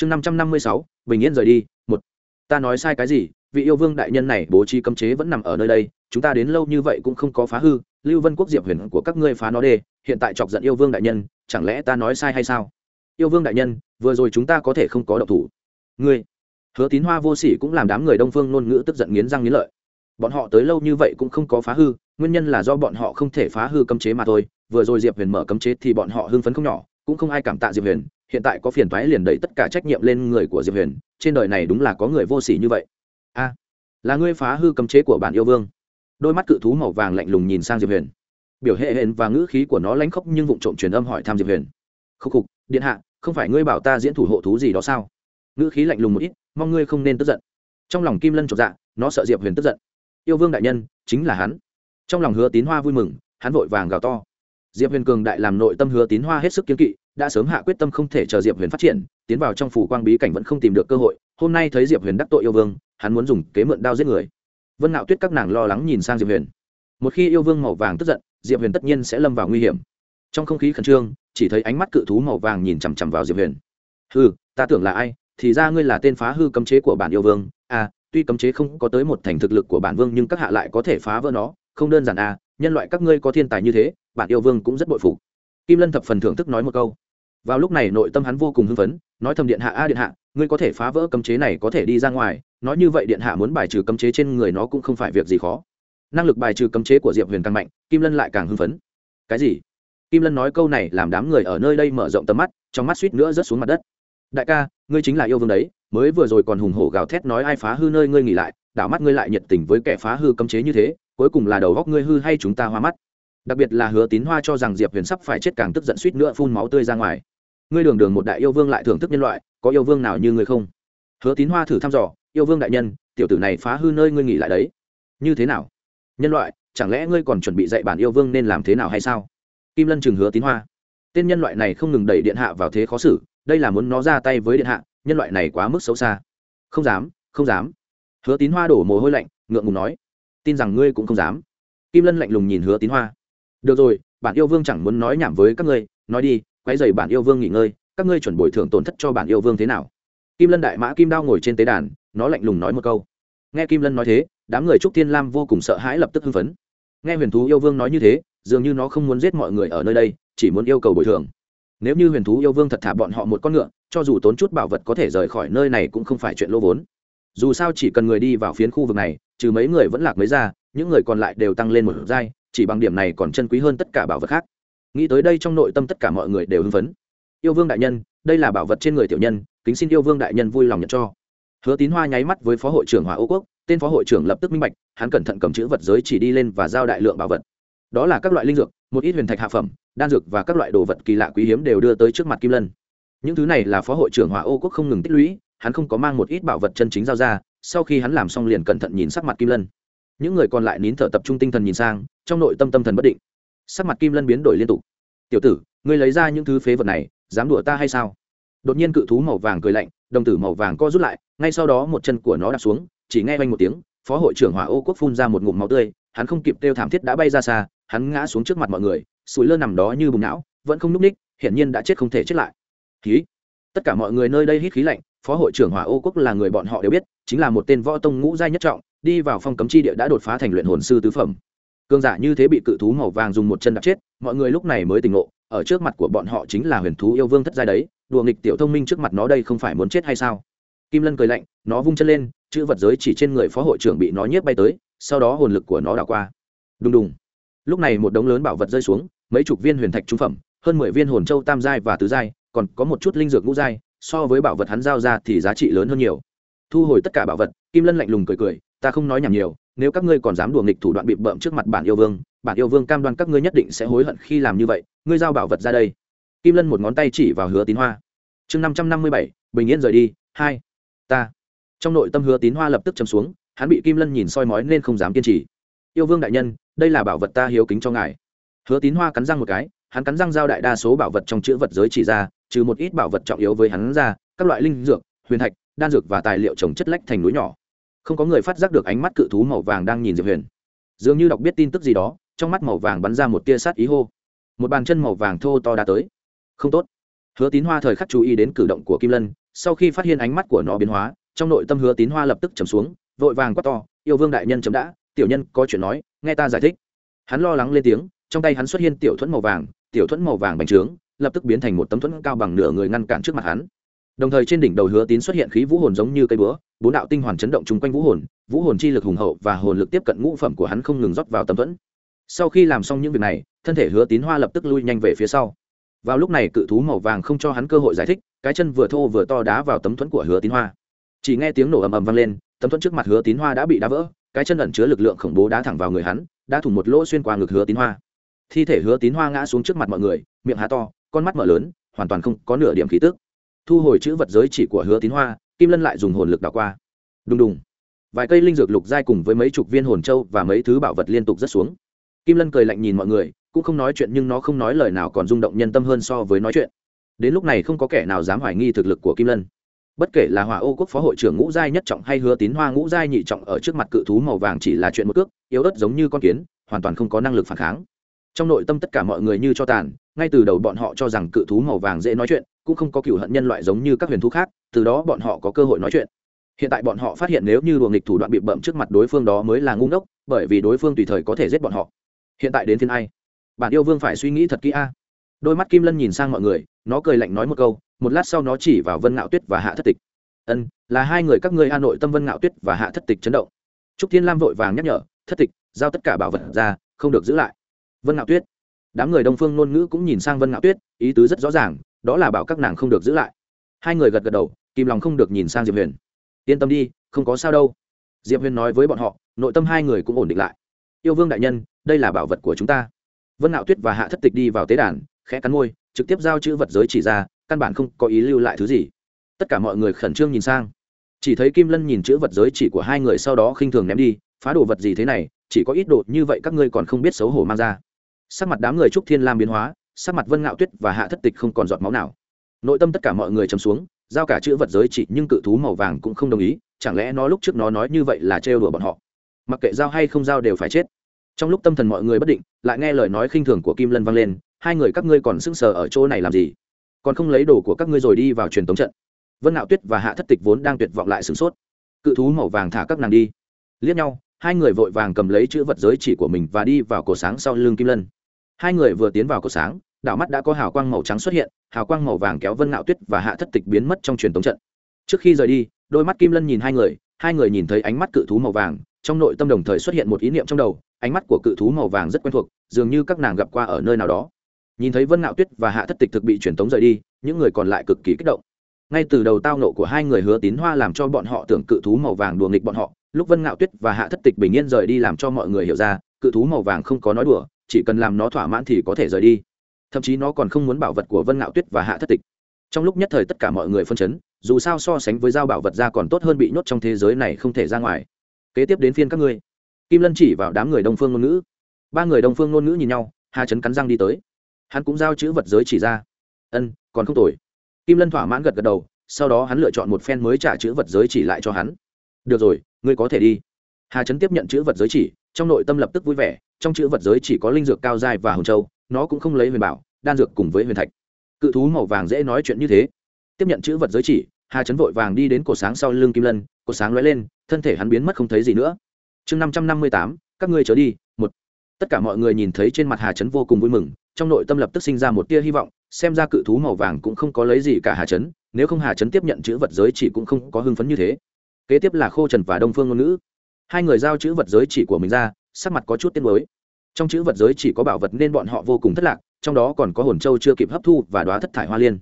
chương năm trăm năm mươi sáu, bình yên rời đi, một. Ta nói sai cái gì? Vị yêu vương đại nhân này bố trí cấm chế vẫn nằm ở nơi đây, chúng ta đến lâu như vậy cũng không có phá hư, lưu vân quốc diệp huyền của các ngươi phá nó đê, hiện tại chọc giận yêu vương đại nhân, chẳng lẽ ta nói sai hay sao? Yêu vương đại nhân, vừa rồi chúng ta có thể không có độc thủ. Ngươi, hứa tín hoa vô sỉ cũng làm đám người đông phương ngôn ngữ tức giận nghiến răng nghiến lợi. Bọn họ tới lâu như vậy cũng không có phá hư, nguyên nhân là do bọn họ không thể phá hư cấm chế mà thôi, vừa rồi diệp huyền mở cấm chế thì bọn họ hưng phấn không nhỏ, cũng không ai cảm tạ diệp huyền hiện tại có phiền toái liền đẩy tất cả trách nhiệm lên người của diệp huyền, trên đời này đúng là có người vô sỉ như vậy. A, là ngươi phá hư cấm chế của bản yêu vương. Đôi mắt cự thú màu vàng lạnh lùng nhìn sang diệp huyền. Biểu hệ hển và ngữ khí của nó lánh khóc nhưng vụng trộm truyền âm hỏi thăm diệp huyền. Khúc khục, điện hạ, không phải ngươi bảo ta diễn thủ hộ thú gì đó sao? Ngữ khí lạnh lùng một ít, mong ngươi không nên tức giận. Trong lòng kim lân chột dạ nó sợ diệp huyền tức giận. Yêu vương đại nhân, chính là hắn. Trong lòng hứa tín hoa vui mừng, hắn vội vàng gào to. Diệp huyền cường đại làm nội tâm hứa tín hoa hết sức kiến kỵ đã sớm hạ quyết tâm không thể chờ diệp huyền phát triển, tiến vào trong phủ quang bí cảnh vẫn không tìm được cơ hội. Hôm nay thấy diệp huyền đắc tội yêu vương, hắn muốn dùng kế mượn đao giết người. Vân nạo tuyết các nàng lo lắng nhìn sang diệp huyền. Một khi yêu vương màu vàng tức giận, diệp huyền tất nhiên sẽ lâm vào nguy hiểm. Trong không khí khẩn trương, chỉ thấy ánh mắt cự thú màu vàng nhìn chằm chằm vào diệp huyền. Ừ ta tưởng là ai? Thì ra ngươi là tên phá hư cấm chế của bản yêu vương. À tuy cấm chế không có tới một thành thực lực của bản vương nhưng các hạ lại có thể phá vỡ nó. Không đơn giản à nhân loại các ngươi có thiên tài như thế, bản yêu vương cũng rất bội phục. Kim lân thập phần thưởng thức nói một câu vào lúc này nội tâm hắn vô cùng hưng phấn, nói thầm điện hạ, a điện hạ, ngươi có thể phá vỡ cấm chế này có thể đi ra ngoài, nói như vậy điện hạ muốn bài trừ cấm chế trên người nó cũng không phải việc gì khó. Năng lực bài trừ cấm chế của diệp huyền càng mạnh, kim lân lại càng hưng phấn. Cái gì? Kim lân nói câu này làm đám người ở nơi đây mở rộng tầm mắt, trong mắt suýt nữa rớt xuống mặt đất. Đại ca, ngươi chính là yêu vương đấy, mới vừa rồi còn hùng hổ gào thét nói ai phá hư nơi ngươi nghỉ lại, đảo mắt ngươi lại nhiệt tình với kẻ phá hư cấm chế như thế, cuối cùng là đầu góc ngươi hư hay chúng ta hoa mắt? Đặc biệt là hứa tín hoa cho rằng diệp huyền sắp phải chết càng tức giận suýt nữa phun máu tươi ra ngoài ngươi đường đường một đại yêu vương lại thưởng thức nhân loại, có yêu vương nào như ngươi không? Hứa tín hoa thử thăm dò, yêu vương đại nhân, tiểu tử này phá hư nơi ngươi nghỉ lại đấy. Như thế nào? Nhân loại, chẳng lẽ ngươi còn chuẩn bị dạy bản yêu vương nên làm thế nào hay sao? Kim lân chừng hứa tín hoa. Tên nhân loại này không ngừng đẩy điện hạ vào thế khó xử, đây là muốn nó ra tay với điện hạ, nhân loại này quá mức xấu xa. Không dám không dám. Hứa tín hoa đổ mồ hôi lạnh, ngượng ngùng nói, tin rằng ngươi cũng không dám. Kim lân lạnh lùng nhìn hứa tín hoa. Được rồi, bản yêu vương chẳng muốn nói nhảm với các ngươi, nói đi quay dày bản yêu vương nghỉ ngơi, các ngươi chuẩn bồi thường tổn thất cho bản yêu vương thế nào? Kim lân đại mã kim đao ngồi trên tế đàn, nó lạnh lùng nói một câu. Nghe kim lân nói thế, đám người trúc thiên lam vô cùng sợ hãi lập tức hưng phấn. Nghe huyền thú yêu vương nói như thế, dường như nó không muốn giết mọi người ở nơi đây, chỉ muốn yêu cầu bồi thường. Nếu như huyền thú yêu vương thật thả bọn họ một con ngựa, cho dù tốn chút bảo vật có thể rời khỏi nơi này cũng không phải chuyện lỗ vốn. Dù sao chỉ cần người đi vào phiến khu vực này, trừ mấy người vẫn lạc mới ra, những người còn lại đều tăng lên một giai, chỉ bằng điểm này còn chân quý hơn tất cả bảo vật khác nghĩ tới đây trong nội tâm tất cả mọi người đều hưng phấn. Yêu vương đại nhân, đây là bảo vật trên người tiểu nhân, kính xin yêu vương đại nhân vui lòng nhận cho. Hứa tín hoa nháy mắt với phó hội trưởng hòa ô quốc, tên phó hội trưởng lập tức minh bạch, hắn cẩn thận cầm chữ vật giới chỉ đi lên và giao đại lượng bảo vật. Đó là các loại linh dược, một ít huyền thạch hạ phẩm, đan dược và các loại đồ vật kỳ lạ quý hiếm đều đưa tới trước mặt kim lân. Những thứ này là phó hội trưởng hòa ô quốc không ngừng tích lũy, hắn không có mang một ít bảo vật chân chính giao ra, sau khi hắn làm xong liền cẩn thận nhìn sắc mặt kim lân. Những người còn lại nín thở tập trung tinh thần nhìn sang, trong nội tâm tâm thần bất định sắc mặt kim lân biến đổi liên tục. Tiểu tử, ngươi lấy ra những thứ phế vật này, dám đùa ta hay sao? Đột nhiên cự thú màu vàng cười lạnh, đồng tử màu vàng co rút lại, ngay sau đó một chân của nó đạp xuống, chỉ nghe vanh một tiếng, phó hội trưởng hỏa ô quốc phun ra một ngụm máu tươi, hắn không kịp kêu thảm thiết đã bay ra xa, hắn ngã xuống trước mặt mọi người, sủi lơ nằm đó như bùng não, vẫn không n ú c ních, hiển nhiên đã chết không thể chết lại. Khí tất cả mọi người nơi đây hít khí lạnh, phó hội trưởng hỏa ô quốc là người bọn họ đều biết, chính là một tên võ tông ngũ giai nhất trọng, đi vào phong cấm chi địa đã đột phá thành luyện hồn sư tứ phẩm cương giả như thế bị cự thú màu vàng dùng một chân đạp chết, mọi người lúc này mới tỉnh ngộ, ở trước mặt của bọn họ chính là huyền thú yêu vương thất giai đấy, đùa nghịch tiểu thông minh trước mặt nó đây không phải muốn chết hay sao? Kim lân cười lạnh, nó vung chân lên, chữ vật giới chỉ trên người phó hội trưởng bị nó nhiếp bay tới, sau đó hồn lực của nó đảo qua. Đùng đùng. Lúc này một đống lớn bảo vật rơi xuống, mấy chục viên huyền thạch trung phẩm, hơn mười viên hồn châu tam giai và tứ giai, còn có một chút linh dược ngũ giai, so với bảo vật hắn giao ra thì giá trị lớn hơn nhiều. Thu hồi tất cả bảo vật, kim lân lạnh lùng cười cười ta không nói nhảm nhiều, nếu các ngươi còn dám đùa nghịch thủ đoạn bị bợm trước mặt bản yêu vương, bản yêu vương cam đoan các ngươi nhất định sẽ hối hận khi làm như vậy, ngươi giao bảo vật ra đây. Kim lân một ngón tay chỉ vào hứa tín hoa. Chương năm trăm năm mươi bảy, bình yên rời đi, hai, ta. Trong nội tâm hứa tín hoa lập tức chấm xuống, hắn bị kim lân nhìn soi mói nên không dám kiên trì. Yêu vương đại nhân, đây là bảo vật ta hiếu kính cho ngài. Hứa tín hoa cắn răng một cái, hắn cắn răng giao đại đa số bảo vật trong chữ vật giới chỉ ra, trừ một ít bảo vật trọng yếu với hắn ra, các loại linh dược, huyền thạch, đan dược và tài liệu trồng chất lách thành núi nhỏ không có người phát giác được ánh mắt cự thú màu vàng đang nhìn diệp huyền. Dường như đọc biết tin tức gì đó, trong mắt màu vàng bắn ra một tia sát ý hô. Một bàn chân màu vàng thô to đã tới. Không tốt. Hứa tín hoa thời khắc chú ý đến cử động của kim lân, sau khi phát hiện ánh mắt của nó biến hóa, trong nội tâm hứa tín hoa lập tức trầm xuống, vội vàng quát to, yêu vương đại nhân chấm đã, tiểu nhân có chuyện nói, nghe ta giải thích. Hắn lo lắng lên tiếng, trong tay hắn xuất hiện tiểu thuẫn màu vàng, tiểu thuẫn màu vàng bành trướng, lập tức biến thành một tấm thuẫn cao bằng nửa người ngăn cản trước mặt hắn. Đồng thời trên đỉnh đầu hứa tín xuất hiện khí vũ hồn giống như cây búa bốn đạo tinh hoàn chấn động chung quanh vũ hồn vũ hồn chi lực hùng hậu và hồn lực tiếp cận ngũ phẩm của hắn không ngừng rót vào tấm thuẫn. Sau khi làm xong những việc này, thân thể hứa tín hoa lập tức lui nhanh về phía sau. Vào lúc này cự thú màu vàng không cho hắn cơ hội giải thích, cái chân vừa thô vừa to đá vào tấm thuẫn của hứa tín hoa. Chỉ nghe tiếng nổ ầm ầm vang lên, tấm thuẫn trước mặt hứa tín hoa đã bị đá vỡ, cái chân ẩn chứa lực lượng khủng bố đá thẳng vào người hắn đã thủng một lỗ xuyên qua ngực hứa tín hoa. Thi thể hứa tín hoa ngã xuống trước mặt mọi người, miệng há to, con mắt mở lớn, hoàn toàn không có nửa điểm khí tức thu hồi chữ vật giới chỉ của hứa tín hoa, kim lân lại dùng hồn lực đảo qua. Đùng đùng. Vài cây linh dược lục giai cùng với mấy chục viên hồn châu và mấy thứ bảo vật liên tục rất xuống. Kim lân cười lạnh nhìn mọi người, cũng không nói chuyện nhưng nó không nói lời nào còn rung động nhân tâm hơn so với nói chuyện. Đến lúc này không có kẻ nào dám hoài nghi thực lực của kim lân. Bất kể là hỏa ô quốc phó hội trưởng ngũ giai nhất trọng hay hứa tín hoa, ngũ giai nhị trọng ở trước mặt cự thú màu vàng chỉ là chuyện một cước, yếu ớt giống như con kiến, hoàn toàn không có năng lực phản kháng trong nội tâm tất cả mọi người như cho tàn, ngay từ đầu bọn họ cho rằng cự thú màu vàng dễ nói chuyện, cũng không có cựu hận nhân loại giống như các huyền thú khác, từ đó bọn họ có cơ hội nói chuyện. Hiện tại bọn họ phát hiện nếu như luồng nghịch thủ đoạn bị bậm trước mặt đối phương đó mới là ngu ngốc, bởi vì đối phương tùy thời có thể giết bọn họ. Hiện tại đến thiên ai? Bạn yêu vương phải suy nghĩ thật kỹ a. Đôi mắt kim lân nhìn sang mọi người, nó cười lạnh nói một câu, một lát sau nó chỉ vào vân ngạo tuyết và hạ thất tịch. Ân, là hai người các ngươi hà nội tâm vân ngạo tuyết và hạ thất tịch chấn động. Trúc thiên lam vội vàng nhắc nhở, thất tịch, giao tất cả bảo vật ra, không được giữ lại vân ngạo tuyết. Đám người đông phương ngôn ngữ cũng nhìn sang vân ngạo tuyết, ý tứ rất rõ ràng, đó là bảo các nàng không được giữ lại. Hai người gật gật đầu, kìm lòng không được nhìn sang diệp huyền. Yên tâm đi, không có sao đâu. Diệp huyền nói với bọn họ, nội tâm hai người cũng ổn định lại. Yêu vương đại nhân, đây là bảo vật của chúng ta. Vân ngạo tuyết và hạ thất tịch đi vào tế đàn, khẽ cắn môi, trực tiếp giao chữ vật giới chỉ ra, căn bản không có ý lưu lại thứ gì. Tất cả mọi người khẩn trương nhìn sang. Chỉ thấy kim lân nhìn chữ vật giới chỉ của hai người sau đó khinh thường ném đi, phá đồ vật gì thế này chỉ có ít đồ như vậy các ngươi còn không biết xấu hổ mang ra. Sắc mặt đám người trúc thiên lam biến hóa, sắc mặt vân ngạo tuyết và hạ thất tịch không còn giọt máu nào. Nội tâm tất cả mọi người chầm xuống, giao cả chữ vật giới chỉ nhưng cự thú màu vàng cũng không đồng ý, chẳng lẽ nó lúc trước nó nói như vậy là trêu đùa bọn họ? Mặc kệ giao hay không giao đều phải chết. Trong lúc tâm thần mọi người bất định, lại nghe lời nói khinh thường của kim lân vang lên, hai người các ngươi còn sững sờ ở chỗ này làm gì? Còn không lấy đồ của các ngươi rồi đi vào truyền tống trận. Vân ngạo tuyết và hạ thất tịch vốn đang tuyệt vọng lại sửng sốt. Cự thú màu vàng thả các nàng đi. Liếc nhau hai người vội vàng cầm lấy chữ vật giới chỉ của mình và đi vào cổ sáng sau lưng kim lân. Hai người vừa tiến vào cổ sáng, đảo mắt đã có hào quang màu trắng xuất hiện, hào quang màu vàng kéo vân ngạo tuyết và hạ thất tịch biến mất trong truyền tống trận. Trước khi rời đi, đôi mắt kim lân nhìn hai người hai người nhìn thấy ánh mắt cự thú màu vàng, trong nội tâm đồng thời xuất hiện một ý niệm trong đầu, ánh mắt của cự thú màu vàng rất quen thuộc, dường như các nàng gặp qua ở nơi nào đó. Nhìn thấy vân ngạo tuyết và hạ thất tịch thực bị truyền tống rời đi, những người còn lại cực kỳ kích động. Ngay từ đầu tao nộ của hai người hứa tín hoa làm cho bọn họ tưởng cự thú màu vàng đùa nghịch bọn họ lúc vân ngạo tuyết và hạ thất tịch bình yên rời đi làm cho mọi người hiểu ra, cự thú màu vàng không có nói đùa, chỉ cần làm nó thỏa mãn thì có thể rời đi. Thậm chí nó còn không muốn bảo vật của vân ngạo tuyết và hạ thất tịch. Trong lúc nhất thời tất cả mọi người phân chấn, dù sao so sánh với giao bảo vật ra còn tốt hơn bị nhốt trong thế giới này không thể ra ngoài. Kế tiếp đến phiên các ngươi. Kim lân chỉ vào đám người đông phương ngôn ngữ. Ba người đông phương ngôn ngữ nhìn nhau, hà chấn cắn răng đi tới. Hắn cũng giao chữ vật giới chỉ ra. Ân, còn không tồi. Kim lân thỏa mãn gật gật đầu, sau đó hắn lựa chọn một phen mới trả chữ vật giới chỉ lại cho hắn. Được rồi ngươi có thể đi. Hà trấn tiếp nhận chữ vật giới chỉ, trong nội tâm lập tức vui vẻ, trong chữ vật giới chỉ có linh dược cao dài và hồng châu, nó cũng không lấy huyền bảo, đan dược cùng với huyền thạch. Cự thú màu vàng dễ nói chuyện như thế. Tiếp nhận chữ vật giới chỉ, hà trấn vội vàng đi đến cổ sáng sau lưng kim lân, cổ sáng lóe lên, thân thể hắn biến mất không thấy gì nữa. Chương năm trăm năm mươi tám, các ngươi trở đi, một. Tất cả mọi người nhìn thấy trên mặt hà trấn vô cùng vui mừng, trong nội tâm lập tức sinh ra một tia hy vọng, xem ra cự thú màu vàng cũng không có lấy gì cả hà trấn nếu không hà trấn tiếp nhận chữ vật giới chỉ cũng không có hưng phấn như thế kế tiếp là khô trần và đông phương ngôn ngữ. Hai người giao chữ vật giới chỉ của mình ra, sắc mặt có chút tiên mới trong chữ vật giới chỉ có bảo vật nên bọn họ vô cùng thất lạc, trong đó còn có hồn châu chưa kịp hấp thu và đoá thất thải hoa liên.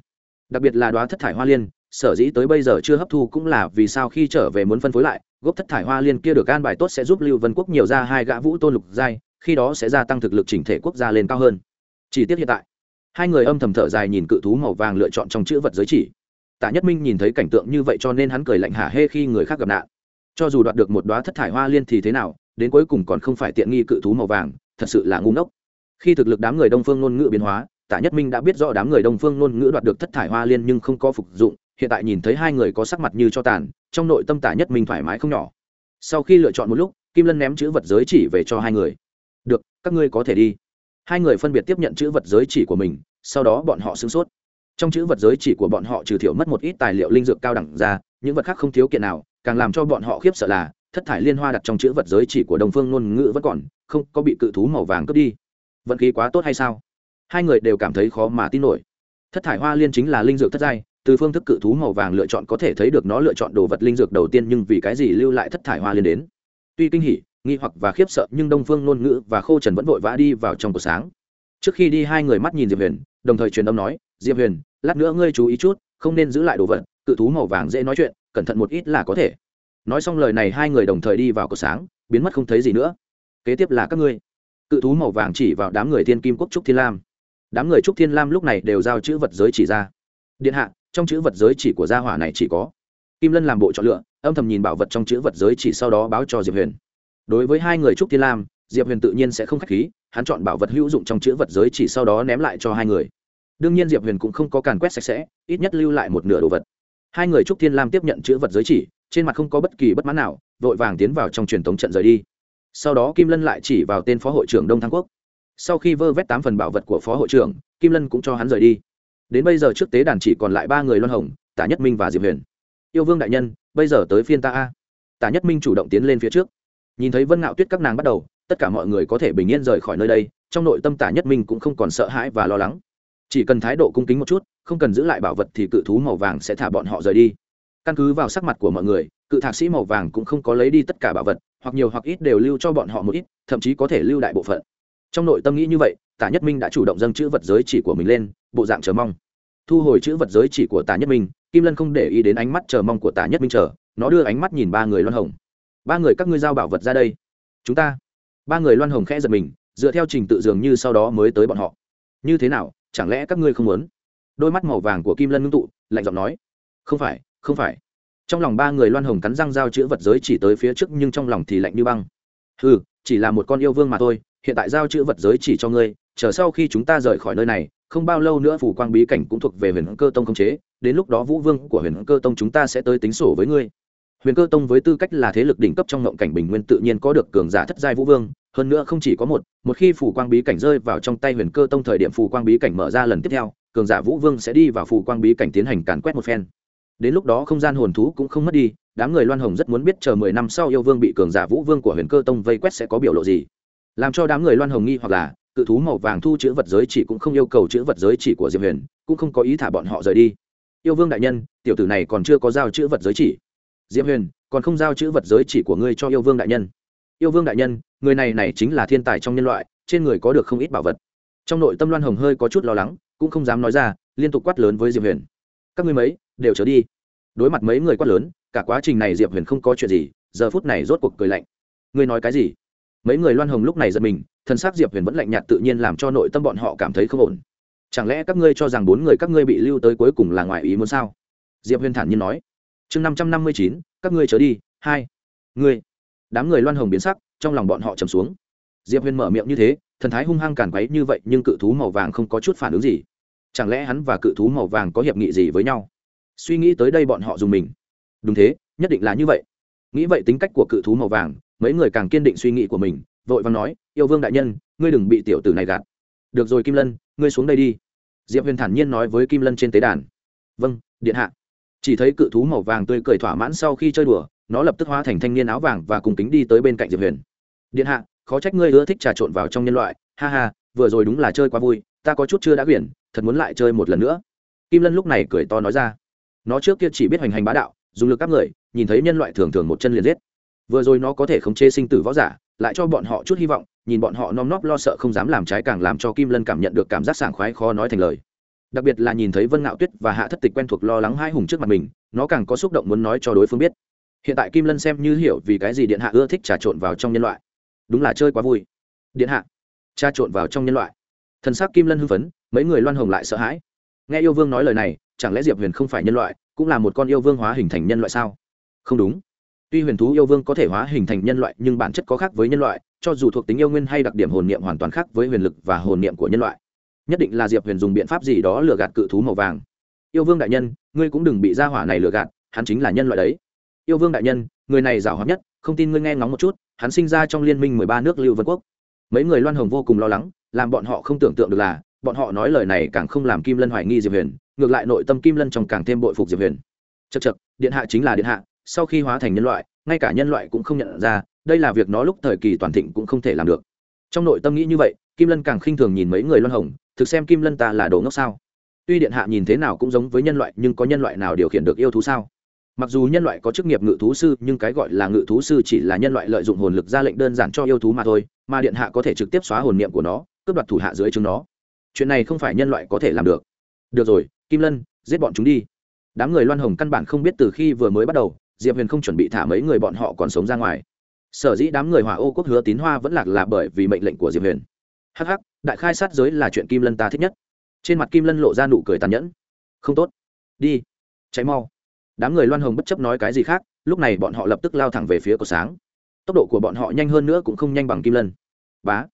Đặc biệt là đoá thất thải hoa liên, sở dĩ tới bây giờ chưa hấp thu cũng là vì sao khi trở về muốn phân phối lại, gốc thất thải hoa liên kia được an bài tốt sẽ giúp lưu vân quốc nhiều ra hai gã vũ tôn lục giai, khi đó sẽ gia tăng thực lực chỉnh thể quốc gia lên cao hơn. Chỉ tiết hiện tại, hai người âm thầm thở dài nhìn cự thú màu vàng lựa chọn trong chữ vật giới chỉ tạ nhất minh nhìn thấy cảnh tượng như vậy cho nên hắn cười lạnh hả hê khi người khác gặp nạn. Cho dù đoạt được một đoá thất thải hoa liên thì thế nào, đến cuối cùng còn không phải tiện nghi cự thú màu vàng, thật sự là ngu ngốc. Khi thực lực đám người đông phương ngôn ngữ biến hóa tạ nhất minh đã biết rõ đám người đông phương ngôn ngữ đoạt được thất thải hoa liên nhưng không có phục dụng, hiện tại nhìn thấy hai người có sắc mặt như cho tàn, trong nội tâm tạ nhất minh thoải mái không nhỏ. Sau khi lựa chọn một lúc, kim lân ném chữ vật giới chỉ về cho hai người. Được, các ngươi có thể đi. Hai người phân biệt tiếp nhận chữ vật giới chỉ của mình, sau đó bọn họ sửng sốt trong chữ vật giới chỉ của bọn họ trừ thiểu mất một ít tài liệu linh dược cao đẳng ra, những vật khác không thiếu kiện nào, càng làm cho bọn họ khiếp sợ là, thất thải liên hoa đặt trong chữ vật giới chỉ của đồng phương ngôn ngữ vẫn còn, không có bị cự thú màu vàng cướp đi. Vận khí quá tốt hay sao? Hai người đều cảm thấy khó mà tin nổi. Thất thải hoa liên chính là linh dược thất giai, từ phương thức cự thú màu vàng lựa chọn có thể thấy được nó lựa chọn đồ vật linh dược đầu tiên nhưng vì cái gì lưu lại thất thải hoa liên đến? Tuy kinh hỉ, nghi hoặc và khiếp sợ nhưng đông phương ngôn ngữ và khô trần vẫn vội vã đi vào trong cuộc sáng. Trước khi đi, hai người mắt nhìn diệp huyền, đồng thời truyền âm nói diệp huyền, lát nữa ngươi chú ý chút, không nên giữ lại đồ vật, cự thú màu vàng dễ nói chuyện, cẩn thận một ít là có thể. Nói xong lời này hai người đồng thời đi vào cửa sáng, biến mất không thấy gì nữa. Kế tiếp là các ngươi. Cự thú màu vàng chỉ vào đám người thiên kim quốc trúc thiên lam. Đám người trúc thiên lam lúc này đều giao chữ vật giới chỉ ra. Điện hạ, trong chữ vật giới chỉ của gia hỏa này chỉ có. Kim lân làm bộ chọn lựa, âm thầm nhìn bảo vật trong chữ vật giới chỉ sau đó báo cho diệp huyền. Đối với hai người trúc thiên lam, diệp huyền tự nhiên sẽ không k h á c h khí, hắn chọn bảo vật hữu dụng trong chữ vật giới chỉ sau đó ném lại cho hai người đương nhiên diệp huyền cũng không có càn quét sạch sẽ ít nhất lưu lại một nửa đồ vật hai người trúc thiên lam tiếp nhận chữ vật giới chỉ trên mặt không có bất kỳ bất mãn nào vội vàng tiến vào trong truyền thống trận rời đi sau đó kim lân lại chỉ vào tên phó hội trưởng đông thăng quốc sau khi vơ vét tám phần bảo vật của phó hội trưởng kim lân cũng cho hắn rời đi đến bây giờ trước tế đàn chỉ còn lại ba người loan hồng tả nhất minh và diệp huyền yêu vương đại nhân bây giờ tới phiên ta a tả nhất minh chủ động tiến lên phía trước nhìn thấy vân ngạo tuyết các nàng bắt đầu tất cả mọi người có thể bình yên rời khỏi nơi đây trong nội tâm tả nhất minh cũng không còn sợ hãi và lo lắng chỉ cần thái độ cung kính một chút, không cần giữ lại bảo vật thì cự thú màu vàng sẽ thả bọn họ rời đi. Căn cứ vào sắc mặt của mọi người, cự thạc sĩ màu vàng cũng không có lấy đi tất cả bảo vật, hoặc nhiều hoặc ít đều lưu cho bọn họ một ít, thậm chí có thể lưu đại bộ phận. Trong nội tâm nghĩ như vậy, tả nhất minh đã chủ động dâng chữ vật giới chỉ của mình lên, bộ dạng chờ mong. Thu hồi chữ vật giới chỉ của tả nhất minh, kim lân không để ý đến ánh mắt chờ mong của tả nhất minh chờ, nó đưa ánh mắt nhìn ba người loan hồng. Ba người các ngươi giao bảo vật ra đây. Chúng ta. Ba người loan hồng khẽ giật mình, dựa theo trình tự dường như sau đó mới tới bọn họ. Như thế nào? Chẳng lẽ các ngươi không muốn? Đôi mắt màu vàng của kim lân ngưng tụ, lạnh giọng nói, không phải không phải. Trong lòng ba người loan hồng cắn răng giao chữ vật giới chỉ tới phía trước nhưng trong lòng thì lạnh như băng. Ừ chỉ là một con yêu vương mà thôi, hiện tại giao chữ vật giới chỉ cho ngươi, chờ sau khi chúng ta rời khỏi nơi này, không bao lâu nữa phủ quang bí cảnh cũng thuộc về huyền cơ tông không chế, đến lúc đó vũ vương của huyền cơ tông chúng ta sẽ tới tính sổ với ngươi. Huyền cơ tông với tư cách là thế lực đỉnh cấp trong ngộng cảnh bình nguyên tự nhiên có được cường giả thất giai vũ vương hơn nữa không chỉ có một một khi phủ quang bí cảnh rơi vào trong tay huyền cơ tông thời điểm phủ quang bí cảnh mở ra lần tiếp theo, cường giả vũ vương sẽ đi vào phủ quang bí cảnh tiến hành càn quét một phen. Đến lúc đó không gian hồn thú cũng không mất đi, đám người loan hồng rất muốn biết chờ mười năm sau yêu vương bị cường giả vũ vương của huyền cơ tông vây quét sẽ có biểu lộ gì. Làm cho đám người loan hồng nghi hoặc là, cự thú màu vàng thu chữ vật giới chỉ cũng không yêu cầu chữ vật giới chỉ của diệp huyền, cũng không có ý thả bọn họ rời đi. Yêu vương đại nhân, tiểu tử này còn chưa có giao chữ vật giới chỉ. Diệp huyền, còn không giao chữ vật giới chỉ của ngươi cho yêu vương đại nhân yêu vương đại nhân, người này này chính là thiên tài trong nhân loại, trên người có được không ít bảo vật. Trong nội tâm loan hồng hơi có chút lo lắng, cũng không dám nói ra, liên tục quát lớn với diệp huyền. Các ngươi mấy, đều trở đi. Đối mặt mấy người quát lớn, cả quá trình này diệp huyền không có chuyện gì, giờ phút này rốt cuộc cười lạnh. Ngươi nói cái gì? Mấy người loan hồng lúc này giật mình, thân xác diệp huyền vẫn lạnh nhạt tự nhiên làm cho nội tâm bọn họ cảm thấy không ổn. Chẳng lẽ các ngươi cho rằng bốn người các ngươi bị lưu tới cuối cùng là ngoài ý muốn sao? Diệp huyền thản nhiên nói. Chương năm trăm năm mươi chín, các ngươi trở đi. Hai. Ngươi đám người loan hồng biến sắc, trong lòng bọn họ trầm xuống. Diệp huyền mở miệng như thế, thần thái hung hăng càn quấy như vậy, nhưng cự thú màu vàng không có chút phản ứng gì. Chẳng lẽ hắn và cự thú màu vàng có hiệp nghị gì với nhau? Suy nghĩ tới đây bọn họ dùng mình. Đúng thế, nhất định là như vậy. Nghĩ vậy tính cách của cự thú màu vàng, mấy người càng kiên định suy nghĩ của mình, vội vàng nói, yêu vương đại nhân, ngươi đừng bị tiểu tử này gạt. Được rồi kim lân, ngươi xuống đây đi. Diệp huyền thản nhiên nói với kim lân trên tế đàn. Vâng điện hạ. Chỉ thấy cự thú màu vàng tươi cười thỏa mãn sau khi chơi đùa nó lập tức hóa thành thanh niên áo vàng và cùng kính đi tới bên cạnh diệp huyền. Điện hạ, khó trách ngươi ưa thích trà trộn vào trong nhân loại. Ha ha, vừa rồi đúng là chơi quá vui, ta có chút chưa đã quyển, thật muốn lại chơi một lần nữa. Kim lân lúc này cười to nói ra. Nó trước kia chỉ biết hoành hành bá đạo, dùng lực các người, nhìn thấy nhân loại thường thường một chân liền giết. Vừa rồi nó có thể khống chế sinh tử võ giả, lại cho bọn họ chút hy vọng, nhìn bọn họ nom nóp lo sợ không dám làm trái càng làm cho kim lân cảm nhận được cảm giác sảng khoái khó nói thành lời. Đặc biệt là nhìn thấy vân ngạo tuyết và hạ thất tịch quen thuộc lo lắng hai hùng trước mặt mình, nó càng có xúc động muốn nói cho đối phương biết hiện tại kim lân xem như hiểu vì cái gì điện hạ ưa thích trà trộn vào trong nhân loại. Đúng là chơi quá vui. Điện hạ, trà trộn vào trong nhân loại. Thần sắc kim lân hưng phấn, mấy người loan hồng lại sợ hãi. Nghe yêu vương nói lời này, chẳng lẽ diệp huyền không phải nhân loại, cũng là một con yêu vương hóa hình thành nhân loại sao? Không đúng. Tuy huyền thú yêu vương có thể hóa hình thành nhân loại, nhưng bản chất có khác với nhân loại, cho dù thuộc tính yêu nguyên hay đặc điểm hồn niệm hoàn toàn khác với huyền lực và hồn niệm của nhân loại. Nhất định là diệp huyền dùng biện pháp gì đó lừa gạt cự thú màu vàng. Yêu vương đại nhân, ngươi cũng đừng bị gia hỏa này lừa gạt, hắn chính là nhân loại đấy yêu vương đại nhân, người này giảo hoạt nhất, không tin ngươi nghe ngóng một chút, hắn sinh ra trong liên minh mười ba nước lưu vân quốc. Mấy người loan hồng vô cùng lo lắng, làm bọn họ không tưởng tượng được là, bọn họ nói lời này càng không làm kim lân hoài nghi diệp huyền, ngược lại nội tâm kim lân trong càng thêm bội phục diệp huyền. Chật chật điện hạ chính là điện hạ, sau khi hóa thành nhân loại, ngay cả nhân loại cũng không nhận ra, đây là việc nó lúc thời kỳ toàn thịnh cũng không thể làm được. Trong nội tâm nghĩ như vậy, kim lân càng khinh thường nhìn mấy người loan hồng, thực xem kim lân ta là đồ ngốc sao? Tuy điện hạ nhìn thế nào cũng giống với nhân loại, nhưng có nhân loại nào điều khiển được yêu thú sao? Mặc dù nhân loại có chức nghiệp ngự thú sư, nhưng cái gọi là ngự thú sư chỉ là nhân loại lợi dụng hồn lực ra lệnh đơn giản cho yêu thú mà thôi, mà điện hạ có thể trực tiếp xóa hồn niệm của nó, cướp đoạt thủ hạ dưới chứng nó. Chuyện này không phải nhân loại có thể làm được. Được rồi, kim lân, giết bọn chúng đi. Đám người loan hồng căn bản không biết từ khi vừa mới bắt đầu, diệp huyền không chuẩn bị thả mấy người bọn họ còn sống ra ngoài. Sở dĩ đám người hỏa ô quốc hứa tín hoa vẫn lạc là bởi vì mệnh lệnh của diệp huyền. Hh đại khai sát giới là chuyện kim lân ta thích nhất. Trên mặt kim lân lộ ra nụ cười tàn nhẫn. Không tốt. Đi. Cháy mau đám người loan hồng bất chấp nói cái gì khác, lúc này bọn họ lập tức lao thẳng về phía cổ sáng. Tốc độ của bọn họ nhanh hơn nữa cũng không nhanh bằng kim lân. Bá.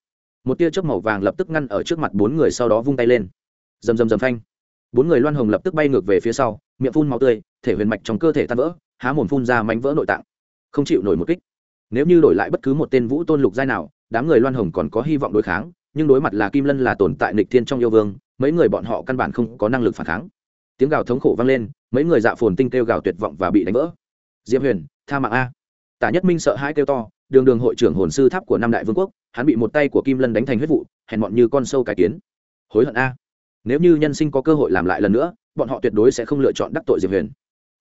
Một tia chớp màu vàng lập tức ngăn ở trước mặt bốn người sau đó vung tay lên. Rầm rầm rầm phanh. Bốn người loan hồng lập tức bay ngược về phía sau, miệng phun máu tươi, thể huyền mạch trong cơ thể tan vỡ, há mồm phun ra mánh vỡ nội tạng. Không chịu nổi một kích. Nếu như đổi lại bất cứ một tên vũ tôn lục giai nào, đám người loan hồng còn có hy vọng đối kháng, nhưng đối mặt là kim lân là tồn tại nịch thiên trong yêu vương, mấy người bọn họ căn bản không có năng lực phản kháng tiếng gào thống khổ vang lên, mấy người dạ phồn tinh kêu gào tuyệt vọng và bị đánh vỡ. Diệp huyền, tha mạng a. Tả nhất minh sợ hai kêu to, đường đường hội trưởng hồn sư tháp của năm đại vương quốc, hắn bị một tay của kim lân đánh thành huyết vụ, hèn mọn như con sâu cải kiến. Hối hận a. Nếu như nhân sinh có cơ hội làm lại lần nữa, bọn họ tuyệt đối sẽ không lựa chọn đắc tội diệp huyền.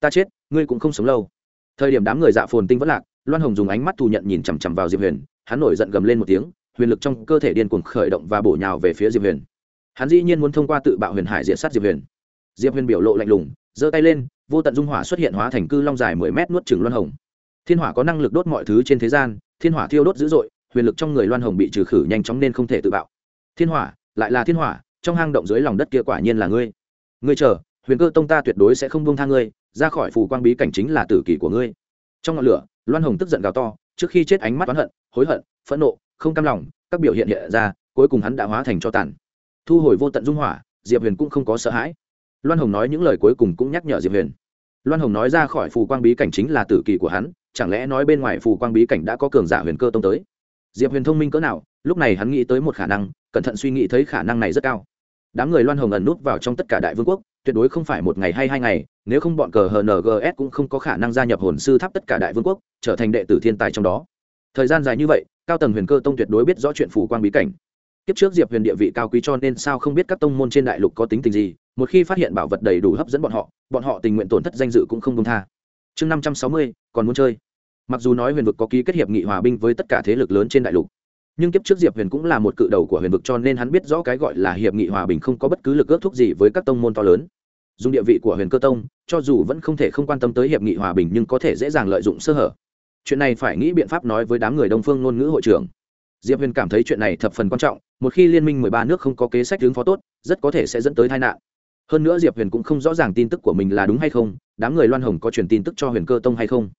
Ta chết, ngươi cũng không sống lâu. Thời điểm đám người dạ phồn tinh vẫn lạc, loan hồng dùng ánh mắt thù nhận nhìn chằm chằm vào diệp huyền, hắn nổi giận gầm lên một tiếng, huyền lực trong cơ thể điên cuồng khởi động và bổ nhào về phía diệp huyền. Hắn dĩ nhiên muốn thông qua tự bạo huyền hải diện sát diệp huyền diệp huyền biểu lộ lạnh lùng, giơ tay lên, vô tận dung hỏa xuất hiện hóa thành cư long dài mười mét nuốt trừng loan hồng. Thiên hỏa có năng lực đốt mọi thứ trên thế gian, thiên hỏa thiêu đốt dữ dội, huyền lực trong người loan hồng bị trừ khử nhanh chóng nên không thể tự bạo. Thiên hỏa, lại là thiên hỏa, trong hang động dưới lòng đất kia quả nhiên là ngươi. Ngươi chờ, huyền cơ tông ta tuyệt đối sẽ không buông tha ngươi, ra khỏi phù quang bí cảnh chính là tử kỷ của ngươi. Trong ngọn lửa, loan hồng tức giận gào to, trước khi chết ánh mắt oán hận, hối hận, phẫn nộ, không cam lòng, các biểu hiện hiện ra, cuối cùng hắn đã hóa thành cho tàn. Thu hồi vô tận dung hỏa, diệp huyền cũng không có sợ hãi loan hồng nói những lời cuối cùng cũng nhắc nhở diệp huyền. Loan hồng nói ra khỏi phù quang bí cảnh chính là tử kỳ của hắn, chẳng lẽ nói bên ngoài phù quang bí cảnh đã có cường giả huyền cơ tông tới? Diệp huyền thông minh cỡ nào, lúc này hắn nghĩ tới một khả năng, cẩn thận suy nghĩ thấy khả năng này rất cao. Đám người loan hồng ẩn nút vào trong tất cả đại vương quốc, tuyệt đối không phải một ngày hay hai ngày, nếu không bọn cờ hngs cũng không có khả năng gia nhập hồn sư tháp tất cả đại vương quốc, trở thành đệ tử thiên tài trong đó. Thời gian dài như vậy, cao tầng huyền cơ tông tuyệt đối biết rõ chuyện phủ quang bí cảnh kiếp trước diệp huyền địa vị cao quý cho nên sao không biết các tông môn trên đại lục có tính tình gì, một khi phát hiện bảo vật đầy đủ hấp dẫn bọn họ bọn họ tình nguyện tổn thất danh dự cũng không công tha. Chương năm trăm sáu mươi, còn muốn chơi. Mặc dù nói huyền vực có ký kết hiệp nghị hòa binh với tất cả thế lực lớn trên đại lục, nhưng kiếp trước diệp huyền cũng là một cự đầu của huyền vực cho nên hắn biết rõ cái gọi là hiệp nghị hòa bình không có bất cứ lực ước thúc gì với các tông môn to lớn. Dùng địa vị của huyền cơ tông, cho dù vẫn không thể không quan tâm tới hiệp nghị hòa bình nhưng có thể dễ dàng lợi dụng sơ hở. Chuyện này phải nghĩ biện pháp nói với đám người đông phương ngôn ngữ hội trưởng diệp huyền cảm thấy chuyện này thập phần quan trọng, một khi liên minh mười ba nước không có kế sách ứng phó tốt, rất có thể sẽ dẫn tới tai nạn. Hơn nữa diệp huyền cũng không rõ ràng tin tức của mình là đúng hay không, đám người loan hồng có truyền tin tức cho huyền cơ tông hay không.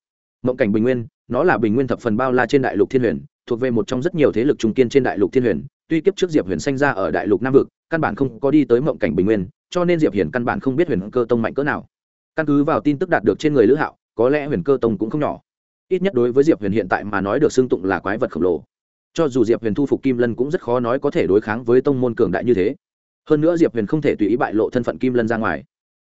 Mộng cảnh bình nguyên, nó là bình nguyên thập phần bao la trên đại lục thiên huyền, thuộc về một trong rất nhiều thế lực trung kiên trên đại lục thiên huyền, tuy kiếp trước diệp huyền sanh ra ở đại lục nam vực, căn bản không có đi tới mộng cảnh bình nguyên, cho nên diệp Huyền căn bản không biết huyền cơ tông mạnh cỡ nào. Căn cứ vào tin tức đạt được trên người lữ hạo, có lẽ huyền cơ tông cũng không nhỏ. Ít nhất đối với diệp huyền hiện tại mà nói được xưng tụng là quái vật khổng lồ cho dù diệp huyền thu phục kim lân cũng rất khó nói có thể đối kháng với tông môn cường đại như thế. Hơn nữa diệp huyền không thể tùy ý bại lộ thân phận kim lân ra ngoài.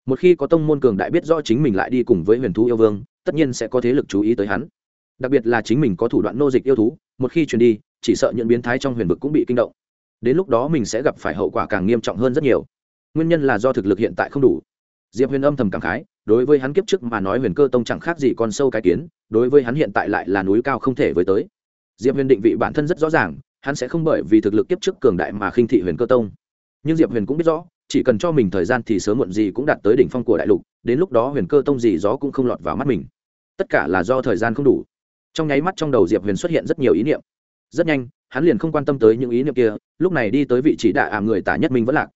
Một khi có tông môn cường đại biết rõ chính mình lại đi cùng với huyền thú yêu vương, tất nhiên sẽ có thế lực chú ý tới hắn. Đặc biệt là chính mình có thủ đoạn nô dịch yêu thú, một khi truyền đi, chỉ sợ những biến thái trong huyền vực cũng bị kinh động. Đến lúc đó mình sẽ gặp phải hậu quả càng nghiêm trọng hơn rất nhiều. Nguyên nhân là do thực lực hiện tại không đủ. Diệp huyền âm thầm cảm khái, đối với hắn kiếp trước mà nói huyền cơ tông chẳng khác gì con sâu cái kiến, đối với hắn hiện tại lại là núi cao không thể với tới diệp huyền định vị bản thân rất rõ ràng hắn sẽ không bởi vì thực lực kiếp trước cường đại mà khinh thị huyền cơ tông. Nhưng diệp huyền cũng biết rõ chỉ cần cho mình thời gian thì sớm muộn gì cũng đạt tới đỉnh phong của đại lục đến lúc đó huyền cơ tông gì gió cũng không lọt vào mắt mình. Tất cả là do thời gian không đủ. Trong nháy mắt trong đầu diệp huyền xuất hiện rất nhiều ý niệm. Rất nhanh hắn liền không quan tâm tới những ý niệm kia lúc này đi tới vị trí đạ ảm người tả nhất minh vẫn lạc.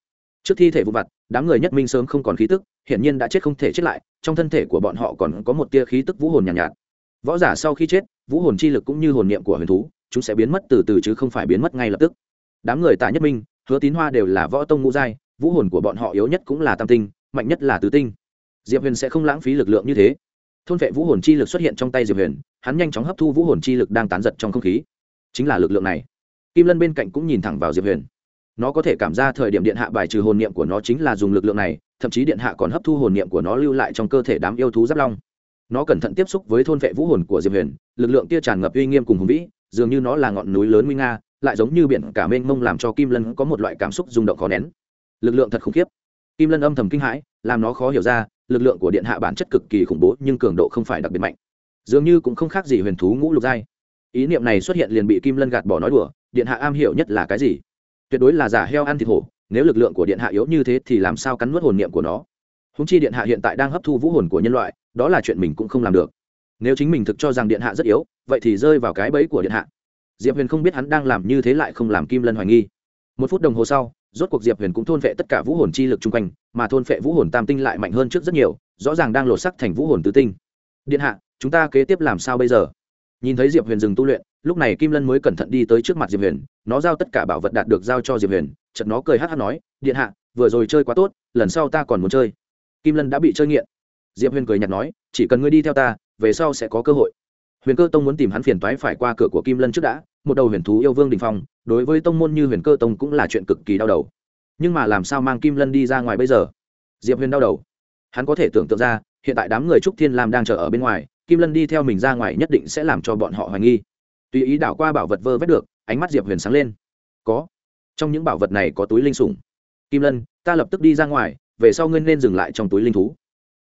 Trước thi thể vụ vặt đám người nhất minh sớm không còn khí tức hiển nhiên đã chết không thể chết lại trong thân thể của bọn họ còn có một tia khí tức vũ hồn nhàn nhạt, nhạt. Võ giả sau khi chết vũ hồn chi lực cũng như hồn niệm của huyền thú, chúng sẽ biến mất từ từ chứ không phải biến mất ngay lập tức. Đám người tạ nhất minh, hứa tín hoa đều là võ tông ngũ giai, vũ hồn của bọn họ yếu nhất cũng là tam tinh, mạnh nhất là tứ tinh. Diệp huyền sẽ không lãng phí lực lượng như thế. Thôn vệ vũ hồn chi lực xuất hiện trong tay diệp huyền, hắn nhanh chóng hấp thu vũ hồn chi lực đang tán giật trong không khí. Chính là lực lượng này. Kim lân bên cạnh cũng nhìn thẳng vào diệp huyền. Nó có thể cảm ra thời điểm điện hạ bài trừ hồn niệm của nó chính là dùng lực lượng này, thậm chí điện hạ còn hấp thu hồn niệm của nó lưu lại trong cơ thể đám yêu thú giáp long nó cẩn thận tiếp xúc với thôn vệ vũ hồn của diệp huyền, lực lượng kia tràn ngập uy nghiêm cùng hùng vĩ, dường như nó là ngọn núi lớn nguy nga, lại giống như biển cả mênh mông làm cho kim lân có một loại cảm xúc rung động khó nén. Lực lượng thật khủng khiếp. Kim lân âm thầm kinh hãi, làm nó khó hiểu ra, lực lượng của điện hạ bản chất cực kỳ khủng bố nhưng cường độ không phải đặc biệt mạnh. Dường như cũng không khác gì huyền thú ngũ lục giai. Ý niệm này xuất hiện liền bị kim lân gạt bỏ nói đùa, điện hạ am hiểu nhất là cái gì? Tuyệt đối là giả heo ăn thịt hổ, nếu lực lượng của điện hạ yếu như thế thì làm sao cắn nuốt hồn niệm của nó? Húng chi điện hạ hiện tại đang hấp thu vũ hồn của nhân loại đó là chuyện mình cũng không làm được. Nếu chính mình thực cho rằng điện hạ rất yếu, vậy thì rơi vào cái bẫy của điện hạ. Diệp huyền không biết hắn đang làm như thế lại không làm kim lân hoài nghi. Một phút đồng hồ sau, rốt cuộc diệp huyền cũng thôn vệ tất cả vũ hồn chi lực chung quanh, mà thôn vệ vũ hồn tam tinh lại mạnh hơn trước rất nhiều, rõ ràng đang lột sắc thành vũ hồn tứ tinh. Điện hạ, chúng ta kế tiếp làm sao bây giờ? Nhìn thấy diệp huyền dừng tu luyện, lúc này kim lân mới cẩn thận đi tới trước mặt diệp huyền, nó giao tất cả bảo vật đạt được giao cho diệp huyền, chợt nó cười hát hát nói, điện hạ, vừa rồi chơi quá tốt, lần sau ta còn muốn chơi. Kim lân đã bị chơi nghiện diệp huyền cười nhạt nói, chỉ cần ngươi đi theo ta, về sau sẽ có cơ hội. Huyền cơ tông muốn tìm hắn phiền toái phải qua cửa của kim lân trước đã, một đầu huyền thú yêu vương đình phong, đối với tông môn như huyền cơ tông cũng là chuyện cực kỳ đau đầu. Nhưng mà làm sao mang kim lân đi ra ngoài bây giờ? Diệp huyền đau đầu. Hắn có thể tưởng tượng ra, hiện tại đám người trúc thiên lam đang chờ ở bên ngoài, kim lân đi theo mình ra ngoài nhất định sẽ làm cho bọn họ hoài nghi. Tùy ý đảo qua bảo vật vơ vét được, ánh mắt diệp huyền sáng lên. Có. Trong những bảo vật này có túi linh sủng. Kim lân, ta lập tức đi ra ngoài, về sau ngươi nên dừng lại trong túi linh thú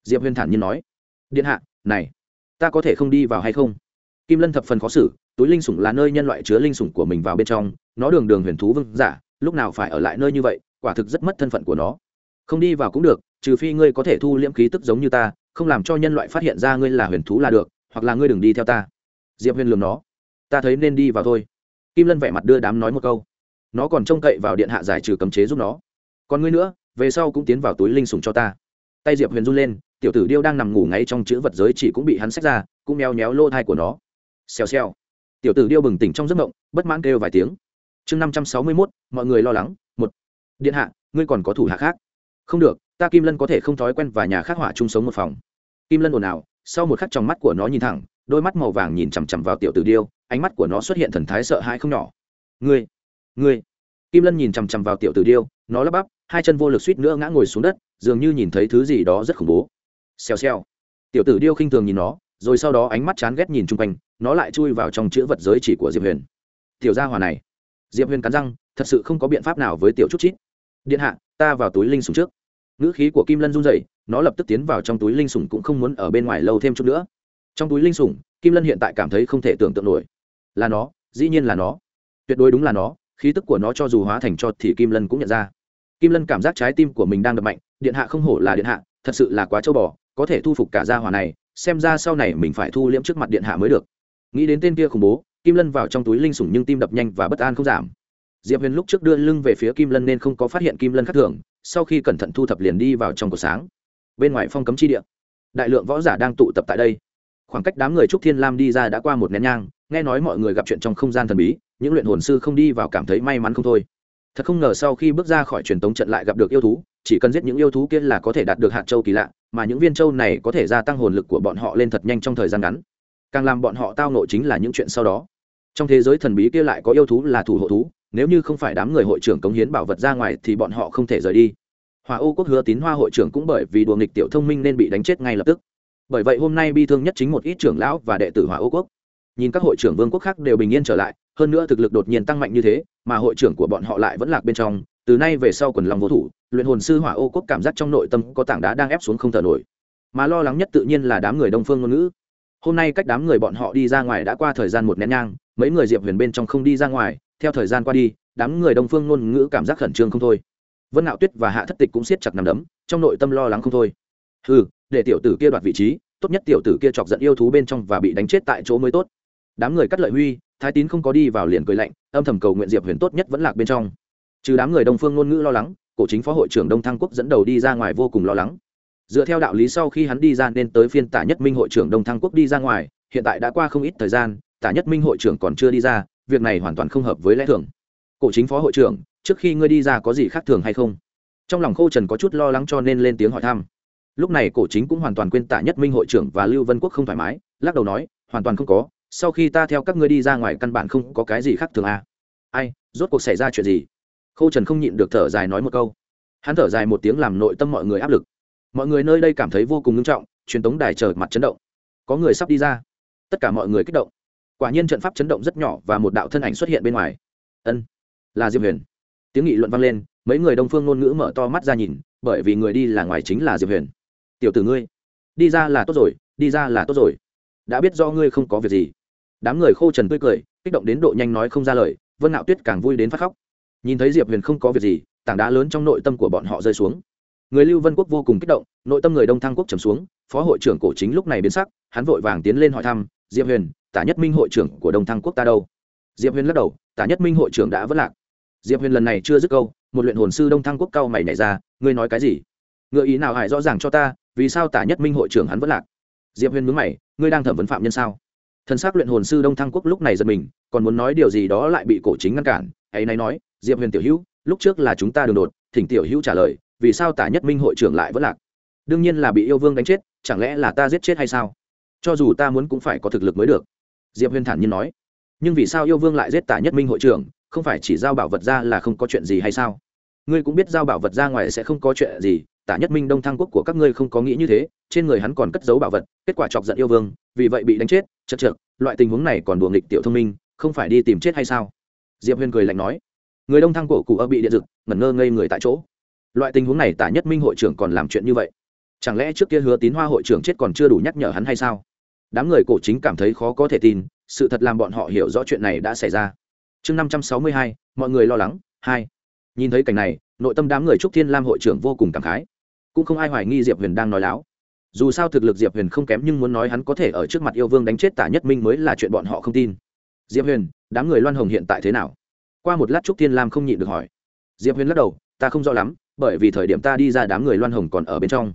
diệp huyền thản nhiên nói, điện hạ, này, ta có thể không đi vào hay không? Kim lân thập phần khó xử, túi linh sủng là nơi nhân loại chứa linh sủng của mình vào bên trong, nó đường đường huyền thú vương giả, lúc nào phải ở lại nơi như vậy, quả thực rất mất thân phận của nó. Không đi vào cũng được, trừ phi ngươi có thể thu liễm khí tức giống như ta, không làm cho nhân loại phát hiện ra ngươi là huyền thú là được, hoặc là ngươi đừng đi theo ta. Diệp huyền lường nó, ta thấy nên đi vào thôi. Kim lân vẻ mặt đưa đám nói một câu, nó còn trông cậy vào điện hạ giải trừ cấm chế giúp nó. Còn ngươi nữa, về sau cũng tiến vào túi linh sủng cho ta. Tay diệp huyền run lên tiểu tử điêu đang nằm ngủ ngay trong chữ vật giới chỉ cũng bị hắn xách ra, cũng meo méo lô thai của nó. Xèo xèo. Tiểu tử điêu bừng tỉnh trong giấc mộng, bất mãn kêu vài tiếng. Chương năm trăm sáu mươi mốt, mọi người lo lắng. Một. Điện hạ, ngươi còn có thủ hạ khác. Không được, ta kim lân có thể không thói quen và nhà khác hỏa chung sống một phòng. Kim lân ồn ào, sau một khắc trong mắt của nó nhìn thẳng, đôi mắt màu vàng nhìn chằm chằm vào tiểu tử điêu, ánh mắt của nó xuất hiện thần thái sợ hãi không nhỏ. Ngươi ngươi. Kim lân nhìn chằm chằm vào tiểu tử điêu, nó lắp bắp, hai chân vô lực suýt nữa ngã ngồi xuống đất, dường như nhìn thấy thứ gì đó rất khủng bố xèo xèo. Tiểu tử điêu khinh thường nhìn nó, rồi sau đó ánh mắt chán ghét nhìn chung quanh, nó lại chui vào trong chữ vật giới chỉ của diệp huyền. Tiểu gia hòa này. Diệp huyền cắn răng, thật sự không có biện pháp nào với tiểu chút chít. Điện hạ, ta vào túi linh sùng trước. Ngữ khí của kim lân run dậy nó lập tức tiến vào trong túi linh sùng cũng không muốn ở bên ngoài lâu thêm chút nữa. Trong túi linh sùng kim lân hiện tại cảm thấy không thể tưởng tượng nổi. Là nó, dĩ nhiên là nó. Tuyệt đối đúng là nó, khí tức của nó cho dù hóa thành cho thì kim lân cũng nhận ra. Kim lân cảm giác trái tim của mình đang đập mạnh, điện hạ không hổ là điện hạ, thật sự là quá châu bò có thể thu phục cả gia hỏa này, xem ra sau này mình phải thu liễm trước mặt điện hạ mới được. Nghĩ đến tên kia khủng bố, kim lân vào trong túi linh sủng nhưng tim đập nhanh và bất an không giảm. Diệp huyền lúc trước đưa lưng về phía kim lân nên không có phát hiện kim lân khác thường, sau khi cẩn thận thu thập liền đi vào trong cổ sáng. Bên ngoài phong cấm chi địa. Đại lượng võ giả đang tụ tập tại đây. Khoảng cách đám người trúc thiên lam đi ra đã qua một nén nhang, nghe nói mọi người gặp chuyện trong không gian thần bí, những luyện hồn sư không đi vào cảm thấy may mắn không thôi. Thật không ngờ sau khi bước ra khỏi truyền tống trận lại gặp được yêu thú, chỉ cần giết những yêu thú kia là có thể đạt được hạt châu kỳ lạ mà những viên châu này có thể gia tăng hồn lực của bọn họ lên thật nhanh trong thời gian ngắn. Càng làm bọn họ tao nộ chính là những chuyện sau đó. Trong thế giới thần bí kia lại có yêu thú là thủ hộ thú, nếu như không phải đám người hội trưởng cống hiến bảo vật ra ngoài thì bọn họ không thể rời đi. Hòa ô quốc hứa tín hoa hội trưởng cũng bởi vì đùa nghịch tiểu thông minh nên bị đánh chết ngay lập tức. Bởi vậy hôm nay bi thương nhất chính một ít trưởng lão và đệ tử hòa ô quốc. Nhìn các hội trưởng vương quốc khác đều bình yên trở lại, hơn nữa thực lực đột nhiên tăng mạnh như thế, mà hội trưởng của bọn họ lại vẫn lạc bên trong từ nay về sau quần lòng vô thủ, luyện hồn sư hỏa ô quốc cảm giác trong nội tâm có tảng đá đang ép xuống không thở nổi. Mà lo lắng nhất tự nhiên là đám người đông phương ngôn ngữ. Hôm nay cách đám người bọn họ đi ra ngoài đã qua thời gian một nén nhang, mấy người diệp huyền bên trong không đi ra ngoài, theo thời gian qua đi, đám người đông phương ngôn ngữ cảm giác khẩn trương không thôi. Vân ngạo tuyết và hạ thất tịch cũng siết chặt nằm đấm, trong nội tâm lo lắng không thôi. Ừ để tiểu tử kia đoạt vị trí, tốt nhất tiểu tử kia chọc giận yêu thú bên trong và bị đánh chết tại chỗ mới tốt. Đám người cắt lợi huy, thái tín không có đi vào liền cười lạnh, âm thầm cầu nguyện diệp huyền tốt nhất vẫn lạc bên trong trừ đám người đông phương ngôn ngữ lo lắng, cổ chính phó hội trưởng đông thăng quốc dẫn đầu đi ra ngoài vô cùng lo lắng. Dựa theo đạo lý sau khi hắn đi ra nên tới phiên tả nhất minh hội trưởng đông thăng quốc đi ra ngoài, hiện tại đã qua không ít thời gian, tả nhất minh hội trưởng còn chưa đi ra, việc này hoàn toàn không hợp với lẽ thường. Cổ chính phó hội trưởng, trước khi ngươi đi ra có gì khác thường hay không? Trong lòng khô trần có chút lo lắng cho nên lên tiếng hỏi thăm. Lúc này cổ chính cũng hoàn toàn quên tả nhất minh hội trưởng và lưu vân quốc không thoải mái, lắc đầu nói, hoàn toàn không có, sau khi ta theo các ngươi đi ra ngoài căn bản không có cái gì khác thường à. ai, rốt cuộc xảy ra chuyện gì? Khâu trần không nhịn được thở dài nói một câu. Hắn thở dài một tiếng làm nội tâm mọi người áp lực. Mọi người nơi đây cảm thấy vô cùng nghiêm trọng, truyền tống đài chờ mặt chấn động. Có người sắp đi ra. Tất cả mọi người kích động. Quả nhiên trận pháp chấn động rất nhỏ và một đạo thân ảnh xuất hiện bên ngoài. Ân, là diệp huyền. Tiếng nghị luận vang lên, mấy người đông phương ngôn ngữ mở to mắt ra nhìn, bởi vì người đi là ngoài chính là diệp huyền. Tiểu tử ngươi, đi ra là tốt rồi, đi ra là tốt rồi. Đã biết do ngươi không có việc gì. Đám người khô trần tươi cười, kích động đến độ nhanh nói không ra lời, vân nạo tuyết càng vui đến phát khóc nhìn thấy diệp huyền không có việc gì, tảng đá lớn trong nội tâm của bọn họ rơi xuống. Người lưu vân quốc vô cùng kích động, nội tâm người đông thăng quốc trầm xuống, phó hội trưởng cổ chính lúc này biến sắc, hắn vội vàng tiến lên hỏi thăm, diệp huyền, tả nhất minh hội trưởng của đông thăng quốc ta đâu? Diệp huyền lắc đầu, tả nhất minh hội trưởng đã vất lạc. Diệp huyền lần này chưa dứt câu, một luyện hồn sư đông thăng quốc cao mày nhảy ra, ngươi nói cái gì? Ngựa ý nào hại rõ ràng cho ta, vì sao tả nhất minh hội trưởng hắn vất lạc? Diệp huyền mướn mày, ngươi đang thẩm vấn phạm nhân sao? Thân xác luyện hồn sư đông thăng quốc lúc này giật mình, còn muốn nói điều gì đó lại bị cổ chính ngăn cản, ấy nay nói diệp huyền tiểu hữu, lúc trước là chúng ta đường đột, thỉnh tiểu hữu trả lời, vì sao tả nhất minh hội trưởng lại vẫn lạc? Đương nhiên là bị yêu vương đánh chết, chẳng lẽ là ta giết chết hay sao? Cho dù ta muốn cũng phải có thực lực mới được. Diệp huyền thản nhiên nói. Nhưng vì sao yêu vương lại giết tả nhất minh hội trưởng, không phải chỉ giao bảo vật ra là không có chuyện gì hay sao? Ngươi cũng biết giao bảo vật ra ngoài sẽ không có chuyện gì, tả nhất minh đông thăng quốc của các ngươi không có nghĩ như thế, trên người hắn còn cất giấu bảo vật, kết quả chọc giận yêu vương, vì vậy bị đánh chết, chật chật loại tình huống này còn đùa nghịch tiểu thông minh, không phải đi tìm chết hay sao? Diệp huyền cười lạnh nói người đông thăng cổ cụ ở bị điện giật, ngẩn ngơ ngây người tại chỗ. Loại tình huống này tả nhất minh hội trưởng còn làm chuyện như vậy? Chẳng lẽ trước kia hứa tín hoa hội trưởng chết còn chưa đủ nhắc nhở hắn hay sao? Đám người cổ chính cảm thấy khó có thể tin sự thật làm bọn họ hiểu rõ chuyện này đã xảy ra. Chương năm trăm sáu mươi hai mọi người lo lắng hai. Nhìn thấy cảnh này nội tâm đám người trúc thiên lam hội trưởng vô cùng cảm khái. Cũng không ai hoài nghi diệp huyền đang nói láo. Dù sao thực lực diệp huyền không kém nhưng muốn nói hắn có thể ở trước mặt yêu vương đánh chết tả nhất minh mới là chuyện bọn họ không tin. Diệp huyền đám người loan hồng hiện tại thế nào? Qua một lát trúc thiên lam không nhịn được hỏi. Diệp huyền lắc đầu, ta không rõ lắm, bởi vì thời điểm ta đi ra đám người loan hồng còn ở bên trong.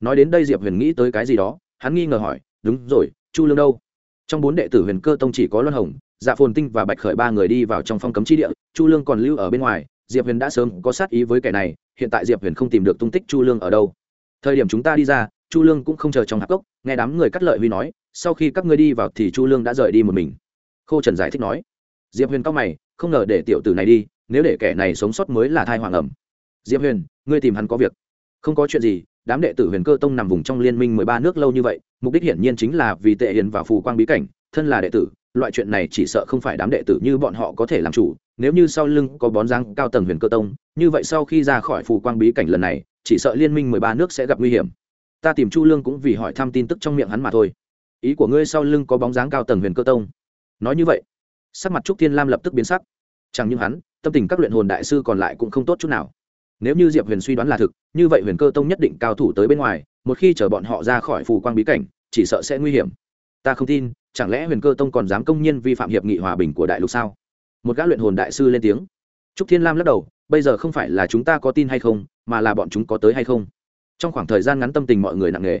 Nói đến đây diệp huyền nghĩ tới cái gì đó, hắn nghi ngờ hỏi, đúng rồi, chu lương đâu? Trong bốn đệ tử huyền cơ tông chỉ có loan hồng dạ phồn tinh và bạch khởi ba người đi vào trong phong cấm chi địa, chu lương còn lưu ở bên ngoài. Diệp huyền đã sớm có sát ý với kẻ này, hiện tại diệp huyền không tìm được tung tích chu lương ở đâu. Thời điểm chúng ta đi ra, chu lương cũng không chờ trong hạp cốc, nghe đám người cắt lợi huy nói, sau khi các ngươi đi vào thì chu lương đã rời đi một mình. Khô trần giải thích nói. Diệp huyền cao mày không ngờ để tiểu tử này đi, nếu để kẻ này sống sót mới là thai hoàng ẩm. Diệp huyền, ngươi tìm hắn có việc. Không có chuyện gì, đám đệ tử huyền cơ tông nằm vùng trong liên minh mười ba nước lâu như vậy, mục đích hiển nhiên chính là vì tệ hiền và phù quang bí cảnh, thân là đệ tử, loại chuyện này chỉ sợ không phải đám đệ tử như bọn họ có thể làm chủ, nếu như sau lưng có bón răng cao tầng huyền cơ tông, như vậy sau khi ra khỏi phù quang bí cảnh lần này, chỉ sợ liên minh mười ba nước sẽ gặp nguy hiểm. Ta tìm chu lương cũng vì hỏi thăm tin tức trong miệng hắn mà thôi. Ý của ngươi sau lưng có bóng dáng cao tầng huyền cơ tông. Nói như vậy sắc mặt trúc thiên lam lập tức biến sắc. Chẳng những hắn, tâm tình các luyện hồn đại sư còn lại cũng không tốt chút nào. Nếu như diệp huyền suy đoán là thực, như vậy huyền cơ tông nhất định cao thủ tới bên ngoài, một khi chở bọn họ ra khỏi phù quang bí cảnh, chỉ sợ sẽ nguy hiểm. Ta không tin, chẳng lẽ huyền cơ tông còn dám công nhiên vi phạm hiệp nghị hòa bình của đại lục sao? Một gã luyện hồn đại sư lên tiếng. Trúc thiên lam lắc đầu, bây giờ không phải là chúng ta có tin hay không, mà là bọn chúng có tới hay không? Trong khoảng thời gian ngắn tâm tình mọi người nặng nề.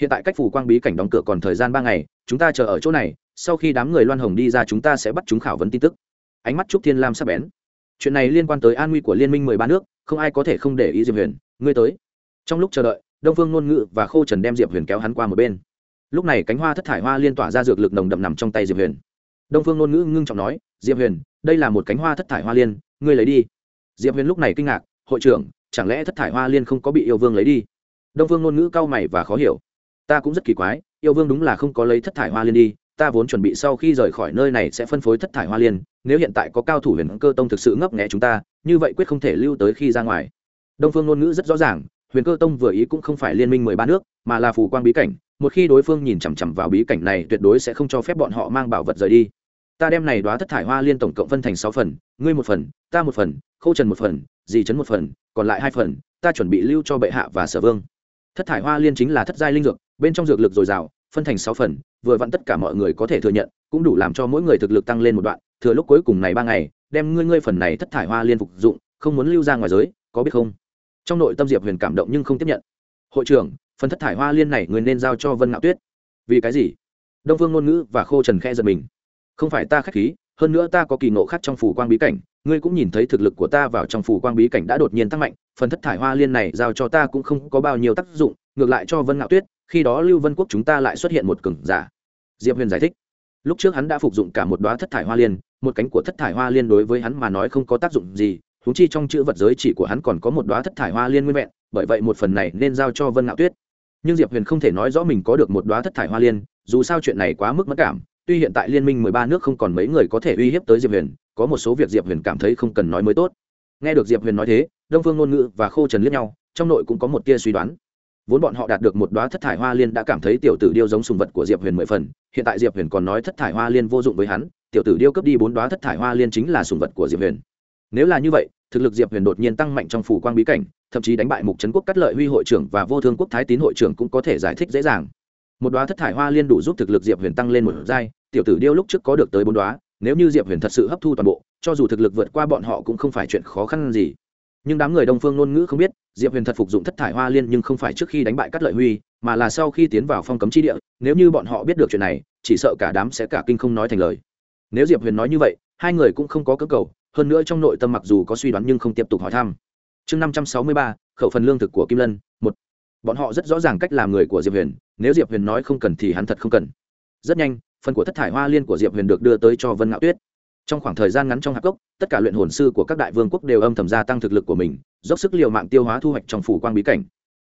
Hiện tại cách phù quang bí cảnh đóng cửa còn thời gian ba ngày, chúng ta chờ ở chỗ này sau khi đám người loan hồng đi ra chúng ta sẽ bắt chúng khảo vấn tin tức. Ánh mắt trúc thiên lam sắp bén. Chuyện này liên quan tới an nguy của liên minh mười ba nước, không ai có thể không để ý diệp huyền. Ngươi tới. Trong lúc chờ đợi, đông phương ngôn ngữ và khô trần đem diệp huyền kéo hắn qua một bên. Lúc này cánh hoa thất thải hoa liên tỏa ra dược lực nồng đậm nằm trong tay diệp huyền. Đông phương ngôn ngữ ngưng trọng nói, diệp huyền, đây là một cánh hoa thất thải hoa liên, ngươi lấy đi. Diệp huyền lúc này kinh ngạc, hội trưởng, chẳng lẽ thất thải hoa liên không có bị yêu vương lấy đi? Đông phương ngôn ngữ cao mày và khó hiểu. Ta cũng rất kỳ quái, yêu vương đúng là không có lấy thất thải hoa liên đi ta vốn chuẩn bị sau khi rời khỏi nơi này sẽ phân phối thất thải hoa liên, nếu hiện tại có cao thủ huyền cơ tông thực sự ngấp nghẽ chúng ta, như vậy quyết không thể lưu tới khi ra ngoài. Đông phương ngôn ngữ rất rõ ràng, huyền cơ tông vừa ý cũng không phải liên minh mười ba nước, mà là phù quang bí cảnh, một khi đối phương nhìn chằm chằm vào bí cảnh này tuyệt đối sẽ không cho phép bọn họ mang bảo vật rời đi. Ta đem này đoá thất thải hoa liên tổng cộng phân thành sáu phần, ngươi một phần, ta một phần, khâu trần một phần, dì trấn một phần, còn lại hai phần, ta chuẩn bị lưu cho bệ hạ và sở vương. Thất thải hoa liên chính là thất giai linh dược, bên trong dược lực dồi dào phân thành sáu phần, vừa vặn tất cả mọi người có thể thừa nhận, cũng đủ làm cho mỗi người thực lực tăng lên một đoạn, thừa lúc cuối cùng này ba ngày, đem ngươi ngươi phần này thất thải hoa liên phục dụng, không muốn lưu ra ngoài giới, có biết không? Trong nội tâm diệp huyền cảm động nhưng không tiếp nhận. Hội trưởng, phần thất thải hoa liên này người nên giao cho vân ngạo tuyết. Vì cái gì? Đông phương ngôn ngữ và khô trần khe giật mình. Không phải ta k h á c h khí, hơn nữa ta có kỳ nộ khác trong phủ quang bí cảnh, ngươi cũng nhìn thấy thực lực của ta vào trong phủ quang bí cảnh đã đột nhiên tăng mạnh, phần thất thải hoa liên này giao cho ta cũng không có bao nhiêu tác dụng, ngược lại cho vân ngạo tuyết khi đó lưu vân quốc chúng ta lại xuất hiện một cường giả. Diệp huyền giải thích. Lúc trước hắn đã phục dụng cả một đoá thất thải hoa liên, một cánh của thất thải hoa liên đối với hắn mà nói không có tác dụng gì húng chi trong chữ vật giới chỉ của hắn còn có một đoá thất thải hoa liên nguyên vẹn, bởi vậy một phần này nên giao cho vân ngạo tuyết. Nhưng diệp huyền không thể nói rõ mình có được một đoá thất thải hoa liên, dù sao chuyện này quá mức mất cảm, tuy hiện tại liên minh mười ba nước không còn mấy người có thể uy hiếp tới diệp huyền, có một số việc diệp huyền cảm thấy không cần nói mới tốt. Nghe được diệp huyền nói thế, đông phương ngôn ngữ và khô trần liếc nhau, trong nội cũng có một tia suy đoán vốn bọn họ đạt được một đoá thất thải hoa liên đã cảm thấy tiểu tử điêu giống sùng vật của diệp huyền mười phần, hiện tại diệp huyền còn nói thất thải hoa liên vô dụng với hắn, tiểu tử điêu cấp đi bốn đoá thất thải hoa liên chính là sùng vật của diệp huyền. Nếu là như vậy, thực lực diệp huyền đột nhiên tăng mạnh trong phủ quang bí cảnh, thậm chí đánh bại mục trấn quốc cắt lợi huy hội trưởng và vô thương quốc thái tín hội trưởng cũng có thể giải thích dễ dàng. Một đoá thất thải hoa liên đủ giúp thực lực diệp huyền tăng lên một giai, tiểu tử điêu lúc trước có được tới bốn đoá, nếu như diệp huyền thật sự hấp thu toàn bộ, cho dù thực lực vượt qua bọn họ cũng không phải chuyện khó khăn gì nhưng đám người đông phương ngôn ngữ không biết, diệp huyền thật phục dụng thất thải hoa liên nhưng không phải trước khi đánh bại cắt lợi huy, mà là sau khi tiến vào phong cấm chi địa, nếu như bọn họ biết được chuyện này, chỉ sợ cả đám sẽ cả kinh không nói thành lời. Nếu diệp huyền nói như vậy, hai người cũng không có cơ cầu, hơn nữa trong nội tâm mặc dù có suy đoán nhưng không tiếp tục hỏi thăm. Chương năm trăm sáu mươi ba, khẩu phần lương thực của kim lân, một. Bọn họ rất rõ ràng cách làm người của diệp huyền, nếu diệp huyền nói không cần thì hắn thật không cần. Rất nhanh, phần của thất thải hoa liên của diệp huyền được đưa tới cho vân ngạo tuyết trong khoảng thời gian ngắn trong hạp cốc, tất cả luyện hồn sư của các đại vương quốc đều âm thầm gia tăng thực lực của mình, dốc sức l i ề u mạng tiêu hóa thu hoạch trong phủ quang bí cảnh.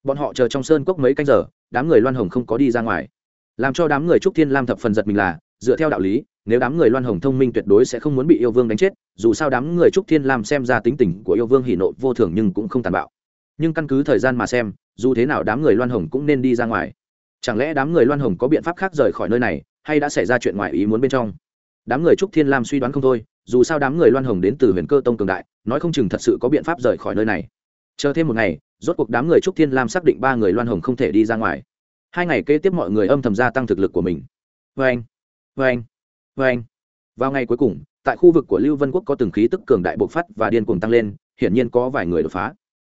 Bọn họ chờ trong sơn cốc mấy canh giờ, đám người loan hồng không có đi ra ngoài. Làm cho đám người trúc thiên lam thập phần giật mình là, dựa theo đạo lý, nếu đám người loan hồng thông minh tuyệt đối sẽ không muốn bị yêu vương đánh chết, dù sao đám người trúc thiên lam xem ra tính tình của yêu vương hỉ nộ vô thường nhưng cũng không tàn bạo. Nhưng căn cứ thời gian mà xem, dù thế nào đám người loan hồng cũng nên đi ra ngoài. Chẳng lẽ đám người loan hồng có biện pháp khác rời khỏi nơi này, hay đã xảy ra chuyện ngoài ý muốn bên trong? Đám người trúc thiên lam suy đoán không thôi, dù sao đám người loan hồng đến từ huyền cơ tông cường đại, nói không chừng thật sự có biện pháp rời khỏi nơi này. Chờ thêm một ngày, rốt cuộc đám người trúc thiên lam xác định ba người loan hồng không thể đi ra ngoài. Hai ngày kế tiếp mọi người âm thầm gia tăng thực lực của mình. Vê anh vê anh vê anh vào ngày cuối cùng, tại khu vực của lưu vân quốc có từng khí tức cường đại bộc phát và điên cuồng tăng lên, hiển nhiên có vài người đột phá.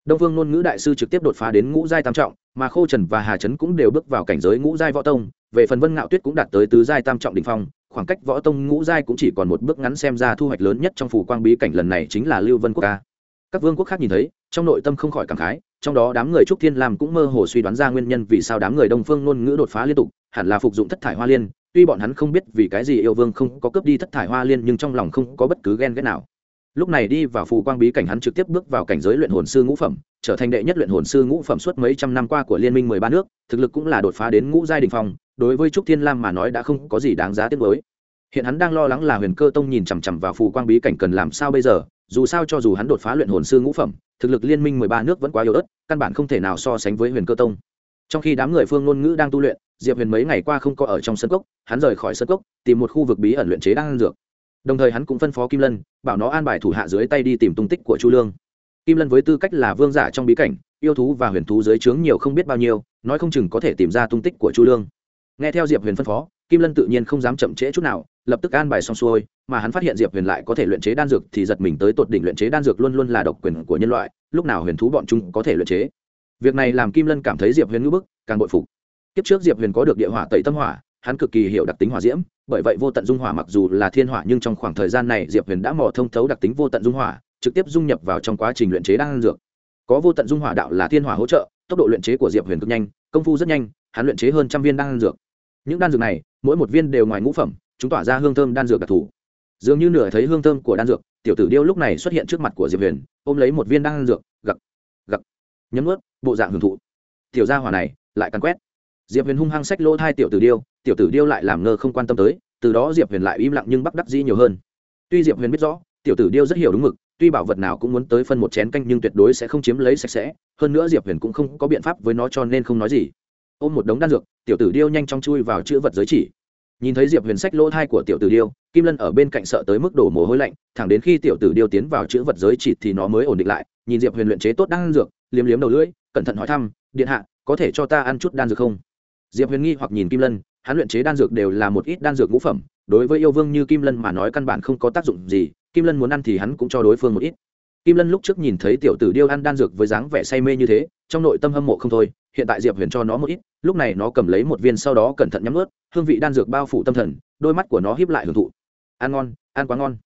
Đông phương ngôn ngữ đại sư trực tiếp đột phá đến ngũ giai tam trọng, mà khô trần và hà trấn cũng đều bước vào cảnh giới ngũ giai võ tông, về phần vân ngạo tuyết cũng đạt tới tứ giai tam trọng đ ỉ n h phong khoảng cách võ tông ngũ giai cũng chỉ còn một bước ngắn xem ra thu hoạch lớn nhất trong phủ quang bí cảnh lần này chính là lưu vân quốc ca. Các vương quốc khác nhìn thấy, trong nội tâm không khỏi cảm khái, trong đó đám người trúc thiên lam cũng mơ hồ suy đoán ra nguyên nhân vì sao đám người đông phương ngôn ngữ đột phá liên tục, hẳn là phục dụng thất thải hoa liên, tuy bọn hắn không biết vì cái gì yêu vương không có cướp đi thất thải hoa liên nhưng trong lòng không có bất cứ ghen ghét nào. Lúc này đi vào phù quang bí cảnh hắn trực tiếp bước vào cảnh giới luyện hồn sư ngũ phẩm, trở thành đệ nhất luyện hồn sư ngũ phẩm suốt mấy trăm năm qua của liên minh mười ba nước, thực lực cũng là đột phá đến ngũ giai đình phong đối với trúc thiên lam mà nói đã không có gì đáng giá tiếc với hiện hắn đang lo lắng là huyền cơ tông nhìn chằm chằm vào phù quang bí cảnh cần làm sao bây giờ, dù sao cho dù hắn đột phá luyện hồn sư ngũ phẩm, thực lực liên minh mười ba nước vẫn quá yếu ớt, căn bản không thể nào so sánh với huyền cơ tông. Trong khi đám người phương ngôn ngữ đang tu luyện, diệp huyền mấy ngày qua không có ở trong sân cốc, hắn rời khỏi sân cốc, tìm một khu vực bí ẩn luyện chế đang ăn dược. Đồng thời hắn cũng phân phó kim lân, bảo nó an bài thủ hạ dưới tay đi tìm tung tích của chu lương. Kim lân với tư cách là vương giả trong bí cảnh, yêu thú và huyền thú dưới trướng nhiều không biết bao nhiêu, nói không chừng có thể tìm ra tung tích của chu lương nghe theo diệp huyền phân phó, kim lân tự nhiên không dám chậm trễ chút nào, lập tức an bài xong xuôi, mà hắn phát hiện diệp huyền lại có thể luyện chế đan dược thì giật mình tới tột đỉnh luyện chế đan dược luôn luôn là độc quyền của nhân loại, lúc nào huyền thú bọn chúng có thể luyện chế. Việc này làm kim lân cảm thấy diệp huyền ngữ bức, càng bội phục. Kiếp trước diệp huyền có được địa hỏa tẩy tâm hỏa, hắn cực kỳ hiểu đặc tính hỏa diễm, bởi vậy vô tận dung hỏa mặc dù là thiên hỏa nhưng trong khoảng thời gian này diệp huyền đã mò thông thấu đặc tính vô tận dung hỏa, trực tiếp dung nhập vào trong quá trình luyện chế đan dược. Có vô tận dung hỏa đạo là thiên hỏa hỗ trợ, tốc độ luyện chế của diệp huyền cực nhanh, công phu rất nhanh, hắn luyện chế hơn trăm viên đan dược những đan dược này, mỗi một viên đều ngoài ngũ phẩm, chúng tỏa ra hương thơm đan dược đặc thù. Dường như nửa thấy hương thơm của đan dược, tiểu tử điêu lúc này xuất hiện trước mặt của diệp huyền, ôm lấy một viên đan dược, gặc gặc, nhấm ướt bộ dạng hưởng thụ. Tiểu gia hỏa này, lại cắn quét. Diệp huyền hung hăng sách lỗ thai tiểu tử điêu, tiểu tử điêu lại làm ngơ không quan tâm tới, từ đó diệp huyền lại im lặng nhưng bắc đắc dĩ nhiều hơn. Tuy diệp huyền biết rõ, tiểu tử điêu rất hiểu đúng mực, tuy bảo vật nào cũng muốn tới phân một chén canh nhưng tuyệt đối sẽ không chiếm lấy sạch sẽ, hơn nữa diệp huyền cũng không có biện pháp với nó cho nên không nói gì ôm một đống đan dược, tiểu tử điêu nhanh chóng chui vào chữ vật giới chỉ. Nhìn thấy diệp huyền sách lỗ thai của tiểu tử điêu, kim lân ở bên cạnh sợ tới mức đổ mồ hôi lạnh, thẳng đến khi tiểu tử điêu tiến vào chữ vật giới chỉ thì nó mới ổn định lại, nhìn diệp huyền luyện chế tốt đan dược, liếm liếm đầu lưỡi, cẩn thận hỏi thăm, điện hạ, có thể cho ta ăn chút đan dược không? Diệp huyền nghi hoặc nhìn kim lân, hắn luyện chế đan dược đều là một ít đan dược ngũ phẩm, đối với yêu vương như kim lân mà nói căn bản không có tác dụng gì, kim lân muốn ăn thì hắn cũng cho đối phương một ít kim lân lúc trước nhìn thấy tiểu tử điêu ăn đan dược với dáng vẻ say mê như thế, trong nội tâm hâm mộ không thôi, hiện tại diệp huyền cho nó một ít, lúc này nó cầm lấy một viên sau đó cẩn thận nhắm ướt, hương vị đan dược bao phủ tâm thần, đôi mắt của nó híp lại hưởng thụ. Ăn ngon, ăn quá ngon.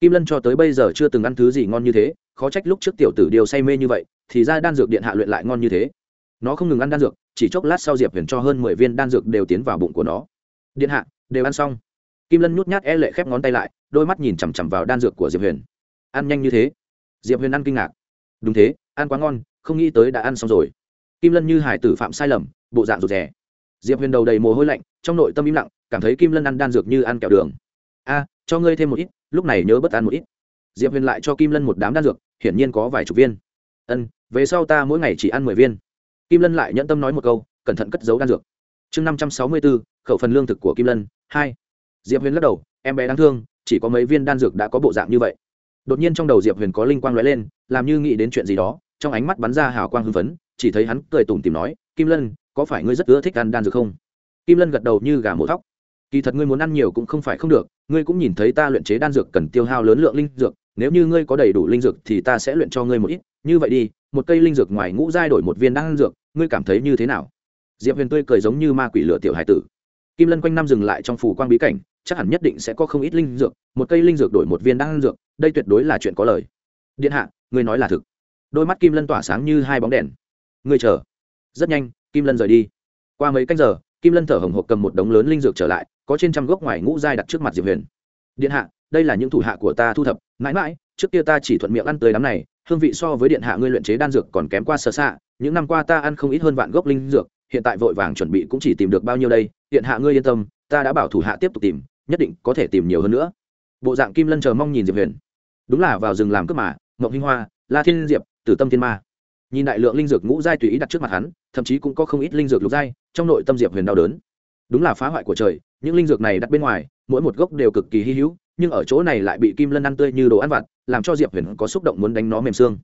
Kim lân cho tới bây giờ chưa từng ăn thứ gì ngon như thế, khó trách lúc trước tiểu tử điêu say mê như vậy, thì ra đan dược điện hạ luyện lại ngon như thế. Nó không ngừng ăn đan dược, chỉ chốc lát sau diệp huyền cho hơn mười viên đan dược đều tiến vào bụng của nó. Điện hạ, đều ăn xong. Kim lân nhút nhát e lệ khép ngón tay lại, đôi mắt nhìn chằm chằm vào đan dược của diệp huyền. Ăn nhanh như thế diệp huyền ăn kinh ngạc. Đúng thế, ăn quá ngon, không nghĩ tới đã ăn xong rồi. Kim lân như hải tử phạm sai lầm, bộ dạng rụt rè. Diệp huyền đầu đầy mồ hôi lạnh, trong nội tâm im lặng, cảm thấy kim lân ăn đan dược như ăn kẹo đường. A, cho ngươi thêm một ít, lúc này nhớ bất ăn một ít. Diệp huyền lại cho kim lân một đám đan dược, hiển nhiên có vài chục viên. Ân, về sau ta mỗi ngày chỉ ăn mười viên. Kim lân lại nhẫn tâm nói một câu, cẩn thận cất giấu đan dược. Chương năm trăm sáu mươi bốn khẩu phần lương thực của kim lân, hai. Diệp huyền lắc đầu, em bé đáng thương, chỉ có mấy viên đan dược đã có bộ dạng như vậy đột nhiên trong đầu diệp huyền có linh quang lóe lên, làm như nghĩ đến chuyện gì đó, trong ánh mắt bắn ra hào quang hưng phấn, chỉ thấy hắn cười tủm tìm nói, kim lân, có phải ngươi rất ưa thích ăn đan dược không? Kim lân gật đầu như gà mổ thóc. Kỳ thật ngươi muốn ăn nhiều cũng không phải không được, ngươi cũng nhìn thấy ta luyện chế đan dược cần tiêu hao lớn lượng linh dược, nếu như ngươi có đầy đủ linh dược thì ta sẽ luyện cho ngươi một ít, như vậy đi, một cây linh dược ngoài ngũ giai đổi một viên đan dược, ngươi cảm thấy như thế nào? Diệp huyền tươi cười giống như ma quỷ lửa tiểu hải tử. Kim lân quanh năm dừng lại trong phủ quang bí cảnh chắc hẳn nhất định sẽ có không ít linh dược, một cây linh dược đổi một viên đan dược, đây tuyệt đối là chuyện có lời. Điện hạ, ngươi nói là thực. Đôi mắt kim lân tỏa sáng như hai bóng đèn. Ngươi chờ. Rất nhanh, kim lân rời đi. Qua mấy canh giờ, kim lân thở hồng hộc cầm một đống lớn linh dược trở lại, có trên trăm gốc ngoài ngũ giai đặt trước mặt diệp huyền. Điện hạ, đây là những thủ hạ của ta thu thập. Mãi mãi, trước kia ta chỉ thuận miệng ăn tới đám này, hương vị so với điện hạ ngươi luyện chế đan dược còn kém qua sơ xạ những năm qua ta ăn không ít hơn vạn gốc linh dược, hiện tại vội vàng chuẩn bị cũng chỉ tìm được bao nhiêu đây. Điện hạ ngươi yên tâm, ta đã bảo thủ hạ tiếp tục tìm nhất định có thể tìm nhiều hơn nữa. Bộ dạng kim lân chờ mong nhìn diệp huyền. Đúng là vào rừng làm cướp mà, ngộng hinh hoa, la thiên diệp, tử tâm thiên ma. Nhìn đại lượng linh dược ngũ giai tùy ý đặt trước mặt hắn, thậm chí cũng có không ít linh dược lục giai, trong nội tâm diệp huyền đau đớn. Đúng là phá hoại của trời, những linh dược này đặt bên ngoài, mỗi một gốc đều cực kỳ hy hữu, nhưng ở chỗ này lại bị kim lân ăn tươi như đồ ăn vặt, làm cho diệp huyền có xúc động muốn đánh nó mềm xương.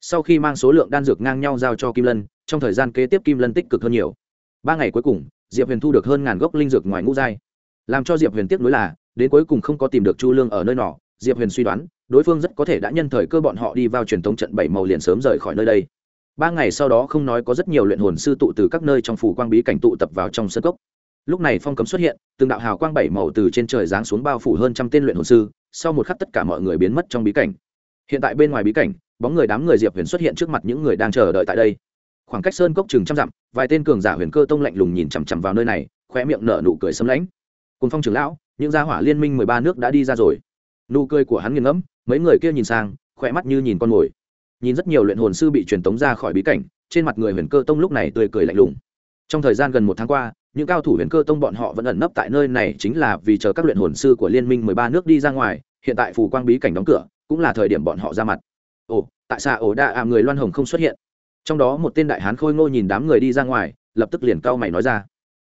Sau khi mang số lượng đan dược ngang nhau giao cho kim lân, trong thời gian kế tiếp kim lân tích cực hơn nhiều. Ba ngày cuối cùng, diệp huyền thu được hơn ngàn gốc linh dược ngoài ngũ giai làm cho diệp huyền tiếc nuối là, đến cuối cùng không có tìm được chu lương ở nơi nọ. Diệp huyền suy đoán, đối phương rất có thể đã nhân thời cơ bọn họ đi vào truyền thống trận bảy màu liền sớm rời khỏi nơi đây. Ba ngày sau đó không nói có rất nhiều luyện hồn sư tụ từ các nơi trong phủ quang bí cảnh tụ tập vào trong sân cốc. Lúc này phong cấm xuất hiện, từng đạo hào quang bảy màu từ trên trời giáng xuống bao phủ hơn trăm tên luyện hồn sư, sau một khắc tất cả mọi người biến mất trong bí cảnh. Hiện tại bên ngoài bí cảnh, bóng người đám người diệp huyền xuất hiện trước mặt những người đang chờ đợi tại đây. Khoảng cách sơn cốc chừng trăm dặm, vài tên cường giả huyền cơ tông lạnh lùng nhìn chằm chằm vào nơi này khoe miệng nở nụ cười sấm lãnh cùng phong trưởng lão, những gia hỏa liên minh mười ba nước đã đi ra rồi. Nụ cười của hắn nghiền ngẫm, mấy người kia nhìn sang, khỏe mắt như nhìn con mồi. Nhìn rất nhiều luyện hồn sư bị truyền tống ra khỏi bí cảnh, trên mặt người huyền cơ tông lúc này tươi cười lạnh lùng. Trong thời gian gần một tháng qua, những cao thủ huyền cơ tông bọn họ vẫn ẩn nấp tại nơi này chính là vì chờ các luyện hồn sư của liên minh mười ba nước đi ra ngoài, hiện tại phù quang bí cảnh đóng cửa, cũng là thời điểm bọn họ ra mặt. Ồ, tại sao ổ đa à người loan hồng không xuất hiện? Trong đó một tên đại hán khôi ngô nhìn đám người đi ra ngoài, lập tức liền cau mày nói ra.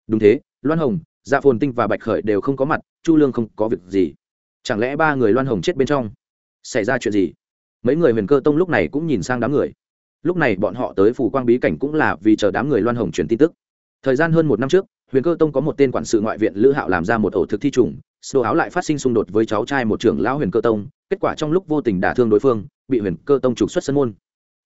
Đúng thế, loan hồng dạ phồn tinh và bạch khởi đều không có mặt, chu lương không có việc gì. Chẳng lẽ ba người loan hồng chết bên trong? Xảy ra chuyện gì? Mấy người huyền cơ tông lúc này cũng nhìn sang đám người. Lúc này bọn họ tới phủ quang bí cảnh cũng là vì chờ đám người loan hồng truyền tin tức. Thời gian hơn một năm trước, huyền cơ tông có một tên quản sự ngoại viện lữ hạo làm ra một ổ thực thi trùng, sô áo lại phát sinh xung đột với cháu trai một trưởng lão huyền cơ tông, kết quả trong lúc vô tình đả thương đối phương, bị huyền cơ tông trục xuất sân môn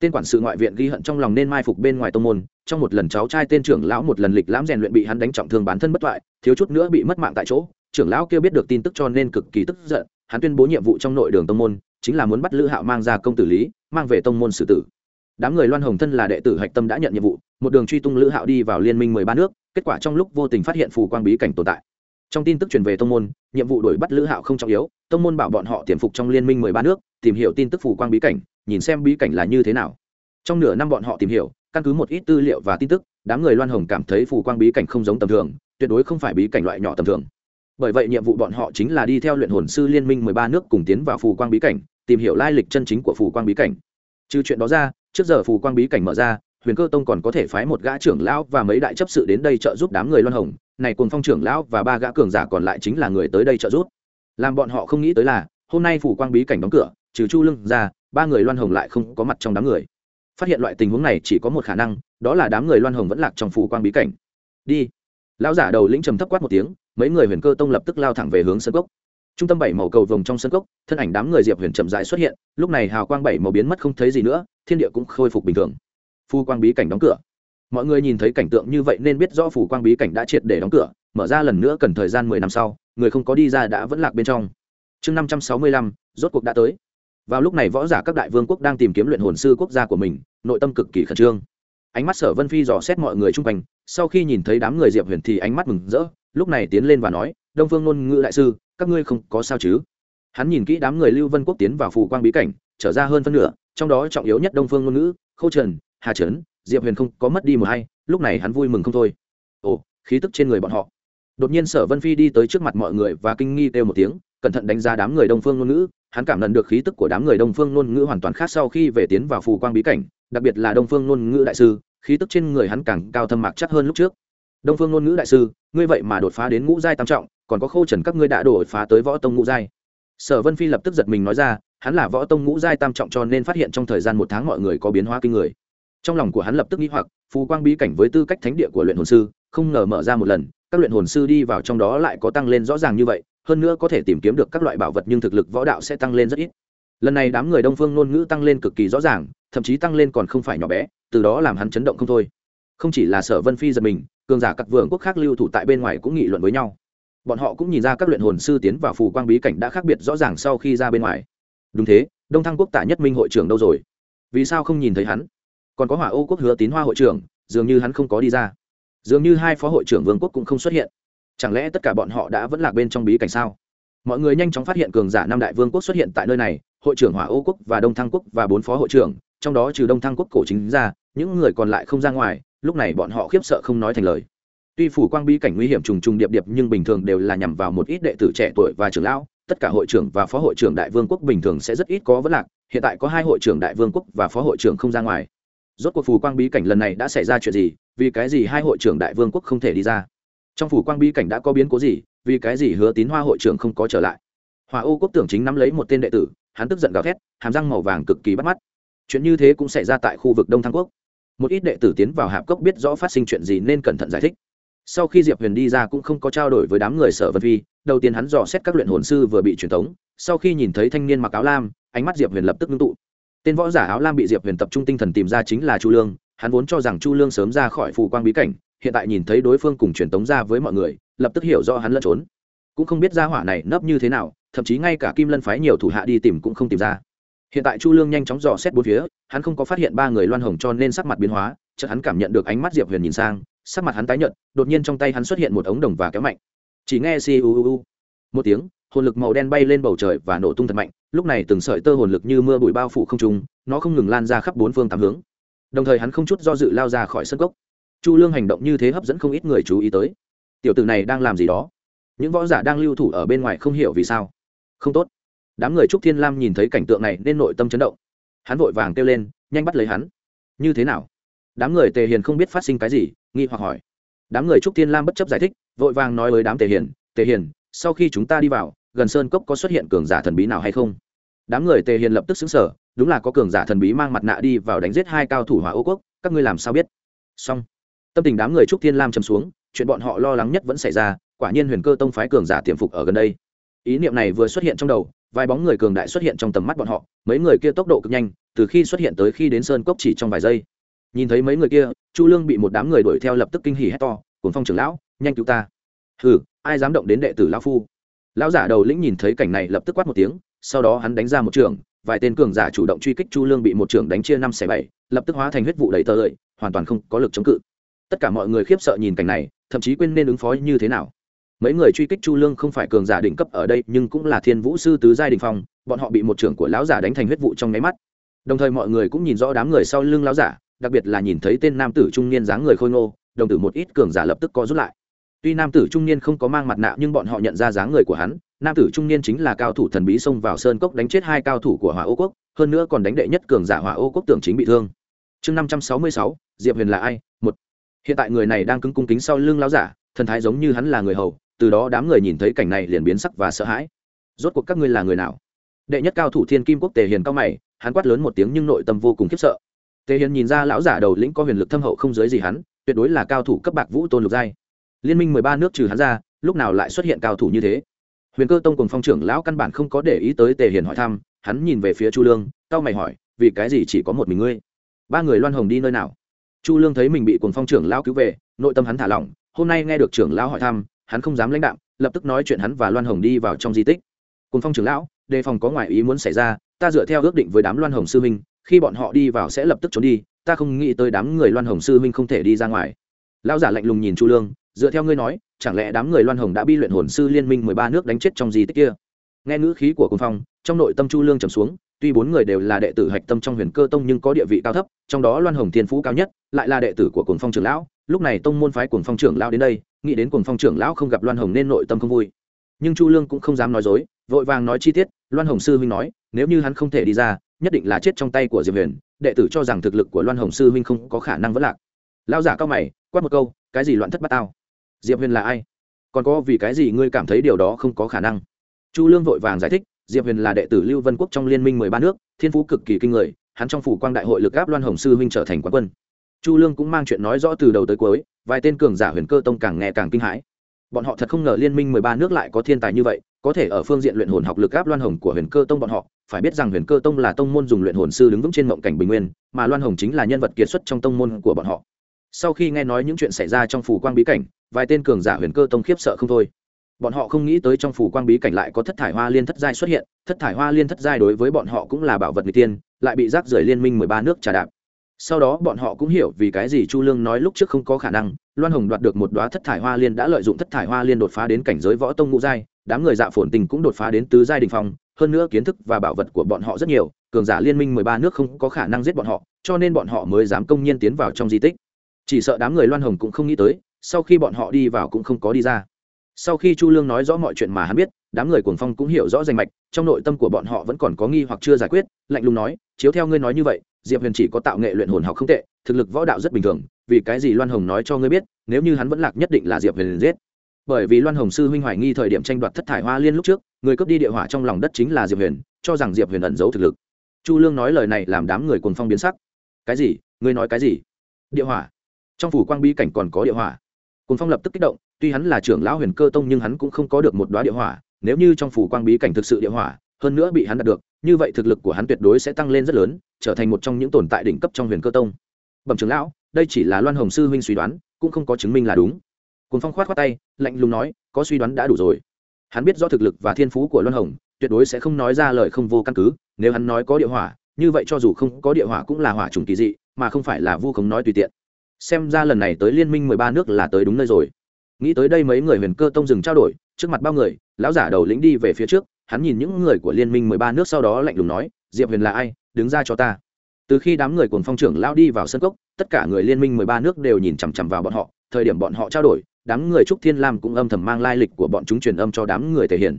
tên quản sự ngoại viện ghi hận trong lòng nên mai phục bên ngoài tông môn, trong một lần cháu trai tên trưởng lão một lần lịch lãm rèn luyện bị hắn đánh trọng thương bản thân bất toại thiếu chút nữa bị mất mạng tại chỗ. Trưởng lão kia biết được tin tức cho nên cực kỳ tức giận, hắn tuyên bố nhiệm vụ trong nội đường tông môn, chính là muốn bắt lữ hạo mang ra công tử lý, mang về tông môn xử tử. Đám người loan hồng thân là đệ tử hạch tâm đã nhận nhiệm vụ, một đường truy tung lữ hạo đi vào liên minh mười ba nước, kết quả trong lúc vô tình phát hiện phù quang bí cảnh tồn tại. Trong tin tức truyền về tông môn, nhiệm vụ đuổi bắt lữ hạo không trọng yếu tông môn bảo bọn họ tiềm phục trong liên minh mười ba nước, tìm hiểu tin tức phù quang bí cảnh, nhìn xem bí cảnh là như thế nào. Trong nửa năm bọn họ tìm hiểu, căn cứ một ít tư liệu và tin tức, đám người loan hồng cảm thấy phù quang bí cảnh không giống tầm thường, tuyệt đối không phải bí cảnh loại nhỏ tầm thường. Bởi vậy nhiệm vụ bọn họ chính là đi theo luyện hồn sư liên minh mười ba nước cùng tiến vào phù quang bí cảnh, tìm hiểu lai lịch chân chính của phù quang bí cảnh. Trừ chuyện đó ra, trước giờ phù quang bí cảnh mở ra, huyền cơ tông còn có thể phái một gã trưởng lão và mấy đại chấp sự đến đây trợ giúp đám người loan hồng. Này cùng phong trưởng lão và ba gã cường giả còn lại chính là người tới đây trợ giúp làm bọn họ không nghĩ tới là, hôm nay phủ quang bí cảnh đóng cửa, trừ chu lưng ra, ba người loan hồng lại không có mặt trong đám người. Phát hiện loại tình huống này chỉ có một khả năng, đó là đám người loan hồng vẫn lạc trong phủ quang bí cảnh. Đi. Lão giả đầu lĩnh trầm thấp quát một tiếng, mấy người huyền cơ tông lập tức lao thẳng về hướng sân cốc. Trung tâm bảy màu cầu vồng trong sân cốc, thân ảnh đám người diệp huyền chậm rãi xuất hiện, lúc này hào quang bảy màu biến mất không thấy gì nữa, thiên địa cũng khôi phục bình thường. Phu quang bí cảnh đóng cửa. Mọi người nhìn thấy cảnh tượng như vậy nên biết rõ phủ quang bí cảnh đã triệt để đóng cửa mở ra lần nữa cần thời gian mười năm sau, người không có đi ra đã vẫn lạc bên trong. Chương năm trăm sáu mươi lăm, rốt cuộc đã tới. Vào lúc này võ giả các đại vương quốc đang tìm kiếm luyện hồn sư quốc gia của mình, nội tâm cực kỳ khẩn trương. Ánh mắt sở vân phi dò xét mọi người chung quanh, sau khi nhìn thấy đám người diệp huyền thì ánh mắt mừng rỡ, lúc này tiến lên và nói, đông phương ngôn ngữ đại sư, các ngươi không có sao chứ? Hắn nhìn kỹ đám người lưu vân quốc tiến vào phù quang bí cảnh, trở ra hơn phân nửa, trong đó trọng yếu nhất đông phương ngôn ngữ khâu trần, hà trấn, diệp huyền không có mất đi một hay lúc này hắn vui mừng không thôi. Ồ, khí tức trên người bọn họ đột nhiên sở vân phi đi tới trước mặt mọi người và kinh nghi kêu một tiếng, cẩn thận đánh giá đám người đông phương ngôn ngữ, hắn cảm nhận được khí tức của đám người đông phương ngôn ngữ hoàn toàn khác sau khi về tiến vào phù quang bí cảnh, đặc biệt là đông phương ngôn ngữ đại sư, khí tức trên người hắn càng cao thâm mạc chắc hơn lúc trước. Đông phương ngôn ngữ đại sư, ngươi vậy mà đột phá đến ngũ giai tam trọng, còn có khâu trần các ngươi đã đổ phá tới võ tông ngũ giai. Sở vân phi lập tức giật mình nói ra, hắn là võ tông ngũ giai tam trọng cho nên phát hiện trong thời gian một tháng mọi người có biến hóa kinh người. Trong lòng của hắn lập tức nghĩ hoặc, phù quang bí cảnh với tư cách thánh địa của luyện hồn sư, không ngờ mở ra một lần các luyện hồn sư đi vào trong đó lại có tăng lên rõ ràng như vậy, hơn nữa có thể tìm kiếm được các loại bảo vật nhưng thực lực võ đạo sẽ tăng lên rất ít. Lần này đám người đông phương ngôn ngữ tăng lên cực kỳ rõ ràng, thậm chí tăng lên còn không phải nhỏ bé, từ đó làm hắn chấn động không thôi. Không chỉ là sở vân phi giật mình, cường giả các vương quốc khác lưu thủ tại bên ngoài cũng nghị luận với nhau. Bọn họ cũng nhìn ra các luyện hồn sư tiến vào phù quang bí cảnh đã khác biệt rõ ràng sau khi ra bên ngoài. Đúng thế, đông thăng quốc tạ nhất minh hội trưởng đâu rồi? Vì sao không nhìn thấy hắn? Còn có hỏa ô quốc hứa tín hoa hội trưởng, dường như hắn không có đi ra dường như hai phó hội trưởng vương quốc cũng không xuất hiện. Chẳng lẽ tất cả bọn họ đã vẫn lạc bên trong bí cảnh sao? Mọi người nhanh chóng phát hiện cường giả năm đại vương quốc xuất hiện tại nơi này, hội trưởng hỏa ô quốc và đông thăng quốc và bốn phó hội trưởng, trong đó trừ đông thăng quốc cổ chính ra, những người còn lại không ra ngoài, lúc này bọn họ khiếp sợ không nói thành lời. Tuy phủ quang bí cảnh nguy hiểm trùng trùng điệp điệp nhưng bình thường đều là nhằm vào một ít đệ tử trẻ tuổi và trưởng lão, tất cả hội trưởng và phó hội trưởng đại vương quốc bình thường sẽ rất ít có vấn lạc, hiện tại có hai hội trưởng đại vương quốc và phó hội trưởng không ra ngoài rốt cuộc phủ quang bí cảnh lần này đã xảy ra chuyện gì? Vì cái gì hai hội trưởng đại vương quốc không thể đi ra? Trong phủ quang bí cảnh đã có biến cố gì? Vì cái gì hứa tín hoa hội trưởng không có trở lại? Hòa ô quốc tưởng chính nắm lấy một tên đệ tử, hắn tức giận gào thét, hàm răng màu vàng cực kỳ bắt mắt. Chuyện như thế cũng xảy ra tại khu vực đông thăng quốc. Một ít đệ tử tiến vào hạp cốc biết rõ phát sinh chuyện gì nên cẩn thận giải thích. Sau khi diệp huyền đi ra cũng không có trao đổi với đám người sở vân vi. đầu tiên hắn dò xét các luyện hồn sư vừa bị truyền tống, sau khi nhìn thấy thanh niên mặc áo lam, ánh mắt diệp huyền lập tức ngưng tụ tên võ giả áo lam bị diệp huyền tập trung tinh thần tìm ra chính là chu lương, hắn vốn cho rằng chu lương sớm ra khỏi phù quang bí cảnh, hiện tại nhìn thấy đối phương cùng truyền tống ra với mọi người, lập tức hiểu do hắn lẫn trốn. Cũng không biết ra hỏa này nấp như thế nào, thậm chí ngay cả kim lân phái nhiều thủ hạ đi tìm cũng không tìm ra. Hiện tại chu lương nhanh chóng dò xét bốn phía, hắn không có phát hiện ba người loan hồng cho nên sắc mặt biến hóa, chợt hắn cảm nhận được ánh mắt diệp huyền nhìn sang, sắc mặt hắn tái nhợt, đột nhiên trong tay hắn xuất hiện một ống đồng và kéo mạnh. Chỉ nghe si u u u, một tiếng hồn lực màu đen bay lên bầu trời và nổ tung thật mạnh, lúc này từng sợi tơ hồn lực như mưa bụi bao phủ không trung, nó không ngừng lan ra khắp bốn phương tám hướng. Đồng thời hắn không chút do dự lao ra khỏi sân gốc chu lương hành động như thế hấp dẫn không ít người chú ý tới. Tiểu tử này đang làm gì đó? Những võ giả đang lưu thủ ở bên ngoài không hiểu vì sao. Không tốt. Đám người trúc thiên lam nhìn thấy cảnh tượng này nên nội tâm chấn động. Hắn vội vàng kêu lên, nhanh bắt lấy hắn. Như thế nào? Đám người tề hiền không biết phát sinh cái gì, nghi hoặc hỏi. Đám người trúc thiên lam bất chấp giải thích, vội vàng nói với đám tề hiền tề hiền, sau khi chúng ta đi vào gần sơn cốc có xuất hiện cường giả thần bí nào hay không? Đám người tề hiền lập tức xứng sở đúng là có cường giả thần bí mang mặt nạ đi vào đánh giết hai cao thủ hỏa ô quốc, các ngươi làm sao biết? Xong. Tâm tình đám người trúc thiên lam chầm xuống, chuyện bọn họ lo lắng nhất vẫn xảy ra, quả nhiên huyền cơ tông phái cường giả tiềm phục ở gần đây. Ý niệm này vừa xuất hiện trong đầu, vài bóng người cường đại xuất hiện trong tầm mắt bọn họ, mấy người kia tốc độ cực nhanh, từ khi xuất hiện tới khi đến sơn cốc chỉ trong vài giây. Nhìn thấy mấy người kia, chu lương bị một đám người đuổi theo lập tức kinh hỉ hét to cùng phong trưởng lão, nhanh cứu ta. Hừ, ai dám động đến đệ tử lão phu? Lão giả đầu lĩnh nhìn thấy cảnh này lập tức quát một tiếng, sau đó hắn đánh ra một trường, vài tên cường giả chủ động truy kích chu lương bị một trường đánh chia năm xẻ bảy, lập tức hóa thành huyết vụ đầy tơ lợi hoàn toàn không có lực chống cự. Tất cả mọi người khiếp sợ nhìn cảnh này, thậm chí quên nên ứng phó như thế nào. Mấy người truy kích chu lương không phải cường giả đỉnh cấp ở đây, nhưng cũng là thiên vũ sư tứ giai đình phong, bọn họ bị một trưởng của lão giả đánh thành huyết vụ trong nháy mắt. Đồng thời mọi người cũng nhìn rõ đám người sau lưng lão giả, đặc biệt là nhìn thấy tên nam tử trung niên dáng người khôi ngô, đồng tử một ít cường giả lập tức co rút lại tuy nam tử trung niên không có mang mặt nạ nhưng bọn họ nhận ra dáng người của hắn, nam tử trung niên chính là cao thủ thần bí xông vào sơn cốc đánh chết hai cao thủ của hỏa ô quốc, hơn nữa còn đánh đệ nhất cường giả hỏa ô quốc tưởng chính bị thương. Chương năm trăm sáu mươi sáu, diệp huyền là ai? Một. Hiện tại người này đang cứng cung kính sau lưng lão giả, thần thái giống như hắn là người hầu, từ đó đám người nhìn thấy cảnh này liền biến sắc và sợ hãi. Rốt cuộc các ngươi là người nào? Đệ nhất cao thủ thiên kim quốc tề hiền cao mày, hắn quát lớn một tiếng nhưng nội tâm vô cùng khiếp sợ. Tề hiền nhìn ra lão giả đầu lĩnh có huyền lực thâm hậu không giới gì hắn, tuyệt đối là cao thủ cấp bạc vũ tôn lục giai liên minh mười ba nước trừ hắn ra lúc nào lại xuất hiện cao thủ như thế? Huyền cơ tông cùng phong trưởng lão căn bản không có để ý tới tề hiền hỏi thăm hắn nhìn về phía chu lương cao mày hỏi vì cái gì chỉ có một mình ngươi? Ba người loan hồng đi nơi nào? Chu lương thấy mình bị cùng phong trưởng lão cứu về nội tâm hắn thả lỏng hôm nay nghe được trưởng lão hỏi thăm hắn không dám lãnh đạm lập tức nói chuyện hắn và loan hồng đi vào trong di tích. Cùng phong trưởng lão đề phòng có ngoại ý muốn xảy ra ta dựa theo ước định với đám loan hồng sư minh, khi bọn họ đi vào sẽ lập tức trốn đi ta không nghĩ tới đám người loan hồng sư minh không thể đi ra ngoài. Lão giả lạnh lùng nhìn chu lương dựa theo ngươi nói, chẳng lẽ đám người loan hồng đã bi luyện hồn sư liên minh mười ba nước đánh chết trong di tích kia? Nghe ngữ khí của cung phong, trong nội tâm chu lương trầm xuống, tuy bốn người đều là đệ tử hạch tâm trong huyền cơ tông nhưng có địa vị cao thấp, trong đó loan hồng thiên phú cao nhất, lại là đệ tử của cuồng phong trưởng lão, lúc này tông môn phái cuồng phong trưởng lão đến đây, nghĩ đến cuồng phong trưởng lão không gặp loan hồng nên nội tâm không vui. Nhưng chu lương cũng không dám nói dối, vội vàng nói chi tiết, loan hồng sư huynh nói, nếu như hắn không thể đi ra, nhất định là chết trong tay của diệp huyền, đệ tử cho rằng thực lực của loan hồng sư huynh không có khả năng vẫn lạc. Lao giả cao mày, quát một câu, cái gì loạn thất bát tao? Diệp huyền là ai? Còn có vì cái gì ngươi cảm thấy điều đó không có khả năng? Chu lương vội vàng giải thích, diệp huyền là đệ tử lưu vân quốc trong liên minh mười ba nước, thiên phú cực kỳ kinh người, hắn trong phủ quang đại hội lực áp loan hồng sư huynh trở thành quán quân. Chu lương cũng mang chuyện nói rõ từ đầu tới cuối, vài tên cường giả huyền cơ tông càng nghe càng kinh hãi. Bọn họ thật không ngờ liên minh mười ba nước lại có thiên tài như vậy, có thể ở phương diện luyện hồn học lực áp loan hồng của huyền cơ tông bọn họ, phải biết rằng huyền cơ tông là tông môn dùng luyện hồn sư đứng vững trên mộng cảnh bình nguyên, mà loan hồng chính là nhân vật kiệt xuất trong tông môn của bọn họ sau khi nghe nói những chuyện xảy ra trong phủ quang bí cảnh, vài tên cường giả huyền cơ tông khiếp sợ không thôi. Bọn họ không nghĩ tới trong phủ quang bí cảnh lại có thất thải hoa liên thất giai xuất hiện, thất thải hoa liên thất giai đối với bọn họ cũng là bảo vật người tiên lại bị rác rưởi liên minh mười ba nước trà đạp. Sau đó bọn họ cũng hiểu vì cái gì chu lương nói lúc trước không có khả năng, loan hồng đoạt được một đoá thất thải hoa liên đã lợi dụng thất thải hoa liên đột phá đến cảnh giới võ tông ngũ giai, đám người dạ phồn tình cũng đột phá đến tứ giai đình phong, hơn nữa kiến thức và bảo vật của bọn họ rất nhiều, cường giả liên minh mười ba nước không có khả năng giết bọn họ, cho nên bọn họ mới dám công nhiên tiến vào trong di tích chỉ sợ đám người loan hồng cũng không nghĩ tới, sau khi bọn họ đi vào cũng không có đi ra. Sau khi chu lương nói rõ mọi chuyện mà hắn biết, đám người cuồng phong cũng hiểu rõ danh mạch, trong nội tâm của bọn họ vẫn còn có nghi hoặc chưa giải quyết, lạnh lùng nói, chiếu theo ngươi nói như vậy, diệp huyền chỉ có tạo nghệ luyện hồn học không tệ, thực lực võ đạo rất bình thường, vì cái gì loan hồng nói cho ngươi biết, nếu như hắn vẫn lạc nhất định là diệp huyền giết. Bởi vì loan hồng sư huynh hoài nghi thời điểm tranh đoạt thất thải hoa liên lúc trước, người cướp đi địa hỏa trong lòng đất chính là diệp huyền, cho rằng diệp huyền ẩn giấu thực lực. Chu lương nói lời này làm đám người cuồng phong biến sắc. Cái gì? Ngươi nói cái gì? Địa hỏa trong phủ quang bi cảnh còn có địa hỏa. Cuồng phong lập tức kích động, tuy hắn là trưởng lão huyền cơ tông nhưng hắn cũng không có được một đoá địa hỏa. Nếu như trong phủ quang bí cảnh thực sự địa hỏa, hơn nữa bị hắn đạt được, như vậy thực lực của hắn tuyệt đối sẽ tăng lên rất lớn, trở thành một trong những tồn tại đỉnh cấp trong huyền cơ tông. Bẩm trưởng lão, đây chỉ là loan hồng sư huynh suy đoán, cũng không có chứng minh là đúng. Cuốn phong khoát khoát tay, lạnh lùng nói, có suy đoán đã đủ rồi. Hắn biết do thực lực và thiên phú của loan hồng, tuyệt đối sẽ không nói ra lời không vô căn cứ, nếu hắn nói có địa hỏa, như vậy cho dù không có địa hỏa cũng là hỏa trùng kỳ dị, mà không phải là vu khống nói tùy tiện xem ra lần này tới liên minh mười ba nước là tới đúng nơi rồi. Nghĩ tới đây mấy người huyền cơ tông dừng trao đổi, trước mặt bao người, lão giả đầu lĩnh đi về phía trước, hắn nhìn những người của liên minh mười ba nước sau đó lạnh lùng nói, diệp huyền là ai? Đứng ra cho ta. Từ khi đám người cùng phong trưởng lao đi vào sân cốc, tất cả người liên minh mười ba nước đều nhìn chằm chằm vào bọn họ, thời điểm bọn họ trao đổi, đám người trúc thiên lam cũng âm thầm mang lai lịch của bọn chúng truyền âm cho đám người tề hiền.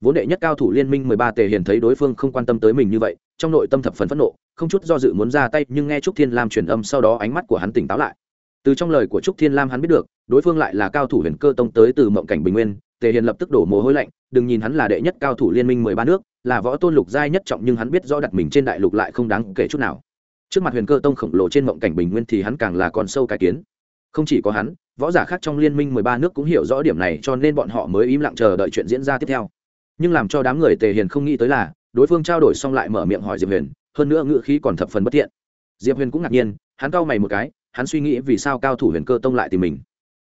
Vốn đệ nhất cao thủ liên minh mười ba tề hiền thấy đối phương không quan tâm tới mình như vậy, trong nội tâm thập phần phẫn nộ không chút do dự muốn ra tay, nhưng nghe trúc thiên lam truyền âm sau đó ánh mắt của hắn tỉnh táo lại. Từ trong lời của trúc thiên lam hắn biết được, đối phương lại là cao thủ huyền cơ tông tới từ mộng cảnh bình nguyên, tề hiền lập tức đổ mồ hôi lạnh, đừng nhìn hắn là đệ nhất cao thủ liên minh mười ba nước, là võ tôn lục giai nhất trọng nhưng hắn biết rõ đặt mình trên đại lục lại không đáng kể chút nào. Trước mặt huyền cơ tông khổng lồ trên mộng cảnh bình nguyên thì hắn càng là con sâu cải kiến. Không chỉ có hắn, võ giả khác trong liên minh mười ba nước cũng hiểu rõ điểm này, cho nên bọn họ mới im lặng chờ đợi chuyện diễn ra tiếp theo. Nhưng làm cho đám người tề hiền không nghĩ tới là, đối phương trao đổi xong lại mở miệng hỏi diệp huyền hơn nữa ngữ khí còn thập phần bất thiện diệp huyền cũng ngạc nhiên, hắn cau mày một cái, hắn suy nghĩ vì sao cao thủ huyền cơ tông lại tìm mình.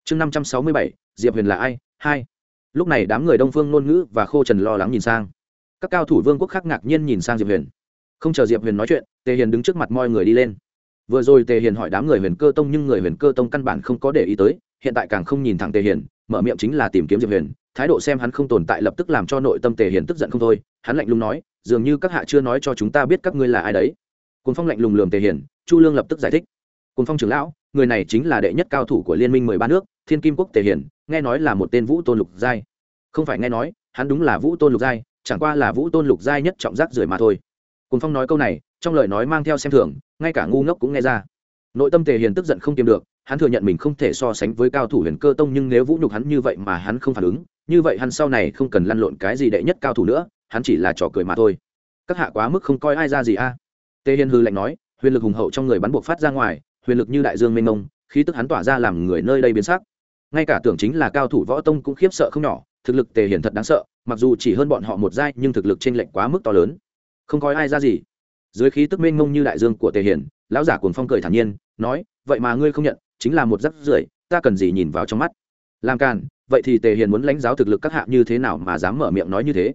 Chương năm trăm sáu mươi bảy, diệp huyền là ai? Hai. Lúc này đám người đông phương ngôn ngữ và khô trần lo lắng nhìn sang. Các cao thủ vương quốc khác ngạc nhiên nhìn sang diệp huyền. Không chờ diệp huyền nói chuyện, tề hiền đứng trước mặt mọi người đi lên. Vừa rồi tề hiền hỏi đám người huyền cơ tông nhưng người huyền cơ tông căn bản không có để ý tới, hiện tại càng không nhìn thẳng tề hiền, mở miệng chính là tìm kiếm diệp huyền, thái độ xem hắn không tồn tại lập tức làm cho nội tâm tề hiền tức giận không thôi, hắn lạnh lùng nói dường như các hạ chưa nói cho chúng ta biết các ngươi là ai đấy. Cùng phong lạnh lùng lườm tề hiền, chu lương lập tức giải thích. Cùng phong trưởng lão, người này chính là đệ nhất cao thủ của liên minh mười ba nước, thiên kim quốc tề hiển nghe nói là một tên vũ tôn lục giai. Không phải nghe nói, hắn đúng là vũ tôn lục giai, chẳng qua là vũ tôn lục giai nhất trọng giác rưởi mà thôi. Cùng phong nói câu này, trong lời nói mang theo xem thường, ngay cả ngu ngốc cũng nghe ra. Nội tâm tề hiền tức giận không kiềm được, hắn thừa nhận mình không thể so sánh với cao thủ huyền cơ tông, nhưng nếu vũ nhục hắn như vậy mà hắn không phản ứng, như vậy hắn sau này không cần lăn lộn cái gì đệ nhất cao thủ nữa hắn chỉ là trò cười mà thôi. Các hạ quá mức không coi ai ra gì a. Tề hiền hư lạnh nói, huyền lực hùng hậu trong người bắn buộc phát ra ngoài, huyền lực như đại dương mênh mông, khí tức hắn tỏa ra làm người nơi đây biến sắc. Ngay cả tưởng chính là cao thủ võ tông cũng khiếp sợ không nhỏ, thực lực tề hiển thật đáng sợ, mặc dù chỉ hơn bọn họ một giai, nhưng thực lực t r ê n lệch quá mức to lớn. Không coi ai ra gì. Dưới khí tức mênh mông như đại dương của tề hiển lão giả cuồng phong cười thản nhiên, nói, vậy mà ngươi không nhận, chính là một rắc rưởi, ta cần gì nhìn vào trong mắt? Làm càn, vậy thì tề hiền muốn lãnh giáo thực lực các hạ như thế nào mà dám mở miệng nói như thế?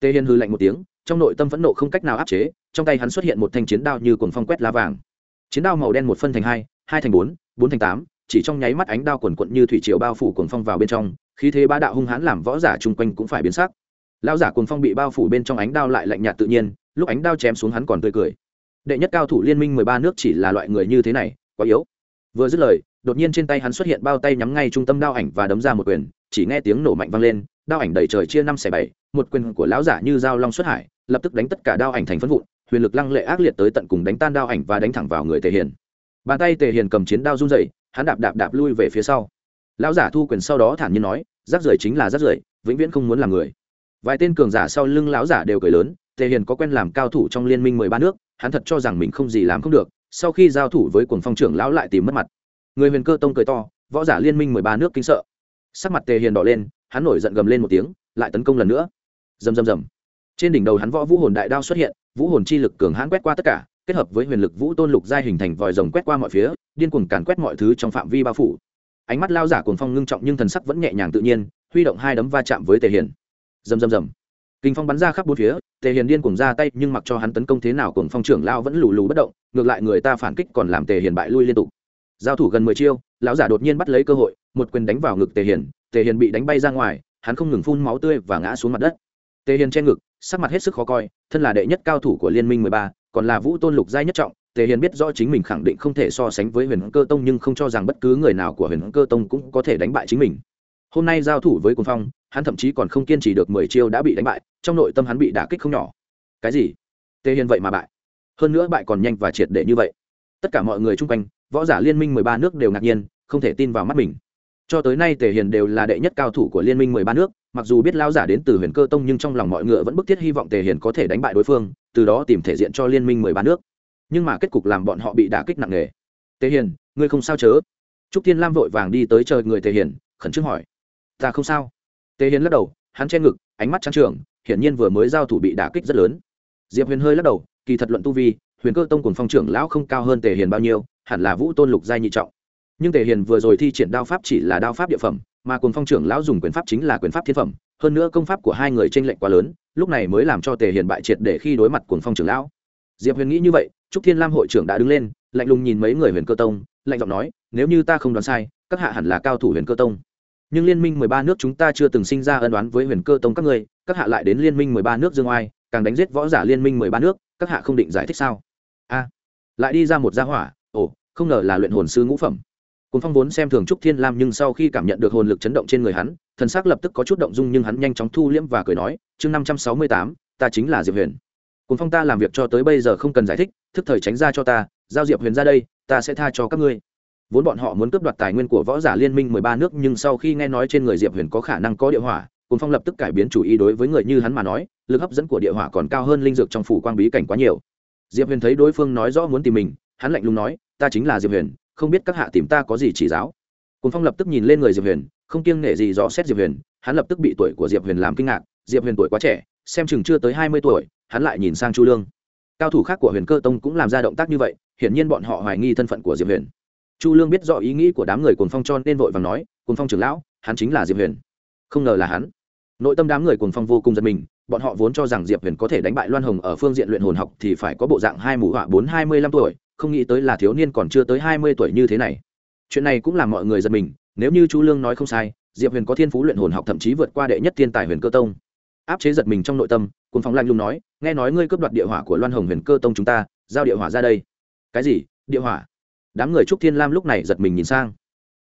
Tề hiền hư lạnh một tiếng, trong nội tâm phẫn nộ không cách nào áp chế, trong tay hắn xuất hiện một thanh chiến đao như cuồng phong quét lá vàng. Chiến đao màu đen một phân thành hai hai thành bốn bốn thành tám, chỉ trong nháy mắt ánh đao quần quận như thủy triều bao phủ cuồng phong vào bên trong, khí thế ba đạo hung hãn làm võ giả chung quanh cũng phải biến sắc. Lao giả cuồng phong bị bao phủ bên trong ánh đao lại lạnh nhạt tự nhiên, lúc ánh đao chém xuống hắn còn tươi cười. Đệ nhất cao thủ liên minh mười ba nước chỉ là loại người như thế này, quá yếu. Vừa dứt lời, đột nhiên trên tay hắn xuất hiện bao tay nhắm ngay trung tâm đao ảnh và đấm ra một quyền, chỉ nghe tiếng nổ mạnh vang lên đao ảnh đầy trời chia năm xẻ bảy, một quyền của lão giả như dao long xuất hải, lập tức đánh tất cả đao ảnh thành phân vụn, huyền lực lăng lệ ác liệt tới tận cùng đánh tan đao ảnh và đánh thẳng vào người tề hiền. Bàn tay tề hiền cầm chiến đao run dậy hắn đạp đạp đạp lui về phía sau. Lão giả thu quyền sau đó thản nhiên nói rác rưởi chính là rác rưởi, vĩnh viễn không muốn làm người. Vài tên cường giả sau lưng lão giả đều cười lớn, tề hiền có quen làm cao thủ trong liên minh mười ba nước, hắn thật cho rằng mình không gì làm không được, sau khi giao thủ với quần phong trưởng lão lại tìm mất mặt. Người huyền cơ tông cười to, võ giả liên minh mười ba nước kinh sợ. Sắc mặt tề hiền đỏ lên hắn nổi giận gầm lên một tiếng, lại tấn công lần nữa. Rầm rầm rầm. Trên đỉnh đầu hắn võ vũ hồn đại đao xuất hiện, vũ hồn chi lực cường hãn quét qua tất cả, kết hợp với huyền lực vũ tôn lục giai hình thành vòi rồng quét qua mọi phía, điên cuồng càn quét mọi thứ trong phạm vi bao phủ. Ánh mắt lao giả cuồng phong ngưng trọng nhưng thần sắc vẫn nhẹ nhàng tự nhiên, huy động hai đấm va chạm với tề hiền. Rầm rầm rầm. Kinh phong bắn ra khắp bốn phía, tề hiền điên cuồng ra tay nhưng mặc cho hắn tấn công thế nào cuồng phong trưởng lao vẫn lù lù bất động, ngược lại người ta phản kích còn làm tề hiền bại lui liên tục. Giao thủ gần mười chiêu, lão giả đột nhiên bắt lấy cơ hội, một quyền đánh vào ngực tề hiền tề hiền bị đánh bay ra ngoài, hắn không ngừng phun máu tươi và ngã xuống mặt đất. Tề hiền che ngực, sắc mặt hết sức khó coi, thân là đệ nhất cao thủ của liên minh mười ba, còn là vũ tôn lục giai nhất trọng, tề hiền biết rõ chính mình khẳng định không thể so sánh với huyền cơ tông nhưng không cho rằng bất cứ người nào của huyền cơ tông cũng có thể đánh bại chính mình. Hôm nay giao thủ với cồn phong, hắn thậm chí còn không kiên trì được mười chiêu đã bị đánh bại, trong nội tâm hắn bị đả kích không nhỏ. Cái gì? Tề hiền vậy mà bại. Hơn nữa bại còn nhanh và triệt để như vậy. Tất cả mọi người chung quanh, võ giả liên minh mười ba nước đều ngạc nhiên, không thể tin vào mắt mình cho tới nay tề hiền đều là đệ nhất cao thủ của liên minh mười ba nước, mặc dù biết lao giả đến từ huyền cơ tông nhưng trong lòng mọi ngựa vẫn bức thiết hy vọng tề hiền có thể đánh bại đối phương, từ đó tìm thể diện cho liên minh mười ba nước. Nhưng mà kết cục làm bọn họ bị đả kích nặng nề. Tề hiền, ngươi không sao chớ? Trúc thiên lam vội vàng đi tới chờ người tề hiền, khẩn trương hỏi. Ta không sao. Tề hiền lắc đầu, hắn che ngực, ánh mắt trắng trường hiển nhiên vừa mới giao thủ bị đả kích rất lớn. Diệp huyền hơi lắc đầu, kỳ thật luận tu vi, huyền cơ tông cùng phong trưởng lão không cao hơn tề hiền bao nhiêu, hẳn là vũ tôn lục giai nhị trọng nhưng tề hiền vừa rồi thi triển đao pháp chỉ là đao pháp địa phẩm, mà cùng phong trưởng lão dùng quyền pháp chính là quyền pháp thiên phẩm, hơn nữa công pháp của hai người tranh lệch quá lớn, lúc này mới làm cho tề hiền bại triệt để khi đối mặt cùng phong trưởng lão. Diệp huyền nghĩ như vậy, trúc thiên lam hội trưởng đã đứng lên, lạnh lùng nhìn mấy người huyền cơ tông, lạnh giọng nói, nếu như ta không đoán sai, các hạ hẳn là cao thủ huyền cơ tông. Nhưng liên minh mười ba nước chúng ta chưa từng sinh ra ân đoán với huyền cơ tông các ngươi, các hạ lại đến liên minh mười ba nước dương oai, càng đánh giết võ giả liên minh mười ba nước, các hạ không định giải thích sao? A, lại đi ra một gia hỏa, ồ, không ngờ là luyện hồn sư ngũ phẩm cùng phong vốn xem thường trúc thiên lam nhưng sau khi cảm nhận được hồn lực chấn động trên người hắn, thần xác lập tức có chút động dung nhưng hắn nhanh chóng thu liễm và cười nói, chương năm trăm sáu mươi tám, ta chính là diệp huyền. Cùng phong ta làm việc cho tới bây giờ không cần giải thích, thức thời tránh ra cho ta, giao diệp huyền ra đây, ta sẽ tha cho các ngươi. Vốn bọn họ muốn cướp đoạt tài nguyên của võ giả liên minh mười ba nước nhưng sau khi nghe nói trên người diệp huyền có khả năng có địa hỏa cùng phong lập tức cải biến chủ ý đối với người như hắn mà nói, lực hấp dẫn của địa hỏa còn cao hơn linh dược trong phủ quang bí cảnh quá nhiều. Diệp huyền thấy đối phương nói rõ muốn tìm mình, hắn lạnh lùng nói, ta chính là diệp huyền không biết các hạ tìm ta có gì chỉ giáo. Cùng phong lập tức nhìn lên người diệp huyền, không kiêng nể gì dò xét diệp huyền, hắn lập tức bị tuổi của diệp huyền làm kinh ngạc, diệp huyền tuổi quá trẻ, xem chừng chưa tới hai mươi tuổi, hắn lại nhìn sang chu lương. Cao thủ khác của huyền cơ tông cũng làm ra động tác như vậy, hiển nhiên bọn họ hoài nghi thân phận của diệp huyền. Chu lương biết rõ ý nghĩ của đám người cuồng phong cho nên vội vàng nói, cuồng phong trưởng lão, hắn chính là diệp huyền. Không ngờ là hắn. Nội tâm đám người cuồng phong vô cùng giật mình, bọn họ vốn cho rằng diệp huyền có thể đánh bại loan hồng ở phương diện luyện hồn học thì phải có bộ dạng hai mù họa bốn hai mươi lăm tuổi không nghĩ tới là thiếu niên còn chưa tới hai mươi tuổi như thế này. Chuyện này cũng làm mọi người giật mình, nếu như chu lương nói không sai, diệp huyền có thiên phú luyện hồn học thậm chí vượt qua đệ nhất thiên tài huyền cơ tông. Áp chế giật mình trong nội tâm cùng phóng lạnh lùng nói, nghe nói ngươi cướp đoạt địa hỏa của loan hồng huyền cơ tông chúng ta, giao địa hỏa ra đây. Cái gì? Địa hỏa? Đám người trúc thiên lam lúc này giật mình nhìn sang.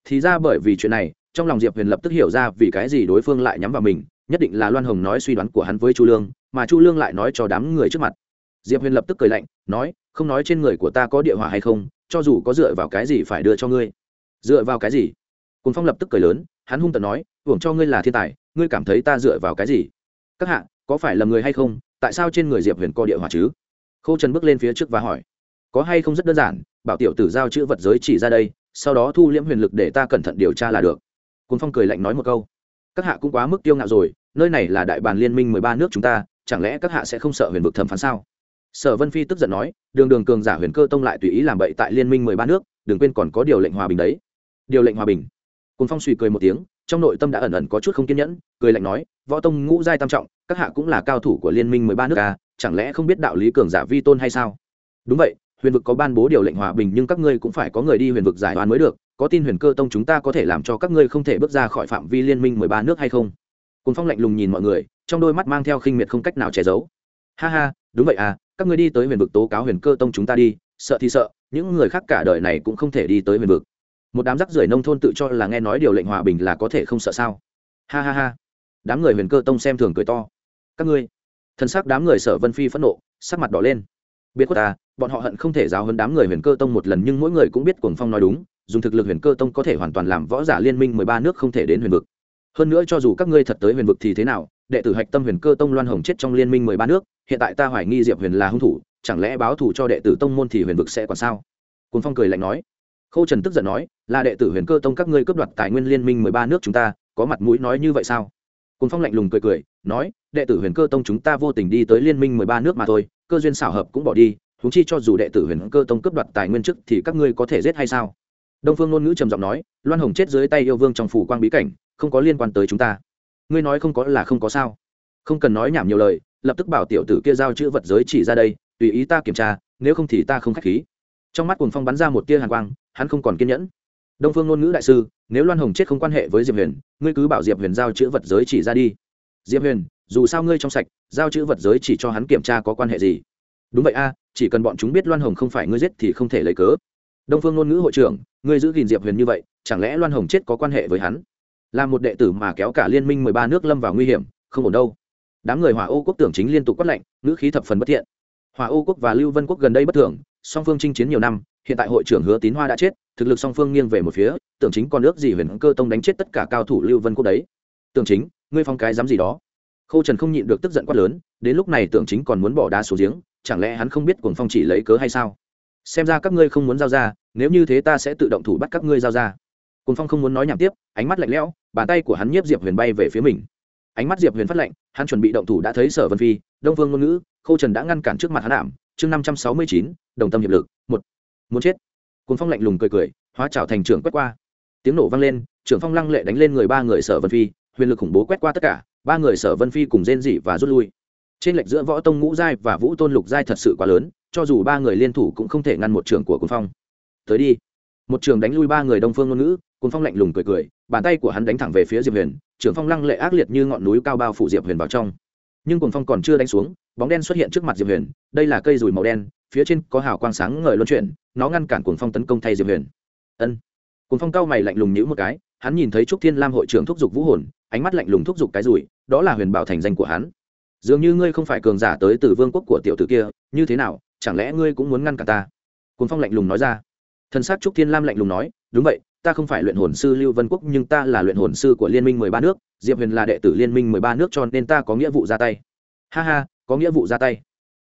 Thì ra bởi vì chuyện này, trong lòng diệp huyền lập tức hiểu ra vì cái gì đối phương lại nhắm vào mình, nhất định là loan hồng nói suy đoán của hắn với chu lương, mà chu lương lại nói cho đám người trước mặt diệp huyền lập tức cười lạnh, nói, không nói trên người của ta có địa hỏa hay không, cho dù có dựa vào cái gì phải đưa cho ngươi. Dựa vào cái gì? Cùng phong lập tức cười lớn, hắn hung tận nói, hưởng cho ngươi là thiên tài, ngươi cảm thấy ta dựa vào cái gì? Các hạ, có phải là người hay không, tại sao trên người diệp huyền có địa hỏa chứ? Khâu trần bước lên phía trước và hỏi, có hay không rất đơn giản, bảo tiểu tử giao chữ vật giới chỉ ra đây, sau đó thu liễm huyền lực để ta cẩn thận điều tra là được. Cùng phong cười lạnh nói một câu, các hạ cũng quá mức tiêu ngạo rồi, nơi này là đại bàn liên minh mười ba nước chúng ta, chẳng lẽ các hạ sẽ không sợ huyền vực thẩm phán sao? Sở vân phi tức giận nói đường đường cường giả huyền cơ tông lại tùy ý làm bậy tại liên minh mười ba nước đừng quên còn có điều lệnh hòa bình đấy. Điều lệnh hòa bình? Cùng phong suy cười một tiếng trong nội tâm đã ẩn ẩn có chút không kiên nhẫn cười lạnh nói võ tông ngũ giai tam trọng các hạ cũng là cao thủ của liên minh mười ba nước à, chẳng lẽ không biết đạo lý cường giả vi tôn hay sao? Đúng vậy huyền vực có ban bố điều lệnh hòa bình nhưng các ngươi cũng phải có người đi huyền vực giải đoán mới được có tin huyền cơ tông chúng ta có thể làm cho các ngươi không thể bước ra khỏi phạm vi liên minh mười ba nước hay không? Cùng phong lạnh lùng nhìn mọi người trong đôi mắt mang theo khinh miệt không cách nào che giấu. Ha ha đúng vậy à các ngươi đi tới huyền vực tố cáo huyền cơ tông chúng ta đi, sợ thì sợ, những người khác cả đời này cũng không thể đi tới huyền vực. Một đám rắc rưởi nông thôn tự cho là nghe nói điều lệnh hòa bình là có thể không sợ sao? Ha ha ha. Đám người huyền cơ tông xem thường cười to. Các ngươi. Thân xác đám người sở vân phi phẫn nộ, sắc mặt đỏ lên. Biết quất ta, bọn họ hận không thể giáo hơn đám người huyền cơ tông một lần nhưng mỗi người cũng biết cuồng phong nói đúng, dùng thực lực huyền cơ tông có thể hoàn toàn làm võ giả liên minh mười ba nước không thể đến huyền vực. Hơn nữa cho dù các ngươi thật tới huyền vực thì thế nào đệ tử hạch tâm huyền cơ tông loan hồng chết trong liên minh mười ba nước, hiện tại ta hoài nghi diệp huyền là hung thủ, chẳng lẽ báo thù cho đệ tử tông môn thì huyền vực sẽ còn sao? Cuồng phong cười lạnh nói. Khâu trần tức giận nói, là đệ tử huyền cơ tông các ngươi cướp đoạt tài nguyên liên minh mười ba nước chúng ta, có mặt mũi nói như vậy sao? Cuồng phong lạnh lùng cười cười, nói, đệ tử huyền cơ tông chúng ta vô tình đi tới liên minh mười ba nước mà thôi, cơ duyên xảo hợp cũng bỏ đi húng chi cho dù đệ tử huyền cơ tông cướp đoạt tài nguyên chức thì các ngươi có thể giết hay sao? Đông phương ngôn ngữ trầm giọng nói, loan hồng chết dưới tay yêu vương trong phủ quang bí cảnh, không có liên quan tới chúng ta ngươi nói không có là không có sao. Không cần nói nhảm nhiều lời, lập tức bảo tiểu tử kia giao chữ vật giới chỉ ra đây, tùy ý ta kiểm tra, nếu không thì ta không k h á c h khí. Trong mắt cuồng phong bắn ra một tia hàn quang, hắn không còn kiên nhẫn. Đông phương ngôn ngữ đại sư, nếu loan hồng chết không quan hệ với diệp huyền, ngươi cứ bảo diệp huyền giao chữ vật giới chỉ ra đi. Diệp huyền, dù sao ngươi trong sạch, giao chữ vật giới chỉ cho hắn kiểm tra có quan hệ gì? Đúng vậy a, chỉ cần bọn chúng biết loan hồng không phải ngươi giết thì không thể lấy cớ. Đông phương ngôn ngữ hội trưởng, ngươi giữ gìn diệp huyền như vậy, chẳng lẽ loan hồng chết có quan hệ với hắn? Là một đệ tử mà kéo cả liên minh mười ba nước lâm vào nguy hiểm, không ổn đâu. Đám người hỏa ô quốc tưởng chính liên tục quất lệnh ngữ khí thập phần bất thiện. Hỏa ô quốc và lưu vân quốc gần đây bất thường, song phương chinh chiến nhiều năm, hiện tại hội trưởng hứa tín hoa đã chết, thực lực song phương nghiêng về một phía, tưởng chính còn ước gì huyền cơ tông đánh chết tất cả cao thủ lưu vân quốc đấy. Tưởng chính, ngươi phong cái dám gì đó? Khâu trần không nhịn được tức giận quát lớn, đến lúc này tưởng chính còn muốn bỏ đá xuống giếng, chẳng lẽ hắn không biết cuồng phong chỉ lấy cớ hay sao? Xem ra các ngươi không muốn giao ra, nếu như thế ta sẽ tự động thủ bắt các ngươi giao ra cuồng phong không muốn nói nhảm tiếp, ánh mắt lạnh lẽo, bàn tay của hắn nhiếp diệp huyền bay về phía mình. Ánh mắt diệp huyền phát lạnh, hắn chuẩn bị động thủ đã thấy sở vân phi, đông vương ngôn ngữ khâu trần đã ngăn cản trước mặt hắn ảm. Chương năm trăm sáu mươi chín, đồng tâm hiệp lực, một. Muốn chết. Cuồng phong lạnh lùng cười cười, hóa trào thành trưởng quét qua. Tiếng nổ vang lên, trưởng phong lăng lệ đánh lên người ba người sở vân phi, huyền lực khủng bố quét qua tất cả, ba người sở vân phi cùng rên dị và rút lui. Trên lệch giữa võ tông ngũ giai và vũ tôn lục giai thật sự quá lớn, cho dù ba người liên thủ cũng không thể ngăn một trường của cuồng phong. Tới đi một trường đánh lui ba người đông phương ngôn ngữ, cuồng phong lạnh lùng cười cười, bàn tay của hắn đánh thẳng về phía diệp huyền, trường phong lăng lệ ác liệt như ngọn núi cao bao phủ diệp huyền vào trong. Nhưng cuồng phong còn chưa đánh xuống, bóng đen xuất hiện trước mặt diệp huyền, đây là cây rùi màu đen, phía trên có hào quang sáng ngời luân chuyển, nó ngăn cản cuồng phong tấn công thay diệp huyền. Ân. Cuồng phong cao mày lạnh lùng nhữ một cái, hắn nhìn thấy trúc thiên lam hội trưởng thúc giục vũ hồn, ánh mắt lạnh lùng thúc giục cái rùi, đó là huyền bảo thành danh của hắn. Dường như ngươi không phải cường giả tới từ vương quốc của tiểu tử kia, như thế nào, chẳng lẽ ngươi cũng muốn ngăn cả ta? Cuồng phong lạnh lùng nói ra thân xác trúc thiên lam lạnh lùng nói, đúng vậy, ta không phải luyện hồn sư lưu vân quốc, nhưng ta là luyện hồn sư của liên minh mười ba nước, diệp huyền là đệ tử liên minh mười ba nước cho nên ta có nghĩa vụ ra tay. Ha ha, có nghĩa vụ ra tay.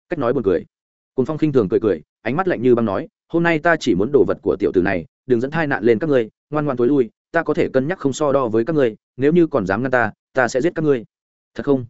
Cách nói buồn cười. Cùng phong khinh thường cười cười, ánh mắt lạnh như băng nói, hôm nay ta chỉ muốn đồ vật của tiểu tử này, đừng dẫn thai nạn lên các ngươi, ngoan ngoan tối lui, ta có thể cân nhắc không so đo với các ngươi, nếu như còn dám ngăn ta ta sẽ giết các ngươi. Thật không?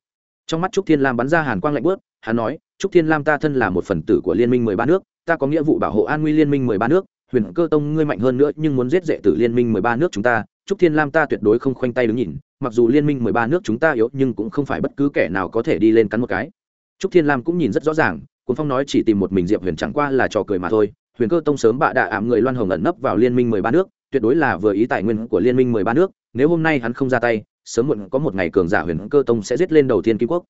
Trong mắt trúc thiên lam bắn ra hàn quang lạnh bớt hắn nói, trúc thiên lam ta thân là một phần tử của liên minh mười ba nước, ta có nghĩa vụ bảo hộ an nguy liên minh mười ba nước huyền cơ tông ngươi mạnh hơn nữa nhưng muốn giết dệ tử liên minh mười ba nước chúng ta, trúc thiên lam ta tuyệt đối không khoanh tay đứng nhìn, mặc dù liên minh mười ba nước chúng ta yếu nhưng cũng không phải bất cứ kẻ nào có thể đi lên cắn một cái. Trúc thiên lam cũng nhìn rất rõ ràng cuốn phong nói chỉ tìm một mình diệp huyền chẳng qua là trò cười mà thôi, huyền cơ tông sớm bạ đạ ảm người loan hồng ẩn nấp vào liên minh mười ba nước, tuyệt đối là vừa ý tài nguyên của liên minh mười ba nước, nếu hôm nay hắn không ra tay, sớm muộn có một ngày cường giả huyền cơ tông sẽ giết lên đầu tiên kim quốc.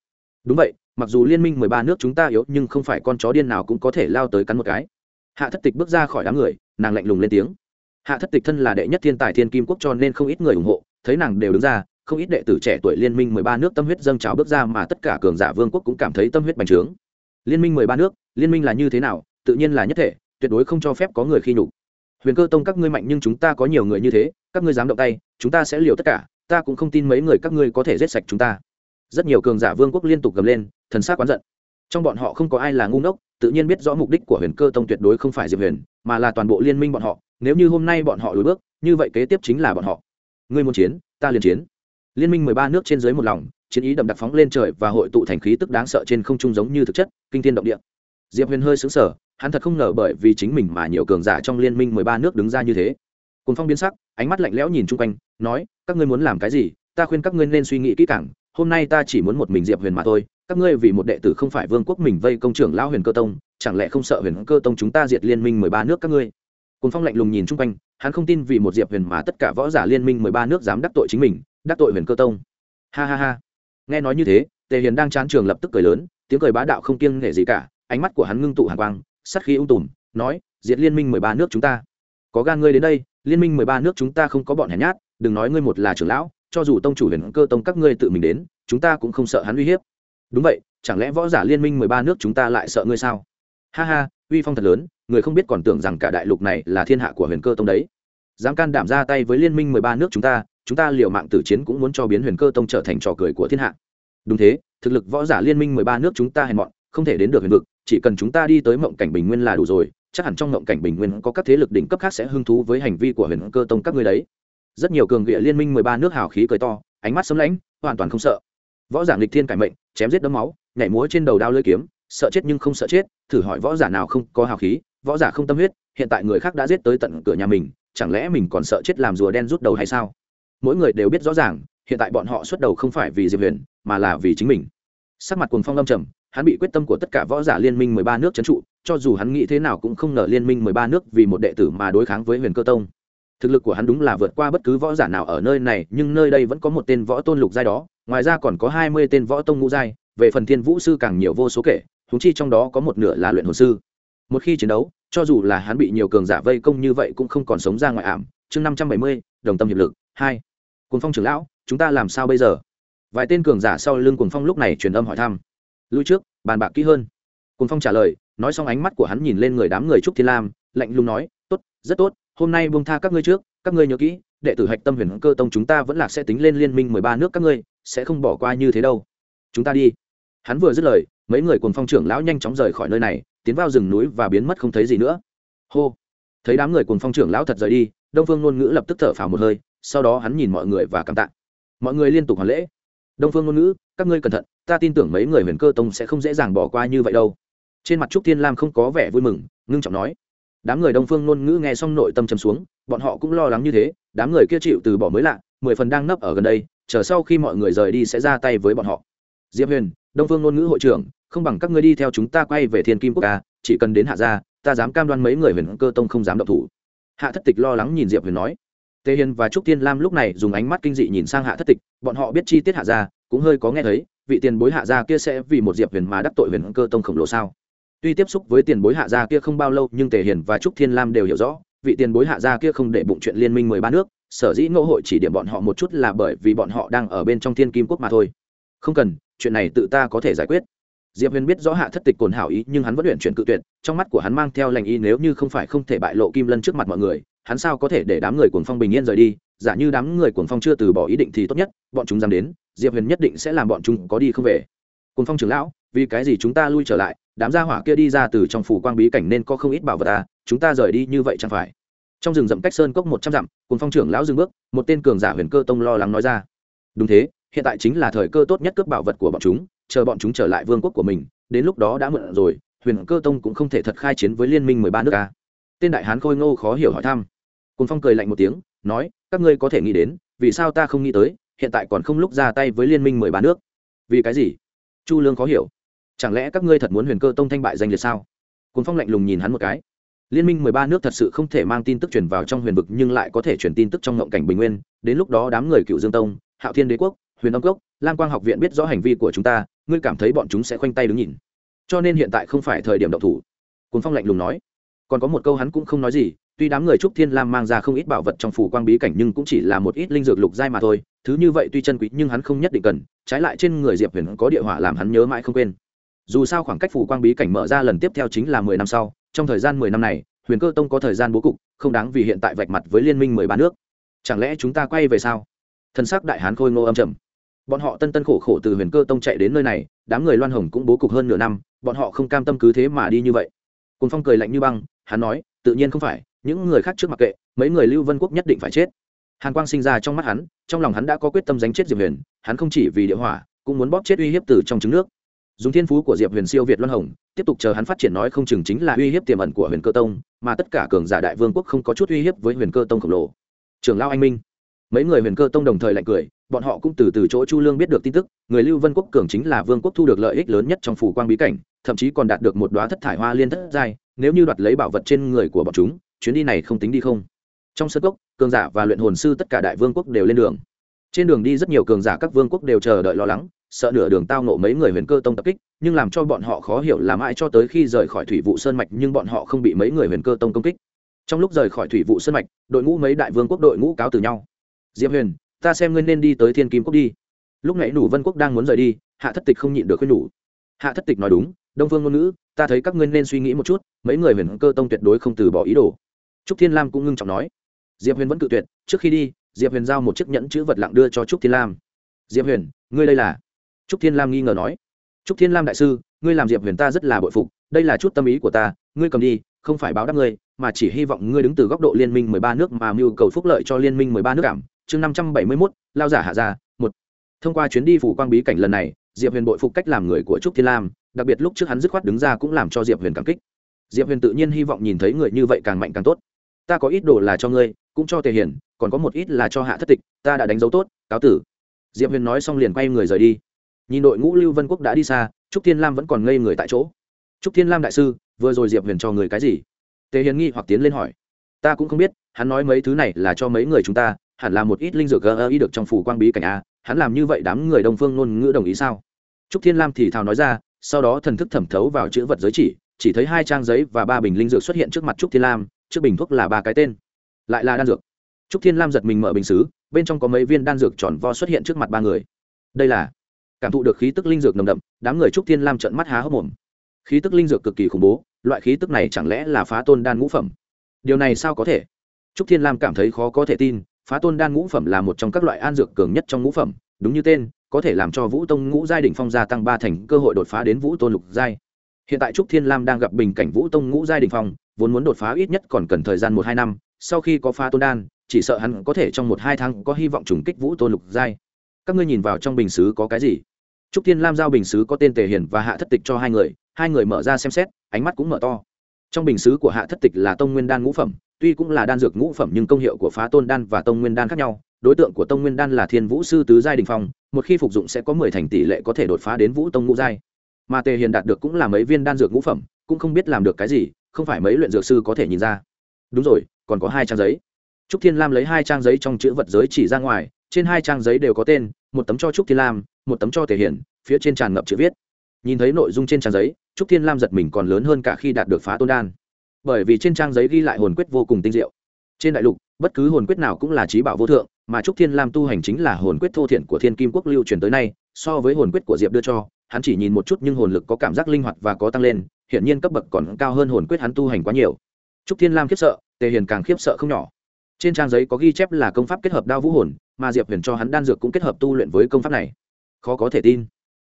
Đúng vậy, mặc dù liên minh mười ba nước chúng ta yếu nhưng không phải con chó điên nào cũng có thể lao tới cắn một cái. Hạ thất tịch bước ra khỏi đám người nàng lạnh lùng lên tiếng. Hạ thất tịch thân là đệ nhất thiên tài thiên kim quốc cho nên không ít người ủng hộ, thấy nàng đều đứng ra, không ít đệ tử trẻ tuổi liên minh mười ba nước tâm huyết dâng trào bước ra mà tất cả cường giả vương quốc cũng cảm thấy tâm huyết bành trướng. Liên minh mười ba nước, liên minh là như thế nào, tự nhiên là nhất thể, tuyệt đối không cho phép có người khi nhục. Huyền cơ tông các ngươi mạnh nhưng chúng ta có nhiều người như thế, các ngươi dám động tay, chúng ta sẽ liều tất cả, ta cũng không tin mấy người các ngươi có thể giết sạch chúng ta. Rất nhiều cường giả vương quốc liên tục gầm lên, thần s á c quán giận. Trong bọn họ không có ai là ngu ngốc tự nhiên biết rõ mục đích của huyền cơ tông tuyệt đối không phải diệp huyền, mà là toàn bộ liên minh bọn họ, nếu như hôm nay bọn họ lùi bước, như vậy kế tiếp chính là bọn họ. Ngươi muốn chiến, ta liền chiến. Liên minh mười ba nước trên dưới một lòng, chiến ý đậm đặc phóng lên trời và hội tụ thành khí tức đáng sợ trên không trung giống như thực chất, kinh thiên động địa. Diệp huyền hơi xứng sở hắn thật không ngờ bởi vì chính mình mà nhiều cường giả trong liên minh mười ba nước đứng ra như thế. Cùng phong biến sắc, ánh mắt lạnh lẽo nhìn chung quanh, nói, các ngươi muốn làm cái gì? Ta khuyên các ngươi nên suy nghĩ kỹ càng, hôm nay ta chỉ muốn một mình diệp huyền mà thôi các ngươi vì một đệ tử không phải vương quốc mình vây công trưởng lão huyền cơ tông, chẳng lẽ không sợ huyền cơ tông chúng ta diệt liên minh mười ba nước các ngươi? Cùng phong lạnh lùng nhìn chung quanh, hắn không tin vì một diệp huyền mà tất cả võ giả liên minh mười ba nước dám đắc tội chính mình, đắc tội huyền cơ tông. Ha ha ha. Nghe nói như thế, tề hiền đang chán trường lập tức cười lớn, tiếng cười bá đạo không kiêng nể gì cả, ánh mắt của hắn ngưng tụ hàn quang sắt khí ung tùm, nói, diệt liên minh mười ba nước chúng ta. Có gan ngươi đến đây, liên minh mười ba nước chúng ta không có bọn hèn nhát, đừng nói ngươi một là trưởng lão, cho dù tông chủ huyền cơ tông các ngươi tự mình đến, chúng ta cũng không sợ hắn uy hiếp đúng vậy, chẳng lẽ võ giả liên minh mười ba nước chúng ta lại sợ ngươi sao? Ha ha, uy phong thật lớn, người không biết còn tưởng rằng cả đại lục này là thiên hạ của huyền cơ tông đấy. Dám can đảm ra tay với liên minh mười ba nước chúng ta chúng ta liều mạng tử chiến cũng muốn cho biến huyền cơ tông trở thành trò cười của thiên hạ. Đúng thế, thực lực võ giả liên minh mười ba nước chúng ta hèn mọn, không thể đến được huyền vực, chỉ cần chúng ta đi tới mộng cảnh bình nguyên là đủ rồi, chắc hẳn trong mộng cảnh bình nguyên có các thế lực đỉnh cấp khác sẽ hứng thú với hành vi của huyền cơ tông các ngươi đấy. Rất nhiều cường địa liên minh mười ba nước hào khí cười to, ánh mắt sấm lãnh hoàn toàn không sợ võ giả nghịch thiên cải mệnh, chém giết đấm máu, nhảy múa trên đầu đao lưỡi kiếm, sợ chết nhưng không sợ chết, thử hỏi võ giả nào không có hào khí, võ giả không tâm huyết, hiện tại người khác đã giết tới tận cửa nhà mình, chẳng lẽ mình còn sợ chết làm rùa đen rút đầu hay sao? Mỗi người đều biết rõ ràng, hiện tại bọn họ xuất đầu không phải vì diệp huyền, mà là vì chính mình. Sắc mặt cuồng phong lâm trầm, hắn bị quyết tâm của tất cả võ giả liên minh mười ba nước trấn trụ, cho dù hắn nghĩ thế nào cũng không ngờ liên minh mười ba nước vì một đệ tử mà đối kháng với huyền cơ tông. Thực lực của hắn đúng là vượt qua bất cứ võ giả nào ở nơi này, nhưng nơi đây vẫn có một tên võ tôn lục giai đó ngoài ra còn có hai mươi tên võ tông ngũ giai, về phần thiên vũ sư càng nhiều vô số kể thúng chi trong đó có một nửa là luyện hồn sư. Một khi chiến đấu, cho dù là hắn bị nhiều cường giả vây công như vậy cũng không còn sống ra ngoài ảm. Chương năm trăm bảy mươi, đồng tâm hiệp lực, hai. Cùng phong trưởng lão, chúng ta làm sao bây giờ? Vài tên cường giả sau lưng cùng phong lúc này truyền âm hỏi thăm. Lui trước, bàn bạc kỹ hơn. Cùng phong trả lời, nói xong ánh mắt của hắn nhìn lên người đám người trúc thiên lam, lạnh lùng nói, tốt, rất tốt, hôm nay buông tha các ngươi trước, các ngươi nhớ kỹ, đệ tử hạch tâm huyền cơ tông chúng ta vẫn là sẽ tính lên liên minh mười ba nước các ngươi sẽ không bỏ qua như thế đâu. Chúng ta đi. Hắn vừa dứt lời, mấy người cùng phong trưởng lão nhanh chóng rời khỏi nơi này, tiến vào rừng núi và biến mất không thấy gì nữa. Hô. Thấy đám người cùng phong trưởng lão thật rời đi, đông phương ngôn ngữ lập tức thở phào một hơi, sau đó hắn nhìn mọi người và cảm tạ. Mọi người liên tục hoàn lễ. Đông phương ngôn ngữ, các ngươi cẩn thận, ta tin tưởng mấy người huyền cơ tông sẽ không dễ dàng bỏ qua như vậy đâu. Trên mặt trúc thiên lam không có vẻ vui mừng, ngưng trọng nói. Đám người đông phương ngôn ngữ nghe xong nội tâm trầm xuống, bọn họ cũng lo lắng như thế, đám người kia chịu từ bỏ mới lạ, mười phần đang nấp ở gần đây chờ sau khi mọi người rời đi sẽ ra tay với bọn họ. Diệp huyền, đông phương ngôn ngữ hội trưởng, không bằng các ngươi đi theo chúng ta quay về thiên kim quốc ca chỉ cần đến hạ gia, ta dám cam đoan mấy người huyền cơ tông không dám động thủ. Hạ thất tịch lo lắng nhìn diệp huyền nói. Tề hiền và trúc tiên lam lúc này dùng ánh mắt kinh dị nhìn sang hạ thất tịch, bọn họ biết chi tiết hạ gia, cũng hơi có nghe thấy, vị tiền bối hạ gia kia sẽ vì một diệp huyền mà đắc tội huyền cơ tông khổng lồ sao? Tuy tiếp xúc với tiền bối hạ gia kia không bao lâu, nhưng tề hiền và trúc thiên lam đều hiểu rõ, vị tiền bối hạ gia kia không để bụng chuyện liên minh mười ba nước sở dĩ ngô hội chỉ điểm bọn họ một chút là bởi vì bọn họ đang ở bên trong thiên kim quốc mà thôi. Không cần, chuyện này tự ta có thể giải quyết. Diệp huyền biết rõ hạ thất tịch cồn hảo ý, nhưng hắn vẫn luyện chuyển cự tuyệt, trong mắt của hắn mang theo lành ý nếu như không phải không thể bại lộ kim lân trước mặt mọi người, hắn sao có thể để đám người cuồng phong bình yên rời đi? Giả như đám người cuồng phong chưa từ bỏ ý định thì tốt nhất, bọn chúng dám đến, diệp huyền nhất định sẽ làm bọn chúng có đi không về. Cuồng phong trưởng lão, vì cái gì chúng ta lui trở lại? Đám gia hỏa kia đi ra từ trong phủ quang bí cảnh nên có không ít bảo vật à chúng ta rời đi như vậy chẳng phải trong rừng rậm cách sơn cốc một trăm dặm, cùng phong trưởng lão dừng bước, một tên cường giả huyền cơ tông lo lắng nói ra. Đúng thế, hiện tại chính là thời cơ tốt nhất cướp bảo vật của bọn chúng, chờ bọn chúng trở lại vương quốc của mình, đến lúc đó đã mượn rồi, huyền cơ tông cũng không thể thật khai chiến với liên minh mười ba nước ca tên đại hán khôi ngô khó hiểu hỏi thăm. Cùng phong cười lạnh một tiếng, nói, các ngươi có thể nghĩ đến, vì sao ta không nghĩ tới, hiện tại còn không lúc ra tay với liên minh mười ba nước? Vì cái gì? Chu lương khó hiểu. Chẳng lẽ các ngươi thật muốn huyền cơ tông thanh bại danh liệt sao? Cùng phong lạnh lùng nhìn hắn một cái liên minh mười ba nước thật sự không thể mang tin tức truyền vào trong huyền vực nhưng lại có thể truyền tin tức trong ngộng cảnh bình nguyên. Đến lúc đó đám người cựu dương tông, hạo thiên đế quốc, huyền âm cốc, lam quang học viện biết rõ hành vi của chúng ta, ngươi cảm thấy bọn chúng sẽ khoanh tay đứng nhìn. Cho nên hiện tại không phải thời điểm động thủ. Cuốn phong lạnh lùng nói. Còn có một câu hắn cũng không nói gì, tuy đám người trúc thiên lam mang ra không ít bảo vật trong phủ quang bí cảnh nhưng cũng chỉ là một ít linh dược lục giai mà thôi, thứ như vậy tuy chân quý nhưng hắn không nhất định cần, trái lại trên người diệp huyền có địa hỏa làm hắn nhớ mãi không quên. Dù sao khoảng cách phủ quang bí cảnh mở ra lần tiếp theo chính là mười năm sau trong thời gian mười năm này, huyền cơ tông có thời gian bố cục, không đáng vì hiện tại vạch mặt với liên minh mười ba nước. Chẳng lẽ chúng ta quay về sao? Thân xác đại hán khôi ngô âm trầm. Bọn họ tân tân khổ khổ từ huyền cơ tông chạy đến nơi này, đám người loan hồng cũng bố cục hơn nửa năm, bọn họ không cam tâm cứ thế mà đi như vậy. Cùng phong cười lạnh như băng, hắn nói, tự nhiên không phải, những người khác trước mặc kệ, mấy người lưu vân quốc nhất định phải chết. Hàn quang sinh ra trong mắt hắn, trong lòng hắn đã có quyết tâm đánh chết diệp huyền, hắn không chỉ vì địa hỏa, cũng muốn bóp chết uy hiếp từ trong trứng nước dùng thiên phú của diệp huyền siêu việt Luân hồng, tiếp tục chờ hắn phát triển nói không chừng chính là uy hiếp tiềm ẩn của huyền cơ tông, mà tất cả cường giả đại vương quốc không có chút uy hiếp với huyền cơ tông khổng lồ. Trường lao anh minh. Mấy người huyền cơ tông đồng thời lạnh cười, bọn họ cũng từ từ chỗ chu lương biết được tin tức, người lưu vân quốc cường chính là vương quốc thu được lợi ích lớn nhất trong phủ quang bí cảnh, thậm chí còn đạt được một đoá thất thải hoa liên thất giai, nếu như đoạt lấy bảo vật trên người của bọn chúng, chuyến đi này không tính đi không. Trong sơ cốc, cường giả và luyện hồn sư tất cả đại vương quốc đều lên đường. Trên đường đi rất nhiều cường giả các vương quốc đều chờ đợi lo lắng sợ nửa đường tao nộ mấy người huyền cơ tông tập kích, nhưng làm cho bọn họ khó hiểu là mãi cho tới khi rời khỏi thủy vụ sơn mạch nhưng bọn họ không bị mấy người huyền cơ tông công kích. Trong lúc rời khỏi thủy vụ sơn mạch, đội ngũ mấy đại vương quốc đội ngũ cáo từ nhau. Diệp huyền, ta xem ngươi nên đi tới thiên kim quốc đi. Lúc nãy nủ vân quốc đang muốn rời đi, hạ thất tịch không nhịn được khuyên nhủ hạ thất tịch nói đúng, đông Vương ngôn ngữ, ta thấy các ngươi nên suy nghĩ một chút, mấy người huyền cơ tông tuyệt đối không từ bỏ ý đồ. Trúc thiên lam cũng ngưng trọng nói. Diệp huyền vẫn cự tuyệt, trước khi đi, diệp huyền giao một chiếc nhẫn chữ vật lặng đưa cho trúc thiên lam. Diệp huyền, ngươi đây là trúc thiên lam nghi ngờ nói. Trúc thiên lam đại sư ngươi làm diệp huyền ta rất là bội phục đây là chút tâm ý của ta ngươi cầm đi không phải báo đáp ngươi mà chỉ hy vọng ngươi đứng từ góc độ liên minh mười ba nước mà mưu cầu phúc lợi cho liên minh mười ba nước cảm. Chương năm trăm bảy mươi mốt lao giả hạ ra một. Thông qua chuyến đi phủ quang bí cảnh lần này diệp huyền bội phục cách làm người của trúc thiên lam đặc biệt lúc trước hắn dứt khoát đứng ra cũng làm cho diệp huyền cảm kích. Diệp huyền tự nhiên hy vọng nhìn thấy người như vậy càng mạnh càng tốt. Ta có ít đồ là cho ngươi cũng cho tề Hiển, còn có một ít là cho hạ thất tịch ta đã đánh dấu tốt cáo tử. Diệp huyền nói xong liền quay người rời đi nhìn đội ngũ lưu vân quốc đã đi xa, trúc thiên lam vẫn còn ngây người tại chỗ. Trúc thiên lam đại sư, vừa rồi diệp huyền cho người cái gì? Tề hiền nghi hoặc tiến lên hỏi. Ta cũng không biết, hắn nói mấy thứ này là cho mấy người chúng ta, hẳn là một ít linh dược gỡ ý được trong phủ quang bí cảnh a, hắn làm như vậy đám người đông phương ngôn ngữ đồng ý sao? Trúc thiên lam thì thào nói ra, sau đó thần thức thẩm thấu vào chữ vật giới chỉ chỉ thấy hai trang giấy và ba bình linh dược xuất hiện trước mặt trúc thiên lam, trước bình thuốc là ba cái tên. Lại là đan dược. Trúc thiên lam giật mình mở bình xứ, bên trong có mấy viên đan dược tròn vo xuất hiện trước mặt ba người. Đây là cảm thụ được khí tức linh dược nồng đậm, đám người trúc thiên lam trợn mắt há hốc mồm. Khí tức linh dược cực kỳ khủng bố, loại khí tức này chẳng lẽ là phá tôn đan ngũ phẩm? Điều này sao có thể? Trúc thiên lam cảm thấy khó có thể tin, phá tôn đan ngũ phẩm là một trong các loại an dược cường nhất trong ngũ phẩm, đúng như tên, có thể làm cho vũ tông ngũ giai đ ỉ n h phong gia tăng ba thành cơ hội đột phá đến vũ tôn lục giai. Hiện tại trúc thiên lam đang gặp bình cảnh vũ tông ngũ giai đ ỉ n h phong, vốn muốn đột phá ít nhất còn cần thời gian một hai năm, sau khi có phá tôn đan, chỉ sợ hắn có thể trong một hai tháng có hy vọng trùng kích vũ tôn lục giai. Các ngươi nhìn vào trong bình xứ có cái gì? Trúc thiên lam giao bình xứ có tên tề hiền và hạ thất tịch cho hai người hai người mở ra xem xét, ánh mắt cũng mở to. Trong bình xứ của hạ thất tịch là tông nguyên đan ngũ phẩm, tuy cũng là đan dược ngũ phẩm nhưng công hiệu của phá tôn đan và tông nguyên đan khác nhau. Đối tượng của tông nguyên đan là thiên vũ sư tứ giai đình phong, một khi phục dụng sẽ có mười thành tỷ lệ có thể đột phá đến vũ tông ngũ giai. Mà tề hiền đạt được cũng là mấy viên đan dược ngũ phẩm, cũng không biết làm được cái gì, không phải mấy luyện dược sư có thể nhìn ra. Đúng rồi, còn có hai trang giấy. Trúc thiên lam lấy hai trang giấy trong chữ vật giới chỉ ra ngoài, trên hai trang giấy đều có tên, một tấm cho trúc thiên lam một tấm cho tề hiền phía trên tràn ngập chữ viết. Nhìn thấy nội dung trên trang giấy, trúc thiên lam giật mình còn lớn hơn cả khi đạt được phá tôn đan. Bởi vì trên trang giấy ghi lại hồn quyết vô cùng tinh diệu. Trên đại lục, bất cứ hồn quyết nào cũng là trí bảo vô thượng, mà trúc thiên lam tu hành chính là hồn quyết thô thiện của thiên kim quốc lưu truyền tới nay, so với hồn quyết của diệp đưa cho, hắn chỉ nhìn một chút nhưng hồn lực có cảm giác linh hoạt và có tăng lên hiện nhiên cấp bậc còn cao hơn hồn quyết hắn tu hành quá nhiều. Trúc thiên lam khiếp sợ, tề hiền càng khiếp sợ không nhỏ. Trên trang giấy có ghi chép là công pháp kết hợp đao vũ hồn, mà diệp huyền cho hắn đan dược cũng kết hợp tu luyện với công pháp này khó có thể tin.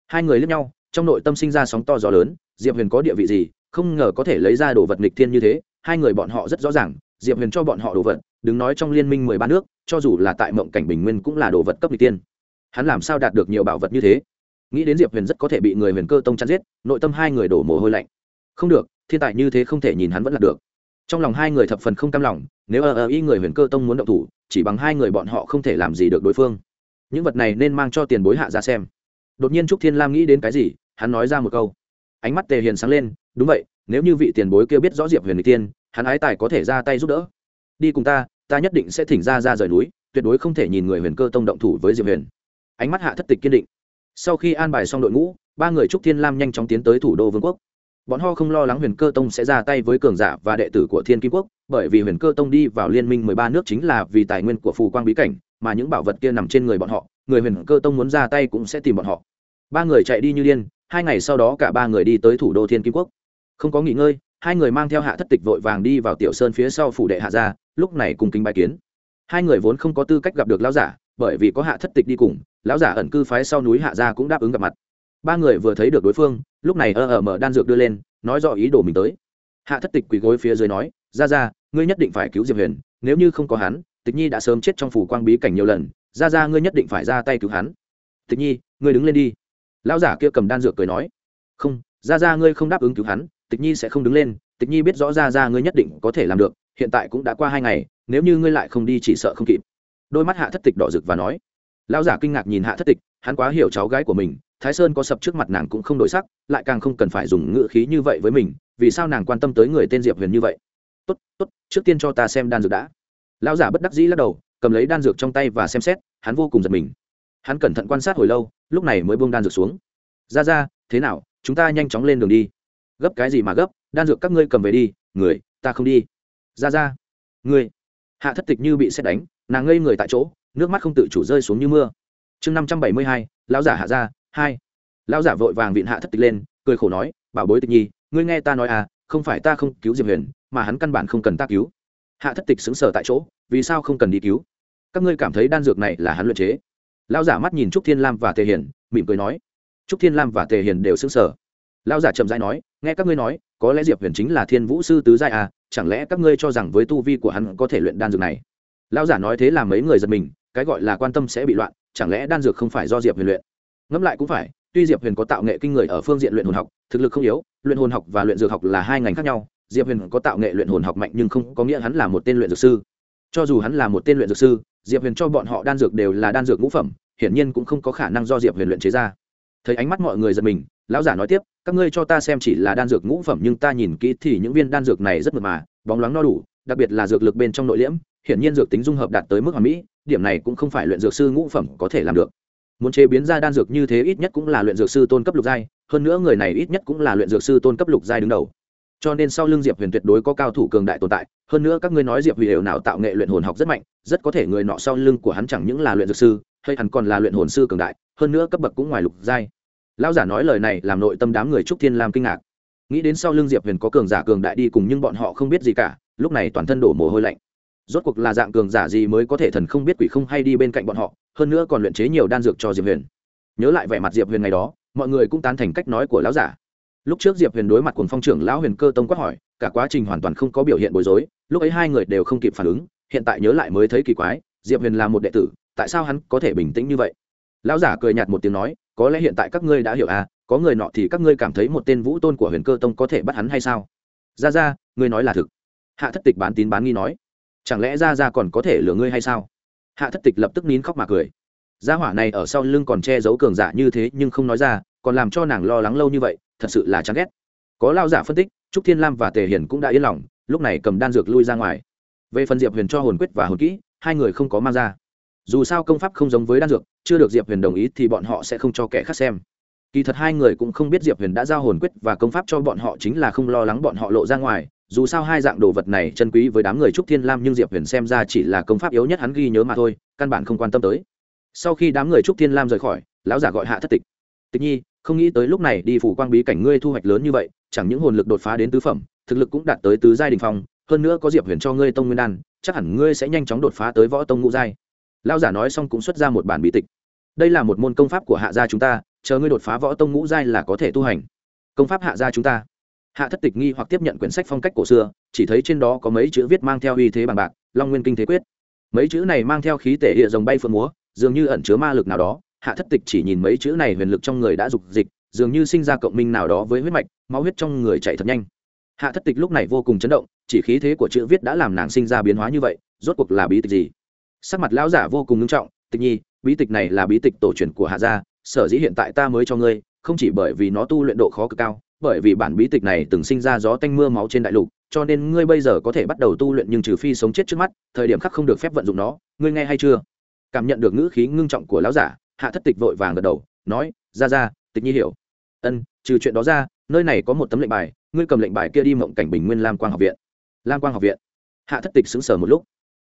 Hai người lướt nhau, trong nội tâm sinh ra sóng to gió lớn, diệp huyền có địa vị gì, không ngờ có thể lấy ra đồ vật nghịch thiên như thế, hai người bọn họ rất rõ ràng, diệp huyền cho bọn họ đồ vật, đừng nói trong liên minh mười ba nước, cho dù là tại mộng cảnh bình nguyên cũng là đồ vật cấp nghịch thiên. tiên hắn làm sao đạt được nhiều bảo vật như thế? Nghĩ đến diệp huyền rất có thể bị người huyền cơ tông chăn giết, nội tâm hai người đổ mồ hôi lạnh. Không được, thiên tài như thế không thể nhìn hắn vẫn là được. Trong lòng hai người thập phần không cam lòng, nếu ở ở y người huyền cơ tông muốn động thủ, chỉ bằng hai người bọn họ không thể làm gì được đối phương những vật này nên mang cho tiền bối hạ ra xem. Đột nhiên trúc thiên lam nghĩ đến cái gì, hắn nói ra một câu. Ánh mắt tề hiền sáng lên, đúng vậy, nếu như vị tiền bối kia biết rõ diệp huyền người tiên, hắn ái tài có thể ra tay giúp đỡ. Đi cùng ta ta nhất định sẽ thỉnh ra ra rời núi, tuyệt đối không thể nhìn người huyền cơ tông động thủ với diệp huyền. Ánh mắt hạ thất tịch kiên định. Sau khi an bài xong đội ngũ, ba người trúc thiên lam nhanh chóng tiến tới thủ đô vương quốc. Bọn họ không lo lắng huyền cơ tông sẽ ra tay với cường giả và đệ tử của thiên kim quốc, bởi vì huyền cơ tông đi vào liên minh mười ba nước chính là vì tài nguyên của phù quang bí cảnh mà những bảo vật kia nằm trên người bọn họ, người huyền cơ tông muốn ra tay cũng sẽ tìm bọn họ. Ba người chạy đi như điên, hai ngày sau đó cả ba người đi tới thủ đô thiên kim quốc. Không có nghỉ ngơi, hai người mang theo hạ thất tịch vội vàng đi vào tiểu sơn phía sau phủ đệ hạ gia, lúc này cùng kính bài kiến. Hai người vốn không có tư cách gặp được lão giả, bởi vì có hạ thất tịch đi cùng, lão giả ẩn cư phái sau núi hạ gia cũng đáp ứng gặp mặt. Ba người vừa thấy được đối phương, lúc này ơ ở mở đan dược đưa lên, nói rõ ý đồ mình tới. Hạ thất tịch quỳ gối phía dưới nói ra ra ngươi nhất định phải cứu diệp huyền, nếu như không có hắn tịch nhi đã sớm chết trong phủ quang bí cảnh nhiều lần, ra ra ngươi nhất định phải ra tay cứu hắn. Tịch nhi, ngươi đứng lên đi. Lão giả kia cầm đan dược cười nói. Không, ra ra ngươi không đáp ứng cứu hắn, tịch nhi sẽ không đứng lên. Tịch nhi biết rõ ra ra ngươi nhất định có thể làm được, hiện tại cũng đã qua hai ngày, nếu như ngươi lại không đi chỉ sợ không kịp. Đôi mắt hạ thất tịch đỏ rực và nói. Lão giả kinh ngạc nhìn hạ thất tịch, hắn quá hiểu cháu gái của mình, thái sơn có sập trước mặt nàng cũng không đổi sắc, lại càng không cần phải dùng ngữ khí như vậy với mình, vì sao nàng quan tâm tới người tên diệp huyền như vậy? Tốt tốt, trước tiên cho ta xem đan dược đã lão giả bất đắc dĩ lắc đầu, cầm lấy đan dược trong tay và xem xét, hắn vô cùng giật mình. Hắn cẩn thận quan sát hồi lâu, lúc này mới buông đan dược xuống. Ra ra, thế nào? Chúng ta nhanh chóng lên đường đi. Gấp cái gì mà gấp? Đan dược các ngươi cầm về đi. Người, ta không đi. Ra ra ngươi hạ thất tịch như bị xét đánh, nàng ngây người tại chỗ, nước mắt không tự chủ rơi xuống như mưa. Chương năm trăm bảy mươi hai, lão giả hạ ra, hai. Lão giả vội vàng vịn hạ thất tịch lên, cười khổ nói, bảo bối tịch nhi, ngươi nghe ta nói à không phải ta không cứu diệp huyền, mà hắn căn bản không cần ta cứu hạ thất tịch xứng sở tại chỗ, vì sao không cần đi cứu? Các ngươi cảm thấy đan dược này là hắn luyện chế. Lão giả mắt nhìn trúc thiên lam và tề hiền, mỉm cười nói. Trúc thiên lam và tề hiền đều xứng sở lão giả chậm rãi nói, nghe các ngươi nói, có lẽ diệp huyền chính là thiên vũ sư tứ giai à chẳng lẽ các ngươi cho rằng với tu vi của hắn có thể luyện đan dược này? Lão giả nói thế làm mấy người giật mình, cái gọi là quan tâm sẽ bị loạn, chẳng lẽ đan dược không phải do diệp huyền luyện? Ngẫm lại cũng phải, tuy diệp huyền có tạo nghệ kinh người ở phương diện luyện hồn học, thực lực không yếu, luyện hồn học và luyện dược học là hai ngành khác nhau diệp huyền có tạo nghệ luyện hồn học mạnh nhưng không có nghĩa hắn là một tên luyện dược sư. Cho dù hắn là một tên luyện dược sư, diệp huyền cho bọn họ đan dược đều là đan dược ngũ phẩm, hiển nhiên cũng không có khả năng do diệp huyền luyện chế ra. Thấy ánh mắt mọi người giật mình, lão giả nói tiếp, các ngươi cho ta xem chỉ là đan dược ngũ phẩm nhưng ta nhìn kỹ thì những viên đan dược này rất mượt mà, bóng loáng no đủ, đặc biệt là dược lực bên trong nội liễm, hiển nhiên dược tính dung hợp đạt tới mức hoàn mỹ, điểm này cũng không phải luyện dược sư ngũ phẩm có thể làm được. Muốn chế biến ra đan dược như thế ít nhất cũng là luyện dược sư tôn cấp lục giai, hơn nữa người này ít nhất cũng là luyện dược sư tôn cấp lục giai đứng đầu cho nên sau lưng diệp huyền tuyệt đối có cao thủ cường đại tồn tại. Hơn nữa các ngươi nói diệp huyền đều nào tạo nghệ luyện hồn học rất mạnh, rất có thể người nọ sau lưng của hắn chẳng những là luyện dược sư, hay hẳn còn là luyện hồn sư cường đại, hơn nữa cấp bậc cũng ngoài lục giai. Lão giả nói lời này làm nội tâm đám người trúc thiên lam kinh ngạc. Nghĩ đến sau lưng diệp huyền có cường giả cường đại đi cùng nhưng bọn họ không biết gì cả, lúc này toàn thân đổ mồ hôi lạnh. Rốt cuộc là dạng cường giả gì mới có thể thần không biết quỷ không hay đi bên cạnh bọn họ, hơn nữa còn luyện chế nhiều đan dược cho diệp huyền. Nhớ lại vẻ mặt diệp huyền ngày đó, mọi người cũng tán thành cách nói của lão giả lúc trước diệp huyền đối mặt cùng phong trưởng lão huyền cơ tông quát hỏi, cả quá trình hoàn toàn không có biểu hiện bối rối, lúc ấy hai người đều không kịp phản ứng, hiện tại nhớ lại mới thấy kỳ quái, diệp huyền là một đệ tử, tại sao hắn có thể bình tĩnh như vậy? Lão giả cười nhạt một tiếng nói, có lẽ hiện tại các ngươi đã hiểu à có người nọ thì các ngươi cảm thấy một tên vũ tôn của huyền cơ tông có thể bắt hắn hay sao? Ra ra ngươi nói là thực. Hạ thất tịch bán tín bán nghi nói, chẳng lẽ ra ra còn có thể lừa ngươi hay sao? Hạ thất tịch lập tức nín khóc mà cười. Gia hỏa này ở sau lưng còn che giấu cường giả như thế nhưng không nói ra, còn làm cho nàng lo lắng lâu như vậy thật sự là chán ghét. Có lao giả phân tích, trúc thiên lam và tề hiền cũng đã yên lòng, lúc này cầm đan dược lui ra ngoài. Về phần diệp huyền cho hồn quyết và hồn kỹ, hai người không có mang ra. Dù sao công pháp không giống với đan dược, chưa được diệp huyền đồng ý thì bọn họ sẽ không cho kẻ khác xem. Kỳ thật hai người cũng không biết diệp huyền đã giao hồn quyết và công pháp cho bọn họ chính là không lo lắng bọn họ lộ ra ngoài. Dù sao hai dạng đồ vật này chân quý với đám người trúc thiên lam nhưng diệp huyền xem ra chỉ là công pháp yếu nhất hắn ghi nhớ mà thôi, căn bản không quan tâm tới. Sau khi đám người trúc thiên lam rời khỏi, lão giả gọi hạ thất tịch. Tịch nhi không nghĩ tới lúc này đi phủ quang bí cảnh ngươi thu hoạch lớn như vậy, chẳng những hồn lực đột phá đến tứ phẩm, thực lực cũng đạt tới tứ giai đình phong, hơn nữa có diệp huyền cho ngươi tông nguyên đan, chắc hẳn ngươi sẽ nhanh chóng đột phá tới võ tông ngũ giai. Lão giả nói xong cũng xuất ra một bản bí tịch. Đây là một môn công pháp của hạ gia chúng ta, chờ ngươi đột phá võ tông ngũ giai là có thể tu hành. Công pháp hạ gia chúng ta. Hạ thất tịch nghi hoặc tiếp nhận quyển sách phong cách cổ xưa, chỉ thấy trên đó có mấy chữ viết mang theo uy thế bằng bạc, long nguyên kinh thế quyết. Mấy chữ này mang theo khí tể địa dòng bay phượng múa, dường như ẩn chứa ma lực nào đó hạ thất tịch chỉ nhìn mấy chữ này huyền lực trong người đã dục dịch, dường như sinh ra cộng minh nào đó với huyết mạch, máu huyết trong người chạy thật nhanh. Hạ thất tịch lúc này vô cùng chấn động, chỉ khí thế của chữ viết đã làm nàng sinh ra biến hóa như vậy, rốt cuộc là bí tịch gì? Sắc mặt lão giả vô cùng nghiêm trọng, tịch nhi, bí tịch này là bí tịch tổ truyền của hạ gia, sở dĩ hiện tại ta mới cho ngươi, không chỉ bởi vì nó tu luyện độ khó cực cao, bởi vì bản bí tịch này từng sinh ra gió tanh mưa máu trên đại lục, cho nên ngươi bây giờ có thể bắt đầu tu luyện nhưng trừ phi sống chết trước mắt, thời điểm khắc không được phép vận dụng nó, ngươi nghe hay chưa? Cảm nhận được ngữ khí ngưng trọng của lão giả hạ thất tịch vội vàng gật đầu, nói, ra ra, tịch nhi hiểu. Ân, trừ chuyện đó ra, nơi này có một tấm lệnh bài, ngươi cầm lệnh bài kia đi mộng cảnh bình nguyên lam quang học viện. Lam quang học viện? Hạ thất tịch xứng sở một lúc.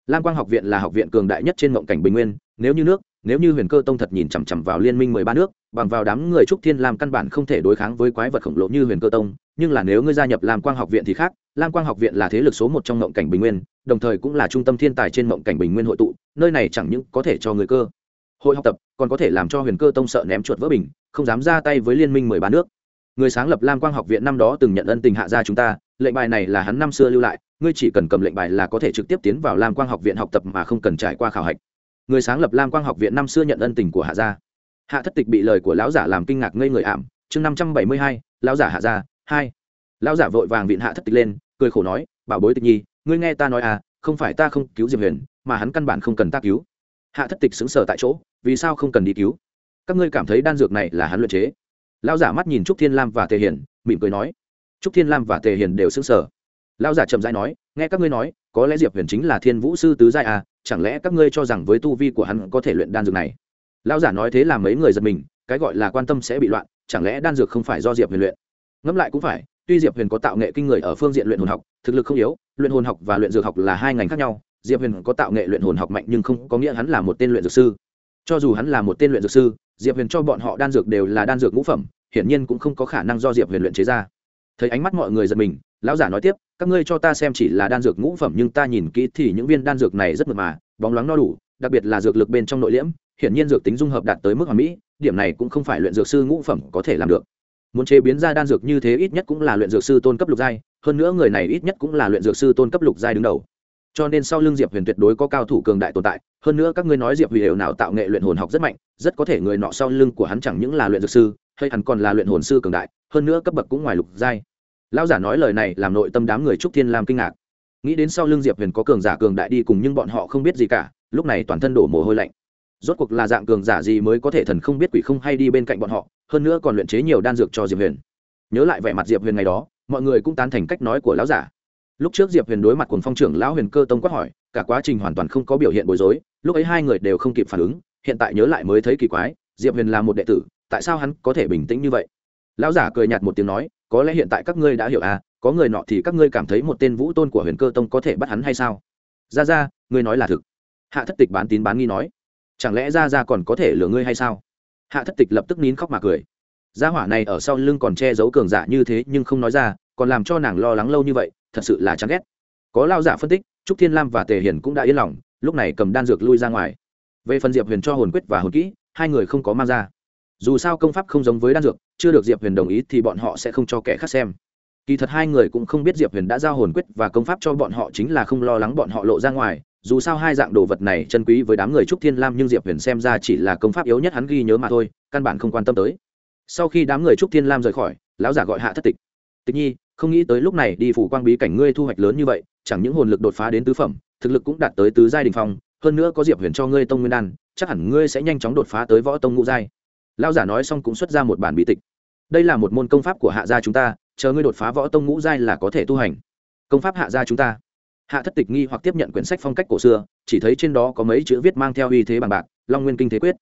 Lam quang học viện là học viện cường đại nhất trên mộng cảnh bình nguyên, nếu như nước, nếu như huyền cơ tông thật nhìn chằm chằm vào liên minh mười ba nước, bằng vào đám người trúc thiên làm căn bản không thể đối kháng với quái vật khổng lồ như huyền cơ tông, nhưng là nếu ngươi gia nhập lam quang học viện thì khác, lam quang học viện là thế lực số một trong mộng cảnh bình nguyên, đồng thời cũng là trung tâm thiên tài trên mộng cảnh bình nguyên hội tụ, nơi này chẳng những có thể cho người cơ hội học tập, còn có thể làm cho huyền cơ tông sợ ném chuột vỡ bình, không dám ra tay với liên minh mười ba nước. Người sáng lập lam quang học viện năm đó từng nhận ân tình hạ gia chúng ta, lệnh bài này là hắn năm xưa lưu lại, ngươi chỉ cần cầm lệnh bài là có thể trực tiếp tiến vào lam quang học viện học tập mà không cần trải qua khảo hạch. Người sáng lập lam quang học viện năm xưa nhận ân tình của hạ gia. Hạ thất tịch bị lời của lão giả làm kinh ngạc ngây người ảm, chương năm trăm bảy mươi hai, lão giả hạ gia, hai. Lão giả vội vàng viện hạ thất tịch lên, cười khổ nói, bảo bối tịch nhi, ngươi nghe ta nói à không phải ta không cứu diệp huyền, mà hắn căn bản không cần ta cứu. Hạ thất tịch xứng sở tại chỗ vì sao không cần đi cứu? Các ngươi cảm thấy đan dược này là hắn luyện chế. Lão giả mắt nhìn trúc thiên lam và tề hiền, mỉm cười nói. Trúc thiên lam và tề hiền đều xứng sở lão giả chậm rãi nói, nghe các ngươi nói, có lẽ diệp huyền chính là thiên vũ sư tứ giai à chẳng lẽ các ngươi cho rằng với tu vi của hắn có thể luyện đan dược này? Lão giả nói thế làm mấy người giật mình, cái gọi là quan tâm sẽ bị loạn, chẳng lẽ đan dược không phải do diệp huyền luyện? Ngẫm lại cũng phải, tuy diệp huyền có tạo nghệ kinh người ở phương diện luyện hồn học, thực lực không yếu, luyện hồn học và luyện dược học là hai ngành khác nhau. Diệp huyền có tạo nghệ luyện hồn học mạnh nhưng không có nghĩa hắn là một tên luyện dược sư cho dù hắn là một tên luyện dược sư, diệp huyền cho bọn họ đan dược đều là đan dược ngũ phẩm, hiển nhiên cũng không có khả năng do diệp huyền luyện chế ra. Thấy ánh mắt mọi người giật mình, lão giả nói tiếp, các ngươi cho ta xem chỉ là đan dược ngũ phẩm nhưng ta nhìn kỹ thì những viên đan dược này rất mượt mà, bóng loáng no đủ, đặc biệt là dược lực bên trong nội liễm, hiển nhiên dược tính dung hợp đạt tới mức hoàn mỹ, điểm này cũng không phải luyện dược sư ngũ phẩm có thể làm được. Muốn chế biến ra đan dược như thế ít nhất cũng là luyện dược sư tôn cấp lục giai, hơn nữa người này ít nhất cũng là luyện dược sư tôn cấp lục giai đứng đầu cho nên sau lưng diệp huyền tuyệt đối có cao thủ cường đại tồn tại hơn nữa các ngươi nói diệp huyền đều nào tạo nghệ luyện hồn học rất mạnh rất có thể người nọ sau lưng của hắn chẳng những là luyện dược sư hay hẳn còn là luyện hồn sư cường đại hơn nữa cấp bậc cũng ngoài lục giai lão giả nói lời này làm nội tâm đám người trúc thiên lam kinh ngạc nghĩ đến sau lưng diệp huyền có cường giả cường đại đi cùng nhưng bọn họ không biết gì cả lúc này toàn thân đổ mồ hôi lạnh rốt cuộc là dạng cường giả gì mới có thể thần không biết quỷ không hay đi bên cạnh bọn họ hơn nữa còn luyện chế nhiều đan dược cho diệp huyền nhớ lại vẻ mặt diệp huyền ngày đó mọi người cũng tán thành cách nói của lão giả lúc trước diệp huyền đối mặt cùng phong trưởng lão huyền cơ tông quát hỏi, cả quá trình hoàn toàn không có biểu hiện bối rối, lúc ấy hai người đều không kịp phản ứng, hiện tại nhớ lại mới thấy kỳ quái, diệp huyền là một đệ tử, tại sao hắn có thể bình tĩnh như vậy? Lão giả cười nhạt một tiếng nói, có lẽ hiện tại các ngươi đã hiểu à có người nọ thì các ngươi cảm thấy một tên vũ tôn của huyền cơ tông có thể bắt hắn hay sao? Ra ra ngươi nói là thực. Hạ thất tịch bán tín bán nghi nói, chẳng lẽ ra ra còn có thể lừa ngươi hay sao? Hạ thất tịch lập tức nín khóc mà cười. Gia hỏa này ở sau lưng còn che giấu cường giả như thế nhưng không nói ra, còn làm cho nàng lo lắng lâu như vậy thật sự là chán ghét. Có lao giả phân tích, trúc thiên lam và tề Hiển cũng đã yên lòng, lúc này cầm đan dược lui ra ngoài. Về phần diệp huyền cho hồn quyết và hồn kỹ, hai người không có mang ra. Dù sao công pháp không giống với đan dược, chưa được diệp huyền đồng ý thì bọn họ sẽ không cho kẻ khác xem. Kỳ thật hai người cũng không biết diệp huyền đã giao hồn quyết và công pháp cho bọn họ chính là không lo lắng bọn họ lộ ra ngoài. Dù sao hai dạng đồ vật này chân quý với đám người trúc thiên lam nhưng diệp huyền xem ra chỉ là công pháp yếu nhất hắn ghi nhớ mà thôi, căn bản không quan tâm tới. Sau khi đám người trúc thiên lam rời khỏi, lão giả gọi hạ thất tịch. Tịch nhi không nghĩ tới lúc này đi phủ quang bí cảnh ngươi thu hoạch lớn như vậy, chẳng những hồn lực đột phá đến tứ phẩm, thực lực cũng đạt tới tứ giai đình phong, hơn nữa có diệp huyền cho ngươi tông nguyên đan, chắc hẳn ngươi sẽ nhanh chóng đột phá tới võ tông ngũ giai. Lão giả nói xong cũng xuất ra một bản bí tịch. Đây là một môn công pháp của hạ gia chúng ta, chờ ngươi đột phá võ tông ngũ giai là có thể tu hành. Công pháp hạ gia chúng ta. Hạ thất tịch nghi hoặc tiếp nhận quyển sách phong cách cổ xưa, chỉ thấy trên đó có mấy chữ viết mang theo uy thế bằng bạc, long nguyên kinh thế quyết.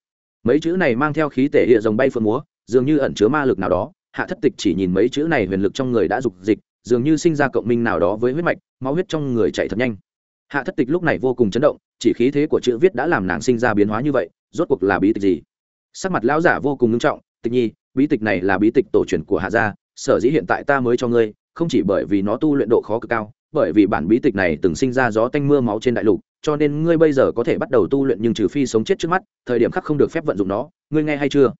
Mấy chữ này mang theo khí tể hiện dòng bay phượng múa, dường như ẩn chứa ma lực nào đó hạ thất tịch chỉ nhìn mấy chữ này huyền lực trong người đã dục dịch, dường như sinh ra cộng minh nào đó với huyết mạch, máu huyết trong người chạy thật nhanh. Hạ thất tịch lúc này vô cùng chấn động, chỉ khí thế của chữ viết đã làm nàng sinh ra biến hóa như vậy, rốt cuộc là bí tịch gì? Sắc mặt lão giả vô cùng nghiêm trọng, tịch nhi, bí tịch này là bí tịch tổ truyền của hạ gia, sở dĩ hiện tại ta mới cho ngươi, không chỉ bởi vì nó tu luyện độ khó cực cao, bởi vì bản bí tịch này từng sinh ra gió tanh mưa máu trên đại lục, cho nên ngươi bây giờ có thể bắt đầu tu luyện nhưng trừ phi sống chết trước mắt, thời điểm khắc không được phép vận dụng nó, ngươi nghe hay chưa?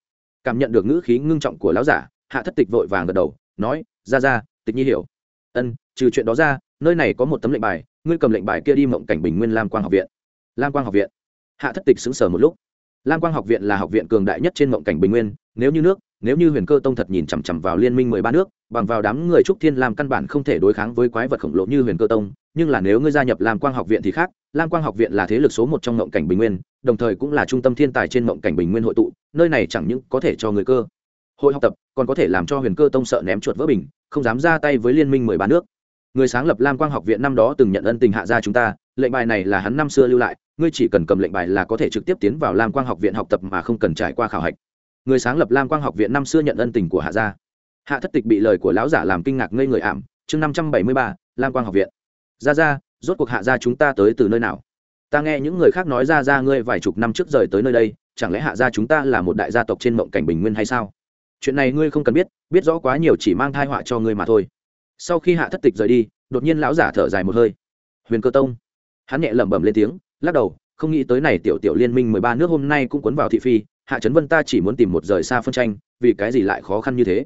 Cảm nhận được ngữ khí ngưng trọng của lão giả hạ thất tịch vội vàng gật đầu, nói, ra ra, tịch nhi hiểu. Ân, trừ chuyện đó ra, nơi này có một tấm lệnh bài, ngươi cầm lệnh bài kia đi mộng cảnh bình nguyên lam quang học viện. Lam quang học viện? Hạ thất tịch xứng sở một lúc. Lam quang học viện là học viện cường đại nhất trên mộng cảnh bình nguyên, nếu như nước, nếu như huyền cơ tông thật nhìn chằm chằm vào liên minh mười ba nước, bằng vào đám người trúc thiên làm căn bản không thể đối kháng với quái vật khổng lồ như huyền cơ tông, nhưng là nếu ngươi gia nhập lam quang học viện thì khác, lam quang học viện là thế lực số một trong mộng cảnh bình nguyên, đồng thời cũng là trung tâm thiên tài trên mộng cảnh bình nguyên hội tụ, nơi này chẳng những có thể cho người cơ hội học tập, còn có thể làm cho huyền cơ tông sợ ném chuột vỡ bình, không dám ra tay với liên minh mười ba nước. Người sáng lập lam quang học viện năm đó từng nhận ân tình hạ gia chúng ta, lệnh bài này là hắn năm xưa lưu lại, ngươi chỉ cần cầm lệnh bài là có thể trực tiếp tiến vào lam quang học viện học tập mà không cần trải qua khảo hạch. Người sáng lập lam quang học viện năm xưa nhận ân tình của hạ gia. Hạ thất tịch bị lời của lão giả làm kinh ngạc ngây người ảm, chương năm trăm bảy mươi ba, lam quang học viện. Ra ra rốt cuộc hạ gia chúng ta tới từ nơi nào? Ta nghe những người khác nói ra ra ngươi vài chục năm trước rời tới nơi đây, chẳng lẽ hạ gia chúng ta là một đại gia tộc trên mộng cảnh bình nguyên hay sao? Chuyện này ngươi không cần biết biết rõ quá nhiều chỉ mang thai họa cho ngươi mà thôi. Sau khi hạ thất tịch rời đi, đột nhiên lão giả thở dài một hơi. Huyền cơ tông. Hắn nhẹ lẩm bẩm lên tiếng, lắc đầu, không nghĩ tới này tiểu tiểu liên minh mười ba nước hôm nay cũng cuốn vào thị phi, hạ trấn vân ta chỉ muốn tìm một rời xa phân tranh, vì cái gì lại khó khăn như thế?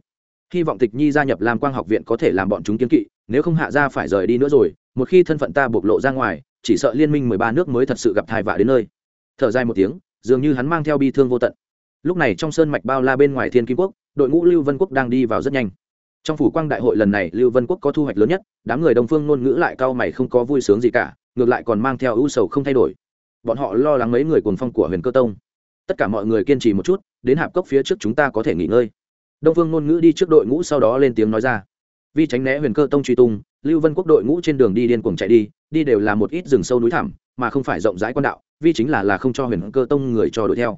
Hy vọng tịch nhi gia nhập làm quang học viện có thể làm bọn chúng kiến kỵ, nếu không hạ ra phải rời đi nữa rồi, một khi thân phận ta bộc lộ ra ngoài, chỉ sợ liên minh mười ba nước mới thật sự gặp thai vạ đến nơi. Thở dài một tiếng, dường như hắn mang theo bi thương vô tận lúc này trong sơn mạch bao la bên ngoài thiên kim quốc, đội ngũ lưu vân quốc đang đi vào rất nhanh. Trong phủ quang đại hội lần này, lưu vân quốc có thu hoạch lớn nhất, đám người đồng phương ngôn ngữ lại cao mày không có vui sướng gì cả, ngược lại còn mang theo ưu sầu không thay đổi. Bọn họ lo lắng mấy người cuồng phong của huyền cơ tông. Tất cả mọi người kiên trì một chút, đến hạp cốc phía trước chúng ta có thể nghỉ ngơi. Đông phương ngôn ngữ đi trước đội ngũ sau đó lên tiếng nói ra. Vì tránh né huyền cơ tông truy tung, lưu vân quốc đội ngũ trên đường đi điên cuồng chạy đi đi đều là một ít rừng sâu núi thẳm, mà không phải rộng rãi quan đạo, vì chính là là không cho huyền cơ tông người cho đuổi theo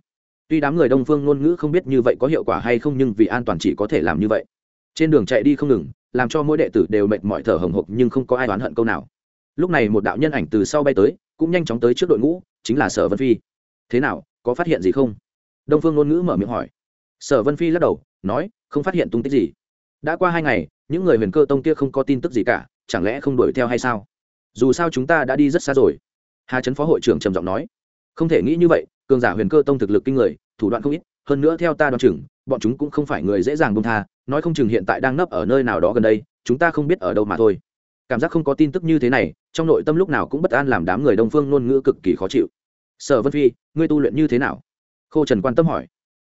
tuy đám người đông phương ngôn ngữ không biết như vậy có hiệu quả hay không nhưng vì an toàn chỉ có thể làm như vậy. Trên đường chạy đi không ngừng, làm cho mỗi đệ tử đều mệt mỏi thở hồng hộc nhưng không có ai oán hận câu nào. Lúc này một đạo nhân ảnh từ sau bay tới, cũng nhanh chóng tới trước đội ngũ, chính là sở vân phi. Thế nào, có phát hiện gì không? Đông phương ngôn ngữ mở miệng hỏi. Sở vân phi lắc đầu, nói, không phát hiện tung tích gì. Đã qua hai ngày, những người huyền cơ tông kia không có tin tức gì cả, chẳng lẽ không đuổi theo hay sao? Dù sao chúng ta đã đi rất xa rồi. Hà trấn phó hội trưởng trầm giọng nói. Không thể nghĩ như vậy, cường giả huyền cơ tông thực lực kinh người thủ đoạn không ít, hơn nữa theo ta đoán chừng, bọn chúng cũng không phải người dễ dàng bông tha, nói không chừng hiện tại đang nấp ở nơi nào đó gần đây, chúng ta không biết ở đâu mà thôi. Cảm giác không có tin tức như thế này, trong nội tâm lúc nào cũng bất an làm đám người đông phương ngôn ngữ cực kỳ khó chịu. Sở vân phi, ngươi tu luyện như thế nào? Khô trần quan tâm hỏi.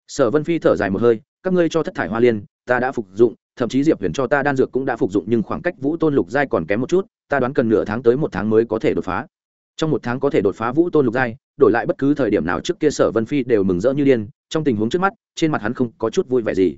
Sở vân phi thở dài một hơi, các ngươi cho thất thải hoa liên, ta đã phục dụng, thậm chí diệp huyền cho ta đan dược cũng đã phục dụng, nhưng khoảng cách vũ tôn lục giai còn kém một chút, ta đoán cần nửa tháng tới một tháng mới có thể đột phá. Trong một tháng có thể đột phá vũ tôn lục giai đổi lại bất cứ thời điểm nào trước kia sở vân phi đều mừng rỡ như điên, trong tình huống trước mắt, trên mặt hắn không có chút vui vẻ gì.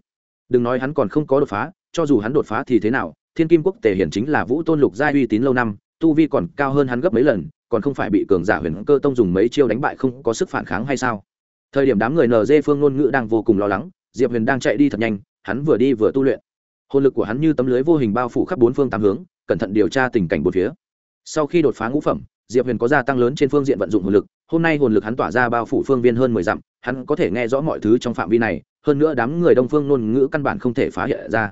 Đừng nói hắn còn không có đột phá, cho dù hắn đột phá thì thế nào, thiên kim quốc tề hiển chính là vũ tôn lục gia uy tín lâu năm, tu vi còn cao hơn hắn gấp mấy lần, còn không phải bị cường giả huyền cơ tông dùng mấy chiêu đánh bại không có sức phản kháng hay sao? Thời điểm đám người nd phương ngôn ngữ đang vô cùng lo lắng, diệp huyền đang chạy đi thật nhanh, hắn vừa đi vừa tu luyện. Hồn lực của hắn như tấm lưới vô hình bao phủ khắp bốn phương tám hướng, cẩn thận điều tra tình cảnh bốn phía. Sau khi đột phá ngũ phẩm diệp huyền có gia tăng lớn trên phương diện vận dụng hồn lực, hôm nay hồn lực hắn tỏa ra bao phủ phương viên hơn mười dặm, hắn có thể nghe rõ mọi thứ trong phạm vi này, hơn nữa đám người đông phương ngôn ngữ căn bản không thể phá hiện ra.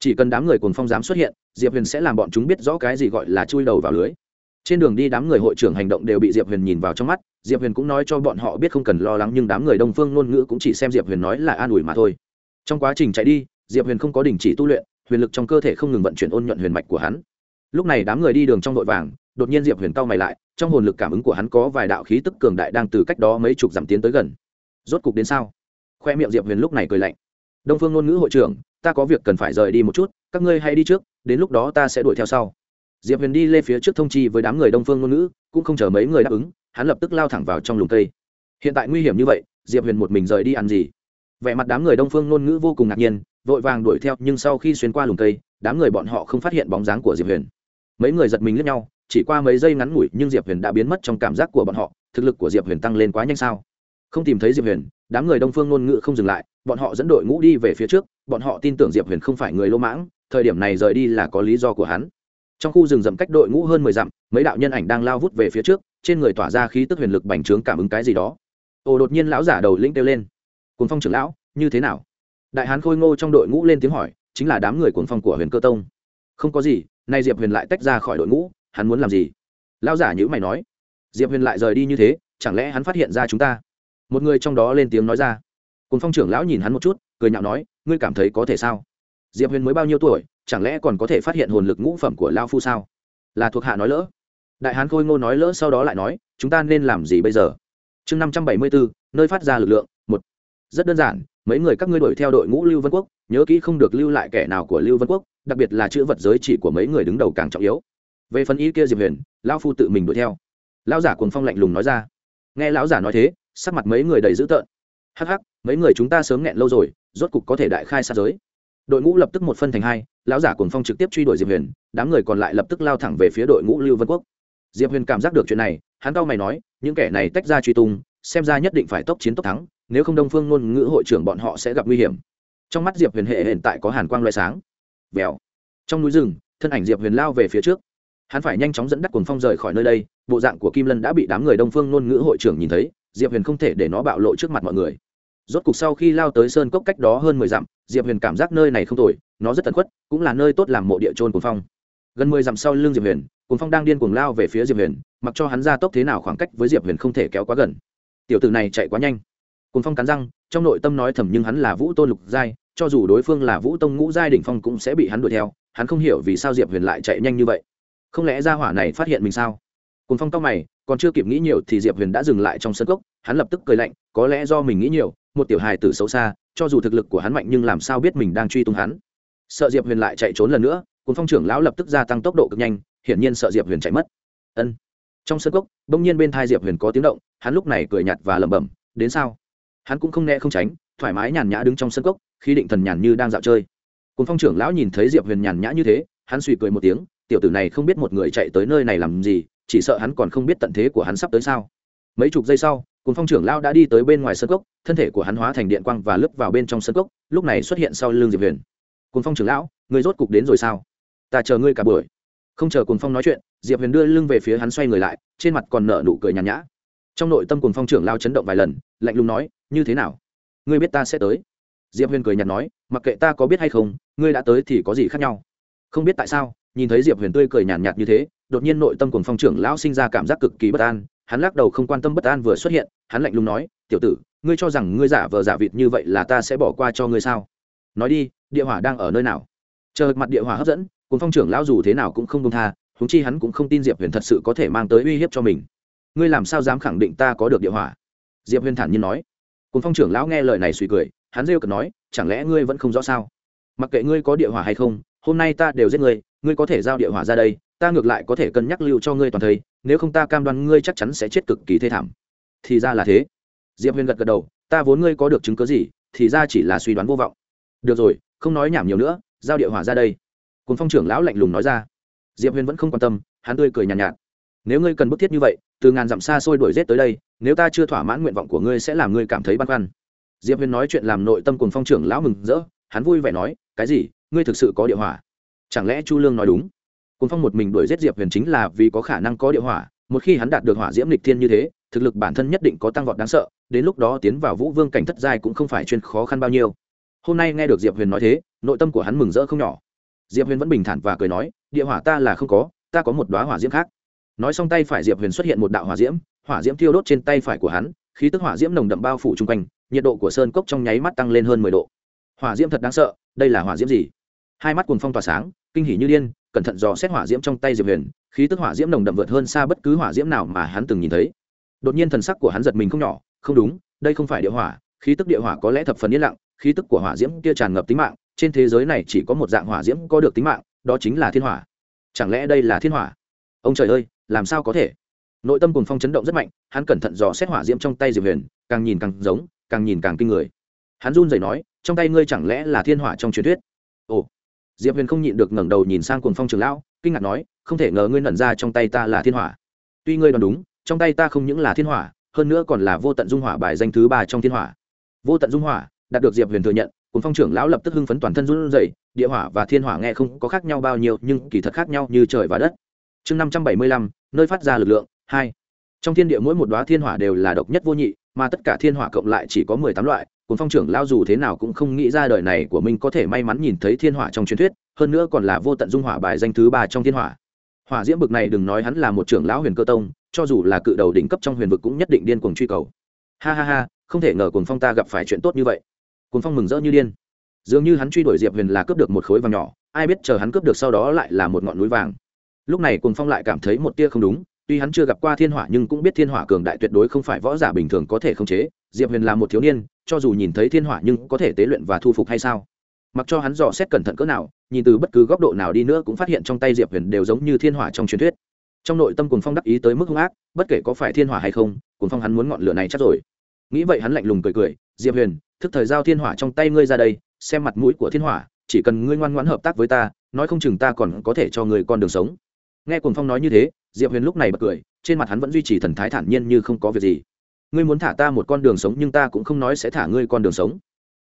Chỉ cần đám người cuồng phong dám xuất hiện, diệp huyền sẽ làm bọn chúng biết rõ cái gì gọi là chui đầu vào lưới. Trên đường đi đám người hội trưởng hành động đều bị diệp huyền nhìn vào trong mắt, diệp huyền cũng nói cho bọn họ biết không cần lo lắng nhưng đám người đông phương ngôn ngữ cũng chỉ xem diệp huyền nói là an ủi mà thôi. Trong quá trình chạy đi, diệp huyền không có đình chỉ tu luyện, huyền lực trong cơ thể không ngừng vận chuyển ôn nhuận huyền mạch của hắn. Lúc này đám người đi đường trong vội vàng đột nhiên diệp huyền cau mày lại, trong hồn lực cảm ứng của hắn có vài đạo khí tức cường đại đang từ cách đó mấy chục dặm tiến tới gần. Rốt cục đến sao? Khoe miệng diệp huyền lúc này cười lạnh. Đông phương ngôn ngữ hội trưởng, ta có việc cần phải rời đi một chút, các ngươi hãy đi trước, đến lúc đó ta sẽ đuổi theo sau. Diệp huyền đi lên phía trước thông chi với đám người đông phương ngôn ngữ, cũng không chờ mấy người đáp ứng, hắn lập tức lao thẳng vào trong lùm cây. Hiện tại nguy hiểm như vậy, diệp huyền một mình rời đi ăn gì? Vẻ mặt đám người đông phương ngôn ngữ vô cùng ngạc nhiên, vội vàng đuổi theo, nhưng sau khi xuyên qua lùm cây, đám người bọn họ không phát hiện bóng dáng của diệp huyền. Mấy người giật mình lướt nhau chỉ qua mấy giây ngắn ngủi nhưng diệp huyền đã biến mất trong cảm giác của bọn họ, thực lực của diệp huyền tăng lên quá nhanh sao? Không tìm thấy diệp huyền, đám người đông phương ngôn ngữ không dừng lại, bọn họ dẫn đội ngũ đi về phía trước, bọn họ tin tưởng diệp huyền không phải người lô mãng, thời điểm này rời đi là có lý do của hắn. Trong khu rừng rậm cách đội ngũ hơn mười dặm, mấy đạo nhân ảnh đang lao vút về phía trước, trên người tỏa ra khí tức huyền lực bành trướng cảm ứng cái gì đó. Ồ, đột nhiên lão giả đầu lĩnh kêu lên. Cuốn phong trưởng lão, như thế nào? Đại hán khôi ngô trong đội ngũ lên tiếng hỏi, chính là đám người cuốn phong của huyền cơ tông. Không có gì, nay diệp huyền lại tách ra khỏi đội ngũ hắn muốn làm gì? Lão giả nhữ mày nói. Diệp huyền lại rời đi như thế, chẳng lẽ hắn phát hiện ra chúng ta? Một người trong đó lên tiếng nói ra. Cùng phong trưởng lão nhìn hắn một chút, cười nhạo nói, ngươi cảm thấy có thể sao? Diệp huyền mới bao nhiêu tuổi, chẳng lẽ còn có thể phát hiện hồn lực ngũ phẩm của lao phu sao? Là thuộc hạ nói lỡ. Đại hán khôi ngô nói lỡ sau đó lại nói, chúng ta nên làm gì bây giờ? Chương năm trăm bảy mươi bốn nơi phát ra lực lượng, một. Rất đơn giản, mấy người các ngươi đuổi theo đội ngũ lưu vân quốc, nhớ kỹ không được lưu lại kẻ nào của lưu vân quốc, đặc biệt là chữ vật giới chỉ của mấy người đứng đầu càng trọng yếu về phần ý kia diệp huyền, lão phu tự mình đuổi theo. Lão giả cuồng phong lạnh lùng nói ra. Nghe lão giả nói thế, sắc mặt mấy người đầy dữ tợn. Hắc hắc, mấy người chúng ta sớm nghẹn lâu rồi, rốt cục có thể đại khai sát giới. Đội ngũ lập tức một phân thành hai, lão giả cuồng phong trực tiếp truy đuổi diệp huyền, đám người còn lại lập tức lao thẳng về phía đội ngũ lưu vân quốc. Diệp huyền cảm giác được chuyện này, hắn tao mày nói, những kẻ này tách ra truy tung, xem ra nhất định phải tốc chiến tốc thắng, nếu không đông phương ngôn ngữ hội trưởng bọn họ sẽ gặp nguy hiểm. Trong mắt diệp huyền hệ hiện tại có hàn quang loại sáng. Vèo. Trong núi rừng, thân ảnh diệp huyền lao về phía trước hắn phải nhanh chóng dẫn dắt cuồng phong rời khỏi nơi đây, bộ dạng của kim lân đã bị đám người đông phương ngôn ngữ hội trưởng nhìn thấy, diệp huyền không thể để nó bạo lộ trước mặt mọi người. Rốt cục sau khi lao tới sơn cốc cách đó hơn mười dặm, diệp huyền cảm giác nơi này không tồi, nó rất tận khuất, cũng là nơi tốt làm mộ địa trôn cuồng phong. Gần mười dặm sau lưng diệp huyền, cuồng phong đang điên cuồng lao về phía diệp huyền, mặc cho hắn ra tốc thế nào khoảng cách với diệp huyền không thể kéo quá gần. Tiểu tử này chạy quá nhanh. Cuồng phong cắn răng, trong nội tâm nói thầm nhưng hắn là vũ tôn lục giai, cho dù đối phương là vũ tông ngũ giai đỉnh phong cũng sẽ bị hắn đuổi theo, hắn không hiểu vì sao diệp huyền lại chạy nhanh như vậy không lẽ ra hỏa này phát hiện mình sao? Cuồng phong cao mày, còn chưa kịp nghĩ nhiều thì diệp huyền đã dừng lại trong sân cốc, hắn lập tức cười lạnh, có lẽ do mình nghĩ nhiều, một tiểu hài tử xấu xa, cho dù thực lực của hắn mạnh nhưng làm sao biết mình đang truy tung hắn? Sợ diệp huyền lại chạy trốn lần nữa cùng phong trưởng lão lập tức gia tăng tốc độ cực nhanh, hiển nhiên sợ diệp huyền chạy mất. Ân. Trong sân cốc, bỗng nhiên bên thai diệp huyền có tiếng động, hắn lúc này cười nhạt và lẩm bẩm, đến sao? Hắn cũng không né không tránh, thoải mái nhàn nhã đứng trong sân cốc khi định thần nhàn như đang dạo chơi. Cùng phong trưởng lão nhìn thấy diệp huyền nhàn nhã như thế, hắn suy cười một tiếng tiểu tử này không biết một người chạy tới nơi này làm gì, chỉ sợ hắn còn không biết tận thế của hắn sắp tới sao. Mấy chục giây sau cùng phong trưởng lao đã đi tới bên ngoài sân cốc, thân thể của hắn hóa thành điện quang và lướt vào bên trong sân cốc, lúc này xuất hiện sau l ư n g diệp huyền. Cùng phong trưởng lão, người rốt cục đến rồi sao? Ta chờ ngươi cả buổi. Không chờ cùng phong nói chuyện, diệp huyền đưa lưng về phía hắn xoay người lại, trên mặt còn nở nụ cười nhàn nhã. Trong nội tâm cùng phong trưởng lao chấn động vài lần, lạnh lùng nói, như thế nào? Ngươi biết ta sẽ tới? Diệp huyền cười nhạt nói, mặc kệ ta có biết hay không, ngươi đã tới thì có gì khác nhau? Không biết tại sao nhìn thấy diệp huyền tươi cười nhàn nhạt như thế, đột nhiên nội tâm cùng phong trưởng lão sinh ra cảm giác cực kỳ bất an, hắn lắc đầu không quan tâm bất an vừa xuất hiện, hắn lạnh lùng nói, tiểu tử, ngươi cho rằng ngươi giả vờ giả vịt như vậy là ta sẽ bỏ qua cho ngươi sao? Nói đi, địa hỏa đang ở nơi nào? Chờ mặt địa hỏa hấp dẫn cùng phong trưởng lão dù thế nào cũng không công tha húng chi hắn cũng không tin diệp huyền thật sự có thể mang tới uy hiếp cho mình. Ngươi làm sao dám khẳng định ta có được địa hỏa? Diệp huyền thản nhiên nói. Cùng phong trưởng lão nghe lời này suy cười, hắn rêu cực nói, chẳng lẽ ngươi vẫn không rõ sao? Mặc kệ ngươi có địa hỏa hay không, hôm nay ta đều giết ngươi ngươi có thể giao địa hỏa ra đây ta ngược lại có thể cân nhắc lưu cho ngươi toàn thây nếu không ta cam đoan ngươi chắc chắn sẽ chết cực kỳ thê thảm. Thì ra là thế. Diệp huyền gật gật đầu ta vốn ngươi có được chứng cớ gì thì ra chỉ là suy đoán vô vọng. Được rồi không nói nhảm nhiều nữa giao địa hỏa ra đây. Cùng phong trưởng lão lạnh lùng nói ra. Diệp huyền vẫn không quan tâm hắn tươi cười nhàn nhạt, nhạt nếu ngươi cần bức thiết như vậy từ ngàn dặm xa xôi đuổi rét tới đây nếu ta chưa thỏa mãn nguyện vọng của ngươi sẽ làm ngươi cảm thấy băn khoăn. Diệp huyền nói chuyện làm nội tâm cùng phong trưởng lão mừng rỡ hắn vui vẻ nói cái gì? Ngươi thực sự có địa hỏa? Chẳng lẽ chu lương nói đúng? Cùng phong một mình đuổi giết diệp huyền chính là vì có khả năng có địa hỏa, một khi hắn đạt được hỏa diễm lịch thiên như thế, thực lực bản thân nhất định có tăng vọt đáng sợ, đến lúc đó tiến vào vũ vương cảnh thất giai cũng không phải chuyên khó khăn bao nhiêu. Hôm nay nghe được diệp huyền nói thế, nội tâm của hắn mừng rỡ không nhỏ. Diệp huyền vẫn bình thản và cười nói, địa hỏa ta là không có, ta có một đoá hỏa diễm khác. Nói xong tay phải diệp huyền xuất hiện một đạo hỏa diễm hỏa diễm thiêu đốt trên tay phải của hắn, khí tức hỏa diễm nồng đậm bao phủ chung quanh, nhiệt độ của sơn cốc trong nháy mắt tăng lên hơn mười độ. Hỏa diễm thật đáng sợ, đây là hỏa diễm gì? Hai mắt cùng phong tỏa sáng kinh hỉ như điên, cẩn thận dò xét hỏa diễm trong tay diệp huyền, khí tức hỏa diễm nồng đậm vượt hơn xa bất cứ hỏa diễm nào mà hắn từng nhìn thấy. Đột nhiên thần sắc của hắn giật mình không nhỏ, không đúng, đây không phải địa hỏa, khí tức địa hỏa có lẽ thập phần yên lặng, khí tức của hỏa diễm kia tràn ngập tính mạng, trên thế giới này chỉ có một dạng hỏa diễm có được tính mạng, đó chính là thiên hỏa. Chẳng lẽ đây là thiên hỏa? Ông trời ơi, làm sao có thể? Nội tâm cùng phong chấn động rất mạnh, hắn cẩn thận dò xét hỏa diễm trong tay diệp huyền, càng nhìn càng giống, càng nhìn càng kinh người. Hắn run rẩy nói, trong tay ngươi chẳng lẽ là thiên hỏa trong truyền thuyết? Ồ diệp huyền không nhịn được ngẩng đầu nhìn sang cuồng phong trường lão, kinh ngạc nói, không thể ngờ ngươi nẩn ra trong tay ta là thiên hỏa. Tuy ngươi đoán đúng, trong tay ta không những là thiên hỏa, hơn nữa còn là vô tận dung hỏa bài danh thứ ba trong thiên hỏa. Vô tận dung hỏa, đạt được diệp huyền thừa nhận, cuồng phong trưởng lão lập tức hưng phấn toàn thân run rẩy, địa hỏa và thiên hỏa nghe không có khác nhau bao nhiêu, nhưng kỳ thật khác nhau như trời và đất. Chương năm trăm bảy mươi lăm, nơi phát ra lực lượng, hai. Trong thiên địa mỗi một đóa thiên hỏa đều là độc nhất vô nhị, mà tất cả thiên hỏa cộng lại chỉ có mười tám loại cùng phong trưởng lao dù thế nào cũng không nghĩ ra đời này của mình có thể may mắn nhìn thấy thiên hỏa trong truyền thuyết, hơn nữa còn là vô tận dung hỏa bài danh thứ ba trong thiên hỏa. Hỏa diễm bực này đừng nói hắn là một trưởng lão huyền cơ tông, cho dù là cự đầu đỉnh cấp trong huyền vực cũng nhất định điên cuồng truy cầu. Ha ha ha, không thể ngờ cùng phong ta gặp phải chuyện tốt như vậy. Cùng phong mừng rỡ như điên. Dường như hắn truy đuổi diệp huyền là cướp được một khối vàng nhỏ, ai biết chờ hắn cướp được sau đó lại là một ngọn núi vàng. Lúc này cùng phong lại cảm thấy một tia không đúng, tuy hắn chưa gặp qua thiên hỏa nhưng cũng biết thiên hỏa cường đại tuyệt đối không phải võ giả bình thường có thể khống chế diệp huyền là một thiếu niên, cho dù nhìn thấy thiên hỏa nhưng có thể tế luyện và thu phục hay sao? Mặc cho hắn dò xét cẩn thận cỡ nào, nhìn từ bất cứ góc độ nào đi nữa cũng phát hiện trong tay diệp huyền đều giống như thiên hỏa trong truyền thuyết. Trong nội tâm cùng phong đắc ý tới mức hung ác, bất kể có phải thiên hỏa hay không cùng phong hắn muốn ngọn lửa này chắc rồi. Nghĩ vậy hắn lạnh lùng cười cười, diệp huyền, thức thời giao thiên hỏa trong tay ngươi ra đây, xem mặt mũi của thiên hỏa, chỉ cần ngươi ngoan ngoãn hợp tác với ta, nói không chừng ta còn có thể cho người con đường sống. Nghe cùng phong nói như thế, diệp huyền lúc này bật cười, trên mặt hắn vẫn duy trì thần thái thản nhiên như không có việc gì ngươi muốn thả ta một con đường sống nhưng ta cũng không nói sẽ thả ngươi con đường sống.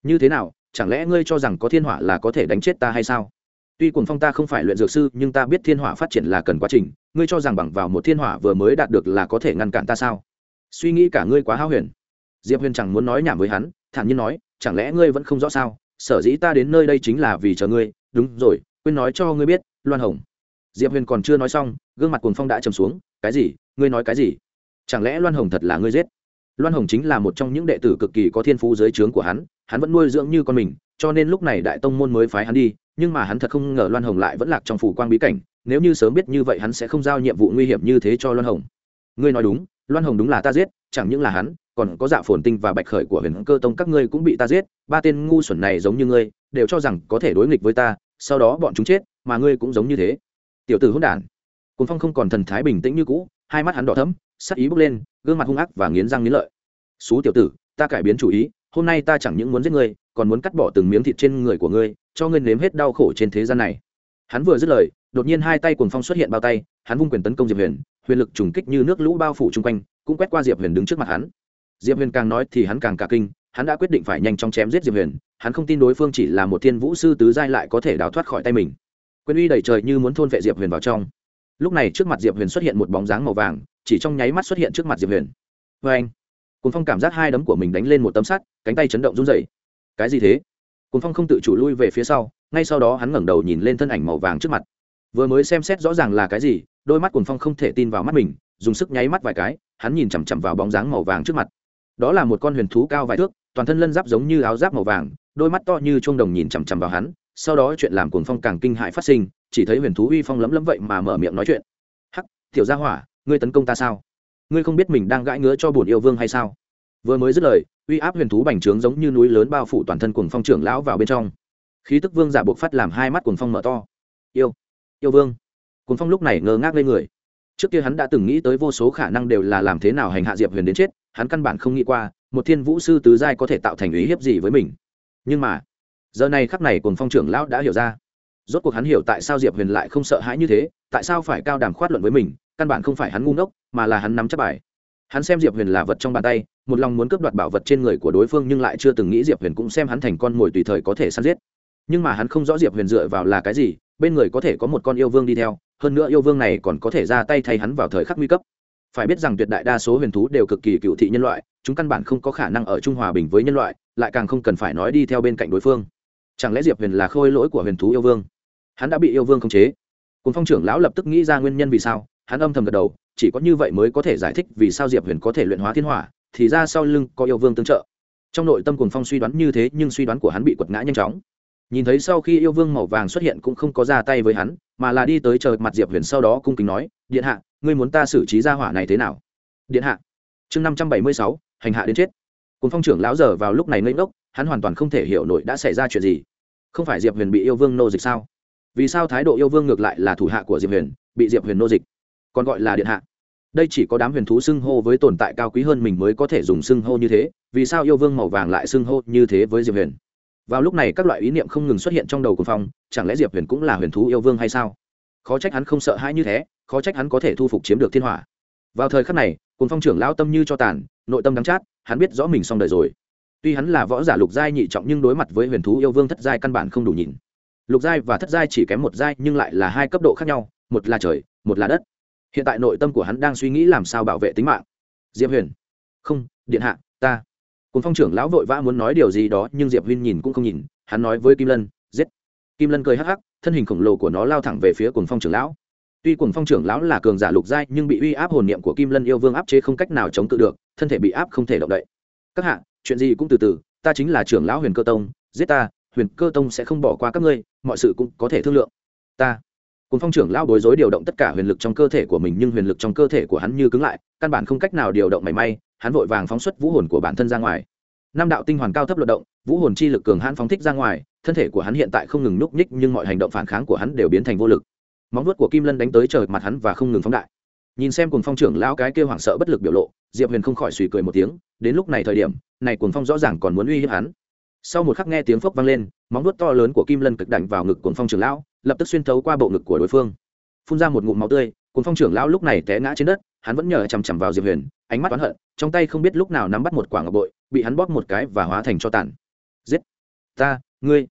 Như thế nào? Chẳng lẽ ngươi cho rằng có thiên hỏa là có thể đánh chết ta hay sao? Tuy cuồng phong ta không phải luyện dược sư, nhưng ta biết thiên hỏa phát triển là cần quá trình. Ngươi cho rằng bằng vào một thiên hỏa vừa mới đạt được là có thể ngăn cản ta sao? Suy nghĩ cả ngươi quá hao huyền. Diệp huyền chẳng muốn nói nhảm với hắn, thản nhiên nói, chẳng lẽ ngươi vẫn không rõ sao? Sở dĩ ta đến nơi đây chính là vì chờ ngươi. Đúng rồi, quên nói cho ngươi biết, loan hồng. Diệp huyền còn chưa nói xong, gương mặt cuồng phong đã trầm xuống. Cái gì? Ngươi nói cái gì? Chẳng lẽ loan hồng thật là ngươi giết? Loan hồng chính là một trong những đệ tử cực kỳ có thiên phú dưới trướng của hắn hắn vẫn nuôi dưỡng như con mình, cho nên lúc này đại tông môn mới phái hắn đi, nhưng mà hắn thật không ngờ loan hồng lại vẫn lạc trong phủ quang bí cảnh, nếu như sớm biết như vậy hắn sẽ không giao nhiệm vụ nguy hiểm như thế cho loan hồng. Ngươi nói đúng, loan hồng đúng là ta giết, chẳng những là hắn, còn có dạ phồn tinh và bạch khởi của huyền cơ tông các ngươi cũng bị ta giết, ba tên ngu xuẩn này giống như ngươi, đều cho rằng có thể đối nghịch với ta, sau đó bọn chúng chết, mà ngươi cũng giống như thế. Tiểu tử hôn đản cồn phong không còn thần thái bình tĩnh như cũ hai mắt hắn đỏ thẫm, sắc ý bốc lên, gương mặt hung ác và nghiến răng nghiến lợi. Xú tiểu tử, ta cải biến chủ ý, hôm nay ta chẳng những muốn giết ngươi, còn muốn cắt bỏ từng miếng thịt trên người của ngươi, cho ngươi nếm hết đau khổ trên thế gian này. Hắn vừa dứt lời, đột nhiên hai tay cuồng phong xuất hiện bao tay, hắn vung quyền tấn công diệp huyền huyền lực trùng kích như nước lũ bao phủ chung quanh, cũng quét qua diệp huyền đứng trước mặt hắn. Diệp huyền càng nói thì hắn càng cả kinh, hắn đã quyết định phải nhanh chóng chém giết diệp huyền, hắn không tin đối phương chỉ là một thiên vũ sư tứ giai lại có thể đào thoát khỏi tay mình. Quyền uy đầy trời như muốn thôn vệ diệp huyền vào trong lúc này trước mặt diệp huyền xuất hiện một bóng dáng màu vàng, chỉ trong nháy mắt xuất hiện trước mặt diệp huyền. Vê anh cùng phong cảm giác hai đấm của mình đánh lên một tấm sắt, cánh tay chấn động run dày cái gì thế? Cùng phong không tự chủ lui về phía sau, ngay sau đó hắn ngẩng đầu nhìn lên thân ảnh màu vàng trước mặt. Vừa mới xem xét rõ ràng là cái gì, đôi mắt cùng phong không thể tin vào mắt mình, dùng sức nháy mắt vài cái, hắn nhìn chằm chằm vào bóng dáng màu vàng trước mặt. Đó là một con huyền thú cao vài thước, toàn thân lân giáp giống như áo giáp màu vàng, đôi mắt to như chuông đồng nhìn chằm chằm vào hắn sau đó chuyện làm cuồng phong càng kinh hại phát sinh, chỉ thấy huyền thú uy phong lấm lấm vậy mà mở miệng nói chuyện. Hắc, tiểu gia hỏa, ngươi tấn công ta sao? Ngươi không biết mình đang gãi ngứa cho bổn yêu vương hay sao? Vừa mới dứt lời, uy áp huyền thú bành trướng giống như núi lớn bao phủ toàn thân cuồng phong trưởng lão vào bên trong. Khí tức vương giả buộc phát làm hai mắt cuồng phong mở to. Yêu yêu vương. Cuồng phong lúc này ngơ ngác lên người. Trước kia hắn đã từng nghĩ tới vô số khả năng đều là làm thế nào hành hạ diệp huyền đến chết, hắn căn bản không nghĩ qua, một thiên vũ sư tứ giai có thể tạo thành ý hiếp gì với mình. Nhưng mà giờ này khắc này cùng phong trưởng lão đã hiểu ra. Rốt cuộc hắn hiểu tại sao diệp huyền lại không sợ hãi như thế, tại sao phải cao đàm khoát luận với mình, căn bản không phải hắn ngu ngốc, mà là hắn nắm chắc bài. Hắn xem diệp huyền là vật trong bàn tay, một lòng muốn cướp đoạt bảo vật trên người của đối phương nhưng lại chưa từng nghĩ diệp huyền cũng xem hắn thành con mồi tùy thời có thể săn giết. Nhưng mà hắn không rõ diệp huyền dựa vào là cái gì, bên người có thể có một con yêu vương đi theo, hơn nữa yêu vương này còn có thể ra tay thay hắn vào thời khắc nguy cấp. Phải biết rằng tuyệt đại đa số huyền thú đều cực kỳ cựu thị nhân loại, chúng căn bản không có khả năng ở trung hòa bình với nhân loại, lại càng không cần phải nói đi theo bên cạnh đối phương chẳng lẽ diệp huyền là khôi lỗi của huyền thú yêu vương? Hắn đã bị yêu vương khống chế. Cùng phong trưởng lão lập tức nghĩ ra nguyên nhân vì sao, hắn âm thầm gật đầu, chỉ có như vậy mới có thể giải thích vì sao diệp huyền có thể luyện hóa thiên hỏa, thì ra sau lưng có yêu vương tương trợ. Trong nội tâm cùng phong suy đoán như thế, nhưng suy đoán của hắn bị quật ngã nhanh chóng. Nhìn thấy sau khi yêu vương màu vàng xuất hiện cũng không có ra tay với hắn, mà là đi tới chờ mặt diệp huyền sau đó cung kính nói, điện hạ, ngươi muốn ta xử trí ra hỏa này thế nào? Điện hạ. Chương năm trăm bảy mươi sáu, hành hạ đến chết cùng phong trưởng lão giờ vào lúc này ngây ngốc, hắn hoàn toàn không thể hiểu nổi đã xảy ra chuyện gì. Không phải diệp huyền bị yêu vương nô dịch sao? Vì sao thái độ yêu vương ngược lại là thủ hạ của diệp huyền, bị diệp huyền nô dịch? Còn gọi là điện hạ. Đây chỉ có đám huyền thú xưng hô với tồn tại cao quý hơn mình mới có thể dùng xưng hô như thế, vì sao yêu vương màu vàng lại xưng hô như thế với diệp huyền? Vào lúc này các loại ý niệm không ngừng xuất hiện trong đầu của phong, chẳng lẽ diệp huyền cũng là huyền thú yêu vương hay sao? Khó trách hắn không sợ hãi như thế, khó trách hắn có thể thu phục chiếm được thiên hỏa. Vào thời khắc này, cùng phong trưởng lao tâm như cho tàn, nội tâm đắng chát hắn biết rõ mình xong đời rồi. Tuy hắn là võ giả lục giai nhị trọng nhưng đối mặt với huyền thú yêu vương thất giai căn bản không đủ nhìn. Lục giai và thất giai chỉ kém một giai nhưng lại là hai cấp độ khác nhau, một là trời, một là đất. Hiện tại nội tâm của hắn đang suy nghĩ làm sao bảo vệ tính mạng. Diệp huyền, không, điện hạ, ta. Cùng phong trưởng lão vội vã muốn nói điều gì đó nhưng diệp huyên nhìn cũng không nhìn, hắn nói với kim lân, giết. Kim lân cười hắc hắc, thân hình khổng lồ của nó lao thẳng về phía cùng phong trưởng lão. Tuy cùng phong trưởng lão là cường giả lục giai nhưng bị uy áp hồn niệm của kim lân yêu vương áp chế không cách nào chống cự được thân thể bị áp không thể động đậy. Các hạ, chuyện gì cũng từ từ, ta chính là trưởng lão huyền cơ tông, giết ta, huyền cơ tông sẽ không bỏ qua các ngươi, mọi sự cũng có thể thương lượng. Ta, cùng phong trưởng lão bối rối điều động tất cả huyền lực trong cơ thể của mình nhưng huyền lực trong cơ thể của hắn như cứng lại, căn bản không cách nào điều động mảy may, hắn vội vàng phóng xuất vũ hồn của bản thân ra ngoài. Năm đạo tinh hoàn cao thấp luận động, vũ hồn chi lực cường hãn phóng thích ra ngoài, thân thể của hắn hiện tại không ngừng núp nhích nhưng mọi hành động phản kháng của hắn đều biến thành vô lực. Móng vuốt của kim lân đánh tới trời mặt hắn và không ngừng phóng đại. Nhìn xem cùng phong trưởng lão cái kia hoảng sợ bất lực biểu lộ diệp huyền không khỏi suy cười một tiếng, đến lúc này thời điểm, này Cuồng phong rõ ràng còn muốn uy hiếp hắn. Sau một khắc nghe tiếng phốc vang lên, móng vuốt to lớn của kim lân cực đảnh vào ngực cuồng phong trưởng lão, lập tức xuyên thấu qua bộ ngực của đối phương. Phun ra một ngụm máu tươi, cuồng phong trưởng lão lúc này té ngã trên đất, hắn vẫn nhờ chằm chằm vào diệp huyền, ánh mắt oán hận, trong tay không biết lúc nào nắm bắt một quả ngọc bội, bị hắn bóp một cái và hóa thành cho tàn. Giết! Ta, ngươi!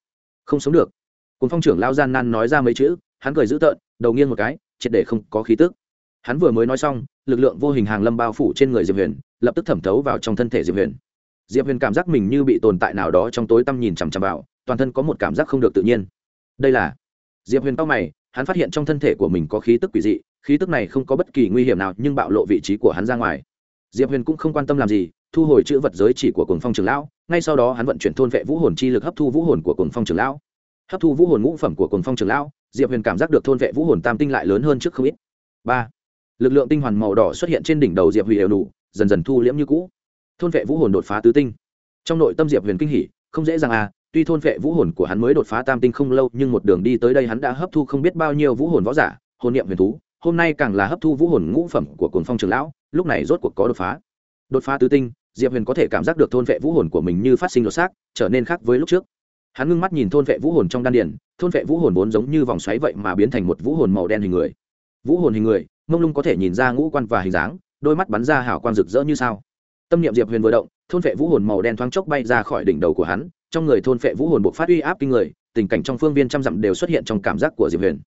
Không sống được. Cuồng phong trưởng lão gian nan nói ra mấy chữ, hắn cười dữ tợn, đầu nghiêng một cái, triệt để không có khí tức. Hắn vừa mới nói xong lực lượng vô hình hàng lâm bao phủ trên người diệp huyền, lập tức thẩm thấu vào trong thân thể diệp huyền. Diệp huyền cảm giác mình như bị tồn tại nào đó trong tối tăm nhìn chằm chằm vào, toàn thân có một cảm giác không được tự nhiên. Đây là, diệp huyền tóc mày, hắn phát hiện trong thân thể của mình có khí tức quỷ dị, khí tức này không có bất kỳ nguy hiểm nào nhưng bạo lộ vị trí của hắn ra ngoài. Diệp huyền cũng không quan tâm làm gì, thu hồi chữ vật giới chỉ của cùng phong trường lão, ngay sau đó hắn vận chuyển thôn vệ vũ hồn chi lực hấp thu vũ hồn của cùng phong trường lão. Hấp thu vũ hồn ngũ phẩm của cùng phong trường lão, diệp huyền cảm giác được thôn vệ vũ hồn tam tinh lại lớn hơn trước không ít. Ba lực lượng tinh hoàn màu đỏ xuất hiện trên đỉnh đầu diệp huyền đều đủ dần dần thu liễm như cũ. Thôn vệ vũ hồn đột phá tứ tinh. Trong nội tâm diệp huyền kinh hỉ, không dễ dàng à tuy thôn vệ vũ hồn của hắn mới đột phá tam tinh không lâu, nhưng một đường đi tới đây hắn đã hấp thu không biết bao nhiêu vũ hồn võ giả, hồn niệm huyền thú, hôm nay càng là hấp thu vũ hồn ngũ phẩm của cồn phong trường lão, lúc này rốt cuộc có đột phá. Đột phá tứ tinh, diệp huyền có thể cảm giác được thôn vệ vũ hồn của mình như phát sinh lột xác, trở nên khác với lúc trước. Hắn ngưng mắt nhìn thôn vệ vũ hồn trong đan điền, thôn vệ vũ hồn vốn giống như vòng xoáy vậy mà biến thành một vũ hồn màu đen hình người. Vũ hồn hình người mông lung có thể nhìn ra ngũ quan và hình dáng, đôi mắt bắn ra hào quang rực rỡ như sao. Tâm niệm diệp huyền vừa động, thôn vệ vũ hồn màu đen thoáng chốc bay ra khỏi đỉnh đầu của hắn, trong người thôn vệ vũ hồn buộc phát uy áp kinh người, tình cảnh trong phương viên trăm dặm đều xuất hiện trong cảm giác của diệp huyền.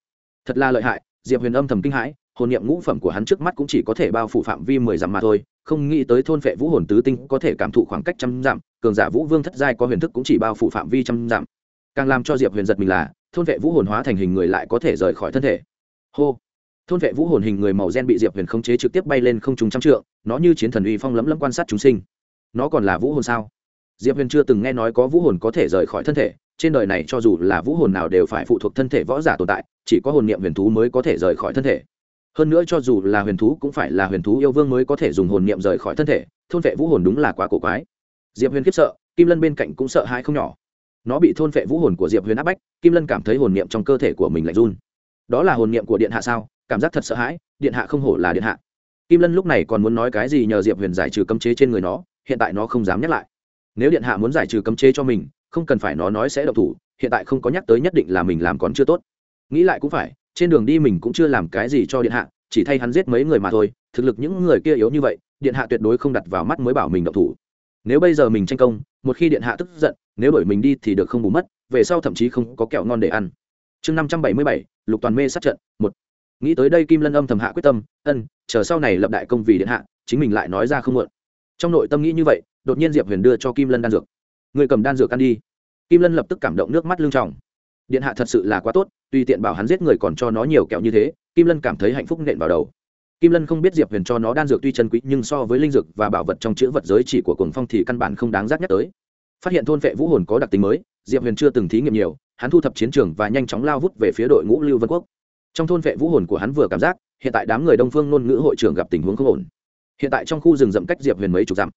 Thật là lợi hại, diệp huyền âm thầm kinh hãi, hồn niệm ngũ phẩm của hắn trước mắt cũng chỉ có thể bao phủ phạm vi mười dặm mà thôi, không nghĩ tới thôn vệ vũ hồn tứ tinh có thể cảm thụ khoảng cách trăm dặm, cường giả vũ vương thất giai có huyền thức cũng chỉ bao phủ phạm vi trăm dặm. Càng làm cho diệp huyền giật mình là, thôn vệ vũ hồn hóa thành hình người lại có thể rời khỏi thân thể. Hô! Thôn vệ vũ hồn hình người màu gen bị diệp huyền khống chế trực tiếp bay lên không trùng trăm trượng, nó như chiến thần uy phong lấm lấm quan sát chúng sinh. Nó còn là vũ hồn sao? Diệp huyền chưa từng nghe nói có vũ hồn có thể rời khỏi thân thể, trên đời này cho dù là vũ hồn nào đều phải phụ thuộc thân thể võ giả tồn tại, chỉ có hồn niệm huyền thú mới có thể rời khỏi thân thể. Hơn nữa cho dù là huyền thú cũng phải là huyền thú yêu vương mới có thể dùng hồn niệm rời khỏi thân thể, thôn vệ vũ hồn đúng là quá cổ quái. Diệp huyền khiếp sợ, kim lân bên cạnh cũng sợ hãi không nhỏ. Nó bị thôn vệ vũ hồn của diệp huyền áp bách, kim lân cảm thấy hồn niệm trong cơ thể của mình lạnh run. Đó là hồn niệm của điện hạ sao? Cảm giác thật sợ hãi, điện hạ không hổ là điện hạ. Kim lân lúc này còn muốn nói cái gì nhờ diệp huyền giải trừ cấm chế trên người nó, hiện tại nó không dám nhắc lại. Nếu điện hạ muốn giải trừ cấm chế cho mình, không cần phải nó nói sẽ độc thủ, hiện tại không có nhắc tới nhất định là mình làm còn chưa tốt. Nghĩ lại cũng phải, trên đường đi mình cũng chưa làm cái gì cho điện hạ, chỉ thay hắn giết mấy người mà thôi, thực lực những người kia yếu như vậy, điện hạ tuyệt đối không đặt vào mắt mới bảo mình độc thủ. Nếu bây giờ mình tranh công, một khi điện hạ tức giận, nếu đổi mình đi thì được không bù mất, về sau thậm chí không có kẹo ngon để ăn. Chương năm trăm bảy mươi bảy, lục toàn mê sát trận, một nghĩ tới đây kim lân âm thầm hạ quyết tâm, ân, chờ sau này lập đại công vì điện hạ, chính mình lại nói ra không muộn. Trong nội tâm nghĩ như vậy, đột nhiên diệp huyền đưa cho kim lân đan dược. Người cầm đan dược ăn đi. Kim lân lập tức cảm động nước mắt lưng trọng điện hạ thật sự là quá tốt, tùy tiện bảo hắn giết người còn cho nó nhiều kẹo như thế. Kim lân cảm thấy hạnh phúc nện vào đầu. Kim lân không biết diệp huyền cho nó đan dược tuy chân quý, nhưng so với linh dược và bảo vật trong chữ vật giới chỉ của cuồng phong thì căn bản không đáng giác nhắc tới. Phát hiện thôn vệ vũ hồn có đặc tính mới, diệp huyền chưa từng thí nghiệm nhiều, hắn thu thập chiến trường và nhanh chóng lao vút về phía đội ngũ lưu vân quốc trong thôn vệ vũ hồn của hắn vừa cảm giác, hiện tại đám người đông phương ngôn ngữ hội trưởng gặp tình huống không ổn. Hiện tại trong khu rừng rậm cách diệp huyền mấy chục dặm.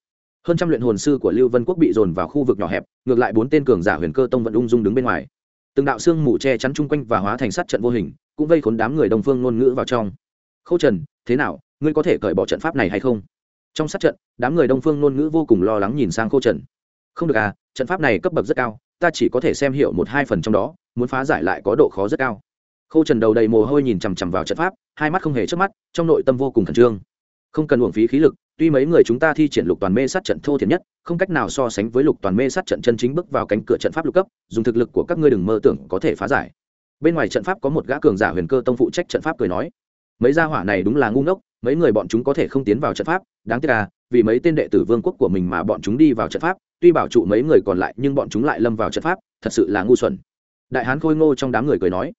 Hơn trăm luyện hồn sư của lưu vân quốc bị dồn vào khu vực nhỏ hẹp, ngược lại bốn tên cường giả huyền cơ tông vẫn ung dung đứng bên ngoài. Từng đạo xương mù che chắn chung quanh và hóa thành sát trận vô hình, cũng vây khốn đám người đông phương ngôn ngữ vào trong. Khâu trần, thế nào, ngươi có thể cởi bỏ trận pháp này hay không? Trong sát trận, đám người đông phương ngôn ngữ vô cùng lo lắng nhìn sang khâu trần. Không được à trận pháp này cấp bậc rất cao, ta chỉ có thể xem hiểu một hai phần trong đó, muốn phá giải lại có độ khó rất cao. Khô trần đầu đầy mồ hôi nhìn chằm chằm vào trận pháp, hai mắt không hề chớp mắt, trong nội tâm vô cùng khẩn trương. Không cần uổng phí khí lực, tuy mấy người chúng ta thi triển lục toàn mê sát trận thô thiển nhất, không cách nào so sánh với lục toàn mê sát trận chân chính bước vào cánh cửa trận pháp lục cấp, dùng thực lực của các ngươi đừng mơ tưởng có thể phá giải. Bên ngoài trận pháp có một gã cường giả huyền cơ tông phụ trách trận pháp cười nói, mấy gia hỏa này đúng là ngu ngốc, mấy người bọn chúng có thể không tiến vào trận pháp, đáng tiếc là vì mấy tên đệ tử vương quốc của mình mà bọn chúng đi vào trận pháp, tuy bảo trụ mấy người còn lại nhưng bọn chúng lại lâm vào trận pháp, thật sự là ngu xuẩn. Đại hán khôi ngô trong đám người cười nói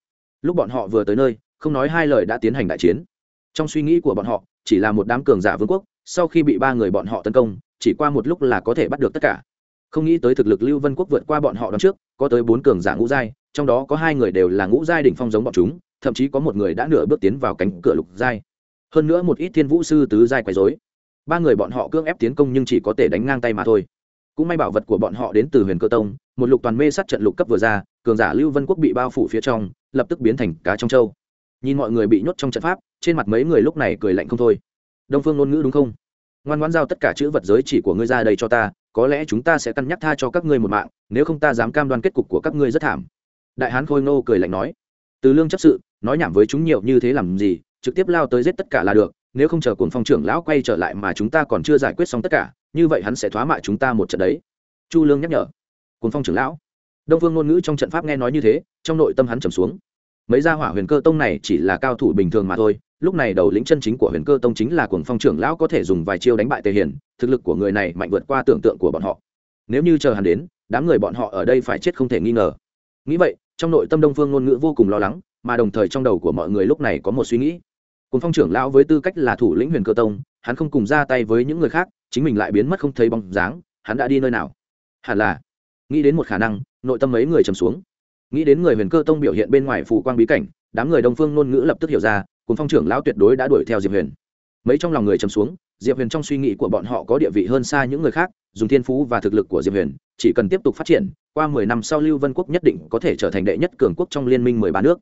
lúc bọn họ vừa tới nơi, không nói hai lời đã tiến hành đại chiến. Trong suy nghĩ của bọn họ, chỉ là một đám cường giả vương quốc, sau khi bị ba người bọn họ tấn công, chỉ qua một lúc là có thể bắt được tất cả. Không nghĩ tới thực lực lưu vân quốc vượt qua bọn họ đón trước, có tới bốn cường giả ngũ giai, trong đó có hai người đều là ngũ giai đỉnh phong giống bọn chúng, thậm chí có một người đã nửa bước tiến vào cánh cửa lục giai. Hơn nữa một ít thiên vũ sư tứ giai quấy dối ba người bọn họ cưỡng ép tiến công nhưng chỉ có thể đánh ngang tay mà thôi. Cũng may bảo vật của bọn họ đến từ huyền cơ tông, một lục toàn mê sát trận lục cấp vừa ra cường giả lưu vân quốc bị bao phủ phía trong, lập tức biến thành cá trong châu nhìn mọi người bị nhốt trong trận pháp, trên mặt mấy người lúc này cười lạnh không thôi. Đông phương ngôn ngữ đúng không? Ngoan ngoãn giao tất cả chữ vật giới chỉ của ngươi ra đây cho ta, có lẽ chúng ta sẽ cân nhắc tha cho các ngươi một mạng, nếu không ta dám cam đoan kết cục của các ngươi rất thảm. Đại hán khôi ngô cười lạnh nói. Từ lương chấp sự, nói nhảm với chúng nhiều như thế làm gì, trực tiếp lao tới giết tất cả là được, nếu không chờ cồn phong trưởng lão quay trở lại mà chúng ta còn chưa giải quyết xong tất cả, như vậy hắn sẽ thoá mạ chúng ta một trận đấy. Chu lương nhắc nhở. Cồn phong trưởng lão đông phương ngôn ngữ trong trận pháp nghe nói như thế, trong nội tâm hắn trầm xuống. Mấy gia hỏa huyền cơ tông này chỉ là cao thủ bình thường mà thôi, lúc này đầu lĩnh chân chính của huyền cơ tông chính là cuồng phong trưởng lão có thể dùng vài chiêu đánh bại tề hiền, thực lực của người này mạnh vượt qua tưởng tượng của bọn họ. Nếu như chờ hắn đến, đám người bọn họ ở đây phải chết không thể nghi ngờ. Nghĩ vậy, trong nội tâm đông phương ngôn ngữ vô cùng lo lắng, mà đồng thời trong đầu của mọi người lúc này có một suy nghĩ. Cuồng phong trưởng lão với tư cách là thủ lĩnh huyền cơ tông, hắn không cùng ra tay với những người khác, chính mình lại biến mất không thấy bóng dáng, hắn đã đi nơi nào? Hẳn là, nghĩ đến một khả năng nội tâm mấy người trầm xuống. Nghĩ đến người huyền cơ tông biểu hiện bên ngoài phủ quang bí cảnh, đám người đông phương ngôn ngữ lập tức hiểu ra, cùng phong trưởng lão tuyệt đối đã đuổi theo diệp huyền. Mấy trong lòng người trầm xuống, diệp huyền trong suy nghĩ của bọn họ có địa vị hơn xa những người khác, dùng thiên phú và thực lực của diệp huyền, chỉ cần tiếp tục phát triển, qua mười năm sau lưu vân quốc nhất định có thể trở thành đệ nhất cường quốc trong liên minh mười ba nước.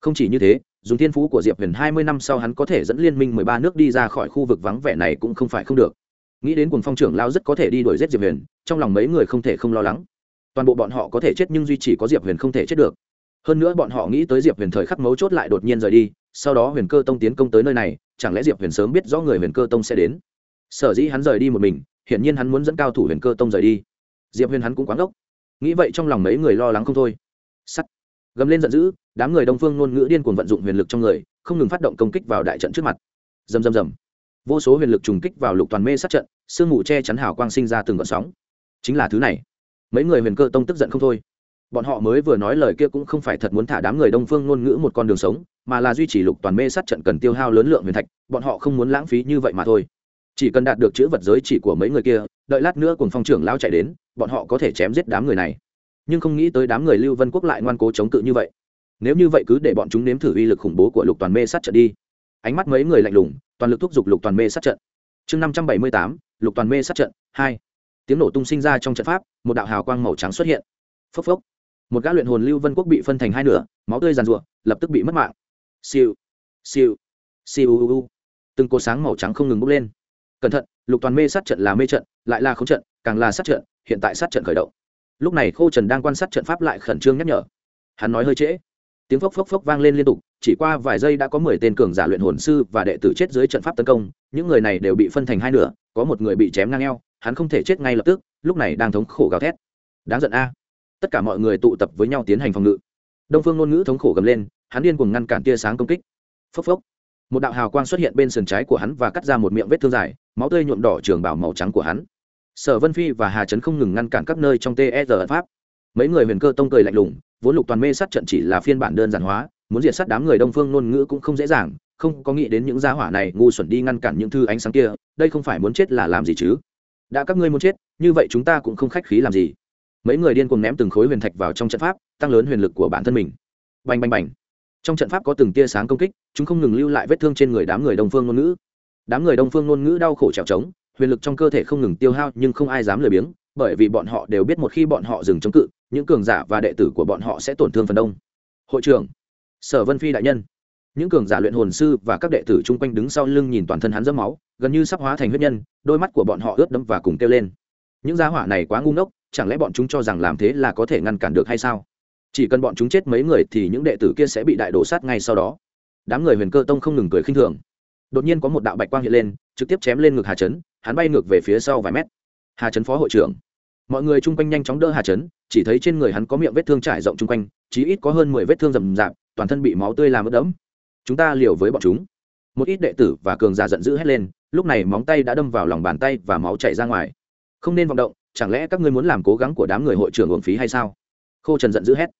Không chỉ như thế, dùng thiên phú của diệp huyền hai mươi năm sau hắn có thể dẫn liên minh mười ba nước đi ra khỏi khu vực vắng vẻ này cũng không phải không được. Nghĩ đến cùng phong trưởng lao rất có thể đi đuổi giết diệp huyền, trong lòng mấy người không thể không lo lắng toàn bộ bọn họ có thể chết nhưng duy chỉ có diệp huyền không thể chết được. Hơn nữa bọn họ nghĩ tới diệp huyền thời khắc mấu chốt lại đột nhiên rời đi, sau đó huyền cơ tông tiến công tới nơi này, chẳng lẽ diệp huyền sớm biết rõ người huyền cơ tông sẽ đến? Sở dĩ hắn rời đi một mình, hiển nhiên hắn muốn dẫn cao thủ huyền cơ tông rời đi. Diệp huyền hắn cũng quán ốc nghĩ vậy trong lòng mấy người lo lắng không thôi. Sắt. Gầm lên giận dữ, đám người đông phương ngôn ngữ điên cuồng vận dụng huyền lực trong người, không ngừng phát động công kích vào đại trận trước mặt. Dầm dầm dầm vô số huyền lực trùng kích vào lục toàn mê sát trận, sương mù che chắn hào quang sinh ra từng gợn sóng. Chính là thứ này mấy người huyền cơ tông tức giận không thôi. Bọn họ mới vừa nói lời kia cũng không phải thật muốn thả đám người đông phương ngôn ngữ một con đường sống, mà là duy trì lục toàn mê sát trận cần tiêu hao lớn lượng huyền thạch, bọn họ không muốn lãng phí như vậy mà thôi. Chỉ cần đạt được chữ vật giới chỉ của mấy người kia, đợi lát nữa cùng phong trưởng lao chạy đến, bọn họ có thể chém giết đám người này. Nhưng không nghĩ tới đám người lưu vân quốc lại ngoan cố chống cự như vậy. Nếu như vậy cứ để bọn chúng nếm thử uy lực khủng bố của lục toàn mê sát trận đi. Ánh mắt mấy người lạnh lùng, toàn lực thúc giục lục toàn mê sát trận. Chương năm trăm bảy mươi tám, lục toàn mê sát trận, hai tiếng nổ tung sinh ra trong trận pháp, một đạo hào quang màu trắng xuất hiện. Phốc phốc. Một gã luyện hồn lưu vân quốc bị phân thành hai nửa, máu tươi giàn rụa lập tức bị mất mạng. Siêu siêu siêu, u u từng cột sáng màu trắng không ngừng bốc lên. Cẩn thận, lục toàn mê sát trận là mê trận, lại là không trận, càng là sát trận, hiện tại sát trận khởi động. Lúc này khô trần đang quan sát trận pháp lại khẩn trương nhắc nhở. Hắn nói hơi trễ. Tiếng phốc phốc phốc vang lên liên tục, chỉ qua vài giây đã có mười tên cường giả luyện hồn sư và đệ tử chết dưới trận pháp tấn công, những người này đều bị phân thành hai nửa, có một người bị chém ngang eo hắn không thể chết ngay lập tức, lúc này đang thống khổ gào thét. Đáng giận a. Tất cả mọi người tụ tập với nhau tiến hành phòng ngự. Đông phương ngôn ngữ thống khổ gầm lên, hắn điên cuồng ngăn cản tia sáng công kích. Phốc phốc. Một đạo hào quang xuất hiện bên sườn trái của hắn và cắt ra một miệng vết thương dài, máu tươi nhuộm đỏ trường bảo màu trắng của hắn. Sở vân phi và hà trấn không ngừng ngăn cản các nơi trong ter pháp. Mấy người huyền cơ tông cười lạnh lùng, vốn lục toàn mê sát trận chỉ là phiên bản đơn giản hóa, muốn diệt sát đám người đông phương ngôn ngữ cũng không dễ dàng, không có nghĩ đến những gia hỏa này ngu xuẩn đi ngăn cản những thư ánh sáng kia, đây không phải muốn chết là làm gì chứ? Đã các ngươi muốn chết, như vậy chúng ta cũng không khách khí làm gì. Mấy người điên cuồng ném từng khối huyền thạch vào trong trận pháp, tăng lớn huyền lực của bản thân mình. Bành bành bành. Trong trận pháp có từng tia sáng công kích, chúng không ngừng lưu lại vết thương trên người đám người đông phương ngôn ngữ. Đám người đông phương ngôn ngữ đau khổ trèo trống, huyền lực trong cơ thể không ngừng tiêu hao nhưng không ai dám lười biếng, bởi vì bọn họ đều biết một khi bọn họ dừng chống cự, những cường giả và đệ tử của bọn họ sẽ tổn thương phần đông. Hội trưởng, sở vân phi đại nhân những cường giả luyện hồn sư và các đệ tử chung quanh đứng sau lưng nhìn toàn thân hắn dẫm máu, gần như sắp hóa thành huyết nhân, đôi mắt của bọn họ ướt đẫm và cùng kêu lên. Những gia hỏa này quá ngu ngốc, chẳng lẽ bọn chúng cho rằng làm thế là có thể ngăn cản được hay sao? Chỉ cần bọn chúng chết mấy người thì những đệ tử kia sẽ bị đại đổ sát ngay sau đó. Đám người huyền cơ tông không ngừng cười khinh thường. Đột nhiên có một đạo bạch quang hiện lên, trực tiếp chém lên ngực hà trấn hắn bay ngược về phía sau vài mét. Hà trấn phó hội trưởng. Mọi người chung quanh nhanh chóng đỡ hà trấn chỉ thấy trên người hắn có miệng vết thương trải rộng chung quanh, chí ít có hơn mười vết thương rầm rạp, toàn thân bị máu tươi làm ướt đẫm chúng ta liều với bọn chúng. Một ít đệ tử và cường giả giận dữ hét lên, lúc này móng tay đã đâm vào lòng bàn tay và máu chảy ra ngoài. Không nên vọng động, chẳng lẽ các ngươi muốn làm cố gắng của đám người hội trưởng uổng phí hay sao? Khô trần giận dữ hét.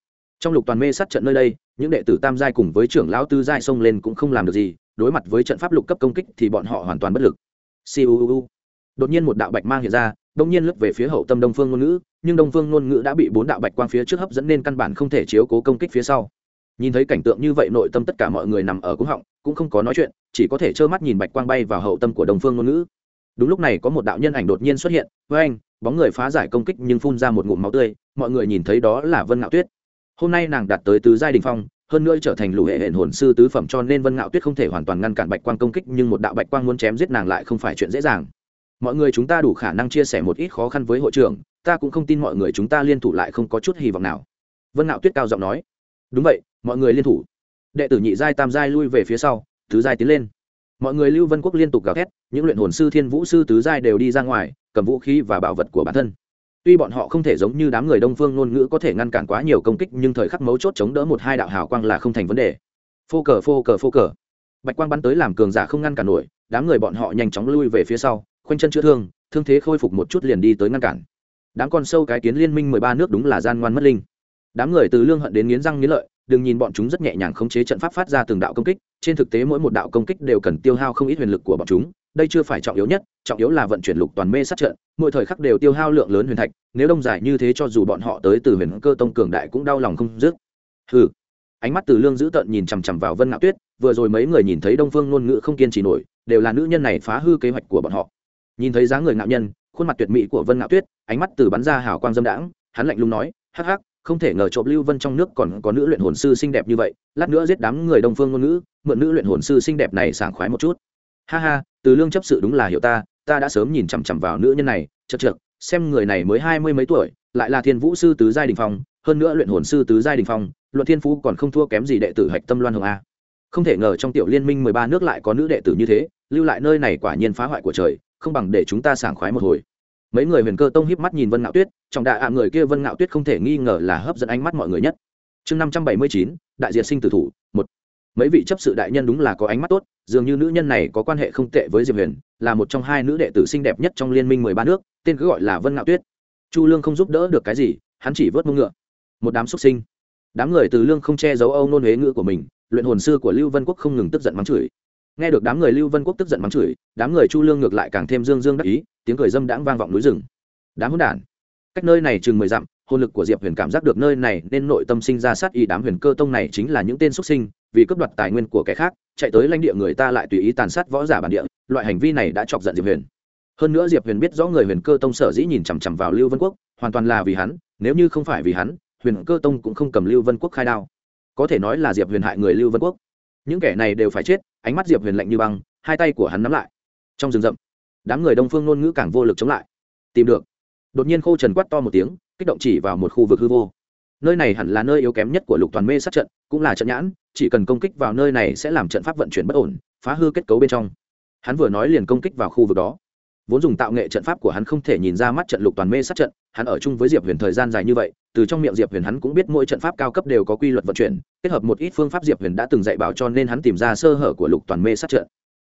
Trong lục toàn mê sát trận nơi đây, những đệ tử tam giai cùng với trưởng lão tư giai xông lên cũng không làm được gì, đối mặt với trận pháp lục cấp công kích thì bọn họ hoàn toàn bất lực. Siêu đột nhiên một đạo bạch mang hiện ra, đông nhiên lướt về phía hậu tâm đông phương ngôn ngữ, nhưng đông phương ngôn ngữ đã bị bốn đạo bạch quang phía trước hấp dẫn nên căn bản không thể chiếu cố công kích phía sau nhìn thấy cảnh tượng như vậy nội tâm tất cả mọi người nằm ở cúng họng, cũng không có nói chuyện, chỉ có thể trơ mắt nhìn bạch quang bay vào hậu tâm của đồng phương ngôn ngữ. Đúng lúc này có một đạo nhân ảnh đột nhiên xuất hiện với anh bóng người phá giải công kích nhưng phun ra một ngụm máu tươi, mọi người nhìn thấy đó là vân ngạo tuyết. Hôm nay nàng đạt tới tứ giai đình phong, hơn nữa trở thành lũ hệ hệ hồn sư tứ phẩm cho nên vân ngạo tuyết không thể hoàn toàn ngăn cản bạch quang công kích nhưng một đạo bạch quang muốn chém giết nàng lại không phải chuyện dễ dàng. Mọi người chúng ta đủ khả năng chia sẻ một ít khó khăn với hội trưởng, ta cũng không tin mọi người chúng ta liên thủ lại không có chút hy vọng nào. Vân ngạo tuyết cao giọng nói. Đúng vậy mọi người liên thủ. Đệ tử nhị giai tam giai lui về phía sau, tứ giai tiến lên. Mọi người lưu vân quốc liên tục gào thét, những luyện hồn sư, thiên vũ sư tứ giai đều đi ra ngoài, cầm vũ khí và bảo vật của bản thân. Tuy bọn họ không thể giống như đám người đông phương ngôn ngữ có thể ngăn cản quá nhiều công kích, nhưng thời khắc mấu chốt chống đỡ một hai đạo hào quang là không thành vấn đề. Phô cờ phô cờ phô cờ. Bạch quang bắn tới làm cường giả không ngăn cản nổi, đám người bọn họ nhanh chóng lui về phía sau, khoanh chân chữa thương thương thế khôi phục một chút liền đi tới ngăn cản. Đám con sâu cái kiến liên minh mười ba nước đúng là gian ngoan mất linh đám người từ lương hận đến nghiến răng nghiến lợi, đừng nhìn bọn chúng rất nhẹ nhàng khống chế trận pháp phát ra từng đạo công kích, trên thực tế mỗi một đạo công kích đều cần tiêu hao không ít huyền lực của bọn chúng, đây chưa phải trọng yếu nhất, trọng yếu là vận chuyển lục toàn mê sát trận, mỗi thời khắc đều tiêu hao lượng lớn huyền thạch, nếu đông giải như thế cho dù bọn họ tới từ huyền cơ tông cường đại cũng đau lòng không dứt. Hừ. Ánh mắt từ lương dữ tợn nhìn chằm chằm vào vân ngạo tuyết, vừa rồi mấy người nhìn thấy đông phương ngôn ngữ không kiên trì nổi, đều là nữ nhân này phá hư kế hoạch của bọn họ. Nhìn thấy dáng người ngạo nhân, khuôn mặt tuyệt mỹ của vân ngạo tuyết, ánh mắt từ bắn ra hào quang dâm đãng, hắn lạnh lùng nói, hắc hắc không thể ngờ trộm lưu vân trong nước còn có nữ luyện hồn sư xinh đẹp như vậy, lát nữa giết đám người đông phương ngôn ngữ, mượn nữ luyện hồn sư xinh đẹp này sảng khoái một chút. Ha ha, từ lương chấp sự đúng là hiểu ta ta đã sớm nhìn chằm chằm vào nữ nhân này chật chược xem người này mới hai mươi mấy tuổi, lại là thiên vũ sư tứ giai đình phong, hơn nữa luyện hồn sư tứ giai đình phong, luận thiên phú còn không thua kém gì đệ tử hạch tâm loan hồng a. Không thể ngờ trong tiểu liên minh mười ba nước lại có nữ đệ tử như thế, lưu lại nơi này quả nhiên phá hoại của trời, không bằng để chúng ta sảng khoái một hồi. Mấy người huyền cơ tông híp mắt nhìn vân ngạo tuyết trọng đại ạ người kia vân ngạo tuyết không thể nghi ngờ là hấp dẫn ánh mắt mọi người nhất. Chương năm trăm bảy mươi chín, đại diện sinh tử thủ, một. Mấy vị chấp sự đại nhân đúng là có ánh mắt tốt, dường như nữ nhân này có quan hệ không tệ với diệp huyền, là một trong hai nữ đệ tử xinh đẹp nhất trong liên minh mười ba nước, tên cứ gọi là vân ngạo tuyết. Chu lương không giúp đỡ được cái gì, hắn chỉ vớt mông ngựa. Một đám xuất sinh. Đám người từ lương không che giấu âu nôn huế ngữ của mình, luyện hồn sư của lưu vân quốc không ngừng tức giận mắng chửi. Nghe được đám người lưu vân quốc tức giận mắng chửi, đám người chu lương ngược lại càng thêm dương dương đắc ý, tiếng cười dâm đãng vang vọng núi rừng. Đám hỗn đản cách nơi này chừng mười dặm, hồn lực của diệp huyền cảm giác được nơi này nên nội tâm sinh ra sát ý, đám huyền cơ tông này chính là những tên xuất sinh, vì cướp đoạt tài nguyên của kẻ khác, chạy tới lãnh địa người ta lại tùy ý tàn sát võ giả bản địa, loại hành vi này đã chọc giận diệp huyền. Hơn nữa diệp huyền biết rõ người huyền cơ tông sở dĩ nhìn chằm chằm vào lưu vân quốc, hoàn toàn là vì hắn, nếu như không phải vì hắn, huyền cơ tông cũng không cầm lưu vân quốc khai đao. Có thể nói là diệp huyền hại người lưu vân quốc. Những kẻ này đều phải chết, ánh mắt diệp huyền lạnh như băng, hai tay của hắn nắm lại. Trong rừng rậm, đám người đông phương ngôn ngữ càng vô lực chống lại. Tìm được đột nhiên khô trần quát to một tiếng, kích động chỉ vào một khu vực hư vô. Nơi này hẳn là nơi yếu kém nhất của lục toàn mê sát trận, cũng là trận nhãn, chỉ cần công kích vào nơi này sẽ làm trận pháp vận chuyển bất ổn, phá hư kết cấu bên trong. Hắn vừa nói liền công kích vào khu vực đó. Vốn dùng tạo nghệ trận pháp của hắn không thể nhìn ra mắt trận lục toàn mê sát trận, hắn ở chung với diệp huyền thời gian dài như vậy, từ trong miệng diệp huyền hắn cũng biết mỗi trận pháp cao cấp đều có quy luật vận chuyển, kết hợp một ít phương pháp diệp huyền đã từng dạy bảo cho nên hắn tìm ra sơ hở của lục toàn mê sát trận.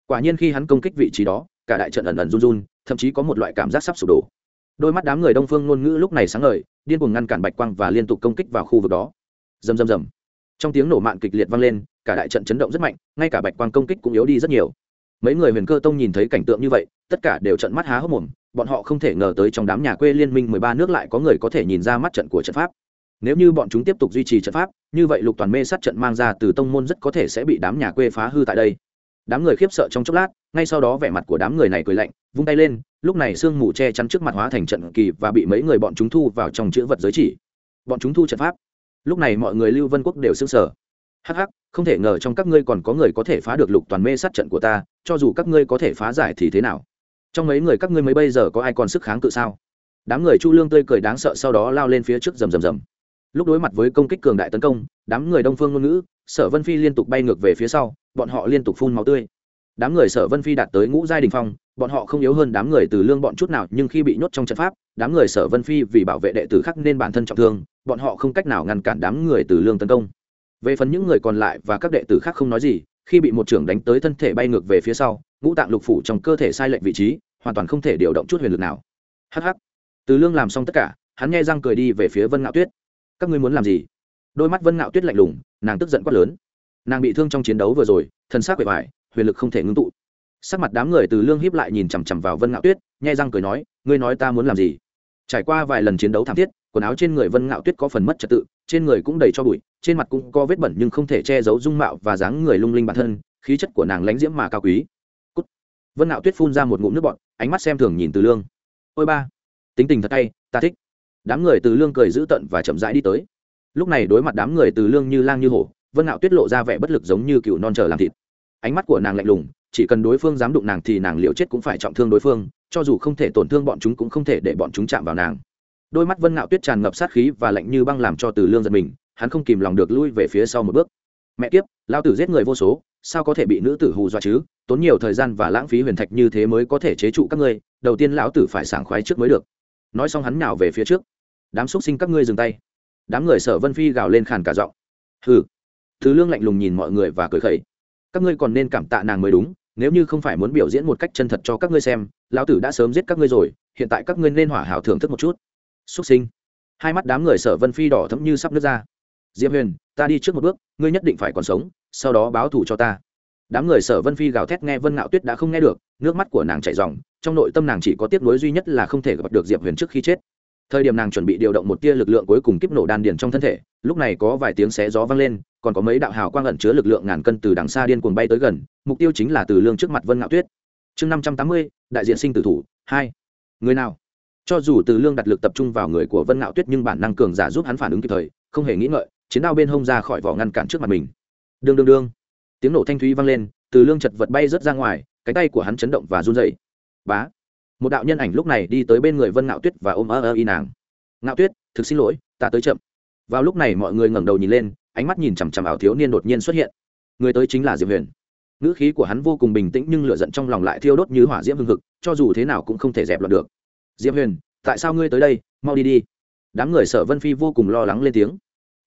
Quả nhiên khi hắn công kích vị trí đó, cả đại trận ẩn ẩn run run, thậm chí có một loại cảm giác sắp sụp đổ đôi mắt đám người đông phương ngôn ngữ lúc này sáng ngời, điên cuồng ngăn cản bạch quang và liên tục công kích vào khu vực đó. Rầm rầm rầm. Trong tiếng nổ mạng kịch liệt vang lên, cả đại trận chấn động rất mạnh, ngay cả bạch quang công kích cũng yếu đi rất nhiều. Mấy người huyền cơ tông nhìn thấy cảnh tượng như vậy, tất cả đều trận mắt há hốc mồm, bọn họ không thể ngờ tới trong đám nhà quê liên minh mười ba nước lại có người có thể nhìn ra mắt trận của trận pháp. Nếu như bọn chúng tiếp tục duy trì trận pháp, như vậy lục toàn mê sát trận mang ra từ tông môn rất có thể sẽ bị đám nhà quê phá hư tại đây. Đám người khiếp sợ trong chốc lát, ngay sau đó vẻ mặt của đám người này cười lạnh vung tay lên, lúc này sương mù che chắn trước mặt hóa thành trận kỳ và bị mấy người bọn chúng thu vào trong chữ vật giới chỉ. Bọn chúng thu trận pháp. Lúc này mọi người lưu vân quốc đều xưng sở hắc hắc, không thể ngờ trong các ngươi còn có người có thể phá được lục toàn mê sát trận của ta, cho dù các ngươi có thể phá giải thì thế nào? Trong mấy người các ngươi mới bây giờ có ai còn sức kháng cự sao? Đám người chu lương tươi cười đáng sợ sau đó lao lên phía trước rầm rầm rầm. Lúc đối mặt với công kích cường đại tấn công, đám người đông phương ngôn ngữ, sở vân phi liên tục bay ngược về phía sau, bọn họ liên tục phun máu tươi đám người sở vân phi đạt tới ngũ giai đình phong, bọn họ không yếu hơn đám người từ lương bọn chút nào, nhưng khi bị nhốt trong trận pháp, đám người sở vân phi vì bảo vệ đệ tử khác nên bản thân trọng thương, bọn họ không cách nào ngăn cản đám người từ lương tấn công. Về phần những người còn lại và các đệ tử khác không nói gì, khi bị một trưởng đánh tới thân thể bay ngược về phía sau, ngũ tạng lục phủ trong cơ thể sai lệch vị trí, hoàn toàn không thể điều động chút huyền lực nào. Hh từ lương làm xong tất cả, hắn nghe răng cười đi về phía vân ngạo tuyết. Các ngươi muốn làm gì? Đôi mắt vân ngạo tuyết lạnh lùng, nàng tức giận quát lớn. Nàng bị thương trong chiến đấu vừa rồi thân xác bề bài huyền lực không thể ngưng tụ. Sắc mặt đám người từ lương hiếp lại nhìn chằm chằm vào vân ngạo tuyết nhai răng cười nói, ngươi nói ta muốn làm gì? Trải qua vài lần chiến đấu thảm thiết, quần áo trên người vân ngạo tuyết có phần mất trật tự, trên người cũng đầy cho bụi, trên mặt cũng có vết bẩn nhưng không thể che giấu dung mạo và dáng người lung linh bản thân, khí chất của nàng lánh diễm mà cao quý、Cút. Vân ngạo tuyết phun ra một ngụm nước bọt, ánh mắt xem thường nhìn từ lương. Ôi ba, tính tình thật hay ta thích. Đám người từ lương cười dữ tận và chậm rãi đi tới. Lúc này đối mặt đám người từ lương như lang như hổ, vân ngạo tuyết lộ ra vẻ bất lực giống như cựu non chờ làm thịt ánh mắt của nàng lạnh lùng, chỉ cần đối phương dám đụng nàng thì nàng liệu chết cũng phải trọng thương đối phương, cho dù không thể tổn thương bọn chúng cũng không thể để bọn chúng chạm vào nàng. Đôi mắt vân ngạo tuyết tràn ngập sát khí và lạnh như băng làm cho từ lương giật mình, hắn không kìm lòng được lui về phía sau một bước. Mẹ kiếp lao tử giết người vô số, sao có thể bị nữ tử hù dọa chứ? Tốn nhiều thời gian và lãng phí huyền thạch như thế mới có thể chế trụ các ngươi, đầu tiên lão tử phải sảng khoái trước mới được. Nói xong hắn nào về phía trước. Đám xúc sinh các ngươi dừng tay. Đám người sở vân phi gào lên khàn cả giọng. Hừ. Thứ lương lạnh lùng nhìn mọi người và cười khẩy các ngươi còn nên cảm tạ nàng mới đúng, nếu như không phải muốn biểu diễn một cách chân thật cho các ngươi xem, lão tử đã sớm giết các ngươi rồi, hiện tại các ngươi nên hỏa hảo thưởng thức một chút. Xúc sinh. Hai mắt đám người sở vân phi đỏ thẫm như sắp nước ra. Diệp huyền, ta đi trước một bước, ngươi nhất định phải còn sống, sau đó báo thù cho ta. Đám người sở vân phi gào thét nghe vân ngạo tuyết đã không nghe được, nước mắt của nàng chảy r trong nội tâm nàng chỉ có tiếc nuối duy nhất là không thể gặp được diệp huyền trước khi chết thời điểm nàng chuẩn bị điều động một tia lực lượng cuối cùng kíp nổ đan điền trong thân thể, lúc này có vài tiếng xé gió vang lên, còn có mấy đạo hào quang ẩn chứa lực lượng ngàn cân từ đằng xa điên cuồng bay tới gần, mục tiêu chính là từ lương trước mặt vân ngạo tuyết. Chương năm trăm tám mươi, đại diện sinh tử thủ, hai. Người nào? Cho dù từ lương đặt lực tập trung vào người của vân ngạo tuyết nhưng bản năng cường giả giúp hắn phản ứng kịp thời, không hề nghĩ ngợi, chiến đao bên hông ra khỏi vỏ ngăn cản trước mặt mình. Đương đương đương. Tiếng nổ thanh thúy vang lên, từ lương chật vật bay rớt ra ngoài, cánh tay của hắn chấn động và run dậy bá một đạo nhân ảnh lúc này đi tới bên người vân ngạo tuyết và ôm ơ ơ y nàng. Ngạo tuyết, thực xin lỗi, ta tới chậm. Vào lúc này mọi người ngẩng đầu nhìn lên, ánh mắt nhìn chằm chằm ảo thiếu niên đột nhiên xuất hiện. Người tới chính là diệp huyền. Ngữ khí của hắn vô cùng bình tĩnh nhưng lửa giận trong lòng lại thiêu đốt như hỏa diễm hưng hực, cho dù thế nào cũng không thể dẹp loạn được. Diệp huyền, tại sao ngươi tới đây? Mau đi đi. Đám người sở vân phi vô cùng lo lắng lên tiếng.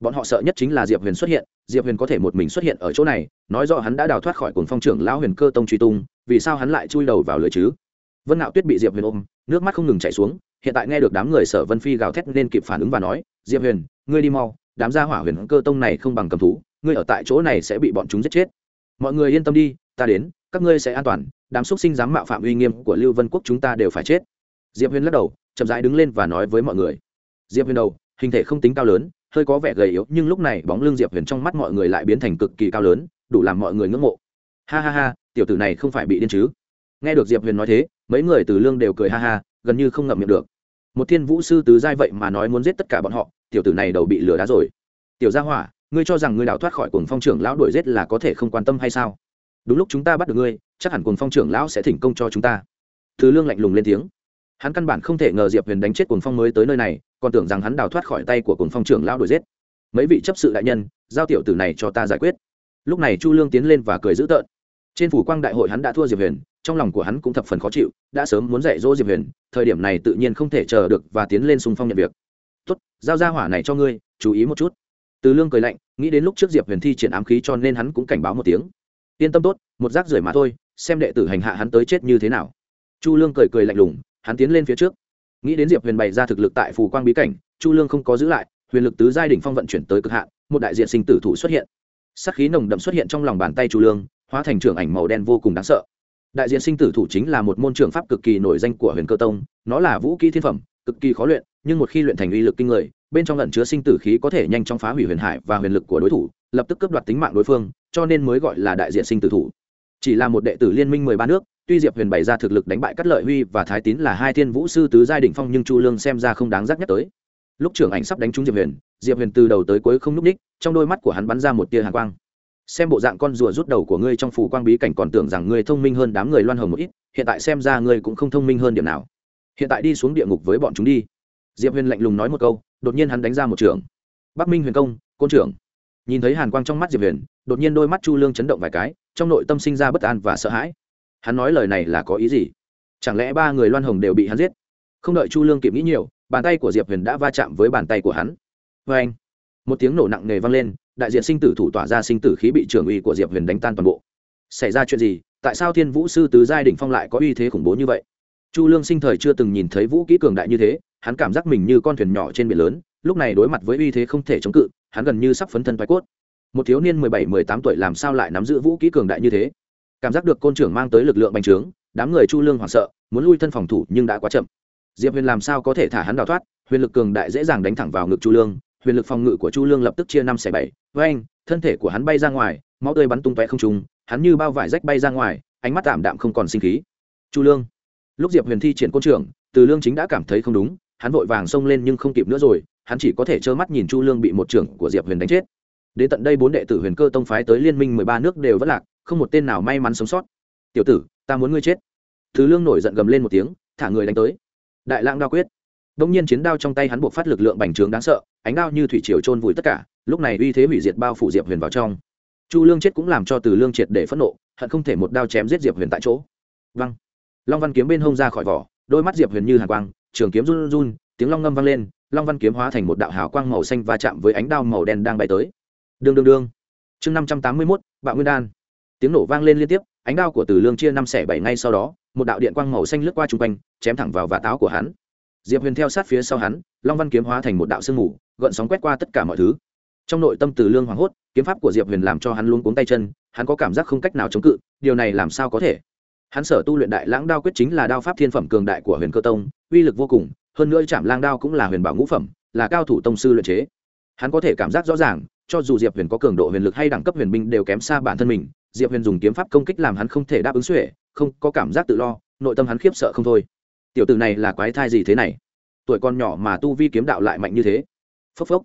Bọn họ sợ nhất chính là diệp huyền xuất hiện. Diệp huyền có thể một mình xuất hiện ở chỗ này, nói rõ hắn đã đào thoát khỏi cuồng phong trưởng lão huyền cơ tông truy tung, vì sao hắn lại chui đầu vào lưới chứ? Vân ngạo tuyết bị diệp huyền ôm, nước mắt không ngừng chảy xuống, hiện tại nghe được đám người sở vân phi gào thét nên kịp phản ứng và nói, diệp huyền, ngươi đi mau, đám gia hỏa huyền cơ tông này không bằng cầm thú, ngươi ở tại chỗ này sẽ bị bọn chúng giết chết. Mọi người yên tâm đi, ta đến, các ngươi sẽ an toàn, đám xúc sinh dám mạo phạm uy nghiêm của lưu vân quốc chúng ta đều phải chết. Diệp huyền lắc đầu, chậm rãi đứng lên và nói với mọi người. Diệp huyền đầu, hình thể không tính cao lớn, hơi có vẻ gầy yếu, nhưng lúc này bóng lưng diệp huyền trong mắt mọi người lại biến thành cực kỳ cao lớn, đủ làm mọi người ngưỡng mộ. Ha ha ha, tiểu tử này không phải bị điên chứ? Nghe được diệp huyền nói thế mấy người từ lương đều cười ha ha, gần như không ngậm miệng được. Một thiên vũ sư tứ giai vậy mà nói muốn giết tất cả bọn họ, tiểu tử này đầu bị lừa đá rồi. Tiểu gia hỏa, ngươi cho rằng ngươi đào thoát khỏi cuồng phong trưởng lão đuổi giết là có thể không quan tâm hay sao? Đúng lúc chúng ta bắt được ngươi, chắc hẳn cuồng phong trưởng lão sẽ thỉnh công cho chúng ta. Thứ lương lạnh lùng lên tiếng. Hắn căn bản không thể ngờ diệp huyền đánh chết cuồng phong mới tới nơi này, còn tưởng rằng hắn đào thoát khỏi tay của cuồng phong trưởng lão đuổi giết. Mấy vị chấp sự đại nhân, giao tiểu tử này cho ta giải quyết. Lúc này chu lương tiến lên và cười dữ tợn. Trên phủ quang đại hội hắn đã thua diệp huyền trong lòng của hắn cũng thập phần khó chịu, đã sớm muốn dạy dỗ diệp huyền, thời điểm này tự nhiên không thể chờ được và tiến lên xung phong nhận việc. Tốt, giao ra hỏa này cho ngươi, chú ý một chút. Từ lương cười lạnh, nghĩ đến lúc trước diệp huyền thi triển ám khí cho nên hắn cũng cảnh báo một tiếng. Yên tâm tốt, một rác rưởi mà thôi, xem đệ tử hành hạ hắn tới chết như thế nào. Chu lương cười cười lạnh lùng, hắn tiến lên phía trước. Nghĩ đến diệp huyền bày ra thực lực tại phù quang bí cảnh, chu lương không có giữ lại, huyền lực tứ giai đỉnh phong vận chuyển tới cực hạn, một đại diện sinh tử thủ xuất hiện. Sắc khí nồng đậm xuất hiện trong lòng bàn tay chu lương, hóa thành trưởng ảnh màu đen vô cùng đáng sợ đại diện sinh tử thủ chính là một môn trường pháp cực kỳ nổi danh của huyền cơ tông, nó là vũ kỹ thiên phẩm, cực kỳ khó luyện, nhưng một khi luyện thành uy lực kinh người, bên trong lẩn chứa sinh tử khí có thể nhanh chóng phá hủy huyền hải và huyền lực của đối thủ, lập tức cướp đoạt tính mạng đối phương, cho nên mới gọi là đại diện sinh tử thủ. Chỉ là một đệ tử liên minh mười ba nước, tuy diệp huyền bày ra thực lực đánh bại cắt lợi huy và thái tín là hai thiên vũ sư tứ giai đỉnh phong nhưng chu lương xem ra không đáng giác nhắc tới. Lúc trưởng ảnh sắp đánh trúng diệp huyền diệp huyền từ đầu tới cuối không n ú c ních trong đôi mắt của hắn bắn ra một tia hàng quang xem bộ dạng con rùa rút đầu của ngươi trong phủ quang bí cảnh còn tưởng rằng ngươi thông minh hơn đám người loan hồng một ít, hiện tại xem ra ngươi cũng không thông minh hơn điểm nào. Hiện tại đi xuống địa ngục với bọn chúng đi. Diệp huyền lạnh lùng nói một câu, đột nhiên hắn đánh ra một trường. Bắc minh huyền công, côn trưởng. Nhìn thấy hàn quang trong mắt diệp huyền, đột nhiên đôi mắt chu lương chấn động vài cái, trong nội tâm sinh ra bất an và sợ hãi. Hắn nói lời này là có ý gì? Chẳng lẽ ba người loan hồng đều bị hắn giết? Không đợi chu lương kịp nghĩ nhiều, bàn tay của diệp huyền đã va chạm với bàn tay của hắn. Vê anh một tiếng nổ nặng nề vang lên đại diện sinh tử thủ tỏa ra sinh tử khí bị trưởng uy của diệp huyền đánh tan toàn bộ. Xảy ra chuyện gì? Tại sao thiên vũ sư tứ giai đ ỉ n h phong lại có uy thế khủng bố như vậy? Chu lương sinh thời chưa từng nhìn thấy vũ kỹ cường đại như thế, hắn cảm giác mình như con thuyền nhỏ trên biển lớn, lúc này đối mặt với uy thế không thể chống cự, hắn gần như sắp phấn thân thoái cốt. Một thiếu niên mười bảy, mười tám tuổi làm sao lại nắm giữ vũ kỹ cường đại như thế? Cảm giác được côn trưởng mang tới lực lượng bành trướng, đám người chu lương hoảng sợ, muốn lui thân phòng thủ nhưng đã quá chậm. Diệp huyền làm sao có thể thả hắn đào thoát? Huyền lực cường đại dễ dàng đánh thẳng vào ngực chu lương huyền lực phòng ngự của chu lương lập tức chia năm xẻ bảy. Với anh thân thể của hắn bay ra ngoài, máu tươi bắn tung tóe không trùng hắn như bao vải rách bay ra ngoài, ánh mắt tạm đạm không còn sinh khí. Chu lương. Lúc diệp huyền thi triển côn trưởng, từ lương chính đã cảm thấy không đúng, hắn vội vàng xông lên nhưng không kịp nữa rồi, hắn chỉ có thể trơ mắt nhìn chu lương bị một trưởng của diệp huyền đánh chết. Đến tận đây bốn đệ tử huyền cơ tông phái tới liên minh mười ba nước đều vất lạc, không một tên nào may mắn sống sót. Tiểu tử, ta muốn ngươi chết. Thứ lương nổi giận gầm lên một tiếng, thả người đánh tới. Đại lãng đa quyết đông nhiên chiến đao trong tay hắn buộc phát lực lượng bành trướng đáng sợ, ánh đao như thủy triều trôn vùi tất cả, lúc này uy thế hủy diệt bao phủ diệp huyền vào trong. Chu lương chết cũng làm cho từ lương triệt để phẫn nộ, hận không thể một đao chém giết diệp huyền tại chỗ. Văng. Long văn kiếm bên hông ra khỏi vỏ, đôi mắt diệp huyền như hàn quang, trường kiếm run run, tiếng long ngâm vang lên, long văn kiếm hóa thành một đạo hào quang màu xanh va chạm với ánh đao màu đen đang bay tới. Đương đương đương. Chương năm trăm tám mươi mốt, bạo nguyên đan. Tiếng nổ vang lên liên tiếp, ánh đao của từ lương chia năm xẻ bảy ngay sau đó, một đạo điện quang màu xanh lướt qua chung quanh, chém thẳng vào vạt áo của hắn diệp huyền theo sát phía sau hắn, long văn kiếm hóa thành một đạo sương mù, gợn sóng quét qua tất cả mọi thứ. Trong nội tâm từ lương hoảng hốt, kiếm pháp của diệp huyền làm cho hắn luôn cuống tay chân, hắn có cảm giác không cách nào chống cự, điều này làm sao có thể? Hắn sở tu luyện đại lãng đao quyết chính là đao pháp thiên phẩm cường đại của huyền cơ tông, uy lực vô cùng, hơn nữa chạm lang đao cũng là huyền bảo ngũ phẩm, là cao thủ tông sư luyện chế. Hắn có thể cảm giác rõ ràng, cho dù diệp huyền có cường độ huyền lực hay đẳng cấp huyền binh đều kém xa bản thân mình, diệp huyền dùng kiếm pháp công kích làm hắn không thể đáp ứng xuể, không có cảm giác tự lo, nội tâm hắn khiếp sợ không thôi tiểu tử này là quái thai gì thế này? Tuổi con nhỏ mà tu vi kiếm đạo lại mạnh như thế. Phốc phốc.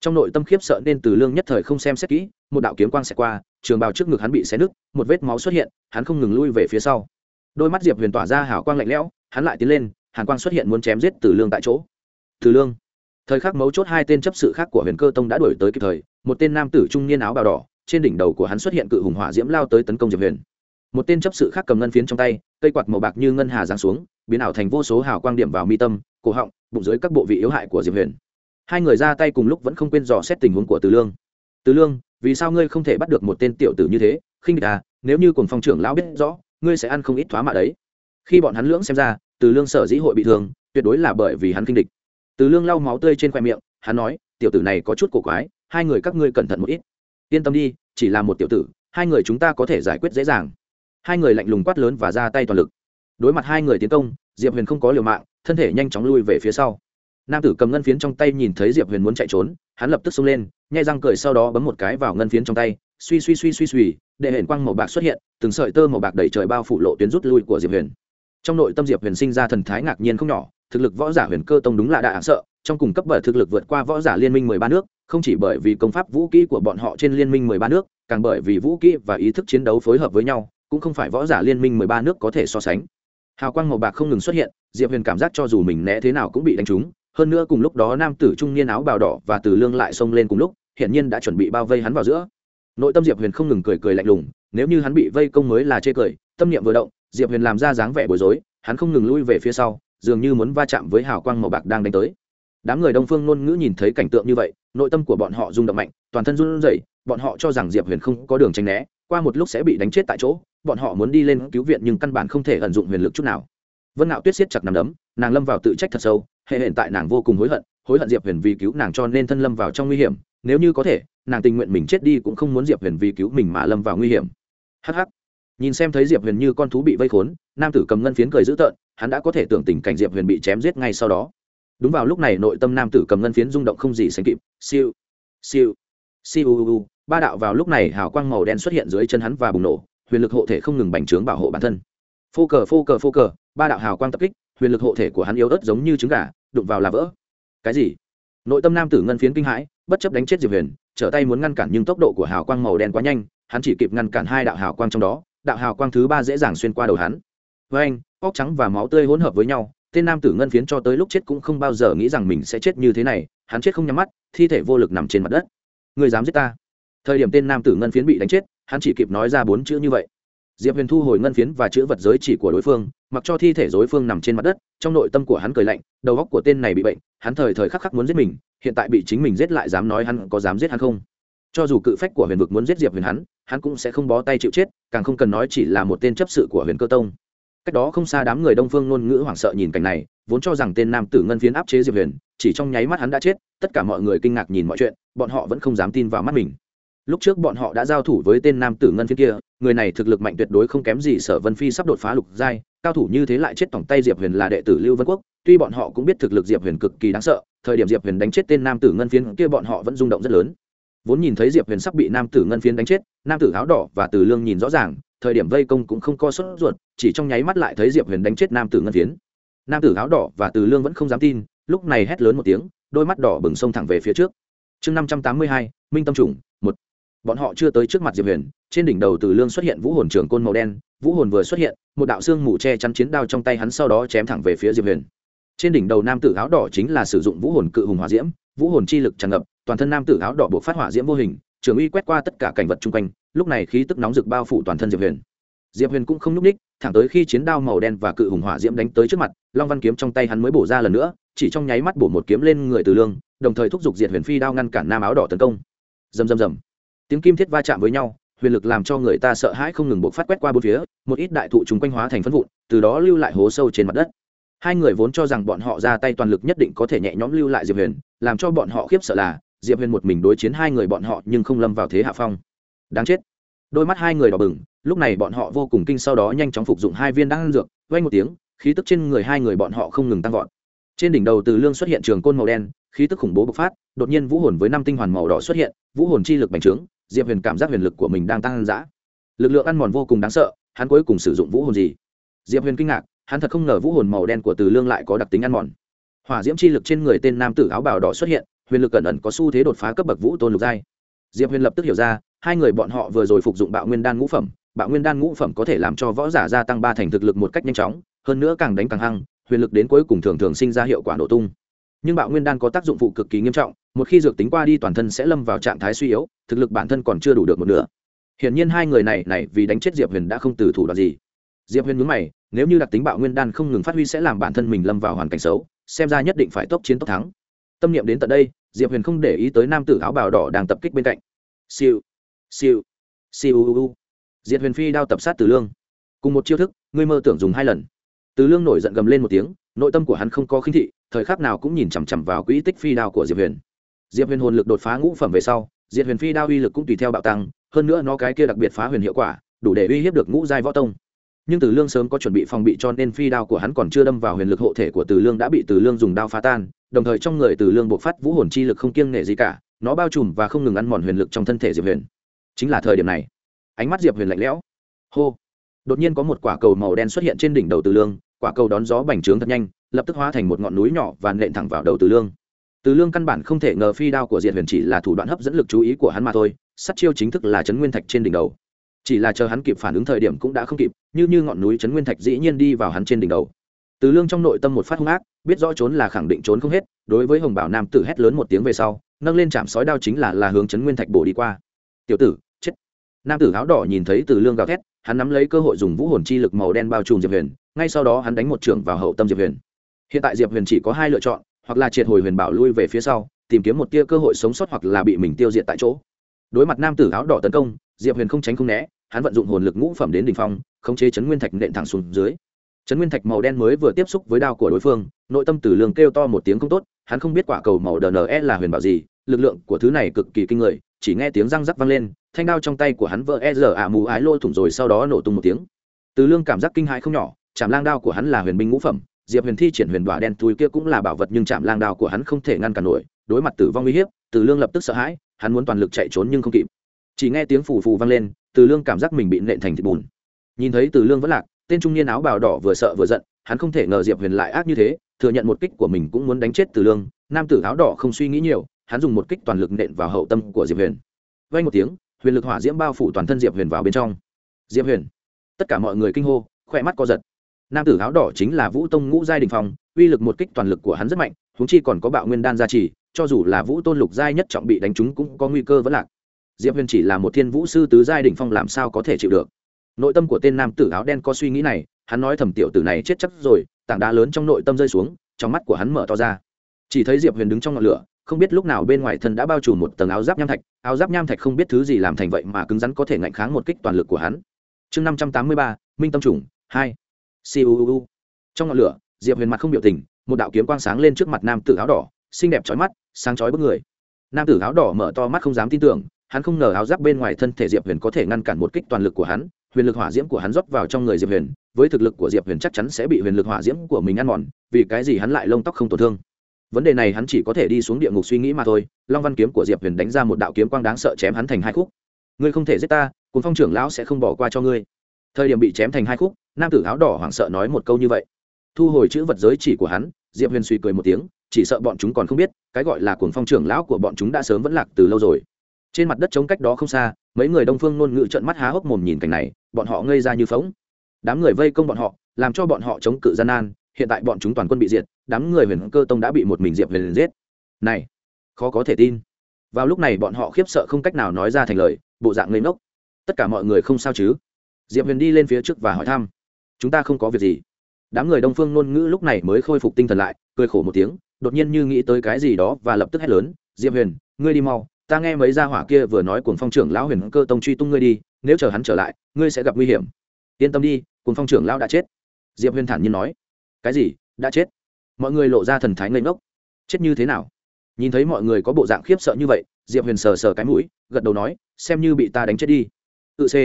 Trong nội tâm khiếp sợ nên từ lương nhất thời không xem xét kỹ, một đạo kiếm quang xẹt qua, trường bào trước ngực hắn bị xé nứt, một vết máu xuất hiện, hắn không ngừng lui về phía sau. Đôi mắt diệp huyền tỏa ra hào quang lạnh lẽo, hắn lại tiến lên, hàn quang xuất hiện muốn chém giết từ lương tại chỗ. Từ lương. Thời khắc mấu chốt hai tên chấp sự khác của huyền cơ tông đã đuổi tới kịp thời, một tên nam tử trung niên áo bào đỏ, trên đỉnh đầu của hắn xuất hiện cự hùng hỏa diễm lao tới tấn công diệp huyền một tên chấp sự khác cầm ngân phiến trong tay, cây quạt màu bạc như ngân hà giáng xuống, biến ảo thành vô số hào quang điểm vào mi tâm, cổ họng, bụng dưới các bộ vị yếu hại của diệp huyền. Hai người ra tay cùng lúc vẫn không quên dò xét tình huống của từ lương. Từ lương, vì sao ngươi không thể bắt được một tên tiểu tử như thế? Khinh địch à nếu như cùng phong trưởng lão biết rõ, ngươi sẽ ăn không ít thoá mạ đấy. Khi bọn hắn lưỡng xem ra, từ lương sở dĩ hội bị thương, tuyệt đối là bởi vì hắn khinh địch. Từ lương lau máu tươi trên khoe miệng, hắn nói, tiểu tử này có chút cổ quái, hai người các ngươi cẩn thận một ít. Yên tâm đi, chỉ là một tiểu tử, hai người chúng ta có thể giải quyết dễ dàng hai người lạnh lùng quát lớn và ra tay toàn lực. Đối mặt hai người tiến công, diệp huyền không có liều mạng, thân thể nhanh chóng lui về phía sau. Nam tử cầm ngân phiến trong tay nhìn thấy diệp huyền muốn chạy trốn, hắn lập tức xông lên, nhai răng cười sau đó bấm một cái vào ngân phiến trong tay, suy suy suy suy suy, để hển quang màu bạc xuất hiện, từng sợi tơ màu bạc đẩy trời bao phủ lộ tuyến rút lui của diệp huyền. Trong nội tâm diệp huyền sinh ra thần thái ngạc nhiên không nhỏ, thực lực võ giả huyền cơ tông đúng là đã sợ, trong cùng cấp bậc thực lực vượt qua võ giả liên minh mười ba nước, không chỉ bởi vì công pháp vũ kỹ của bọn họ trên liên minh mười ba nước, càng bởi vì vũ kỹ và ý thức chiến đấu phối hợp với nhau cũng không phải võ giả liên minh mười ba nước có thể so sánh. Hào quang màu bạc không ngừng xuất hiện, diệp huyền cảm giác cho dù mình né thế nào cũng bị đánh trúng, hơn nữa cùng lúc đó nam tử trung niên áo bào đỏ và từ lương lại xông lên cùng lúc, hiển nhiên đã chuẩn bị bao vây hắn vào giữa. Nội tâm diệp huyền không ngừng cười cười lạnh lùng, nếu như hắn bị vây công mới là chê cười, tâm niệm vừa động, diệp huyền làm ra dáng vẻ bối rối, hắn không ngừng lui về phía sau, dường như muốn va chạm với hào quang màu bạc đang đánh tới. Đám người đông phương ngôn ngữ nhìn thấy cảnh tượng như vậy, nội tâm của bọn họ rung động mạnh, toàn thân run rẩy, bọn họ cho rằng diệp huyền không có đường tranh né, qua một lúc sẽ bị đánh chết tại chỗ bọn họ muốn đi lên cứu viện nhưng căn bản không thể ẩn dụng huyền lực chút nào. Vân nạo tuyết siết chặt nằm đấm, nàng lâm vào tự trách thật sâu, hệ hiện tại nàng vô cùng hối hận hối hận diệp huyền vì cứu nàng cho nên thân lâm vào trong nguy hiểm, nếu như có thể, nàng tình nguyện mình chết đi cũng không muốn diệp huyền vì cứu mình mà lâm vào nguy hiểm. Hh nhìn xem thấy diệp huyền như con thú bị vây khốn, nam tử cầm ngân phiến cười dữ tợn, hắn đã có thể tưởng tình cảnh diệp huyền bị chém giết ngay sau đó. Đúng vào lúc này nội tâm nam tử cầm ngân phiến rung động không gì sánh kịp siêu siêu siêu, ba đạo vào lúc này hào quang màu đen xuất hiện dưới chân hắn và bùng nổ huyền lực hộ thể không ngừng bành trướng bảo hộ bản thân. Phô cờ phô cờ phô cờ, ba đạo hào quang tập kích, huyền lực hộ thể của hắn yếu ớt giống như trứng gà, đụng vào là vỡ. Cái gì? Nội tâm nam tử ngân phiến kinh hãi, bất chấp đánh chết diệp huyền, trở tay muốn ngăn cản nhưng tốc độ của hào quang màu đen quá nhanh, hắn chỉ kịp ngăn cản hai đạo hào quang trong đó, đạo hào quang thứ ba dễ dàng xuyên qua đầu hắn. Với anh óc trắng và máu tươi hỗn hợp với nhau, tên nam tử ngân phiến cho tới lúc chết cũng không bao giờ nghĩ rằng mình sẽ chết như thế này, hắn chết không nhắm mắt, thi thể vô lực nằm trên mặt đất. Người dám giết ta? Thời điểm tên nam tử ngân phiến bị đánh chết hắn chỉ kịp nói ra bốn chữ như vậy. Diệp huyền thu hồi ngân phiến và chữ vật giới chỉ của đối phương, mặc cho thi thể đối phương nằm trên mặt đất, trong nội tâm của hắn cười lạnh, đầu góc của tên này bị bệnh, hắn thời thời khắc khắc muốn giết mình, hiện tại bị chính mình giết lại dám nói hắn có dám giết hắn không? Cho dù cự phách của huyền vực muốn giết diệp huyền hắn hắn cũng sẽ không bó tay chịu chết, càng không cần nói chỉ là một tên chấp sự của huyền cơ tông. Cách đó không xa đám người đông phương ngôn ngữ hoảng sợ nhìn cảnh này, vốn cho rằng tên nam tử ngân phiến áp chế diệp huyền, chỉ trong nháy mắt hắn đã chết, tất cả mọi người kinh ngạc nhìn mọi chuyện, bọn họ vẫn không dám tin vào mắt mình lúc trước bọn họ đã giao thủ với tên nam tử ngân phiến kia, người này thực lực mạnh tuyệt đối không kém gì sở vân phi sắp đột phá lục giai, cao thủ như thế lại chết tỏng tay diệp huyền là đệ tử lưu vân quốc, tuy bọn họ cũng biết thực lực diệp huyền cực kỳ đáng sợ, thời điểm diệp huyền đánh chết tên nam tử ngân phiến kia bọn họ vẫn rung động rất lớn. Vốn nhìn thấy diệp huyền sắp bị nam tử ngân phiến đánh chết, nam tử áo đỏ và từ lương nhìn rõ ràng, thời điểm vây công cũng không co sốt ruột, chỉ trong nháy mắt lại thấy diệp huyền đánh chết nam tử ngân phiến. Nam tử áo đỏ và từ lương vẫn không dám tin, lúc này hét lớn một tiếng, đôi mắt đỏ bừng sông thẳng về phía trước. Chương năm trăm tám mươi hai, minh tâm trùng, một bọn họ chưa tới trước mặt diệp huyền, trên đỉnh đầu từ lương xuất hiện vũ hồn trường côn màu đen, vũ hồn vừa xuất hiện, một đạo xương mù che chắn chiến đao trong tay hắn sau đó chém thẳng về phía diệp huyền. Trên đỉnh đầu nam tử áo đỏ chính là sử dụng vũ hồn cự hùng hỏa diễm, vũ hồn chi lực tràn ngập, toàn thân nam tử áo đỏ buộc phát hỏa diễm vô hình, trường uy quét qua tất cả cảnh vật chung quanh, lúc này khí tức nóng rực bao phủ toàn thân diệp huyền. Diệp huyền cũng không n ú c ních, thẳng tới khi chiến đao màu đen và cự hùng hỏa diễm đánh tới trước mặt, long văn kiếm trong tay hắn mới bổ ra lần nữa, chỉ trong nháy mắt bổ một kiếm lên người từ lương, đồng thời thúc giục diệt huyền phi đao ngăn cản nam áo đỏ tấn công. Dầm dầm dầm tiếng kim thiết va chạm với nhau, huyền lực làm cho người ta sợ hãi không ngừng buộc phát quét qua bốn phía, một ít đại thụ chúng quanh hóa thành phân vụn, từ đó lưu lại hố sâu trên mặt đất. Hai người vốn cho rằng bọn họ ra tay toàn lực nhất định có thể nhẹ nhõm lưu lại diệp huyền, làm cho bọn họ khiếp sợ là, diệp huyền một mình đối chiến hai người bọn họ nhưng không lâm vào thế hạ phong. Đáng chết. Đôi mắt hai người đỏ bừng, lúc này bọn họ vô cùng kinh sau đó nhanh chóng phục dụng hai viên đan dược vay một tiếng, khí tức trên người hai người bọn họ không ngừng tăng vọt. Trên đỉnh đầu từ lương xuất hiện trường côn màu đen, khí tức khủng bố bộc phát, đột nhiên vũ hồn với năm tinh hoàn màu đỏ xuất hiện, vũ hồn chi lực bành trướng diệp huyền cảm giác huyền lực của mình đang tăng dã. Lực lượng ăn mòn vô cùng đáng sợ, hắn cuối cùng sử dụng vũ hồn gì? Diệp huyền kinh ngạc, hắn thật không ngờ vũ hồn màu đen của từ lương lại có đặc tính ăn mòn. Hỏa diễm chi lực trên người tên nam tử áo bào đỏ xuất hiện, huyền lực cẩn ẩn có xu thế đột phá cấp bậc vũ tôn lục giai. Diệp huyền lập tức hiểu ra, hai người bọn họ vừa rồi phục dụng bạo nguyên đan ngũ phẩm, bạo nguyên đan ngũ phẩm có thể làm cho võ giả gia tăng ba thành thực lực một cách nhanh chóng, hơn nữa càng đánh càng hăng, huyền lực đến cuối cùng thường thường sinh ra hiệu quả nổ tung nhưng bạo nguyên đan có tác dụng phụ cực kỳ nghiêm trọng, một khi dược tính qua đi toàn thân sẽ lâm vào trạng thái suy yếu, thực lực bản thân còn chưa đủ được một nửa. Hiển nhiên hai người này này vì đánh chết diệp huyền đã không từ thủ đoạn gì. Diệp huyền nhớ mày, nếu như đặc tính bạo nguyên đan không ngừng phát huy sẽ làm bản thân mình lâm vào hoàn cảnh xấu, xem ra nhất định phải tốc chiến tốc thắng. Tâm niệm đến tận đây, diệp huyền không để ý tới nam tử áo bào đỏ đang tập kích bên cạnh. Siêu siêu siêu u u. Diệp huyền phi đao tập sát từ lương. Cùng một chiêu thức, ngươi mơ tưởng dùng hai lần. Từ lương nổi giận gầm lên một tiếng nội tâm của hắn không có khinh thị, thời khắc nào cũng nhìn chằm chằm vào quỹ tích phi đao của diệp huyền. Diệp huyền hồn lực đột phá ngũ phẩm về sau, diệp huyền phi đao uy lực cũng tùy theo bạo tăng, hơn nữa nó cái kia đặc biệt phá huyền hiệu quả, đủ để uy hiếp được ngũ giai võ tông. Nhưng từ lương sớm có chuẩn bị phòng bị cho nên phi đao của hắn còn chưa đâm vào huyền lực hộ thể của từ lương đã bị từ lương dùng đao phá tan, đồng thời trong người từ lương buộc phát vũ hồn chi lực không kiêng nể gì cả, nó bao trùm và không ngừng ăn mòn huyền lực trong thân thể diệp huyền. Chính là thời điểm này, ánh mắt diệp huyền lạnh lẽo. Hô! Đột nhiên có một quả cầu màu đen xuất hiện trên đỉnh đầu từ lương quả cầu đón gió bành trướng thật nhanh, lập tức hóa thành một ngọn núi nhỏ và nện thẳng vào đầu từ lương. Từ lương căn bản không thể ngờ phi đao của diệt huyền chỉ là thủ đoạn hấp dẫn lực chú ý của hắn mà thôi sắt chiêu chính thức là chấn nguyên thạch trên đỉnh đầu. Chỉ là chờ hắn kịp phản ứng thời điểm cũng đã không kịp, như như ngọn núi chấn nguyên thạch dĩ nhiên đi vào hắn trên đỉnh đầu. Từ lương trong nội tâm một phát hung ác, biết rõ trốn là khẳng định trốn không hết, đối với hồng bảo nam tử hét lớn một tiếng về sau, nâng lên chạm sói đao chính là là hướng chấn nguyên thạch bổ đi qua. Tiểu tử, chết. Nam tử áo đỏ nhìn thấy từ lương gào thét hắn nắm lấy cơ hội dùng vũ hồn chi lực màu đen bao trùm diệp huyền, ngay sau đó hắn đánh một trưởng vào hậu tâm diệp huyền. Hiện tại diệp huyền chỉ có hai lựa chọn, hoặc là triệt hồi huyền bảo lui về phía sau, tìm kiếm một tia cơ hội sống sót hoặc là bị mình tiêu diệt tại chỗ. Đối mặt nam tử áo đỏ tấn công, diệp huyền không tránh không né, hắn vận dụng hồn lực ngũ phẩm đến đ ỉ n h phong, khống chế chấn nguyên thạch nện thẳng xuống dưới. Chấn nguyên thạch màu đen mới vừa tiếp xúc với đao của đối phương, nội tâm tử lương kêu to một tiếng không tốt, hắn không biết quả cầu màu dne là huyền bảo gì, lực lượng của thứ này cực kỳ kinh người, chỉ nghe tiếng răng rắc vang lên thanh đao trong tay của hắn vỡ e rờ ả mù ái lôi thủng rồi sau đó nổ tung một tiếng. Từ lương cảm giác kinh hãi không nhỏ, chạm lang đao của hắn là huyền binh ngũ phẩm, diệp huyền thi triển huyền đỏa đen túi kia cũng là bảo vật nhưng chạm lang đao của hắn không thể ngăn cản nổi, đối mặt tử vong uy hiếp, từ lương lập tức sợ hãi, hắn muốn toàn lực chạy trốn nhưng không kịp. Chỉ nghe tiếng phù phù vang lên, từ lương cảm giác mình bị nện thành thịt bùn. Nhìn thấy từ lương vẫn lạc, tên trung niên áo bào đỏ vừa sợ vừa giận, hắn không thể ngờ diệp huyền lại ác như thế, thừa nhận một kích của mình cũng muốn đánh chết từ lương, nam tử áo đỏ không suy nghĩ nhiều, hắn dùng một kích toàn lực nện vào hậu tâm của diệp huyền. Vay một tiếng huyền lực hỏa diễm bao phủ toàn thân diệp huyền vào bên trong. Diệp huyền. Tất cả mọi người kinh hô, khỏe mắt co giật. Nam tử áo đỏ chính là vũ tông ngũ giai đình phong, uy lực một kích toàn lực của hắn rất mạnh húng chi còn có bạo nguyên đan gia trì, cho dù là vũ tôn lục giai nhất trọng bị đánh trúng cũng có nguy cơ vẫn lạc. Diệp huyền chỉ là một thiên vũ sư tứ giai đình phong làm sao có thể chịu được. Nội tâm của tên nam tử áo đen có suy nghĩ này, hắn nói thầm tiểu tử này chết chắc rồi, tảng đá lớn trong nội tâm rơi xuống, trong mắt của hắn mở to ra. Chỉ thấy diệp huyền đứng trong ngọn lửa không biết lúc nào bên ngoài thân đã bao trùm một tầng áo giáp nham thạch, áo giáp nham thạch không biết thứ gì làm thành vậy mà cứng rắn có thể ngạnh kháng một kích toàn lực của hắn. Chương năm trăm tám mươi ba, minh tâm trùng, hai. Siêu trong ngọn lửa, diệp huyền mặt không biểu tình, một đạo kiếm quang sáng lên trước mặt nam tử áo đỏ, xinh đẹp trói mắt, sáng chói bức người. Nam tử áo đỏ mở to mắt không dám tin tưởng, hắn không ngờ áo giáp bên ngoài thân thể diệp huyền có thể ngăn cản một kích toàn lực của hắn, huyền lực hỏa diễm của hắn rót vào trong người diệp huyền, với thực lực của diệp huyền chắc chắn sẽ bị huyền lực hỏa diễm của mình ăn mòn, vì cái gì hắn lại lông tóc không tổn thương vấn đề này hắn chỉ có thể đi xuống địa ngục suy nghĩ mà thôi. Long văn kiếm của diệp huyền đánh ra một đạo kiếm quang đáng sợ chém hắn thành hai khúc. Ngươi không thể giết ta cùng phong trưởng lão sẽ không bỏ qua cho ngươi. Thời điểm bị chém thành hai khúc, nam tử áo đỏ hoảng sợ nói một câu như vậy. Thu hồi chữ vật giới chỉ của hắn, diệp huyền suy cười một tiếng, chỉ sợ bọn chúng còn không biết, cái gọi là cuồng phong trưởng lão của bọn chúng đã sớm vẫn lạc từ lâu rồi. Trên mặt đất chống cách đó không xa, mấy người đông phương ngôn ngữ trợn mắt há hốc mồm nhìn cảnh này, bọn họ ngây ra như phóng đám người vây công bọn họ, làm cho bọn họ chống cự gian nan hiện tại bọn chúng toàn quân bị diệt, đám người huyền cơ tông đã bị một mình diệp huyền giết. Này, khó có thể tin. Vào lúc này bọn họ khiếp sợ không cách nào nói ra thành lời, bộ dạng ngây ngốc. Tất cả mọi người không sao chứ? Diệp huyền đi lên phía trước và hỏi thăm. Chúng ta không có việc gì. Đám người đông phương ngôn ngữ lúc này mới khôi phục tinh thần lại, cười khổ một tiếng, đột nhiên như nghĩ tới cái gì đó và lập tức hét lớn, diệp huyền, ngươi đi mau, ta nghe mấy gia hỏa kia vừa nói Cuồng phong trưởng lão huyền cơ tông truy tung ngươi đi, nếu chờ hắn trở lại, ngươi sẽ gặp nguy hiểm. Yên tâm đi, Cuồng phong trưởng lão đã chết. Diệp huyền thản nhiên nói cái gì, đã chết. Mọi người lộ ra thần thái ngây ngốc. Chết như thế nào? Nhìn thấy mọi người có bộ dạng khiếp sợ như vậy, diệp huyền sờ sờ cái mũi, gật đầu nói, xem như bị ta đánh chết đi. Tự c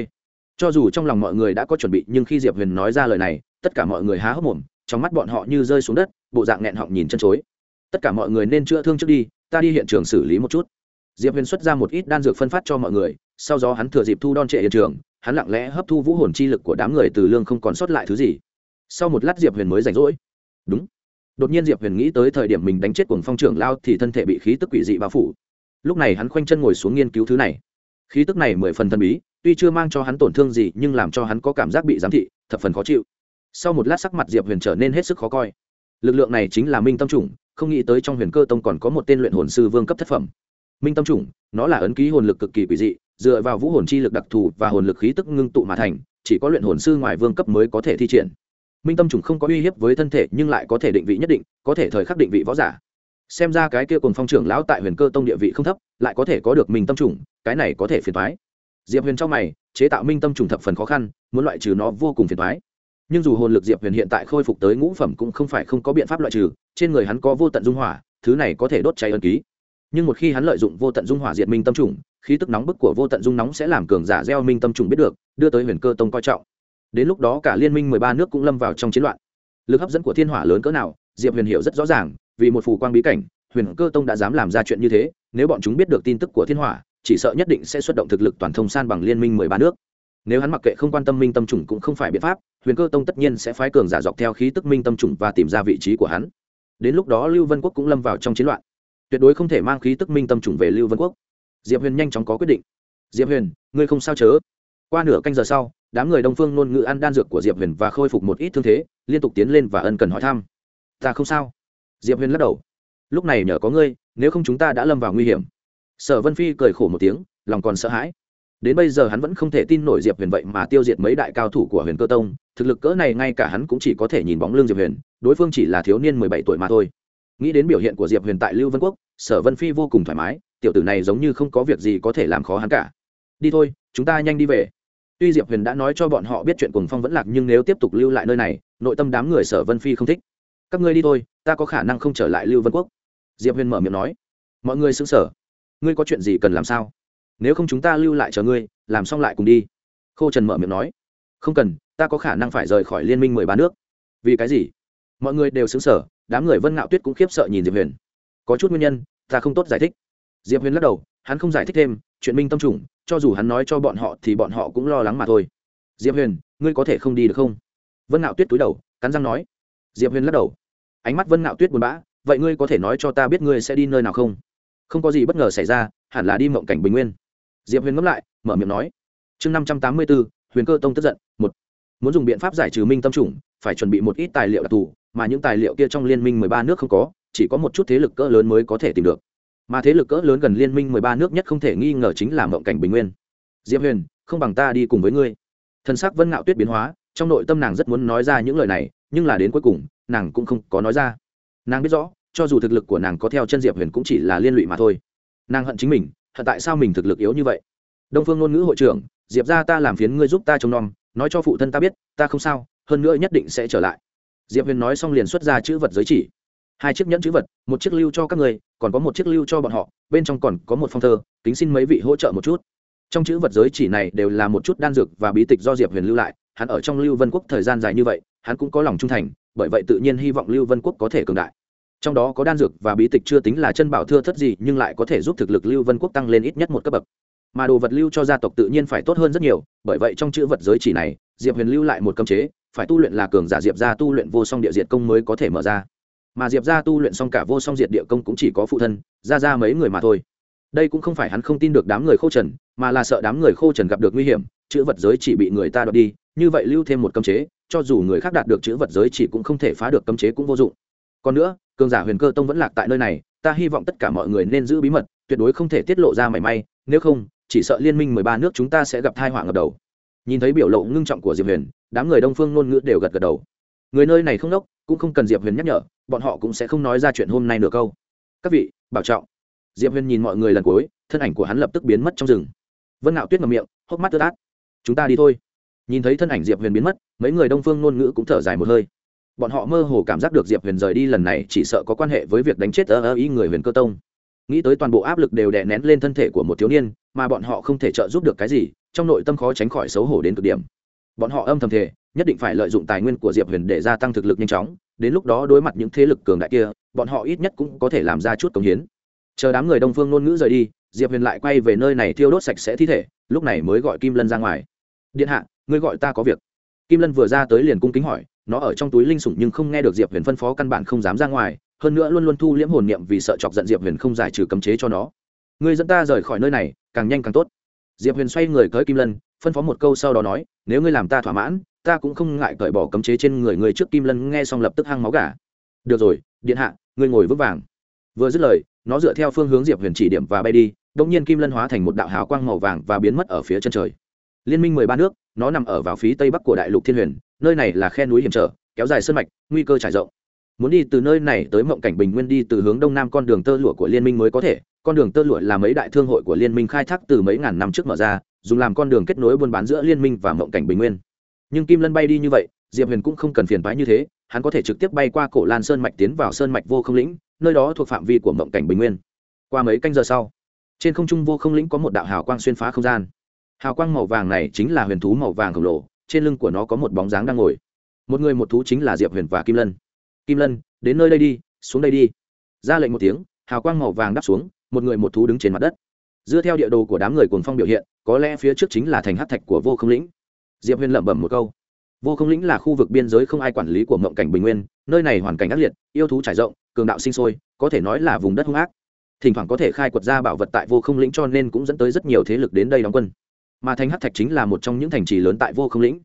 cho dù trong lòng mọi người đã có chuẩn bị, nhưng khi diệp huyền nói ra lời này, tất cả mọi người há hốc mồm, trong mắt bọn họ như rơi xuống đất, bộ dạng nghẹn họng nhìn chân chối. Tất cả mọi người nên chữa thương trước đi, ta đi hiện trường xử lý một chút. Diệp huyền xuất ra một ít đan dược phân phát cho mọi người, sau đó hắn thừa dịp thu đon trệ hiện trường, hắn lặng lẽ hấp thu vũ hồn chi lực của đám người từ lương không còn sót lại thứ gì sau một lát diệp huyền mới rảnh rỗi. Đúng. Đột nhiên diệp huyền nghĩ tới thời điểm mình đánh chết cuồng phong trưởng lao thì thân thể bị khí tức quỷ dị bao phủ. Lúc này hắn khoanh chân ngồi xuống nghiên cứu thứ này. Khí tức này mười phần thân bí, tuy chưa mang cho hắn tổn thương gì nhưng làm cho hắn có cảm giác bị giám thị, thập phần khó chịu. Sau một lát sắc mặt diệp huyền trở nên hết sức khó coi. Lực lượng này chính là minh tâm chủng, không nghĩ tới trong huyền cơ tông còn có một tên luyện hồn sư vương cấp thất phẩm. Minh tâm chủng, nó là ấn ký hồn lực cực kỳ quỷ dị, dựa vào vũ hồn chi lực đặc thù và hồn lực khí tức ngưng tụ mà thành, chỉ có luyện hồn sư ngoài vương cấp mới có thể thi triển minh tâm trùng không có uy hiếp với thân thể nhưng lại có thể định vị nhất định, có thể thời khắc định vị võ giả. Xem ra cái kia cùng phong trưởng lão tại huyền cơ tông địa vị không thấp, lại có thể có được minh tâm trùng, cái này có thể phiền thoái diệp huyền trong mày, chế tạo minh tâm trùng thập phần khó khăn, muốn loại trừ nó vô cùng phiền thoái nhưng dù hồn lực diệp huyền hiện tại khôi phục tới ngũ phẩm cũng không phải không có biện pháp loại trừ, trên người hắn có vô tận dung hỏa, thứ này có thể đốt cháy ân ký. Nhưng một khi hắn lợi dụng vô tận dung hỏa diệt minh tâm trùng, khí tức nóng bức của vô tận dung nóng sẽ làm cường giả gieo minh tâm trùng biết được, đưa tới huyền cơ tông coi trọng đến lúc đó cả liên minh mười ba nước cũng lâm vào trong chiến loạn. Lực hấp dẫn của thiên hỏa lớn cỡ nào, diệp huyền hiểu rất rõ ràng, vì một phù quang bí cảnh, huyền cơ tông đã dám làm ra chuyện như thế, nếu bọn chúng biết được tin tức của thiên hỏa, chỉ sợ nhất định sẽ xuất động thực lực toàn thông san bằng liên minh mười ba nước. Nếu hắn mặc kệ không quan tâm minh tâm trùng cũng không phải biện pháp, huyền cơ tông tất nhiên sẽ phái cường giả dọc theo khí tức minh tâm trùng và tìm ra vị trí của hắn. Đến lúc đó lưu vân quốc cũng lâm vào trong chiến loạn. Tuyệt đối không thể mang khí tức minh tâm trùng về lưu vân quốc. Diệp huyền nhanh chóng có quyết định. Diệp huyền, ngươi không sao chớ qua nửa canh giờ sau, đám người đông phương ngôn ngữ ăn đan dược của diệp huyền và khôi phục một ít thương thế, liên tục tiến lên và ân cần hỏi thăm. Ta không sao. Diệp huyền lắc đầu. Lúc này nhờ có ngươi, nếu không chúng ta đã lâm vào nguy hiểm. Sở vân phi cười khổ một tiếng, lòng còn sợ hãi. Đến bây giờ hắn vẫn không thể tin nổi diệp huyền vậy mà tiêu diệt mấy đại cao thủ của huyền cơ tông, thực lực cỡ này ngay cả hắn cũng chỉ có thể nhìn bóng lưng diệp huyền, đối phương chỉ là thiếu niên mười bảy tuổi mà thôi. Nghĩ đến biểu hiện của diệp huyền tại lưu vân quốc, sở vân phi vô cùng thoải mái, tiểu tử này giống như không có việc gì có thể làm khó hắn cả. Đi thôi, chúng ta nhanh đi về tuy diệp huyền đã nói cho bọn họ biết chuyện cùng phong vẫn lạc, nhưng nếu tiếp tục lưu lại nơi này, nội tâm đám người sở vân phi không thích. Các ngươi đi thôi, ta có khả năng không trở lại lưu vân quốc. Diệp huyền mở miệng nói. Mọi người xứng sở ngươi có chuyện gì cần làm sao? Nếu không chúng ta lưu lại chờ ngươi, làm xong lại cùng đi. Khô trần mở miệng nói. Không cần, ta có khả năng phải rời khỏi liên minh mười ba nước. Vì cái gì? Mọi người đều xứng sở đám người vân ngạo tuyết cũng khiếp sợ nhìn diệp huyền. Có chút nguyên nhân, ta không tốt giải thích diệp huyền lắc đầu, hắn không giải thích thêm, chuyện minh tâm trùng, cho dù hắn nói cho bọn họ thì bọn họ cũng lo lắng mà thôi. Diệp huyền, ngươi có thể không đi được không? Vân ngạo tuyết túi đầu, cắn răng nói. Diệp huyền lắc đầu. Ánh mắt vân ngạo tuyết buồn bã, vậy ngươi có thể nói cho ta biết ngươi sẽ đi nơi nào không? Không có gì bất ngờ xảy ra, hẳn là đi mộng cảnh bình nguyên. Diệp huyền ngẫm lại, mở miệng nói. Chương năm trăm tám mươi bốn huyền cơ tông tức giận, một. Muốn dùng biện pháp giải trừ minh tâm trùng, phải chuẩn bị một ít tài liệu đặc thù, mà những tài liệu kia trong liên minh mười ba nước không có, chỉ có một chút thế lực cỡ lớn mới có thể tìm được mà thế lực cỡ lớn gần liên minh mười ba nước nhất không thể nghi ngờ chính là mộng cảnh bình nguyên. Diệp huyền, không bằng ta đi cùng với ngươi. Thân xác vân ngạo tuyết biến hóa, trong nội tâm nàng rất muốn nói ra những lời này, nhưng là đến cuối cùng, nàng cũng không có nói ra. Nàng biết rõ, cho dù thực lực của nàng có theo chân diệp huyền cũng chỉ là liên lụy mà thôi. Nàng hận chính mình, hận tại sao mình thực lực yếu như vậy? Đông phương ngôn ngữ hội trưởng, diệp ra ta làm phiến ngươi giúp ta trông nom, nói cho phụ thân ta biết, ta không sao, hơn nữa nhất định sẽ trở lại. Diệp huyền nói xong liền xuất ra chữ vật giới chỉ hai chiếc nhẫn chữ vật, một chiếc lưu cho các người, còn có một chiếc lưu cho bọn họ, bên trong còn có một phong thơ, kính xin mấy vị hỗ trợ một chút. Trong chữ vật giới chỉ này đều là một chút đan dược và bí tịch do diệp huyền lưu lại, hắn ở trong lưu vân quốc thời gian dài như vậy, hắn cũng có lòng trung thành, bởi vậy tự nhiên hy vọng lưu vân quốc có thể cường đại. Trong đó có đan dược và bí tịch chưa tính là chân bảo thưa thất gì, nhưng lại có thể giúp thực lực lưu vân quốc tăng lên ít nhất một cấp bậc. Mà đồ vật lưu cho gia tộc tự nhiên phải tốt hơn rất nhiều, bởi vậy trong chữ vật giới chỉ này, diệp huyền lưu lại một cấm chế, phải tu luyện là cường giả diệp ra tu luyện vô song địa diệt công mới có thể mở ra mà diệp ra tu luyện xong cả vô song diệt địa công cũng chỉ có phụ thân, ra ra mấy người mà thôi. Đây cũng không phải hắn không tin được đám người khô trần, mà là sợ đám người khô trần gặp được nguy hiểm, chữ vật giới chỉ bị người ta đoạt đi, như vậy lưu thêm một cấm chế, cho dù người khác đạt được chữ vật giới chỉ cũng không thể phá được cấm chế cũng vô dụng. Còn nữa, cường giả huyền cơ tông vẫn lạc tại nơi này, ta hy vọng tất cả mọi người nên giữ bí mật, tuyệt đối không thể tiết lộ ra mảy may, nếu không, chỉ sợ liên minh mười ba nước chúng ta sẽ gặp thai họa ngập đầu. Nhìn thấy biểu lộ ngưng trọng của diệp huyền, đám người đông phương ngôn ngữ đều gật gật đầu. Người nơi này không đốc, cũng không cần diệp huyền nhắc nhở bọn họ cũng sẽ không nói ra chuyện hôm nay nửa câu. Các vị, bảo trọng. Diệp huyền nhìn mọi người lần cuối, thân ảnh của hắn lập tức biến mất trong rừng. Vân ngạo tuyết ngầm miệng, hốc mắt tớt át chúng ta đi thôi. Nhìn thấy thân ảnh diệp huyền biến mất, mấy người đông phương ngôn ngữ cũng thở dài một hơi. Bọn họ mơ hồ cảm giác được diệp huyền rời đi lần này chỉ sợ có quan hệ với việc đánh chết ơ ơ ý người huyền cơ tông. Nghĩ tới toàn bộ áp lực đều đè nén lên thân thể của một thiếu niên, mà bọn họ không thể trợ giúp được cái gì, trong nội tâm khó tránh khỏi xấu hổ đến cực điểm bọn họ âm thầm thể nhất định phải lợi dụng tài nguyên của diệp huyền để gia tăng thực lực nhanh chóng, đến lúc đó đối mặt những thế lực cường đại kia, bọn họ ít nhất cũng có thể làm ra chút công hiến. Chờ đám người đông phương ngôn ngữ rời đi, diệp huyền lại quay về nơi này thiêu đốt sạch sẽ thi thể, lúc này mới gọi kim lân ra ngoài. Điện hạ, ngươi gọi ta có việc. Kim lân vừa ra tới liền cung kính hỏi, nó ở trong túi linh sủng nhưng không nghe được diệp huyền phân phó căn bản không dám ra ngoài, hơn nữa luôn luôn thu liễm hồn niệm vì sợ chọc giận diệp huyền không giải trừ cấm chế cho nó. Ngươi dẫn ta rời khỏi nơi này, càng nhanh càng tốt diệp huyền xoay người tới kim lân, phân phó một câu sau đó nói, nếu ngươi làm ta thỏa mãn, ta cũng không ngại cởi bỏ cấm chế trên người ngươi trước kim lân. Nghe xong lập tức hăng máu gà. Được rồi, điện hạ, ngươi ngồi vững vàng. Vừa dứt lời, nó dựa theo phương hướng diệp huyền chỉ điểm và bay đi đông nhiên kim lân hóa thành một đạo hào quang màu vàng và biến mất ở phía chân trời. Liên minh mười ba nước, nó nằm ở vào phía tây bắc của đại lục thiên huyền, nơi này là khe núi hiểm trở, kéo dài sân mạch, nguy cơ trải rộng muốn đi từ nơi này tới mộng cảnh bình nguyên đi từ hướng đông nam con đường tơ lụa của liên minh mới có thể. Con đường tơ lụa là mấy đại thương hội của liên minh khai thác từ mấy ngàn năm trước mở ra, dùng làm con đường kết nối buôn bán giữa liên minh và mộng cảnh bình nguyên. Nhưng kim lân bay đi như vậy, diệp huyền cũng không cần phiền phái như thế, hắn có thể trực tiếp bay qua cổ lan sơn mạch tiến vào sơn mạch vô không lĩnh, nơi đó thuộc phạm vi của mộng cảnh bình nguyên. Qua mấy canh giờ sau, trên không trung vô không lĩnh có một đạo hào quang xuyên phá không gian. Hào quang màu vàng này chính là huyền thú màu vàng khổng lồ, trên lưng của nó có một bóng dáng đang ngồi. Một người một thú chính là diệp huyền và kim lân kim lân, đến nơi đây đi, xuống đây đi. Ra lệnh một tiếng, hào quang màu vàng đắp xuống, một người một thú đứng trên mặt đất. Dựa theo địa đồ của đám người cuồng phong biểu hiện, có lẽ phía trước chính là thành hát thạch của vô không lĩnh. Diệp huyền lẩm bẩm một câu. Vô không lĩnh là khu vực biên giới không ai quản lý của mộng cảnh bình nguyên, nơi này hoàn cảnh ác liệt, yêu thú trải rộng, cường đạo sinh sôi, có thể nói là vùng đất hung ác. Thỉnh thoảng có thể khai quật ra bảo vật tại vô không lĩnh cho nên cũng dẫn tới rất nhiều thế lực đến đây đóng quân. Mà thành hát thạch chính là một trong những thành trì lớn tại vô không lĩnh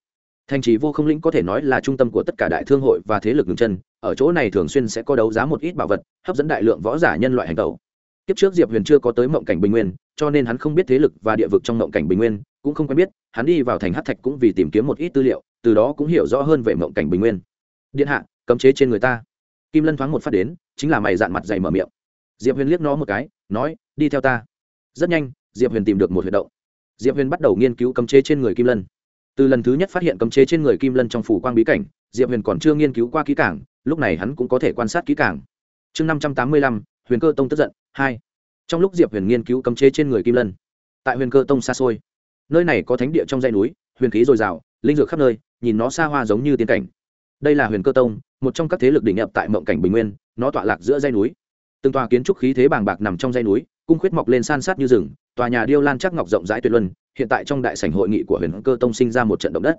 thành trì vô không lĩnh có thể nói là trung tâm của tất cả đại thương hội và thế lực ngừng chân, ở chỗ này thường xuyên sẽ có đấu giá một ít bảo vật, hấp dẫn đại lượng võ giả nhân loại hành tẩu. Kiếp trước diệp huyền chưa có tới mộng cảnh bình nguyên, cho nên hắn không biết thế lực và địa vực trong mộng cảnh bình nguyên, cũng không quen biết, hắn đi vào thành hát thạch cũng vì tìm kiếm một ít tư liệu, từ đó cũng hiểu rõ hơn về mộng cảnh bình nguyên. Điện hạ, cấm chế trên người ta. Kim lân thoáng một phát đến, chính là mày dạn mặt dày mở miệng. Diệp huyền liếc nó một cái, nói, đi theo ta. Rất nhanh, diệp huyền tìm được một huyệt động. Diệp huyền bắt đầu nghiên cứu cấm chế trên người kim lân từ lần thứ nhất phát hiện cấm chế trên người kim lân trong phủ quang bí cảnh, diệp huyền còn chưa nghiên cứu qua kỹ cảng lúc này hắn cũng có thể quan sát kỹ cảng chương năm trăm tám mươi lăm, huyền cơ tông tức giận, hai. Trong lúc diệp huyền nghiên cứu cấm chế trên người kim lân, tại huyền cơ tông xa xôi, nơi này có thánh địa trong dãy núi, huyền khí dồi dào, linh dược khắp nơi, nhìn nó xa hoa giống như tiên cảnh. Đây là huyền cơ tông, một trong các thế lực đỉnh nhập tại mộng cảnh bình nguyên, nó tọa lạc giữa dãy núi. Từng tòa kiến trúc khí thế bàng bạc nằm trong dãy núi cung khuyết mọc lên san sát như rừng, tòa nhà điêu lan chắc ngọc rộng rãi tuyệt luân, hiện tại trong đại sảnh hội nghị của huyền cơ tông sinh ra một trận động đất.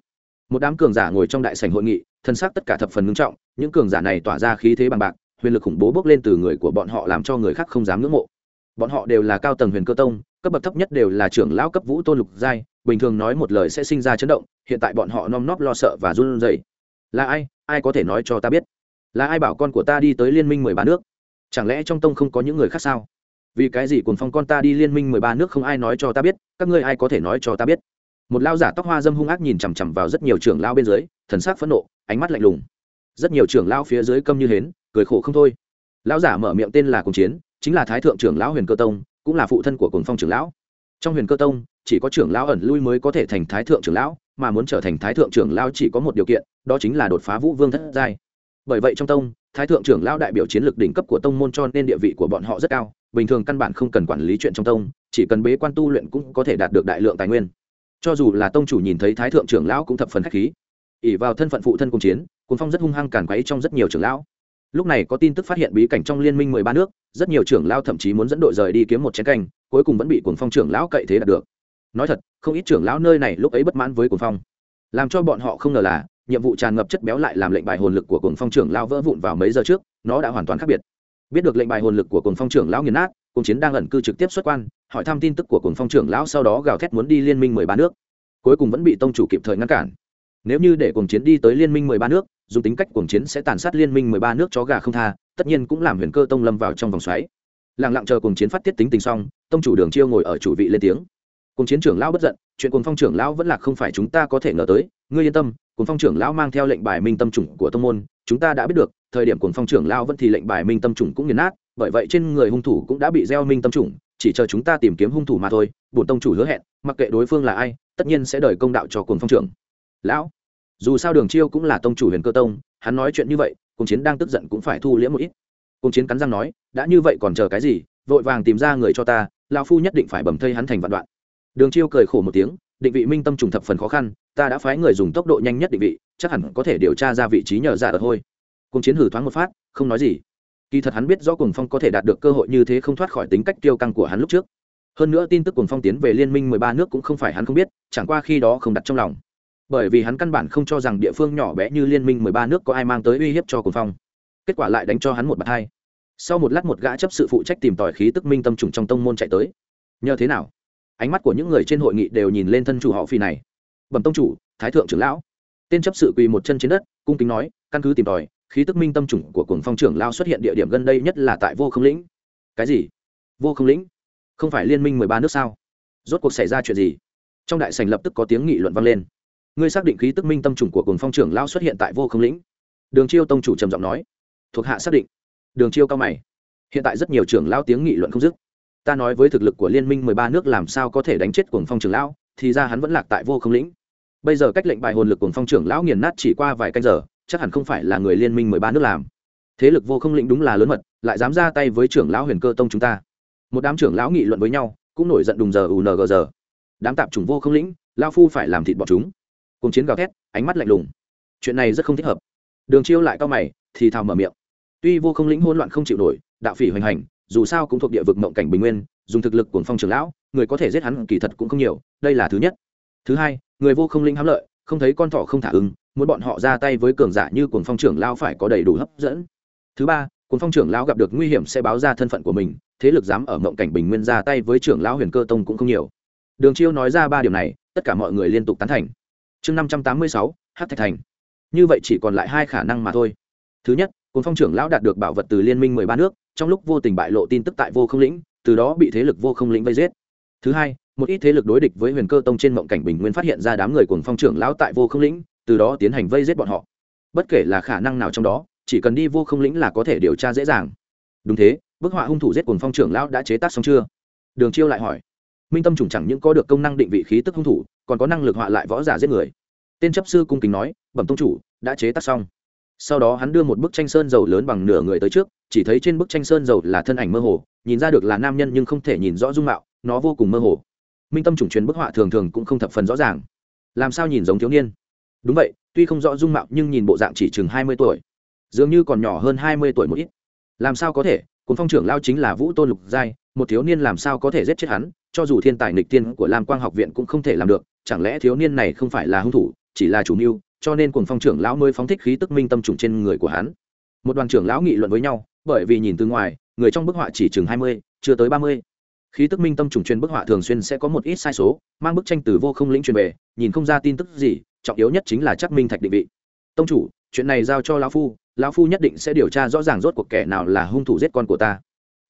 Một đám cường giả ngồi trong đại sảnh hội nghị, thân xác tất cả thập phần ngưng trọng, những cường giả này tỏa ra khí thế bằng bạc, huyền lực khủng bố bốc lên từ người của bọn họ làm cho người khác không dám ngưỡng mộ. Bọn họ đều là cao tầng huyền cơ tông, cấp bậc thấp nhất đều là trưởng lão cấp vũ tôn lục giai, bình thường nói một lời sẽ sinh ra chấn động, hiện tại bọn họ nom nóp lo sợ và run rẩy. Là ai? Ai có thể nói cho ta biết? Là ai bảo con của ta đi tới liên minh mười ba nước? Chẳng lẽ trong tông không có những người khác sao? Vì cái gì cuồng phong con ta đi liên minh mười ba nước không ai nói cho ta biết, các ngươi ai có thể nói cho ta biết? Một lao giả tóc hoa dâm hung ác nhìn chằm chằm vào rất nhiều trưởng lao bên dưới, thần sắc phẫn nộ, ánh mắt lạnh lùng. Rất nhiều trưởng lao phía dưới câm như hến, cười khổ không thôi. Lão giả mở miệng tên là cùng chiến, chính là thái thượng trưởng lão huyền cơ tông, cũng là phụ thân của cùng phong trưởng lão. Trong huyền cơ tông, chỉ có trưởng lão ẩn lui mới có thể thành thái thượng trưởng lão, mà muốn trở thành thái thượng trưởng lão chỉ có một điều kiện, đó chính là đột phá vũ vương thất giai. Bởi vậy trong tông, thái thượng trưởng lão đại biểu chiến lược đỉnh cấp của tông môn cho nên địa vị của bọn họ rất cao bình thường căn bản không cần quản lý chuyện trong tông, chỉ cần bế quan tu luyện cũng có thể đạt được đại lượng tài nguyên. Cho dù là tông chủ nhìn thấy thái thượng trưởng lão cũng thập phần khách khí. Ỉ vào thân phận phụ thân cùng chiến cuốn phong rất hung hăng càn quấy trong rất nhiều trưởng lão. Lúc này có tin tức phát hiện bí cảnh trong liên minh mười ba nước, rất nhiều trưởng lão thậm chí muốn dẫn đội rời đi kiếm một chén canh, cuối cùng vẫn bị cuốn phong trưởng lão cậy thế đạt được. Nói thật, không ít trưởng lão nơi này lúc ấy bất mãn với cuốn phong. Làm cho bọn họ không ngờ là, nhiệm vụ tràn ngập chất béo lại làm lệnh bài hồn lực của cuồng phong trưởng lão vỡ vụn vào mấy giờ trước, nó đã hoàn toàn khác biệt biết được lệnh bài hồn lực của cồn phong trưởng lão nghiền nát cùng chiến đang ẩn cư trực tiếp xuất quan, hỏi thăm tin tức của cồn phong trưởng lão sau đó gào thét muốn đi liên minh mười ba nước. Cuối cùng vẫn bị tông chủ kịp thời ngăn cản. Nếu như để cuồng chiến đi tới liên minh mười ba nước, dùng tính cách cuồng chiến sẽ tàn sát liên minh mười ba nước chó gà không tha, tất nhiên cũng làm huyền cơ tông lâm vào trong vòng xoáy. Lặng lặng chờ cuồng chiến phát tiết tính tình xong, tông chủ đường chiêu ngồi ở chủ vị lên tiếng. Cuồng chiến trưởng lão bất giận, chuyện cuồng phong trưởng lão vẫn là không phải chúng ta có thể ngờ tới, ngươi yên tâm, cuồng phong trưởng lão mang theo lệnh bài minh tâm chủng của tông môn, chúng ta đã biết được thời điểm cuồng phong trưởng lão vẫn thì lệnh bài minh tâm Trùng cũng nghiền nát bởi vậy trên người hung thủ cũng đã bị gieo minh tâm Trùng, chỉ chờ chúng ta tìm kiếm hung thủ mà thôi bổn tông chủ hứa hẹn mặc kệ đối phương là ai tất nhiên sẽ đời công đạo cho cuồng phong trưởng lão. Dù sao đường chiêu cũng là tông chủ huyền cơ tông hắn nói chuyện như vậy cùng chiến đang tức giận cũng phải thu liễm một ít. Cùng chiến cắn răng nói đã như vậy còn chờ cái gì vội vàng tìm ra người cho ta lão phu nhất định phải bầm thây hắn thành vạn đoạn. Đường chiêu cười khổ một tiếng định vị minh tâm trùng thập phần khó khăn ta đã phái người dùng tốc độ nhanh nhất định vị chắc hẳn có thể điều tra ra vị trí nhờ giả ở thôi cùng chiến hử thoáng một phát, không nói gì. Kỳ thật hắn biết rõ cùng phong có thể đạt được cơ hội như thế không thoát khỏi tính cách tiêu căng của hắn lúc trước. Hơn nữa tin tức cùng phong tiến về liên minh mười ba nước cũng không phải hắn không biết, chẳng qua khi đó không đặt trong lòng. Bởi vì hắn căn bản không cho rằng địa phương nhỏ bé như liên minh mười ba nước có ai mang tới uy hiếp cho cùng phong. Kết quả lại đánh cho hắn một bạt hai. Sau một lát một gã chấp sự phụ trách tìm tòi khí tức minh tâm trùng trong tông môn chạy tới. Nhờ thế nào? Ánh mắt của những người trên hội nghị đều nhìn lên thân chủ họ phi này. Bẩm tông chủ, thái thượng trưởng lão. Tên chấp sự quỳ một chân trên đất, cung kính nói, căn cứ tìm tòi khí tức minh tâm chủng của cuồng phong trưởng lao xuất hiện địa điểm gần đây nhất là tại vô không lĩnh. Cái gì? Vô không lĩnh? Không phải liên minh mười ba nước sao? Rốt cuộc xảy ra chuyện gì? Trong đại sành lập tức có tiếng nghị luận vang lên. Ngươi xác định khí tức minh tâm trùng của cuồng phong trưởng lao xuất hiện tại vô không lĩnh? Đường chiêu tông chủ trầm giọng nói. Thuộc hạ xác định. Đường chiêu cao mày. Hiện tại rất nhiều trưởng lao tiếng nghị luận không dứt. Ta nói với thực lực của liên minh mười ba nước làm sao có thể đánh chết cuồng phong trưởng lão thì ra hắn vẫn lạc tại vô không lĩnh. Bây giờ cách lệnh bài hồn lực cuồng phong trưởng lão nghiền nát chỉ qua vài canh giờ chắc hẳn không phải là người liên minh mười ba nước làm. Thế lực vô không lĩnh đúng là lớn mật, lại dám ra tay với trưởng lão huyền cơ tông chúng ta. Một đám trưởng lão nghị luận với nhau, cũng nổi giận đùng giờ ung giờ. Đám tạp chủng vô không lĩnh lao phu phải làm thịt bọn chúng. Cùng chiến gào thét, ánh mắt lạnh lùng. Chuyện này rất không thích hợp. Đường chiêu lại cao mày, thì thào mở miệng. Tuy vô không lĩnh hỗn loạn không chịu nổi, đạo phỉ hoành hành, dù sao cũng thuộc địa vực mộng cảnh bình nguyên, dùng thực lực của phong trưởng lão, người có thể giết hắn kỳ thật cũng không nhiều, đây là thứ nhất. Thứ hai, người vô không lĩnh hám lợi, không thấy con thỏ không thả ứng muốn bọn họ ra tay với cường giả như cuồng phong trưởng lão phải có đầy đủ hấp dẫn. Thứ ba, cuồng phong trưởng lão gặp được nguy hiểm sẽ báo ra thân phận của mình, thế lực dám ở mộng cảnh bình nguyên ra tay với trưởng lão huyền cơ tông cũng không nhiều. Đường chiêu nói ra ba điều này, tất cả mọi người liên tục tán thành. Chương năm trăm tám mươi sáu hát thạch thành. Như vậy chỉ còn lại hai khả năng mà thôi. Thứ nhất, cuồng phong trưởng lão đạt được bảo vật từ liên minh mười ba nước, trong lúc vô tình bại lộ tin tức tại vô không lĩnh, từ đó bị thế lực vô không lĩnh vây giết. Thứ hai, một ít thế lực đối địch với huyền cơ tông trên mộng cảnh bình nguyên phát hiện ra đám người cuồng phong trưởng lão tại vô không lĩnh từ đó tiến hành vây giết bọn họ. Bất kể là khả năng nào trong đó, chỉ cần đi vô không lĩnh là có thể điều tra dễ dàng. Đúng thế, bức họa hung thủ giết cùng phong trưởng lão đã chế tác xong chưa? Đường chiêu lại hỏi. Minh tâm trùng chẳng những có được công năng định vị khí tức hung thủ, còn có năng lực họa lại võ giả giết người. Tên chấp sư cung kính nói, bẩm tông chủ, đã chế tác xong. Sau đó hắn đưa một bức tranh sơn dầu lớn bằng nửa người tới trước, chỉ thấy trên bức tranh sơn dầu là thân ảnh mơ hồ, nhìn ra được là nam nhân nhưng không thể nhìn rõ dung mạo, nó vô cùng mơ hồ. Minh tâm chủng truyền bức họa thường thường cũng không thập phần rõ ràng. Làm sao nhìn giống thiếu niên? Đúng vậy, tuy không rõ dung mạo nhưng nhìn bộ dạng chỉ chừng hai mươi tuổi. Dường như còn nhỏ hơn hai mươi tuổi một ít. Làm sao có thể? Cuốn phong trưởng lao chính là vũ tôn lục giai, một thiếu niên làm sao có thể giết chết hắn? Cho dù thiên tài nịch tiên của lam quang học viện cũng không thể làm được, chẳng lẽ thiếu niên này không phải là hung thủ, chỉ là chủ mưu, cho nên cuồng phong trưởng lão mới phóng thích khí tức minh tâm trùng trên người của hắn. Một đoàn trưởng lão nghị luận với nhau, bởi vì nhìn từ ngoài, người trong bức họa chỉ chừng hai mươi, chưa tới ba mươi. Khí tức minh tâm trùng truyền bức họa thường xuyên sẽ có một ít sai số, mang bức tranh từ vô không lĩnh truyền về, nhìn không ra tin tức gì trọng yếu nhất chính là chắc minh thạch định vị. Tông chủ, chuyện này giao cho lão phu lão phu nhất định sẽ điều tra rõ ràng rốt cuộc kẻ nào là hung thủ giết con của ta.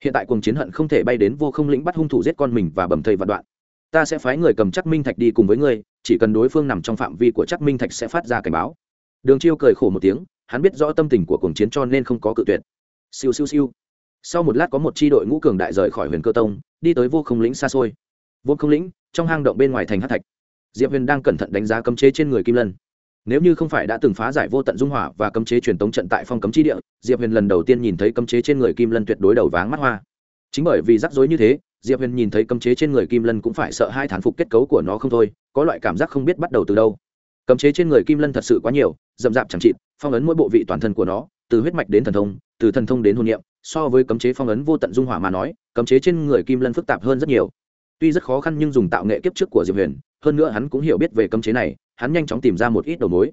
Hiện tại cuồng chiến hận không thể bay đến vô không lĩnh bắt hung thủ giết con mình và bầm thây vạn đoạn. Ta sẽ phái người cầm chắc minh thạch đi cùng với ngươi, chỉ cần đối phương nằm trong phạm vi của chắc minh thạch sẽ phát ra cảnh báo. Đường chiêu cười khổ một tiếng, hắn biết rõ tâm tình của cuồng chiến cho nên không có cự tuyệt. Siêu siêu siêu. Sau một lát có một tri đội ngũ cường đại rời khỏi huyền cơ tông, đi tới vô không lĩnh xa xôi. Vô không lĩnh, trong hang động bên ngoài thành hát thạch diệp huyền đang cẩn thận đánh giá cấm chế trên người kim lân. Nếu như không phải đã từng phá giải vô tận dung hỏa và cấm chế truyền tống trận tại phong cấm chi địa, diệp huyền lần đầu tiên nhìn thấy cấm chế trên người kim lân tuyệt đối đầu váng mắt hoa. Chính bởi vì rắc rối như thế, diệp huyền nhìn thấy cấm chế trên người kim lân cũng phải sợ hai thán phục kết cấu của nó không thôi, có loại cảm giác không biết bắt đầu từ đâu. Cấm chế trên người kim lân thật sự quá nhiều, rậm rạp chẳng chịt, phong ấn mỗi bộ vị toàn thân của nó, từ huyết mạch đến thần thông, từ thần thông đến hôn niệm, so với cấm chế phong ấn vô tận dung hỏa mà nói, cấm chế trên người kim lân phức tạp hơn rất nhiều. Tuy rất khó khăn nhưng dùng tạo nghệ kiếp trước của diệp huyền hơn nữa hắn cũng hiểu biết về cấm chế này, hắn nhanh chóng tìm ra một ít đầu mối.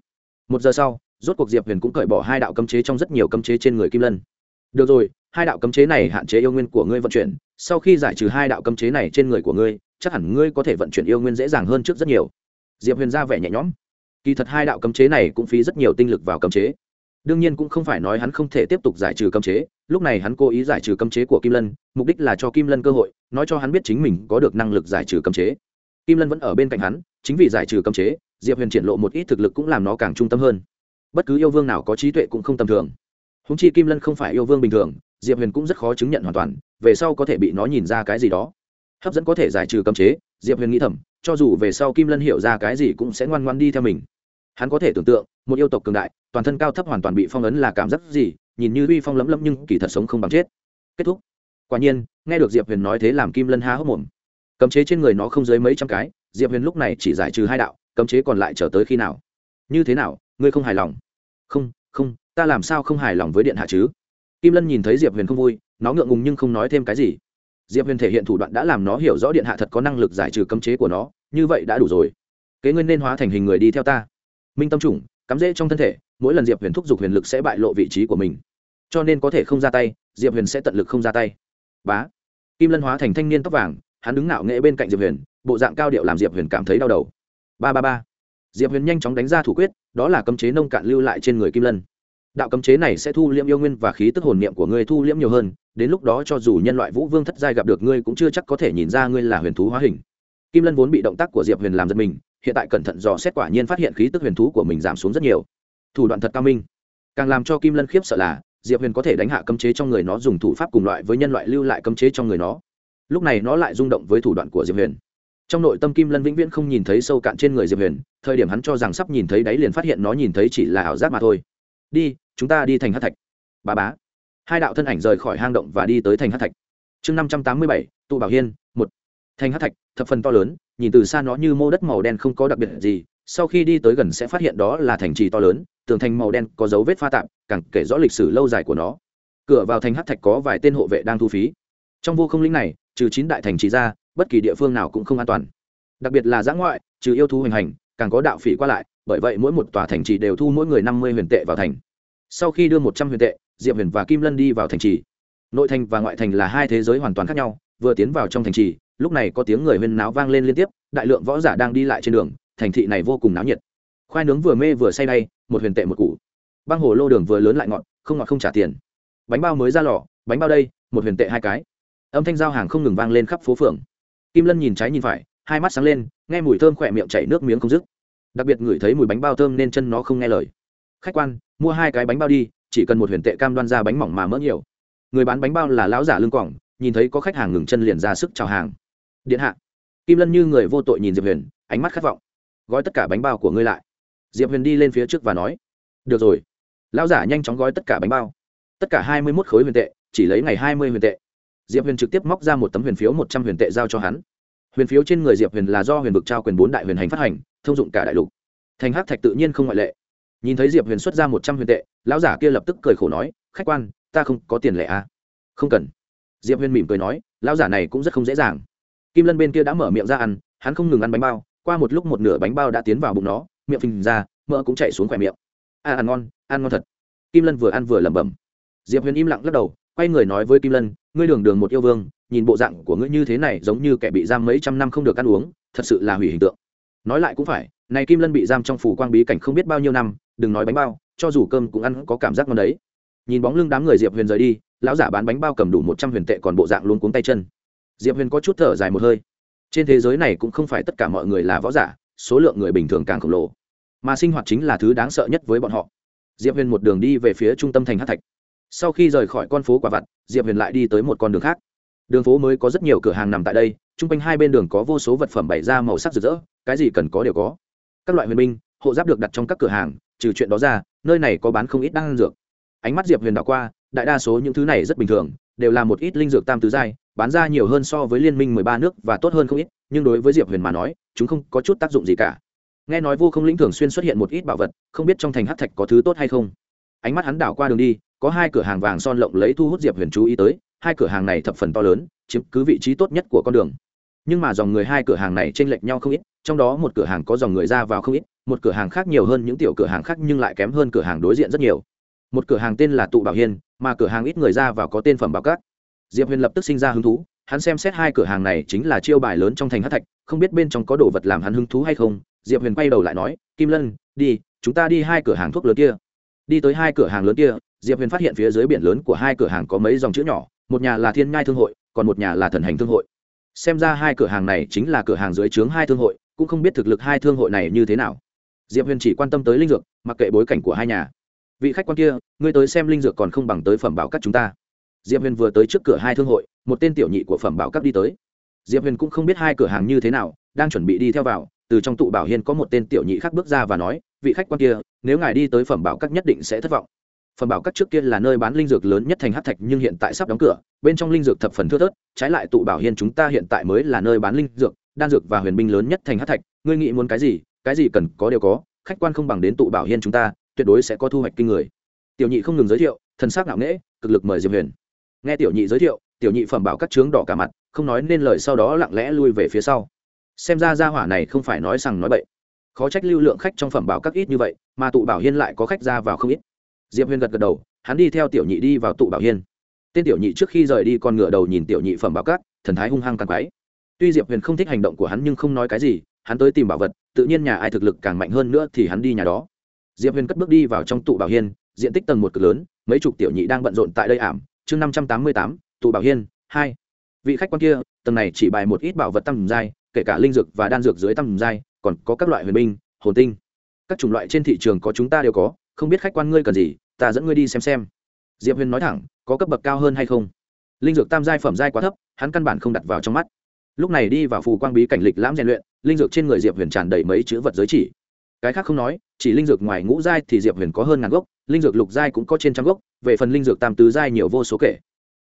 Một giờ sau, rốt cuộc diệp huyền cũng cởi bỏ hai đạo cấm chế trong rất nhiều cấm chế trên người kim lân. Được rồi, hai đạo cấm chế này hạn chế yêu nguyên của ngươi vận chuyển, sau khi giải trừ hai đạo cấm chế này trên người của ngươi, chắc hẳn ngươi có thể vận chuyển yêu nguyên dễ dàng hơn trước rất nhiều. Diệp huyền ra vẻ nhẹ nhõm. Kỳ thật hai đạo cấm chế này cũng phí rất nhiều tinh lực vào cấm chế. Đương nhiên cũng không phải nói hắn không thể tiếp tục giải trừ cấm chế, lúc này hắn cố ý giải trừ cấm chế của kim lân, mục đích là cho kim lân cơ hội, nói cho hắn biết chính mình có được năng lực giải trừ cấm chế kim lân vẫn ở bên cạnh hắn, chính vì giải trừ cấm chế, diệp huyền triển lộ một ít thực lực cũng làm nó càng trung tâm hơn. Bất cứ yêu vương nào có trí tuệ cũng không tầm thường. Húng chi kim lân không phải yêu vương bình thường, diệp huyền cũng rất khó chứng nhận hoàn toàn, về sau có thể bị nó nhìn ra cái gì đó. Hấp dẫn có thể giải trừ cấm chế, diệp huyền nghĩ thầm, cho dù về sau kim lân hiểu ra cái gì cũng sẽ ngoan ngoan đi theo mình. Hắn có thể tưởng tượng, một yêu tộc cường đại, toàn thân cao thấp hoàn toàn bị phong ấn là cảm giác gì, nhìn như uy phong lấm lấm nhưng kỳ thật sống không bằng chết. Kết thúc. Quả nhiên, nghe được diệp huyền nói thế làm kim lân há hốc mồm cấm chế trên người nó không dưới mấy trăm cái, diệp huyền lúc này chỉ giải trừ hai đạo, cấm chế còn lại trở tới khi nào? Như thế nào, ngươi không hài lòng? Không không, ta làm sao không hài lòng với điện hạ chứ? Kim lân nhìn thấy diệp huyền không vui, nó ngượng ngùng nhưng không nói thêm cái gì. Diệp huyền thể hiện thủ đoạn đã làm nó hiểu rõ điện hạ thật có năng lực giải trừ cấm chế của nó, như vậy đã đủ rồi. Kế ngươi nên hóa thành hình người đi theo ta. Minh tâm trùng cắm rễ trong thân thể, mỗi lần diệp huyền thúc giục huyền lực sẽ bại lộ vị trí của mình. Cho nên có thể không ra tay, diệp huyền sẽ tận lực không ra tay. Bá. Kim lân hóa thành thanh niên tóc vàng hắn đứng ngạo nghệ bên cạnh diệp huyền, bộ dạng cao điệu làm diệp huyền cảm thấy đau đầu. Ba ba ba. Diệp huyền nhanh chóng đánh ra thủ quyết, đó là cấm chế nông cạn lưu lại trên người kim lân. Đạo cấm chế này sẽ thu liễm yêu nguyên và khí tức hồn niệm của ngươi thu liễm nhiều hơn, đến lúc đó cho dù nhân loại vũ vương thất giai gặp được ngươi cũng chưa chắc có thể nhìn ra ngươi là huyền thú hóa hình. Kim lân vốn bị động tác của diệp huyền làm giật mình, hiện tại cẩn thận dò xét quả nhiên phát hiện khí tức huyền thú của mình giảm xuống rất nhiều. Thủ đoạn thật cao minh. Càng làm cho kim lân khiếp sợ là, diệp huyền có thể đánh hạ cấm chế trong người nó dùng thủ pháp cùng loại với nhân loại lưu lại cấm chế trong người nó lúc này nó lại rung động với thủ đoạn của diệp huyền. Trong nội tâm kim lân vĩnh viễn không nhìn thấy sâu cạn trên người diệp huyền, thời điểm hắn cho rằng sắp nhìn thấy đáy liền phát hiện nó nhìn thấy chỉ là ảo giác mà thôi. Đi, chúng ta đi thành hát thạch. Bà bá. Hai đạo thân ảnh rời khỏi hang động và đi tới thành hát thạch. Chương năm trăm tám mươi bảy, tụ bảo hiên, một. Thành hát thạch, thập phần to lớn, nhìn từ xa nó như mô đất màu đen không có đặc biệt gì, sau khi đi tới gần sẽ phát hiện đó là thành trì to lớn, tường thành màu đen có dấu vết pha tạp, càng kể rõ lịch sử lâu dài của nó. Cửa vào thành hát thạch có vài tên hộ vệ đang thu phí. Trong vô không lĩnh này trừ chín đại thành trì ra, bất kỳ địa phương nào cũng không an toàn. Đặc biệt là giã ngoại, trừ yêu thú hoành hành, càng có đạo phỉ qua lại, bởi vậy mỗi một tòa thành trì đều thu mỗi người năm mươi huyền tệ vào thành. Sau khi đưa một trăm huyền tệ, diệp huyền và kim lân đi vào thành trì. Nội thành và ngoại thành là hai thế giới hoàn toàn khác nhau, vừa tiến vào trong thành trì, lúc này có tiếng người huyên náo vang lên liên tiếp, đại lượng võ giả đang đi lại trên đường, thành thị này vô cùng náo nhiệt. Khoai nướng vừa mê vừa say bay, một huyền tệ một củ. Băng hồ lô đường vừa lớn lại ngọt, không ngọt không trả tiền. Bánh bao mới ra lò, bánh bao đây, một huyền tệ hai cái âm thanh giao hàng không ngừng vang lên khắp phố phường. Kim lân nhìn trái nhìn phải, hai mắt sáng lên, nghe mùi thơm khỏe miệng chảy nước miếng không dứt. Đặc biệt ngửi thấy mùi bánh bao thơm nên chân nó không nghe lời. Khách quan, mua hai cái bánh bao đi, chỉ cần một huyền tệ cam đoan ra bánh mỏng mà mỡ nhiều. Người bán bánh bao là lão giả lưng quỏng nhìn thấy có khách hàng ngừng chân liền ra sức chào hàng. Điện hạ. Kim lân như người vô tội nhìn diệp huyền, ánh mắt khát vọng. Gói tất cả bánh bao của ngươi lại. Diệp huyền đi lên phía trước và nói. Được rồi. Lão giả nhanh chóng gói tất cả bánh bao. Tất cả hai mươi mốt khối huyền tệ, chỉ lấy ngày hai mươi huyền tệ diệp huyền trực tiếp móc ra một tấm huyền phiếu một trăm huyền tệ giao cho hắn. Huyền phiếu trên người diệp huyền là do huyền vực trao quyền bốn đại huyền hành phát hành thông dụng cả đại lục. Thành hát thạch tự nhiên không ngoại lệ. Nhìn thấy diệp huyền xuất ra một trăm huyền tệ lão giả kia lập tức cười khổ nói khách quan ta không có tiền lẻ à? không cần. Diệp huyền mỉm cười nói lão giả này cũng rất không dễ dàng. Kim lân bên kia đã mở miệng ra ăn hắn không ngừng ăn bánh bao qua một lúc một nửa bánh bao đã tiến vào bụng nó miệng phình ra mỡ cũng chạy xuống khỏe miệng. A à, ăn ngon ăn ngon thật. Kim lân vừa ăn vừa lẩm bẩm. Diệp huyền im lặng lắc đầu quay người nói với kim lân, ngươi đường đường một yêu vương, nhìn bộ dạng của ngươi như thế này giống như kẻ bị giam mấy trăm năm không được ăn uống, thật sự là hủy hình tượng. Nói lại cũng phải, này kim lân bị giam trong phủ quang bí cảnh không biết bao nhiêu năm, đừng nói bánh bao, cho dù cơm cũng ăn có cảm giác ngon đấy. Nhìn bóng lưng đám người diệp huyền rời đi, lão giả bán bánh bao cầm đủ một trăm huyền tệ còn bộ dạng luôn cuống tay chân. Diệp huyền có chút thở dài một hơi. Trên thế giới này cũng không phải tất cả mọi người là võ giả, số lượng người bình thường càng khổng lồ. Mà sinh hoạt chính là thứ đáng sợ nhất với bọn họ. Diệp huyền một đường đi về phía trung tâm thành hát thạch sau khi rời khỏi con phố quả vặt, diệp huyền lại đi tới một con đường khác. Đường phố mới có rất nhiều cửa hàng nằm tại đây t r u n g quanh hai bên đường có vô số vật phẩm bày ra màu sắc rực rỡ, cái gì cần có đều có. Các loại huyền binh, hộ giáp được đặt trong các cửa hàng, trừ chuyện đó ra, nơi này có bán không ít đan dược. Ánh mắt diệp huyền đảo qua, đại đa số những thứ này rất bình thường, đều là một ít linh dược tam tứ giai, bán ra nhiều hơn so với liên minh mười ba nước và tốt hơn không ít, nhưng đối với diệp huyền mà nói, chúng không có chút tác dụng gì cả. Nghe nói vô không lĩnh thường xuyên xuất hiện một ít bảo vật, không biết trong thành hát thạch có thứ tốt hay không. Ánh mắt hắn đảo qua đường đi có hai cửa hàng vàng son lộng lấy thu hút diệp huyền chú ý tới hai cửa hàng này thập phần to lớn chiếm cứ vị trí tốt nhất của con đường nhưng mà dòng người hai cửa hàng này t r ê n lệch nhau không ít trong đó một cửa hàng có dòng người ra vào không ít một cửa hàng khác nhiều hơn những tiểu cửa hàng khác nhưng lại kém hơn cửa hàng đối diện rất nhiều một cửa hàng tên là tụ bảo hiên mà cửa hàng ít người ra vào có tên phẩm bảo cát diệp huyền lập tức sinh ra hứng thú hắn xem xét hai cửa hàng này chính là chiêu bài lớn trong thành hát thạch không biết bên trong có đồ vật làm hắn hứng thú hay không diệp huyền quay đầu lại nói kim lân đi chúng ta đi hai cửa hàng thuốc lớn kia đi tới hai cửa hàng lớn kia diệp huyền phát hiện phía dưới biển lớn của hai cửa hàng có mấy dòng chữ nhỏ, một nhà là thiên nhai thương hội, còn một nhà là thần hành thương hội. Xem ra hai cửa hàng này chính là cửa hàng dưới trướng hai thương hội, cũng không biết thực lực hai thương hội này như thế nào. Diệp huyền chỉ quan tâm tới linh dược, mặc kệ bối cảnh của hai nhà. Vị khách quan kia, ngươi tới xem linh dược còn không bằng tới phẩm bảo các chúng ta. Diệp huyền vừa tới trước cửa hai thương hội, một tên tiểu nhị của phẩm bảo các đi tới. Diệp huyền cũng không biết hai cửa hàng như thế nào, đang chuẩn bị đi theo vào, từ trong tụ bảo hiên có một tên tiểu nhị khác bước ra và nói, vị khách quan kia, nếu ngài đi tới phẩm bảo các nhất định sẽ thất vọng phẩm bảo các trước kia là nơi bán linh dược lớn nhất thành hát thạch nhưng hiện tại sắp đóng cửa, bên trong linh dược thập phần thưa thớt, trái lại tụ bảo hiên chúng ta hiện tại mới là nơi bán linh dược, đan dược và huyền binh lớn nhất thành hát thạch, ngươi nghĩ muốn cái gì cái gì cần có đều có, khách quan không bằng đến tụ bảo hiên chúng ta, tuyệt đối sẽ có thu hoạch kinh người. Tiểu nhị không ngừng giới thiệu, thần sắc ngạo nghễ, cực lực mời diệp huyền. Nghe tiểu nhị giới thiệu, tiểu nhị phẩm bảo các trướng đỏ cả mặt, không nói nên lời sau đó lặng lẽ lui về phía sau. Xem ra gia hỏa này không phải nói rằng nói bậy. Khó trách lưu lượng khách trong phẩm bảo các ít như vậy, mà tụ bảo hiên lại có khách ra vào không ít diệp huyền gật gật đầu, hắn đi theo tiểu nhị đi vào tụ bảo hiên. Tên tiểu nhị trước khi rời đi còn ngựa đầu nhìn tiểu nhị phẩm bảo cát, thần thái hung hăng càng quái. Tuy diệp huyền không thích hành động của hắn nhưng không nói cái gì, hắn tới tìm bảo vật, tự nhiên nhà ai thực lực càng mạnh hơn nữa thì hắn đi nhà đó. Diệp huyền cất bước đi vào trong tụ bảo hiên, diện tích tầng một cực lớn, mấy chục tiểu nhị đang bận rộn tại đây ảm. Chương năm trăm tám mươi tám, tụ bảo hiên, hai. Vị khách quan kia, tầng này chỉ bài một ít bảo vật tầm giai, kể cả linh dược và đan dược dưới tầm giai, còn có các loại huyền binh, hồn tinh. Các chủng loại trên thị trường có chúng ta đều có, không biết khách quan ngươi cần gì ta dẫn ngươi đi xem xem. Diệp huyền nói thẳng, có cấp bậc cao hơn hay không? Linh dược tam giai phẩm giai quá thấp, hắn căn bản không đặt vào trong mắt. Lúc này đi vào phù quang bí cảnh lịch lãm rèn luyện, linh dược trên người diệp huyền tràn đầy mấy chữ vật giới chỉ. Cái khác không nói, chỉ linh dược ngoài ngũ giai thì diệp huyền có hơn ngàn gốc, linh dược lục giai cũng có trên trăm gốc, về phần linh dược tam tứ giai nhiều vô số kể.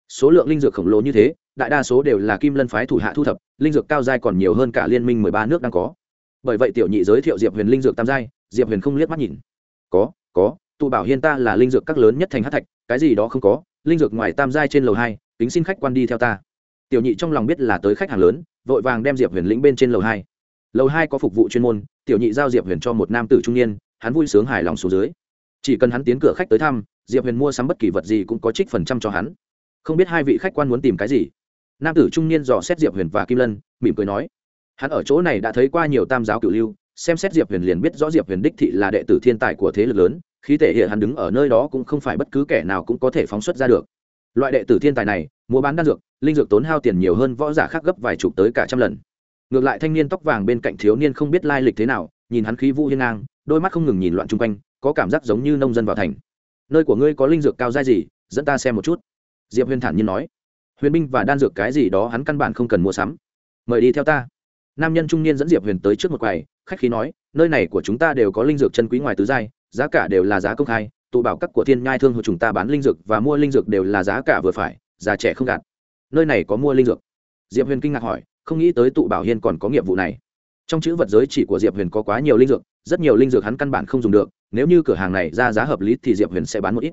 Số lượng linh dược khổng lồ như thế, đại đa số đều là kim lân phái thủ hạ thu thập, linh dược cao giai còn nhiều hơn cả liên minh mười ba nước đang có. Bởi vậy tiểu nhị giới thiệu diệp huyền linh dược tam giai, diệp huyền không liếc mắt nhìn. Có có tụ bảo hiên ta là linh dược các lớn nhất thành hát thạch, cái gì đó không có, linh dược ngoài tam giai trên lầu hai tính xin khách quan đi theo ta. Tiểu nhị trong lòng biết là tới khách hàng lớn, vội vàng đem diệp huyền lĩnh bên trên lầu hai. Lầu hai có phục vụ chuyên môn, tiểu nhị giao diệp huyền cho một nam tử trung niên, hắn vui sướng hài lòng xuống dưới. Chỉ cần hắn tiến cửa khách tới thăm, diệp huyền mua sắm bất kỳ vật gì cũng có trích phần trăm cho hắn. Không biết hai vị khách quan muốn tìm cái gì? Nam tử trung niên dò xét diệp huyền và kim lân, mỉm cười nói, hắn ở chỗ này đã thấy qua nhiều tam giáo cựu lưu xem xét diệp huyền liền biết rõ diệp huyền đích thị là đệ tử thiên tài của thế lực lớn, khí thể hiện hắn đứng ở nơi đó cũng không phải bất cứ kẻ nào cũng có thể phóng xuất ra được. Loại đệ tử thiên tài này, mua bán đan dược, linh dược tốn hao tiền nhiều hơn võ giả khác gấp vài chục tới cả trăm lần. Ngược lại thanh niên tóc vàng bên cạnh thiếu niên không biết lai lịch thế nào, nhìn hắn khí vũ hiên ngang, đôi mắt không ngừng nhìn loạn chung quanh, có cảm giác giống như nông dân vào thành. Nơi của ngươi có linh dược cao dai gì? Dẫn ta xem một chút. Diệp huyền thản nhiên nói. Huyền binh và đan dược cái gì đó hắn căn bản không cần mua sắm. Mời đi theo ta nam nhân trung niên dẫn diệp huyền tới trước một quầy, khách khí nói, nơi này của chúng ta đều có linh dược chân quý ngoài tứ giai, giá cả đều là giá công khai, tụ bảo các của thiên nhai thương hộ chúng ta bán linh dược và mua linh dược đều là giá cả vừa phải già trẻ không gạt. Nơi này có mua linh dược? Diệp huyền kinh ngạc hỏi, không nghĩ tới tụ bảo hiên còn có nghiệp vụ này. Trong chữ vật giới chỉ của diệp huyền có quá nhiều linh dược, rất nhiều linh dược hắn căn bản không dùng được, nếu như cửa hàng này ra giá hợp lý thì diệp huyền sẽ bán một ít.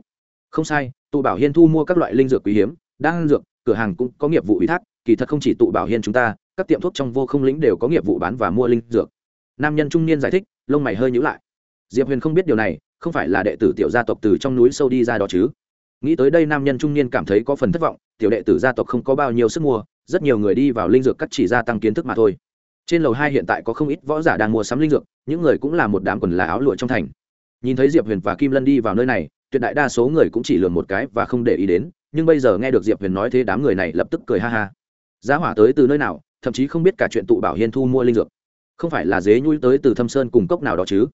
Không sai, tụ bảo hiên thu mua các loại linh dược quý hiếm đang dược, cửa hàng cũng có nghiệp vụ ủy thác, kỳ thật không chỉ tụ bảo hiên chúng ta các tiệm thuốc trong vô không lĩnh đều có nghiệp vụ bán và mua linh dược. Nam nhân trung niên giải thích, lông mày hơi nhữ lại. Diệp huyền không biết điều này, không phải là đệ tử tiểu gia tộc từ trong núi sâu đi ra đó chứ? Nghĩ tới đây nam nhân trung niên cảm thấy có phần thất vọng, tiểu đệ tử gia tộc không có bao nhiêu sức mua, rất nhiều người đi vào linh dược cắt chỉ gia tăng kiến thức mà thôi. Trên lầu hai hiện tại có không ít võ giả đang mua sắm linh dược, những người cũng là một đám quần là áo lụa trong thành. Nhìn thấy diệp huyền và kim lân đi vào nơi này, tuyệt đại đa số người cũng chỉ lường một cái và không để ý đến, nhưng bây giờ nghe được diệp huyền nói thế đám người này lập tức cười ha ha. Giá hỏa tới từ nơi nào thậm chí không biết cả chuyện tụ bảo hiên thu mua linh dược. Không phải là dế nhui tới từ thâm sơn cùng cốc nào đó chứ?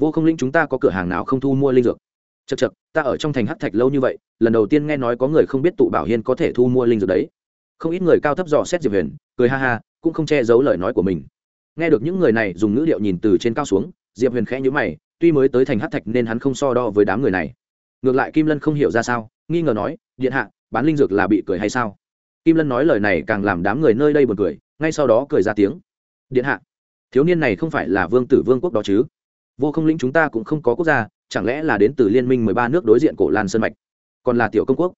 Vô không linh chúng ta có cửa hàng nào không thu mua linh dược? Chật chật ta ở trong thành hắc thạch lâu như vậy, lần đầu tiên nghe nói có người không biết tụ bảo hiên có thể thu mua linh dược đấy. Không ít người cao thấp dò xét diệp huyền, cười ha ha, cũng không che giấu lời nói của mình. Nghe được những người này dùng ngữ điệu nhìn từ trên cao xuống, diệp huyền khẽ nhữ mày, tuy mới tới thành hát thạch nên hắn không so đo với đám người này. Ngược lại kim lân không hiểu ra sao, nghi ngờ nói, điện hạ, bán linh dược là bị cười hay sao? Kim lân nói lời này càng làm đám người nơi đây buồn cười, ngay sau đó cười ra tiếng. Điện hạ, thiếu niên này không phải là vương tử vương quốc đó chứ? Vô không lĩnh chúng ta cũng không có quốc gia, chẳng lẽ là đến từ liên minh mười ba nước đối diện cổ lan sơn mạch? Còn là tiểu công quốc?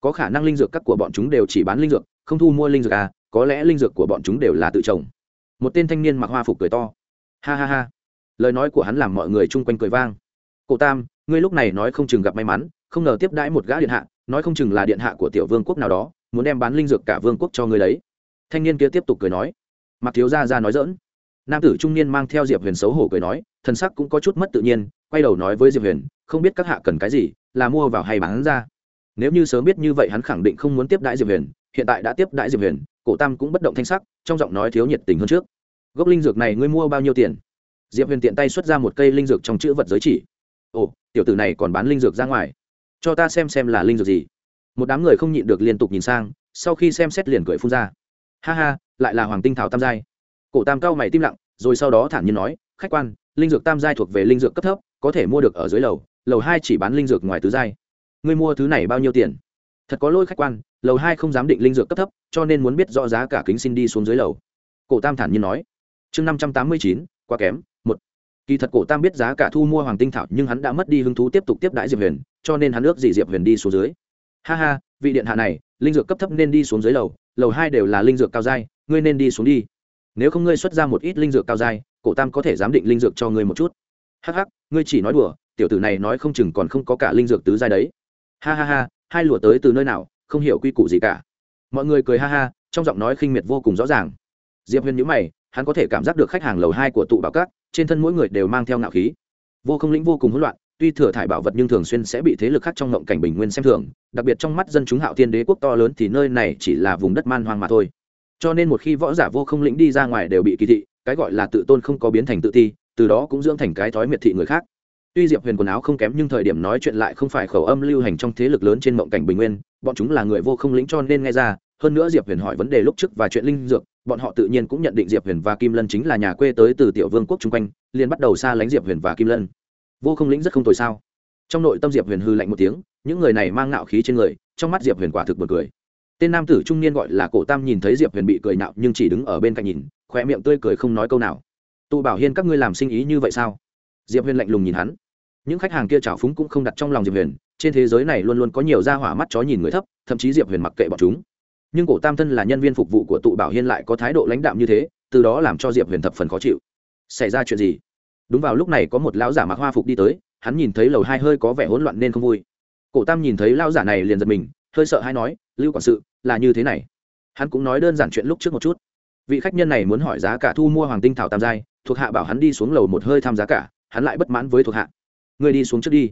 Có khả năng linh dược các của bọn chúng đều chỉ bán linh dược, không thu mua linh dược à có lẽ linh dược của bọn chúng đều là tự trồng. Một tên thanh niên mặc hoa phục cười to. Ha ha ha. Lời nói của hắn làm mọi người chung quanh cười vang. Cổ tam, ngươi lúc này nói không chừng gặp may mắn, không ngờ tiếp đãi một gã điện hạ, nói không chừng là điện hạ của tiểu vương quốc nào đó muốn đem bán linh dược cả vương quốc cho ngươi đấy thanh niên kia tiếp tục cười nói. Mặc thiếu gia ra nói dỡn nam tử trung niên mang theo diệp huyền xấu hổ cười nói, thần sắc cũng có chút mất tự nhiên, quay đầu nói với diệp huyền, không biết các hạ cần cái gì, là mua vào hay bán ra. Nếu như sớm biết như vậy hắn khẳng định không muốn tiếp đãi diệp huyền, hiện tại đã tiếp đãi diệp huyền, cổ tam cũng bất động thanh sắc, trong giọng nói thiếu nhiệt tình hơn trước. Gốc linh dược này ngươi mua bao nhiêu tiền? Diệp huyền tiện tay xuất ra một cây linh dược trong chữ vật giới chỉ. Ồ, tiểu tử này còn bán linh dược ra ngoài. Cho ta xem xem là linh dược gì một đám người không nhịn được liên tục nhìn sang, sau khi xem xét liền cười phun ra. Ha ha, lại là hoàng tinh thảo tam giai. Cổ tam cao mày tim lặng, rồi sau đó thản nhiên nói, khách quan, linh dược tam giai thuộc về linh dược cấp thấp, có thể mua được ở dưới lầu lầu hai chỉ bán linh dược ngoài tứ giai. Ngươi mua thứ này bao nhiêu tiền? Thật có lỗi khách quan, lầu hai không dám định linh dược cấp thấp, cho nên muốn biết rõ giá cả kính xin đi xuống dưới lầu. Cổ tam thản nhiên nói. Chương năm trăm tám mươi chín, quá kém, một. Kỳ thật cổ tam biết giá cả thu mua hoàng tinh thảo nhưng hắn đã mất đi hứng thú tiếp tục tiếp đãi diệp huyền, cho nên hắn ước gì diệp huyền đi xuống dưới ha ha, vị điện hạ này, linh dược cấp thấp nên đi xuống dưới lầu lầu hai đều là linh dược cao dai ngươi nên đi xuống đi. Nếu không ngươi xuất ra một ít linh dược cao dai cổ tam có thể giám định linh dược cho ngươi một chút. Hh ngươi chỉ nói đùa, tiểu tử này nói không chừng còn không có cả linh dược tứ giai đấy. Ha ha ha, hai lụa tới từ nơi nào, không hiểu quy củ gì cả. Mọi người cười ha ha, trong giọng nói khinh miệt vô cùng rõ ràng. Diệp huyền nhữ mày, hắn có thể cảm giác được khách hàng lầu hai của tụ bảo cát trên thân mỗi người đều mang theo ngạo khí. Vô không lĩnh vô cùng hỗn loạn tuy thừa thải bảo vật nhưng thường xuyên sẽ bị thế lực khác trong ngộng cảnh bình nguyên xem thường, đặc biệt trong mắt dân chúng hạo Thiên đế quốc to lớn thì nơi này chỉ là vùng đất man hoang mà thôi. Cho nên một khi võ giả vô không lĩnh đi ra ngoài đều bị kỳ thị, cái gọi là tự tôn không có biến thành tự ti, từ đó cũng dưỡng thành cái thói miệt thị người khác. Tuy diệp huyền quần áo không kém nhưng thời điểm nói chuyện lại không phải khẩu âm lưu hành trong thế lực lớn trên mộng cảnh bình nguyên, bọn chúng là người vô không lĩnh cho nên nghe ra, hơn nữa diệp huyền hỏi vấn đề lúc trước và chuyện linh dược, bọn họ tự nhiên cũng nhận định diệp huyền và kim lân chính là nhà quê tới từ tiểu vương quốc chung quanh, liền bắt đầu xa lánh diệp huyền và kim lân vô không lĩnh rất không tồi sao? Trong nội tâm diệp huyền hư lạnh một tiếng, những người này mang nạo khí trên người, trong mắt diệp huyền quả thực bật cười. Tên nam tử trung niên gọi là cổ tam nhìn thấy diệp huyền bị cười nạo nhưng chỉ đứng ở bên cạnh nhìn khỏe miệng tươi cười không nói câu nào. Tụ bảo hiên các ngươi làm sinh ý như vậy sao? Diệp huyền lạnh lùng nhìn hắn. Những khách hàng kia trào phúng cũng không đặt trong lòng diệp huyền, trên thế giới này luôn luôn có nhiều da hỏa mắt chó nhìn người thấp, thậm chí diệp huyền mặc kệ bọn chúng. Nhưng cổ tam thân là nhân viên phục vụ của tụ bảo hiên lại có thái độ lãnh đạm như thế, từ đó làm cho diệp huyền thập phần khó chịu. Xảy ra chuyện gì? Đúng vào lúc này có một lão giả mặc hoa phục đi tới, hắn nhìn thấy lầu hai hơi có vẻ hỗn loạn nên không vui. Cổ tam nhìn thấy lão giả này liền giật mình, hơi sợ hay nói, lưu quản sự, là như thế này. Hắn cũng nói đơn giản chuyện lúc trước một chút. Vị khách nhân này muốn hỏi giá cả thu mua hoàng tinh thảo tam giai, thuộc hạ bảo hắn đi xuống lầu một hơi tham giá cả, hắn lại bất mãn với thuộc hạ. Người đi xuống trước đi.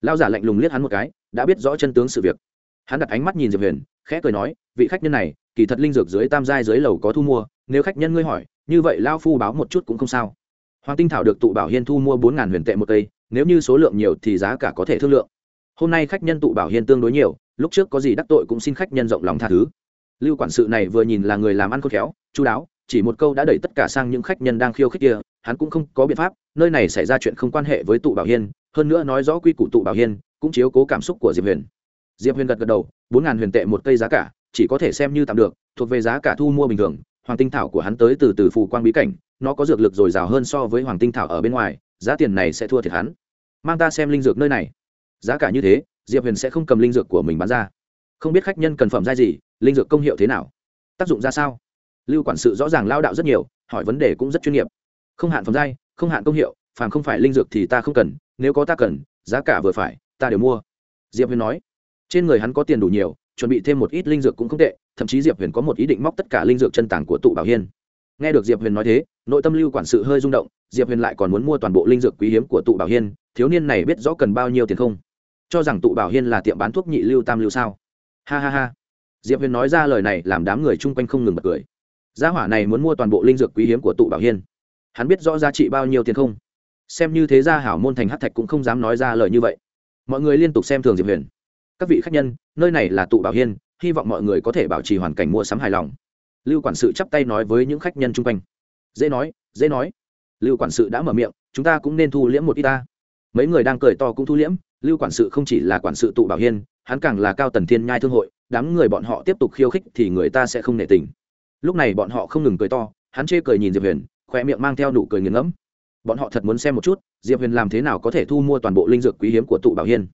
Lão giả lạnh lùng liếc hắn một cái, đã biết rõ chân tướng sự việc. Hắn đặt ánh mắt nhìn diệp huyền, khẽ cười nói, vị khách nhân này, kỳ thật linh dược dưới tam giai dưới lầu có thu mua, nếu khách nhân ngươi hỏi, như vậy lao phu báo một chút cũng không sao hoàng tinh thảo được tụ bảo hiên thu mua bốn ngàn huyền tệ một cây, nếu như số lượng nhiều thì giá cả có thể thương lượng. Hôm nay khách nhân tụ bảo hiên tương đối nhiều, lúc trước có gì đắc tội cũng xin khách nhân rộng lòng tha thứ. Lưu quản sự này vừa nhìn là người làm ăn khôn khéo chú đáo, chỉ một câu đã đẩy tất cả sang những khách nhân đang khiêu khích kia, hắn cũng không có biện pháp, nơi này xảy ra chuyện không quan hệ với tụ bảo hiên, hơn nữa nói rõ quy củ tụ bảo hiên, cũng chiếu cố cảm xúc của diệp huyền. Diệp huyền gật gật đầu, bốn ngàn huyền tệ một cây giá cả, chỉ có thể xem như tạm được, thuộc về giá cả thu mua bình thường, hoàng tinh thảo của hắn tới từ từ phù quang bí cảnh nó có dược lực dồi dào hơn so với hoàng tinh thảo ở bên ngoài, giá tiền này sẽ thua thiệt hắn. Mang ta xem linh dược nơi này. Giá cả như thế, diệp huyền sẽ không cầm linh dược của mình bán ra. Không biết khách nhân cần phẩm giai gì, linh dược công hiệu thế nào? Tác dụng ra sao? Lưu quản sự rõ ràng lao đạo rất nhiều, hỏi vấn đề cũng rất chuyên nghiệp. Không hạn phẩm giai, không hạn công hiệu, phàm không phải linh dược thì ta không cần, nếu có ta cần, giá cả vừa phải, ta đều mua. Diệp huyền nói. Trên người hắn có tiền đủ nhiều, chuẩn bị thêm một ít linh dược cũng không tệ, thậm chí diệp huyền có một ý định móc tất cả linh dược chân tàng của tụ bảo hiên. Nghe được diệp huyền nói thế nội tâm lưu quản sự hơi rung động, diệp huyền lại còn muốn mua toàn bộ linh dược quý hiếm của tụ bảo hiên, thiếu niên này biết rõ cần bao nhiêu tiền không? Cho rằng tụ bảo hiên là tiệm bán thuốc nhị lưu tam lưu sao? Ha ha ha. Diệp huyền nói ra lời này làm đám người chung quanh không ngừng bật cười. Gia hỏa này muốn mua toàn bộ linh dược quý hiếm của tụ bảo hiên. Hắn biết rõ giá trị bao nhiêu tiền không? Xem như thế gia hảo môn thành hát thạch cũng không dám nói ra lời như vậy. Mọi người liên tục xem thường diệp huyền. Các vị khách nhân, nơi này là tụ bảo hiên, hy vọng mọi người có thể bảo trì hoàn cảnh mua sắm hài lòng. Lưu quản sự chắp tay nói với những khách nhân chung quanh dễ nói dễ nói. Lưu quản sự đã mở miệng, chúng ta cũng nên thu liễm một ít ta. Mấy người đang cười to cũng thu liễm, lưu quản sự không chỉ là quản sự tụ bảo hiên, hắn càng là cao tần thiên nhai thương hội, đám người bọn họ tiếp tục khiêu khích thì người ta sẽ không nể tình. Lúc này bọn họ không ngừng cười to, hắn chê cười nhìn diệp huyền khoe miệng mang theo nụ cười nghiền ngẫm. Bọn họ thật muốn xem một chút, diệp huyền làm thế nào có thể thu mua toàn bộ linh dược quý hiếm của tụ bảo hiên.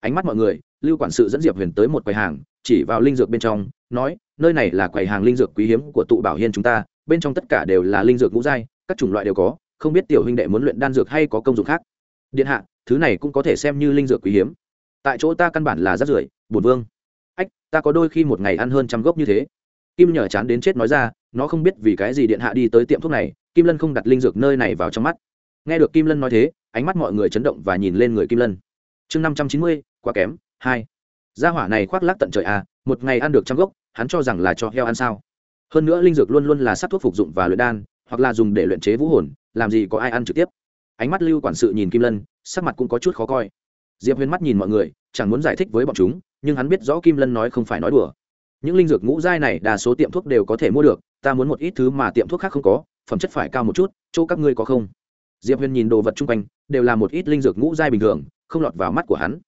Ánh mắt mọi người, lưu quản sự dẫn diệp huyền tới một quầy hàng, chỉ vào linh dược bên trong, nói, nơi này là quầy hàng linh dược quý hiếm của tụ bảo hiên chúng ta bên trong tất cả đều là linh dược ngũ giai, các chủng loại đều có, không biết tiểu huynh đệ muốn luyện đan dược hay có công dụng khác. Điện hạ, thứ này cũng có thể xem như linh dược quý hiếm. Tại chỗ ta căn bản là rất rưởi, bổn vương. Ách, ta có đôi khi một ngày ăn hơn trăm gốc như thế. Kim nhở chán đến chết nói ra, nó không biết vì cái gì điện hạ đi tới tiệm thuốc này, kim lân không đặt linh dược nơi này vào trong mắt. Nghe được kim lân nói thế, ánh mắt mọi người chấn động và nhìn lên người kim lân. Chương năm trăm chín mươi, quá kém, hai. Gia hỏa này khoác lác tận trời à một ngày ăn được trăm gốc, hắn cho rằng là cho heo ăn sao? Hơn nữa linh dược luôn luôn là sát thuốc phục dụng và luyện đan, hoặc là dùng để luyện chế vũ hồn, làm gì có ai ăn trực tiếp. Ánh mắt lưu quản sự nhìn kim lân, sắc mặt cũng có chút khó coi. Diệp huyền mắt nhìn mọi người, chẳng muốn giải thích với bọn chúng, nhưng hắn biết rõ kim lân nói không phải nói đùa. Những linh dược ngũ giai này đa số tiệm thuốc đều có thể mua được, ta muốn một ít thứ mà tiệm thuốc khác không có, phẩm chất phải cao một chút, chỗ các ngươi có không? Diệp huyền nhìn đồ vật chung quanh, đều là một ít linh dược ngũ giai bình thường, không lọt vào mắt của hắn.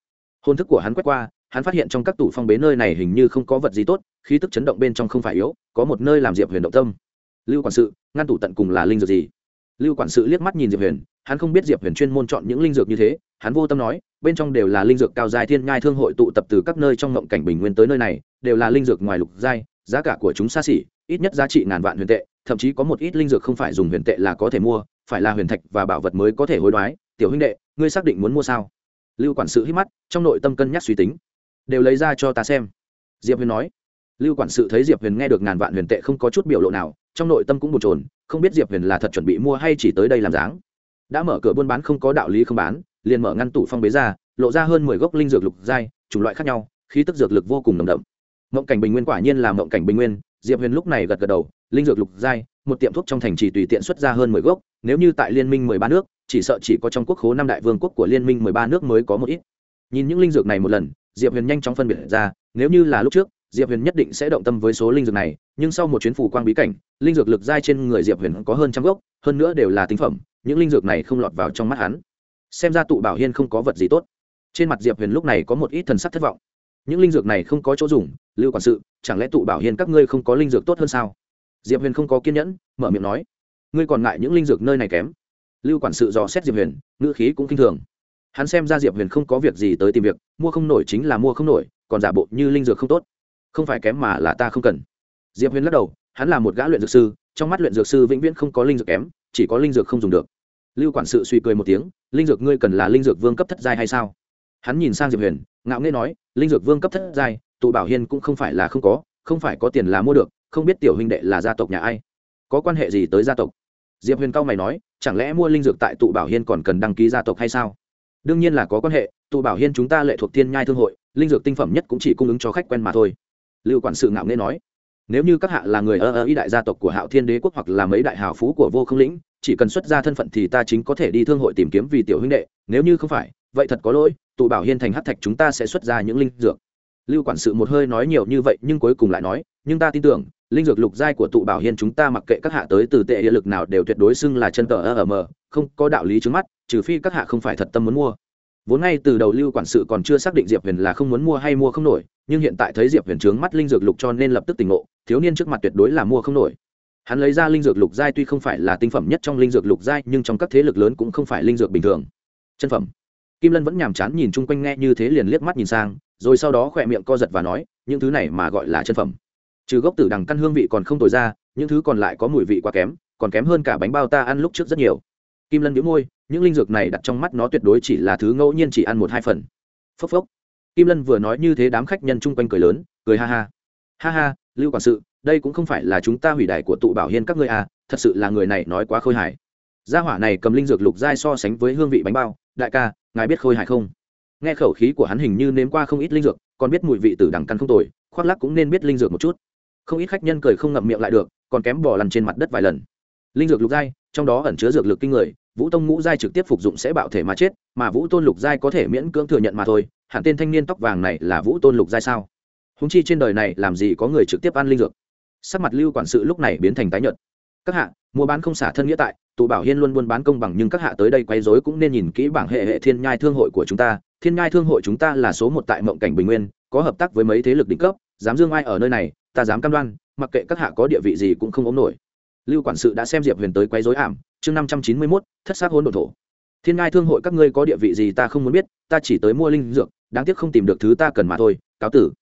Hôn thức của hắn quét qua hắn phát hiện trong các tủ phong bế nơi này hình như không có vật gì tốt, khí tức chấn động bên trong không phải yếu, có một nơi làm diệp huyền động tâm. Lưu quản sự, ngăn tủ tận cùng là linh dược gì? Lưu quản sự liếc mắt nhìn diệp huyền, hắn không biết diệp huyền chuyên môn chọn những linh dược như thế, hắn vô tâm nói, bên trong đều là linh dược cao dài thiên nhai thương hội tụ tập từ các nơi trong ngộng cảnh bình nguyên tới nơi này, đều là linh dược ngoài lục giai, giá cả của chúng xa xỉ, ít nhất giá trị ngàn vạn huyền tệ, thậm chí có một ít linh dược không phải dùng huyền tệ là có thể mua, phải là huyền thạch và bảo vật mới có thể hối đoái. Tiểu huynh đệ, ngươi xác định muốn mua sao? Lưu quản sự hít mắt, trong nội tâm cân nhắc suy tính đều lấy ra cho ta xem. Diệp huyền nói. Lưu quản sự thấy diệp huyền nghe được ngàn vạn huyền tệ không có chút biểu lộ nào, trong nội tâm cũng bồn trồn không biết diệp huyền là thật chuẩn bị mua hay chỉ tới đây làm dáng. Đã mở cửa buôn bán không có đạo lý không bán, liền mở ngăn tủ phong bế ra, lộ ra hơn mười gốc linh dược lục giai, chủng loại khác nhau, khí tức dược lực vô cùng nồng đậm. Mộng cảnh bình nguyên quả nhiên là mộng cảnh bình nguyên, diệp huyền lúc này gật gật đầu, linh dược lục giai, một tiệm thuốc trong thành trì tùy tiện xuất ra hơn mười gốc, nếu như tại liên minh mười ba nước, chỉ sợ chỉ có trong quốc khố năm đại vương quốc của liên minh mười ba nước mới có một ít. Nhìn những linh dược này một lần diệp huyền nhanh chóng phân biệt ra, nếu như là lúc trước, diệp huyền nhất định sẽ động tâm với số linh dược này, nhưng sau một chuyến phủ quang bí cảnh, linh dược lực giai trên người diệp huyền có hơn trăm gốc, hơn nữa đều là tinh phẩm, những linh dược này không lọt vào trong mắt hắn. Xem ra tụ bảo hiên không có vật gì tốt. Trên mặt diệp huyền lúc này có một ít thần sắc thất vọng. Những linh dược này không có chỗ dùng, lưu quản sự, chẳng lẽ tụ bảo hiên các ngươi không có linh dược tốt hơn sao? Diệp huyền không có kiên nhẫn, mở miệng nói. Ngươi còn ngại những linh dược nơi này kém? Lưu quản sự dò xét diệp huyền, ngữ khí cũng k i n h thường hắn xem ra diệp huyền không có việc gì tới tìm việc, mua không nổi chính là mua không nổi, còn giả bộ như linh dược không tốt. Không phải kém mà là ta không cần. Diệp huyền lắc đầu, hắn là một gã luyện dược sư, trong mắt luyện dược sư vĩnh viễn không có linh dược kém, chỉ có linh dược không dùng được. Lưu quản sự suy cười một tiếng, linh dược ngươi cần là linh dược vương cấp thất giai hay sao? Hắn nhìn sang diệp huyền, ngạo nghê nói, linh dược vương cấp thất giai, tụ bảo hiên cũng không phải là không có, không phải có tiền là mua được, không biết tiểu huynh đệ là gia tộc nhà ai. Có quan hệ gì tới gia tộc? Diệp huyền cao mày nói, chẳng lẽ mua linh dược tại tụ bảo hiên còn cần đăng ký gia tộc hay sao? Đương nhiên là có quan hệ, tụ bảo hiên chúng ta lệ thuộc thiên nhai thương hội, linh dược tinh phẩm nhất cũng chỉ cung ứng cho khách quen mà thôi. Lưu quản sự ngạo nghê nói, nếu như các hạ là người ở ở ý đại gia tộc của hạo thiên đế quốc hoặc là mấy đại hào phú của vô không lĩnh, chỉ cần xuất ra thân phận thì ta chính có thể đi thương hội tìm kiếm vì tiểu huynh đệ, nếu như không phải, vậy thật có lỗi, tụ bảo hiên thành hát thạch chúng ta sẽ xuất ra những linh dược. Lưu quản sự một hơi nói nhiều như vậy nhưng cuối cùng lại nói, nhưng ta tin tưởng linh dược lục giai của tụ bảo hiên chúng ta mặc kệ các hạ tới từ tệ địa lực nào đều tuyệt đối xưng là chân tờ ở mờ, không có đạo lý trước mắt, trừ phi các hạ không phải thật tâm muốn mua. Vốn ngay từ đầu lưu quản sự còn chưa xác định diệp huyền là không muốn mua hay mua không nổi, nhưng hiện tại thấy diệp huyền trướng mắt linh dược lục cho nên lập tức tỉnh ngộ, thiếu niên trước mặt tuyệt đối là mua không nổi. Hắn lấy ra linh dược lục giai tuy không phải là tinh phẩm nhất trong linh dược lục giai, nhưng trong các thế lực lớn cũng không phải linh dược bình thường. Chân phẩm. Kim lân vẫn nhàm chán nhìn chung quanh nghe như thế liền liếc mắt nhìn sang, rồi sau đó khỏe miệng co giật và nói, những thứ này mà gọi là chân phẩm trừ gốc tử đằng căn hương vị còn không tồi ra, những thứ còn lại có mùi vị quá kém, còn kém hơn cả bánh bao ta ăn lúc trước rất nhiều. Kim lân nhíu môi, những linh dược này đặt trong mắt nó tuyệt đối chỉ là thứ ngẫu nhiên chỉ ăn một hai phần. Phốc phốc. Kim lân vừa nói như thế đám khách nhân chung quanh cười lớn, cười ha ha. Ha ha, lưu quản sự, đây cũng không phải là chúng ta hủy đài của tụ bảo hiên các ngươi à thật sự là người này nói quá khôi hài. Gia hỏa này cầm linh dược lục giai so sánh với hương vị bánh bao, đại ca, ngài biết khôi hài không? Nghe khẩu khí của hắn hình như nếm qua không ít linh dược, còn biết mùi vị tử đằng căn không tồi, khoác lắc cũng nên biết linh dược một chút không ít khách nhân cười không ngậm miệng lại được, còn kém bỏ lăn trên mặt đất vài lần. Linh dược lục giai, trong đó ẩn chứa dược lực kinh người, vũ tông ngũ giai trực tiếp phục dụng sẽ bạo thể mà chết, mà vũ tôn lục giai có thể miễn cưỡng thừa nhận mà thôi, hẳn tên thanh niên tóc vàng này là vũ tôn lục giai sao? Húng chi trên đời này làm gì có người trực tiếp ăn linh dược? Sắc mặt lưu quản sự lúc này biến thành tái nhợt. Các hạ, mua bán không xả thân nghĩa tại, tụ bảo hiên luôn buôn bán công bằng nhưng các hạ tới đây quấy rối cũng nên nhìn kỹ bảng hệ hệ thiên nhai thương hội của chúng ta. Thiên nhai thương hội chúng ta là số một tại mộng cảnh bình nguyên, có hợp tác với mấy thế lực đỉnh cấp, dám dương ai ở nơi này ta dám cam đoan, mặc kệ các hạ có địa vị gì cũng không ốm nổi. Lưu quản sự đã xem diệp huyền tới quấy rối ảm, chương năm trăm chín mươi mốt, thất xác hôn đ thổ. Thiên ngai thương hội các ngươi có địa vị gì ta không muốn biết, ta chỉ tới mua linh dược, đáng tiếc không tìm được thứ ta cần mà thôi, cáo tử.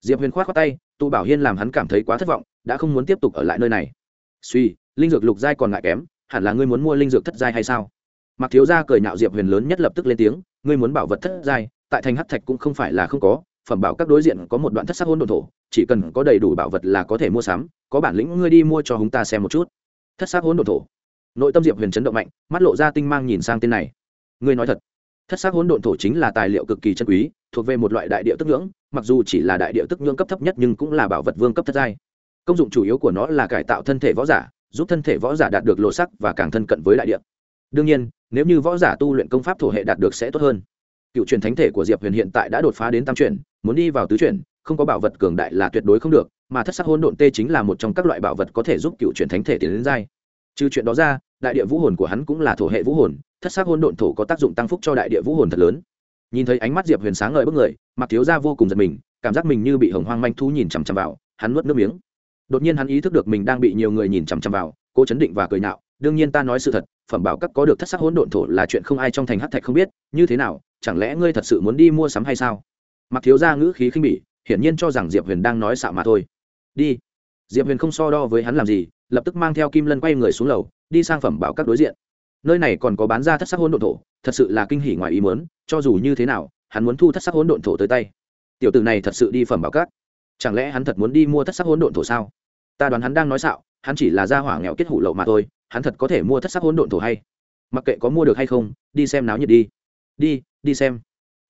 Diệp huyền k h o á t khoác tay, tụ bảo hiên làm hắn cảm thấy quá thất vọng, đã không muốn tiếp tục ở lại nơi này. Suy, linh dược lục giai còn ngại kém, hẳn là ngươi muốn mua linh dược thất giai hay sao? Mặc thiếu gia cười nhạo diệp huyền lớn nhất lập tức lên tiếng, ngươi muốn bảo vật thất giai, tại thành hắc thạch cũng không phải là không có phẩm bảo các đối diện có một đoạn thất sắc hôn đồn thổ, chỉ cần có đầy đủ bảo vật là có thể mua sắm, có bản lĩnh ngươi đi mua cho chúng ta xem một chút. Thất sắc hôn đồn thổ. Nội tâm diệp huyền chấn động mạnh, mắt lộ ra tinh mang nhìn sang tên này. Ngươi nói thật. Thất xác hỗn độn thổ chính là tài liệu cực kỳ chân quý, thuộc về một loại đại địa tức ngưỡng. mặc dù chỉ là đại địa tức ngưỡng cấp thấp nhất nhưng cũng là bảo vật vương cấp thất giai. Công dụng chủ yếu của nó là cải tạo thân thể võ giả, giúp thân thể võ giả đạt được lộ sắc và càng thân cận với đại địa. Đương nhiên, nếu như võ giả tu luyện công pháp thổ hệ đạt được sẽ tốt hơn cựu truyền thánh thể của diệp huyền hiện tại đã đột phá đến tam truyền, muốn đi vào tứ truyền, không có bảo vật cường đại là tuyệt đối không được, mà thất sắc hôn độn tê chính là một trong các loại bảo vật có thể giúp cựu truyền thánh thể tiến đến giai. Trừ chuyện đó ra, đại địa vũ hồn của hắn cũng là thổ hệ vũ hồn, thất sắc hôn độn thổ có tác dụng tăng phúc cho đại địa vũ hồn thật lớn. Nhìn thấy ánh mắt diệp huyền sáng ngời bức người mặc thiếu ra vô cùng giật mình, cảm giác mình như bị hồng hoang manh thú nhìn chằm chằm vào, hắn nuốt nước miếng. Đột nhiên hắn ý thức được mình đang bị nhiều người nhìn chằm chằm vào, cố chấn định và cười nạo đương nhiên ta nói sự thật, phẩm bảo các có được thất sắc hỗn độn thổ là chuyện không ai trong thành hát thạch không biết, như thế nào chẳng lẽ ngươi thật sự muốn đi mua sắm hay sao? Mặc thiếu ra ngữ khí khinh bỉ, hiển nhiên cho rằng diệp huyền đang nói xạo mà thôi. Đi. Diệp huyền không so đo với hắn làm gì, lập tức mang theo kim lân quay người xuống lầu, đi sang phẩm bảo các đối diện. Nơi này còn có bán ra thất sắc hỗn độn thổ, thật sự là kinh hỉ ngoài ý muốn, cho dù như thế nào, hắn muốn thu thất sắc hỗn độn thổ tới tay. Tiểu tử này thật sự đi phẩm bảo các. Chẳng lẽ hắn thật muốn đi mua thất sắc hỗn độn thổ sao? Ta đoán hắn đang nói xạo, hắn chỉ là gia hỏa nghèo kết hủ lậu mà thôi, hắn thật có thể mua thất sắc hỗn độn thổ hay? Mặc kệ có mua được hay không, đi xem náo nhiệt đi. Đi đi xem.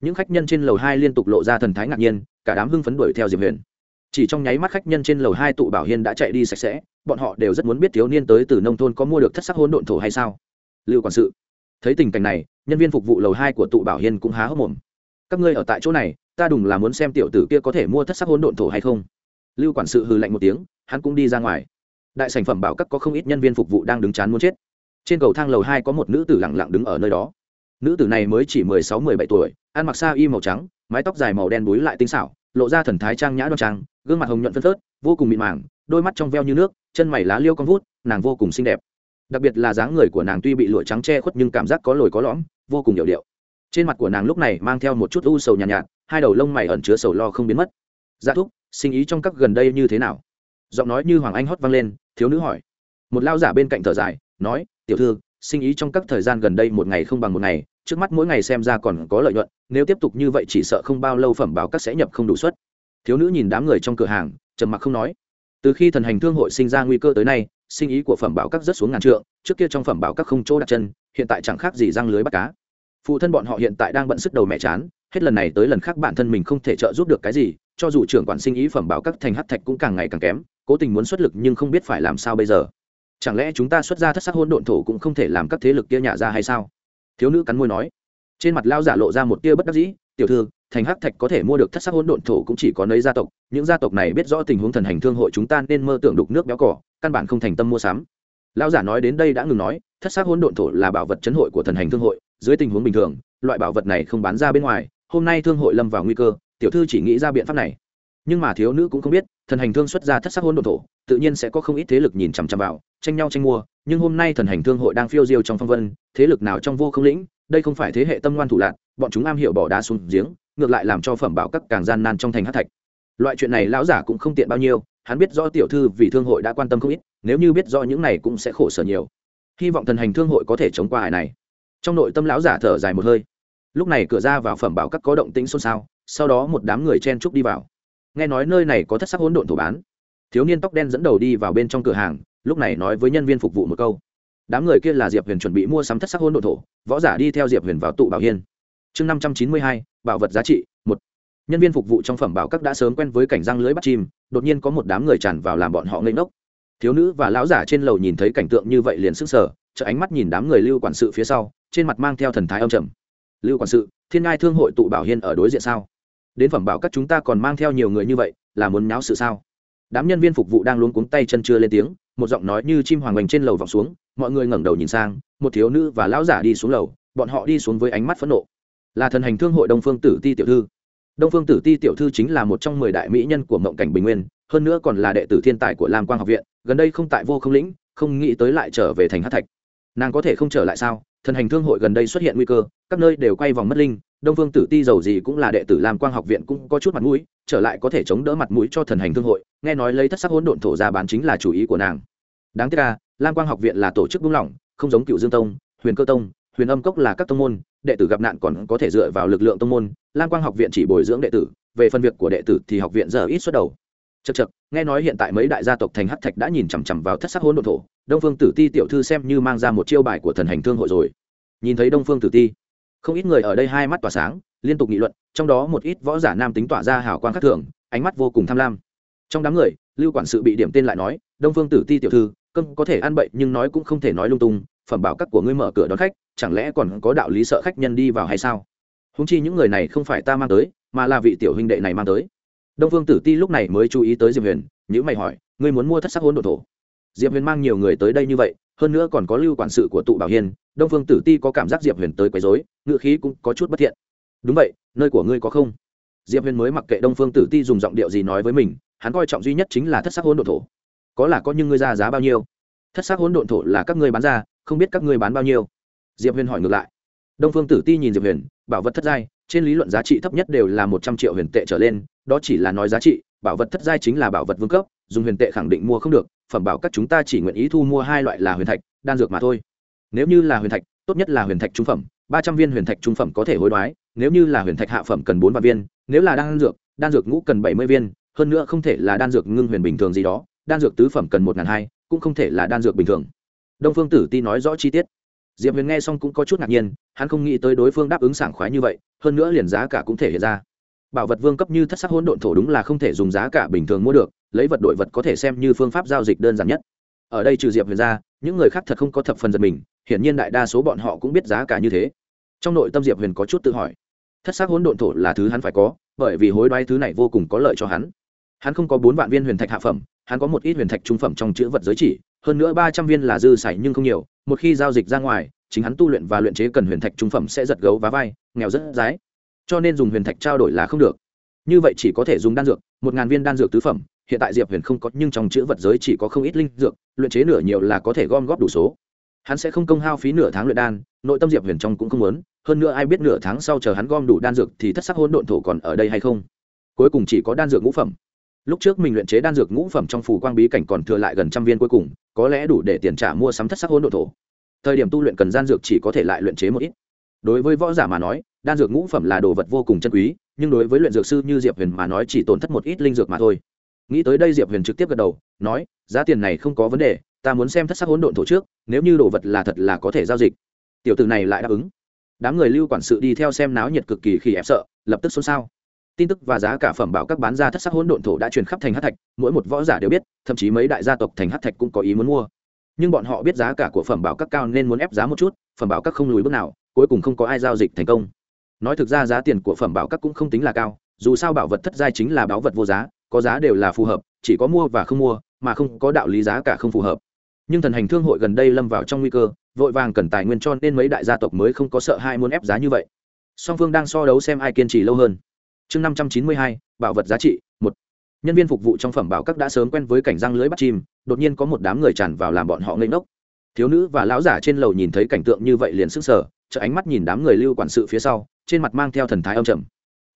Những khách nhân trên lầu hai liên tục lộ ra thần thái ngạc nhiên, cả đám hưng phấn đuổi theo diệp huyền. Chỉ trong nháy mắt khách nhân trên lầu hai tụ bảo hiên đã chạy đi sạch sẽ, bọn họ đều rất muốn biết thiếu niên tới từ nông thôn có mua được thất sắc hôn độn thổ hay sao. Lưu quản sự, thấy tình cảnh này, nhân viên phục vụ lầu hai của tụ bảo hiên cũng há hốc mồm. Các ngươi ở tại chỗ này, ta đùng là muốn xem tiểu tử kia có thể mua thất sắc hôn độn thổ hay không. Lưu quản sự hừ lạnh một tiếng, hắn cũng đi ra ngoài. Đại sành phẩm bảo các có không ít nhân viên phục vụ đang đứng chán muốn chết. Trên cầu thang lầu hai có một nữ tử lẳng lặng đứng ở nơi đó nữ tử này mới chỉ mười sáu mười bảy tuổi ăn mặc sa y màu trắng mái tóc dài màu đen búi lại tinh xảo lộ ra thần thái trang nhã đoan trang gương mặt hồng nhuận phân phớt vô cùng mịn màng đôi mắt trong veo như nước chân mày lá liêu con vút nàng vô cùng xinh đẹp. Đặc biệt là dáng người của nàng tuy bị lụa trắng che khuất nhưng cảm giác có lồi có lõm vô cùng điệu điệu. Trên mặt của nàng lúc này mang theo một chút u sầu nhàn nhạt, nhạt hai đầu lông mày ẩn chứa sầu lo không biến mất. Dạ thúc sinh ý trong các gần đây như thế nào? Giọng nói như hoàng anh hót vang lên thiếu nữ hỏi. Một lao giả bên cạnh thở dài nói tiểu thư sinh ý trong các thời gian gần đây một ngày không bằng một ngày, trước mắt mỗi ngày xem ra còn có lợi nhuận, nếu tiếp tục như vậy chỉ sợ không bao lâu phẩm báo các sẽ nhập không đủ suất. Thiếu nữ nhìn đám người trong cửa hàng, trầm mặc không nói. Từ khi thần hành thương hội sinh ra nguy cơ tới nay, sinh ý của phẩm bảo các rất xuống ngàn trượng, trước kia trong phẩm bảo các không chỗ đặt chân, hiện tại chẳng khác gì răng lưới bắt cá. Phụ thân bọn họ hiện tại đang bận sức đầu mẹ chán, hết lần này tới lần khác bản thân mình không thể trợ giúp được cái gì, cho dù trưởng quản sinh ý phẩm bảo các thành hát thạch cũng càng ngày càng kém, cố tình muốn xuất lực nhưng không biết phải làm sao bây giờ chẳng lẽ chúng ta xuất ra thất sắc hôn độn thổ cũng không thể làm các thế lực kia nhả ra hay sao? Thiếu nữ cắn môi nói. Trên mặt lao giả lộ ra một tia bất đắc dĩ, tiểu thư, thành hắc thạch có thể mua được thất sắc hỗn độn thổ cũng chỉ có nấy gia tộc, những gia tộc này biết rõ tình huống thần hành thương hội chúng ta nên mơ tưởng đục nước béo cỏ, căn bản không thành tâm mua sắm. Lao giả nói đến đây đã ngừng nói, thất sắc hỗn độn thổ là bảo vật chấn hội của thần hành thương hội, dưới tình huống bình thường, loại bảo vật này không bán ra bên ngoài, hôm nay thương hội lâm vào nguy cơ, tiểu thư chỉ nghĩ ra biện pháp này. Nhưng mà thiếu nữ cũng không biết, thần hành thương xuất ra thất sắc hỗn độn thổ tự nhiên sẽ có không ít thế lực nhìn chằm chằm vào, tranh nhau tranh mua, nhưng hôm nay thần hành thương hội đang phiêu diêu trong phong vân, thế lực nào trong vô không lĩnh, đây không phải thế hệ tâm ngoan thủ lạc bọn chúng am hiểu bỏ đá xuống giếng, ngược lại làm cho phẩm bảo các càng gian nan trong thành hát thạch. Loại chuyện này lão giả cũng không tiện bao nhiêu, hắn biết rõ tiểu thư vì thương hội đã quan tâm không ít, nếu như biết rõ những này cũng sẽ khổ sở nhiều. Hy vọng thần hành thương hội có thể chống qua hải này. Trong nội tâm lão giả thở dài một hơi. Lúc này cửa ra vào phẩm bảo các có động tĩnh xôn xao, sau đó một đám người chen trúc đi vào. Nghe nói nơi này có thất sắc hỗn độn thổ bán thiếu niên tóc đen dẫn đầu đi vào bên trong cửa hàng, lúc này nói với nhân viên phục vụ một câu. Đám người kia là diệp huyền chuẩn bị mua sắm thất sắc hôn đ ộ thổ, võ giả đi theo diệp huyền vào tụ bảo hiên. Chương năm trăm chín mươi hai, bảo vật giá trị, một. Nhân viên phục vụ trong phẩm bảo các đã sớm quen với cảnh răng lưới bắt chim, đột nhiên có một đám người tràn vào làm bọn họ ngây ngốc. Thiếu nữ và lão giả trên lầu nhìn thấy cảnh tượng như vậy liền sức sở chợ ánh mắt nhìn đám người lưu quản sự phía sau, trên mặt mang theo thần thái âm trầm. Lưu quản sự, thiên ngai thương hội tụ bảo hiên ở đối diện sao? Đến phẩm bảo các chúng ta còn mang theo nhiều người như vậy, là muốn nháo sự sao? Đám nhân viên phục vụ đang luống cuống tay chân chưa lên tiếng, một giọng nói như chim hoàng oanh trên lầu vọng xuống, mọi người ngẩng đầu nhìn sang, một thiếu nữ và lão giả đi xuống lầu, bọn họ đi xuống với ánh mắt phẫn nộ. Là thần hành thương hội đông phương tử ti tiểu thư. Đông phương tử ti tiểu thư chính là một trong mười đại mỹ nhân của mộng cảnh bình nguyên, hơn nữa còn là đệ tử thiên tài của lam quang học viện, gần đây không tại vô không lĩnh, không nghĩ tới lại trở về thành hát thạch. Nàng có thể không trở lại sao? Thần hành thương hội gần đây xuất hiện nguy cơ, các nơi đều quay vòng mất linh đông phương tử ti giàu gì cũng là đệ tử lam quang học viện cũng có chút mặt mũi, trở lại có thể chống đỡ mặt mũi cho thần hành thương hội, nghe nói lấy thất sắc hỗn độn thổ ra bán chính là chủ ý của nàng. Đáng tiếc là, lam quang học viện là tổ chức buông lỏng, không giống cựu dương tông, huyền cơ tông, huyền âm cốc là các tông môn, đệ tử gặp nạn còn có thể dựa vào lực lượng tông môn, lam quang học viện chỉ bồi dưỡng đệ tử, về phần việc của đệ tử thì học viện giờ ít xuất đầu. Chật chật nghe nói hiện tại mấy đại gia tộc thành hắc thạch đã nhìn chằm chằm vào thất sắc hỗn độn thổ, đông phương tử ti tiểu thư xem như mang ra một chiêu bài của thần hành thương hội rồi. Nhìn thấy đông phương tử ti không ít người ở đây hai mắt tỏa sáng, liên tục nghị luận, trong đó một ít võ giả nam tính tỏa ra hào quang khắc thường, ánh mắt vô cùng tham lam. Trong đám người, lưu quản sự bị điểm tên lại nói, đông phương tử ti tiểu thư, cơm có thể ăn bậy, nhưng nói cũng không thể nói lung tung, phẩm bảo các của ngươi mở cửa đón khách, chẳng lẽ còn có đạo lý sợ khách nhân đi vào hay sao? Húng chi những người này không phải ta mang tới, mà là vị tiểu huynh đệ này mang tới. Đông phương tử ti lúc này mới chú ý tới diệp huyền nhữ mày hỏi, ngươi muốn mua thất sắc hôn đồ thổ? Diệp huyền mang nhiều người tới đây như vậy, hơn nữa còn có lưu quản sự của tụ bảo hiên đông phương tử ti có cảm giác diệp huyền tới quấy dối ngựa khí cũng có chút bất thiện. Đúng vậy, nơi của ngươi có không? Diệp huyền mới mặc kệ đông phương tử ti dùng giọng điệu gì nói với mình, hắn coi trọng duy nhất chính là thất sắc hôn đ ộ thổ. Có là có nhưng ngươi ra giá bao nhiêu? Thất sắc hôn đ ộ thổ là các ngươi bán ra, không biết các ngươi bán bao nhiêu? Diệp huyền hỏi ngược lại. Đông phương tử ti nhìn diệp huyền, bảo vật thất giai, trên lý luận giá trị thấp nhất đều là một trăm triệu huyền tệ trở lên, đó chỉ là nói giá trị, bảo vật thất giai chính là bảo vật vương cấp, dùng huyền tệ khẳng định mua không được, phẩm bảo các chúng ta chỉ nguyện ý thu mua hai loại là huyền thạch, đan dược mà thôi. Nếu như là huyền thạch, tốt nhất là huyền thạch trung phẩm ba trăm viên huyền thạch trung phẩm có thể hối đoái, nếu như là huyền thạch hạ phẩm cần bốn vạn viên, nếu là đan dược đan dược ngũ cần bảy mươi viên, hơn nữa không thể là đan dược ngưng huyền bình thường gì đó, đan dược tứ phẩm cần một ngàn hai, cũng không thể là đan dược bình thường. Đông phương tử ti nói rõ chi tiết. Diệp huyền nghe xong cũng có chút ngạc nhiên, hắn không nghĩ tới đối phương đáp ứng sảng khoái như vậy, hơn nữa liền giá cả cũng thể hiện ra. Bảo vật vương cấp như thất sắc hỗn độn thổ đúng là không thể dùng giá cả bình thường mua được, lấy vật đổi vật có thể xem như phương pháp giao dịch đơn giản nhất. Ở đây trừ diệp huyền ra, những người khác thật không có thập phần giật mình hiển nhiên đại đa số bọn họ cũng biết giá cả như thế. Trong nội tâm diệp huyền có chút tự hỏi, thất sắc hỗn độn thổ là thứ hắn phải có, bởi vì hối đoái thứ này vô cùng có lợi cho hắn. Hắn không có bốn vạn viên huyền thạch hạ phẩm, hắn có một ít huyền thạch trung phẩm trong chữ vật giới chỉ, hơn nữa ba trăm viên là dư sảy nhưng không nhiều, một khi giao dịch ra ngoài, chính hắn tu luyện và luyện chế cần huyền thạch trung phẩm sẽ giật gấu và vai, nghèo rất dái. Cho nên dùng huyền thạch trao đổi là không được. Như vậy chỉ có thể dùng đan dược, một ngàn viên đan dược tứ phẩm, hiện tại diệp huyền không có, nhưng trong chữ vật giới chỉ có không ít linh dược, luyện chế nửa nhiều là có thể gom góp đủ số hắn sẽ không công hao phí nửa tháng luyện đan, nội tâm diệp huyền trong cũng không muốn, hơn nữa ai biết nửa tháng sau chờ hắn gom đủ đan dược thì thất sắc hôn độn thổ còn ở đây hay không. Cuối cùng chỉ có đan dược ngũ phẩm. Lúc trước mình luyện chế đan dược ngũ phẩm trong phủ quang bí cảnh còn thừa lại gần trăm viên cuối cùng, có lẽ đủ để tiền trả mua sắm thất sắc hôn độn thổ. Thời điểm tu luyện cần đan dược chỉ có thể lại luyện chế một ít. Đối với võ giả mà nói, đan dược ngũ phẩm là đồ vật vô cùng chân quý, nhưng đối với luyện dược sư như diệp huyền mà nói chỉ tổn thất một ít linh dược mà thôi. Nghĩ tới đây diệp huyền trực tiếp gật đầu, nói, giá tiền này không có vấn đề ta muốn xem thất sắc hỗn độn thổ trước, nếu như đồ vật là thật là có thể giao dịch. Tiểu tử này lại đáp ứng. Đám người lưu quản sự đi theo xem náo nhiệt cực kỳ khi ép sợ, lập tức xôn xao. Tin tức và giá cả phẩm bảo các bán ra thất sắc hỗn độn thổ đã truyền khắp thành hát thạch, mỗi một võ giả đều biết, thậm chí mấy đại gia tộc thành hát thạch cũng có ý muốn mua. Nhưng bọn họ biết giá cả của phẩm bảo các cao nên muốn ép giá một chút, phẩm bảo các không lùi bước nào, cuối cùng không có ai giao dịch thành công. Nói thực ra giá tiền của phẩm bảo các cũng không tính là cao, dù sao bảo vật thất giai chính là báo vật vô giá, có giá đều là phù hợp, chỉ có mua và không mua, mà không có đạo lý giá cả không phù hợp nhưng thần hành thương hội gần đây lâm vào trong nguy cơ, vội vàng cần tài nguyên cho nên mấy đại gia tộc mới không có sợ hai muốn ép giá như vậy. Song phương đang so đấu xem ai kiên trì lâu hơn. Chương năm trăm chín mươi hai, bảo vật giá trị, một. Nhân viên phục vụ trong phẩm bảo các đã sớm quen với cảnh răng lưới bắt chim, đột nhiên có một đám người tràn vào làm bọn họ ngây ngốc. Thiếu nữ và lão giả trên lầu nhìn thấy cảnh tượng như vậy liền sức sở chợ ánh mắt nhìn đám người lưu quản sự phía sau, trên mặt mang theo thần thái âm trầm.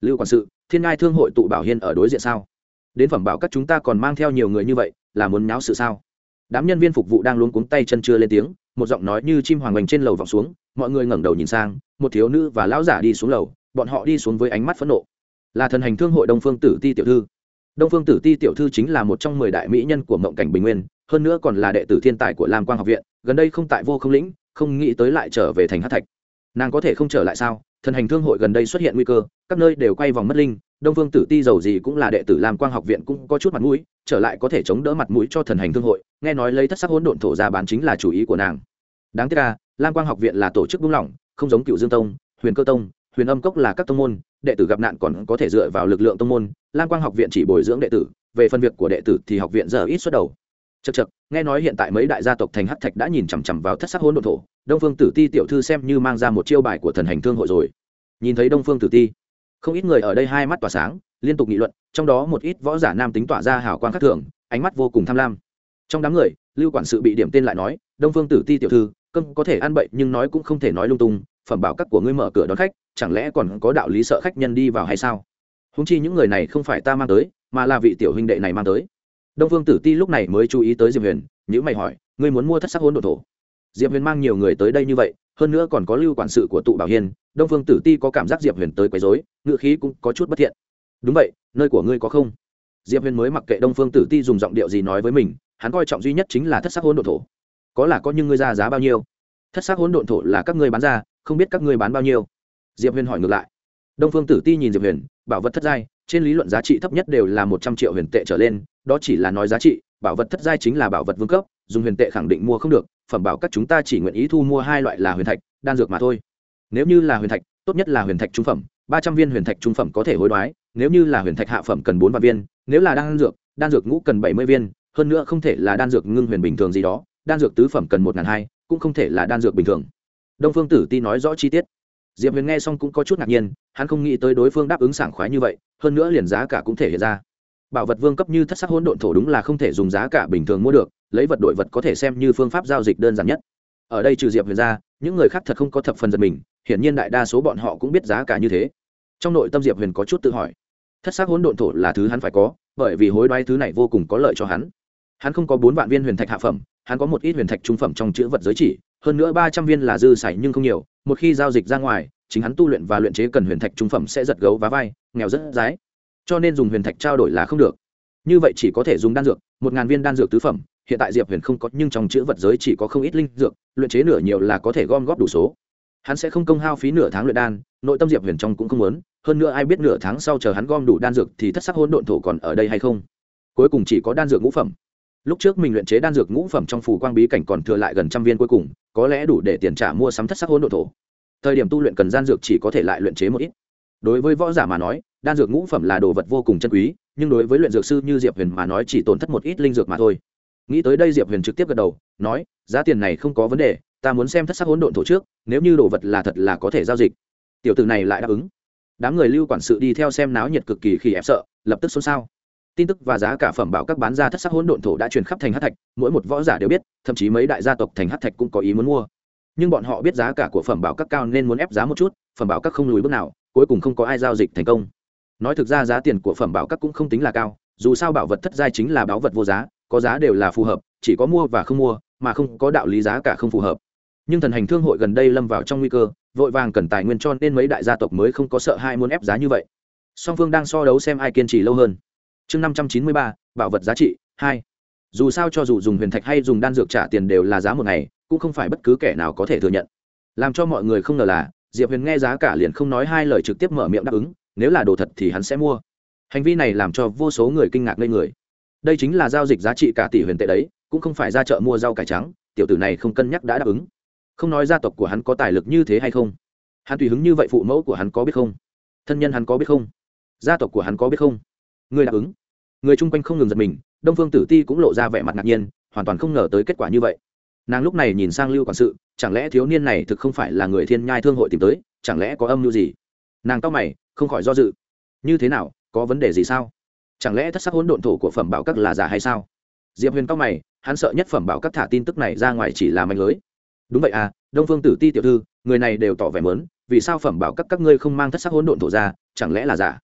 Lưu quản sự, thiên ngai thương hội tụ bảo hiên ở đối diện sao? Đến phẩm bảo các chúng ta còn mang theo nhiều người như vậy, là muốn nháo sự sao? Đám nhân viên phục vụ đang luống cuống tay chân chưa lên tiếng, một giọng nói như chim hoàng oanh trên lầu vọng xuống, mọi người ngẩng đầu nhìn sang, một thiếu nữ và lão giả đi xuống lầu, bọn họ đi xuống với ánh mắt phẫn nộ. Là thần hành thương hội đông phương tử ti tiểu thư. Đông phương tử ti tiểu thư chính là một trong mười đại mỹ nhân của mộng cảnh bình nguyên, hơn nữa còn là đệ tử thiên tài của lam quang học viện, gần đây không tại vô không lĩnh, không nghĩ tới lại trở về thành hát thạch. Nàng có thể không trở lại sao? Thần hành thương hội gần đây xuất hiện nguy cơ, các nơi đều quay vòng mất linh, đông phương tử ti giàu gì cũng là đệ tử làm quang học viện cũng có chút mặt mũi, trở lại có thể chống đỡ mặt mũi cho thần hành thương hội, nghe nói lấy thất sắc hỗn độn thổ ra bán chính là chủ ý của nàng. Đáng tiếc là lam quang học viện là tổ chức buông lỏng, không giống cựu dương tông, huyền cơ tông, huyền âm cốc là các tông môn, đệ tử gặp nạn còn có thể dựa vào lực lượng tông môn, lam quang học viện chỉ bồi dưỡng đệ tử, về phần việc của đệ tử thì học viện giờ ít xuất đầu chật chật nghe nói hiện tại mấy đại gia tộc thành hắc thạch đã nhìn chằm chằm vào thất sắc hỗn độn thổ, đông phương tử ti tiểu thư xem như mang ra một chiêu bài của thần hành thương hội rồi. Nhìn thấy đông phương tử ti, không ít người ở đây hai mắt tỏa sáng, liên tục nghị luận, trong đó một ít võ giả nam tính tỏa ra hào quang khắc thường, ánh mắt vô cùng tham lam. Trong đám người, lưu quản sự bị điểm tên lại nói, đông phương tử ti tiểu thư, cơm có thể ăn bậy nhưng nói cũng không thể nói lung tung, phẩm bảo các của ngươi mở cửa đón khách, chẳng lẽ còn có đạo lý sợ khách nhân đi vào hay sao? Húng chi những người này không phải ta mang tới, mà là vị tiểu huynh đệ này mang tới đông phương tử ti lúc này mới chú ý tới diệp huyền nhữ mày hỏi, ngươi muốn mua thất sắc hôn đồ thổ? Diệp huyền mang nhiều người tới đây như vậy, hơn nữa còn có lưu quản sự của tụ bảo hiên, đông phương tử ti có cảm giác diệp huyền tới quấy dối ngựa khí cũng có chút bất thiện. Đúng vậy, nơi của ngươi có không? Diệp huyền mới mặc kệ đông phương tử ti dùng giọng điệu gì nói với mình, hắn coi trọng duy nhất chính là thất sắc hôn độn thổ. Có là có nhưng ngươi ra giá bao nhiêu? Thất sắc hỗn độn thổ là các ngươi bán ra, không biết các ngươi bán bao nhiêu? Diệp huyền hỏi ngược lại. Đông phương tử ti nhìn diệp huyền, bảo vật thất giai, trên lý luận giá trị thấp nhất đều là một trăm triệu huyền tệ trở lên đó chỉ là nói giá trị, bảo vật thất giai chính là bảo vật vương cấp, dùng huyền tệ khẳng định mua không được, phẩm bảo các chúng ta chỉ nguyện ý thu mua hai loại là huyền thạch, đan dược mà thôi. Nếu như là huyền thạch, tốt nhất là huyền thạch trung phẩm, ba trăm viên huyền thạch trung phẩm có thể hối đoái, nếu như là huyền thạch hạ phẩm cần bốn vạn viên, nếu là đan dược đan dược ngũ cần bảy mươi viên, hơn nữa không thể là đan dược ngưng huyền bình thường gì đó, đan dược tứ phẩm cần một ngàn hai, cũng không thể là đan dược bình thường. Đông phương tử ti nói rõ chi tiết. Diệp huyền nghe xong cũng có chút ngạc nhiên, hắn không nghĩ tới đối phương đáp ứng sảng khoái như vậy, hơn nữa liền giá cả cũng thể hiện ra bảo vật vương cấp như thất sắc hỗn độn thổ đúng là không thể dùng giá cả bình thường mua được, lấy vật đổi vật có thể xem như phương pháp giao dịch đơn giản nhất. Ở đây trừ diệp huyền ra, những người khác thật không có thập phần giật mình, hiển nhiên đại đa số bọn họ cũng biết giá cả như thế. Trong nội tâm diệp huyền có chút tự hỏi, thất sắc hỗn độn thổ là thứ hắn phải có, bởi vì hối đoái thứ này vô cùng có lợi cho hắn. Hắn không có bốn vạn viên huyền thạch hạ phẩm, hắn có một ít huyền thạch trung phẩm trong chữ vật giới chỉ, hơn nữa ba trăm viên là dư sảy nhưng không nhiều, một khi giao dịch ra ngoài, chính hắn tu luyện và luyện chế cần huyền thạch trung phẩm sẽ giật gấu và vai, nghèo rất dái cho nên dùng huyền thạch trao đổi là không được. Như vậy chỉ có thể dùng đan dược, một ngàn viên đan dược tứ phẩm, hiện tại diệp huyền không có, nhưng trong chữ vật giới chỉ có không ít linh dược, luyện chế nửa nhiều là có thể gom góp đủ số. Hắn sẽ không công hao phí nửa tháng luyện đan, nội tâm diệp huyền trong cũng không muốn, hơn nữa ai biết nửa tháng sau chờ hắn gom đủ đan dược thì thất sắc hôn độn thổ còn ở đây hay không. Cuối cùng chỉ có đan dược ngũ phẩm. Lúc trước mình luyện chế đan dược ngũ phẩm trong phù quang bí cảnh còn thừa lại gần trăm viên cuối cùng, có lẽ đủ để tiền trả mua sắm thất sắc hôn độn thổ. Thời điểm tu luyện cần gian dược chỉ có thể lại luyện chế một ít. Đối với võ giả mà nói đan dược ngũ phẩm là đồ vật vô cùng chân quý, nhưng đối với luyện dược sư như diệp huyền mà nói chỉ tổn thất một ít linh dược mà thôi. Nghĩ tới đây diệp huyền trực tiếp gật đầu, nói, giá tiền này không có vấn đề, ta muốn xem thất sắc hỗn độn thổ trước, nếu như đồ vật là thật là có thể giao dịch. Tiểu tử này lại đáp ứng. Đám người lưu quản sự đi theo xem náo nhiệt cực kỳ khi ép sợ, lập tức xôn xao. Tin tức và giá cả phẩm bảo các bán ra thất sắc hỗn độn thổ đã truyền khắp thành hát thạch, mỗi một võ giả đều biết, thậm chí mấy đại gia tộc thành hát thạch cũng có ý muốn mua. Nhưng bọn họ biết giá cả của phẩm bảo các cao nên muốn ép giá một chút, phẩm bảo các không lùi bước nào, cuối cùng không có ai giao dịch thành công nói thực ra giá tiền của phẩm bảo các cũng không tính là cao, dù sao bảo vật thất giai chính là bảo vật vô giá, có giá đều là phù hợp, chỉ có mua và không mua, mà không có đạo lý giá cả không phù hợp. Nhưng thần hành thương hội gần đây lâm vào trong nguy cơ, vội vàng cần tài nguyên cho nên mấy đại gia tộc mới không có sợ hai muốn ép giá như vậy. Song phương đang so đấu xem ai kiên trì lâu hơn. Chương năm trăm chín mươi ba, bảo vật giá trị, hai. Dù sao cho dù dùng huyền thạch hay dùng đan dược trả tiền đều là giá một ngày, cũng không phải bất cứ kẻ nào có thể thừa nhận. Làm cho mọi người không ngờ là, diệp huyền nghe giá cả liền không nói hai lời trực tiếp mở miệng đáp ứng nếu là đồ thật thì hắn sẽ mua. Hành vi này làm cho vô số người kinh ngạc lên người. Đây chính là giao dịch giá trị cả tỷ huyền tệ đấy, cũng không phải ra chợ mua rau cải trắng, tiểu tử này không cân nhắc đã đáp ứng. Không nói gia tộc của hắn có tài lực như thế hay không. Hắn tùy hứng như vậy phụ mẫu của hắn có biết không? Thân nhân hắn có biết không? Gia tộc của hắn có biết không? Người đáp ứng. Người chung quanh không ngừng giật mình, đông phương tử ti cũng lộ ra vẻ mặt ngạc nhiên, hoàn toàn không ngờ tới kết quả như vậy. Nàng lúc này nhìn sang lưu quản sự, chẳng lẽ thiếu niên này thực không phải là người thiên nhai thương hội tìm tới, chẳng lẽ có âm mưu gì? Nàng tóc mày, không khỏi do dự. Như thế nào, có vấn đề gì sao? Chẳng lẽ thất sắc hỗn độn thổ của phẩm bảo các là giả hay sao? Diệp huyền tóc mày, hắn sợ nhất phẩm bảo các thả tin tức này ra ngoài chỉ là manh lưới. Đúng vậy à đông phương tử ti tiểu thư, người này đều tỏ vẻ mớn, vì sao phẩm bảo các các ngươi không mang thất sắc hỗn độn thổ ra, chẳng lẽ là giả?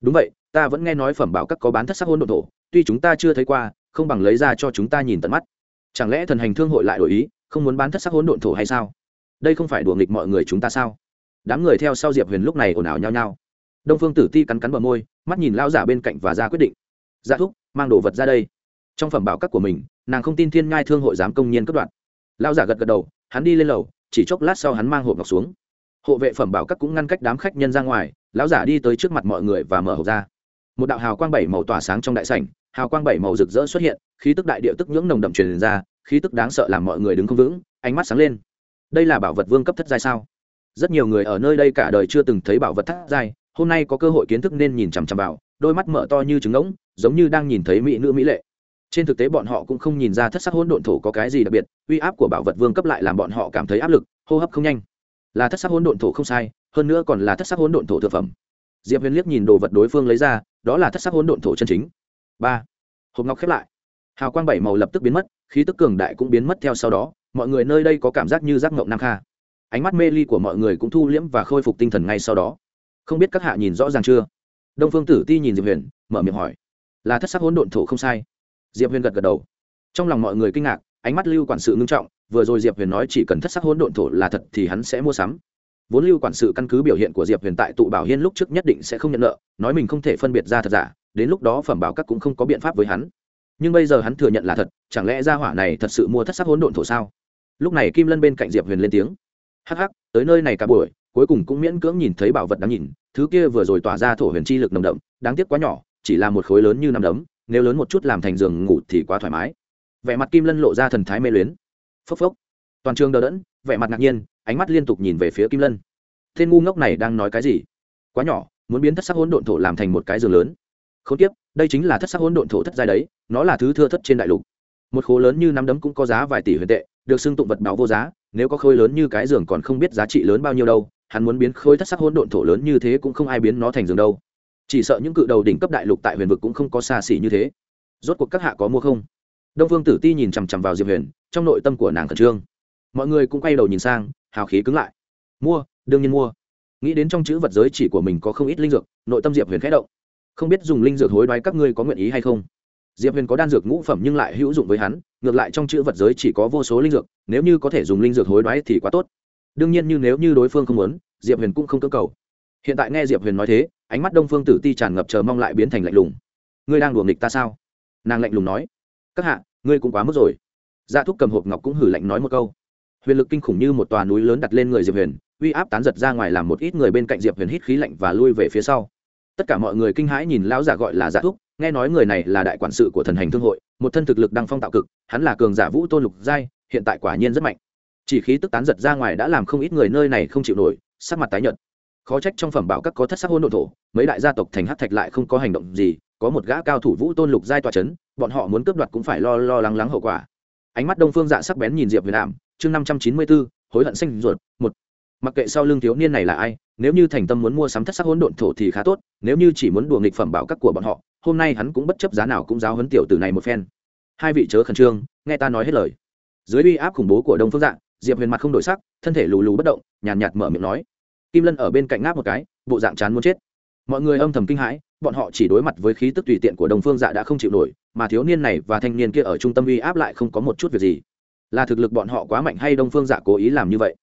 Đúng vậy, ta vẫn nghe nói phẩm bảo các có bán thất sắc hỗn độn thổ, tuy chúng ta chưa thấy qua, không bằng lấy ra cho chúng ta nhìn tận mắt. Chẳng lẽ thần hành thương hội lại đổi ý, không muốn bán thất sắc hỗn độn thổ hay sao? Đây không phải đùa nghịch mọi người chúng ta sao? Đám người theo sau diệp huyền lúc này ồn ào nhao nhao. Đông phương tử ti cắn cắn bờ môi, mắt nhìn lao giả bên cạnh và ra quyết định. Ra thúc, mang đồ vật ra đây. Trong phẩm bảo các của mình, nàng không tin thiên ngai thương hội dám công nhiên cất đoạn lao giả gật gật đầu, hắn đi lên lầu, chỉ chốc lát sau hắn mang hộp ngọc xuống. Hộ vệ phẩm bảo các cũng ngăn cách đám khách nhân ra ngoài, lão giả đi tới trước mặt mọi người và mở hộp ra. Một đạo hào quang bảy màu tỏa sáng trong đại sảnh, hào quang bảy màu rực rỡ xuất hiện, khí tức đại địa tức nhưỡng nồng đậm truyền ra, khí tức đáng sợ làm mọi người đứng không vững, ánh mắt sáng lên. Đây là bảo vật vương cấp thất giai sao? Rất nhiều người ở nơi đây cả đời chưa từng thấy bảo vật thất giai hôm nay có cơ hội kiến thức nên nhìn chằm chằm vào, đôi mắt mở to như trứng ngỗng, giống như đang nhìn thấy mỹ nữ mỹ lệ. Trên thực tế bọn họ cũng không nhìn ra thất sắc hỗn độn thổ có cái gì đặc biệt, uy áp của bảo vật vương cấp lại làm bọn họ cảm thấy áp lực, hô hấp không nhanh. Là thất sắc hỗn độn thổ không sai, hơn nữa còn là thất sắc hỗn độn thổ thực phẩm. Diệp huyền liếc nhìn đồ vật đối phương lấy ra, đó là thất sắc hỗn độn thổ chân chính. Ba. Hộp ngọc khép lại. Hào quang bảy màu lập tức biến mất, khí tức cường đại cũng biến mất theo sau đó, mọi người nơi đây có cảm giác như giác ngộng nam kha ánh mắt mê ly của mọi người cũng thu liễm và khôi phục tinh thần ngay sau đó. Không biết các hạ nhìn rõ ràng chưa? Đông phương tử ti nhìn diệp huyền, mở miệng hỏi. Là thất sắc hỗn độn thổ không sai. Diệp huyền gật gật đầu. Trong lòng mọi người kinh ngạc, ánh mắt lưu quản sự ngưng trọng, vừa rồi diệp huyền nói chỉ cần thất sắc hỗn độn thổ là thật thì hắn sẽ mua sắm. Vốn lưu quản sự căn cứ biểu hiện của diệp huyền tại tụ bảo hiên lúc trước nhất định sẽ không nhận nợ, nói mình không thể phân biệt ra thật giả, đến lúc đó phẩm bảo các cũng không có biện pháp với hắn. Nhưng bây giờ hắn thừa nhận là thật, chẳng lẽ gia hỏa này thật sự mua thất sắc hỗn độn thổ sao? Lúc này kim lân bên cạnh diệp huyền lên tiếng hắc hắc, tới nơi này cả buổi, cuối cùng cũng miễn cưỡng nhìn thấy bảo vật đáng nhìn, thứ kia vừa rồi tỏa ra thổ huyền chi lực nồng đậm, đáng tiếc quá nhỏ, chỉ là một khối lớn như nằm đấm, nếu lớn một chút làm thành giường ngủ thì quá thoải mái. Vẻ mặt kim lân lộ ra thần thái mê luyến. Phốc phốc. Toàn trường đờ đẫn, vẻ mặt ngạc nhiên, ánh mắt liên tục nhìn về phía kim lân. Tên ngu ngốc này đang nói cái gì? Quá nhỏ, muốn biến thất sắc hỗn độn thổ làm thành một cái giường lớn. Không tiếp đây chính là thất sắc hỗn độn thổ thất giai đấy, nó là thứ thưa thất trên đại lục. Một khối lớn như nắm đấm cũng có giá vài tỷ huyền tệ được xưng tụng vật báo vô giá, nếu có khối lớn như cái giường còn không biết giá trị lớn bao nhiêu đâu, hắn muốn biến khối thất sắc hỗn độn thổ lớn như thế cũng không ai biến nó thành giường đâu. Chỉ sợ những cự đầu đỉnh cấp đại lục tại huyền vực cũng không có xa xỉ như thế. Rốt cuộc các hạ có mua không? Đông phương tử ti nhìn chằm chằm vào diệp huyền, trong nội tâm của nàng khẩn trương. Mọi người cũng quay đầu nhìn sang, hào khí cứng lại. Mua, đương nhiên mua. Nghĩ đến trong chữ vật giới chỉ của mình có không ít linh dược, nội tâm diệp huyền khẽ động. Không biết dùng linh dược hối đoái các ngươi có nguyện ý hay không? Diệp huyền có đan dược ngũ phẩm nhưng lại hữu dụng với hắn ngược lại trong chữ vật giới chỉ có vô số linh dược, nếu như có thể dùng linh dược hối đoái thì quá tốt. Đương nhiên như nếu như đối phương không muốn, diệp huyền cũng không cơ cầu. Hiện tại nghe diệp huyền nói thế, ánh mắt đông phương tử ti tràn ngập chờ mong lại biến thành lạnh lùng. Ngươi đang đùa nghịch ta sao? Nàng lạnh lùng nói. Các hạ, ngươi cũng quá mức rồi. Dạ thúc cầm hộp ngọc cũng hử lạnh nói một câu. Huyền lực kinh khủng như một tòa núi lớn đặt lên người diệp huyền, uy áp tán giật ra ngoài làm một ít người bên cạnh diệp huyền hít khí lạnh và lui về phía sau. Tất cả mọi người kinh hãi nhìn lão giả gọi là dạ thúc nghe nói người này là đại quản sự của thần hành thương hội, một thân thực lực đăng phong tạo cực, hắn là cường giả vũ tôn lục giai, hiện tại quả nhiên rất mạnh. Chỉ khí tức tán giật ra ngoài đã làm không ít người nơi này không chịu nổi, sắc mặt tái nhợt. Khó trách trong phẩm bảo các có thất sắc hôn đ thổ, mấy đại gia tộc thành hát thạch lại không có hành động gì, có một gã cao thủ vũ tôn lục giai tòa c h ấ n bọn họ muốn cướp đoạt cũng phải lo lo lắng lắng hậu quả. Ánh mắt đông phương dạ sắc bén nhìn diệp việt nam chương năm trăm chín mươi bốn hối hận xanh ruột, một. Mặc kệ sau lưng thiếu niên này là ai, nếu như thành tâm muốn mua sắm thất sắc hỗn độn thổ thì khá tốt, nếu như chỉ muốn đùa nghịch phẩm bảo các của bọn họ hôm nay hắn cũng bất chấp giá nào cũng giáo hấn tiểu tử này một phen. Hai vị chớ khẩn trương nghe ta nói hết lời. Dưới uy áp khủng bố của đông phương Dạng, diệp huyền mặt không đổi sắc thân thể lù lù bất động nhàn nhạt, nhạt mở miệng nói. Kim lân ở bên cạnh ngáp một cái bộ dạng chán muốn chết. Mọi người âm thầm kinh hãi bọn họ chỉ đối mặt với khí tức tùy tiện của đồng phương dạ đã không chịu nổi mà thiếu niên này và thanh niên kia ở trung tâm uy áp lại không có một chút việc gì. Là thực lực bọn họ quá mạnh hay đông phương dạ cố ý làm như vậy?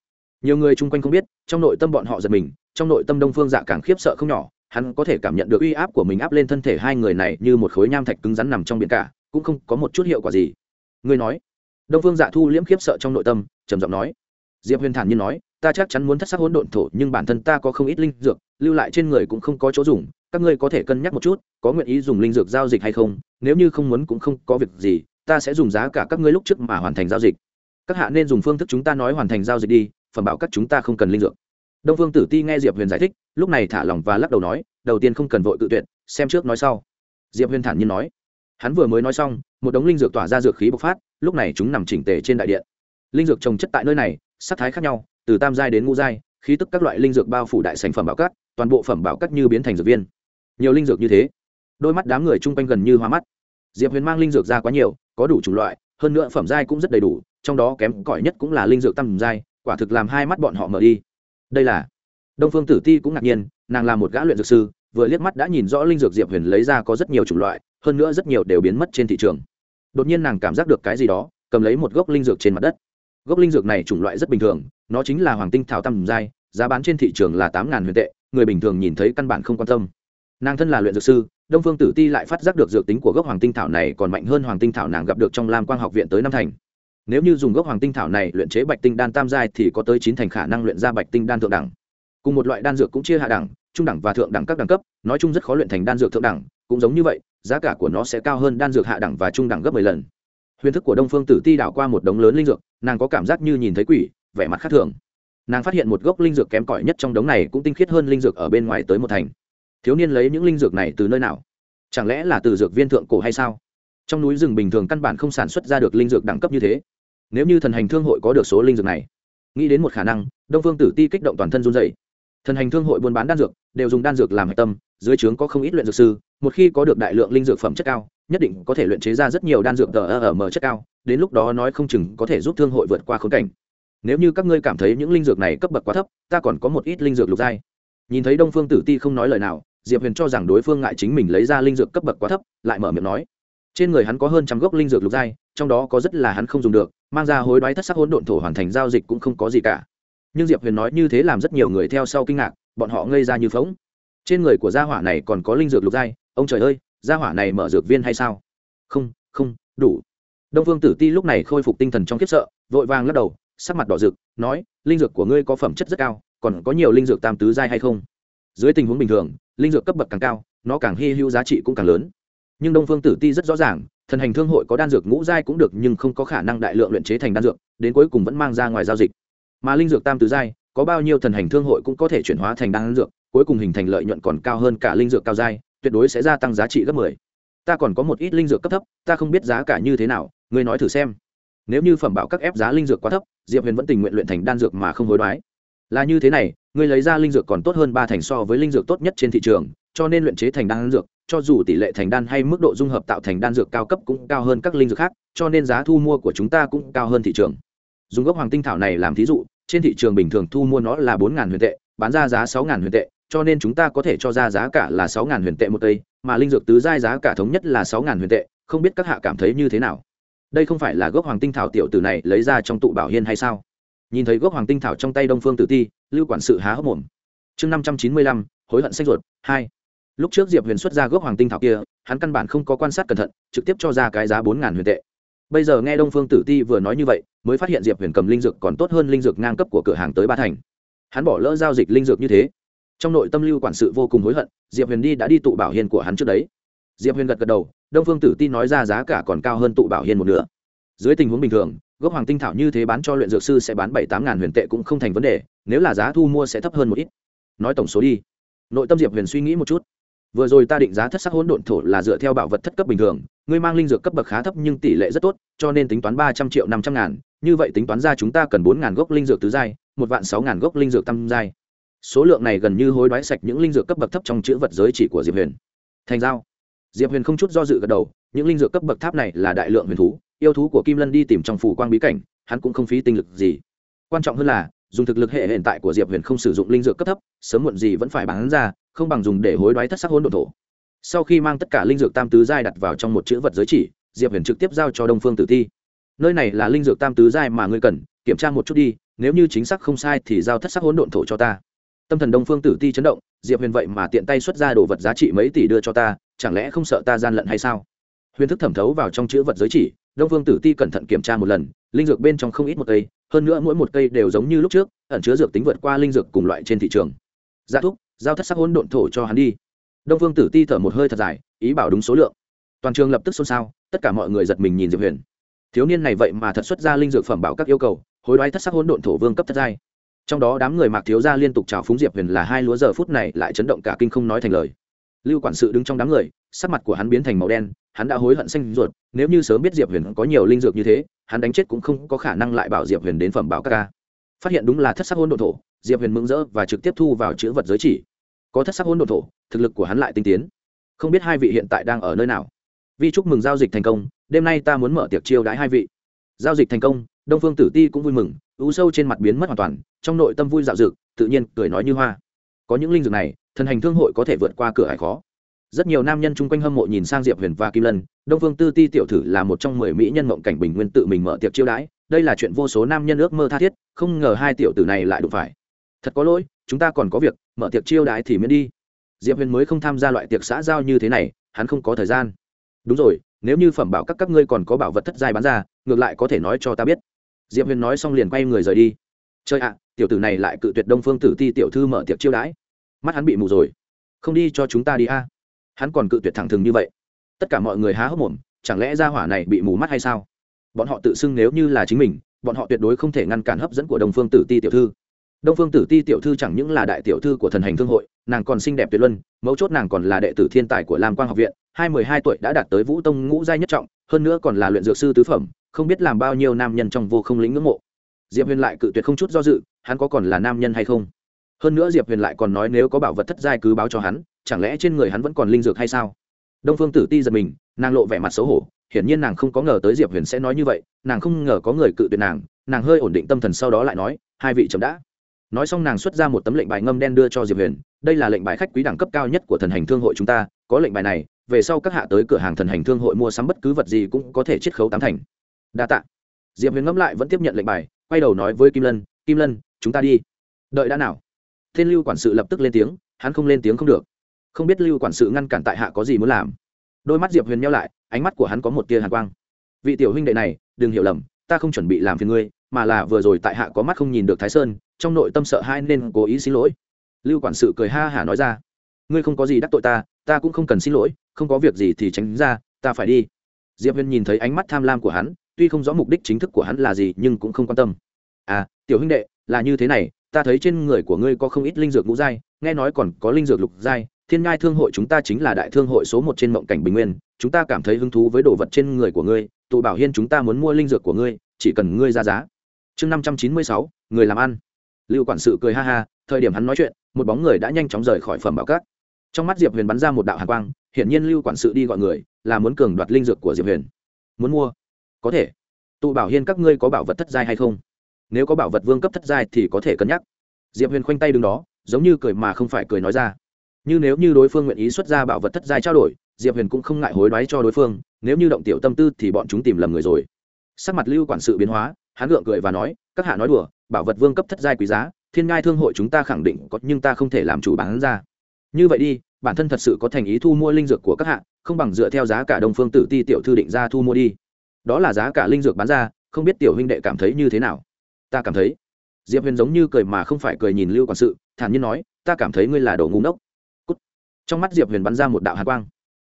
Nhiều người chung quanh không biết trong nội tâm bọn họ giật mình trong nội tâm đông phương dạ càng khiếp sợ không nhỏ hắn có thể cảm nhận được uy áp của mình áp lên thân thể hai người này như một khối nham thạch cứng rắn nằm trong biển cả, cũng không có một chút hiệu quả gì. Ngươi nói. Đông phương dạ thu liễm khiếp sợ trong nội tâm, trầm giọng nói. Diệp huyền thản nhiên nói, ta chắc chắn muốn thất sắc hỗn độn thổ, nhưng bản thân ta có không ít linh dược, lưu lại trên người cũng không có chỗ dùng, các ngươi có thể cân nhắc một chút, có nguyện ý dùng linh dược giao dịch hay không? Nếu như không muốn cũng không có việc gì, ta sẽ dùng giá cả các ngươi lúc trước mà hoàn thành giao dịch. Các hạ nên dùng phương thức chúng ta nói hoàn thành giao dịch đi, phẩm bảo các chúng ta không cần linh dược đông phương tử ti nghe diệp huyền giải thích, lúc này thả lòng và lắc đầu nói, đầu tiên không cần vội tự tuyệt, xem trước nói sau. Diệp huyền thản nhiên nói. Hắn vừa mới nói xong, một đống linh dược tỏa ra dược khí bộc phát, lúc này chúng nằm chỉnh tề trên đại điện. Linh dược trồng chất tại nơi này, sắc thái khác nhau, từ tam giai đến ngũ giai, khí tức các loại linh dược bao phủ đại sành phẩm bảo cát, toàn bộ phẩm bảo cát như biến thành dược viên. Nhiều linh dược như thế. Đôi mắt đám người chung quanh gần như hoa mắt. Diệp huyền mang linh dược ra quá nhiều, có đủ chủng loại, hơn nữa phẩm giai cũng rất đầy đủ, trong đó kém cỏi nhất cũng là linh dược tầm giai, quả thực làm hai mắt bọn họ mở đi đây là đông phương tử ti cũng ngạc nhiên, nàng là một gã luyện dược sư, vừa liếc mắt đã nhìn rõ linh dược diệp huyền lấy ra có rất nhiều chủng loại, hơn nữa rất nhiều đều biến mất trên thị trường. Đột nhiên nàng cảm giác được cái gì đó, cầm lấy một gốc linh dược trên mặt đất. Gốc linh dược này chủng loại rất bình thường, nó chính là hoàng tinh thảo tầm giai, giá bán trên thị trường là tám ngàn huyền tệ, người bình thường nhìn thấy căn bản không quan tâm. Nàng thân là luyện dược sư, đông phương tử ti lại phát giác được dược tính của gốc hoàng tinh thảo này còn mạnh hơn hoàng tinh thảo nàng gặp được trong lam quang học viện tới năm thành nếu như dùng gốc hoàng tinh thảo này luyện chế bạch tinh đan tam giai thì có tới chín thành khả năng luyện ra bạch tinh đan thượng đẳng. Cùng một loại đan dược cũng chia hạ đẳng, trung đẳng và thượng đẳng các đẳng cấp, nói chung rất khó luyện thành đan dược thượng đẳng, cũng giống như vậy, giá cả của nó sẽ cao hơn đan dược hạ đẳng và trung đẳng gấp mười lần. Huyền thức của đông phương tử ti đảo qua một đống lớn linh dược, nàng có cảm giác như nhìn thấy quỷ, vẻ mặt khác thường. Nàng phát hiện một gốc linh dược kém cỏi nhất trong đống này cũng tinh khiết hơn linh dược ở bên ngoài tới một thành. Thiếu niên lấy những linh dược này từ nơi nào? Chẳng lẽ là từ dược viên thượng cổ hay sao? Trong núi rừng bình thường căn bản không sản xuất ra được linh dược đẳng cấp như thế nếu như thần hành thương hội có được số linh dược này, nghĩ đến một khả năng, đông phương tử ti kích động toàn thân run dày thần hành thương hội buôn bán đan dược, đều dùng đan dược làm hạch tâm, dưới trướng có không ít luyện dược sư, một khi có được đại lượng linh dược phẩm chất cao, nhất định có thể luyện chế ra rất nhiều đan dược tờ ở mở chất cao, đến lúc đó nói không chừng có thể giúp thương hội vượt qua khốn cảnh. Nếu như các ngươi cảm thấy những linh dược này cấp bậc quá thấp, ta còn có một ít linh dược lục giai. Nhìn thấy đông phương tử ti không nói lời nào, diệp huyền cho rằng đối phương ngại chính mình lấy ra linh dược cấp bậc quá thấp, lại mở miệng nói. Trên người hắn có hơn trăm gốc linh dược lục giai, trong đó có rất là hắn không dùng được mang ra hối đoái thất sắc hỗn độn thổ hoàn thành giao dịch cũng không có gì cả. Nhưng diệp huyền nói như thế làm rất nhiều người theo sau kinh ngạc, bọn họ ngây ra như phóng trên người của gia hỏa này còn có linh dược lục giai, ông trời ơi, gia hỏa này mở dược viên hay sao? Không không, đủ. Đông phương tử ti lúc này khôi phục tinh thần trong kiếp sợ, vội vàng lắc đầu, sắc mặt đỏ rực, nói, linh dược của ngươi có phẩm chất rất cao, còn có nhiều linh dược tam tứ giai hay không? Dưới tình huống bình thường, linh dược cấp bậc càng cao, nó càng hy hữu giá trị cũng càng lớn. Nhưng đông phương tử ti rất rõ ràng thần hành thương hội có đan dược ngũ giai cũng được nhưng không có khả năng đại lượng luyện chế thành đan dược, đến cuối cùng vẫn mang ra ngoài giao dịch. Mà linh dược tam tứ giai, có bao nhiêu thần hành thương hội cũng có thể chuyển hóa thành đan dược, cuối cùng hình thành lợi nhuận còn cao hơn cả linh dược cao giai, tuyệt đối sẽ gia tăng giá trị gấp mười. Ta còn có một ít linh dược cấp thấp, ta không biết giá cả như thế nào, ngươi nói thử xem. Nếu như phẩm bảo các ép giá linh dược quá thấp, diệp huyền vẫn tình nguyện luyện thành đan dược mà không hối đoái. Là như thế này, ngươi lấy ra linh dược còn tốt hơn ba thành so với linh dược tốt nhất trên thị trường, cho nên luyện chế thành đan dược cho dù tỷ lệ thành đan hay mức độ dung hợp tạo thành đan dược cao cấp cũng cao hơn các linh dược khác, cho nên giá thu mua của chúng ta cũng cao hơn thị trường. Dùng gốc hoàng tinh thảo này làm thí dụ, trên thị trường bình thường thu mua nó là 4000 huyền tệ, bán ra giá 6000 huyền tệ, cho nên chúng ta có thể cho ra giá cả là 6000 huyền tệ một cây, mà linh dược tứ giai giá cả thống nhất là 6000 huyền tệ, không biết các hạ cảm thấy như thế nào? Đây không phải là gốc hoàng tinh thảo tiểu tử này lấy ra trong tụ bảo hiên hay sao? Nhìn thấy gốc hoàng tinh thảo trong tay đông phương tử ti, lưu quản sự há hốc mồm. Chương năm trăm chín mươi lăm, hối hận sách ruột 2 lúc trước diệp huyền xuất ra gốc hoàng tinh thảo kia, hắn căn bản không có quan sát cẩn thận, trực tiếp cho ra cái giá bốn ngàn huyền tệ. Bây giờ nghe đông phương tử ti vừa nói như vậy, mới phát hiện diệp huyền cầm linh dược còn tốt hơn linh dược ngang cấp của cửa hàng tới ba thành. Hắn bỏ lỡ giao dịch linh dược như thế. Trong nội tâm lưu quản sự vô cùng hối hận, diệp huyền đi đã đi tụ bảo hiên của hắn trước đấy. Diệp huyền gật gật đầu, đông phương tử ti nói ra giá cả còn cao hơn tụ bảo hiên một nửa. Dưới tình huống bình thường, gốc hoàng tinh thảo như thế bán cho luyện dược sư sẽ bán bảy tám ngàn huyền tệ cũng không thành vấn đề, nếu là giá thu mua sẽ thấp hơn một ít. Nói tổng số đi. Nội tâm diệp huyền suy nghĩ một chút vừa rồi ta định giá thất sắc hỗn độn thổ là dựa theo bảo vật thất cấp bình thường, ngươi mang linh dược cấp bậc khá thấp nhưng tỷ lệ rất tốt, cho nên tính toán ba trăm triệu năm trăm ngàn, như vậy tính toán ra chúng ta cần bốn ngàn gốc linh dược tứ giai, một vạn sáu ngàn gốc linh dược tam giai. Số lượng này gần như hối đoái sạch những linh dược cấp bậc thấp trong chữ vật giới chỉ của diệp huyền. Thành giao. Diệp huyền không chút do dự gật đầu, những linh dược cấp bậc tháp này là đại lượng huyền thú, yêu thú của kim lân đi tìm trong phủ quang bí cảnh, hắn cũng không phí tinh lực gì. Quan trọng hơn là dùng thực lực hệ hiện tại của diệp huyền không sử dụng linh dược cấp thấp, sớm muộn gì vẫn phải bán ra, không bằng dùng để hối đoái thất sắc hỗn độn thổ. Sau khi mang tất cả linh dược tam tứ giai đặt vào trong một chữ vật giới chỉ, diệp huyền trực tiếp giao cho đông phương tử Thi. nơi này là linh dược tam tứ giai mà ngươi cần, kiểm tra một chút đi, nếu như chính xác không sai thì giao thất sắc hỗn độn thổ cho ta. Tâm thần đông phương tử ti chấn động, diệp huyền vậy mà tiện tay xuất ra đồ vật giá trị mấy tỷ đưa cho ta, chẳng lẽ không sợ ta gian lận hay sao? Huyền thức thẩm thấu vào trong chữ vật giới chỉ đông phương tử ti cẩn thận kiểm tra một lần, linh dược bên trong không ít một cây, hơn nữa mỗi một cây đều giống như lúc trước, ẩn chứa dược tính vượt qua linh dược cùng loại trên thị trường. Gia thúc, giao thất sắc hôn độn thổ cho hắn đi. Đông phương tử ti thở một hơi thật dài, ý bảo đúng số lượng. Toàn trường lập tức xôn xao, tất cả mọi người giật mình nhìn diệp huyền. Thiếu niên này vậy mà thật xuất ra linh dược phẩm bảo các yêu cầu, hối đoái thất sắc hôn độn thổ vương cấp thất giai. Trong đó đám người mạc thiếu gia liên tục chào phúng diệp huyền là hai lúa giờ phút này lại chấn động cả kinh không nói thành lời. Lưu quản sự đứng trong đám người sắc mặt của hắn biến thành màu đen, hắn đã hối hận xanh ruột, nếu như sớm biết diệp huyền có nhiều linh dược như thế, hắn đánh chết cũng không có khả năng lại bảo diệp huyền đến phẩm bảo các ca. Phát hiện đúng là thất sắc hôn đ ộ thổ, diệp huyền mừng rỡ và trực tiếp thu vào chữ vật giới chỉ. Có thất sắc hôn đ ộ thổ, thực lực của hắn lại tinh tiến. Không biết hai vị hiện tại đang ở nơi nào. Vi chúc mừng giao dịch thành công, đêm nay ta muốn mở tiệc chiêu đãi hai vị. Giao dịch thành công, đông phương tử ti cũng vui mừng u sâu trên mặt biến mất hoàn toàn, trong nội tâm vui dạo dực, tự nhiên cười nói như hoa. Có những linh dược này, thần hành thương hội có thể vượt qua cửa hải khó rất nhiều nam nhân chung quanh hâm mộ nhìn sang diệp huyền và kim lân, đông phương tư ti tiểu thử là một trong mười mỹ nhân mộng cảnh bình nguyên tự mình mở tiệc chiêu đãi, đây là chuyện vô số nam nhân ước mơ tha thiết, không ngờ hai tiểu tử này lại đụng phải. Thật có lỗi, chúng ta còn có việc, mở tiệc chiêu đãi thì miễn đi. Diệp huyền mới không tham gia loại tiệc xã giao như thế này, hắn không có thời gian. Đúng rồi, nếu như phẩm bảo các các ngươi còn có bảo vật thất giai bán ra, ngược lại có thể nói cho ta biết. Diệp huyền nói xong liền quay người rời đi. Chơi ạ, tiểu tử này lại cự tuyệt đông phương tử ti tiểu thư mở tiệc chiêu đãi. Mắt hắn bị mù rồi. Không đi cho chúng ta đi a hắn còn cự tuyệt thẳng thừng như vậy. Tất cả mọi người há hốc mồm, chẳng lẽ ra hỏa này bị mù mắt hay sao? Bọn họ tự xưng nếu như là chính mình, bọn họ tuyệt đối không thể ngăn cản hấp dẫn của đông phương tử ti tiểu thư. Đông phương tử ti tiểu thư chẳng những là đại tiểu thư của thần hành thương hội, nàng còn xinh đẹp tuyệt luân, mấu chốt nàng còn là đệ tử thiên tài của lam quang học viện, hai mười hai tuổi đã đạt tới vũ tông ngũ giai nhất trọng, hơn nữa còn là luyện dược sư tứ phẩm, không biết làm bao nhiêu nam nhân trong vô không lĩnh ngưỡng mộ. Diệp huyền lại cự tuyệt không chút do dự, hắn có còn là nam nhân hay không? Hơn nữa diệp huyền lại còn nói nếu có bảo vật thất giai cứ báo cho hắn chẳng lẽ trên người hắn vẫn còn linh dược hay sao? Đông phương tử ti giật mình, nàng lộ vẻ mặt xấu hổ, hiển nhiên nàng không có ngờ tới diệp huyền sẽ nói như vậy, nàng không ngờ có người cự tuyệt nàng nàng hơi ổn định tâm thần sau đó lại nói, hai vị chấm đã. Nói xong nàng xuất ra một tấm lệnh bài ngâm đen đưa cho diệp huyền, đây là lệnh bài khách quý đẳng cấp cao nhất của thần hành thương hội chúng ta, có lệnh bài này, về sau các hạ tới cửa hàng thần hành thương hội mua sắm bất cứ vật gì cũng có thể chiết khấu tám thành. Đa t ạ diệp huyền ngẫm lại vẫn tiếp nhận lệnh bài, quay đầu nói với kim lân kim lân, chúng ta đi. Đợi đã nào. Thiên lưu quản sự lập tức lên tiếng, hắn không lên tiếng không được không biết lưu quản sự ngăn cản tại hạ có gì muốn làm. Đôi mắt diệp huyền nhau lại, ánh mắt của hắn có một tia hàn quang. Vị tiểu huynh đệ này, đừng hiểu lầm, ta không chuẩn bị làm phiền ngươi, mà là vừa rồi tại hạ có mắt không nhìn được thái sơn, trong nội tâm sợ hai nên cố ý xin lỗi. Lưu quản sự cười ha hả nói ra, ngươi không có gì đắc tội ta ta cũng không cần xin lỗi, không có việc gì thì tránh ra, ta phải đi. Diệp huyền nhìn thấy ánh mắt tham lam của hắn, tuy không rõ mục đích chính thức của hắn là gì, nhưng cũng không quan tâm. À tiểu huynh đệ, là như thế này, ta thấy trên người của ngươi có không ít linh dược ngũ giai, nghe nói còn có linh dược lục giai thiên ngai thương hội chúng ta chính là đại thương hội số một trên mộng cảnh bình nguyên, chúng ta cảm thấy hứng thú với đồ vật trên người của ngươi, tụ bảo hiên chúng ta muốn mua linh dược của ngươi, chỉ cần ngươi ra giá. Chương năm trăm chín mươi sáu, người làm ăn. Lưu quản sự cười ha ha, thời điểm hắn nói chuyện, một bóng người đã nhanh chóng rời khỏi phẩm bảo cát trong mắt diệp huyền bắn ra một đạo hạ quang, hiển nhiên lưu quản sự đi gọi người, là muốn cường đoạt linh dược của diệp huyền. Muốn mua? Có thể. Tụ bảo hiên các ngươi có bảo vật thất giai hay không? Nếu có bảo vật vương cấp thất giai thì có thể cân nhắc. Diệp huyền khoanh tay đứng đó, giống như cười mà không phải cười nói ra như nếu như đối phương nguyện ý xuất ra bảo vật thất giai trao đổi, diệp huyền cũng không ngại hối đoái cho đối phương, nếu như động tiểu tâm tư thì bọn chúng tìm lầm người rồi. Sắc mặt lưu quản sự biến hóa, hắn gượng cười và nói, các hạ nói đùa, bảo vật vương cấp thất giai quý giá, thiên ngai thương hội chúng ta khẳng định có, nhưng ta không thể làm chủ bán ra. Như vậy đi, bản thân thật sự có thành ý thu mua linh dược của các hạ, không bằng dựa theo giá cả đồng phương tử ti tiểu thư định ra thu mua đi. Đó là giá cả linh dược bán ra, không biết tiểu huynh đệ cảm thấy như thế nào? Ta cảm thấy. Diệp huyền giống như cười mà không phải cười nhìn lưu quản sự, thản nhiên nói, ta cảm thấy ngươi là đồ ngu ngốc trong mắt diệp huyền bắn ra một đạo hạ quang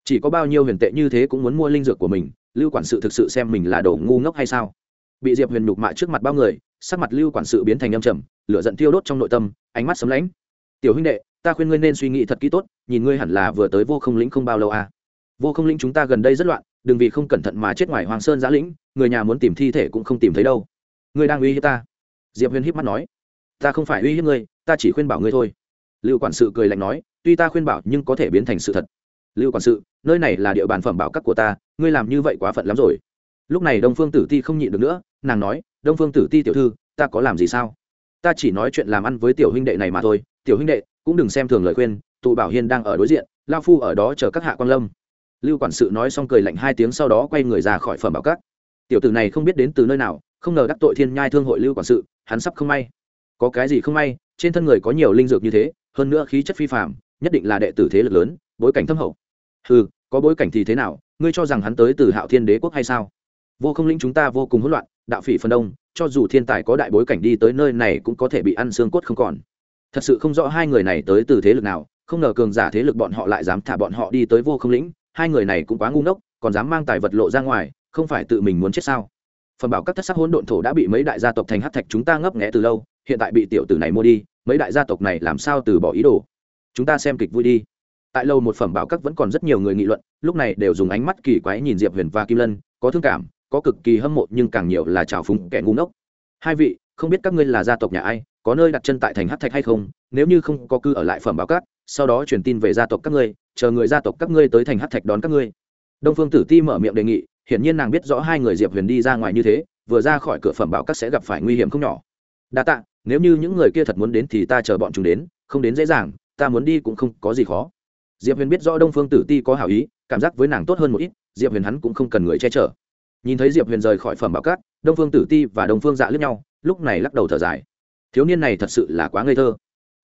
chỉ có bao nhiêu huyền tệ như thế cũng muốn mua linh dược của mình lưu quản sự thực sự xem mình là đồ ngu ngốc hay sao bị diệp huyền nhục mạ trước mặt bao người sắc mặt lưu quản sự biến thành âm trầm lửa giận thiêu đốt trong nội tâm ánh mắt sấm lãnh tiểu huynh đệ ta khuyên ngươi nên suy nghĩ thật kỹ tốt nhìn ngươi hẳn là vừa tới vô không lĩnh không bao lâu à. vô không lĩnh chúng ta gần đây rất loạn đừng vì không cẩn thận mà chết ngoài hoàng sơn giã lĩnh người nhà muốn tìm thi thể cũng không tìm thấy đâu ngươi đang uy hiếp ta diệp huyền hiếp mắt nói ta không phải uy hiếp ngươi ta chỉ khuyên bảo ngươi thôi lưu quản sự cười lạnh nói tuy ta khuyên bảo nhưng có thể biến thành sự thật. Lưu quản sự, nơi này là địa bàn phẩm bảo các của ta, ngươi làm như vậy quá phận lắm rồi. Lúc này đông phương tử ti không nhịn được nữa, nàng nói, đông phương tử ti tiểu thư, ta có làm gì sao? Ta chỉ nói chuyện làm ăn với tiểu huynh đệ này mà thôi, tiểu huynh đệ, cũng đừng xem thường lời khuyên, tụ bảo hiên đang ở đối diện, lao phu ở đó chờ các hạ quan lâm. Lưu quản sự nói xong cười lạnh hai tiếng sau đó quay người ra khỏi phẩm bảo các. Tiểu tử này không biết đến từ nơi nào, không ngờ đắc tội thiên nhai thương hội lưu quản sự, hắn sắp không may. Có cái gì không may, trên thân người có nhiều linh dược như thế, hơn nữa khí chất phi phạm nhất định là đệ tử thế lực lớn, bối cảnh thâm hậu. Ừ có bối cảnh thì thế nào? Ngươi cho rằng hắn tới từ hạo thiên đế quốc hay sao? Vô không lĩnh chúng ta vô cùng hỗn loạn, đạo phỉ phần đông, cho dù thiên tài có đại bối cảnh đi tới nơi này cũng có thể bị ăn xương cốt không còn. Thật sự không rõ hai người này tới từ thế lực nào, không ngờ cường giả thế lực bọn họ lại dám thả bọn họ đi tới vô không lĩnh, hai người này cũng quá ngu ngốc, còn dám mang tài vật lộ ra ngoài, không phải tự mình muốn chết sao? Phần bảo các thất sắc hỗn độn thổ đã bị mấy đại gia tộc thành hát thạch chúng ta ngấp nghẽ từ lâu, hiện tại bị tiểu tử này mua đi, mấy đại gia tộc này làm sao từ bỏ ý đồ? Chúng ta xem kịch vui đi. Tại lâu một phẩm bảo các vẫn còn rất nhiều người nghị luận, lúc này đều dùng ánh mắt kỳ quái nhìn diệp huyền và kim lân, có thương cảm, có cực kỳ hâm mộ nhưng càng nhiều là trào phúng kẻ ngu ngốc. Hai vị, không biết các ngươi là gia tộc nhà ai, có nơi đặt chân tại thành hát thạch hay không, nếu như không có cư ở lại phẩm bảo các, sau đó truyền tin về gia tộc các ngươi, chờ người gia tộc các ngươi tới thành hát thạch đón các ngươi. Đông phương tử ti mở miệng đề nghị, hiển nhiên nàng biết rõ hai người diệp huyền đi ra ngoài như thế, vừa ra khỏi cửa phẩm bảo các sẽ gặp phải nguy hiểm không nhỏ. Đa tạ, nếu như những người kia thật muốn đến thì ta chờ bọn chúng đến, không đến dễ dàng ta muốn đi cũng không có gì khó. Diệp huyền biết rõ đông phương tử ti có hảo ý, cảm giác với nàng tốt hơn một ít, diệp huyền hắn cũng không cần người che chở. Nhìn thấy diệp huyền rời khỏi phẩm bảo cát, đông phương tử ti và đông phương dạ lướt nhau, lúc này lắc đầu thở dài. Thiếu niên này thật sự là quá ngây thơ.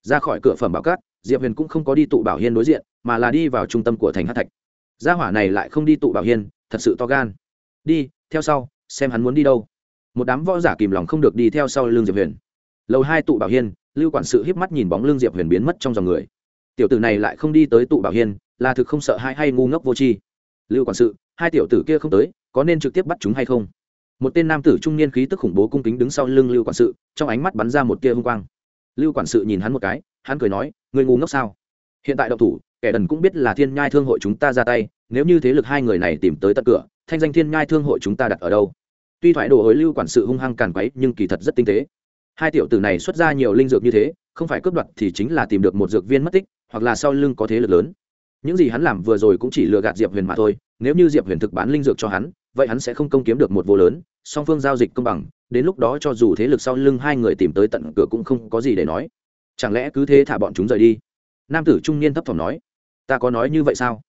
Ra khỏi cửa phẩm bảo cát, diệp huyền cũng không có đi tụ bảo hiên đối diện, mà là đi vào trung tâm của thành hát thạch. Gia hỏa này lại không đi tụ bảo hiên, thật sự to gan. Đi, theo sau, xem hắn muốn đi đâu. Một đám võ giả kìm lòng không được đi theo sau l ư n g diệp huyền. Lầu hai tụ bảo hiên lưu quản sự híp mắt nhìn bóng lưng diệp huyền biến mất trong dòng người. Tiểu tử này lại không đi tới tụ bảo hiên, là thực không sợ hai hay ngu ngốc vô tri. Lưu quản sự, hai tiểu tử kia không tới, có nên trực tiếp bắt chúng hay không? Một tên nam tử trung niên khí tức khủng bố cung kính đứng sau lưng lưu quản sự, trong ánh mắt bắn ra một tia hung quang. Lưu quản sự nhìn hắn một cái, hắn cười nói người ngu ngốc sao? Hiện tại đậu thủ, kẻ đần cũng biết là thiên nhai thương hội chúng ta ra tay, nếu như thế lực hai người này tìm tới tận cửa, thanh danh thiên nhai thương hội chúng ta đặt ở đâu? Tuy thoại đồ hối lưu quản sự hung hăng càn quấy, nhưng kỳ thật rất tinh tế hai tiểu tử này xuất ra nhiều linh dược như thế, không phải cướp đoạt thì chính là tìm được một dược viên mất tích, hoặc là sau lưng có thế lực lớn. Những gì hắn làm vừa rồi cũng chỉ lừa gạt diệp huyền mà thôi, nếu như diệp huyền thực bán linh dược cho hắn, vậy hắn sẽ không công kiếm được một vô lớn, song phương giao dịch công bằng, đến lúc đó cho dù thế lực sau lưng hai người tìm tới tận cửa cũng không có gì để nói. Chẳng lẽ cứ thế thả bọn chúng rời đi? Nam tử trung niên thấp thỏm nói. Ta có nói như vậy sao?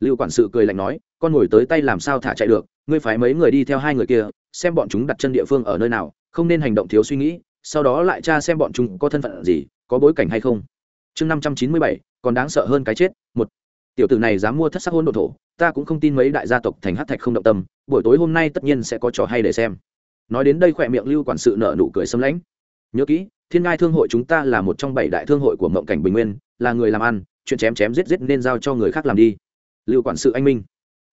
Lưu quản sự cười lạnh nói, con ngồi tới tay làm sao thả chạy được, ngươi phái mấy người đi theo hai người kia, xem bọn chúng đặt chân địa phương ở nơi nào, không nên hành động thiếu suy nghĩ sau đó lại tra xem bọn chúng có thân phận gì, có bối cảnh hay không. Chương năm trăm chín mươi bảy, còn đáng sợ hơn cái chết, một. Tiểu tử này dám mua thất sắc hôn độ thổ, ta cũng không tin mấy đại gia tộc thành hát thạch không động tâm, buổi tối hôm nay tất nhiên sẽ có trò hay để xem. Nói đến đây khỏe miệng lưu quản sự nợ nụ cười xâm lãnh nhớ kỹ, thiên ngai thương hội chúng ta là một trong bảy đại thương hội của mộng cảnh bình nguyên, là người làm ăn, chuyện chém chém giết giết nên giao cho người khác làm đi. Lưu quản sự anh minh.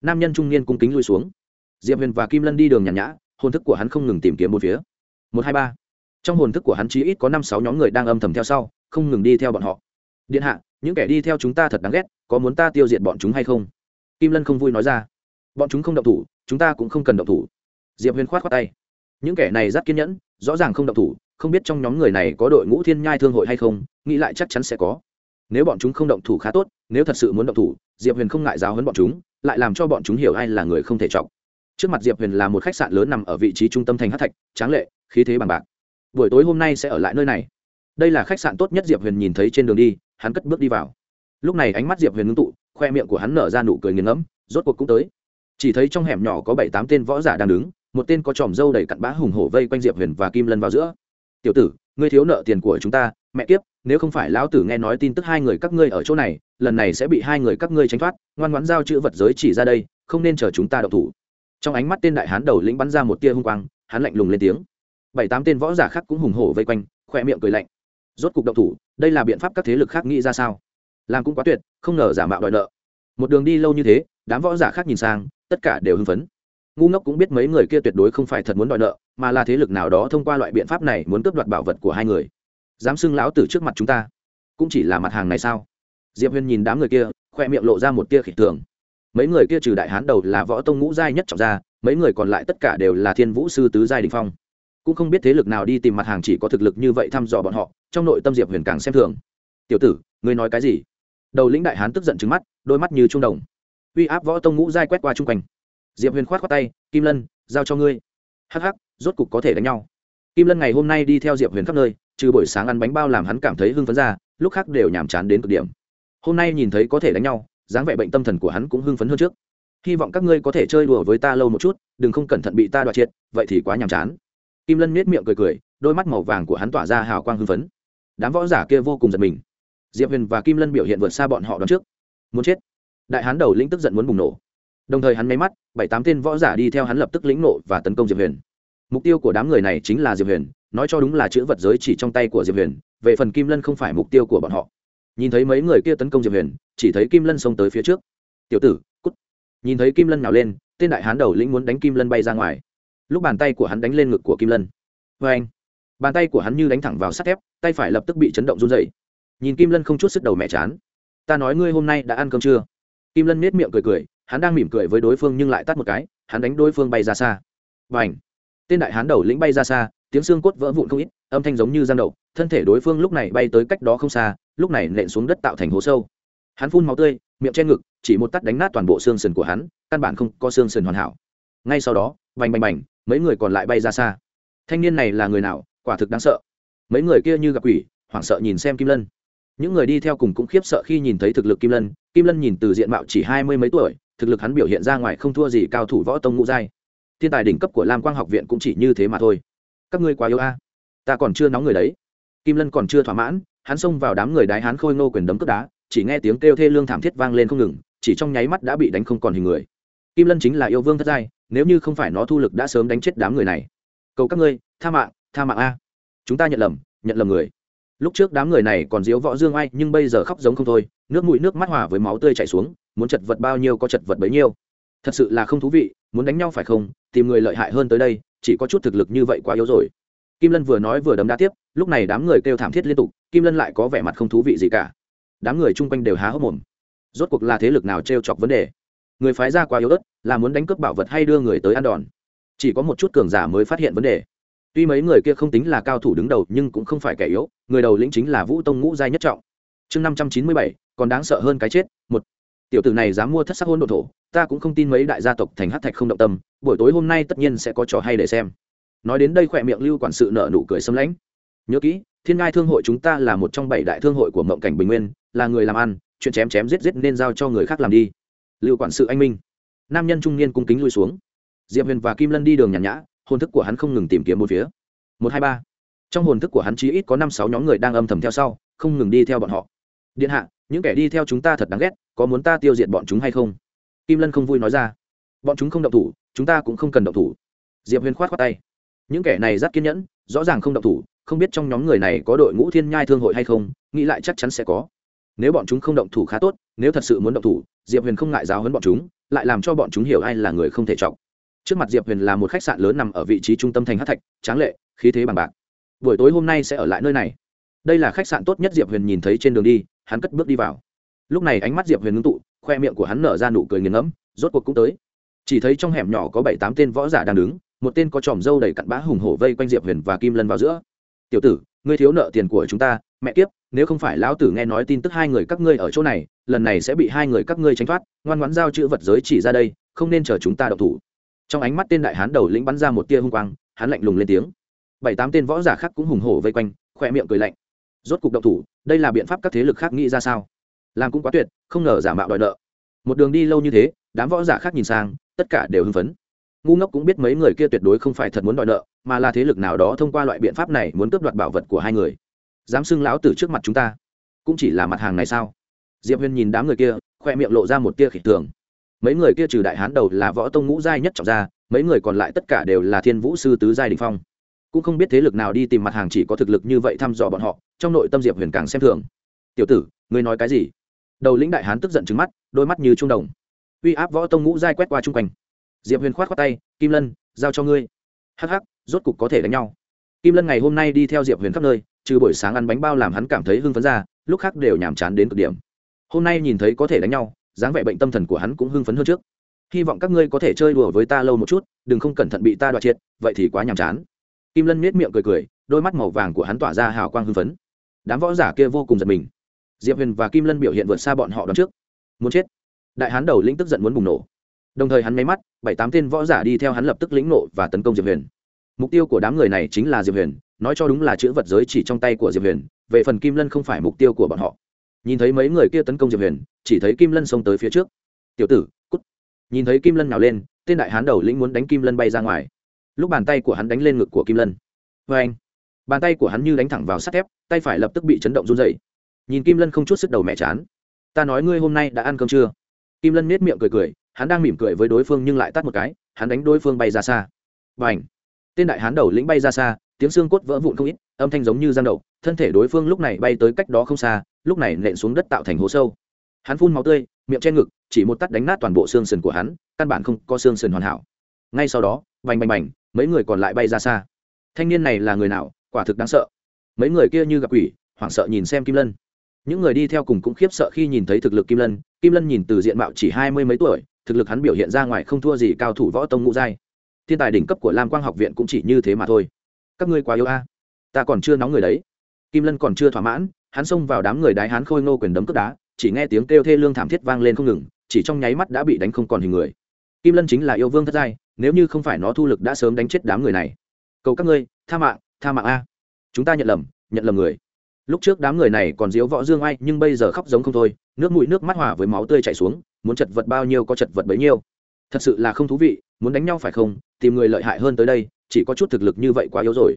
Nam nhân trung niên cung kính lui xuống. Diệp huyền và kim lân đi đường nhàn nhã hôn thức của hắn không ngừng tìm kiếm một phía. Một, hai, ba trong hồn thức của hắn chí ít có năm sáu nhóm người đang âm thầm theo sau, không ngừng đi theo bọn họ. Điện hạ, những kẻ đi theo chúng ta thật đáng ghét, có muốn ta tiêu diệt bọn chúng hay không? Kim lân không vui nói ra. Bọn chúng không động thủ, chúng ta cũng không cần động thủ. Diệp huyền khoát khoát tay. Những kẻ này rất kiên nhẫn, rõ ràng không động thủ, không biết trong nhóm người này có đội ngũ thiên nhai thương hội hay không, nghĩ lại chắc chắn sẽ có. Nếu bọn chúng không động thủ khá tốt, nếu thật sự muốn động thủ, diệp huyền không ngại giáo hấn bọn chúng, lại làm cho bọn chúng hiểu ai là người không thể chọc. Trước mặt diệp huyền là một khách sạn lớn nằm ở vị trí trung tâm thành hát thạch, tráng lệ, khí thế bằng bạc buổi tối hôm nay sẽ ở lại nơi này. Đây là khách sạn tốt nhất diệp huyền nhìn thấy trên đường đi, hắn cất bước đi vào. Lúc này ánh mắt diệp huyền ngưng tụ, khoe miệng của hắn nở ra nụ cười nghiền ngẫm, rốt cuộc cũng tới. Chỉ thấy trong hẻm nhỏ có bảy tám tên võ giả đang đứng, một tên có tròm râu đầy cặn bã hùng hổ vây quanh diệp huyền và kim lân vào giữa. Tiểu tử, ngươi thiếu nợ tiền của chúng ta, mẹ kiếp, nếu không phải lão tử nghe nói tin tức hai người các ngươi ở chỗ này, lần này sẽ bị hai người các ngươi tránh thoát, ngoan ngoãn giao chữ vật giới chỉ ra đây, không nên chờ chúng ta đậu thủ. Trong ánh mắt tên đại hán đầu lĩnh bắn ra một tia hung quang, hắn lạnh lùng lên tiếng bảy tám tên võ giả khác cũng hùng hổ vây quanh, khoe miệng cười lạnh. Rốt cục động thủ, đây là biện pháp các thế lực khác nghĩ ra sao? Làm cũng quá tuyệt, không ngờ giả mạo đòi nợ. Một đường đi lâu như thế, đám võ giả khác nhìn sang, tất cả đều hưng phấn. Ngu ngốc cũng biết mấy người kia tuyệt đối không phải thật muốn đòi nợ, mà là thế lực nào đó thông qua loại biện pháp này muốn cướp đoạt bảo vật của hai người. Dám xưng lão tử trước mặt chúng ta, cũng chỉ là mặt hàng này sao? Diệp huyên nhìn đám người kia, khoe miệng lộ ra một tia khịt tường mấy người kia trừ đại hán đầu là võ tông ngũ giai nhất trọng gia, mấy người còn lại tất cả đều là thiên vũ sư tứ giai đình phong cũng không biết thế lực nào đi tìm mặt hàng chỉ có thực lực như vậy thăm dò bọn họ, trong nội tâm diệp huyền càng xem thường. Tiểu tử, ngươi nói cái gì? Đầu lĩnh đại hán tức giận trứng mắt, đôi mắt như trung đồng. Uy áp võ tông ngũ giai quét qua chung quanh. Diệp huyền khoát khoát tay, kim lân, giao cho ngươi. Hắc hắc, rốt cục có thể đánh nhau. Kim lân ngày hôm nay đi theo diệp huyền khắp nơi, trừ buổi sáng ăn bánh bao làm hắn cảm thấy hưng phấn ra, lúc khác đều nhàm chán đến cực điểm. Hôm nay nhìn thấy có thể đánh nhau, dáng vẻ bệnh tâm thần của hắn cũng hưng phấn hơn trước. Hy vọng các ngươi có thể chơi đùa với ta lâu một chút, đừng không cẩn thận bị ta đoạt triệt, vậy thì quá nhàm chán kim lân nhếch miệng cười cười, đôi mắt màu vàng của hắn tỏa ra hào quang hưng phấn. Đám võ giả kia vô cùng giật mình. Diệp huyền và kim lân biểu hiện vượt xa bọn họ đón trước. Muốn chết. Đại hán đầu lĩnh tức giận muốn bùng nổ. Đồng thời hắn máy mắt, bảy tám tên võ giả đi theo hắn lập tức lĩnh nộ và tấn công diệp huyền. Mục tiêu của đám người này chính là diệp huyền, nói cho đúng là chữ vật giới chỉ trong tay của diệp huyền, về phần kim lân không phải mục tiêu của bọn họ. Nhìn thấy mấy người kia tấn công diệp huyền, chỉ thấy kim lân xông tới phía trước. Tiểu tử, cút. Nhìn thấy kim lân nào lên, tên đại hán đầu lĩnh muốn đánh kim lân bay ra ngoài lúc bàn tay của hắn đánh lên ngực của kim lân. Vê anh, bàn tay của hắn như đánh thẳng vào sắt thép, tay phải lập tức bị chấn động run dày nhìn kim lân không chút sức đầu mẹ chán. Ta nói ngươi hôm nay đã ăn cơm chưa? Kim lân nết miệng cười cười, hắn đang mỉm cười với đối phương nhưng lại tắt một cái, hắn đánh đối phương bay ra xa. Và h tên đại hán đầu lĩnh bay ra xa, tiếng xương cốt vỡ vụn không ít, âm thanh giống như giang đậu, thân thể đối phương lúc này bay tới cách đó không xa, lúc này nện xuống đất tạo thành hố sâu. Hắn phun máu tươi, miệng che ngực, chỉ một tắt đánh nát toàn bộ xương sườn của hắn, căn bản không có xương sườn hoàn hảo. Ngay sau đó, bành bành bành mấy người còn lại bay ra xa. Thanh niên này là người nào, quả thực đáng sợ. Mấy người kia như gặp quỷ, hoảng sợ nhìn xem kim lân. Những người đi theo cùng cũng khiếp sợ khi nhìn thấy thực lực kim lân. Kim lân nhìn từ diện mạo chỉ hai mươi mấy tuổi, thực lực hắn biểu hiện ra ngoài không thua gì cao thủ võ tông ngũ giai. Thiên tài đỉnh cấp của lam quang học viện cũng chỉ như thế mà thôi. Các ngươi quá yếu a. Ta còn chưa nóng người đấy. Kim lân còn chưa thỏa mãn, hắn xông vào đám người đái hắn khôi ngô quyền đấm cướp đá, chỉ nghe tiếng kêu thê lương thảm thiết vang lên không ngừng, chỉ trong nháy mắt đã bị đánh không còn hình người. Kim lân chính là yêu vương thất giai nếu như không phải nó thu lực đã sớm đánh chết đám người này. Cầu các ngươi, tha mạng tha mạng a. Chúng ta nhận lầm nhận lầm người. Lúc trước đám người này còn diếu võ dương ai, nhưng bây giờ khóc giống không thôi, nước mũi nước mắt hòa với máu tươi chảy xuống, muốn chật vật bao nhiêu có chật vật bấy nhiêu. Thật sự là không thú vị, muốn đánh nhau phải không? Tìm người lợi hại hơn tới đây, chỉ có chút thực lực như vậy quá yếu rồi. Kim lân vừa nói vừa đấm đá tiếp, lúc này đám người kêu thảm thiết liên tục, kim lân lại có vẻ mặt không thú vị gì cả. Đám người chung quanh đều há hốc mồm. Rốt cuộc là thế lực nào t r e o chọc vấn đề? Người phái ra quá yếu ớt, là muốn đánh cướp bảo vật hay đưa người tới ăn đòn. Chỉ có một chút cường giả mới phát hiện vấn đề. Tuy mấy người kia không tính là cao thủ đứng đầu, nhưng cũng không phải kẻ yếu, người đầu lĩnh chính là vũ tông ngũ giai nhất trọng. Chương năm trăm chín mươi bảy, còn đáng sợ hơn cái chết, một. Tiểu tử này dám mua thất sắc hôn đ thổ, ta cũng không tin mấy đại gia tộc thành hát thạch không động tâm, buổi tối hôm nay tất nhiên sẽ có trò hay để xem. Nói đến đây khỏe miệng lưu quản sự nợ nụ cười xâm lãnh. Nhớ kỹ, thiên ngai thương hội chúng ta là một trong bảy đại thương hội của mộng cảnh bình nguyên, là người làm ăn, chuyện chém chém giết giết nên giao cho người khác làm đi lưu quản sự anh minh. Nam nhân trung niên cung kính lui xuống. Diệp huyền và kim lân đi đường nhàn nhã, hồn thức của hắn không ngừng tìm kiếm một phía. Một, hai, ba. Trong hồn thức của hắn chí ít có năm, sáu nhóm người đang âm thầm theo sau, không ngừng đi theo bọn họ. Điện hạ, những kẻ đi theo chúng ta thật đáng ghét, có muốn ta tiêu diệt bọn chúng hay không? Kim lân không vui nói ra. Bọn chúng không động thủ, chúng ta cũng không cần động thủ. Diệp huyền khoát khoát tay. Những kẻ này rất kiên nhẫn, rõ ràng không động thủ, không biết trong nhóm người này có đội ngũ thiên nhai thương hội hay không, nghĩ lại chắc chắn sẽ có nếu bọn chúng không động thủ khá tốt, nếu thật sự muốn động thủ, diệp huyền không ngại giáo hấn bọn chúng, lại làm cho bọn chúng hiểu ai là người không thể trọng trước mặt diệp huyền là một khách sạn lớn nằm ở vị trí trung tâm thành hát thạch, tráng lệ, khí thế bằng bạc. Buổi tối hôm nay sẽ ở lại nơi này. Đây là khách sạn tốt nhất diệp huyền nhìn thấy trên đường đi, hắn cất bước đi vào. Lúc này ánh mắt diệp huyền ngưng tụ, khoe miệng của hắn nở ra nụ cười nghiền ngẫm, rốt cuộc cũng tới. Chỉ thấy trong hẻm nhỏ có bảy tám tên võ giả đang đứng, một tên có tròm dâu đầy cặn bã hùng hổ vây quanh diệp huyền và kim lân vào giữa. Tiểu tử, ngươi thiếu nợ tiền của chúng ta, mẹ kiếp nếu không phải lão tử nghe nói tin tức hai người các ngươi ở chỗ này, lần này sẽ bị hai người các ngươi tránh thoát, ngoan ngoãn giao chữ vật giới chỉ ra đây, không nên chờ chúng ta động thủ. Trong ánh mắt tên đại hán đầu lĩnh bắn ra một tia hung quang, hắn lạnh lùng lên tiếng. Bảy tám tên võ giả khác cũng hùng hổ vây quanh khoe miệng cười lạnh. Rốt cục động thủ, đây là biện pháp các thế lực khác nghĩ ra sao? Làm cũng quá tuyệt, không ngờ giả mạo đòi nợ. Một đường đi lâu như thế, đám võ giả khác nhìn sang, tất cả đều hưng phấn. Ngu ngốc cũng biết mấy người kia tuyệt đối không phải thật muốn đòi nợ, mà là thế lực nào đó thông qua loại biện pháp này muốn cướp đoạt bảo vật của hai người dám xưng lão tử trước mặt chúng ta? Cũng chỉ là mặt hàng này sao? Diệp huyền nhìn đám người kia, khoe miệng lộ ra một tia khỉ thường. Mấy người kia trừ đại hán đầu là võ tông ngũ giai nhất trọng gia, mấy người còn lại tất cả đều là thiên vũ sư tứ giai đình phong. Cũng không biết thế lực nào đi tìm mặt hàng chỉ có thực lực như vậy thăm dò bọn họ, trong nội tâm diệp huyền càng xem thường. Tiểu tử, ngươi nói cái gì? Đầu lĩnh đại hán tức giận trứng mắt, đôi mắt như trung đồng. Uy áp võ tông ngũ giai quét qua chung quanh. Diệp huyền k h o á t khoác tay, kim lân, giao cho ngươi. Hh rốt cục có thể đánh nhau. Kim lân ngày hôm nay đi theo diệp huyền khắp nơi trừ buổi sáng ăn bánh bao làm hắn cảm thấy hưng phấn ra, lúc khác đều nhàm chán đến cực điểm. Hôm nay nhìn thấy có thể đánh nhau, dáng vẻ bệnh tâm thần của hắn cũng hưng phấn hơn trước. Hy vọng các ngươi có thể chơi đùa với ta lâu một chút, đừng không cẩn thận bị ta đoạt triệt, vậy thì quá nhàm chán. Kim lân miết miệng cười cười, đôi mắt màu vàng của hắn tỏa ra hào quang hưng phấn. Đám võ giả kia vô cùng giật mình. Diệp huyền và kim lân biểu hiện vượt xa bọn họ đón trước. Muốn chết. Đại hán đầu lĩnh tức giận muốn bùng nổ. Đồng thời hắn máy mắt, bảy tám tên võ giả đi theo hắn lập tức lĩnh nộ và tấn công diệp huyền. Mục tiêu của đám người này chính là diệp huyền nói cho đúng là chữ vật giới chỉ trong tay của diệp huyền, về phần kim lân không phải mục tiêu của bọn họ. Nhìn thấy mấy người kia tấn công diệp huyền, chỉ thấy kim lân xông tới phía trước. Tiểu tử, cút. Nhìn thấy kim lân nào lên, tên đại hán đầu lĩnh muốn đánh kim lân bay ra ngoài. Lúc bàn tay của hắn đánh lên ngực của kim lân. Vê anh bàn tay của hắn như đánh thẳng vào sắt thép, tay phải lập tức bị chấn động run dày nhìn kim lân không chút sức đầu mẹ chán. Ta nói ngươi hôm nay đã ăn cơm chưa? Kim lân nết miệng cười cười, hắn đang mỉm cười với đối phương nhưng lại tắt một cái, hắn đánh đối phương bay ra xa. Và ảnh tên đại hán đầu lĩnh bay ra xa tiếng xương cốt vỡ vụn không ít, âm thanh giống như giang đầu thân thể đối phương lúc này bay tới cách đó không xa, lúc này nện xuống đất tạo thành hố sâu. Hắn phun máu tươi, miệng che ngực, chỉ một tắt đánh nát toàn bộ xương sườn của hắn, căn bản không có xương sườn hoàn hảo. Ngay sau đó, bành bành bành, mấy người còn lại bay ra xa. Thanh niên này là người nào? Quả thực đáng sợ. Mấy người kia như gặp quỷ, hoảng sợ nhìn xem kim lân. Những người đi theo cùng cũng khiếp sợ khi nhìn thấy thực lực kim lân. Kim lân nhìn từ diện mạo chỉ hai mươi mấy tuổi, thực lực hắn biểu hiện ra ngoài không thua gì cao thủ võ tông ngũ giai. Thiên tài đỉnh cấp của lam quang học viện cũng chỉ như thế mà thôi các ngươi quá yêu a. Ta còn chưa nóng người đấy. Kim lân còn chưa thỏa mãn, hắn xông vào đám người đái hắn khôi ngô quyền đấm cướp đá, chỉ nghe tiếng kêu thê lương thảm thiết vang lên không ngừng, chỉ trong nháy mắt đã bị đánh không còn hình người. Kim lân chính là yêu vương thất giai, nếu như không phải nó thu lực đã sớm đánh chết đám người này. Cầu các ngươi, tha mạng tha mạng a. Chúng ta nhận lầm nhận lầm người. Lúc trước đám người này còn diếu võ dương ai, nhưng bây giờ khóc giống không thôi, nước mũi nước mắt hòa với máu tươi chảy xuống, muốn chật vật bao nhiêu có chật vật bấy nhiêu. Thật sự là không thú vị muốn đánh nhau phải không? Tìm người lợi hại hơn tới đây, chỉ có chút thực lực như vậy quá yếu rồi.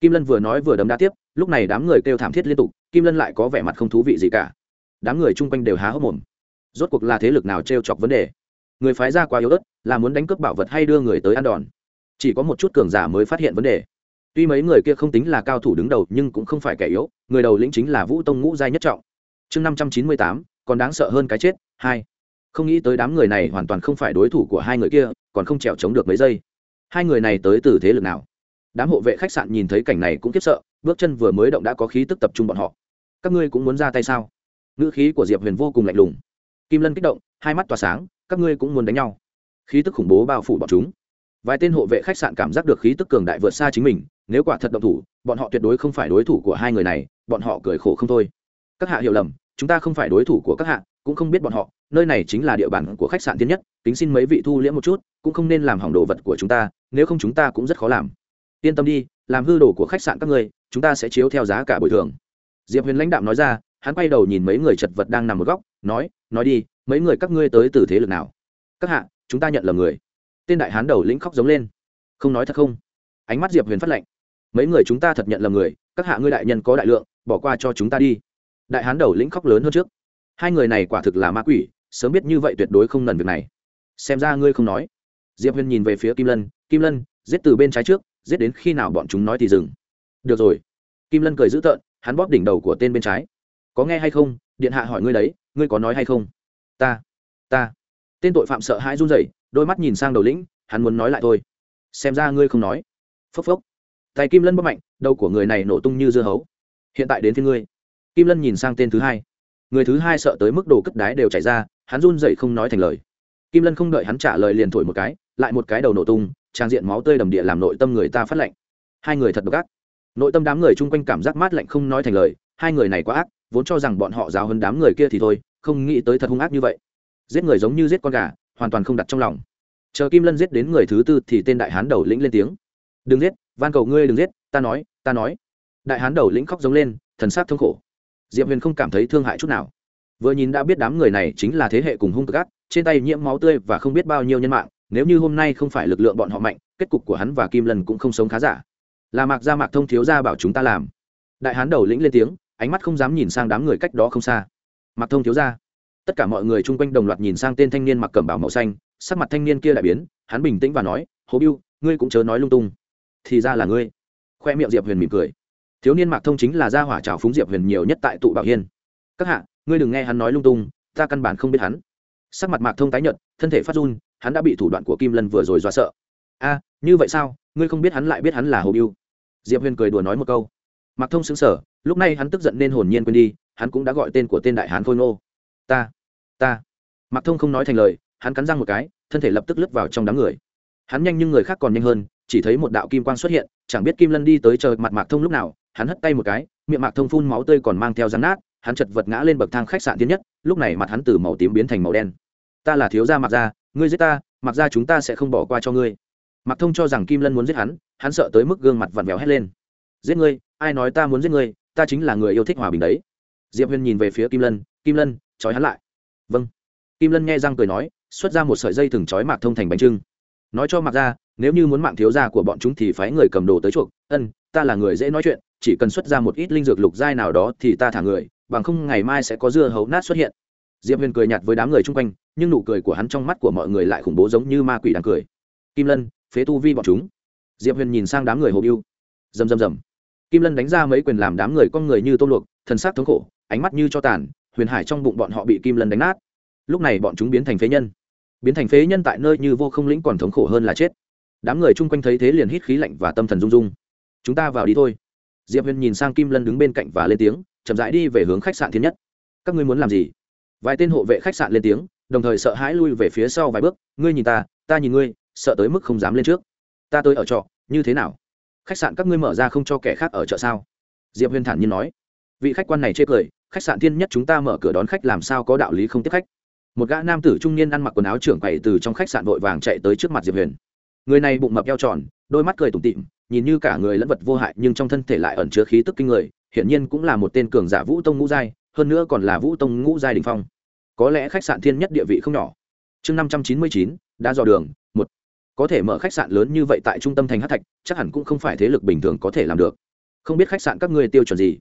Kim lân vừa nói vừa đấm đá tiếp, lúc này đám người kêu thảm thiết liên tục, kim lân lại có vẻ mặt không thú vị gì cả. Đám người chung quanh đều há hốc mồm. Rốt cuộc là thế lực nào t r e o chọc vấn đề? Người phái ra quá yếu ớt, là muốn đánh cướp bảo vật hay đưa người tới ăn đòn? Chỉ có một chút cường giả mới phát hiện vấn đề. Tuy mấy người kia không tính là cao thủ đứng đầu, nhưng cũng không phải kẻ yếu, người đầu lĩnh chính là vũ tông ngũ giai nhất trọng. Chương năm trăm chín mươi tám, còn đáng sợ hơn cái chết, hai không nghĩ tới đám người này hoàn toàn không phải đối thủ của hai người kia, còn không trèo chống được mấy giây. Hai người này tới từ thế lực nào? Đám hộ vệ khách sạn nhìn thấy cảnh này cũng kiếp sợ, bước chân vừa mới động đã có khí tức tập trung bọn họ. Các ngươi cũng muốn ra tay sao? Ngữ khí của diệp huyền vô cùng lạnh lùng. Kim lân kích động, hai mắt tỏa sáng, các ngươi cũng muốn đánh nhau. Khí tức khủng bố bao phủ bọn chúng. Vài tên hộ vệ khách sạn cảm giác được khí tức cường đại vượt xa chính mình, nếu quả thật động thủ, bọn họ tuyệt đối không phải đối thủ của hai người này, bọn họ cười khổ không thôi. Các hạ hiểu lầm, chúng ta không phải đối thủ của các hạ, cũng không biết bọn họ nơi này chính là địa bàn của khách sạn tiên nhất tính xin mấy vị thu liễm một chút, cũng không nên làm hỏng đồ vật của chúng ta, nếu không chúng ta cũng rất khó làm. Yên tâm đi, làm hư đồ của khách sạn các ngươi, chúng ta sẽ chiếu theo giá cả bồi thường. Diệp huyền lãnh đạo nói ra, hắn quay đầu nhìn mấy người chật vật đang nằm một góc, nói nói đi, mấy người các ngươi tới từ thế lực nào? Các hạ, chúng ta nhận lầm người. Tên đại hán đầu lĩnh khóc giống lên. Không nói thật không? Ánh mắt diệp huyền phát lệnh mấy người chúng ta thật nhận lầm người, các hạ ngươi đại nhân có đại lượng, bỏ qua cho chúng ta đi. Đại hán đầu lĩnh khóc lớn hơn trước. Hai người này quả thực là ma quỷ sớm biết như vậy tuyệt đối không nần việc này. Xem ra ngươi không nói. Diệp huyền nhìn về phía kim lân kim lân, giết từ bên trái trước, giết đến khi nào bọn chúng nói thì dừng. Được rồi. Kim lân cười dữ tợn, hắn bóp đỉnh đầu của tên bên trái. Có nghe hay không? Điện hạ hỏi ngươi đấy, ngươi có nói hay không? Ta ta. Tên tội phạm sợ hãi run rẩy, đôi mắt nhìn sang đầu lĩnh, hắn muốn nói lại thôi. Xem ra ngươi không nói. Phốc phốc. Tay kim lân bất mạnh, đầu của người này nổ tung như dưa hấu. Hiện tại đến phía ngươi. Kim lân nhìn sang tên thứ hai người thứ hai sợ tới mức đồ cất đái đều chảy ra, hắn run dậy không nói thành lời. Kim lân không đợi hắn trả lời liền thổi một cái, lại một cái đầu nổ tung, trang diện máu tươi đầm địa làm nội tâm người ta phát lạnh. Hai người thật độc ác. Nội tâm đám người chung quanh cảm giác mát lạnh không nói thành lời, hai người này quá ác, vốn cho rằng bọn họ giáo hơn đám người kia thì thôi, không nghĩ tới thật hung ác như vậy. Giết người giống như giết con gà, hoàn toàn không đặt trong lòng. Chờ kim lân giết đến người thứ tư thì tên đại hán đầu lĩnh lên tiếng. Đừng giết, van cầu ngươi đừng giết, ta nói ta nói. Đại hán đầu lĩnh khóc giống lên, thần sát thương khổ diệp huyền không cảm thấy thương hại chút nào. Vừa nhìn đã biết đám người này chính là thế hệ cùng hung cực trên tay nhiễm máu tươi và không biết bao nhiêu nhân mạng, nếu như hôm nay không phải lực lượng bọn họ mạnh, kết cục của hắn và kim lân cũng không sống khá giả. Là mạc gia mạc thông thiếu gia bảo chúng ta làm. Đại hán đầu lĩnh lên tiếng, ánh mắt không dám nhìn sang đám người cách đó không xa. Mạc thông thiếu gia. Tất cả mọi người chung quanh đồng loạt nhìn sang tên thanh niên mặc cẩm bào màu xanh, sắc mặt thanh niên kia đại biến, hắn bình tĩnh và nói, hồ biêu, ngươi cũng chớ nói lung tung. Thì ra là ngươi. Khoe miệng diệp huyền mỉm cười thiếu niên mạc thông chính là gia hỏa trào phúng diệp huyền nhiều nhất tại tụ bảo hiên. Các hạ, ngươi đừng nghe hắn nói lung tung, ta căn bản không biết hắn. Sắc mặt mạc thông tái nhợt, thân thể phát run, hắn đã bị thủ đoạn của kim lân vừa rồi dọa sợ. A, như vậy sao? Ngươi không biết hắn lại biết hắn là hồ biêu diệp huyền cười đùa nói một câu. Mạc thông xứng sở lúc này hắn tức giận nên hồn nhiên quên đi, hắn cũng đã gọi tên của tên đại hán khôi ngô. Ta ta. Mạc thông không nói thành lời, hắn cắn răng một cái, thân thể lập tức lướt vào trong đám người. Hắn nhanh nhưng người khác còn nhanh hơn, chỉ thấy một đạo kim quang xuất hiện, chẳng biết kim lân đi tới chờ mặt mạc thông lúc nào hắn hất tay một cái, miệng mạc thông phun máu tươi còn mang theo rắn nát, hắn chật vật ngã lên bậc thang khách sạn tiến nhất, lúc này mặt hắn từ màu tím biến thành màu đen. Ta là thiếu gia mặc gia, ngươi giết ta mặc gia chúng ta sẽ không bỏ qua cho ngươi. Mạc thông cho rằng kim lân muốn giết hắn hắn sợ tới mức gương mặt vặn vẹo hét lên. Giết ngươi, ai nói ta muốn giết ngươi, ta chính là người yêu thích hòa bình đấy. Diệp huyền nhìn về phía kim lân kim lân, trói hắn lại. Vâng. Kim lân nghe răng cười nói, xuất ra một sợi dây thừng trói mạc thông thành bánh trưng. Nói cho mạc ra nếu như muốn mạng thiếu gia của bọn chúng thì phái người cầm đồ tới chuộc, ân ta là người dễ nói chuyện, chỉ cần xuất ra một ít linh dược lục giai nào đó thì ta thả người, bằng không ngày mai sẽ có dưa hấu nát xuất hiện. Diệp huyền cười nhạt với đám người chung quanh, nhưng nụ cười của hắn trong mắt của mọi người lại khủng bố giống như ma quỷ đang cười. Kim lân, phế tu vi bọn chúng. Diệp huyền nhìn sang đám người hồ biêu rầm rầm rầm. Kim lân đánh ra mấy quyền làm đám người con người như tôm luộc, thần xác thống khổ, ánh mắt như cho tàn, huyền hải trong bụng bọn họ bị kim lân đánh nát. Lúc này bọn chúng biến thành phế nhân. Biến thành phế nhân tại nơi như vô không lĩnh còn thống khổ hơn là chết. Đám người chung quanh thấy thế liền hít khí lạnh và tâm thần rung rung chúng ta vào đi thôi. Diệp huyền nhìn sang kim lân đứng bên cạnh và lên tiếng, chậm rãi đi về hướng khách sạn thiên nhất. Các ngươi muốn làm gì? Vài tên hộ vệ khách sạn lên tiếng, đồng thời sợ hãi lui về phía sau vài bước. Ngươi nhìn ta ta nhìn ngươi, sợ tới mức không dám lên trước. Ta tới ở trọ, như thế nào? Khách sạn các ngươi mở ra không cho kẻ khác ở chợ sao? Diệp huyền thản nhiên nói. Vị khách quan này chê cười, khách sạn thiên nhất chúng ta mở cửa đón khách làm sao có đạo lý không tiếp khách? Một gã nam tử trung niên ăn mặc quần áo trưởng quầy từ trong khách sạn vội vàng chạy tới trước mặt diệp huyền. Người này bụng mập eo tròn, đôi mắt cười tủm tịm nhìn như cả người lẫn vật vô hại nhưng trong thân thể lại ẩn chứa khí tức kinh người, hiển nhiên cũng là một tên cường giả vũ tông ngũ giai, hơn nữa còn là vũ tông ngũ giai đình phong. Có lẽ khách sạn thiên nhất địa vị không nhỏ. Chương năm trăm chín mươi chín, đã dò đường, một. Có thể mở khách sạn lớn như vậy tại trung tâm thành hát thạch, chắc hẳn cũng không phải thế lực bình thường có thể làm được. Không biết khách sạn các người tiêu chuẩn gì?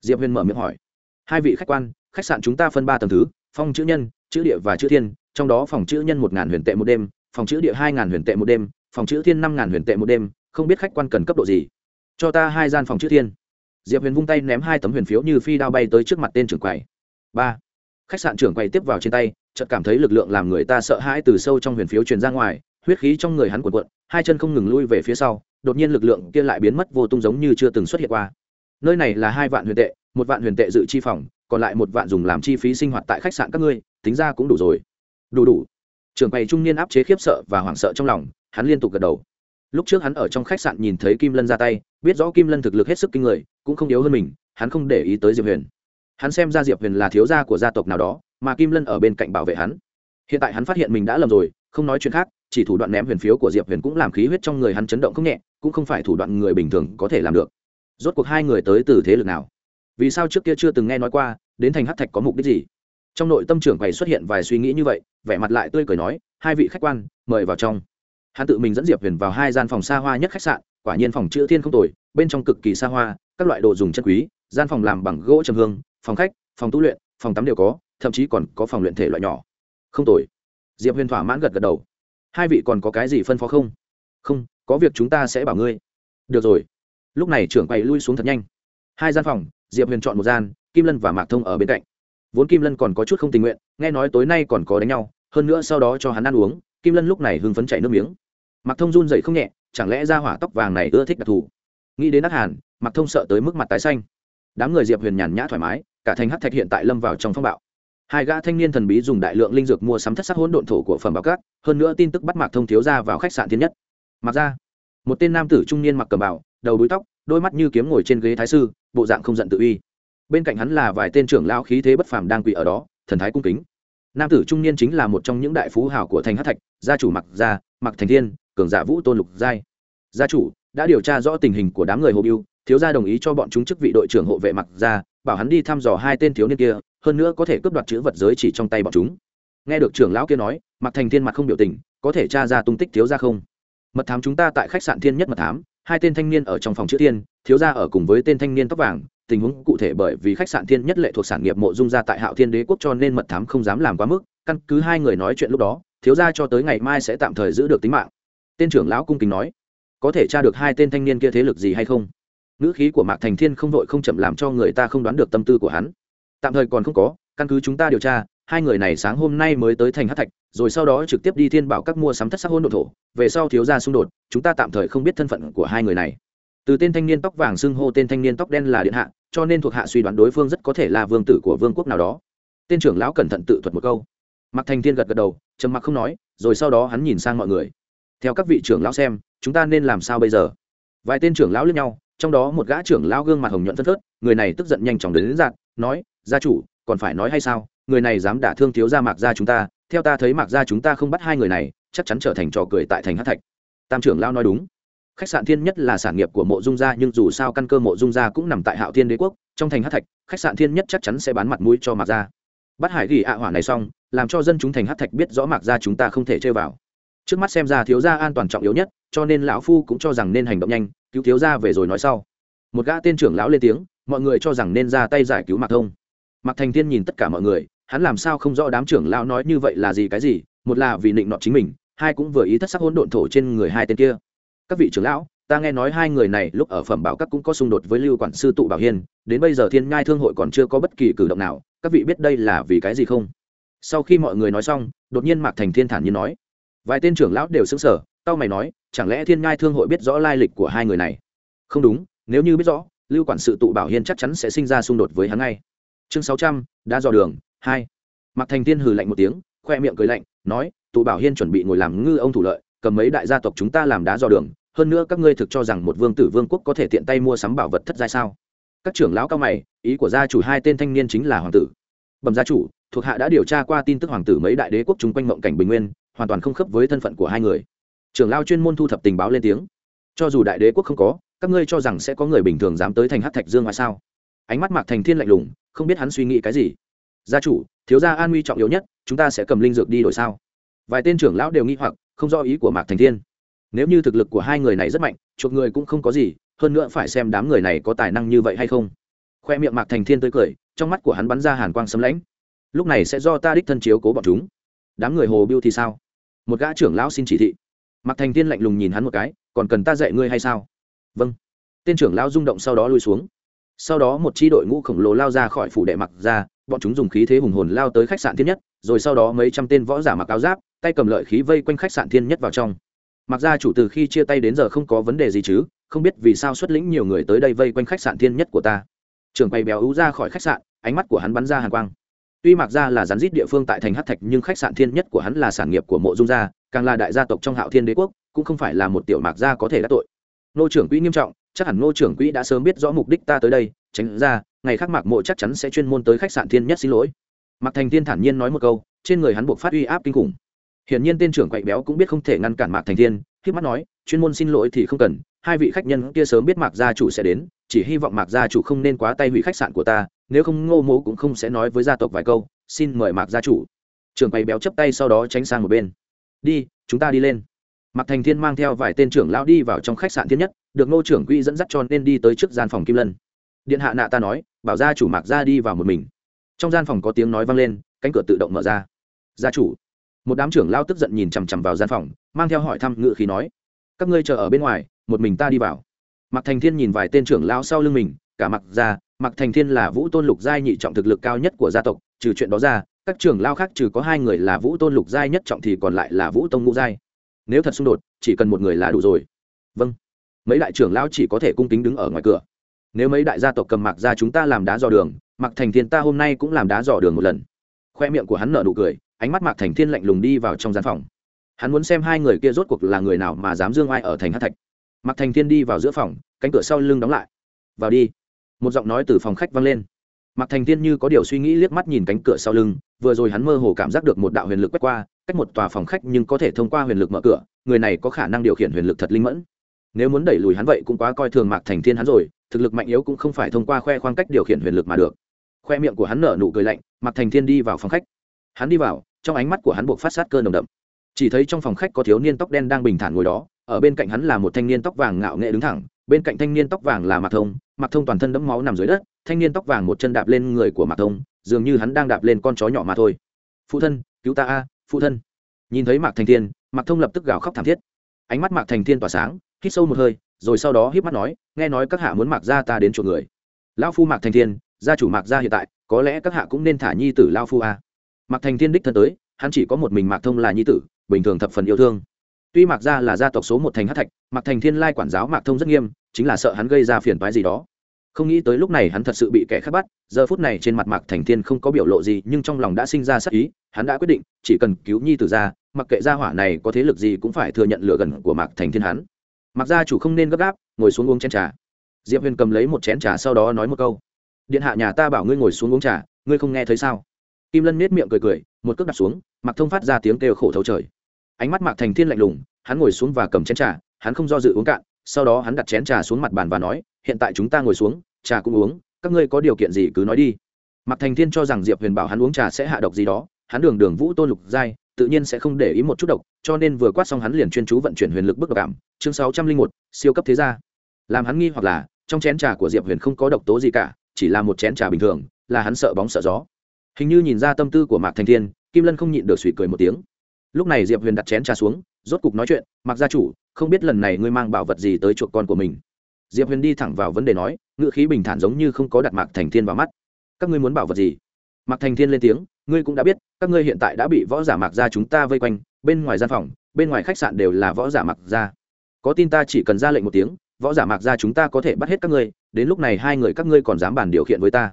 Diệp huyền mở miệng hỏi. Hai vị khách quan, khách sạn chúng ta phân ba tầng thứ phong chữ nhân, chữ địa và chữ thiên, trong đó phòng chữ nhân một ngàn huyền tệ một đêm, phòng chữ địa hai ngàn huyền tệ một đêm, phòng chữ thiên năm ngàn huyền tệ một đêm không biết khách quan cần cấp độ gì. Cho ta hai gian phòng chữ thiên. Diệp huyền vung tay ném hai tấm huyền phiếu như phi đao bay tới trước mặt tên trưởng quầy. Ba. Khách sạn trưởng quầy tiếp vào trên tay, chợt cảm thấy lực lượng làm người ta sợ hãi từ sâu trong huyền phiếu truyền ra ngoài, huyết khí trong người hắn cuộn cuộn, hai chân không ngừng lui về phía sau, đột nhiên lực lượng kia lại biến mất vô tung giống như chưa từng xuất hiện qua. Nơi này là hai vạn huyền tệ, một vạn huyền tệ dự chi phòng, còn lại một vạn dùng làm chi phí sinh hoạt tại khách sạn các ngươi, tính ra cũng đủ rồi. Đủ đủ. Trưởng quầy trung niên áp chế khiếp sợ và hoảng sợ trong lòng, hắn liên tục gật đầu lúc trước hắn ở trong khách sạn nhìn thấy kim lân ra tay, biết rõ kim lân thực lực hết sức kinh người, cũng không yếu hơn mình, hắn không để ý tới diệp huyền. Hắn xem ra diệp huyền là thiếu gia của gia tộc nào đó, mà kim lân ở bên cạnh bảo vệ hắn. Hiện tại hắn phát hiện mình đã lầm rồi, không nói chuyện khác, chỉ thủ đoạn ném huyền phiếu của diệp huyền cũng làm khí huyết trong người hắn chấn động không nhẹ, cũng không phải thủ đoạn người bình thường có thể làm được. Rốt cuộc hai người tới từ thế lực nào? Vì sao trước kia chưa từng nghe nói qua, đến thành hát thạch có mục đích gì? Trong nội tâm trưởng quầy xuất hiện vài suy nghĩ như vậy, vẻ mặt lại tươi cười nói, hai vị khách quan, mời vào trong hắn tự mình dẫn diệp huyền vào hai gian phòng xa hoa nhất khách sạn, quả nhiên phòng chữ thiên không tồi, bên trong cực kỳ xa hoa, các loại đồ dùng chân quý, gian phòng làm bằng gỗ trầm hương, phòng khách, phòng tu luyện, phòng tắm đều có, thậm chí còn có phòng luyện thể loại nhỏ. Không tồi. Diệp huyền thỏa mãn gật gật đầu. Hai vị còn có cái gì phân phó không? Không, có việc chúng ta sẽ bảo ngươi. Được rồi. Lúc này trưởng quầy lui xuống thật nhanh. Hai gian phòng, diệp huyền chọn một gian, kim lân và mạc thông ở bên cạnh. Vốn kim lân còn có chút không tình nguyện, nghe nói tối nay còn có đánh nhau, hơn nữa sau đó cho hắn ăn uống, kim lân lúc này hưng phấn chảy nước miếng mạc thông run dậy không nhẹ, chẳng lẽ ra hỏa tóc vàng này ưa thích đặc thù? Nghĩ đến ác hàn, mạc thông sợ tới mức mặt tái xanh. Đám người diệp huyền nhàn nhã thoải mái, cả thành hát thạch hiện tại lâm vào trong phong bạo. Hai gã thanh niên thần bí dùng đại lượng linh dược mua sắm thất sắc hỗn độn thổ của phẩm bảo cát, hơn nữa tin tức bắt mạc thông thiếu ra vào khách sạn thiên nhất. Mặc ra một tên nam tử trung niên mặc cầm bảo đầu đuôi tóc, đôi mắt như kiếm ngồi trên ghế thái sư, bộ dạng không giận tự uy. Bên cạnh hắn là vài tên trưởng lao khí thế bất phàm đang quỳ ở đó, thần thái cung kính. Nam tử trung niên chính là một trong những đại phú hào của thành hát thạch, gia chủ mặc gia mặc thành thiên cường giả vũ tôn lục giai. Gia chủ, đã điều tra rõ tình hình của đám người hồ biêu thiếu gia đồng ý cho bọn chúng chức vị đội trưởng hộ vệ mặc gia, bảo hắn đi thăm dò hai tên thiếu niên kia, hơn nữa có thể cướp đoạt chữ vật giới chỉ trong tay bọn chúng. Nghe được trưởng lão kia nói mặc thành thiên mặt không biểu tình, có thể tra ra tung tích thiếu gia không? Mật thám chúng ta tại khách sạn thiên nhất mật thám, hai tên thanh niên ở trong phòng chữ thiên, thiếu gia ở cùng với tên thanh niên tóc vàng, tình huống cụ thể bởi vì khách sạn thiên nhất lệ thuộc sản nghiệp mộ dung gia tại hạo thiên đế quốc cho nên mật thám không dám làm quá mức, căn cứ hai người nói chuyện lúc đó, thiếu gia cho tới ngày mai sẽ tạm thời giữ được tính mạng tên trưởng lão cung kính nói, có thể tra được hai tên thanh niên kia thế lực gì hay không? Ngữ khí của mạc thành thiên không vội không chậm làm cho người ta không đoán được tâm tư của hắn. Tạm thời còn không có, căn cứ chúng ta điều tra, hai người này sáng hôm nay mới tới thành hát thạch, rồi sau đó trực tiếp đi thiên bảo các mua sắm thất sắc hôn đ thổ, về sau thiếu gia xung đột, chúng ta tạm thời không biết thân phận của hai người này. Từ tên thanh niên tóc vàng xưng hô tên thanh niên tóc đen là điện hạ, cho nên thuộc hạ suy đoán đối phương rất có thể là vương tử của vương quốc nào đó. Tên trưởng lão cẩn thận tự thuật một câu. Mặc thành thiên gật gật đầu, trầm mặc không nói, rồi sau đó hắn nhìn sang mọi người theo các vị trưởng lão xem chúng ta nên làm sao bây giờ? Vài tên trưởng lão lướt nhau trong đó một gã trưởng lão gương mặt hồng nhuận phân phớt người này tức giận nhanh chóng đến, đến dạng nói gia chủ còn phải nói hay sao? Người này dám đả thương thiếu gia mạc gia chúng ta theo ta thấy mạc gia chúng ta không bắt hai người này chắc chắn trở thành trò cười tại thành hát thạch. Tam trưởng lão nói đúng. Khách sạn thiên nhất là sản nghiệp của mộ dung gia nhưng dù sao căn cơ mộ dung gia cũng nằm tại hạo thiên đế quốc trong thành hát thạch khách sạn thiên nhất chắc chắn sẽ bán mặt mũi cho mạc gia. Bắt hải ghi ạ hỏa này xong làm cho dân chúng thành hát thạch biết rõ mạc gia chúng ta không thể chơi vào trước mắt xem ra thiếu gia an toàn trọng yếu nhất, cho nên lão phu cũng cho rằng nên hành động nhanh, cứu thiếu gia về rồi nói sau. Một gã tên trưởng lão lên tiếng, mọi người cho rằng nên ra tay giải cứu mạc thông. Mạc thành thiên nhìn tất cả mọi người, hắn làm sao không rõ đám trưởng lão nói như vậy là gì cái gì, một là vì định nọ chính mình, hai cũng vừa ý thất sắc hỗn độn thổ trên người hai tên kia. Các vị trưởng lão, ta nghe nói hai người này lúc ở phẩm bảo các cũng có xung đột với lưu quản sư tụ bảo hiên, đến bây giờ thiên ngai thương hội còn chưa có bất kỳ cử động nào, các vị biết đây là vì cái gì không? Sau khi mọi người nói xong, đột nhiên mạc thành thiên thản nhiên nói vài tên trưởng lão đều xứng sở tao mày nói, chẳng lẽ thiên ngai thương hội biết rõ lai lịch của hai người này? Không đúng, nếu như biết rõ, lưu quản sự tụ bảo hiên chắc chắn sẽ sinh ra xung đột với hắn ngay. Chương sáu trăm đã dò đường, hai. Mặc thành tiên hừ lạnh một tiếng, khoe miệng cười lạnh, nói, tụ bảo hiên chuẩn bị ngồi làm ngư ông thủ lợi, cầm mấy đại gia tộc chúng ta làm đá dò đường, hơn nữa các ngươi thực cho rằng một vương tử vương quốc có thể tiện tay mua sắm bảo vật thất giai sao? Các trưởng lão cao mày, ý của gia chủ hai tên thanh niên chính là hoàng tử. Bẩm gia chủ, thuộc hạ đã điều tra qua tin tức hoàng tử mấy đại đế quốc chung quanh mộng cảnh bình nguyên hoàn toàn không khớp với thân phận của hai người. Trưởng lao chuyên môn thu thập tình báo lên tiếng. Cho dù đại đế quốc không có, các ngươi cho rằng sẽ có người bình thường dám tới thành hát thạch dương ngoại sao? Ánh mắt mạc thành thiên lạnh lùng, không biết hắn suy nghĩ cái gì. Gia chủ, thiếu gia an nguy trọng yếu nhất, chúng ta sẽ cầm linh dược đi đổi sao? Vài tên trưởng lão đều nghi hoặc, không do ý của mạc thành thiên. Nếu như thực lực của hai người này rất mạnh, chuộc người cũng không có gì, hơn nữa phải xem đám người này có tài năng như vậy hay không. Khoe miệng mạc thành thiên tươi cười, trong mắt của hắn bắn ra hàn quang sấm lãnh lúc này sẽ do ta đích thân chiếu cố bọn chúng. Đám người hồ biêu thì sao? Một gã trưởng lão xin chỉ thị. Mặc thành thiên lạnh lùng nhìn hắn một cái, còn cần ta dạy ngươi hay sao? Vâng. Tên trưởng lão rung động sau đó lui xuống. Sau đó một chi đội ngũ khổng lồ lao ra khỏi phủ đệ mặc ra, bọn chúng dùng khí thế hùng hồn lao tới khách sạn thiên nhất, rồi sau đó mấy trăm tên võ giả mặc áo giáp, tay cầm lợi khí vây quanh khách sạn thiên nhất vào trong. Mặc ra chủ từ khi chia tay đến giờ không có vấn đề gì chứ, không biết vì sao xuất lĩnh nhiều người tới đây vây quanh khách sạn thiên nhất của ta. Trưởng quay béo ú ra khỏi khách sạn, ánh mắt của hắn bắn ra hàng quang tuy mặc ra là rắn rít địa phương tại thành hát thạch, nhưng khách sạn thiên nhất của hắn là sản nghiệp của mộ dung gia, càng là đại gia tộc trong hạo thiên đế quốc, cũng không phải là một tiểu mạc gia có thể đắc tội. Nô trưởng quỹ nghiêm trọng, chắc hẳn nô trưởng quỹ đã sớm biết rõ mục đích ta tới đây, tránh ra, ngày khác mạc mộ chắc chắn sẽ chuyên môn tới khách sạn thiên nhất xin lỗi. Mạc thành thiên thản nhiên nói một câu, trên người hắn buộc phát uy áp kinh khủng. Hiển nhiên tên trưởng quậy béo cũng biết không thể ngăn cản mạc thành thiên, khi mắt nói, chuyên môn xin lỗi thì không cần, hai vị khách nhân kia sớm biết mạc gia chủ sẽ đến, chỉ hy vọng mạc gia chủ không nên quá tay hủy khách sạn của ta nếu không ngô mố cũng không sẽ nói với gia tộc vài câu, xin mời mạc gia chủ. Trưởng quầy béo chấp tay sau đó tránh sang một bên. Đi, chúng ta đi lên. Mạc thành thiên mang theo vài tên trưởng lão đi vào trong khách sạn thiên nhất, được ngô trưởng quỹ dẫn dắt cho nên đi tới trước gian phòng kim lân. Điện hạ nạ ta nói, bảo gia chủ mạc gia đi vào một mình. Trong gian phòng có tiếng nói vang lên, cánh cửa tự động mở ra. Gia chủ. Một đám trưởng lao tức giận nhìn chằm chằm vào gian phòng, mang theo hỏi thăm ngự khí nói, các ngươi chờ ở bên ngoài, một mình ta đi vào. Mạc thành thiên nhìn vài tên trưởng lao sau lưng mình, cả mặc ra mạc thành thiên là vũ tôn lục giai nhị trọng thực lực cao nhất của gia tộc, trừ chuyện đó ra, các trưởng lao khác trừ có hai người là vũ tôn lục giai nhất trọng thì còn lại là vũ tông ngũ giai. Nếu thật xung đột, chỉ cần một người là đủ rồi. Vâng. Mấy đại trưởng lao chỉ có thể cung kính đứng ở ngoài cửa. Nếu mấy đại gia tộc cầm mạc ra chúng ta làm đá dò đường, mạc thành thiên ta hôm nay cũng làm đá dò đường một lần. Khoe miệng của hắn nở nụ cười, ánh mắt mạc thành thiên lạnh lùng đi vào trong gian phòng. Hắn muốn xem hai người kia rốt cuộc là người nào mà dám dương ai ở thành hát thạch. Mạc thành thiên đi vào giữa phòng, cánh cửa sau lưng đóng lại. Vào đi một giọng nói từ phòng khách vang lên. Mạc thành thiên như có điều suy nghĩ liếc mắt nhìn cánh cửa sau lưng, vừa rồi hắn mơ hồ cảm giác được một đạo huyền lực quét qua, cách một tòa phòng khách nhưng có thể thông qua huyền lực mở cửa, người này có khả năng điều khiển huyền lực thật linh mẫn. Nếu muốn đẩy lùi hắn vậy cũng quá coi thường mạc thành thiên hắn rồi, thực lực mạnh yếu cũng không phải thông qua khoe khoang cách điều khiển huyền lực mà được. Khoe miệng của hắn nở nụ cười lạnh, mạc thành thiên đi vào phòng khách. Hắn đi vào, trong ánh mắt của hắn buộc phát sát cơ nồng đậm. Chỉ thấy trong phòng khách có thiếu niên tóc đen đang bình thản ngồi đó, ở bên cạnh hắn là một thanh niên tóc vàng ngạo nghệ đứng thẳng bên cạnh thanh niên tóc vàng là mạc thông mạc thông toàn thân đẫm máu nằm dưới đất, thanh niên tóc vàng một chân đạp lên người của mạc thông, dường như hắn đang đạp lên con chó nhỏ mà thôi. Phụ thân, cứu ta a, phụ thân. Nhìn thấy mạc thành thiên, mạc thông lập tức gào khóc thảm thiết. Ánh mắt mạc thành thiên tỏa sáng, hít sâu một hơi, rồi sau đó híp mắt nói, nghe nói các hạ muốn mạc gia ta đến chuộc người. Lão phu mạc thành thiên, gia chủ mạc gia hiện tại, có lẽ các hạ cũng nên thả nhi tử lao phu a. Mạc thành thiên đích thân tới, hắn chỉ có một mình mạc thông là nhi tử, bình thường thập phần yêu thương tuy mạc gia là gia tộc số một thành hát thạch, mạc thành thiên lai quản giáo mạc thông rất nghiêm, chính là sợ hắn gây ra phiền toái gì đó. Không nghĩ tới lúc này hắn thật sự bị kẻ khác bắt, giờ phút này trên mặt mạc thành thiên không có biểu lộ gì, nhưng trong lòng đã sinh ra sắc ý, hắn đã quyết định, chỉ cần cứu nhi từ ra, mặc kệ gia hỏa này có thế lực gì cũng phải thừa nhận lựa gần của mạc thành thiên hắn. Mặc gia chủ không nên gấp gáp, ngồi xuống uống chén trà. Diệp huyền cầm lấy một chén trà sau đó nói một câu. Điện hạ nhà ta bảo ngươi ngồi xuống uống trà, ngươi không nghe thấy sao? Kim lân nết miệng cười cười, một cước đặt xuống mặc thông phát ra tiếng kêu khổ thấu trời ánh mắt mạc thành thiên lạnh lùng, hắn ngồi xuống và cầm chén trà, hắn không do dự uống cạn, sau đó hắn đặt chén trà xuống mặt bàn và nói, hiện tại chúng ta ngồi xuống, trà cũng uống, các ngươi có điều kiện gì cứ nói đi. Mạc thành thiên cho rằng diệp huyền bảo hắn uống trà sẽ hạ độc gì đó, hắn đường đường vũ tôn lục giai, tự nhiên sẽ không để ý một chút độc, cho nên vừa quát xong hắn liền chuyên chú vận chuyển huyền lực bức độc cảm. Chương sáu trăm linh một, siêu cấp thế gia. Làm hắn nghi hoặc là, trong chén trà của diệp huyền không có độc tố gì cả, chỉ là một chén trà bình thường, là hắn sợ bóng sợ gió. Hình như nhìn ra tâm tư của mạc thành thiên, kim lân không nhịn được suy cười một tiếng lúc này diệp huyền đặt chén trà xuống, rốt cục nói chuyện mặc gia chủ, không biết lần này ngươi mang bảo vật gì tới chuộc con của mình? Diệp huyền đi thẳng vào vấn đề nói ngựa khí bình thản giống như không có đặt mạc thành thiên vào mắt. Các ngươi muốn bảo vật gì? Mạc thành thiên lên tiếng, ngươi cũng đã biết, các ngươi hiện tại đã bị võ giả mạc gia chúng ta vây quanh, bên ngoài gian phòng, bên ngoài khách sạn đều là võ giả mạc gia. Có tin ta chỉ cần ra lệnh một tiếng, võ giả mạc gia chúng ta có thể bắt hết các ngươi, đến lúc này hai người các ngươi còn dám bàn điều khiển với ta.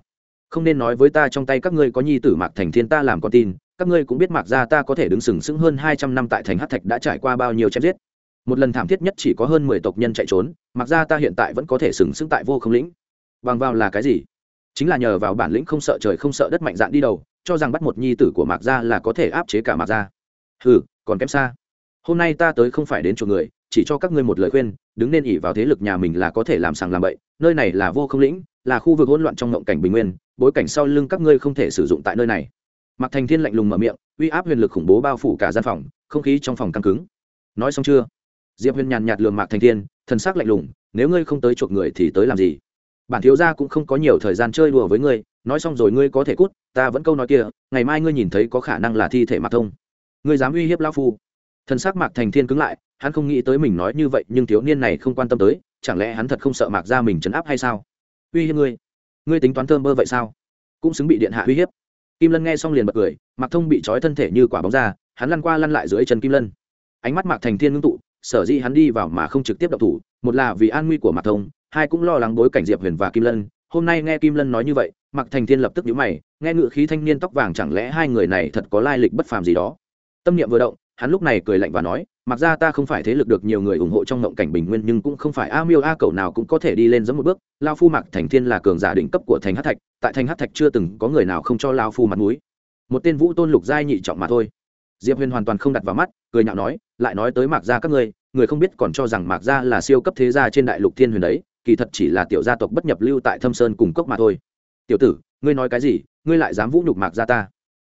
Không nên nói với ta trong tay các ngươi có nhi tử mạc thành thiên ta làm con tin các ngươi cũng biết mạc gia ta có thể đứng sừng sững hơn hai trăm năm tại thành hát thạch đã trải qua bao nhiêu chém giết. Một lần thảm thiết nhất chỉ có hơn mười tộc nhân chạy trốn, mạc gia ta hiện tại vẫn có thể sừng sững tại vô không lĩnh. Bằng vào là cái gì? Chính là nhờ vào bản lĩnh không sợ trời không sợ đất mạnh dạn đi đầu, cho rằng bắt một nhi tử của mạc gia là có thể áp chế cả mạc gia. Hừ, còn kém xa. Hôm nay ta tới không phải đến chỗ người, chỉ cho các ngươi một lời khuyên, đứng nên ỉ vào thế lực nhà mình là có thể làm sàng làm bậy, nơi này là vô không lĩnh, là khu vực hỗn loạn trong ngộng cảnh bình nguyên, bối cảnh sau lưng các ngươi không thể sử dụng tại nơi này mạc thành thiên lạnh lùng mở miệng, uy áp huyền lực khủng bố bao phủ cả gian phòng, không khí trong phòng căng cứng. Nói xong chưa? Diệp huyền nhàn nhạt lường mạc thành thiên, thần sắc lạnh lùng, nếu ngươi không tới chuộc người thì tới làm gì? Bản thiếu gia cũng không có nhiều thời gian chơi đùa với ngươi, nói xong rồi ngươi có thể cút, ta vẫn câu nói kia, ngày mai ngươi nhìn thấy có khả năng là thi thể mạc thông. Ngươi dám uy hiếp lão phu? Thần sắc mạc thành thiên cứng lại, hắn không nghĩ tới mình nói như vậy, nhưng thiếu niên này không quan tâm tới, chẳng lẽ hắn thật không sợ mạc ra mình chấn áp hay sao? Uy hiếp ngươi? Ngươi tính toán thơm bơ vậy sao? Cũng xứng bị điện hạ uy hiếp kim lân nghe xong liền bật cười, mạc thông bị trói thân thể như quả bóng ra, hắn lăn qua lăn lại dưới chân kim lân. Ánh mắt mạc thành thiên ngưng tụ, sở dĩ hắn đi vào mà không trực tiếp động thủ, một là vì an nguy của mạc thông, hai cũng lo lắng bối cảnh diệp huyền và kim lân. Hôm nay nghe kim lân nói như vậy, mạc thành thiên lập tức nhíu mày, nghe ngự khí thanh niên tóc vàng chẳng lẽ hai người này thật có lai lịch bất phàm gì đó. Tâm niệm vừa động hắn lúc này cười lạnh và nói, mặc ra ta không phải thế lực được nhiều người ủng hộ trong ngộng cảnh bình nguyên nhưng cũng không phải a miêu a cầu nào cũng có thể đi lên giống một bước. Lao phu mạc thành thiên là cường giả đỉnh cấp của thành hát thạch, tại thành hát thạch chưa từng có người nào không cho lao phu mặt mũi. Một tên vũ tôn lục giai nhị trọng mà thôi. Diệp huyền hoàn toàn không đặt vào mắt, cười nhạo nói, lại nói tới mạc gia các ngươi, người không biết còn cho rằng mạc gia là siêu cấp thế gia trên đại lục thiên huyền đấy, kỳ thật chỉ là tiểu gia tộc bất nhập lưu tại thâm sơn cùng cốc mà thôi. Tiểu tử, ngươi nói cái gì, ngươi lại dám vũ nhục mạc gia ta?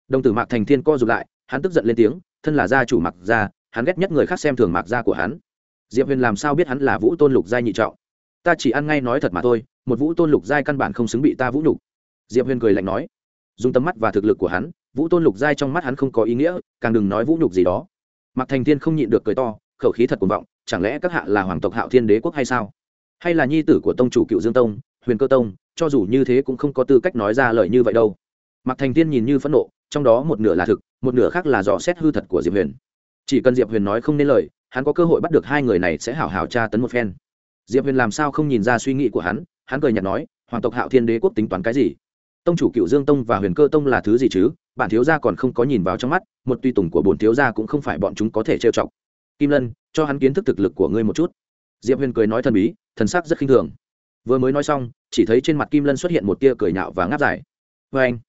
Đồng tử mạc thành thiên co rụt lại, hắn tức giận lên tiếng thân là gia chủ mặc gia, hắn ghét nhất người khác xem thường mặc gia của hắn. Diệp huyền làm sao biết hắn là vũ tôn lục giai nhị trọng? Ta chỉ ăn ngay nói thật mà thôi, một vũ tôn lục giai căn bản không xứng bị ta vũ nhục. Diệp huyền cười lạnh nói. Dùng tầm mắt và thực lực của hắn, vũ tôn lục giai trong mắt hắn không có ý nghĩa, càng đừng nói vũ nhục gì đó. Mặc thành thiên không nhịn được cười to, khẩu khí thật cuồng vọng, chẳng lẽ các hạ là hoàng tộc hạo thiên đế quốc hay sao? Hay là nhi tử của tông chủ cựu dương tông, huyền cơ tông, cho dù như thế cũng không có tư cách nói ra lời như vậy đâu. Mặc thành thiên nhìn như phẫn nộ trong đó một nửa là thực, một nửa khác là dò xét hư thật của diệp huyền. Chỉ cần diệp huyền nói không nên lời, hắn có cơ hội bắt được hai người này sẽ hảo hảo tra tấn một phen. Diệp huyền làm sao không nhìn ra suy nghĩ của hắn hắn cười nhạt nói, hoàng tộc hạo thiên đế quốc tính toán cái gì? Tông chủ cựu dương tông và huyền cơ tông là thứ gì chứ? Bản thiếu gia còn không có nhìn vào trong mắt, một tùy tùng của bồn thiếu gia cũng không phải bọn chúng có thể trêu chọc. Kim lân, cho hắn kiến thức thực lực của ngươi một chút. Diệp huyền cười nói thần bí, thần sắc rất khinh thường. Vừa mới nói xong, chỉ thấy trên mặt kim lân xuất hiện một tia cười nhạo và ngáp dài. Vê anh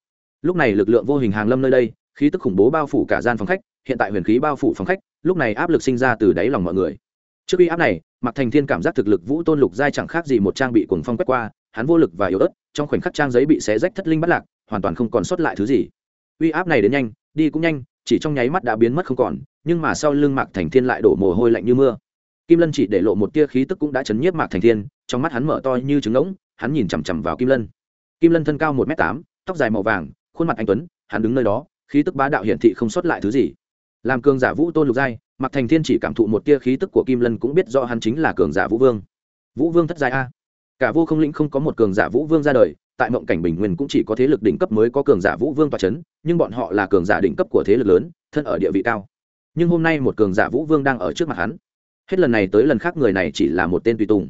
lúc này lực lượng vô hình hàng lâm nơi đây, khí tức khủng bố bao phủ cả gian phòng khách, hiện tại huyền khí bao phủ phòng khách, lúc này áp lực sinh ra từ đáy lòng mọi người. Trước uy áp này mặc thành thiên cảm giác thực lực vũ tôn lục giai chẳng khác gì một trang bị cuồng phong quét qua, hắn vô lực và yếu ớt, trong khoảnh khắc trang giấy bị xé rách thất linh bắt lạc, hoàn toàn không còn sót lại thứ gì. Uy áp này đến nhanh, đi cũng nhanh, chỉ trong nháy mắt đã biến mất không còn, nhưng mà sau lưng mạc thành thiên lại đổ mồ hôi lạnh như mưa. Kim lân chỉ để lộ một tia khí tức cũng đã chấn nhiếp mạc thành thiên, trong mắt hắn mở to như trứng ngỗng, hắn nhìn chằm chằm vào kim lân. Kim lân thân cao một m tám, tóc dài màu vàng khuôn mặt anh tuấn, hắn đứng nơi đó, khí tức bá đạo hiển thị không xuất lại thứ gì. Làm cường giả vũ tôn lục giai mặc thành thiên chỉ cảm thụ một tia khí tức của kim lân cũng biết rõ hắn chính là cường giả vũ vương. Vũ vương thất giai a. Cả vô không lĩnh không có một cường giả vũ vương ra đời, tại mộng cảnh bình nguyên cũng chỉ có thế lực đỉnh cấp mới có cường giả vũ vương toa c h ấ n nhưng bọn họ là cường giả đỉnh cấp của thế lực lớn, thân ở địa vị cao. Nhưng hôm nay một cường giả vũ vương đang ở trước mặt hắn. Hết lần này tới lần khác người này chỉ là một tên tùy tùng.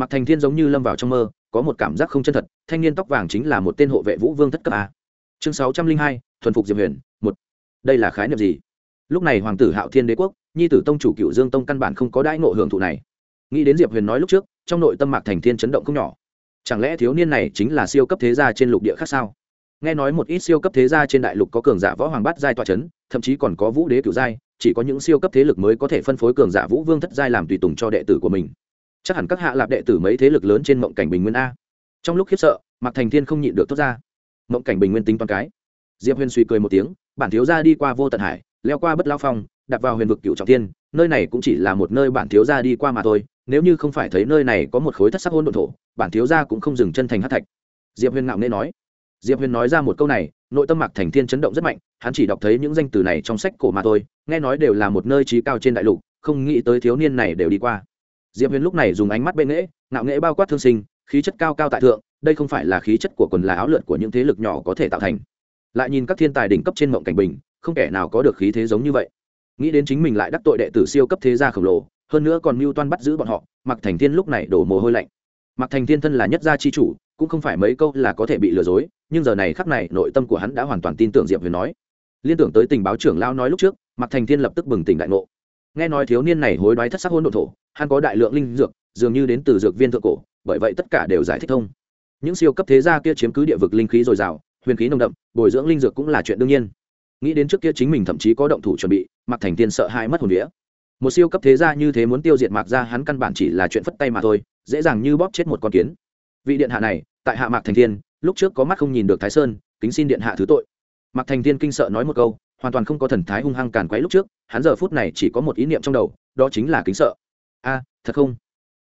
Mặc thành thiên giống như lâm vào trong mơ, có một cảm giác không chân thật, thanh niên tóc vàng chính là một tên hộ vệ vũ vương thất cấp a chương sáu trăm linh hai, thuần phục diệp huyền, một. Đây là khái niệm gì? Lúc này hoàng tử hạo thiên đế quốc, nhi tử tông chủ cựu dương tông căn bản không có đãi ngộ hưởng thụ này. Nghĩ đến diệp huyền nói lúc trước, trong nội tâm mạc thành thiên chấn động không nhỏ. Chẳng lẽ thiếu niên này chính là siêu cấp thế gia trên lục địa khác sao? Nghe nói một ít siêu cấp thế gia trên đại lục có cường giả võ hoàng bát giai tọa c h ấ n thậm chí còn có vũ đế cửu giai, chỉ có những siêu cấp thế lực mới có thể phân phối cường giả vũ vương thất giai làm tùy tùng cho đệ tử của mình. Chắc hẳn các hạ lạp đệ tử mấy thế lực lớn trên mộng cảnh bình nguyên a. Trong lúc khiếp sợ, mạc thành thiên không nhịn được thốt ra mộng cảnh bình nguyên tính toàn cái. Diệp huyền suy cười một tiếng, bản thiếu gia đi qua vô tận hải, leo qua bất lao phong, đặt vào huyền vực cựu trọng tiên nơi này cũng chỉ là một nơi bản thiếu gia đi qua mà thôi, nếu như không phải thấy nơi này có một khối thất sắc hôn đ ộ thổ, bản thiếu gia cũng không dừng chân thành hát thạch. Diệp huyền ngạo nghê nói. Diệp huyền nói ra một câu này, nội tâm mạc thành thiên chấn động rất mạnh, hắn chỉ đọc thấy những danh từ này trong sách cổ mà thôi, nghe nói đều là một nơi trí cao trên đại lục, không nghĩ tới thiếu niên này đều đi qua. Diệp huyền lúc này dùng ánh mắt bệ nghễ, ngạo nghễ bao quát thương sinh khí chất cao cao tại thượng, đây không phải là khí chất của quần là áo lượn của những thế lực nhỏ có thể tạo thành. Lại nhìn các thiên tài đỉnh cấp trên mộng cảnh bình, không kẻ nào có được khí thế giống như vậy. Nghĩ đến chính mình lại đắc tội đệ tử siêu cấp thế gia khổng lồ, hơn nữa còn mưu toan bắt giữ bọn họ mặc thành thiên lúc này đổ mồ hôi lạnh. Mặc thành thiên thân là nhất gia chi chủ, cũng không phải mấy câu là có thể bị lừa dối, nhưng giờ này khắc này, nội tâm của hắn đã hoàn toàn tin tưởng diệp huyền nói. Liên tưởng tới tình báo trưởng lao nói lúc trước mặc thành thiên lập tức bừng tỉnh đại ngộ. Nghe nói thiếu niên này hối đoái thất sắc hôn đ ộ thổ, hắn có đại lượng linh dược, dường như đến từ dược viên thượng cổ bởi vậy tất cả đều giải thích thông. Những siêu cấp thế gia kia chiếm cứ địa vực linh khí dồi dào, huyền khí nồng đậm, bồi dưỡng linh dược cũng là chuyện đương nhiên. Nghĩ đến trước kia chính mình thậm chí có động thủ chuẩn bị mặc thành tiên sợ hãi mất hồn vía. Một siêu cấp thế gia như thế muốn tiêu diệt mạc gia, hắn căn bản chỉ là chuyện phất tay mà thôi, dễ dàng như bóp chết một con kiến. Vị điện hạ này, tại hạ mạc thành thiên lúc trước có mắt không nhìn được thái sơn, kính xin điện hạ thứ tội. Mạc thành thiên kinh sợ nói một câu, hoàn toàn không có thần thái hung hăng càn quấy lúc trước, hắn giờ phút này chỉ có một ý niệm trong đầu, đó chính là kính sợ. A, thật không?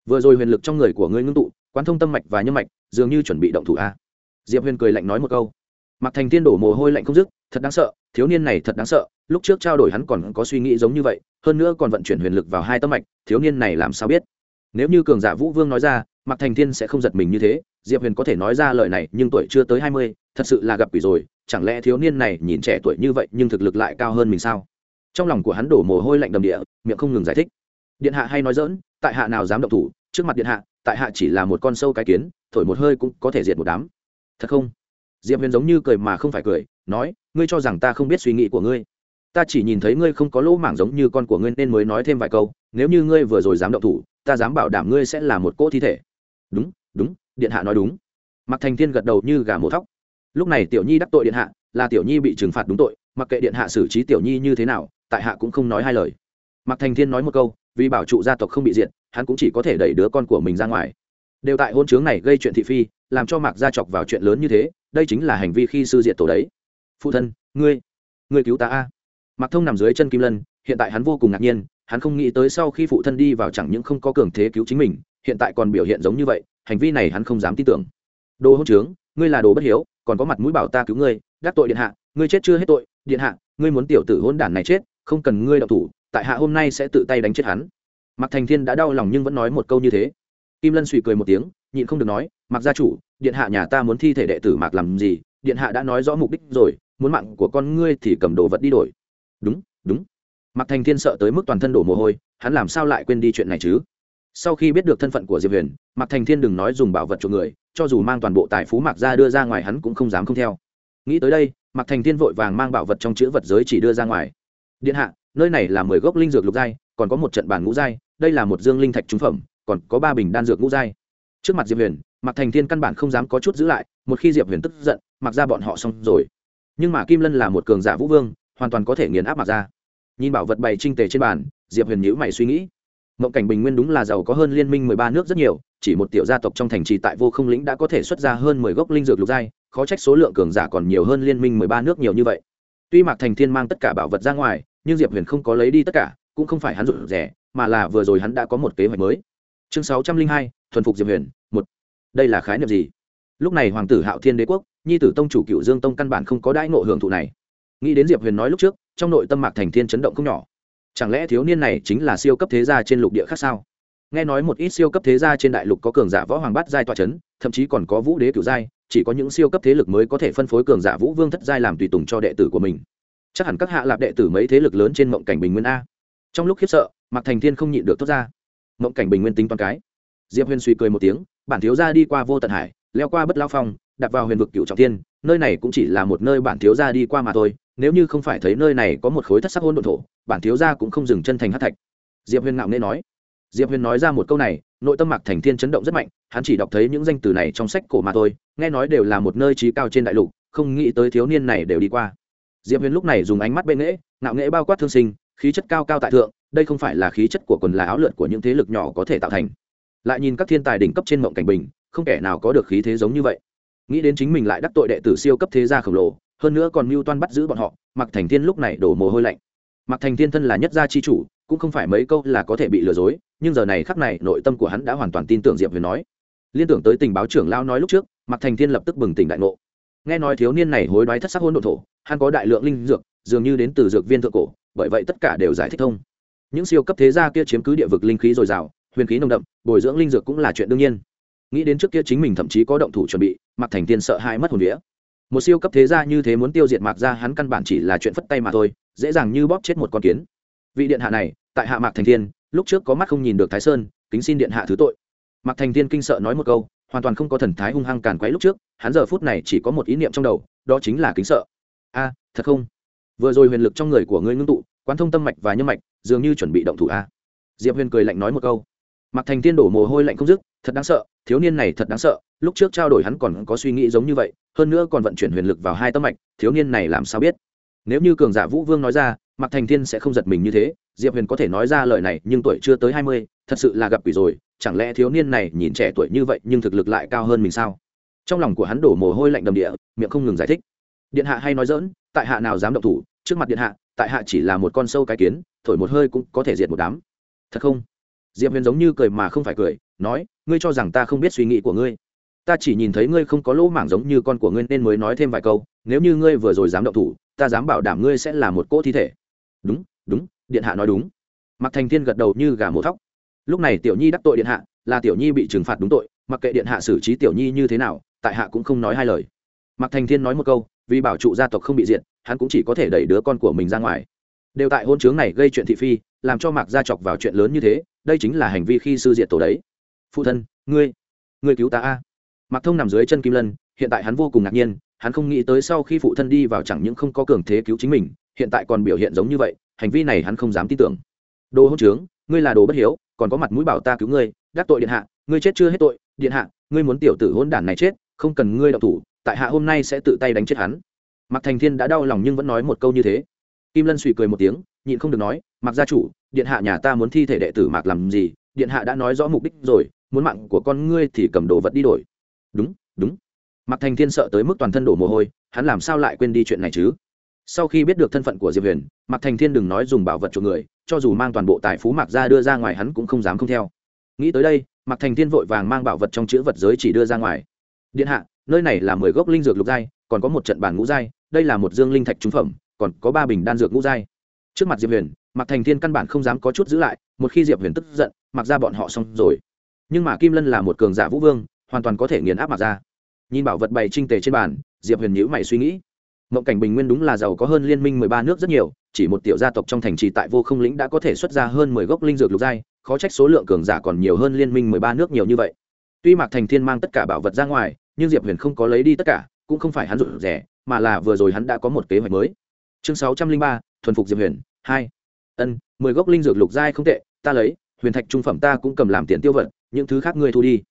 Vừa rồi huyền lực trong người của ngươi ngưng tụ, quán thông tâm mạch và nhân mạch, dường như chuẩn bị động thủ a. Diệp huyền cười lạnh nói một câu. Mặc thành thiên đổ mồ hôi lạnh không dứt, thật đáng sợ, thiếu niên này thật đáng sợ, lúc trước trao đổi hắn còn có suy nghĩ giống như vậy, hơn nữa còn vận chuyển huyền lực vào hai tâm mạch, thiếu niên này làm sao biết? Nếu như cường giả vũ vương nói ra Mặc thành thiên sẽ không giật mình như thế, diệp huyền có thể nói ra lời này, nhưng tuổi chưa tới hai mươi, thật sự là gặp quỷ rồi, chẳng lẽ thiếu niên này nhìn trẻ tuổi như vậy nhưng thực lực lại cao hơn mình sao? Trong lòng của hắn đổ mồ hôi lạnh đầm địa, miệng không ngừng giải thích. Điện hạ hay nói dỡn tại hạ nào dám động thủ, trước mặt điện hạ, tại hạ chỉ là một con sâu cái kiến, thổi một hơi cũng có thể diệt một đám. Thật không? Diệp huyền giống như cười mà không phải cười, nói, ngươi cho rằng ta không biết suy nghĩ của ngươi. Ta chỉ nhìn thấy ngươi không có lỗ mảng giống như con của ngươi nên mới nói thêm vài câu, nếu như ngươi vừa rồi dám động thủ, ta dám bảo đảm ngươi sẽ là một cỗ thi thể. Đúng đúng, điện hạ nói đúng. Mặc thành thiên gật đầu như gà mổ thóc. Lúc này tiểu nhi đắc tội điện hạ, là tiểu nhi bị trừng phạt đúng tội, mặc kệ điện hạ xử trí tiểu nhi như thế nào, tại hạ cũng không nói hai lời. Mặc thành thiên nói một câu vì bảo trụ gia tộc không bị diệt, hắn cũng chỉ có thể đẩy đứa con của mình ra ngoài. Đều tại hôn chướng này gây chuyện thị phi, làm cho mạc gia chọc vào chuyện lớn như thế, đây chính là hành vi khi sư diệt tổ đấy. Phụ thân, ngươi ngươi cứu ta a. Mạc thông nằm dưới chân kim lân, hiện tại hắn vô cùng ngạc nhiên, hắn không nghĩ tới sau khi phụ thân đi vào chẳng những không có cường thế cứu chính mình, hiện tại còn biểu hiện giống như vậy, hành vi này hắn không dám tin tưởng. Đồ hôn trướng ngươi là đồ bất hiếu, còn có mặt mũi bảo ta cứu ngươi, đắc tội điện hạ, ngươi chết chưa hết tội, điện hạ, ngươi muốn tiểu tử hôn đản này chết, không cần ngươi đậu thủ tại hạ hôm nay sẽ tự tay đánh chết hắn. Mạc thành thiên đã đau lòng nhưng vẫn nói một câu như thế. Kim lân suy cười một tiếng, nhịn không được nói mặc gia chủ, điện hạ nhà ta muốn thi thể đệ tử mạc làm gì? Điện hạ đã nói rõ mục đích rồi, muốn mạng của con ngươi thì cầm đồ vật đi đổi. Đúng đúng. Mạc thành thiên sợ tới mức toàn thân đổ mồ hôi, hắn làm sao lại quên đi chuyện này chứ? Sau khi biết được thân phận của diệp huyền, mạc thành thiên đừng nói dùng bảo vật cho người, cho dù mang toàn bộ tài phú mạc ra đưa ra ngoài hắn cũng không dám không theo. Nghĩ tới đây, mạc thành thiên vội vàng mang bảo vật trong chữ vật giới chỉ đưa ra ngoài. Điện hạ nơi này là mười gốc linh dược lục giai, còn có một trận bản ngũ giai, đây là một dương linh thạch trúng phẩm, còn có ba bình đan dược ngũ giai. Trước mặt diệp huyền, mạc thành thiên căn bản không dám có chút giữ lại, một khi diệp huyền tức giận, mặc ra bọn họ xong rồi. Nhưng mà kim lân là một cường giả vũ vương, hoàn toàn có thể nghiền áp mặc ra. Nhìn bảo vật bày trinh tề trên bàn, diệp huyền nhữ mày suy nghĩ. Mộng cảnh bình nguyên đúng là giàu có hơn liên minh mười ba nước rất nhiều, chỉ một tiểu gia tộc trong thành trì tại vô không lĩnh đã có thể xuất ra hơn mười gốc linh dược lục giai, khó trách số lượng cường giả còn nhiều hơn liên minh mười ba nước nhiều như vậy. Tuy mạc thành thiên mang tất cả bảo vật ra ngoài nhưng diệp huyền không có lấy đi tất cả, cũng không phải hắn rụt rẻ mà là vừa rồi hắn đã có một kế hoạch mới. Chương sáu trăm linh hai, thuần phục diệp huyền, một. Đây là khái niệm gì? Lúc này hoàng tử hạo thiên đế quốc, nhi tử tông chủ cựu dương tông căn bản không có đãi ngộ hưởng thụ này. Nghĩ đến diệp huyền nói lúc trước, trong nội tâm mạc thành thiên chấn động không nhỏ. Chẳng lẽ thiếu niên này chính là siêu cấp thế gia trên lục địa khác sao? Nghe nói một ít siêu cấp thế gia trên đại lục có cường giả võ hoàng bát giai tọa c h ấ n thậm chí còn có vũ đế cửu giai, chỉ có những siêu cấp thế lực mới có thể phân phối cường giả vũ vương thất giai làm tùy tùng cho đệ tử của mình chắc hẳn các hạ lạp đệ tử mấy thế lực lớn trên mộng cảnh bình nguyên a. Trong lúc khiếp sợ, mạc thành thiên không nhịn được thốt ra. Mộng cảnh bình nguyên tính toàn cái. Diệp huyền suy cười một tiếng, bản thiếu gia đi qua vô tận hải, leo qua bất lao phong, đặt vào huyền vực cựu trọng thiên, nơi này cũng chỉ là một nơi bản thiếu gia đi qua mà thôi, nếu như không phải thấy nơi này có một khối thất sắc hôn đ thổ, bản thiếu gia cũng không dừng chân thành hát thạch. Diệp huyền ngạo nghê nói. Diệp huyền nói ra một câu này, nội tâm mạc thành thiên chấn động rất mạnh, hắn chỉ đọc thấy những danh từ này trong sách cổ mà thôi, nghe nói đều là một nơi trí cao trên đại lục, không nghĩ tới thiếu niên này đều đi qua diệp huyền lúc này dùng ánh mắt bên nghễ, ngạo nghễ bao quát thương sinh, khí chất cao cao tại thượng, đây không phải là khí chất của quần là áo lượn của những thế lực nhỏ có thể tạo thành. Lại nhìn các thiên tài đỉnh cấp trên mộng cảnh bình, không kẻ nào có được khí thế giống như vậy. Nghĩ đến chính mình lại đắc tội đệ tử siêu cấp thế gia khổng lồ, hơn nữa còn mưu toan bắt giữ bọn họ mặc thành thiên lúc này đổ mồ hôi lạnh. Mặc thành thiên thân là nhất gia chi chủ, cũng không phải mấy câu là có thể bị lừa dối, nhưng giờ này khắc này nội tâm của hắn đã hoàn toàn tin tưởng diệp huyền nói. Liên tưởng tới tình báo trưởng lao nói lúc trước mặc thành thiên lập tức bừng tỉnh đại ngộ nghe nói thiếu niên này hối đoái thất sắc hôn đ thổ, hắn có đại lượng linh dược, dường như đến từ dược viên thượng cổ, bởi vậy tất cả đều giải thích thông. Những siêu cấp thế gia kia chiếm cứ địa vực linh khí dồi dào, huyền khí nồng đậm, bồi dưỡng linh dược cũng là chuyện đương nhiên. Nghĩ đến trước kia chính mình thậm chí có động thủ chuẩn bị mặc thành tiên sợ hãi mất hồn vía. Một siêu cấp thế gia như thế muốn tiêu diệt mạc gia, hắn căn bản chỉ là chuyện phất tay mà thôi, dễ dàng như bóp chết một con kiến. Vị điện hạ này, tại hạ mạc thành thiên lúc trước có mắt không nhìn được thái sơn, kính xin điện hạ thứ tội. Mạc thành thiên kinh sợ nói một câu hoàn toàn không có thần thái hung hăng càn quấy lúc trước, hắn giờ phút này chỉ có một ý niệm trong đầu, đó chính là kính sợ. A, thật không? Vừa rồi huyền lực trong người của ngươi ngưng tụ, quán thông tâm mạch và nhân mạch, dường như chuẩn bị động thủ a. Diệp huyền cười lạnh nói một câu. Mặc thành thiên đổ mồ hôi lạnh không dứt, thật đáng sợ, thiếu niên này thật đáng sợ, lúc trước trao đổi hắn còn có suy nghĩ giống như vậy, hơn nữa còn vận chuyển huyền lực vào hai tâm mạch, thiếu niên này làm sao biết? Nếu như cường giả vũ vương nói ra mặc thành thiên sẽ không giật mình như thế, diệp huyền có thể nói ra lời này, nhưng tuổi chưa tới hai mươi, thật sự là gặp quỷ rồi chẳng lẽ thiếu niên này nhìn trẻ tuổi như vậy nhưng thực lực lại cao hơn mình sao? Trong lòng của hắn đổ mồ hôi lạnh đầm địa, miệng không ngừng giải thích. Điện hạ hay nói dỡn tại hạ nào dám động thủ, trước mặt điện hạ, tại hạ chỉ là một con sâu cái kiến, thổi một hơi cũng có thể diệt một đám. Thật không? Diệp huyền giống như cười mà không phải cười, nói, ngươi cho rằng ta không biết suy nghĩ của ngươi. Ta chỉ nhìn thấy ngươi không có lỗ mảng giống như con của ngươi nên mới nói thêm vài câu, nếu như ngươi vừa rồi dám động thủ, ta dám bảo đảm ngươi sẽ là một cỗ thi thể. Đúng đúng, điện hạ nói đúng. Mặc thành thiên gật đầu như gà mổ thóc lúc này tiểu nhi đắc tội điện hạ, là tiểu nhi bị trừng phạt đúng tội, mặc kệ điện hạ xử trí tiểu nhi như thế nào, tại hạ cũng không nói hai lời. Mặc thành thiên nói một câu, vì bảo trụ gia tộc không bị diệt, hắn cũng chỉ có thể đẩy đứa con của mình ra ngoài. Đều tại hôn chướng này gây chuyện thị phi, làm cho mạc gia chọc vào chuyện lớn như thế, đây chính là hành vi khi sư diệt tổ đấy. Phụ thân, ngươi ngươi cứu ta a. Mạc thông nằm dưới chân kim lân, hiện tại hắn vô cùng ngạc nhiên, hắn không nghĩ tới sau khi phụ thân đi vào chẳng những không có cường thế cứu chính mình, hiện tại còn biểu hiện giống như vậy, hành vi này hắn không dám tin tưởng. Đồ hôn trướng ngươi là đồ bất hiếu còn có mặt mũi bảo ta cứu ngươi, đắc tội điện hạ, ngươi chết chưa hết tội, điện hạ, ngươi muốn tiểu tử hôn đản này chết, không cần ngươi đậu thủ, tại hạ hôm nay sẽ tự tay đánh chết hắn. Mạc thành thiên đã đau lòng nhưng vẫn nói một câu như thế. Kim lân suy cười một tiếng, nhịn không được nói, mạc gia chủ, điện hạ nhà ta muốn thi thể đệ tử mạc làm gì? Điện hạ đã nói rõ mục đích rồi, muốn mạng của con ngươi thì cầm đồ vật đi đổi. Đúng đúng. Mạc thành thiên sợ tới mức toàn thân đổ mồ hôi, hắn làm sao lại quên đi chuyện này chứ? Sau khi biết được thân phận của diệp huyền, mạc thành thiên đừng nói dùng bảo vật cho người cho dù mang toàn bộ tài phú mạc ra đưa ra ngoài hắn cũng không dám không theo. Nghĩ tới đây, mạc thành thiên vội vàng mang bảo vật trong chữ vật giới chỉ đưa ra ngoài. Điện hạ, nơi này là mười gốc linh dược lục giai, còn có một trận bàn ngũ giai, đây là một dương linh thạch trúng phẩm, còn có ba bình đan dược ngũ giai. Trước mặt diệp huyền, mạc thành thiên căn bản không dám có chút giữ lại, một khi diệp huyền tức giận mặc ra bọn họ xong rồi. Nhưng mà kim lân là một cường giả vũ vương, hoàn toàn có thể nghiền áp mặc ra nhìn bảo vật bày trinh tề trên bàn, diệp huyền nhữ mày suy nghĩ. Mộng cảnh bình nguyên đúng là giàu có hơn liên minh mười ba nước rất nhiều chỉ một tiểu gia tộc trong thành trì tại vô không lĩnh đã có thể xuất ra hơn mười gốc linh dược lục giai, khó trách số lượng cường giả còn nhiều hơn liên minh mười ba nước nhiều như vậy. Tuy mạc thành thiên mang tất cả bảo vật ra ngoài, nhưng diệp huyền không có lấy đi tất cả, cũng không phải hắn rụt rẻ mà là vừa rồi hắn đã có một kế hoạch mới. Chương sáu trăm linh ba, thuần phục diệp huyền, hai. Ân, mười gốc linh dược lục giai không tệ, ta lấy, huyền thạch trung phẩm ta cũng cầm làm tiền tiêu vật, những thứ khác ngươi thu đi.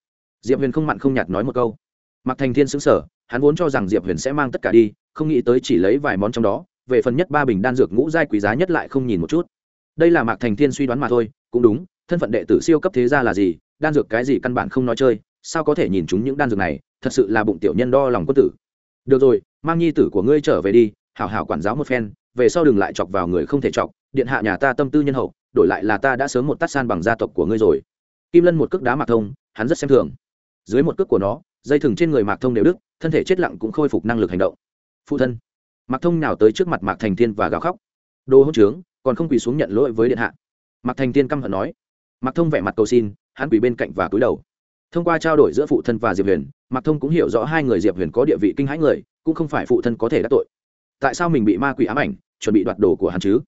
Diệp huyền không mặn không nhạt nói một câu. Mạc thành thiên xứng sở hắn vốn cho rằng diệp huyền sẽ mang tất cả đi, không nghĩ tới chỉ lấy vài món trong đó về phần nhất ba bình đan dược ngũ giai quý giá nhất lại không nhìn một chút. Đây là mạc thành thiên suy đoán mà thôi, cũng đúng, thân phận đệ tử siêu cấp thế gia là gì, đan dược cái gì căn bản không nói chơi, sao có thể nhìn chúng những đan dược này, thật sự là bụng tiểu nhân đo lòng quân tử. Được rồi, mang nhi tử của ngươi trở về đi, hảo hảo quản giáo một phen, về sau đừng lại chọc vào người không thể chọc, điện hạ nhà ta tâm tư nhân hậu, đổi lại là ta đã sớm một tát san bằng gia tộc của ngươi rồi. Kim lân một cước đá mạc thông, hắn rất xem thường. Dưới một cước của nó, dây thừng trên người mạc thông đều đức thân thể chết lặng cũng khôi phục năng lực hành động. Phụ thân mạc thông nào tới trước mặt mạc thành thiên và gào khóc. Đồ hỗn trướng, còn không quỳ xuống nhận lỗi với điện hạ. Mạc thành thiên căm hận nói. Mạc thông vẻ mặt cầu xin, hắn quỳ bên cạnh và cúi đầu. Thông qua trao đổi giữa phụ thân và diệp huyền, mạc thông cũng hiểu rõ hai người diệp huyền có địa vị kinh hãi người, cũng không phải phụ thân có thể đắc tội. Tại sao mình bị ma quỷ ám ảnh, chuẩn bị đoạt đồ của hắn chứ?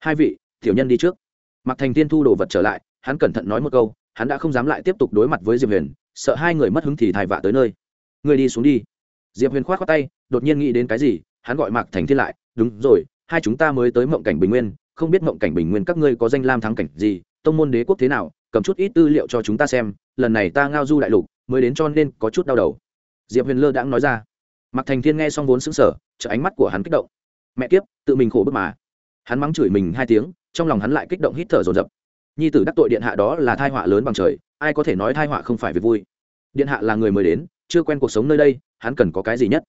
Hai vị, tiểu nhân đi trước. Mạc thành tiên thu đồ vật trở lại, hắn cẩn thận nói một câu, hắn đã không dám lại tiếp tục đối mặt với diệp huyền, sợ hai người mất hứng thì thai vạ tới nơi. Người đi xuống đi. Diệp huyền k h o á t k tay, đột nhiên nghĩ đến cái gì hắn gọi mạc thành thiên lại, đúng rồi, hai chúng ta mới tới mộng cảnh bình nguyên, không biết mộng cảnh bình nguyên các ngươi có danh lam thắng cảnh gì, tông môn đế quốc thế nào, cầm chút ít tư liệu cho chúng ta xem, lần này ta ngao du đại lục, mới đến cho nên có chút đau đầu. Diệp huyền lơ đãng nói ra. Mạc thành thiên nghe xong vốn xứng sở chợ ánh mắt của hắn kích động. Mẹ kiếp, tự mình khổ bức mà. Hắn mắng chửi mình hai tiếng, trong lòng hắn lại kích động hít thở dồn dập. Nhi tử đắc tội điện hạ đó là thai họa lớn bằng trời, ai có thể nói thai họa không phải việc vui. Điện hạ là người mới đến, chưa quen cuộc sống nơi đây, hắn cần có cái gì nhất?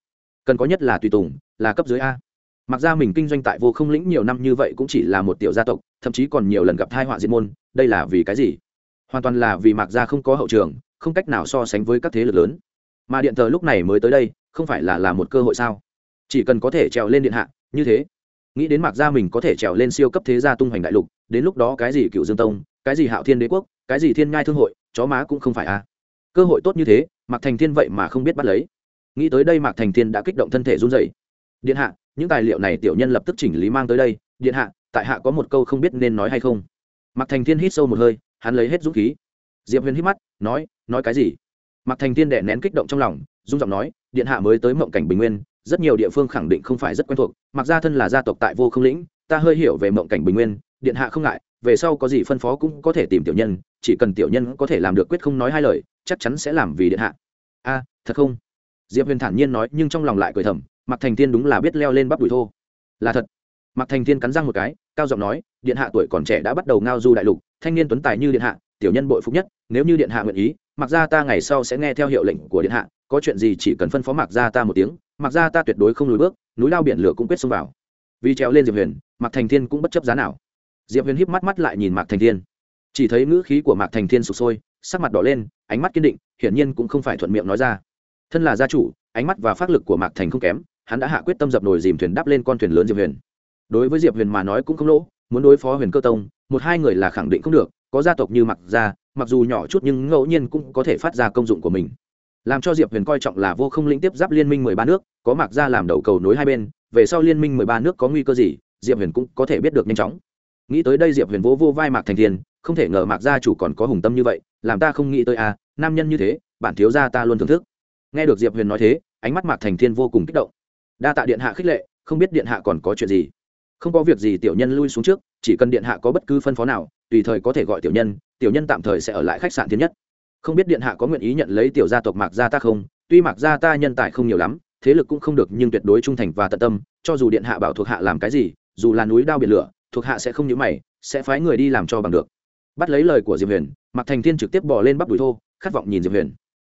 Cần có nhất là tùy tùng, là cấp dưới a. Mặc ra mình kinh doanh tại vô không lĩnh nhiều năm như vậy cũng chỉ là một tiểu gia tộc, thậm chí còn nhiều lần gặp thai họa diệt môn, đây là vì cái gì? Hoàn toàn là vì mặc ra không có hậu trường, không cách nào so sánh với các thế lực lớn. Mà điện thờ lúc này mới tới đây, không phải là là một cơ hội sao? Chỉ cần có thể trèo lên điện hạ, như thế. Nghĩ đến mặc ra mình có thể trèo lên siêu cấp thế gia tung hoành đại lục, đến lúc đó cái gì cựu dương tông, cái gì hạo thiên đế quốc, cái gì thiên ngai thương hội, chó má cũng không phải a. Cơ hội tốt như thế mặc thành thiên vậy mà không biết bắt lấy nghĩ tới đây mạc thành thiên đã kích động thân thể run dày điện hạ, những tài liệu này tiểu nhân lập tức chỉnh lý mang tới đây. Điện hạ, tại hạ có một câu không biết nên nói hay không? Mạc thành thiên hít sâu một hơi, hắn lấy hết dũng khí. Diệp huyền hít mắt, nói nói cái gì? Mạc thành thiên đẻ nén kích động trong lòng dung giọng nói, điện hạ mới tới mộng cảnh bình nguyên, rất nhiều địa phương khẳng định không phải rất quen thuộc. Mặc ra thân là gia tộc tại vô không lĩnh, ta hơi hiểu về mộng cảnh bình nguyên. Điện hạ không ngại, về sau có gì phân phó cũng có thể tìm tiểu nhân, chỉ cần tiểu nhân có thể làm được quyết không nói hai lời, chắc chắn sẽ làm vì điện hạ. A, thật không? Diệp huyền thản nhiên nói, nhưng trong lòng lại cười thầm mặc thành Thiên đúng là biết leo lên bắp đùi thô. Là thật. Mặc thành Thiên cắn răng một cái, cao giọng nói, điện hạ tuổi còn trẻ đã bắt đầu ngao du đại lục, thanh niên tuấn tài như điện hạ, tiểu nhân bội phúc nhất, nếu như điện hạ nguyện ý mặc ra ta ngày sau sẽ nghe theo hiệu lệnh của điện hạ, có chuyện gì chỉ cần phân phó mặc ra ta một tiếng mặc ra ta tuyệt đối không lùi bước, núi lao biển lửa cũng quyết xông vào. Vì trèo lên diệp huyền mặc thành thiên cũng bất chấp giá nào. Diệp huyền híp mắt mắt lại nhìn mạc thành thiên. Chỉ thấy ngữ khí của mạc thành thiên sụp sôi, sắc mặt đỏ lên, ánh mắt kiên định, hiển nhiên cũng không phải thuận miệng nói ra thân là gia chủ, ánh mắt và phát lực của mạc thành không kém, hắn đã hạ quyết tâm dập nổi dìm thuyền đắp lên con thuyền lớn diệp huyền. Đối với diệp huyền mà nói cũng không lỗ, muốn đối phó huyền cơ tông, một hai người là khẳng định không được, có gia tộc như mặc gia, mặc dù nhỏ chút nhưng ngẫu nhiên cũng có thể phát ra công dụng của mình. Làm cho diệp huyền coi trọng là vô không lĩnh tiếp giáp liên minh mười ba nước, có mặc gia làm đầu cầu nối hai bên, về sau liên minh mười ba nước có nguy cơ gì, diệp huyền cũng có thể biết được nhanh chóng. Nghĩ tới đây diệp huyền vỗ vô vai mạc thành thiên, không thể ngờ mạc gia chủ còn có hùng tâm như vậy, làm ta không nghĩ tới à nam nhân như thế, bản thiếu gia ta luôn thưởng thức nghe được diệp huyền nói thế, ánh mắt mạc thành thiên vô cùng kích động. Đa tạ điện hạ khích lệ, không biết điện hạ còn có chuyện gì. Không có việc gì tiểu nhân lui xuống trước, chỉ cần điện hạ có bất cứ phân phó nào, tùy thời có thể gọi tiểu nhân tiểu nhân tạm thời sẽ ở lại khách sạn thiên nhất. Không biết điện hạ có nguyện ý nhận lấy tiểu gia tộc mạc gia ta không? Tuy mạc gia ta nhân tài không nhiều lắm, thế lực cũng không được nhưng tuyệt đối trung thành và tận tâm, cho dù điện hạ bảo thuộc hạ làm cái gì, dù là núi đao biển lửa, thuộc hạ sẽ không nhớ mày, sẽ phái người đi làm cho bằng được. Bắt lấy lời của diệp huyền, mạc thành thiên trực tiếp bỏ lên bắp đùi thô, khát vọng nhìn diệp huyền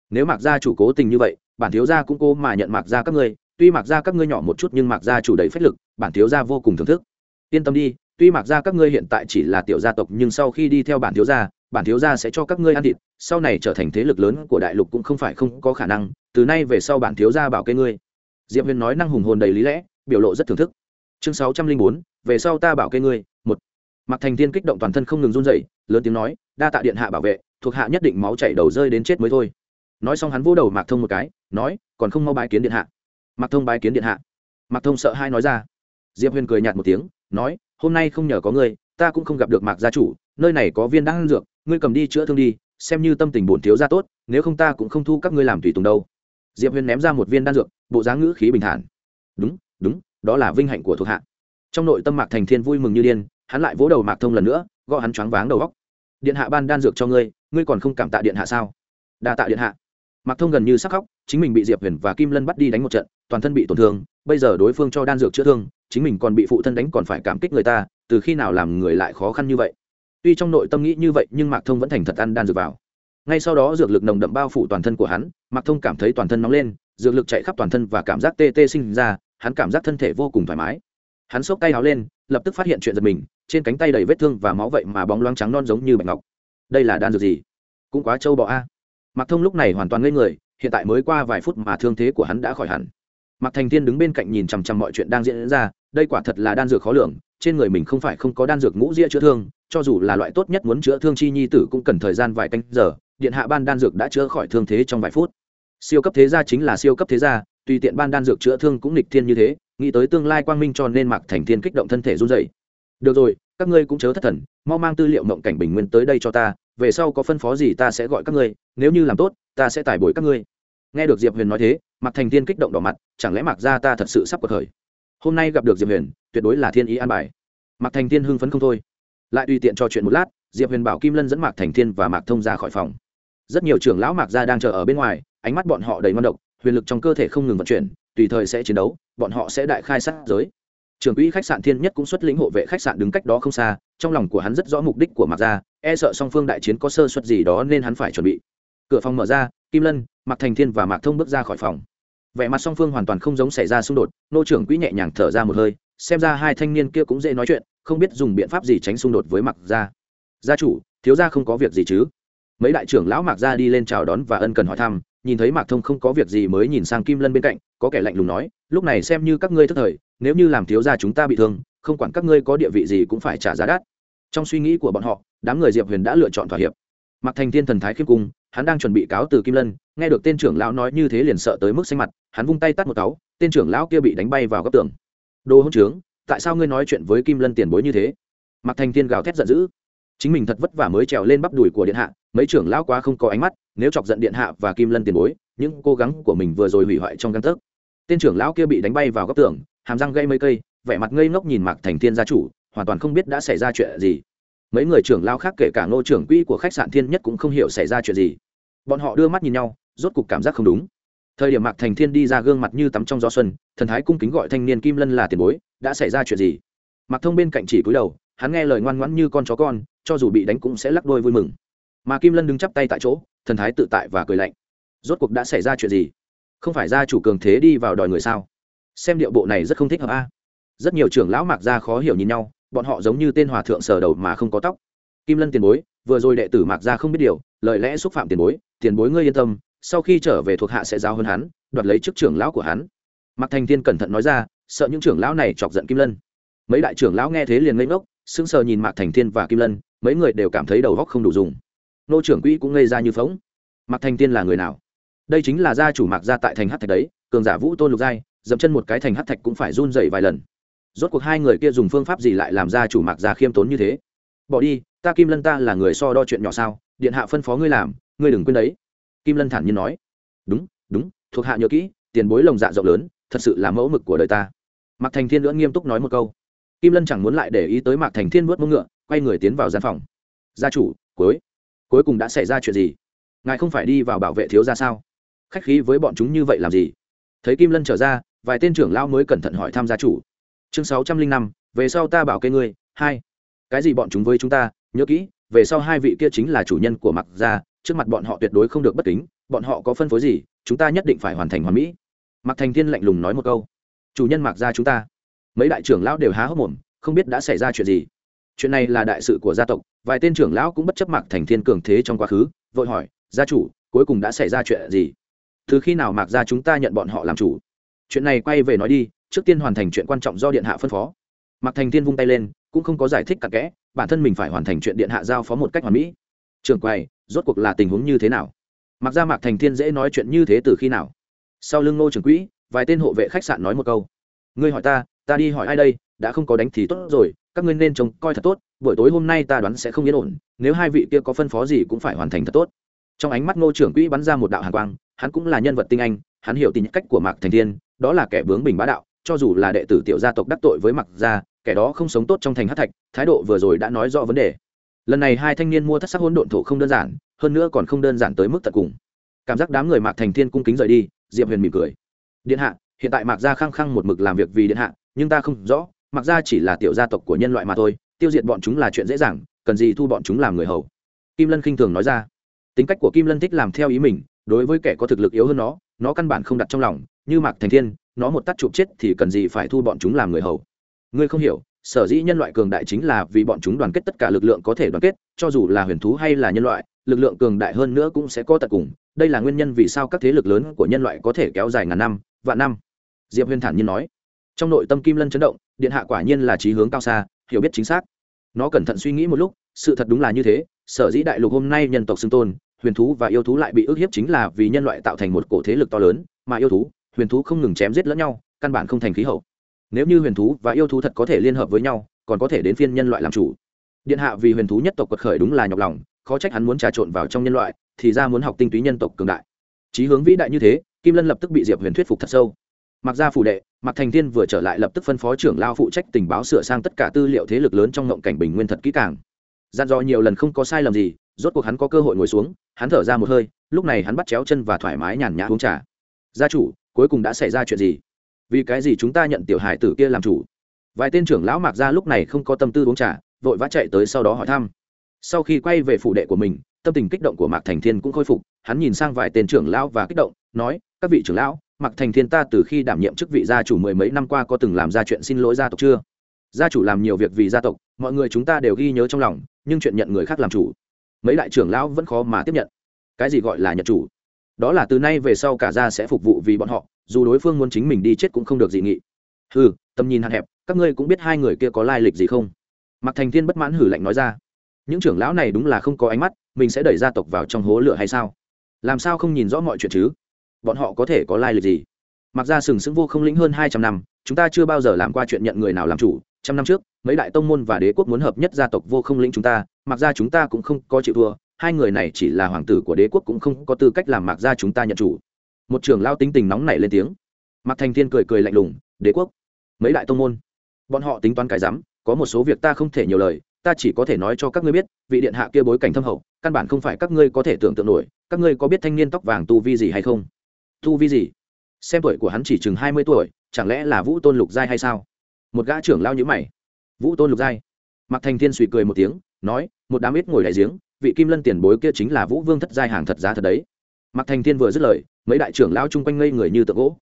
nếu mạc gia chủ cố tình như vậy, bản thiếu gia cũng cố mà nhận mạc gia các ngươi, tuy mạc gia các ngươi nhỏ một chút nhưng mạc gia chủ đầy phách lực, bản thiếu gia vô cùng thưởng thức. Yên tâm đi, tuy mạc gia các ngươi hiện tại chỉ là tiểu gia tộc nhưng sau khi đi theo bản thiếu gia, bản thiếu gia sẽ cho các ngươi ăn thịt, sau này trở thành thế lực lớn của đại lục cũng không phải không có khả năng, từ nay về sau bản thiếu gia bảo kê ngươi. Diệp huyền nói năng hùng hồn đầy lý lẽ, biểu lộ rất thưởng thức. Chương sáu trăm linh bốn, về sau ta bảo kê ngươi, một. Mặc thành thiên kích động toàn thân không ngừng run dậy lớn tiếng nói, đa tạ điện hạ bảo vệ, thuộc hạ nhất định máu chảy đầu rơi đến chết mới thôi nói xong hắn vỗ đầu mạc thông một cái, nói, còn không mau bái kiến điện hạ. Mạc thông bái kiến điện hạ. Mạc thông sợ hai nói ra. Diệp huyền cười nhạt một tiếng, nói, hôm nay không nhờ có ngươi, ta cũng không gặp được mạc gia chủ, nơi này có viên đan dược, ngươi cầm đi chữa thương đi, xem như tâm tình bổn thiếu gia tốt, nếu không ta cũng không thu các ngươi làm tùy tùng đâu. Diệp huyền ném ra một viên đan dược, bộ dáng ngữ khí bình thản. Đúng đúng, đó là vinh hạnh của thuộc hạ. Trong nội tâm mạc thành thiên vui mừng như điên, hắn lại vỗ đầu mạc thông lần nữa, gõ hắn choáng váng đầu góc. Điện hạ ban đan dược cho ngươi ngươi còn không cảm tạ điện hạ sao? Đa tạ điện hạ mạc thông gần như sắc khóc, chính mình bị diệp huyền và kim lân bắt đi đánh một trận, toàn thân bị tổn thương, bây giờ đối phương cho đan dược chữa thương, chính mình còn bị phụ thân đánh còn phải cảm kích người ta, từ khi nào làm người lại khó khăn như vậy? Tuy trong nội tâm nghĩ như vậy, nhưng mạc thông vẫn thành thật ăn đan dược vào. Ngay sau đó dược lực nồng đậm bao phủ toàn thân của hắn, mạc thông cảm thấy toàn thân nóng lên, dược lực chạy khắp toàn thân và cảm giác tê tê sinh ra, hắn cảm giác thân thể vô cùng thoải mái. Hắn xốc tay áo lên, lập tức phát hiện chuyện giật mình, trên cánh tay đầy vết thương và máu vậy mà bóng loáng trắng non giống như bạch ngọc. Đây là đan dược gì? Cũng quá trâu bọ a mạc thông lúc này hoàn toàn ngây người, hiện tại mới qua vài phút mà thương thế của hắn đã khỏi hẳn mạc thành thiên đứng bên cạnh nhìn chằm chằm mọi chuyện đang diễn ra, đây quả thật là đan dược khó lường, trên người mình không phải không có đan dược ngũ ria chữa thương, cho dù là loại tốt nhất muốn chữa thương chi nhi tử cũng cần thời gian vài canh giờ, điện hạ ban đan dược đã chữa khỏi thương thế trong vài phút siêu cấp thế gia chính là siêu cấp thế gia, tùy tiện ban đan dược chữa thương cũng nghịch thiên như thế, nghĩ tới tương lai quang minh cho nên mạc thành thiên kích động thân thể run rẩy. được rồi, các ngươi cũng chớ thất thần, mau mang tư liệu mộng cảnh bình nguyên tới đây cho ta về sau có phân phó gì ta sẽ gọi các ngươi, nếu như làm tốt, ta sẽ tải bồi các ngươi. Nghe được diệp huyền nói thế, mạc thành thiên kích động đỏ mặt, chẳng lẽ mạc gia ta thật sự sắp cuộc khởi? Hôm nay gặp được diệp huyền, tuyệt đối là thiên ý an bài. Mạc thành thiên hưng phấn không thôi. Lại tùy tiện trò chuyện một lát, diệp huyền bảo kim lân dẫn mạc thành thiên và mạc thông ra khỏi phòng. Rất nhiều trưởng lão mạc gia đang chờ ở bên ngoài, ánh mắt bọn họ đầy ngon độc, huyền lực trong cơ thể không ngừng vận chuyển, tùy thời sẽ chiến đấu, bọn họ sẽ đại khai sát giới. Trưởng quỹ khách sạn thiên nhất cũng xuất lĩnh hộ vệ khách sạn đứng cách đó không xa, trong lòng của hắn rất rõ mục đích của mạc gia e sợ song phương đại chiến có sơ suất gì đó nên hắn phải chuẩn bị. Cửa phòng mở ra, kim lân, mạc thành thiên và mạc thông bước ra khỏi phòng. Vẻ mặt song phương hoàn toàn không giống xảy ra xung đột, nô trưởng quỹ nhẹ nhàng thở ra một hơi, xem ra hai thanh niên kia cũng dễ nói chuyện, không biết dùng biện pháp gì tránh xung đột với mạc gia. Gia chủ, thiếu gia không có việc gì chứ? Mấy đại trưởng lão mạc gia đi lên chào đón và ân cần hỏi thăm, nhìn thấy mạc thông không có việc gì mới nhìn sang kim lân bên cạnh, có kẻ lạnh lùng nói, lúc này xem như các ngươi thất thời, nếu như làm thiếu gia chúng ta bị thương, không quản các ngươi có địa vị gì cũng phải trả giá đắt trong suy nghĩ của bọn họ, đám người diệp huyền đã lựa chọn thỏa hiệp. Mặc thành thiên thần thái khiêm cung, hắn đang chuẩn bị cáo từ kim lân, nghe được tên trưởng lão nói như thế liền sợ tới mức xanh mặt, hắn vung tay tắt một cáu, tên trưởng lão kia bị đánh bay vào góc tường. Đồ hỗn trướng, tại sao ngươi nói chuyện với kim lân tiền bối như thế? Mặc thành thiên gào thét giận dữ. Chính mình thật vất vả mới trèo lên bắp đùi của điện hạ, mấy trưởng lão quá không có ánh mắt, nếu chọc giận điện hạ và kim lân tiền bối, những cố gắng của mình vừa rồi hủy hoại trong căn tấc. Tên trưởng lão kia bị đánh bay vào góc tường, hàm răng gây mấy cây, vẻ mặt ngây ngốc nhìn mạc thành thiên gia chủ hoàn toàn không biết đã xảy ra chuyện gì. Mấy người trưởng lao khác kể cả ngô trưởng quỹ của khách sạn thiên nhất cũng không hiểu xảy ra chuyện gì. Bọn họ đưa mắt nhìn nhau, rốt cục cảm giác không đúng. Thời điểm mạc thành thiên đi ra gương mặt như tắm trong gió xuân, thần thái cung kính gọi thanh niên kim lân là tiền bối, đã xảy ra chuyện gì? Mạc thông bên cạnh chỉ cúi đầu, hắn nghe lời ngoan ngoãn như con chó con, cho dù bị đánh cũng sẽ lắc đôi vui mừng. Mà kim lân đứng chắp tay tại chỗ, thần thái tự tại và cười lạnh. Rốt cuộc đã xảy ra chuyện gì? Không phải gia chủ cường thế đi vào đòi người sao? Xem điệu bộ này rất không thích hợp a. Rất nhiều trưởng lão mạc gia khó hiểu nhìn nhau bọn họ giống như tên hòa thượng sờ đầu mà không có tóc. Kim lân tiền bối, vừa rồi đệ tử mạc gia không biết điều, lời lẽ xúc phạm tiền bối tiền bối ngươi yên tâm, sau khi trở về thuộc hạ sẽ giao hơn hắn, đoạt lấy chức trưởng lão của hắn. Mạc thành thiên cẩn thận nói ra, sợ những trưởng lão này chọc giận kim lân. Mấy đại trưởng lão nghe thế liền ngây ngốc, sững sờ nhìn mạc thành thiên và kim lân, mấy người đều cảm thấy đầu góc không đủ dùng. Nô trưởng quỹ cũng ngây ra như phóng mạc thành thiên là người nào? Đây chính là gia chủ mạc gia tại thành hát thạch đấy, cường giả vũ tôn lục giai, dậm chân một cái thành hát thạch cũng phải run dậy vài lần rốt cuộc hai người kia dùng phương pháp gì lại làm gia chủ mạc gia khiêm tốn như thế? Bỏ đi, ta kim lân ta là người so đo chuyện nhỏ sao? Điện hạ phân phó ngươi làm, ngươi đừng quên đấy. Kim lân thản nhiên nói. Đúng đúng, thuộc hạ nhớ kỹ, tiền bối lồng dạ rộng lớn, thật sự là mẫu mực của đời ta. Mạc thành thiên lưỡng nghiêm túc nói một câu. Kim lân chẳng muốn lại để ý tới mạc thành thiên vớt mông ngựa, quay người tiến vào gian phòng. Gia chủ, cuối cuối cùng đã xảy ra chuyện gì? Ngài không phải đi vào bảo vệ thiếu ra sao? Khách khí với bọn chúng như vậy làm gì? Thấy kim lân trở ra, vài tên trưởng lao mới cẩn thận hỏi tham gia chủ chương sáu trăm linh năm, về sau ta bảo kê ngươi, hai. Cái gì bọn chúng với chúng ta, nhớ kỹ, về sau hai vị kia chính là chủ nhân của mặc gia, trước mặt bọn họ tuyệt đối không được bất kính, bọn họ có phân phối gì, chúng ta nhất định phải hoàn thành hoàn mỹ. Mặc thành thiên lạnh lùng nói một câu. Chủ nhân mặc gia chúng ta. Mấy đại trưởng lão đều há hốc mồm, không biết đã xảy ra chuyện gì. Chuyện này là đại sự của gia tộc, vài tên trưởng lão cũng bất chấp mặc thành thiên cường thế trong quá khứ, vội hỏi, gia chủ, cuối cùng đã xảy ra chuyện gì? Từ khi nào mạc gia chúng ta nhận bọn họ làm chủ? Chuyện này quay về nói đi trước tiên hoàn thành chuyện quan trọng do điện hạ phân phó. Mạc thành thiên vung tay lên cũng không có giải thích cặn kẽ bản thân mình phải hoàn thành chuyện điện hạ giao phó một cách hoàn mỹ. Trường Quầy, rốt cuộc là tình huống như thế nào? Mặc ra mạc thành thiên dễ nói chuyện như thế từ khi nào? Sau lưng ngô trường quỹ vài tên hộ vệ khách sạn nói một câu. Ngươi hỏi ta ta đi hỏi ai đây? Đã không có đánh thì tốt rồi các ngươi nên trông coi thật tốt buổi tối hôm nay ta đoán sẽ không yên ổn nếu hai vị kia có phân phó gì cũng phải hoàn thành thật tốt. Trong ánh mắt ngô trưởng quỹ bắn ra một đạo hàn quang hắn cũng là nhân vật tinh anh hắn hiểu tính cách của mạc thành thiên đó là kẻ bướng bình bá đạo cho dù là đệ tử tiểu gia tộc đắc tội với mặc gia, kẻ đó không sống tốt trong thành hát thạch, thái độ vừa rồi đã nói rõ vấn đề. Lần này hai thanh niên mua thất sắc hỗn độn thổ không đơn giản, hơn nữa còn không đơn giản tới mức tận cùng. Cảm giác đám người mạc thành thiên cung kính rời đi, diệp huyền mỉm cười. Điện hạ, hiện tại mạc gia khăng khăng một mực làm việc vì điện hạ, nhưng ta không rõ, mạc gia chỉ là tiểu gia tộc của nhân loại mà thôi, tiêu diệt bọn chúng là chuyện dễ dàng, cần gì thu bọn chúng làm người hầu? Kim lân khinh thường nói ra. Tính cách của kim lân thích làm theo ý mình, đối với kẻ có thực lực yếu hơn nó nó căn bản không đặt trong lòng, như mạc thành thiên nó một tắt chụp chết thì cần gì phải thu bọn chúng làm người hầu. Ngươi không hiểu, sở dĩ nhân loại cường đại chính là vì bọn chúng đoàn kết tất cả lực lượng có thể đoàn kết, cho dù là huyền thú hay là nhân loại, lực lượng cường đại hơn nữa cũng sẽ có tận cùng. Đây là nguyên nhân vì sao các thế lực lớn của nhân loại có thể kéo dài ngàn năm, vạn năm. Diệp huyền thản nhiên nói. Trong nội tâm kim lân chấn động, điện hạ quả nhiên là trí hướng cao xa, hiểu biết chính xác. Nó cẩn thận suy nghĩ một lúc, sự thật đúng là như thế, sở dĩ đại lục hôm nay nhân tộc xưng tôn, huyền thú và yêu thú lại bị ức hiếp chính là vì nhân loại tạo thành một cổ thế lực to lớn, mà yêu thú huyền thú không ngừng chém giết lẫn nhau, căn bản không thành khí hậu. Nếu như huyền thú và yêu thú thật có thể liên hợp với nhau, còn có thể đến phiên nhân loại làm chủ. Điện hạ vì huyền thú nhất tộc quật khởi đúng là nhọc lòng, khó trách hắn muốn trà trộn vào trong nhân loại, thì ra muốn học tinh túy nhân tộc cường đại. Chí hướng vĩ đại như thế, kim lân lập tức bị diệp huyền thuyết phục thật sâu. Mặc ra phủ đệ mặc thành thiên vừa trở lại lập tức phân phó trưởng lao phụ trách tình báo sửa sang tất cả tư liệu thế lực lớn trong ngộng cảnh bình nguyên thật kỹ càng. Gian dò nhiều lần không có sai lầm gì, rốt cuộc hắn có cơ hội ngồi xuống, hắn thở ra một hơi, lúc này hắn bắt chéo chân và thoải mái nhàn nhã uống trà. Gia chủ cuối cùng đã xảy ra chuyện gì? Vì cái gì chúng ta nhận tiểu hải tử kia làm chủ? Vài tên trưởng lão mạc ra lúc này không có tâm tư uống trà, vội vã chạy tới sau đó hỏi thăm. Sau khi quay về phủ đệ của mình, tâm tình kích động của mạc thành thiên cũng khôi phục, hắn nhìn sang vài tên trưởng lão và kích động, nói, các vị trưởng lão, mạc thành thiên ta từ khi đảm nhiệm chức vị gia chủ mười mấy năm qua có từng làm ra chuyện xin lỗi gia tộc chưa? Gia chủ làm nhiều việc vì gia tộc, mọi người chúng ta đều ghi nhớ trong lòng, nhưng chuyện nhận người khác làm chủ. Mấy đại trưởng lão vẫn khó mà tiếp nhận. Cái gì gọi là nhận chủ? Đó là từ nay về sau cả gia sẽ phục vụ vì bọn họ dù đối phương muốn chính mình đi chết cũng không được dị nghị. Hừ, tầm nhìn hạn hẹp các ngươi cũng biết hai người kia có lai lịch gì không? Mặc thành thiên bất mãn hử lạnh nói ra. Những trưởng lão này đúng là không có ánh mắt mình sẽ đẩy gia tộc vào trong hố lửa hay sao? Làm sao không nhìn rõ mọi chuyện chứ? Bọn họ có thể có lai lịch gì? Mặc ra sừng sững vô không lĩnh hơn hai trăm năm chúng ta chưa bao giờ làm qua chuyện nhận người nào làm chủ. Trăm năm trước mấy đại tông môn và đế quốc muốn hợp nhất gia tộc vô không lĩnh chúng ta mặc ra chúng ta cũng không có chịu thua hai người này chỉ là hoàng tử của đế quốc cũng không có tư cách làm mạc gia chúng ta nhận chủ. Một trưởng lao tính tình nóng nảy lên tiếng. Mạc thành thiên cười cười lạnh lùng, đế quốc, mấy đại tông môn? Bọn họ tính toán cái rắm, có một số việc ta không thể nhiều lời, ta chỉ có thể nói cho các ngươi biết, vị điện hạ kia bối cảnh thâm hậu, căn bản không phải các ngươi có thể tưởng tượng nổi, các ngươi có biết thanh niên tóc vàng tu vi gì hay không? Tu vi gì? Xem tuổi của hắn chỉ chừng hai mươi tuổi, chẳng lẽ là vũ tôn lục giai hay sao? Một gã trưởng lao nhữ mày. Vũ tôn lục giai? Mạc thành thiên suy cười một tiếng, nói, một đám ít ngồi đại giếng vị kim lân tiền bối kia chính là vũ vương thất giai hàng thật giá thật đấy. Mặc thành thiên vừa dứt lời, mấy đại trưởng lao chung quanh ngây người như tượng gỗ.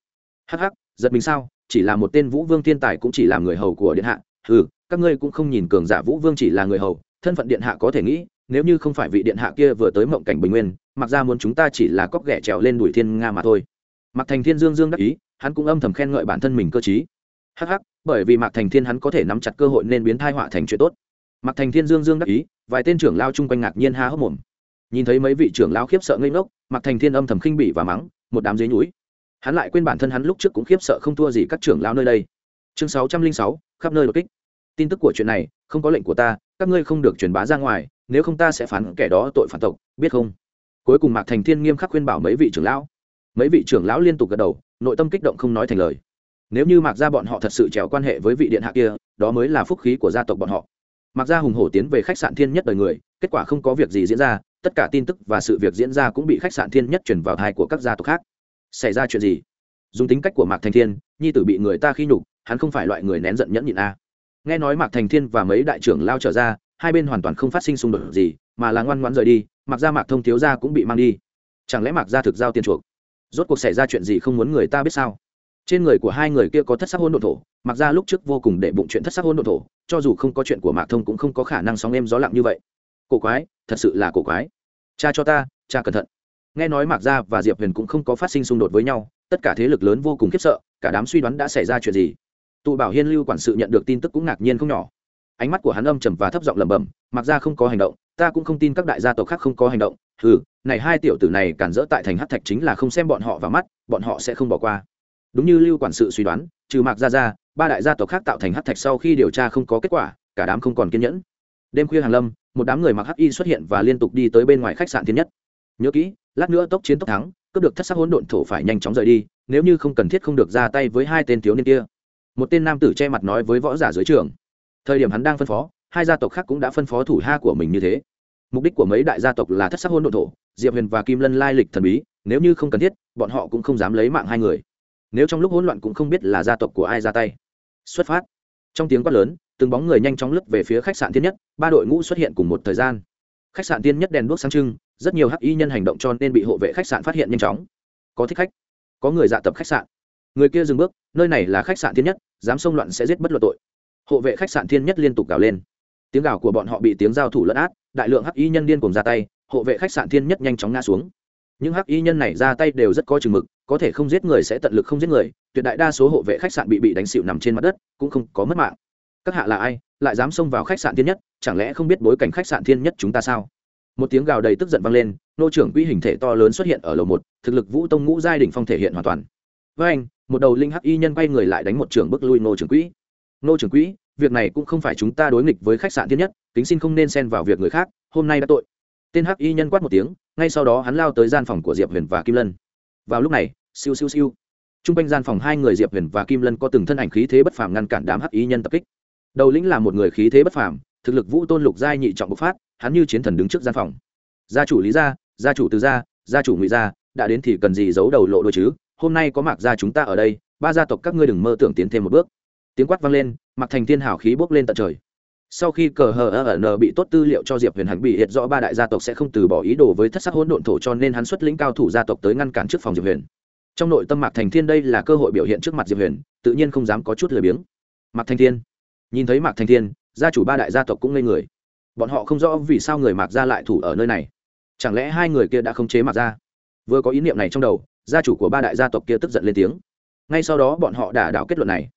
Hắc hắc, giật mình sao? Chỉ là một tên vũ vương thiên tài cũng chỉ là người hầu của điện hạ. Ừ các ngươi cũng không nhìn cường giả vũ vương chỉ là người hầu, thân phận điện hạ có thể nghĩ, nếu như không phải vị điện hạ kia vừa tới mộng cảnh bình nguyên, mặc ra muốn chúng ta chỉ là cóc ghẻ trèo lên đuổi thiên nga mà thôi. Mặc thành thiên dương dương đắc ý, hắn cũng âm thầm khen ngợi bản thân mình cơ t hắc hắc, bởi vì mạc thành thiên hắn có thể nắm chặt cơ hội nên biến thai họa thành chuyện tốt mạc thành thiên dương dương đắc ý, vài tên trưởng lao chung quanh ngạc nhiên há hốc mồm. Nhìn thấy mấy vị trưởng lao khiếp sợ ngây ngốc, mạc thành thiên âm thầm khinh bỉ và mắng, một đám dế nhúi hắn lại quên bản thân hắn lúc trước cũng khiếp sợ không thua gì các trưởng lao nơi đây. Chương sáu trăm linh sáu, khắp nơi đột kích. Tin tức của chuyện này, không có lệnh của ta, các ngươi không được truyền bá ra ngoài, nếu không ta sẽ phán kẻ đó tội phản tộc, biết không? Cuối cùng mạc thành thiên nghiêm khắc khuyên bảo mấy vị trưởng lão. Mấy vị trưởng lão liên tục gật đầu, nội tâm kích động không nói thành lời. Nếu như mạc gia bọn họ thật sự trèo quan hệ với vị điện hạ kia, đó mới là phúc khí của gia tộc bọn họ mạc gia hùng hổ tiến về khách sạn thiên nhất đời người, kết quả không có việc gì diễn ra, tất cả tin tức và sự việc diễn ra cũng bị khách sạn thiên nhất chuyển vào thai của các gia tộc khác. Xảy ra chuyện gì? Dùng tính cách của mạc thành thiên, nhi tử bị người ta khi nhục, hắn không phải loại người nén giận nhẫn nhịn a. Nghe nói mạc thành thiên và mấy đại trưởng lao trở ra, hai bên hoàn toàn không phát sinh xung đột gì, mà là ngoan ngoãn rời đi mặc ra mạc thông thiếu gia cũng bị mang đi. Chẳng lẽ mạc gia thực giao tiền chuộc? Rốt cuộc xảy ra chuyện gì không muốn người ta biết sao? Trên người của hai người kia có thất sắc hôn đ thổ, mặc ra lúc trước vô cùng để bụng chuyện thất sắc hôn đ thổ, cho dù không có chuyện của mạc thông cũng không có khả năng sóng em gió lặng như vậy. Cổ quái, thật sự là cổ quái. Cha cho ta, cha cẩn thận. Nghe nói mạc gia và diệp huyền cũng không có phát sinh xung đột với nhau, tất cả thế lực lớn vô cùng khiếp sợ, cả đám suy đoán đã xảy ra chuyện gì. Tụ bảo hiên lưu quản sự nhận được tin tức cũng ngạc nhiên không nhỏ. Ánh mắt của hắn âm trầm và thấp giọng lẩm bẩm mặc ra không có hành động, ta cũng không tin các đại gia tộc khác không có hành động. Ừ này hai tiểu tử này cản rỡ tại thành hát thạch chính là không xem bọn họ vào mắt, bọn họ sẽ không bỏ qua đúng như lưu quản sự suy đoán, trừ mạc gia gia, ba đại gia tộc khác tạo thành hát thạch sau khi điều tra không có kết quả, cả đám không còn kiên nhẫn. Đêm khuya hàng lâm, một đám người mặc hắc y xuất hiện và liên tục đi tới bên ngoài khách sạn thiên nhất. Nhớ kỹ, lát nữa tốc chiến tốc thắng, cướp được thất sắc hỗn độn thổ phải nhanh chóng rời đi, nếu như không cần thiết không được ra tay với hai tên thiếu niên kia. Một tên nam tử che mặt nói với võ giả dưới trường. Thời điểm hắn đang phân phó, hai gia tộc khác cũng đã phân phó thủ ha của mình như thế. Mục đích của mấy đại gia tộc là thất sắc hôn đ ộ thổ, diệp huyền và kim lân lai lịch thần bí, nếu như không cần thiết, bọn họ cũng không dám lấy mạng hai người nếu trong lúc hỗn loạn cũng không biết là gia tộc của ai ra tay. Xuất phát. Trong tiếng quát lớn, từng bóng người nhanh chóng lướt về phía khách sạn tiên nhất, ba đội ngũ xuất hiện cùng một thời gian. Khách sạn tiên nhất đèn đuốc sáng trưng, rất nhiều hắc y nhân hành động cho nên bị hộ vệ khách sạn phát hiện nhanh chóng. Có thích khách, có người dạ tập khách sạn. Người kia dừng bước, nơi này là khách sạn tiên nhất, dám xông loạn sẽ giết bất luận tội. Hộ vệ khách sạn thiên nhất liên tục gào lên. Tiếng gào của bọn họ bị tiếng giao thủ lẫn át, đại lượng hắc y nhân điên cùng ra tay, hộ vệ khách sạn thiên nhất nhanh chóng ngã xuống. Những hắc y nhân này ra tay đều rất có chừng mực có thể không giết người sẽ tận lực không giết người, tuyệt đại đa số hộ vệ khách sạn bị bị đánh xịu nằm trên mặt đất, cũng không có mất mạng. Các hạ là ai, lại dám xông vào khách sạn thiên nhất, chẳng lẽ không biết bối cảnh khách sạn thiên nhất chúng ta sao? Một tiếng gào đầy tức giận vang lên, nô trưởng quỹ hình thể to lớn xuất hiện ở lầu một, thực lực vũ tông ngũ giai đỉnh phong thể hiện hoàn toàn. Với anh, một đầu linh hắc y nhân quay người lại đánh một trưởng bức lui nô trưởng quỹ. Nô trưởng quỹ, việc này cũng không phải chúng ta đối nghịch với khách sạn thiên nhất, kính xin không nên xen vào việc người khác, hôm nay đã tội. Tên hắc y nhân quát một tiếng, ngay sau đó hắn lao tới gian phòng của diệp huyền và kim lân vào lúc này, siêu siêu siêu. T r u n g quanh gian phòng hai người diệp huyền và kim lân có từng thân ảnh khí thế bất phàm ngăn cản đám hắc ý nhân tập kích. Đầu lĩnh là một người khí thế bất phàm, thực lực vũ tôn lục giai nhị trọng bộc phát, hắn như chiến thần đứng trước gian phòng. Gia chủ lý gia gia chủ từ gia gia chủ ngụy gia, đã đến thì cần gì giấu đầu lộ đôi chứ? Hôm nay có mạc gia chúng ta ở đây, ba gia tộc các ngươi đừng mơ tưởng tiến thêm một bước. Tiếng quát vang lên mặc thành thiên hảo khí bốc lên tận trời sau khi cờ hờ ở n bị tốt tư liệu cho diệp huyền hạnh bị hiện rõ ba đại gia tộc sẽ không từ bỏ ý đồ với thất sắc hỗn độn thổ cho nên hắn xuất lĩnh cao thủ gia tộc tới ngăn cản trước phòng diệp huyền. Trong nội tâm mạc thành thiên đây là cơ hội biểu hiện trước mặt diệp huyền, tự nhiên không dám có chút lười biếng. Mạc thành thiên, nhìn thấy mạc thành thiên, gia chủ ba đại gia tộc cũng ngây người. Bọn họ không rõ vì sao người mạc gia lại thủ ở nơi này. Chẳng lẽ hai người kia đã không chế mạc gia? Vừa có ý niệm này trong đầu, gia chủ của ba đại gia tộc kia tức giận lên tiếng. Ngay sau đó bọn họ đả đảo kết luận này.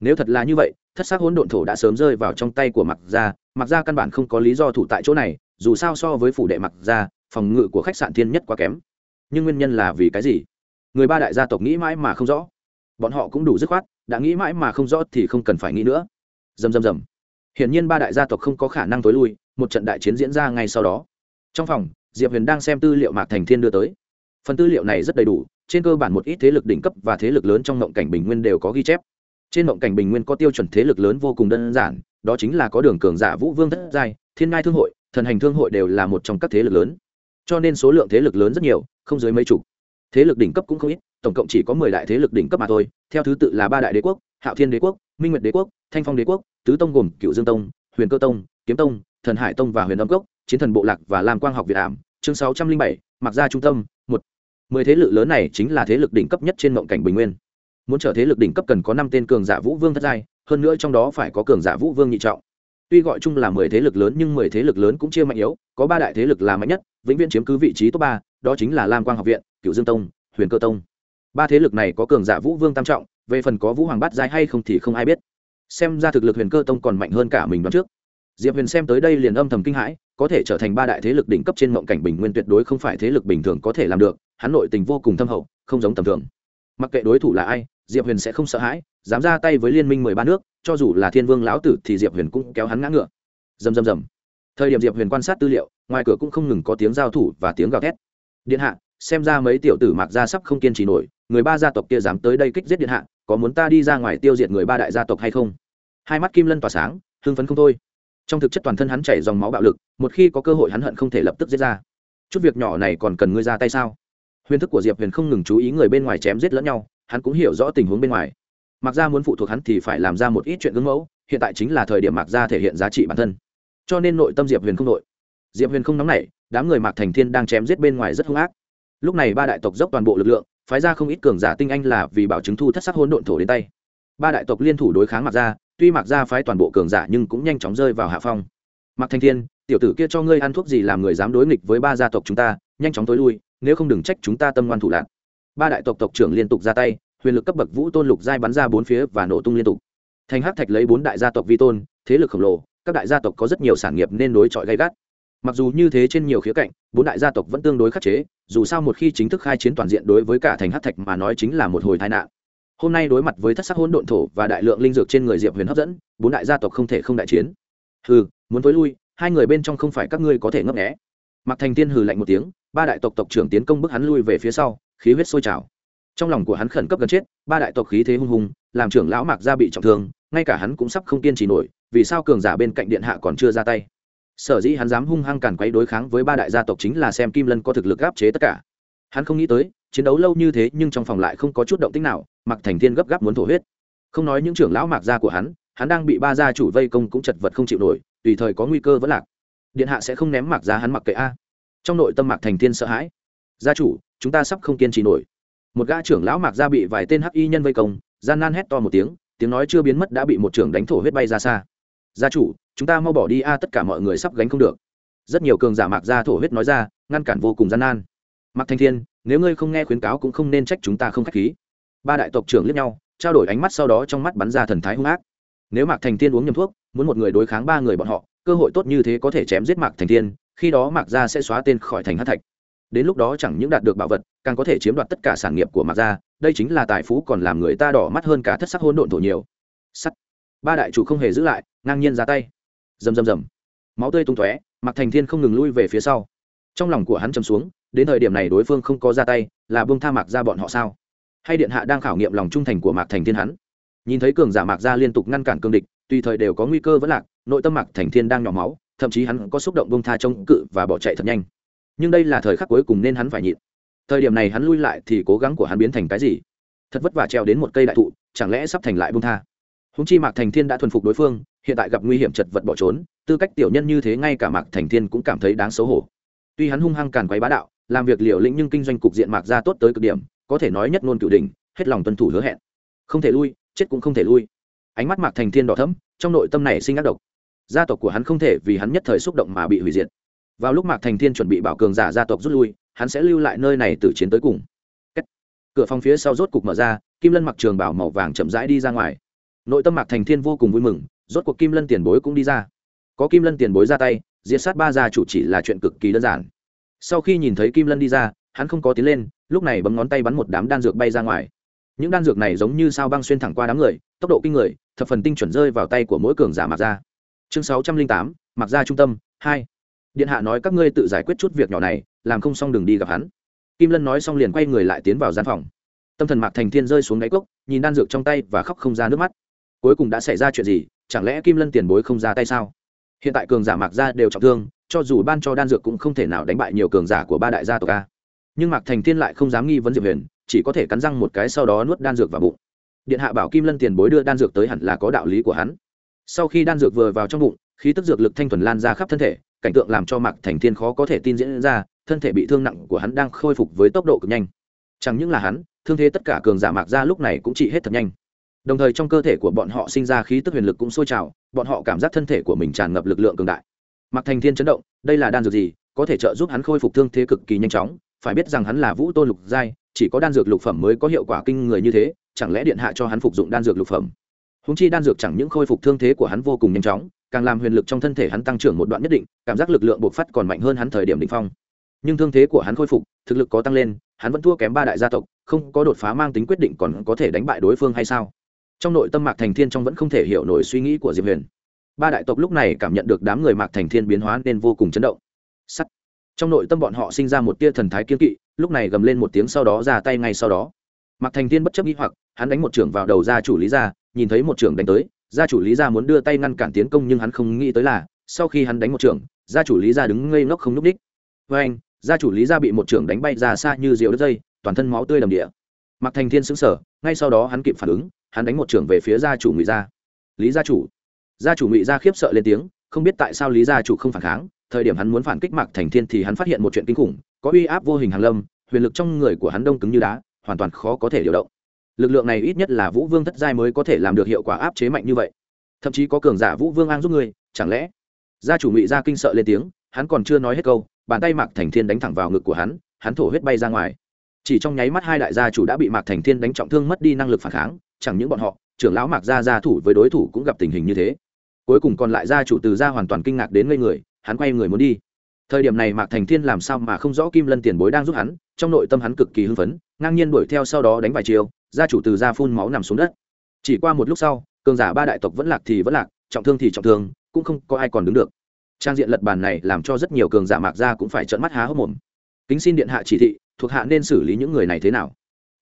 Nếu thật là như vậy thất xác hỗn độn thổ đã sớm rơi vào trong tay của mặc gia mặc gia căn bản không có lý do thủ tại chỗ này, dù sao so với phủ đệ mặc gia, phòng ngự của khách sạn thiên nhất quá kém. Nhưng nguyên nhân là vì cái gì? Người ba đại gia tộc nghĩ mãi mà không rõ. Bọn họ cũng đủ dứt khoát, đã nghĩ mãi mà không rõ thì không cần phải nghĩ nữa. Dầm dầm dầm hiển nhiên ba đại gia tộc không có khả năng tối lui, một trận đại chiến diễn ra ngay sau đó. Trong phòng, diệp huyền đang xem tư liệu mạc thành thiên đưa tới. Phần tư liệu này rất đầy đủ, trên cơ bản một ít thế lực đỉnh cấp và thế lực lớn trong ngộng cảnh bình nguyên đều có ghi chép trên mộng cảnh bình nguyên có tiêu chuẩn thế lực lớn vô cùng đơn giản, đó chính là có đường cường giả vũ vương thất giai, thiên ngai thương hội, thần hành thương hội đều là một trong các thế lực lớn. Cho nên số lượng thế lực lớn rất nhiều, không dưới mấy chục. Thế lực đỉnh cấp cũng không ít, tổng cộng chỉ có mười đại thế lực đỉnh cấp mà thôi, theo thứ tự là ba đại đế quốc, hạo thiên đế quốc, minh nguyệt đế quốc, thanh phong đế quốc, tứ tông gồm cựu dương tông, huyền cơ tông, kiếm tông, thần hải tông và huyền âm cốc, chiến thần bộ lạc và lam quang học việt ảm. Chương sáu trăm linh bảy mặc ra trung tâm, một. Mười thế lực lớn này chính là thế lực đỉnh cấp nhất trên mộng cảnh bình nguyên muốn trở thế lực đỉnh cấp cần có năm tên cường giả vũ vương thất giai, hơn nữa trong đó phải có cường giả vũ vương nhị trọng. Tuy gọi chung là mười thế lực lớn nhưng mười thế lực lớn cũng chia mạnh yếu, có ba đại thế lực là mạnh nhất, vĩnh viễn chiếm cứ vị trí top ba, đó chính là lam quang học viện cựu dương tông, huyền cơ tông. Ba thế lực này có cường giả vũ vương tam trọng, về phần có vũ hoàng bát giai hay không thì không ai biết. Xem ra thực lực huyền cơ tông còn mạnh hơn cả mình đoán trước. Diệp huyền xem tới đây liền âm thầm kinh hãi, có thể trở thành ba đại thế lực đỉnh cấp trên mộng cảnh bình nguyên tuyệt đối không phải thế lực bình thường có thể làm được, hắn nội tình vô cùng thâm hậu, không giống tầm thường. Mặc kệ đối thủ là ai diệp huyền sẽ không sợ hãi, dám ra tay với liên minh mười ba nước, cho dù là thiên vương lão tử thì diệp huyền cũng kéo hắn ngã ngựa. Dầm dầm dầm thời điểm diệp huyền quan sát tư liệu, ngoài cửa cũng không ngừng có tiếng giao thủ và tiếng gào thét. Điện hạ, xem ra mấy tiểu tử mạc gia sắp không kiên trì nổi, người ba gia tộc kia dám tới đây kích giết điện hạ, có muốn ta đi ra ngoài tiêu diệt người ba đại gia tộc hay không? Hai mắt kim lân tỏa sáng, hưng phấn không thôi. Trong thực chất toàn thân hắn chảy dòng máu bạo lực, một khi có cơ hội hắn hận không thể lập tức giết ra. Chút việc nhỏ này còn cần ngươi ra tay sao? Huyền thức của diệp huyền không ngừng chú ý người bên ngoài chém giết lẫn nhau hắn cũng hiểu rõ tình huống bên ngoài. Mặc ra muốn phụ thuộc hắn thì phải làm ra một ít chuyện gương mẫu, hiện tại chính là thời điểm mặc ra thể hiện giá trị bản thân. Cho nên nội tâm diệp huyền không nội diệp huyền không nóng nảy, đám người mạc thành thiên đang chém giết bên ngoài rất hung ác. Lúc này ba đại tộc dốc toàn bộ lực lượng, phái ra không ít cường giả tinh anh là vì bảo chứng thu thất sắc hỗn độn thổ đến tay. Ba đại tộc liên thủ đối kháng mặc ra tuy mặc ra phái toàn bộ cường giả nhưng cũng nhanh chóng rơi vào hạ phong. Mạc thành thiên, tiểu tử kia cho ngươi ăn thuốc gì làm người dám đối nghịch với ba gia tộc chúng ta, nhanh chóng tối lui, nếu không đừng trách chúng ta tâm ngoan thủ lạc ba đại tộc tộc trưởng liên tục ra tay, huyền lực cấp bậc vũ tôn lục giai bắn ra bốn phía và nổ tung liên tục. Thành hắc thạch lấy bốn đại gia tộc vi tôn, thế lực khổng lồ, các đại gia tộc có rất nhiều sản nghiệp nên đối chọi gay gắt. Mặc dù như thế trên nhiều khía cạnh, bốn đại gia tộc vẫn tương đối khắc chế, dù sao một khi chính thức khai chiến toàn diện đối với cả thành hắc thạch mà nói chính là một hồi tai nạn. Hôm nay đối mặt với thất sắc hỗn độn thổ và đại lượng linh dược trên người diệp huyền hấp dẫn, bốn đại gia tộc không thể không đại chiến. Hừ, muốn tối lui, hai người bên trong không phải các ngươi có thể ngấp nghé. Mặc thành tiên hừ lạnh một tiếng, ba đại tộc tộc trưởng tiến công bức hắn lui về phía sau khí huyết sôi trào. Trong lòng của hắn khẩn cấp gần chết, ba đại tộc khí thế hung hùng, làm trưởng lão mạc gia bị trọng thương, ngay cả hắn cũng sắp không kiên trì nổi, vì sao cường giả bên cạnh điện hạ còn chưa ra tay? Sở dĩ hắn dám hung hăng càn quấy đối kháng với ba đại gia tộc chính là xem kim lân có thực lực áp chế tất cả. Hắn không nghĩ tới, chiến đấu lâu như thế nhưng trong phòng lại không có chút động tích nào mặc thành thiên gấp gáp muốn thổ huyết. Không nói những trưởng lão mạc gia của hắn hắn đang bị ba gia chủ vây công cũng chật vật không chịu nổi, tùy thời có nguy cơ vẫn lạc. Điện hạ sẽ không ném mạc gia hắn mặc kệ a. Trong nội tâm mạc thành thiên sợ hãi. Gia chủ chúng ta sắp không kiên trì nổi. Một gã trưởng lão mạc gia bị vài tên hắc y nhân vây công, gian nan hét to một tiếng tiếng nói chưa biến mất đã bị một trưởng đánh thổ huyết bay ra xa. Gia chủ, chúng ta mau bỏ đi a, tất cả mọi người sắp gánh không được. Rất nhiều cường giả mạc ra thổ huyết nói ra, ngăn cản vô cùng gian nan. Mạc thanh thiên, nếu ngươi không nghe khuyến cáo cũng không nên trách chúng ta không k h á c h khí. Ba đại tộc trưởng liếc nhau, trao đổi ánh mắt sau đó trong mắt bắn ra thần thái hung ác. Nếu mạc thành thiên uống nhầm thuốc, muốn một người đối kháng ba người bọn họ, cơ hội tốt như thế có thể chém giết mạc thành thiên, khi đó mạc gia sẽ xóa tên khỏi thành hát thạch đến lúc đó chẳng những đạt được bảo vật, càng có thể chiếm đoạt tất cả sản nghiệp của mạc gia, đây chính là tài phú còn làm người ta đỏ mắt hơn cả thất sắc hôn độn thổ nhiều. Sắt. Ba đại chủ không hề giữ lại, ngang nhiên ra tay. Rầm rầm rầm. Máu tươi tung tóe, mạc thành thiên không ngừng lui về phía sau. Trong lòng của hắn chầm xuống, đến thời điểm này đối phương không có ra tay, là buông tha mạc ra bọn họ sao? Hay điện hạ đang khảo nghiệm lòng trung thành của mạc thành thiên hắn? Nhìn thấy cường giả mạc ra liên tục ngăn cản cương địch, tùy thời đều có nguy cơ vẫn lạc, nội tâm mạc thành thiên đang nhỏ máu, thậm chí hắn có xúc động buông tha trông cự và bỏ chạy thật nhanh nhưng đây là thời khắc cuối cùng nên hắn phải nhịn. Thời điểm này hắn lui lại thì cố gắng của hắn biến thành cái gì? Thật vất vả treo đến một cây đại thụ, chẳng lẽ sắp thành lại bông tha? Húng chi mạc thành thiên đã thuần phục đối phương, hiện tại gặp nguy hiểm chật vật bỏ trốn, tư cách tiểu nhân như thế ngay cả mạc thành thiên cũng cảm thấy đáng xấu hổ. Tuy hắn hung hăng càn quấy bá đạo, làm việc liều lĩnh nhưng kinh doanh cục diện mạc ra tốt tới cực điểm, có thể nói nhất ngôn cửu đình hết lòng tuân thủ hứa hẹn. Không thể lui, chết cũng không thể lui. Ánh mắt mạc thành thiên đỏ thẫm, trong nội tâm này sinh ác độc. Gia tộc của hắn không thể vì hắn nhất thời xúc động mà bị hủy diệt vào lúc mạc thành thiên chuẩn bị bảo cường giả gia tộc rút lui, hắn sẽ lưu lại nơi này từ chiến tới cùng. Cửa phòng phía sau rốt cục mở ra, kim lân mặc trường bảo màu vàng chậm rãi đi ra ngoài. Nội tâm mạc thành thiên vô cùng vui mừng, rốt cuộc kim lân tiền bối cũng đi ra. Có kim lân tiền bối ra tay, diệt sát ba gia chủ chỉ là chuyện cực kỳ đơn giản. Sau khi nhìn thấy kim lân đi ra, hắn không có tiến lên, lúc này bấm ngón tay bắn một đám đan dược bay ra ngoài. Những đan dược này giống như sao băng xuyên thẳng qua đám người, tốc độ kinh người, thập phần tinh chuẩn rơi vào tay của mỗi cường giả mặc ra chương sáu trăm linh tám mặc ra trung tâm, hai điện hạ nói các ngươi tự giải quyết chút việc nhỏ này, làm không xong đừng đi gặp hắn. Kim lân nói xong liền quay người lại tiến vào gian phòng. Tâm thần mạc thành thiên rơi xuống đáy cốc, nhìn đan dược trong tay và khóc không ra nước mắt. Cuối cùng đã xảy ra chuyện gì, chẳng lẽ kim lân tiền bối không ra tay sao? Hiện tại cường giả mạc gia đều trọng thương, cho dù ban cho đan dược cũng không thể nào đánh bại nhiều cường giả của ba đại gia tộc a. Nhưng mạc thành thiên lại không dám nghi vấn diệp huyền, chỉ có thể cắn răng một cái sau đó nuốt đan dược vào bụng. Điện hạ bảo kim lân tiền bối đưa đan dược tới hẳn là có đạo lý của hắn. Sau khi đan dược vừa vào trong bụng, khí tức dược lực thanh thuần lan ra khắp thân thể cảnh tượng làm cho mạc thành thiên khó có thể tin diễn ra, thân thể bị thương nặng của hắn đang khôi phục với tốc độ cực nhanh. Chẳng những là hắn, thương thế tất cả cường giả mạc ra lúc này cũng trị hết thật nhanh. Đồng thời trong cơ thể của bọn họ sinh ra khí tức huyền lực cũng sôi trào, bọn họ cảm giác thân thể của mình tràn ngập lực lượng cường đại. Mạc thành thiên chấn động, đây là đan dược gì, có thể trợ giúp hắn khôi phục thương thế cực kỳ nhanh chóng, phải biết rằng hắn là vũ tôn lục giai, chỉ có đan dược lục phẩm mới có hiệu quả kinh người như thế, chẳng lẽ điện hạ cho hắn phục dụng đan dược lục phẩm? Húng chi đan dược chẳng những khôi phục thương thế của hắn vô cùng nhanh chóng càng làm huyền lực trong thân thể hắn tăng trưởng một đoạn nhất định, cảm giác lực lượng bộc phát còn mạnh hơn hắn thời điểm đ ỉ n h phong. Nhưng thương thế của hắn khôi phục, thực lực có tăng lên, hắn vẫn thua kém ba đại gia tộc, không có đột phá mang tính quyết định còn có thể đánh bại đối phương hay sao? Trong nội tâm mạc thành thiên trong vẫn không thể hiểu nổi suy nghĩ của diệp huyền. Ba đại tộc lúc này cảm nhận được đám người mạc thành thiên biến hóa nên vô cùng chấn động. Sắt. Trong nội tâm bọn họ sinh ra một tia thần thái kiên kỵ, lúc này gầm lên một tiếng sau đó ra tay ngay sau đó. Mạc thành thiên bất chấp nghĩ hoặc, hắn đánh một trưởng vào đầu gia chủ lý gia nhìn thấy một trưởng đánh tới gia chủ lý gia muốn đưa tay ngăn cản tiến công nhưng hắn không nghĩ tới là, sau khi hắn đánh một trưởng, gia chủ lý gia đứng ngây ngốc không n ú c đích với anh, gia chủ lý gia bị một trưởng đánh bay ra xa như rượu đất dây, toàn thân máu tươi đầm địa. Mạc thành thiên xứng sở ngay sau đó hắn kịp phản ứng, hắn đánh một trưởng về phía gia chủ ngụy gia. Lý gia chủ. Gia chủ ngụy gia khiếp sợ lên tiếng, không biết tại sao lý gia chủ không phản kháng, thời điểm hắn muốn phản kích mạc thành thiên thì hắn phát hiện một chuyện kinh khủng, có uy áp vô hình hàng lâm, huyền lực trong người của hắn đông cứng như đá, hoàn toàn khó có thể điều động lực lượng này ít nhất là vũ vương thất giai mới có thể làm được hiệu quả áp chế mạnh như vậy. Thậm chí có cường giả vũ vương an giúp người chẳng lẽ? Gia chủ ngụy gia kinh sợ lên tiếng, hắn còn chưa nói hết câu, bàn tay mạc thành thiên đánh thẳng vào ngực của hắn hắn thổ huyết bay ra ngoài. Chỉ trong nháy mắt hai đại gia chủ đã bị mạc thành thiên đánh trọng thương mất đi năng lực phản kháng, chẳng những bọn họ, trưởng lão mạc gia gia thủ với đối thủ cũng gặp tình hình như thế. Cuối cùng còn lại gia chủ từ gia hoàn toàn kinh ngạc đến ngây người, hắn quay người muốn đi. Thời điểm này mạc thành thiên làm sao mà không rõ kim lân tiền bối đang giúp hắn, trong nội tâm hắn cực kỳ hưng phấn, ngang nhiên đuổi theo sau đó đánh vài chiều gia chủ từ gia phun máu nằm xuống đất. Chỉ qua một lúc sau, cường giả ba đại tộc vẫn lạc thì vẫn lạc, trọng thương thì trọng thương, cũng không có ai còn đứng được. Trang diện lật bàn này làm cho rất nhiều cường giả mạc gia cũng phải trợn mắt há hốc mồm. Kính xin điện hạ chỉ thị, thuộc hạ nên xử lý những người này thế nào?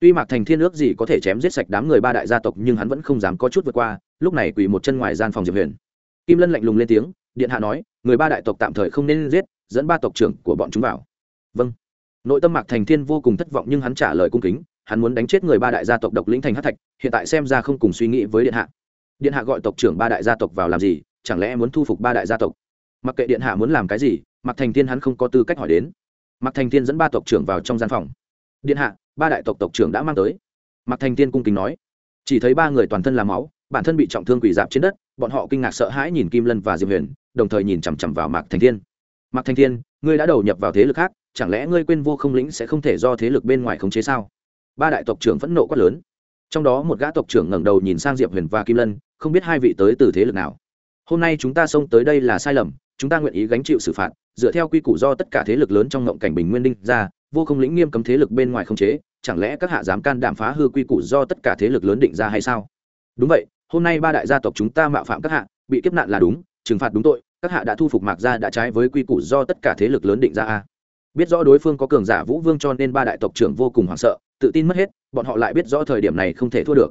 Tuy mạc thành thiên ước gì có thể chém giết sạch đám người ba đại gia tộc, nhưng hắn vẫn không dám có chút vượt qua, lúc này quỳ một chân ngoài gian phòng diệp huyền. Kim lân lạnh lùng lên tiếng, điện hạ nói, người ba đại tộc tạm thời không nên giết, dẫn ba tộc trưởng của bọn chúng vào. Vâng. Nội tâm mạc thành thiên vô cùng thất vọng nhưng hắn trả lời cung kính hắn muốn đánh chết người ba đại gia tộc độc lĩnh thành hát thạch, hiện tại xem ra không cùng suy nghĩ với điện hạ. Điện hạ gọi tộc trưởng ba đại gia tộc vào làm gì, chẳng lẽ muốn thu phục ba đại gia tộc? Mặc kệ điện hạ muốn làm cái gì mặc thành thiên hắn không có tư cách hỏi đến. Mặc thành thiên dẫn ba tộc trưởng vào trong gian phòng. Điện hạ, ba đại tộc tộc trưởng đã mang tới. Mặc thành thiên cung kính nói. Chỉ thấy ba người toàn thân làm máu, bản thân bị trọng thương quỷ dạp trên đất, bọn họ kinh ngạc sợ hãi nhìn kim lân và diệp huyền, đồng thời nhìn chằm chằm vào mạc thành thiên. Mạc thành thiên, ngươi đã đầu nhập vào thế lực khác, chẳng lẽ ngươi quên vô không lĩnh sẽ không thể do thế lực bên ngoài khống chế sao? Ba đại tộc trưởng phẫn nộ quát lớn. Trong đó một gã tộc trưởng ngẩng đầu nhìn sang diệp huyền và kim lân, không biết hai vị tới từ thế lực nào. Hôm nay chúng ta xông tới đây là sai lầm, chúng ta nguyện ý gánh chịu xử phạt, dựa theo quy củ do tất cả thế lực lớn trong ngộng cảnh bình nguyên đinh ra, vô không lĩnh nghiêm cấm thế lực bên ngoài không chế, chẳng lẽ các hạ dám can đảm phá hư quy củ do tất cả thế lực lớn định ra hay sao? Đúng vậy, hôm nay ba đại gia tộc chúng ta mạo phạm các hạ, bị kiếp nạn là đúng, trừng phạt đúng tội, các hạ đã thu phục mạc gia đã trái với quy củ do tất cả thế lực lớn định ra a. Biết rõ đối phương có cường giả vũ vương cho nên ba đại tộc trưởng vô cùng hoảng sợ tự tin mất hết, bọn họ lại biết rõ thời điểm này không thể thua được.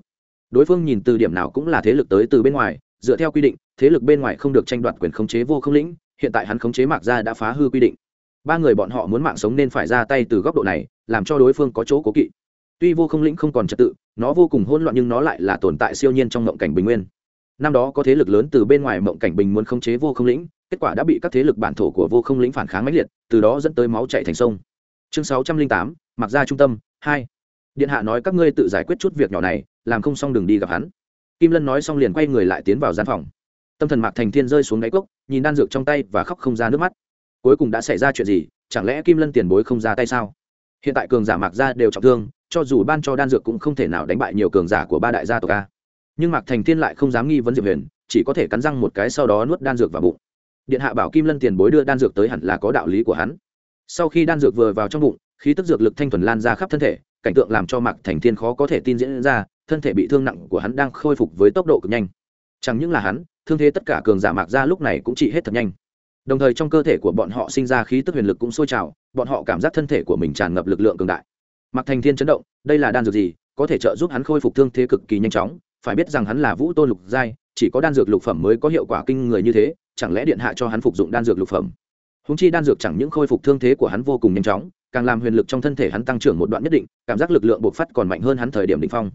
Đối phương nhìn từ điểm nào cũng là thế lực tới từ bên ngoài, dựa theo quy định, thế lực bên ngoài không được tranh đoạt quyền khống chế vô không lĩnh, hiện tại hắn khống chế mạc gia đã phá hư quy định. Ba người bọn họ muốn mạng sống nên phải ra tay từ góc độ này, làm cho đối phương có chỗ cố kỵ. Tuy vô không lĩnh không còn trật tự, nó vô cùng hỗn loạn nhưng nó lại là tồn tại siêu nhiên trong mộng cảnh bình nguyên. Năm đó có thế lực lớn từ bên ngoài mộng cảnh bình muốn khống chế vô không lĩnh, kết quả đã bị các thế lực bản thổ của vô không lĩnh phản kháng mãnh liệt, từ đó dẫn tới máu chạy thành sông. Chương sáu trăm linh tám mặc ra trung tâm, hai điện hạ nói các ngươi tự giải quyết chút việc nhỏ này, làm không xong đừng đi gặp hắn. Kim lân nói xong liền quay người lại tiến vào gian phòng. Tâm thần mạc thành thiên rơi xuống đáy cốc, nhìn đan dược trong tay và khóc không ra nước mắt. Cuối cùng đã xảy ra chuyện gì, chẳng lẽ kim lân tiền bối không ra tay sao? Hiện tại cường giả mạc gia đều trọng thương, cho dù ban cho đan dược cũng không thể nào đánh bại nhiều cường giả của ba đại gia tộc a. Nhưng mạc thành thiên lại không dám nghi vấn diệp huyền, chỉ có thể cắn răng một cái sau đó nuốt đan dược vào bụng. Điện hạ bảo kim lân tiền bối đưa đan dược tới hẳn là có đạo lý của hắn. Sau khi đan dược vừa vào trong bụng, khí tức dược lực thanh thuần lan ra khắp thân thể cảnh tượng làm cho mạc thành thiên khó có thể tin diễn ra, thân thể bị thương nặng của hắn đang khôi phục với tốc độ cực nhanh. Chẳng những là hắn, thương thế tất cả cường giả mạc ra lúc này cũng trị hết thật nhanh. Đồng thời trong cơ thể của bọn họ sinh ra khí tức huyền lực cũng sôi trào, bọn họ cảm giác thân thể của mình tràn ngập lực lượng cường đại. Mạc thành thiên chấn động, đây là đan dược gì, có thể trợ giúp hắn khôi phục thương thế cực kỳ nhanh chóng, phải biết rằng hắn là vũ tôn lục giai, chỉ có đan dược lục phẩm mới có hiệu quả kinh người như thế, chẳng lẽ điện hạ cho hắn phục dụng đan dược lục phẩm? Húng chi đan dược chẳng những khôi phục thương thế của hắn vô cùng nhanh chóng càng làm huyền lực trong thân thể hắn tăng trưởng một đoạn nhất định, cảm giác lực lượng bộc phát còn mạnh hơn hắn thời điểm đ ỉ n h phong.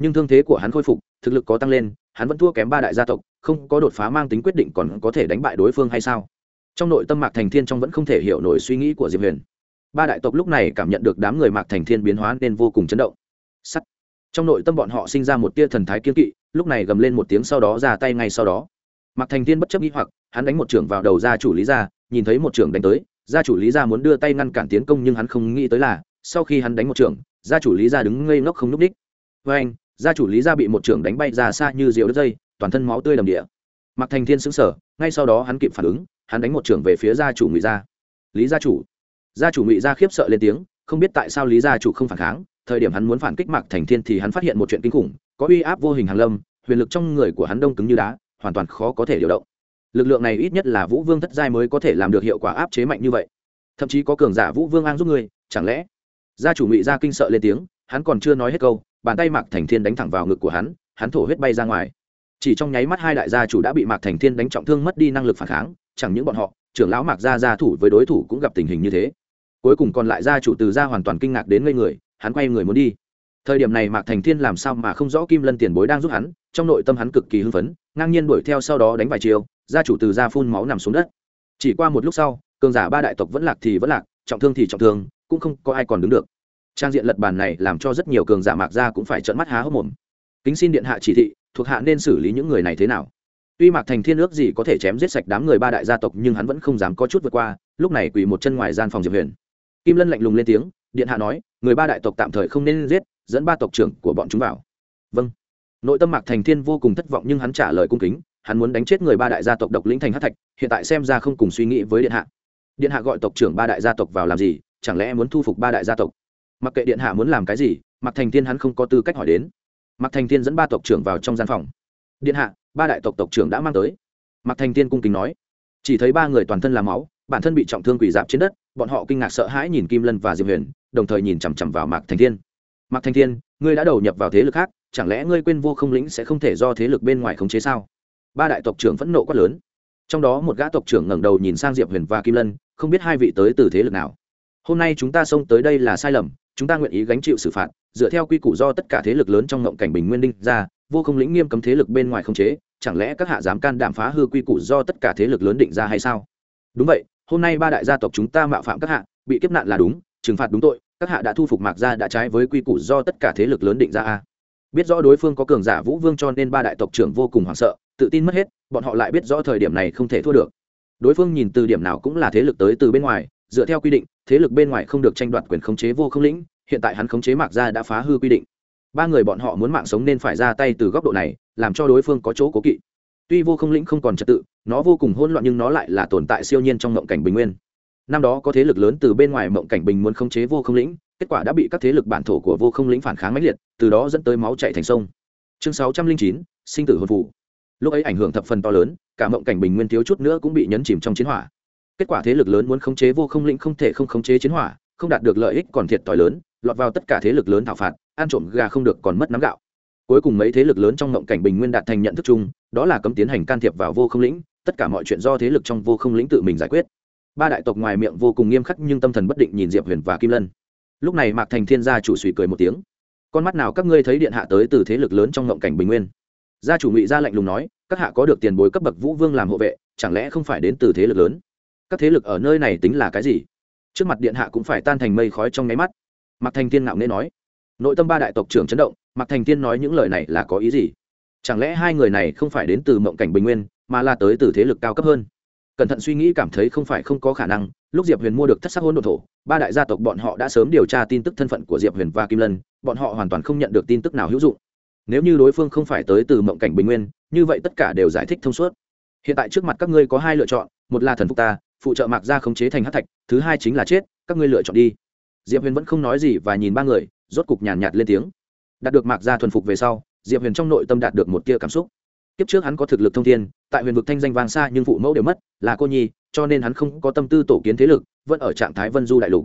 Nhưng thương thế của hắn khôi phục, thực lực có tăng lên, hắn vẫn thua kém ba đại gia tộc, không có đột phá mang tính quyết định còn có thể đánh bại đối phương hay sao? Trong nội tâm mạc thành thiên trong vẫn không thể hiểu nổi suy nghĩ của diệp huyền. Ba đại tộc lúc này cảm nhận được đám người mạc thành thiên biến hóa nên vô cùng chấn động. Sắt. Trong nội tâm bọn họ sinh ra một tia thần thái kiên kỵ, lúc này gầm lên một tiếng sau đó ra tay ngay sau đó. Mạc thành thiên bất chấp nghĩ hoặc, hắn đánh một trưởng vào đầu gia chủ lý gia nhìn thấy một trưởng đánh tới gia chủ lý gia muốn đưa tay ngăn cản tiến công nhưng hắn không nghĩ tới là, sau khi hắn đánh một trưởng, gia chủ lý gia đứng ngây ngốc không núp đích với anh, gia chủ lý gia bị một trưởng đánh bay ra xa như rượu đất dây, toàn thân máu tươi đầm địa. Mặc thành thiên xứng sở ngay sau đó hắn kịp phản ứng, hắn đánh một trưởng về phía gia chủ ngụy gia. Lý gia chủ. Gia chủ ngụy gia khiếp sợ lên tiếng, không biết tại sao lý gia chủ không phản kháng, thời điểm hắn muốn phản kích mạc thành thiên thì hắn phát hiện một chuyện kinh khủng, có uy áp vô hình hàng lâm, huyền lực trong người của hắn đông cứng như đá, hoàn toàn khó có thể điều động lực lượng này ít nhất là vũ vương thất giai mới có thể làm được hiệu quả áp chế mạnh như vậy. Thậm chí có cường giả vũ vương an giúp ngươi, chẳng lẽ? Gia chủ ngụy gia kinh sợ lên tiếng, hắn còn chưa nói hết câu, bàn tay mạc thành thiên đánh thẳng vào ngực của hắn hắn thổ huyết bay ra ngoài. Chỉ trong nháy mắt hai đại gia chủ đã bị mạc thành thiên đánh trọng thương mất đi năng lực phản kháng, chẳng những bọn họ, trưởng lão mạc gia gia thủ với đối thủ cũng gặp tình hình như thế. Cuối cùng còn lại gia chủ từ gia hoàn toàn kinh ngạc đến ngây người, hắn quay người muốn đi. Thời điểm này mạc thành thiên làm sao mà không rõ kim lân tiền bối đang giúp hắn, trong nội tâm hắn cực kỳ hưng phấn, ngang nhiên đuổi theo sau đó đánh vài chiều gia chủ từ gia phun máu nằm xuống đất. Chỉ qua một lúc sau, cường giả ba đại tộc vẫn lạc thì vẫn lạc, trọng thương thì trọng thương, cũng không có ai còn đứng được. Trang diện lật bàn này làm cho rất nhiều cường giả mạc gia cũng phải trợn mắt há hốc mồm. Kính xin điện hạ chỉ thị, thuộc hạ nên xử lý những người này thế nào? Tuy mạc thành thiên ước gì có thể chém giết sạch đám người ba đại gia tộc, nhưng hắn vẫn không dám có chút vượt qua, lúc này quỳ một chân ngoài gian phòng diệp huyền. Kim lân lạnh lùng lên tiếng, điện hạ nói, người ba đại tộc tạm thời không nên giết, dẫn ba tộc trưởng của bọn chúng vào. Vâng. Nội tâm mạc thành thiên vô cùng thất vọng nhưng hắn trả lời cung kính hắn muốn đánh chết người ba đại gia tộc độc lĩnh thành hát thạch, hiện tại xem ra không cùng suy nghĩ với điện hạ. Điện hạ gọi tộc trưởng ba đại gia tộc vào làm gì, chẳng lẽ muốn thu phục ba đại gia tộc? Mặc kệ điện hạ muốn làm cái gì mặc thành thiên hắn không có tư cách hỏi đến. Mặc thành thiên dẫn ba tộc trưởng vào trong gian phòng. Điện hạ, ba đại tộc tộc trưởng đã mang tới. Mặc thành thiên cung kính nói. Chỉ thấy ba người toàn thân làm máu, bản thân bị trọng thương quỷ dạp trên đất, bọn họ kinh ngạc sợ hãi nhìn kim lân và diệp huyền, đồng thời nhìn chằm chằm vào mạc thành thiên. Mạc thành thiên, ngươi đã đầu nhập vào thế lực khác, chẳng lẽ ngươi quên vô không lĩnh sẽ không thể do thế lực bên ngoài khống chế sao? Ba đại tộc trưởng phẫn nộ quát lớn. Trong đó một gã tộc trưởng ngẩng đầu nhìn sang diệp huyền và kim lân, không biết hai vị tới từ thế lực nào. Hôm nay chúng ta xông tới đây là sai lầm, chúng ta nguyện ý gánh chịu xử phạt, dựa theo quy củ do tất cả thế lực lớn trong ngộng cảnh bình nguyên đinh ra, vô không lĩnh nghiêm cấm thế lực bên ngoài không chế, chẳng lẽ các hạ dám can đảm phá hư quy củ do tất cả thế lực lớn định ra hay sao? Đúng vậy, hôm nay ba đại gia tộc chúng ta mạo phạm các hạ, bị kiếp nạn là đúng, trừng phạt đúng tội, các hạ đã thu phục mạc gia đã trái với quy củ do tất cả thế lực lớn định ra a. Biết rõ đối phương có cường giả vũ vương cho nên ba đại tộc trưởng vô cùng hoảng sợ tự tin mất hết, bọn họ lại biết rõ thời điểm này không thể thua được. Đối phương nhìn từ điểm nào cũng là thế lực tới từ bên ngoài, dựa theo quy định, thế lực bên ngoài không được tranh đoạt quyền khống chế vô không lĩnh, hiện tại hắn khống chế mạc ra đã phá hư quy định. Ba người bọn họ muốn mạng sống nên phải ra tay từ góc độ này, làm cho đối phương có chỗ cố kỵ. Tuy vô không lĩnh không còn trật tự, nó vô cùng hỗn loạn nhưng nó lại là tồn tại siêu nhiên trong mộng cảnh bình nguyên. Năm đó có thế lực lớn từ bên ngoài mộng cảnh bình muốn khống chế vô không lĩnh, kết quả đã bị các thế lực bản thổ của vô không lĩnh phản kháng mãnh liệt, từ đó dẫn tới máu chạy thành sông. Chương sáu trăm linh chín, sinh tử hồn phụ lúc ấy ảnh hưởng thập phần to lớn, cả mộng cảnh bình nguyên thiếu chút nữa cũng bị nhấn chìm trong chiến hỏa. Kết quả thế lực lớn muốn khống chế vô không lĩnh không thể không khống chế chiến hỏa, không đạt được lợi ích còn thiệt t lớn, lọt vào tất cả thế lực lớn thảo phạt, ăn trộm gà không được còn mất nắm gạo. Cuối cùng mấy thế lực lớn trong mộng cảnh bình nguyên đạt thành nhận thức chung, đó là cấm tiến hành can thiệp vào vô không lĩnh, tất cả mọi chuyện do thế lực trong vô không lĩnh tự mình giải quyết. Ba đại tộc ngoài miệng vô cùng nghiêm khắc nhưng tâm thần bất định nhìn diệp huyền và kim lân. Lúc này mạc thành thiên gia chủ suy cười một tiếng. Con mắt nào các ngươi thấy điện hạ tới từ thế lực lớn trong ngộng cảnh bình nguyên? Gia chủ ngụy gia lạnh lùng nói, các hạ có được tiền bối cấp bậc vũ vương làm hộ vệ, chẳng lẽ không phải đến từ thế lực lớn? Các thế lực ở nơi này tính là cái gì? Trước mặt điện hạ cũng phải tan thành mây khói trong nháy mắt. Mạc thành tiên ngạo nghễ nói. Nội tâm ba đại tộc trưởng chấn động, mạc thành tiên nói những lời này là có ý gì? Chẳng lẽ hai người này không phải đến từ mộng cảnh bình nguyên, mà là tới từ thế lực cao cấp hơn? Cẩn thận suy nghĩ cảm thấy không phải không có khả năng, lúc diệp huyền mua được thất sắc hôn đ thổ, ba đại gia tộc bọn họ đã sớm điều tra tin tức thân phận của diệp huyền và kim lân, bọn họ hoàn toàn không nhận được tin tức nào hữu dụng nếu như đối phương không phải tới từ mộng cảnh bình nguyên, như vậy tất cả đều giải thích thông suốt. Hiện tại trước mặt các ngươi có hai lựa chọn, một là thần phục ta, phụ trợ mạc gia khống chế thành hát thạch, thứ hai chính là chết, các ngươi lựa chọn đi. Diệp huyền vẫn không nói gì và nhìn ba người, rốt cục nhàn nhạt lên tiếng. Đạt được mạc gia thuần phục về sau, diệp huyền trong nội tâm đạt được một tia cảm xúc. Kiếp trước hắn có thực lực thông thiên, tại huyền vực thanh danh vang xa nhưng phụ mẫu đều mất, là cô nhi, cho nên hắn không có tâm tư tổ kiến thế lực, vẫn ở trạng thái vân du đại lục.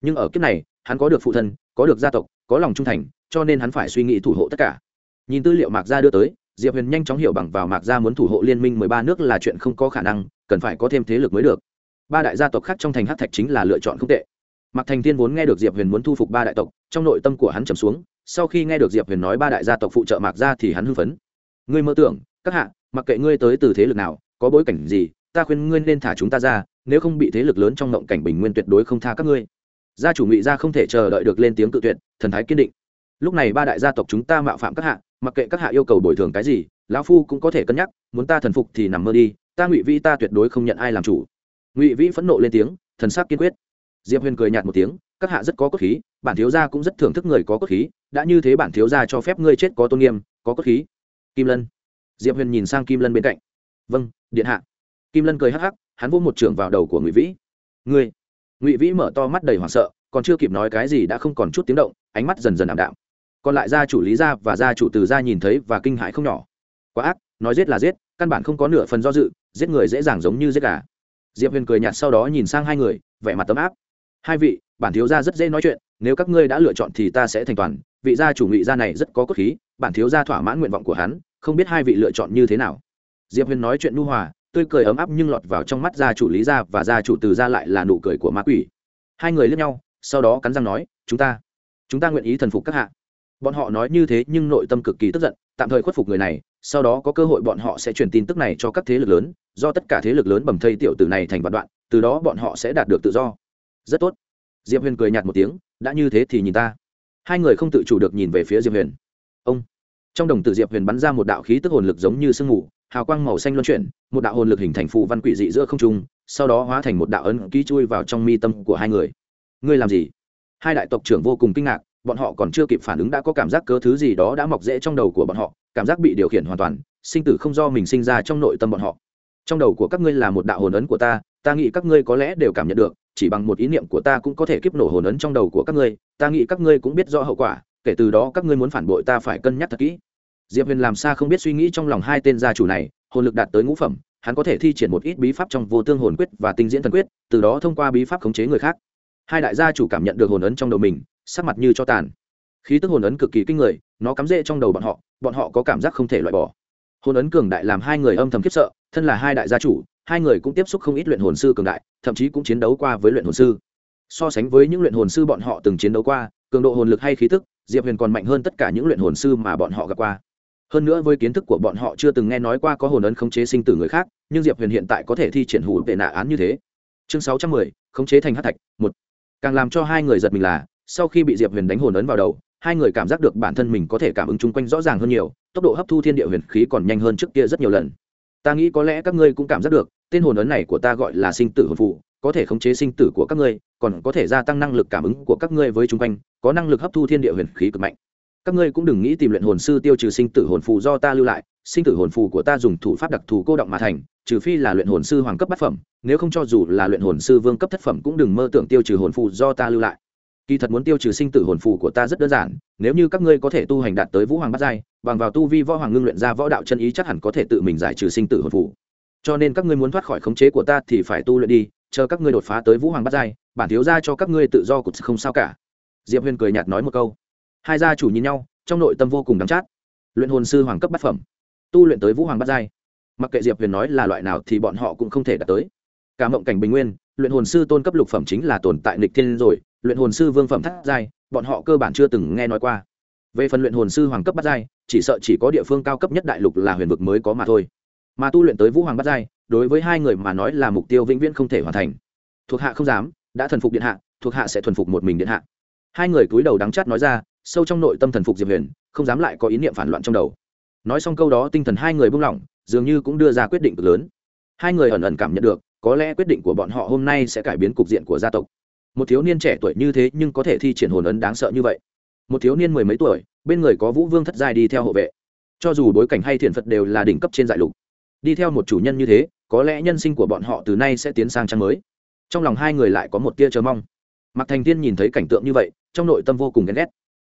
Nhưng ở kiếp này, hắn có được phụ thân, có được gia tộc, có lòng trung thành, cho nên hắn phải suy nghĩ thủ hộ tất cả nhìn tư liệu mạc gia đưa tới, diệp huyền nhanh chóng hiểu bằng vào mạc gia muốn thủ hộ liên minh mười ba nước là chuyện không có khả năng, cần phải có thêm thế lực mới được. Ba đại gia tộc khác trong thành hát thạch chính là lựa chọn không tệ. Mạc thành thiên vốn nghe được diệp huyền muốn thu phục ba đại tộc, trong nội tâm của hắn trầm xuống, sau khi nghe được diệp huyền nói ba đại gia tộc phụ trợ mạc gia thì hắn hưng phấn. Ngươi mơ tưởng, các hạ, mặc kệ ngươi tới từ thế lực nào, có bối cảnh gì, ta khuyên ngươi nên thả chúng ta ra, nếu không bị thế lực lớn trong ngộng cảnh bình nguyên tuyệt đối không tha các ngươi. Gia chủ ngụy gia không thể chờ đợi được lên tiếng cự tuyệt, thần thái kiên định. Lúc này ba đại gia tộc chúng ta mạo phạm các hạ mặc kệ các hạ yêu cầu bồi thường cái gì, lão phu cũng có thể cân nhắc, muốn ta thần phục thì nằm mơ đi, ta ngụy vĩ ta tuyệt đối không nhận ai làm chủ. Ngụy vĩ phẫn nộ lên tiếng, thần sắc kiên quyết. Diệp huyền cười nhạt một tiếng, các hạ rất có cốt khí, bản thiếu gia cũng rất thưởng thức người có cốt khí, đã như thế bản thiếu gia cho phép ngươi chết có tôn nghiêm, có cốt khí. Kim lân. Diệp huyền nhìn sang kim lân bên cạnh. Vâng điện hạ. Kim lân cười hắc hắc, hắn vỗ một trưởng vào đầu của ngụy vĩ. Ngươi. Ngụy vĩ mở to mắt đầy hoảng sợ, còn chưa kịp nói cái gì đã không còn chút tiếng động, ánh mắt dần dần ảm đạm còn lại gia chủ lý gia và gia chủ từ gia nhìn thấy và kinh hãi không nhỏ. Quá ác, nói giết là giết, căn bản không có nửa phần do dự, giết người dễ dàng giống như giết gà. Diệp huyền cười nhạt sau đó nhìn sang hai người, vẻ mặt tấm áp. Hai vị, bản thiếu gia rất dễ nói chuyện, nếu các ngươi đã lựa chọn thì ta sẽ thành toàn, vị gia chủ ngụy gia này rất có cốt khí, bản thiếu gia thỏa mãn nguyện vọng của hắn, không biết hai vị lựa chọn như thế nào. Diệp huyền nói chuyện nu hòa, tươi cười ấm áp nhưng lọt vào trong mắt gia chủ lý gia và gia chủ từ gia lại là nụ cười của ma quỷ. Hai người lướt nhau, sau đó cắn răng nói, chúng ta chúng ta nguyện ý thần phục các hạ bọn họ nói như thế nhưng nội tâm cực kỳ tức giận, tạm thời khuất phục người này, sau đó có cơ hội bọn họ sẽ truyền tin tức này cho các thế lực lớn, do tất cả thế lực lớn bầm thây tiểu tử này thành vạn đoạn, từ đó bọn họ sẽ đạt được tự do. Rất tốt. Diệp huyền cười nhạt một tiếng, đã như thế thì nhìn ta. Hai người không tự chủ được nhìn về phía diệp huyền. Ông. Trong đồng tử diệp huyền bắn ra một đạo khí tức hồn lực giống như sương mù, hào quang màu xanh luân chuyển, một đạo hồn lực hình thành phù văn quỷ dị giữa không trung, sau đó hóa thành một đạo ấn ký chui vào trong mi tâm của hai người. Ngươi làm gì? Hai đại tộc trưởng vô cùng kinh ngạc bọn họ còn chưa kịp phản ứng đã có cảm giác cớ thứ gì đó đã mọc rễ trong đầu của bọn họ, cảm giác bị điều khiển hoàn toàn, sinh tử không do mình sinh ra trong nội tâm bọn họ. Trong đầu của các ngươi là một đạo hồn ấn của ta ta nghĩ các ngươi có lẽ đều cảm nhận được, chỉ bằng một ý niệm của ta cũng có thể kiếp nổ hồn ấn trong đầu của các ngươi, ta nghĩ các ngươi cũng biết rõ hậu quả, kể từ đó các ngươi muốn phản bội ta phải cân nhắc thật kỹ. Diệp huyền làm sao không biết suy nghĩ trong lòng hai tên gia chủ này, hồn lực đạt tới ngũ phẩm, hắn có thể thi triển một ít bí pháp trong vô tương hồn quyết và tinh diễn thần quyết, từ đó thông qua bí pháp khống chế người khác. Hai đại gia chủ cảm nhận được hồn ấn trong đầu mình sắc mặt như cho tàn. Khí tức hồn ấn cực kỳ kinh người, nó cắm rễ trong đầu bọn họ bọn họ có cảm giác không thể loại bỏ. Hồn ấn cường đại làm hai người âm thầm khiếp sợ, thân là hai đại gia chủ, hai người cũng tiếp xúc không ít luyện hồn sư cường đại, thậm chí cũng chiến đấu qua với luyện hồn sư. So sánh với những luyện hồn sư bọn họ từng chiến đấu qua, cường độ hồn lực hay khí tức, diệp huyền còn mạnh hơn tất cả những luyện hồn sư mà bọn họ gặp qua. Hơn nữa với kiến thức của bọn họ chưa từng nghe nói qua có hồn ấn khống chế sinh tử người khác, nhưng diệp huyền hiện tại có thể thi triển hủ vệ nạ án như thế. Chương sáu trăm mười, khống chế thành hát thạch, một. Càng làm cho hai người giật mình là sau khi bị diệp huyền đánh hồn ấn vào đầu, hai người cảm giác được bản thân mình có thể cảm ứng chung quanh rõ ràng hơn nhiều, tốc độ hấp thu thiên địa huyền khí còn nhanh hơn trước kia rất nhiều lần. Ta nghĩ có lẽ các ngươi cũng cảm giác được, tên hồn ấn này của ta gọi là sinh tử hồn phụ có thể khống chế sinh tử của các ngươi, còn có thể gia tăng năng lực cảm ứng của các ngươi với chung quanh, có năng lực hấp thu thiên địa huyền khí cực mạnh. Các ngươi cũng đừng nghĩ tìm luyện hồn sư tiêu trừ sinh tử hồn phù do ta lưu lại, sinh tử hồn phù của ta dùng thủ pháp đặc thù cô động mà thành, trừ phi là luyện hồn sư hoàng cấp bát phẩm, nếu không cho dù là luyện hồn sư vương cấp thất phẩm cũng đừng mơ tưởng tiêu trừ hồn phù do ta lưu lại kỳ thật muốn tiêu trừ sinh tử hồn phù của ta rất đơn giản, nếu như các ngươi có thể tu hành đạt tới vũ hoàng bát giai, bằng vào tu vi võ hoàng ngưng luyện ra võ đạo chân ý chắc hẳn có thể tự mình giải trừ sinh tử hồn phù. Cho nên các ngươi muốn thoát khỏi khống chế của ta thì phải tu luyện đi, chờ các ngươi đột phá tới vũ hoàng bát giai, bản thiếu ra cho các ngươi tự do cụt không sao cả. Diệp huyền cười nhạt nói một câu. Hai gia chủ nhìn nhau, trong nội tâm vô cùng đắm chát. Luyện hồn sư hoàng cấp bát phẩm, tu luyện tới vũ hoàng bát giai. Mặc kệ diệp huyền nói là loại nào thì bọn họ cũng không thể đạt tới. Cả mộng cảnh bình nguyên, luyện hồn sư tôn cấp lục phẩm chính là tồn tại nịch thiên rồi luyện hồn sư vương phẩm thất giai, bọn họ cơ bản chưa từng nghe nói qua. Về phần luyện hồn sư hoàng cấp bát giai, chỉ sợ chỉ có địa phương cao cấp nhất đại lục là huyền vực mới có mà thôi. Mà tu luyện tới vũ hoàng bát giai, đối với hai người mà nói là mục tiêu vĩnh viễn không thể hoàn thành. Thuộc hạ không dám, đã thần phục điện hạ, thuộc hạ sẽ thuần phục một mình điện hạ. Hai người cúi đầu đắng chát nói ra, sâu trong nội tâm thần phục diệp huyền, không dám lại có ý niệm phản loạn trong đầu. Nói xong câu đó tinh thần hai người buông lỏng, dường như cũng đưa ra quyết định cực lớn. Hai người ẩn ẩn cảm nhận được, có lẽ quyết định của bọn họ hôm nay sẽ cải biến cục diện của gia tộc một thiếu niên trẻ tuổi như thế nhưng có thể thi triển hồn ấn đáng sợ như vậy. Một thiếu niên mười mấy tuổi, bên người có vũ vương thất giai đi theo hộ vệ. Cho dù bối cảnh hay thiền phật đều là đỉnh cấp trên dại lục. Đi theo một chủ nhân như thế, có lẽ nhân sinh của bọn họ từ nay sẽ tiến sang trang mới. Trong lòng hai người lại có một tia chờ mong. Mặc thành tiên nhìn thấy cảnh tượng như vậy, trong nội tâm vô cùng ghen ghét.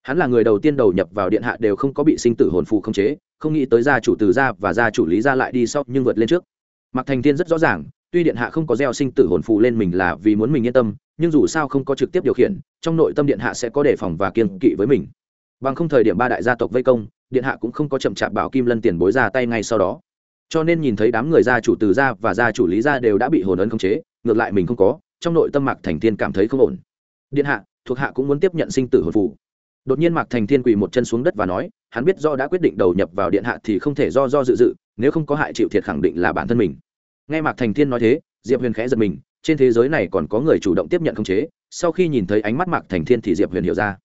Hắn là người đầu tiên đầu nhập vào điện hạ đều không có bị sinh tử hồn phù khống chế, không nghĩ tới gia chủ từ gia và gia chủ lý gia lại đi sau nhưng vượt lên trước. Mặc thành tiên rất rõ ràng, tuy điện hạ không có gieo sinh tử hồn phù lên mình là vì muốn mình yên tâm nhưng dù sao không có trực tiếp điều khiển, trong nội tâm điện hạ sẽ có đề phòng và kiên kỵ với mình. Bằng không thời điểm ba đại gia tộc vây công, điện hạ cũng không có chậm chạp bảo kim lân tiền bối ra tay ngay sau đó. Cho nên nhìn thấy đám người gia chủ từ gia và gia chủ lý gia đều đã bị hồn ấn khống chế, ngược lại mình không có, trong nội tâm mạc thành thiên cảm thấy không ổn. Điện hạ, thuộc hạ cũng muốn tiếp nhận sinh tử hồn phù. Đột nhiên mạc thành thiên quỳ một chân xuống đất và nói, hắn biết do đã quyết định đầu nhập vào điện hạ thì không thể do do dự dự, nếu không có hại chịu thiệt khẳng định là bản thân mình. Nghe mạc thành thiên nói thế, diệp huyền khẽ giật mình trên thế giới này còn có người chủ động tiếp nhận khống chế, sau khi nhìn thấy ánh mắt mạc thành thiên thì diệp huyền hiểu ra.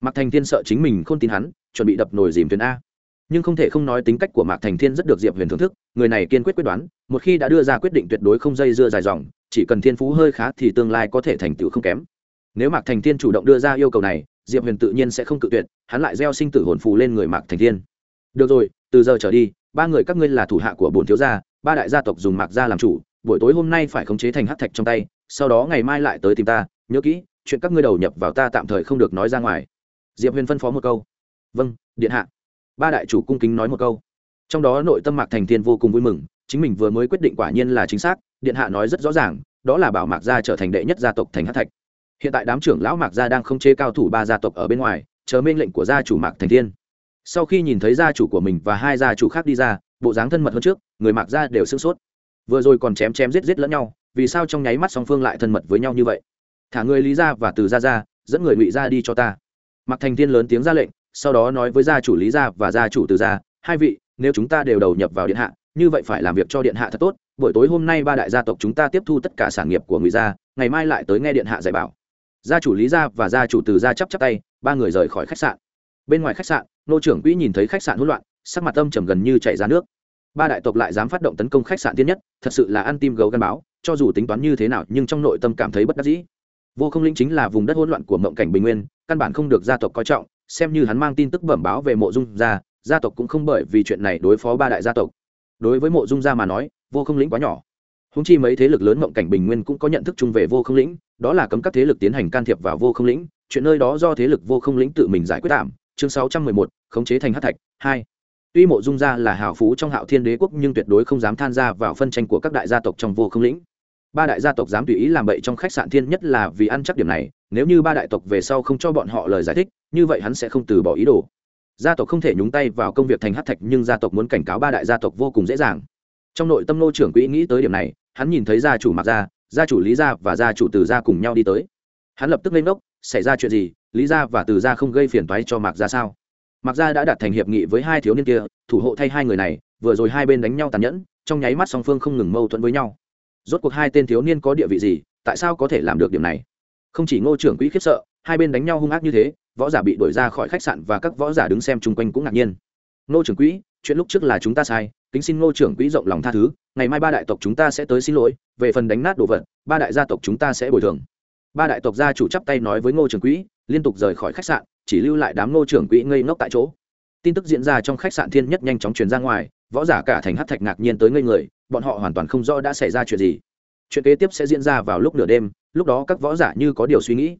Mạc thành thiên sợ chính mình không tin hắn, chuẩn bị đập nồi dìm thuyền a. Nhưng không thể không nói tính cách của mạc thành thiên rất được diệp huyền thưởng thức, người này kiên quyết quyết đoán, một khi đã đưa ra quyết định tuyệt đối không dây dưa dài dòng, chỉ cần thiên phú hơi khá thì tương lai có thể thành tựu không kém. Nếu mạc thành thiên chủ động đưa ra yêu cầu này, diệp huyền tự nhiên sẽ không cự tuyệt, hắn lại gieo sinh tử hồn phù lên người mạc thành thiên. Được rồi, từ giờ trở đi, ba người các ngươi là thủ hạ của bồn thiếu gia, ba đại gia tộc dùng mạc gia làm chủ buổi tối hôm nay phải khống chế thành hát thạch trong tay, sau đó ngày mai lại tới tìm ta, nhớ kỹ, chuyện các ngươi đầu nhập vào ta tạm thời không được nói ra ngoài. Diệp huyền phân phó một câu. Vâng điện hạ. Ba đại chủ cung kính nói một câu. Trong đó nội tâm mạc thành thiên vô cùng vui mừng, chính mình vừa mới quyết định quả nhiên là chính xác, điện hạ nói rất rõ ràng, đó là bảo mạc gia trở thành đệ nhất gia tộc thành hát thạch. Hiện tại đám trưởng lão mạc gia đang không chế cao thủ ba gia tộc ở bên ngoài, chờ mệnh lệnh của gia chủ mạc thành thiên. Sau khi nhìn thấy gia chủ của mình và hai gia chủ khác đi ra, bộ dáng thân mật hơn trước, người mạc gia đều sửng sốt vừa rồi còn chém chém giết giết lẫn nhau, vì sao trong nháy mắt song phương lại thân mật với nhau như vậy? Thả người lý gia và từ gia ra dẫn người ngụy gia đi cho ta. Mặc thành thiên lớn tiếng ra lệnh, sau đó nói với gia chủ lý gia và gia chủ từ gia, hai vị, nếu chúng ta đều đầu nhập vào điện hạ, như vậy phải làm việc cho điện hạ thật tốt. Buổi tối hôm nay ba đại gia tộc chúng ta tiếp thu tất cả sản nghiệp của người gia, ngày mai lại tới nghe điện hạ dạy bảo. Gia chủ lý gia và gia chủ từ gia chắp chắp tay, ba người rời khỏi khách sạn. Bên ngoài khách sạn, nô trưởng quỹ nhìn thấy khách sạn hỗn loạn, sắc mặt âm trầm gần như chảy ra nước ba đại tộc lại dám phát động tấn công khách sạn tiên nhất, thật sự là ăn tim gấu gắn báo, cho dù tính toán như thế nào, nhưng trong nội tâm cảm thấy bất đắc dĩ. Vô không linh chính là vùng đất hỗn loạn của mộng cảnh bình nguyên, căn bản không được gia tộc coi trọng, xem như hắn mang tin tức bẩm báo về mộ dung gia gia tộc cũng không bởi vì chuyện này đối phó ba đại gia tộc. Đối với mộ dung gia mà nói, vô không lĩnh quá nhỏ. Húng chi mấy thế lực lớn mộng cảnh bình nguyên cũng có nhận thức chung về vô không lĩnh đó là cấm các thế lực tiến hành can thiệp vào vô không lĩnh chuyện nơi đó do thế lực vô không lĩnh tự mình giải quyết tạm. Chương sáu trăm mười một, khống chế thành hát thạch, hai tuy mộ dung gia là hào phú trong hạo thiên đế quốc nhưng tuyệt đối không dám tham gia vào phân tranh của các đại gia tộc trong vô không lĩnh. Ba đại gia tộc dám tùy ý làm bậy trong khách sạn thiên nhất là vì ăn chắc điểm này, nếu như ba đại tộc về sau không cho bọn họ lời giải thích, như vậy hắn sẽ không từ bỏ ý đồ. Gia tộc không thể nhúng tay vào công việc thành hát thạch nhưng gia tộc muốn cảnh cáo ba đại gia tộc vô cùng dễ dàng. Trong nội tâm nô trưởng quỹ nghĩ tới điểm này, hắn nhìn thấy gia chủ mặc gia gia chủ lý gia và gia chủ từ gia cùng nhau đi tới. Hắn lập tức lên ngốc, xảy ra chuyện gì? Lý gia và từ gia không gây phiền toái cho mạc gia sao? Mặc gia đã đạt thành hiệp nghị với hai thiếu niên kia, thủ hộ thay hai người này, vừa rồi hai bên đánh nhau tàn nhẫn, trong nháy mắt song phương không ngừng mâu thuẫn với nhau. Rốt cuộc hai tên thiếu niên có địa vị gì, tại sao có thể làm được điểm này? Không chỉ ngô trưởng quỹ khiếp sợ, hai bên đánh nhau hung ác như thế, võ giả bị đuổi ra khỏi khách sạn và các võ giả đứng xem chung quanh cũng ngạc nhiên. Ngô trưởng quỹ, chuyện lúc trước là chúng ta sai, kính xin ngô trưởng quỹ rộng lòng tha thứ, ngày mai ba đại tộc chúng ta sẽ tới xin lỗi, về phần đánh nát đồ vật, ba đại gia tộc chúng ta sẽ bồi thường. Ba đại tộc gia chủ chắp tay nói với ngô trưởng quỹ, liên tục rời khỏi khách sạn chỉ lưu lại đám nô trưởng quỹ ngây ngốc tại chỗ. Tin tức diễn ra trong khách sạn thiên nhất nhanh chóng truyền ra ngoài, võ giả cả thành hát thạch ngạc nhiên tới ngây người, bọn họ hoàn toàn không rõ đã xảy ra chuyện gì. Chuyện kế tiếp sẽ diễn ra vào lúc nửa đêm, lúc đó các võ giả như có điều suy nghĩ.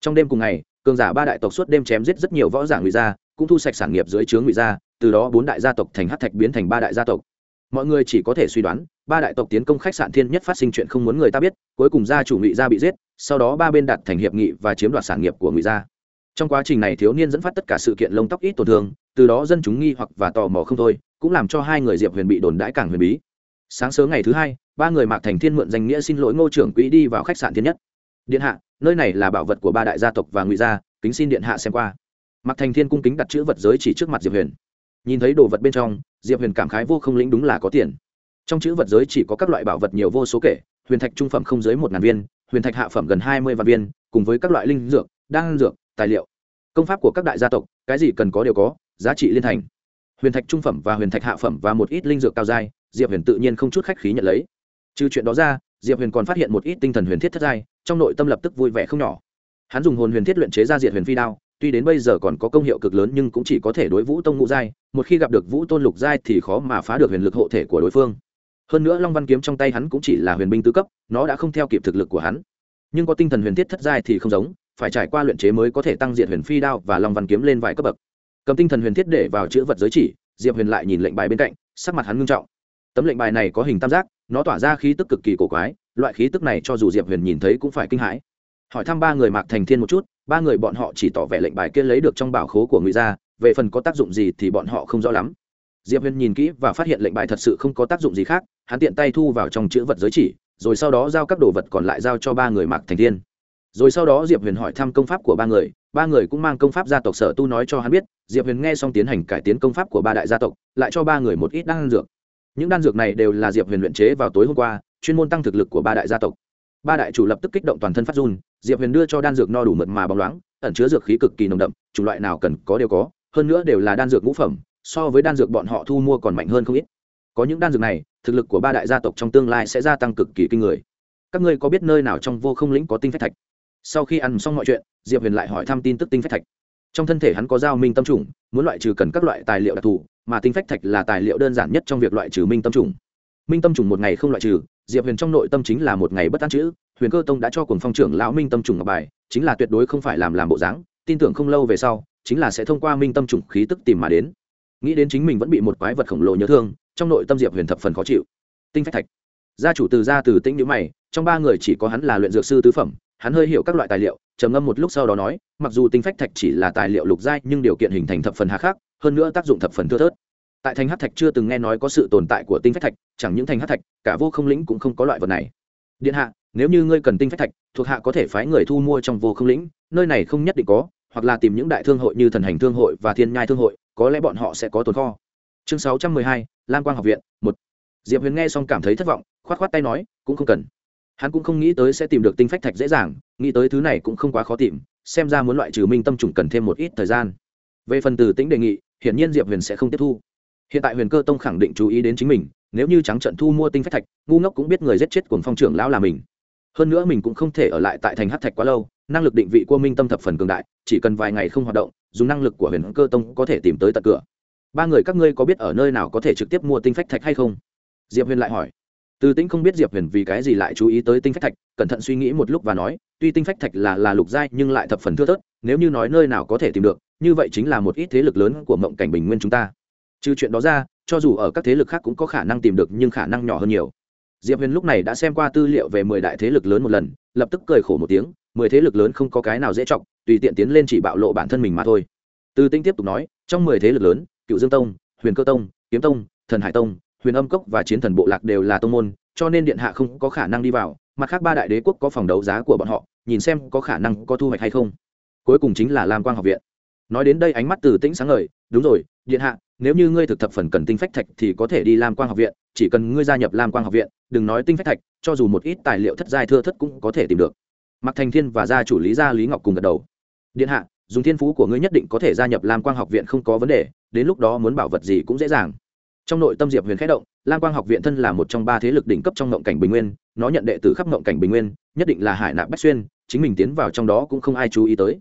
Trong đêm cùng ngày, cường giả ba đại tộc suốt đêm chém giết rất nhiều võ giả ngụy gia, cũng thu sạch sản nghiệp dưới trướng ngụy gia, từ đó bốn đại gia tộc thành hát thạch biến thành ba đại gia tộc. Mọi người chỉ có thể suy đoán, ba đại tộc tiến công khách sạn thiên nhất phát sinh chuyện không muốn người ta biết, cuối cùng gia chủ ngụy gia bị giết, sau đó ba bên đặt thành hiệp nghị và chiếm đoạt sản nghiệp của ngụy gia trong quá trình này thiếu niên dẫn phát tất cả sự kiện lông tóc ít tổn thương, từ đó dân chúng nghi hoặc và tò mò không thôi, cũng làm cho hai người diệp huyền bị đồn đãi càng huyền bí. Sáng sớm ngày thứ hai, ba người mạc thành thiên mượn danh nghĩa xin lỗi ngô trưởng quỹ đi vào khách sạn thiên nhất. Điện hạ, nơi này là bảo vật của ba đại gia tộc và ngụy gia, kính xin điện hạ xem qua. Mạc thành thiên cung kính đặt chữ vật giới chỉ trước mặt diệp huyền. Nhìn thấy đồ vật bên trong, diệp huyền cảm khái vô không lĩnh đúng là có tiền. Trong chữ vật giới chỉ có các loại bảo vật nhiều vô số kể, huyền thạch trung phẩm không dưới một ngàn viên, huyền thạch hạ phẩm gần hai mươi vạn viên, cùng với các loại linh dược, đan dược tài liệu. Công pháp của các đại gia tộc, cái gì cần có đều có, giá trị liên thành. Huyền thạch trung phẩm và huyền thạch hạ phẩm và một ít linh dược cao dai diệp huyền tự nhiên không chút khách khí nhận lấy. Trừ chuyện đó ra, diệp huyền còn phát hiện một ít tinh thần huyền thiết thất giai, trong nội tâm lập tức vui vẻ không nhỏ. Hắn dùng hồn huyền thiết luyện chế ra diệt huyền phi đao, tuy đến bây giờ còn có công hiệu cực lớn nhưng cũng chỉ có thể đối vũ tông ngũ giai, một khi gặp được vũ tôn lục giai thì khó mà phá được huyền lực hộ thể của đối phương. Hơn nữa long văn kiếm trong tay hắn cũng chỉ là huyền binh tứ cấp, nó đã không theo kịp thực lực của hắn. Nhưng có tinh thần huyền thiết thất giai thì không giống phải trải qua luyện chế mới có thể tăng diện huyền phi đao và long văn kiếm lên vài cấp bậc. Cầm tinh thần huyền thiết để vào chữ vật giới chỉ, diệp huyền lại nhìn lệnh bài bên cạnh, sắc mặt hắn ngưng trọng. Tấm lệnh bài này có hình tam giác, nó tỏa ra khí tức cực kỳ cổ quái, loại khí tức này cho dù diệp huyền nhìn thấy cũng phải kinh hãi. Hỏi thăm ba người mạc thành thiên một chút, ba người bọn họ chỉ tỏ vẻ lệnh bài kia lấy được trong bảo khố của người ra về phần có tác dụng gì thì bọn họ không rõ lắm. Diệp huyền nhìn kỹ và phát hiện lệnh bài thật sự không có tác dụng gì khác, hắn tiện tay thu vào trong chữ vật giới chỉ, rồi sau đó giao các đồ vật còn lại giao cho ba người mạc thành thiên rồi sau đó diệp huyền hỏi thăm công pháp của ba người ba người cũng mang công pháp gia tộc sở tu nói cho hắn biết, diệp huyền nghe xong tiến hành cải tiến công pháp của ba đại gia tộc, lại cho ba người một ít đan dược. Những đan dược này đều là diệp huyền luyện chế vào tối hôm qua, chuyên môn tăng thực lực của ba đại gia tộc. Ba đại chủ lập tức kích động toàn thân phát run, diệp huyền đưa cho đan dược no đủ mượt mà bóng loáng, ẩn chứa dược khí cực kỳ nồng đậm, chủng loại nào cần có đều có, hơn nữa đều là đan dược ngũ phẩm, so với đan dược bọn họ thu mua còn mạnh hơn không ít. Có những đan dược này, thực lực của ba đại gia tộc trong tương lai sẽ gia tăng cực kỳ kinh người. Các ngươi có biết nơi nào trong vô không lĩnh có tinh phách thạch? Sau khi ăn xong mọi chuyện, diệp huyền lại hỏi thăm tin tức tinh phách thạch. Trong thân thể hắn có giao minh tâm trùng, muốn loại trừ cần các loại tài liệu đặc thù, mà tinh phách thạch là tài liệu đơn giản nhất trong việc loại trừ minh tâm trùng. Minh tâm trùng một ngày không loại trừ, diệp huyền trong nội tâm chính là một ngày bất an chữ, huyền cơ tông đã cho cùng phong trưởng lão minh tâm trùng ngọc bài, chính là tuyệt đối không phải làm làm bộ dáng, tin tưởng không lâu về sau, chính là sẽ thông qua minh tâm trùng khí tức tìm mà đến. Nghĩ đến chính mình vẫn bị một quái vật khổng lồ nhớ thương, trong nội tâm diệp huyền thập phần khó chịu. Tinh phách thạch. Gia chủ từ gia từ tĩnh nhữ mày, trong ba người chỉ có hắn là luyện dược sư tứ phẩm hắn hơi hiểu các loại tài liệu, trầm ngâm một lúc sau đó nói, mặc dù tinh phách thạch chỉ là tài liệu lục giai, nhưng điều kiện hình thành thập phần hà khắc, hơn nữa tác dụng thập phần thưa thớt. Tại thành hát thạch chưa từng nghe nói có sự tồn tại của tinh phách thạch, chẳng những thành hát thạch, cả vô không lĩnh cũng không có loại vật này. Điện hạ, nếu như ngươi cần tinh phách thạch, thuộc hạ có thể phái người thu mua trong vô không lĩnh, nơi này không nhất định có, hoặc là tìm những đại thương hội như thần hành thương hội và thiên nhai thương hội, có lẽ bọn họ sẽ có tồn kho. Chương sáu trăm mười hai, lam quang học viện, một. Diệp huyền nghe xong cảm thấy thất vọng k h o á t k h o á t tay nói, cũng không cần hắn cũng không nghĩ tới sẽ tìm được tinh phách thạch dễ dàng, nghĩ tới thứ này cũng không quá khó tìm, xem ra muốn loại trừ minh tâm trùng cần thêm một ít thời gian. Về phần từ tính đề nghị, hiển nhiên diệp huyền sẽ không tiếp thu. Hiện tại huyền cơ tông khẳng định chú ý đến chính mình, nếu như trắng trận thu mua tinh phách thạch, ngu ngốc cũng biết người giết chết cùng phong trưởng lão là mình. Hơn nữa mình cũng không thể ở lại tại thành hát thạch quá lâu, năng lực định vị của minh tâm thập phần cường đại, chỉ cần vài ngày không hoạt động, dùng năng lực của huyền cơ tông có thể tìm tới tận cửa. Ba người các ngươi có biết ở nơi nào có thể trực tiếp mua tinh phách thạch hay không? Diệp huyền lại hỏi từ tĩnh không biết diệp huyền vì cái gì lại chú ý tới tinh phách thạch, cẩn thận suy nghĩ một lúc và nói, tuy tinh phách thạch là là lục giai nhưng lại thập phần thưa thớt, nếu như nói nơi nào có thể tìm được, như vậy chính là một ít thế lực lớn của mộng cảnh bình nguyên chúng ta. Trừ chuyện đó ra, cho dù ở các thế lực khác cũng có khả năng tìm được nhưng khả năng nhỏ hơn nhiều. Diệp huyền lúc này đã xem qua tư liệu về mười đại thế lực lớn một lần, lập tức cười khổ một tiếng, mười thế lực lớn không có cái nào dễ trọng tùy tiện tiến lên chỉ bạo lộ bản thân mình mà thôi. Từ Tĩnh tiếp tục nói, trong mười thế lực lớn, cựu dương tông, huyền cơ tông, kiếm tông, thần hải tông huyền âm cốc và chiến thần bộ lạc đều là tông môn, cho nên điện hạ không có khả năng đi vào mặt khác ba đại đế quốc có phòng đấu giá của bọn họ, nhìn xem có khả năng có thu hoạch hay không. Cuối cùng chính là lam quang học viện. Nói đến đây ánh mắt từ tĩnh sáng ngời, đúng rồi, điện hạ, nếu như ngươi thực thập phần cần tinh phách thạch thì có thể đi lam quang học viện, chỉ cần ngươi gia nhập lam quang học viện, đừng nói tinh phách thạch, cho dù một ít tài liệu thất giai thưa thất cũng có thể tìm được. Mặc thành thiên và gia chủ lý gia lý ngọc cùng gật đầu. Điện hạ, dùng thiên phú của ngươi nhất định có thể gia nhập lam quang học viện không có vấn đề, đến lúc đó muốn bảo vật gì cũng dễ dàng trong nội tâm diệp huyền khẽ động, lam quang học viện thân là một trong ba thế lực đỉnh cấp trong ngộng cảnh bình nguyên, nó nhận đệ tử khắp ngộng cảnh bình nguyên, nhất định là hải nạp bách xuyên, chính mình tiến vào trong đó cũng không ai chú ý tới.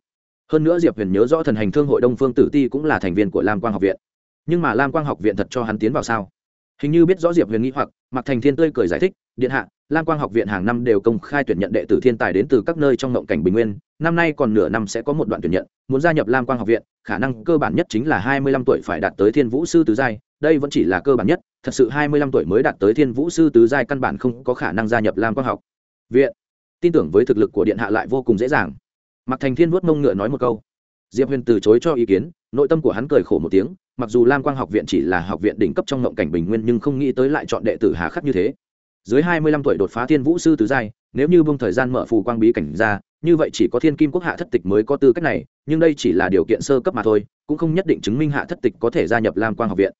Hơn nữa diệp huyền nhớ rõ thần hành thương hội đông phương tử ti cũng là thành viên của lam quang học viện. Nhưng mà lam quang học viện thật cho hắn tiến vào sao? Hình như biết rõ diệp huyền nghĩ hoặc mặc thành thiên tươi cười giải thích, điện hạ lam quang học viện hàng năm đều công khai tuyển nhận đệ tử thiên tài đến từ các nơi trong ngộng cảnh bình nguyên. Năm nay còn nửa năm sẽ có một đoạn tuyển nhận. Muốn gia nhập lam quang học viện, khả năng cơ bản nhất chính là hai mươi lăm tuổi phải đạt tới thiên vũ sư tứ giai. Đây vẫn chỉ là cơ bản nhất. Thật sự hai mươi lăm tuổi mới đạt tới thiên vũ sư tứ giai căn bản không có khả năng gia nhập lam quang học viện. Tin tưởng với thực lực của điện hạ lại vô cùng dễ dàng. Mặc thành thiên vuốt mông ngựa nói một câu. Diệp huyền từ chối cho ý kiến, nội tâm của hắn cười khổ một tiếng, mặc dù lam quang học viện chỉ là học viện đỉnh cấp trong ngộng cảnh bình nguyên nhưng không nghĩ tới lại chọn đệ tử hà khắc như thế dưới hai mươi lăm tuổi đột phá thiên vũ sư tứ giai, nếu như bông thời gian mở phù quang bí cảnh ra, như vậy chỉ có thiên kim quốc hạ thất tịch mới có tư cách này, nhưng đây chỉ là điều kiện sơ cấp mà thôi, cũng không nhất định chứng minh hạ thất tịch có thể gia nhập lam quang học viện.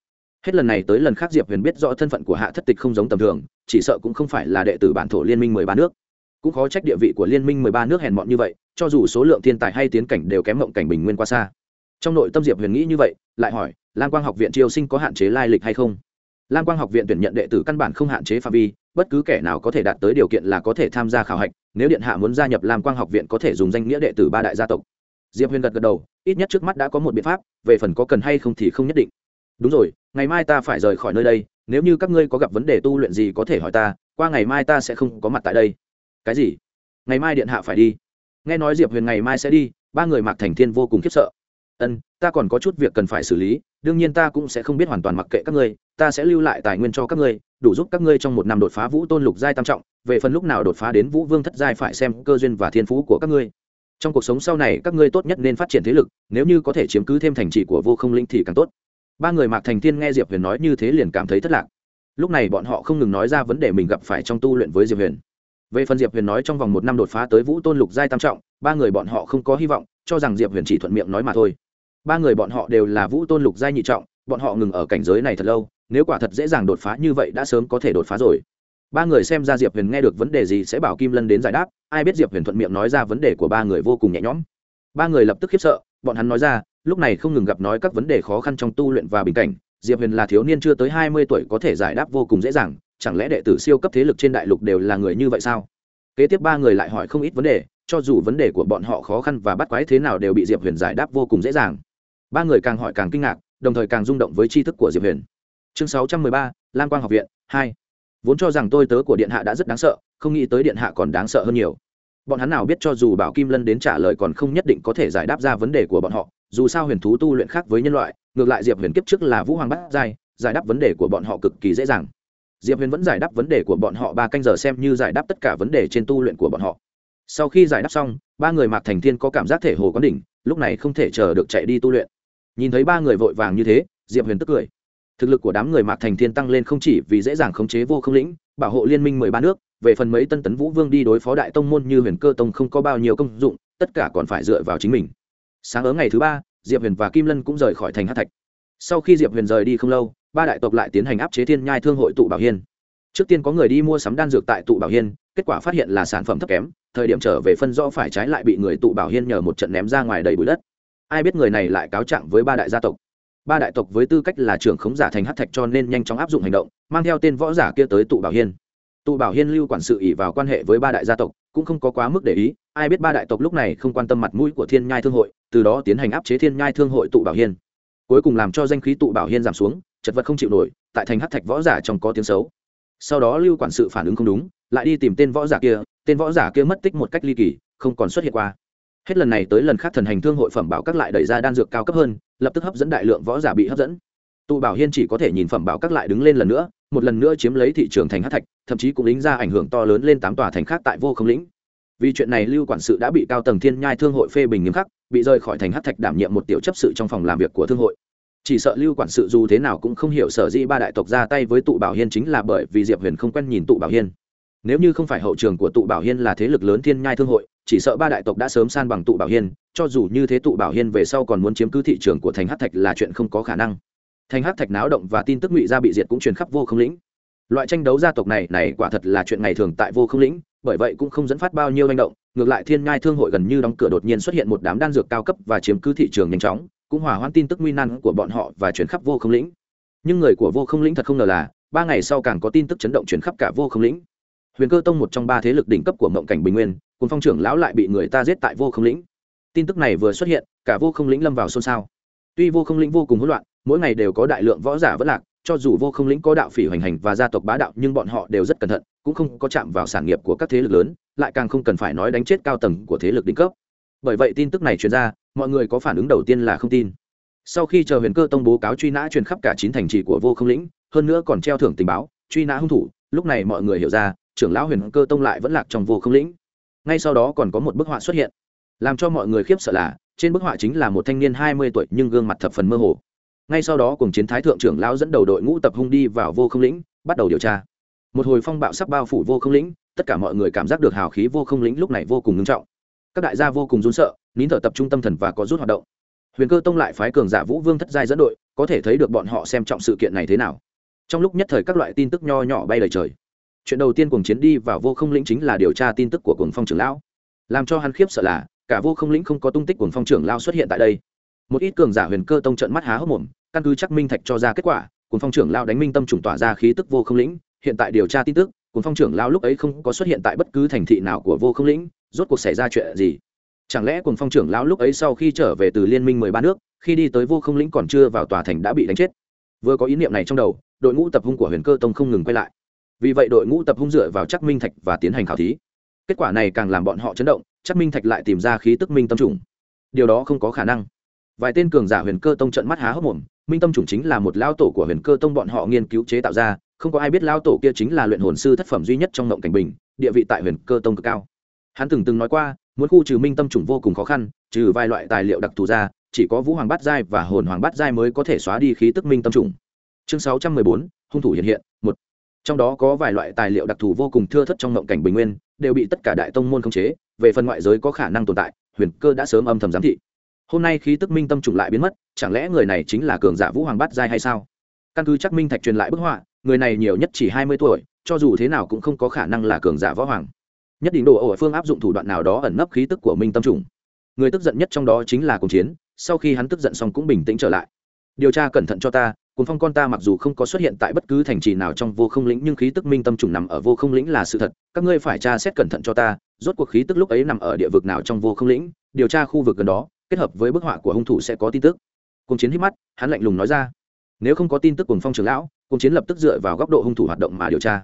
Hết lần này tới lần khác diệp huyền biết rõ thân phận của hạ thất tịch không giống tầm thường, chỉ sợ cũng không phải là đệ tử bản thổ liên minh mười ba nước. Cũng khó trách địa vị của liên minh mười ba nước hèn mọn như vậy, cho dù số lượng thiên tài hay tiến cảnh đều kém mộng cảnh bình nguyên qua xa. Trong nội tâm diệp huyền nghĩ như vậy, lại hỏi, lam quang học viện triều sinh có hạn chế lai lịch hay không? Lam quang học viện tuyển nhận đệ tử căn bản không hạn chế phạm vi, bất cứ kẻ nào có thể đạt tới điều kiện là có thể tham gia khảo hạch, nếu điện hạ muốn gia nhập lam quang học viện có thể dùng danh nghĩa đệ tử ba đại gia tộc. Diệp huyền gật gật đầu, ít nhất trước mắt đã có một biện pháp, về phần có cần hay không thì không nhất định. Đúng rồi, ngày mai ta phải rời khỏi nơi đây, nếu như các ngươi có gặp vấn đề tu luyện gì có thể hỏi ta, qua ngày mai ta sẽ không có mặt tại đây. Cái gì? Ngày mai điện hạ phải đi. Nghe nói diệp huyền ngày mai sẽ đi, ba người mạc thành thiên vô cùng khiếp sợ. Ân, ta còn có chút việc cần phải xử lý, đương nhiên ta cũng sẽ không biết hoàn toàn mặc kệ các ngươi ta sẽ lưu lại tài nguyên cho các ngươi, đủ giúp các ngươi trong một năm đột phá vũ tôn lục giai tam trọng, về phần lúc nào đột phá đến vũ vương thất giai phải xem cơ duyên và thiên phú của các ngươi. Trong cuộc sống sau này, các ngươi tốt nhất nên phát triển thế lực, nếu như có thể chiếm cứ thêm thành trì của vô không linh thì càng tốt. Ba người mạc thành thiên nghe diệp huyền nói như thế liền cảm thấy thất lạc. Lúc này bọn họ không ngừng nói ra vấn đề mình gặp phải trong tu luyện với diệp huyền. Về phần diệp huyền nói trong vòng một năm đột phá tới vũ tôn lục giai tam trọng, ba người bọn họ không có hy vọng, cho rằng diệp huyền chỉ thuận miệng nói mà thôi. Ba người bọn họ đều là vũ tôn lục giai nhị trọng, bọn họ ngừng ở cảnh giới này thật lâu nếu quả thật dễ dàng đột phá như vậy đã sớm có thể đột phá rồi. Ba người xem ra diệp huyền nghe được vấn đề gì sẽ bảo kim lân đến giải đáp, ai biết diệp huyền thuận miệng nói ra vấn đề của ba người vô cùng nhẹ nhõm. Ba người lập tức khiếp sợ, bọn hắn nói ra, lúc này không ngừng gặp nói các vấn đề khó khăn trong tu luyện và bình cảnh, diệp huyền là thiếu niên chưa tới hai mươi tuổi có thể giải đáp vô cùng dễ dàng, chẳng lẽ đệ tử siêu cấp thế lực trên đại lục đều là người như vậy sao? Kế tiếp ba người lại hỏi không ít vấn đề, cho dù vấn đề của bọn họ khó khăn và bắt quái thế nào đều bị diệp huyền giải đáp vô cùng dễ dàng. Ba người càng hỏi càng kinh ngạc, đồng thời càng rung động với tri thức của diệp huyền chương sáu trăm mười ba, lam quang học viện, hai. Vốn cho rằng tôi tớ của điện hạ đã rất đáng sợ, không nghĩ tới điện hạ còn đáng sợ hơn nhiều. Bọn hắn nào biết cho dù bảo kim lân đến trả lời còn không nhất định có thể giải đáp ra vấn đề của bọn họ, dù sao huyền thú tu luyện khác với nhân loại, ngược lại diệp huyền kiếp trước là vũ hoàng bát giai, giải đáp vấn đề của bọn họ cực kỳ dễ dàng. Diệp huyền vẫn giải đáp vấn đề của bọn họ ba canh giờ xem như giải đáp tất cả vấn đề trên tu luyện của bọn họ. Sau khi giải đáp xong, ba người mạc thành thiên có cảm giác thể hồ quán đỉnh, lúc này không thể chờ được chạy đi tu luyện. Nhìn thấy ba người vội vàng như thế, diệp huyền tức cười thực lực của đám người mạc thành thiên tăng lên không chỉ vì dễ dàng khống chế vô không lĩnh, bảo hộ liên minh mười ba nước, về phần mấy tân tấn vũ vương đi đối phó đại tông môn như huyền cơ tông không có bao nhiêu công dụng, tất cả còn phải dựa vào chính mình. Sáng ở ngày thứ ba, diệp huyền và kim lân cũng rời khỏi thành hát thạch. Sau khi diệp huyền rời đi không lâu, ba đại tộc lại tiến hành áp chế thiên nhai thương hội tụ bảo hiên. Trước tiên có người đi mua sắm đan dược tại tụ bảo hiên, kết quả phát hiện là sản phẩm thấp kém, thời điểm trở về phân rõ phải trái lại bị người tụ bảo hiên nhờ một trận ném ra ngoài đầy bụi đất. Ai biết người này lại cáo trạng với ba đại gia tộc ba đại tộc với tư cách là trưởng khống giả thành hát thạch cho nên nhanh chóng áp dụng hành động, mang theo tên võ giả kia tới tụ bảo hiên. Tụ bảo hiên lưu quản sự ỉ vào quan hệ với ba đại gia tộc, cũng không có quá mức để ý, ai biết ba đại tộc lúc này không quan tâm mặt mũi của thiên nhai thương hội, từ đó tiến hành áp chế thiên nhai thương hội tụ bảo hiên. Cuối cùng làm cho danh khí tụ bảo hiên giảm xuống, chật vật không chịu nổi, tại thành hát thạch võ giả trong có tiếng xấu. Sau đó lưu quản sự phản ứng không đúng, lại đi tìm tên võ giả kia, tên võ giả kia mất tích một cách ly kỳ, không còn xuất hiện qua hết lần này tới lần khác thần hành thương hội phẩm bảo các lại đẩy ra đan dược cao cấp hơn, lập tức hấp dẫn đại lượng võ giả bị hấp dẫn. Tụ bảo hiên chỉ có thể nhìn phẩm bảo các lại đứng lên lần nữa, một lần nữa chiếm lấy thị trường thành hát thạch, thậm chí cũng lính ra ảnh hưởng to lớn lên tám tòa thành khác tại vô không lĩnh. Vì chuyện này lưu quản sự đã bị cao tầng thiên nhai thương hội phê bình nghiêm khắc, bị rời khỏi thành hát thạch đảm nhiệm một tiểu chấp sự trong phòng làm việc của thương hội. Chỉ sợ lưu quản sự dù thế nào cũng không hiểu sở dĩ ba đại tộc ra tay với tụ bảo hiên chính là bởi vì diệp huyền không quen nhìn tụ bảo hiên nếu như không phải hậu trường của tụ bảo hiên là thế lực lớn thiên nhai thương hội, chỉ sợ ba đại tộc đã sớm san bằng tụ bảo hiên, cho dù như thế tụ bảo hiên về sau còn muốn chiếm cứ thị trường của thành hát thạch là chuyện không có khả năng. Thành hát thạch náo động và tin tức ngụy gia bị diệt cũng truyền khắp vô không lĩnh. Loại tranh đấu gia tộc này này quả thật là chuyện ngày thường tại vô không lĩnh, bởi vậy cũng không dẫn phát bao nhiêu manh động, ngược lại thiên ngai thương hội gần như đóng cửa đột nhiên xuất hiện một đám đan dược cao cấp và chiếm cứ thị trường nhanh chóng, cũng hỏa hoãn tin tức nguy nan của bọn họ và chuyển khắp vô không lĩnh. Nhưng người của vô không lĩnh thật không ngờ là, ba ngày sau càng có tin tức chấn động chuyển khắp cả vô không lĩnh huyền cơ tông một trong ba thế lực đỉnh cấp của mộng cảnh bình nguyên, cùng phong trưởng lão lại bị người ta giết tại vô không lĩnh. Tin tức này vừa xuất hiện, cả vô không lĩnh lâm vào xôn xao. Tuy vô không lĩnh vô cùng hỗn loạn, mỗi ngày đều có đại lượng võ giả vất lạc, cho dù vô không lĩnh có đạo phỉ hoành hành và gia tộc bá đạo, nhưng bọn họ đều rất cẩn thận, cũng không có chạm vào sản nghiệp của các thế lực lớn, lại càng không cần phải nói đánh chết cao tầng của thế lực đỉnh cấp. Bởi vậy tin tức này truyền ra, mọi người có phản ứng đầu tiên là không tin. Sau khi chờ huyền cơ tông bố cáo truy nã truyền khắp cả chín thành trì của vô không lĩnh, hơn nữa còn treo thưởng tình báo, truy nã hung thủ, lúc này mọi người hiểu ra trưởng lão huyền cơ tông lại vẫn lạc trong vô không lĩnh. Ngay sau đó còn có một bức họa xuất hiện. Làm cho mọi người khiếp sợ là, trên bức họa chính là một thanh niên hai mươi tuổi nhưng gương mặt thập phần mơ hồ. Ngay sau đó cùng chiến thái thượng trưởng lão dẫn đầu đội ngũ tập hung đi vào vô không lĩnh, bắt đầu điều tra. Một hồi phong bạo sắp bao phủ vô không lĩnh, tất cả mọi người cảm giác được hào khí vô không lĩnh lúc này vô cùng ngưng trọng. Các đại gia vô cùng run sợ, nín thở tập trung tâm thần và có rút hoạt động. Huyền cơ tông lại phái cường giả vũ vương thất giai dẫn đội, có thể thấy được bọn họ xem trọng sự kiện này thế nào. Trong lúc nhất thời các loại tin tức nho nhỏ bay lời trời chuyện đầu tiên cuồng chiến đi vào vô không lĩnh chính là điều tra tin tức của cuồng phong trưởng lão. Làm cho hắn khiếp sợ là, cả vô không lĩnh không có tung tích cuồng phong trưởng lão xuất hiện tại đây. Một ít cường giả huyền cơ tông trận mắt há hốc mồm, căn cứ chắc minh thạch cho ra kết quả, cuồng phong trưởng lão đánh minh tâm trùng tỏa ra khí tức vô không lĩnh. Hiện tại điều tra tin tức, cuồng phong trưởng lão lúc ấy không có xuất hiện tại bất cứ thành thị nào của vô không lĩnh, rốt cuộc xảy ra chuyện gì? Chẳng lẽ cuồng phong trưởng lão lúc ấy sau khi trở về từ liên minh mười ba nước, khi đi tới vô không lĩnh còn chưa vào tòa thành đã bị đánh chết? Vừa có ý niệm này trong đầu, đội ngũ tập hung của huyền cơ tông không ngừng quay lại vì vậy đội ngũ tập hung dựa vào chắc minh thạch và tiến hành khảo thí. Kết quả này càng làm bọn họ chấn động chắc minh thạch lại tìm ra khí tức minh tâm trùng điều đó không có khả năng. Vài tên cường giả huyền cơ tông trận mắt há hốc mồm, minh tâm trùng chính là một lao tổ của huyền cơ tông bọn họ nghiên cứu chế tạo ra, không có ai biết lao tổ kia chính là luyện hồn sư thất phẩm duy nhất trong ngộng cảnh bình, địa vị tại huyền cơ tông cực cao. Hắn từng từng nói qua, muốn khu trừ minh tâm trùng vô cùng khó khăn, trừ vài loại tài liệu đặc thù ra, chỉ có vũ hoàng bát giai và hồn hoàng bát giai mới có thể xóa đi khí tức minh tâm trùng chương sáu trăm mười bốn, hung thủ hiện hiện, một trong đó có vài loại tài liệu đặc thù vô cùng thưa thất trong mộng cảnh bình nguyên, đều bị tất cả đại tông môn khống chế, về phần ngoại giới có khả năng tồn tại, huyền cơ đã sớm âm thầm giám thị. Hôm nay khí tức minh tâm trùng lại biến mất, chẳng lẽ người này chính là cường giả vũ hoàng bát giai hay sao? Căn cứ chắc minh thạch truyền lại bức họa, người này nhiều nhất chỉ hai mươi tuổi, cho dù thế nào cũng không có khả năng là cường giả võ hoàng. Nhất định đồ ở phương áp dụng thủ đoạn nào đó ẩn nấp khí tức của minh tâm trùng. Người tức giận nhất trong đó chính là cùng chiến, sau khi hắn tức giận xong cũng bình tĩnh trở lại. Điều tra cẩn thận cho ta cuốn phong con ta mặc dù không có xuất hiện tại bất cứ thành trì nào trong vô không lĩnh, nhưng khí tức minh tâm trùng nằm ở vô không lĩnh là sự thật. Các ngươi phải tra xét cẩn thận cho ta, rốt cuộc khí tức lúc ấy nằm ở địa vực nào trong vô không lĩnh, điều tra khu vực gần đó, kết hợp với bức họa của hung thủ sẽ có tin tức. Cùng chiến hít mắt, hắn lạnh lùng nói ra. Nếu không có tin tức cùng phong trưởng lão cùng chiến lập tức dựa vào góc độ hung thủ hoạt động mà điều tra.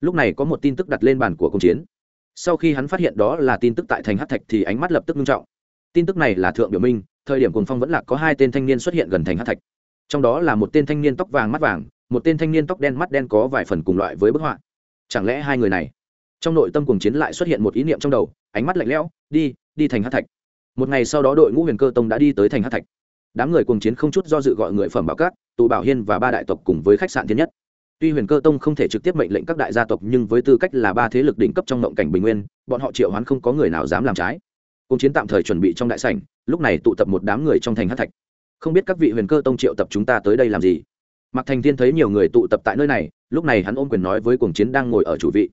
Lúc này có một tin tức đặt lên bàn của cùng chiến. Sau khi hắn phát hiện đó là tin tức tại thành hát thạch thì ánh mắt lập tức nghiêm trọng. Tin tức này là thượng biểu minh, thời điểm cùng phong vẫn là có hai tên thanh niên xuất hiện gần thành hát thạch trong đó là một tên thanh niên tóc vàng mắt vàng, một tên thanh niên tóc đen mắt đen có vài phần cùng loại với bức họa. Chẳng lẽ hai người này? Trong nội tâm cùng chiến lại xuất hiện một ý niệm trong đầu, ánh mắt lạnh lẽo, đi đi thành hát thạch. Một ngày sau đó đội ngũ huyền cơ tông đã đi tới thành hát thạch. Đám người cùng chiến không chút do dự gọi người phẩm bảo cát tù bảo hiên và ba đại tộc cùng với khách sạn thiên nhất. Tuy huyền cơ tông không thể trực tiếp mệnh lệnh các đại gia tộc, nhưng với tư cách là ba thế lực đỉnh cấp trong ngộng cảnh bình nguyên, bọn họ triệu hoán không có người nào dám làm trái. Cùng chiến tạm thời chuẩn bị trong đại sảnh, lúc này tụ tập một đám người trong thành hát thạch không biết các vị huyền cơ tông triệu tập chúng ta tới đây làm gì. Mạc thành thiên thấy nhiều người tụ tập tại nơi này, lúc này hắn ôm quyền nói với cuồng chiến đang ngồi ở chủ vị.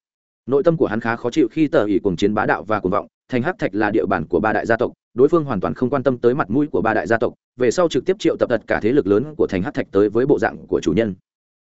Nội tâm của hắn khá khó chịu khi tờ ỉ cuồng chiến bá đạo và cuồng vọng, thành hắc thạch là địa bàn của ba đại gia tộc, đối phương hoàn toàn không quan tâm tới mặt mũi của ba đại gia tộc, về sau trực tiếp triệu tập tất cả thế lực lớn của thành hắc thạch tới với bộ dạng của chủ nhân.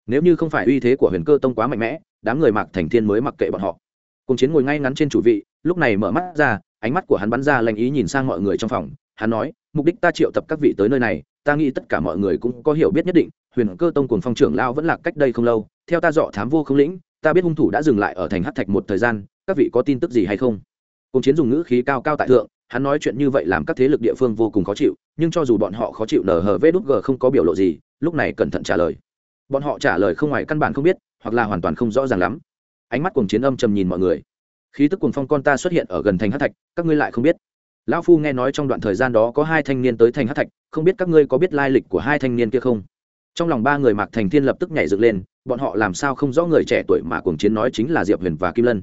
Nếu như không phải uy thế của huyền cơ tông quá mạnh mẽ, đám người mạc thành thiên mới mặc kệ bọn họ. Cuồng chiến ngồi ngay ngắn trên chủ vị, lúc này mở mắt ra, ánh mắt của hắn bắn ra lanh ý nhìn sang mọi người trong phòng. Hắn nói, mục đích ta triệu tập các vị tới nơi này ta nghĩ tất cả mọi người cũng có hiểu biết nhất định, huyền cơ tông cùng phong trưởng lao vẫn là cách đây không lâu, theo ta dọ thám vô không lĩnh, ta biết hung thủ đã dừng lại ở thành hát thạch một thời gian, các vị có tin tức gì hay không? Cùng chiến dùng ngữ khí cao cao tại thượng, hắn nói chuyện như vậy làm các thế lực địa phương vô cùng khó chịu, nhưng cho dù bọn họ khó chịu nở hờ vê đút g không có biểu lộ gì, lúc này cẩn thận trả lời. Bọn họ trả lời không ngoài căn bản không biết, hoặc là hoàn toàn không rõ ràng lắm. Ánh mắt cùng chiến âm trầm nhìn mọi người. Khí tức Cuồng phong con ta xuất hiện ở gần thành hát thạch, các ngươi lại không biết lão phu nghe nói trong đoạn thời gian đó có hai thanh niên tới thành hát thạch, không biết các ngươi có biết lai lịch của hai thanh niên kia không? Trong lòng ba người mạc thành thiên lập tức nhảy dựng lên, bọn họ làm sao không rõ người trẻ tuổi mà cuồng chiến nói chính là diệp huyền và kim lân.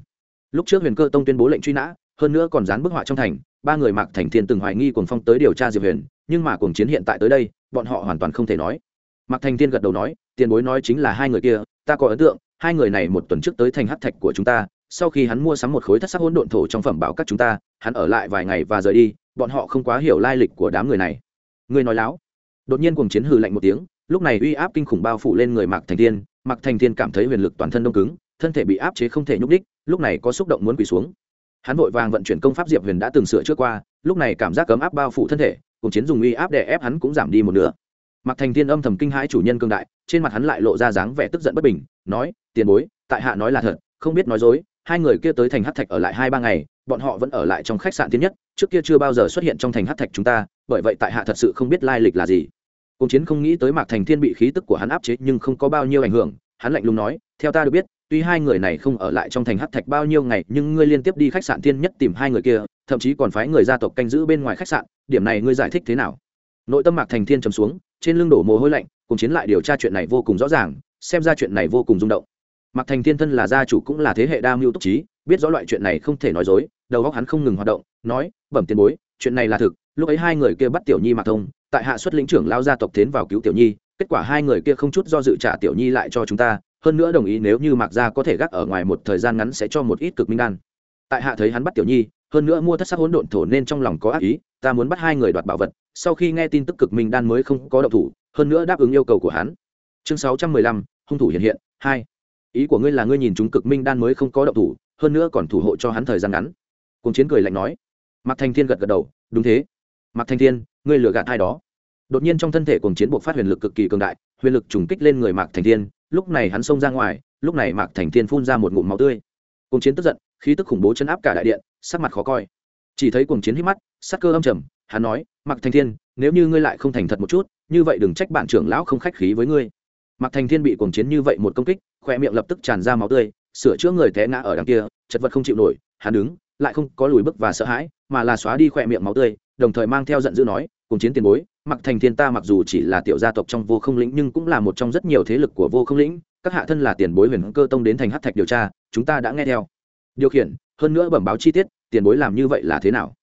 Lúc trước huyền cơ tông tuyên bố lệnh truy nã, hơn nữa còn dán bức họa trong thành, ba người mạc thành thiên từng hoài nghi cuồng phong tới điều tra diệp huyền, nhưng mà cuồng chiến hiện tại tới đây, bọn họ hoàn toàn không thể nói. Mạc thành thiên gật đầu nói, tiền bối nói chính là hai người kia, ta có ấn tượng, hai người này một tuần trước tới thành hát thạch của chúng ta sau khi hắn mua sắm một khối thất sắc hỗn độn thổ trong phẩm bảo các chúng ta, hắn ở lại vài ngày và rời đi, bọn họ không quá hiểu lai lịch của đám người này. Người nói láo. Đột nhiên cùng chiến hừ lạnh một tiếng, lúc này uy áp kinh khủng bao phủ lên người mạc thành thiên. Mạc thành thiên cảm thấy huyền lực toàn thân đông cứng, thân thể bị áp chế không thể nhúc đích lúc này có xúc động muốn quỳ xuống. Hắn vội vàng vận chuyển công pháp diệp huyền đã từng sửa trước qua, lúc này cảm giác cấm áp bao phủ thân thể cùng chiến dùng uy áp để ép hắn cũng giảm đi một nửa. Mạc thành thiên âm thầm kinh hãi chủ nhân cương đại, trên mặt hắn lại lộ ra dáng vẻ tức giận bất bình, nói, tiền bối, tại hạ nói là thật, không biết nói dối hai người kia tới thành hát thạch ở lại hai ba ngày, bọn họ vẫn ở lại trong khách sạn tiến nhất, trước kia chưa bao giờ xuất hiện trong thành hát thạch chúng ta, bởi vậy tại hạ thật sự không biết lai lịch là gì. Cùng chiến không nghĩ tới mạc thành thiên bị khí tức của hắn áp chế nhưng không có bao nhiêu ảnh hưởng, hắn lạnh lùng nói, theo ta được biết, tuy hai người này không ở lại trong thành hát thạch bao nhiêu ngày, nhưng ngươi liên tiếp đi khách sạn thiên nhất tìm hai người kia, thậm chí còn phái người gia tộc canh giữ bên ngoài khách sạn, điểm này ngươi giải thích thế nào? Nội tâm mạc thành thiên trầm xuống, trên lưng đổ mồ hôi lạnh cùng chiến lại điều tra chuyện này vô cùng rõ ràng, xem ra chuyện này vô cùng rung động mạc thành thiên thân là gia chủ cũng là thế hệ đa mưu túc trí, biết rõ loại chuyện này không thể nói dối, đầu óc hắn không ngừng hoạt động, nói, bẩm tiền bối, chuyện này là thực, lúc ấy hai người kia bắt tiểu nhi mặc thông, tại hạ xuất lĩnh trưởng lao gia tộc tiến vào cứu tiểu nhi, kết quả hai người kia không chút do dự trả tiểu nhi lại cho chúng ta, hơn nữa đồng ý nếu như mạc gia có thể gác ở ngoài một thời gian ngắn sẽ cho một ít cực minh đan. Tại hạ thấy hắn bắt tiểu nhi, hơn nữa mua thất sắc hỗn độn thổ nên trong lòng có ác ý, ta muốn bắt hai người đoạt bảo vật, sau khi nghe tin tức cực minh đan mới không có động thủ, hơn nữa đáp ứng yêu cầu của hắn. Chương sáu trăm mười lăm, hung thủ hiện hiện, hai ý của ngươi là ngươi nhìn chúng cực minh đan mới không có động thủ, hơn nữa còn thủ hộ cho hắn thời gian ngắn. Cùng chiến cười lạnh nói. Mạc thanh thiên gật gật đầu, đúng thế. Mạc thanh thiên, ngươi lừa gạt ai đó? Đột nhiên trong thân thể cùng chiến buộc phát huyền lực cực kỳ cường đại, huyền lực trùng kích lên người mạc thành thiên, lúc này hắn xông ra ngoài, lúc này mạc thành thiên phun ra một ngụm máu tươi. Cùng chiến tức giận, khí tức khủng bố chấn áp cả đại điện, sắc mặt khó coi. Chỉ thấy cùng chiến hít mắt, sắc cơ âm trầm, hắn nói, mạc thành thiên, nếu như ngươi lại không thành thật một chút, như vậy đừng trách bạn trưởng lão không khách khí với ngươi mạc thành thiên bị cuồng chiến như vậy một công kích khoe miệng lập tức tràn ra máu tươi, sửa chữa người té ngã ở đằng kia, chật vật không chịu nổi, hắn đứng, lại không có lùi bước và sợ hãi, mà là xóa đi khoe miệng máu tươi, đồng thời mang theo giận dữ nói cùng chiến tiền bối, Mạc thành thiên ta mặc dù chỉ là tiểu gia tộc trong vô không lĩnh nhưng cũng là một trong rất nhiều thế lực của vô không lĩnh, các hạ thân là tiền bối huyền cơ tông đến thành hát thạch điều tra, chúng ta đã nghe theo. Điều khiển, hơn nữa bẩm báo chi tiết, tiền bối làm như vậy là thế nào?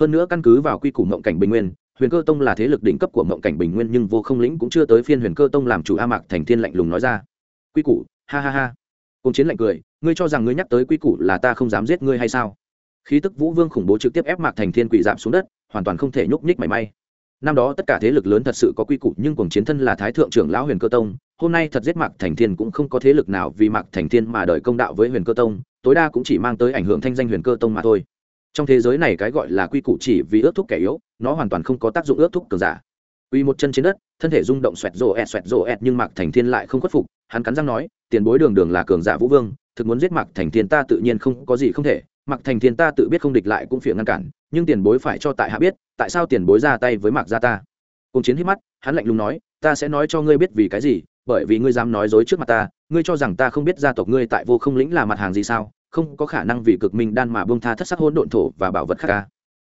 Hơn nữa căn cứ vào quy củ mộng cảnh bình nguyên huyền cơ tông là thế lực đỉnh cấp của mộng cảnh bình nguyên nhưng vô không lĩnh cũng chưa tới phiên huyền cơ tông làm chủ a mạc thành thiên lạnh lùng nói ra. Quy củ, ha ha ha. Cùng chiến lạnh cười, ngươi cho rằng ngươi nhắc tới quy củ là ta không dám giết ngươi hay sao? Khí tức vũ vương khủng bố trực tiếp ép mạc thành thiên quỷ giảm xuống đất, hoàn toàn không thể nhúc nhích mảy may. Năm đó tất cả thế lực lớn thật sự có quy củ nhưng cùng chiến thân là thái thượng trưởng lão huyền cơ tông, hôm nay thật giết mạc thành thiên cũng không có thế lực nào vì mạc thành thiên mà đợi công đạo với huyền cơ tông, tối đa cũng chỉ mang tới ảnh hưởng thanh danh huyền cơ tông mà thôi trong thế giới này cái gọi là quy củ chỉ vì ước thúc kẻ yếu nó hoàn toàn không có tác dụng ước thúc cường giả uy một chân trên đất, thân thể rung động xoẹt rổ ẹt xoẹt rổ ẹt nhưng Mạc Thành Thiên lại không khuất phục, hắn cắn răng nói, tiền bối đường đường là cường giả Vũ Vương, thực muốn giết Mạc Thành Thiên ta tự nhiên không có gì không thể, Mạc Thành Thiên ta tự biết không địch lại cũng phiền ngăn cản, nhưng tiền bối phải cho tại hạ biết, tại sao tiền bối ra tay với Mạc gia ta. Cùng chiến hít mắt, hắn lạnh lùng nói, ta sẽ nói cho ngươi biết vì cái gì, bởi vì ngươi dám nói dối trước mặt ta, ngươi cho rằng ta không biết gia tộc ngươi tại Vô Không lĩnh là mặt hàng gì sao? Không có khả năng vì cực minh đan mà bông tha thất sắc hôn độn thổ và bảo vật khác ca.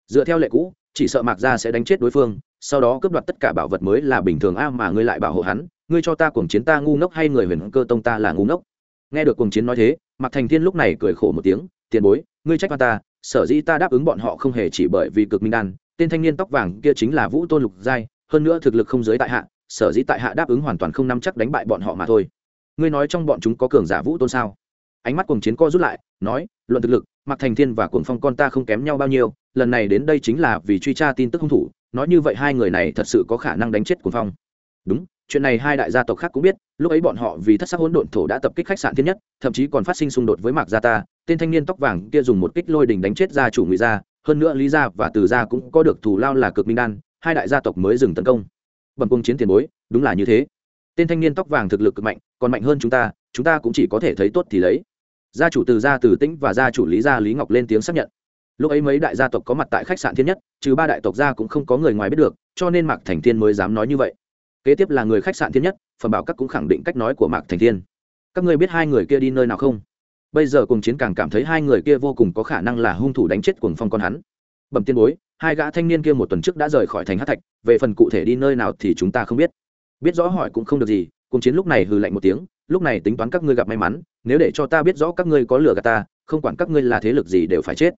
Dựa theo lệ cũ, chỉ sợ Mạc gia sẽ đánh chết đối phương, sau đó cướp đoạt tất cả bảo vật mới là bình thường a mà ngươi lại bảo hộ hắn ngươi cho ta cuồng chiến ta ngu ngốc hay người huyền cơ tông ta là ngu ngốc? Nghe được cuồng chiến nói thế mạc thành thiên lúc này cười khổ một tiếng tiền bối ngươi trách ta sở dĩ ta đáp ứng bọn họ không hề chỉ bởi vì cực minh đan tên thanh niên tóc vàng kia chính là vũ tôn lục giai hơn nữa thực lực không giới tại hạ sở dĩ tại hạ đáp ứng hoàn toàn không nắm chắc đánh bại bọn họ mà thôi. Ngươi nói trong bọn chúng có cường giả vũ tôn sao? Ánh mắt cuồng chiến co rút lại, nói, luận thực lực, mạc thành thiên và cuồng phong con ta không kém nhau bao nhiêu, lần này đến đây chính là vì truy tra tin tức hung thủ, nói như vậy hai người này thật sự có khả năng đánh chết cuồng phong. Đúng, chuyện này hai đại gia tộc khác cũng biết, lúc ấy bọn họ vì thất sắc hỗn độn thổ đã tập kích khách sạn thiên nhất, thậm chí còn phát sinh xung đột với mạc gia ta, tên thanh niên tóc vàng kia dùng một kích lôi đình đánh chết gia chủ ngụy gia, hơn nữa lý gia và từ gia cũng có được thù lao là cực minh đan, hai đại gia tộc mới dừng tấn công. Bẩm cung chiến tiền bối, đúng là như thế. Tên thanh niên tóc vàng thực lực cực mạnh, còn mạnh hơn chúng ta chúng ta cũng chỉ có thể thấy tốt thì lấy gia chủ từ gia từ tĩnh và gia chủ lý gia lý ngọc lên tiếng xác nhận. Lúc ấy mấy đại gia tộc có mặt tại khách sạn thiên nhất, trừ ba đại tộc gia cũng không có người ngoài biết được, cho nên mạc thành thiên mới dám nói như vậy. Kế tiếp là người khách sạn thiên nhất, phần bảo các cũng khẳng định cách nói của mạc thành thiên. Các ngươi biết hai người kia đi nơi nào không? Bây giờ cùng chiến càng cảm thấy hai người kia vô cùng có khả năng là hung thủ đánh chết cuồng phong con hắn. Bẩm tiên bối, hai gã thanh niên kia một tuần trước đã rời khỏi thành hát thạch, về phần cụ thể đi nơi nào thì chúng ta không biết. Biết rõ hỏi cũng không được gì cùng chiến lúc này hừ lạnh một tiếng lúc này tính toán các ngươi gặp may mắn, nếu để cho ta biết rõ các ngươi có lừa gạt ta, không quản các ngươi là thế lực gì đều phải chết.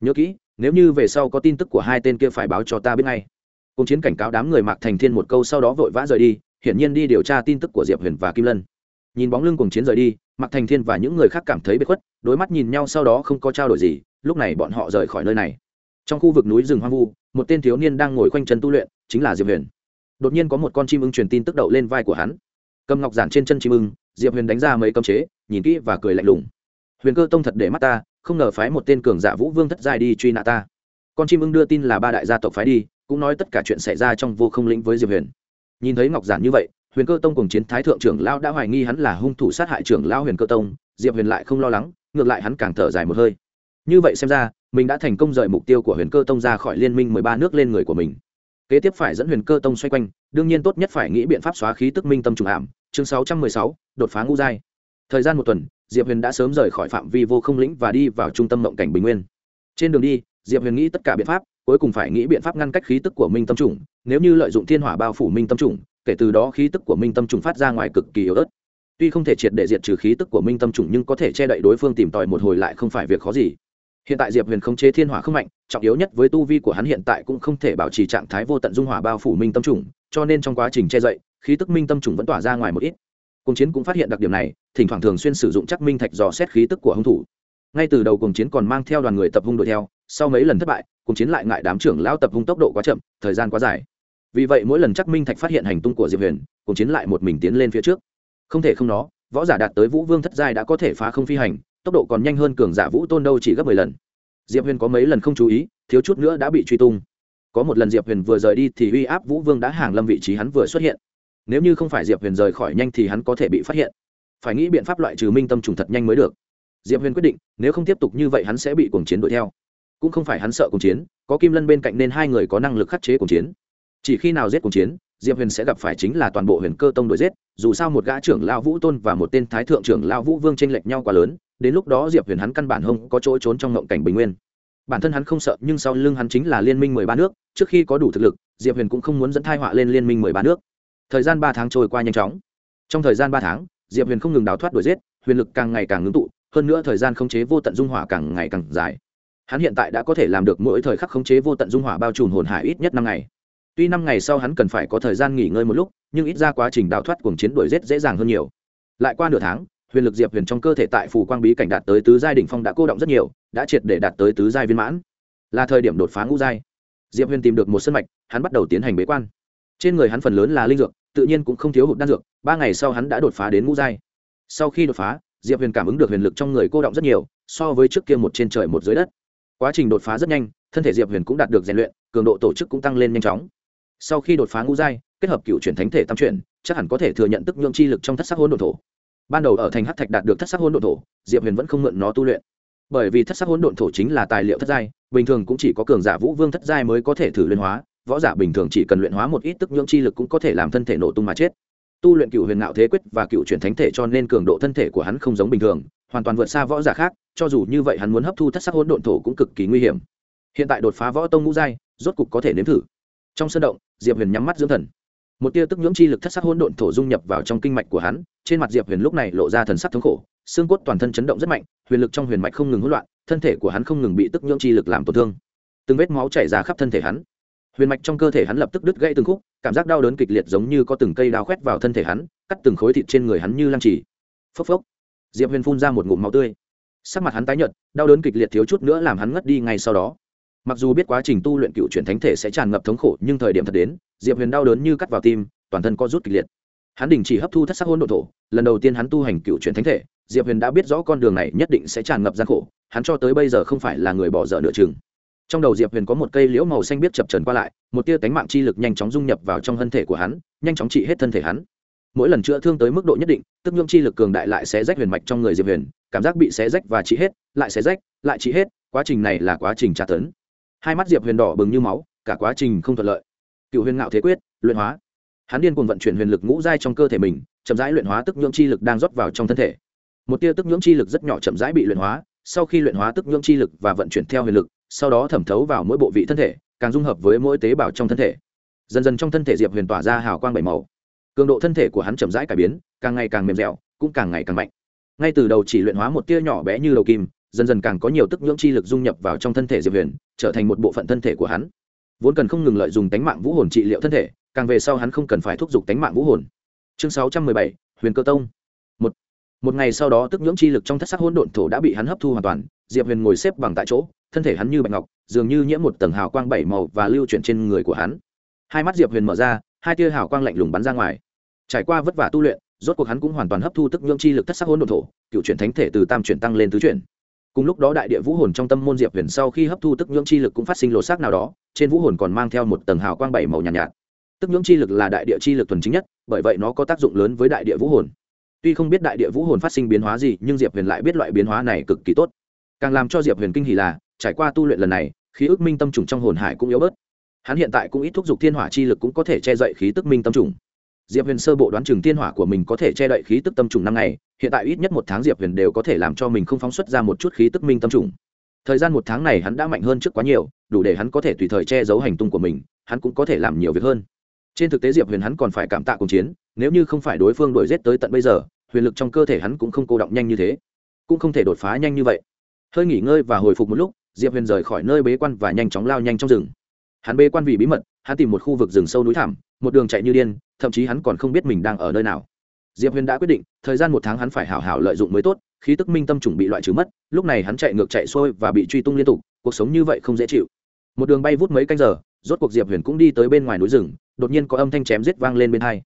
Nhớ kỹ, nếu như về sau có tin tức của hai tên kia phải báo cho ta biết ngay. Cùng chiến cảnh cáo đám người mạc thành thiên một câu sau đó vội vã rời đi, hiển nhiên đi điều tra tin tức của diệp huyền và kim lân. Nhìn bóng lưng cùng chiến rời đi, mạc thành thiên và những người khác cảm thấy bế khuất, đối mắt nhìn nhau sau đó không có trao đổi gì, lúc này bọn họ rời khỏi nơi này. Trong khu vực núi rừng hoang vu, một tên thiếu niên đang ngồi khoanh chân tu luyện, chính là diệp huyền. Đột nhiên có một con chim ưng truyền tin tức đậu lên vai của hắn. Cầm ngọc giản trên chân chim ưng diệp huyền đánh ra mấy cấm chế, nhìn kỹ và cười lạnh lùng. Huyền cơ tông thật để mắt ta, không ngờ phái một tên cường giả vũ vương thất giai đi truy nã ta. Con chim ưng đưa tin là ba đại gia tộc phái đi, cũng nói tất cả chuyện xảy ra trong vô không lĩnh với diệp huyền. Nhìn thấy ngọc giản như vậy, huyền cơ tông cùng chiến thái thượng trưởng lao đã hoài nghi hắn là hung thủ sát hại trưởng lao huyền cơ tông, diệp huyền lại không lo lắng, ngược lại hắn càng thở dài một hơi. Như vậy xem ra, mình đã thành công rời mục tiêu của huyền cơ tông ra khỏi liên minh mười ba nước lên người của mình kế tiếp phải dẫn huyền cơ tông xoay quanh, đương nhiên tốt nhất phải nghĩ biện pháp xóa khí tức minh tâm trùng ảm. Chương sáu trăm mười sáu, đột phá ngũ giai. Thời gian một tuần, diệp huyền đã sớm rời khỏi phạm vi vô không lĩnh và đi vào trung tâm mộng cảnh bình nguyên. Trên đường đi, diệp huyền nghĩ tất cả biện pháp, cuối cùng phải nghĩ biện pháp ngăn cách khí tức của minh tâm trùng. Nếu như lợi dụng thiên hỏa bao phủ minh tâm trùng, kể từ đó khí tức của minh tâm trùng phát ra ngoài cực kỳ yếu ớt. Tuy không thể triệt để diệt trừ khí tức của minh tâm trùng, nhưng có thể che đậy đối phương tìm tòi một hồi lại không phải việc khó gì hiện tại diệp huyền không chế thiên hỏa không mạnh, trọng yếu nhất với tu vi của hắn hiện tại cũng không thể bảo trì trạng thái vô tận dung hỏa bao phủ minh tâm trùng cho nên trong quá trình che dậy khí tức minh tâm trùng vẫn tỏa ra ngoài một ít. Cùng chiến cũng phát hiện đặc điểm này, thỉnh thoảng thường xuyên sử dụng chắc minh thạch dò xét khí tức của hung thủ. Ngay từ đầu cùng chiến còn mang theo đoàn người tập hung đuổi theo, sau mấy lần thất bại cùng chiến lại ngại đám trưởng lão tập hung tốc độ quá chậm, thời gian quá dài. Vì vậy mỗi lần chắc minh thạch phát hiện hành tung của diệp huyền cùng chiến lại một mình tiến lên phía trước. Không thể không nó võ giả đạt tới vũ vương thất giai đã có thể phá không phi hành tốc độ còn nhanh hơn cường giả vũ tôn đâu chỉ gấp mười lần. Diệp huyền có mấy lần không chú ý, thiếu chút nữa đã bị truy tung. Có một lần diệp huyền vừa rời đi thì uy áp vũ vương đã hàng lâm vị trí hắn vừa xuất hiện. Nếu như không phải diệp huyền rời khỏi nhanh thì hắn có thể bị phát hiện. Phải nghĩ biện pháp loại trừ minh tâm trùng thật nhanh mới được. Diệp huyền quyết định, nếu không tiếp tục như vậy hắn sẽ bị cuồng chiến đuổi theo. Cũng không phải hắn sợ cuồng chiến, có kim lân bên cạnh nên hai người có năng lực khắc chế cuồng chiến. Chỉ khi nào giết cuồng chiến, diệp huyền sẽ gặp phải chính là toàn bộ huyền cơ tông đuổi giết, dù sao một gã trưởng lao vũ tôn và một tên thái thượng trưởng lao vũ vương tranh lệch nhau quá lớn đến lúc đó diệp huyền hắn căn bản không có chỗ trốn trong ngộng cảnh bình nguyên. Bản thân hắn không sợ, nhưng sau lưng hắn chính là liên minh mười ba nước, trước khi có đủ thực lực, diệp huyền cũng không muốn dẫn thai họa lên liên minh mười ba nước. Thời gian ba tháng trôi qua nhanh chóng. Trong thời gian ba tháng, diệp huyền không ngừng đào thoát đuổi giết, huyền lực càng ngày càng ngưng tụ, hơn nữa thời gian khống chế vô tận dung hỏa càng ngày càng dài. Hắn hiện tại đã có thể làm được mỗi thời khắc khống chế vô tận dung hỏa bao trùm hồn hải ít nhất năm ngày. Tuy năm ngày sau hắn cần phải có thời gian nghỉ ngơi một lúc, nhưng ít ra quá trình đào thoát cuồng chiến đuổi giết dễ dàng hơn nhiều. Lại qua nửa tháng huyền lực diệp huyền trong cơ thể tại phù quang bí cảnh đạt tới tứ giai đỉnh phong đã cô động rất nhiều, đã triệt để đạt tới tứ giai viên mãn. Là thời điểm đột phá ngũ giai. Diệp huyền tìm được một sân mạch, hắn bắt đầu tiến hành bế quan. Trên người hắn phần lớn là linh dược, tự nhiên cũng không thiếu hụt đan dược, ba ngày sau hắn đã đột phá đến ngũ giai. Sau khi đột phá, diệp huyền cảm ứng được huyền lực trong người cô động rất nhiều, so với trước kia một trên trời một dưới đất. Quá trình đột phá rất nhanh, thân thể diệp huyền cũng đạt được rèn luyện, cường độ tổ chức cũng tăng lên nhanh chóng. Sau khi đột phá ngũ giai, kết hợp cựu chuyển thánh thể tam chuyển, chắc hẳn có thể thừa nhận tức nhượng chi lực trong thất sắc hôn đ thổ ban đầu ở thành hát thạch đạt được thất sắc hôn độn thổ, diệp huyền vẫn không mượn nó tu luyện. Bởi vì thất sắc hôn độn thổ chính là tài liệu thất giai, bình thường cũng chỉ có cường giả vũ vương thất giai mới có thể thử luyện hóa, võ giả bình thường chỉ cần luyện hóa một ít tức nhưỡng chi lực cũng có thể làm thân thể nổ tung mà chết. Tu luyện cựu huyền ngạo thế quyết và cựu chuyển thánh thể cho nên cường độ thân thể của hắn không giống bình thường, hoàn toàn vượt xa võ giả khác, cho dù như vậy hắn muốn hấp thu thất sắc hỗn độn thổ cũng cực kỳ nguy hiểm. Hiện tại đột phá võ tông ngũ giai, rốt cục có thể nếm thử. Trong sân động, diệp huyền nhắm mắt dưỡng thần một tia tức nhưỡng chi lực thất sắc hỗn độn thổ dung nhập vào trong kinh mạch của hắn, trên mặt diệp huyền lúc này lộ ra thần sắc thống khổ, xương cốt toàn thân chấn động rất mạnh, huyền lực trong huyền mạch không ngừng hỗn loạn, thân thể của hắn không ngừng bị tức nhưỡng chi lực làm tổn thương. Từng vết máu chảy ra khắp thân thể hắn. Huyền mạch trong cơ thể hắn lập tức đứt gãy từng khúc, cảm giác đau đớn kịch liệt giống như có từng cây đao khoét vào thân thể hắn, cắt từng khối thịt trên người hắn như lăng trì. Phốc phốc. Diệp huyền phun ra một ngụm máu tươi. Sắc mặt hắn tái nhợt, đau đớn kịch liệt thiếu chút nữa làm hắn ngất đi ngay sau đó mặc dù biết quá trình tu luyện cựu chuyển thánh thể sẽ tràn ngập thống khổ, nhưng thời điểm thật đến, diệp huyền đau đớn như cắt vào tim, toàn thân co rút kịch liệt. Hắn đình chỉ hấp thu thất sắc hôn đ ộ thổ, lần đầu tiên hắn tu hành cựu chuyển thánh thể, diệp huyền đã biết rõ con đường này nhất định sẽ tràn ngập gian khổ, hắn cho tới bây giờ không phải là người bỏ dở nửa chừng. Trong đầu diệp huyền có một cây liễu màu xanh biết chập trần qua lại, một tia tánh mạng chi lực nhanh chóng dung nhập vào trong thân thể của hắn, nhanh chóng trị hết thân thể hắn. Mỗi lần chữa thương tới mức độ nhất định, tức nhung chi lực cường đại lại sẽ rách huyền mạch trong người diệp huyền, cảm giác bị xé rách và trị hết, lại xé rách, lại trị hết, quá trình này là quá trình tra tấn hai mắt diệp huyền đỏ bừng như máu, cả quá trình không thuận lợi. Cựu huyền ngạo thế quyết, luyện hóa. Hắn điên cùng vận chuyển huyền lực ngũ giai trong cơ thể mình, chậm rãi luyện hóa tức nhưỡng chi lực đang rót vào trong thân thể. Một tia tức nhưỡng chi lực rất nhỏ chậm rãi bị luyện hóa, sau khi luyện hóa tức nhưỡng chi lực và vận chuyển theo huyền lực, sau đó thẩm thấu vào mỗi bộ vị thân thể, càng dung hợp với mỗi tế bào trong thân thể. Dần dần trong thân thể diệp huyền tỏa ra hào quang bảy màu. Cường độ thân thể của hắn chậm rãi cải biến, càng ngày càng mềm dẻo, cũng càng ngày càng mạnh. Ngay từ đầu chỉ luyện hóa một tia nhỏ bé như đầu kim dần dần càng có nhiều tức nhưỡng chi lực dung nhập vào trong thân thể diệp huyền, trở thành một bộ phận thân thể của hắn. Vốn cần không ngừng lợi dùng tánh mạng vũ hồn trị liệu thân thể, càng về sau hắn không cần phải thúc giục tánh mạng vũ hồn. Chương sáu trăm mười bảy, huyền cơ tông. Một một ngày sau đó tức nhưỡng chi lực trong thất sắc hỗn độn thổ đã bị hắn hấp thu hoàn toàn, diệp huyền ngồi xếp bằng tại chỗ, thân thể hắn như bạch ngọc, dường như nhiễm một tầng hào quang bảy màu và lưu chuyển trên người của hắn. Hai mắt diệp huyền mở ra, hai tia hào quang lạnh lùng bắn ra ngoài. Trải qua vất vả tu luyện, rốt cuộc hắn cũng hoàn toàn hấp thu tức nhưỡng chi lực thất sắc hỗn độn thổ, cựu chuyển thánh thể từ tam chuyển tăng lên tứ chuyển cùng lúc đó đại địa vũ hồn trong tâm môn diệp huyền sau khi hấp thu tức nhưỡng chi lực cũng phát sinh lột xác nào đó trên vũ hồn còn mang theo một tầng hào quang bảy màu nhàn nhạt, nhạt. Tức nhưỡng chi lực là đại địa chi lực thuần chính nhất bởi vậy nó có tác dụng lớn với đại địa vũ hồn. Tuy không biết đại địa vũ hồn phát sinh biến hóa gì nhưng diệp huyền lại biết loại biến hóa này cực kỳ tốt. Càng làm cho diệp huyền kinh hỉ là trải qua tu luyện lần này khí ức minh tâm trùng trong hồn hải cũng yếu bớt. Hắn hiện tại cũng ít thúc giục thiên hỏa chi lực cũng có thể che dậy khí tức minh tâm trùng diệp huyền sơ bộ đoán chừng thiên hỏa của mình có thể che đậy khí tức tâm trùng năm ngày, hiện tại ít nhất một tháng diệp huyền đều có thể làm cho mình không phóng xuất ra một chút khí tức minh tâm trùng. Thời gian một tháng này hắn đã mạnh hơn trước quá nhiều, đủ để hắn có thể tùy thời che giấu hành tung của mình, hắn cũng có thể làm nhiều việc hơn. Trên thực tế diệp huyền hắn còn phải cảm tạ cuộc chiến, nếu như không phải đối phương đổi rét tới tận bây giờ, huyền lực trong cơ thể hắn cũng không cô động nhanh như thế, cũng không thể đột phá nhanh như vậy. Hơi nghỉ ngơi và hồi phục một lúc, diệp huyền rời khỏi nơi bế quan và nhanh chóng lao nhanh trong rừng. Hắn bế quan vì bí mật hắn tìm một khu vực rừng sâu núi thẳm, một đường chạy như điên, thậm chí hắn còn không biết mình đang ở nơi nào. Diệp huyền đã quyết định, thời gian một tháng hắn phải hảo hảo lợi dụng mới tốt, khí tức minh tâm trùng bị loại trừ mất, lúc này hắn chạy ngược chạy xuôi và bị truy tung liên tục, cuộc sống như vậy không dễ chịu. Một đường bay vút mấy canh giờ, rốt cuộc diệp huyền cũng đi tới bên ngoài núi rừng, đột nhiên có âm thanh chém giết vang lên bên hai.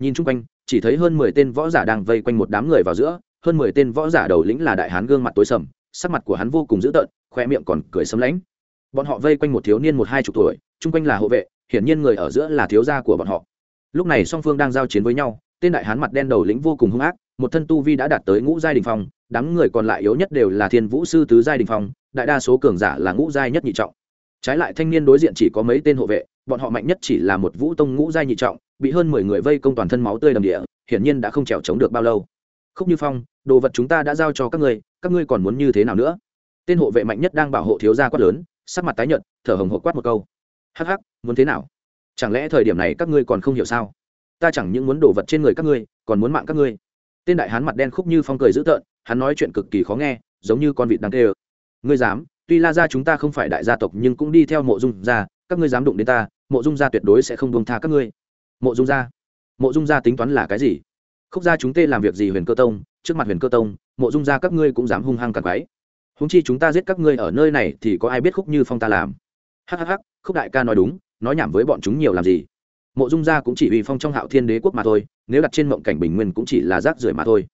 Nhìn chung quanh, chỉ thấy hơn mười tên võ giả đang vây quanh một đám người vào giữa, hơn mười tên võ giả đầu lĩnh là đại hán gương mặt tối sầm, sắc mặt của hắn vô cùng dữ tợn, khoe miệng còn cười sấm lãnh bọn họ vây quanh một thiếu niên một hai chục tuổi, chung quanh là hộ vệ hiển nhiên người ở giữa là thiếu gia của bọn họ. Lúc này song phương đang giao chiến với nhau, tên đại hán mặt đen đầu lĩnh vô cùng hung ác, một thân tu vi đã đạt tới ngũ giai đình phong, đám người còn lại yếu nhất đều là thiên vũ sư tứ giai đình phong, đại đa số cường giả là ngũ giai nhất nhị trọng. Trái lại thanh niên đối diện chỉ có mấy tên hộ vệ, bọn họ mạnh nhất chỉ là một vũ tông ngũ giai nhị trọng, bị hơn mười người vây công toàn thân máu tươi đầm địa, hiển nhiên đã không trèo chống được bao lâu. Khúc như phong, đồ vật chúng ta đã giao cho các ngươi các ngươi còn muốn như thế nào nữa? Tên hộ vệ mạnh nhất đang bảo hộ thiếu gia quát lớn, sắc mặt tái nhợt, thở hồng hộ quát một câu hắc hắc, muốn thế nào? Chẳng lẽ thời điểm này các ngươi còn không hiểu sao? Ta chẳng những muốn đổ vật trên người các ngươi, còn muốn mạng các ngươi. Tên đại hán mặt đen khúc như phong cười dữ tợn, hắn nói chuyện cực kỳ khó nghe, giống như con vịt đang tê ơ. Ngươi dám? Tuy la gia chúng ta không phải đại gia tộc, nhưng cũng đi theo mộ dung gia, các ngươi dám đụng đến ta, mộ dung gia tuyệt đối sẽ không buông tha các ngươi. Mộ dung gia? Mộ dung gia tính toán là cái gì? Khúc gia chúng tê làm việc gì huyền cơ tông? Trước mặt huyền cơ tông, mộ dung gia các ngươi cũng dám hung hăng càng quái húng chi chúng ta giết các ngươi ở nơi này thì có ai biết khúc như phong ta làm? Hhh khúc đại ca nói đúng, nói nhảm với bọn chúng nhiều làm gì. Mộ dung gia cũng chỉ uy phong trong hạo thiên đế quốc mà thôi, nếu đặt trên mộng cảnh bình nguyên cũng chỉ là rác rưởi mà thôi.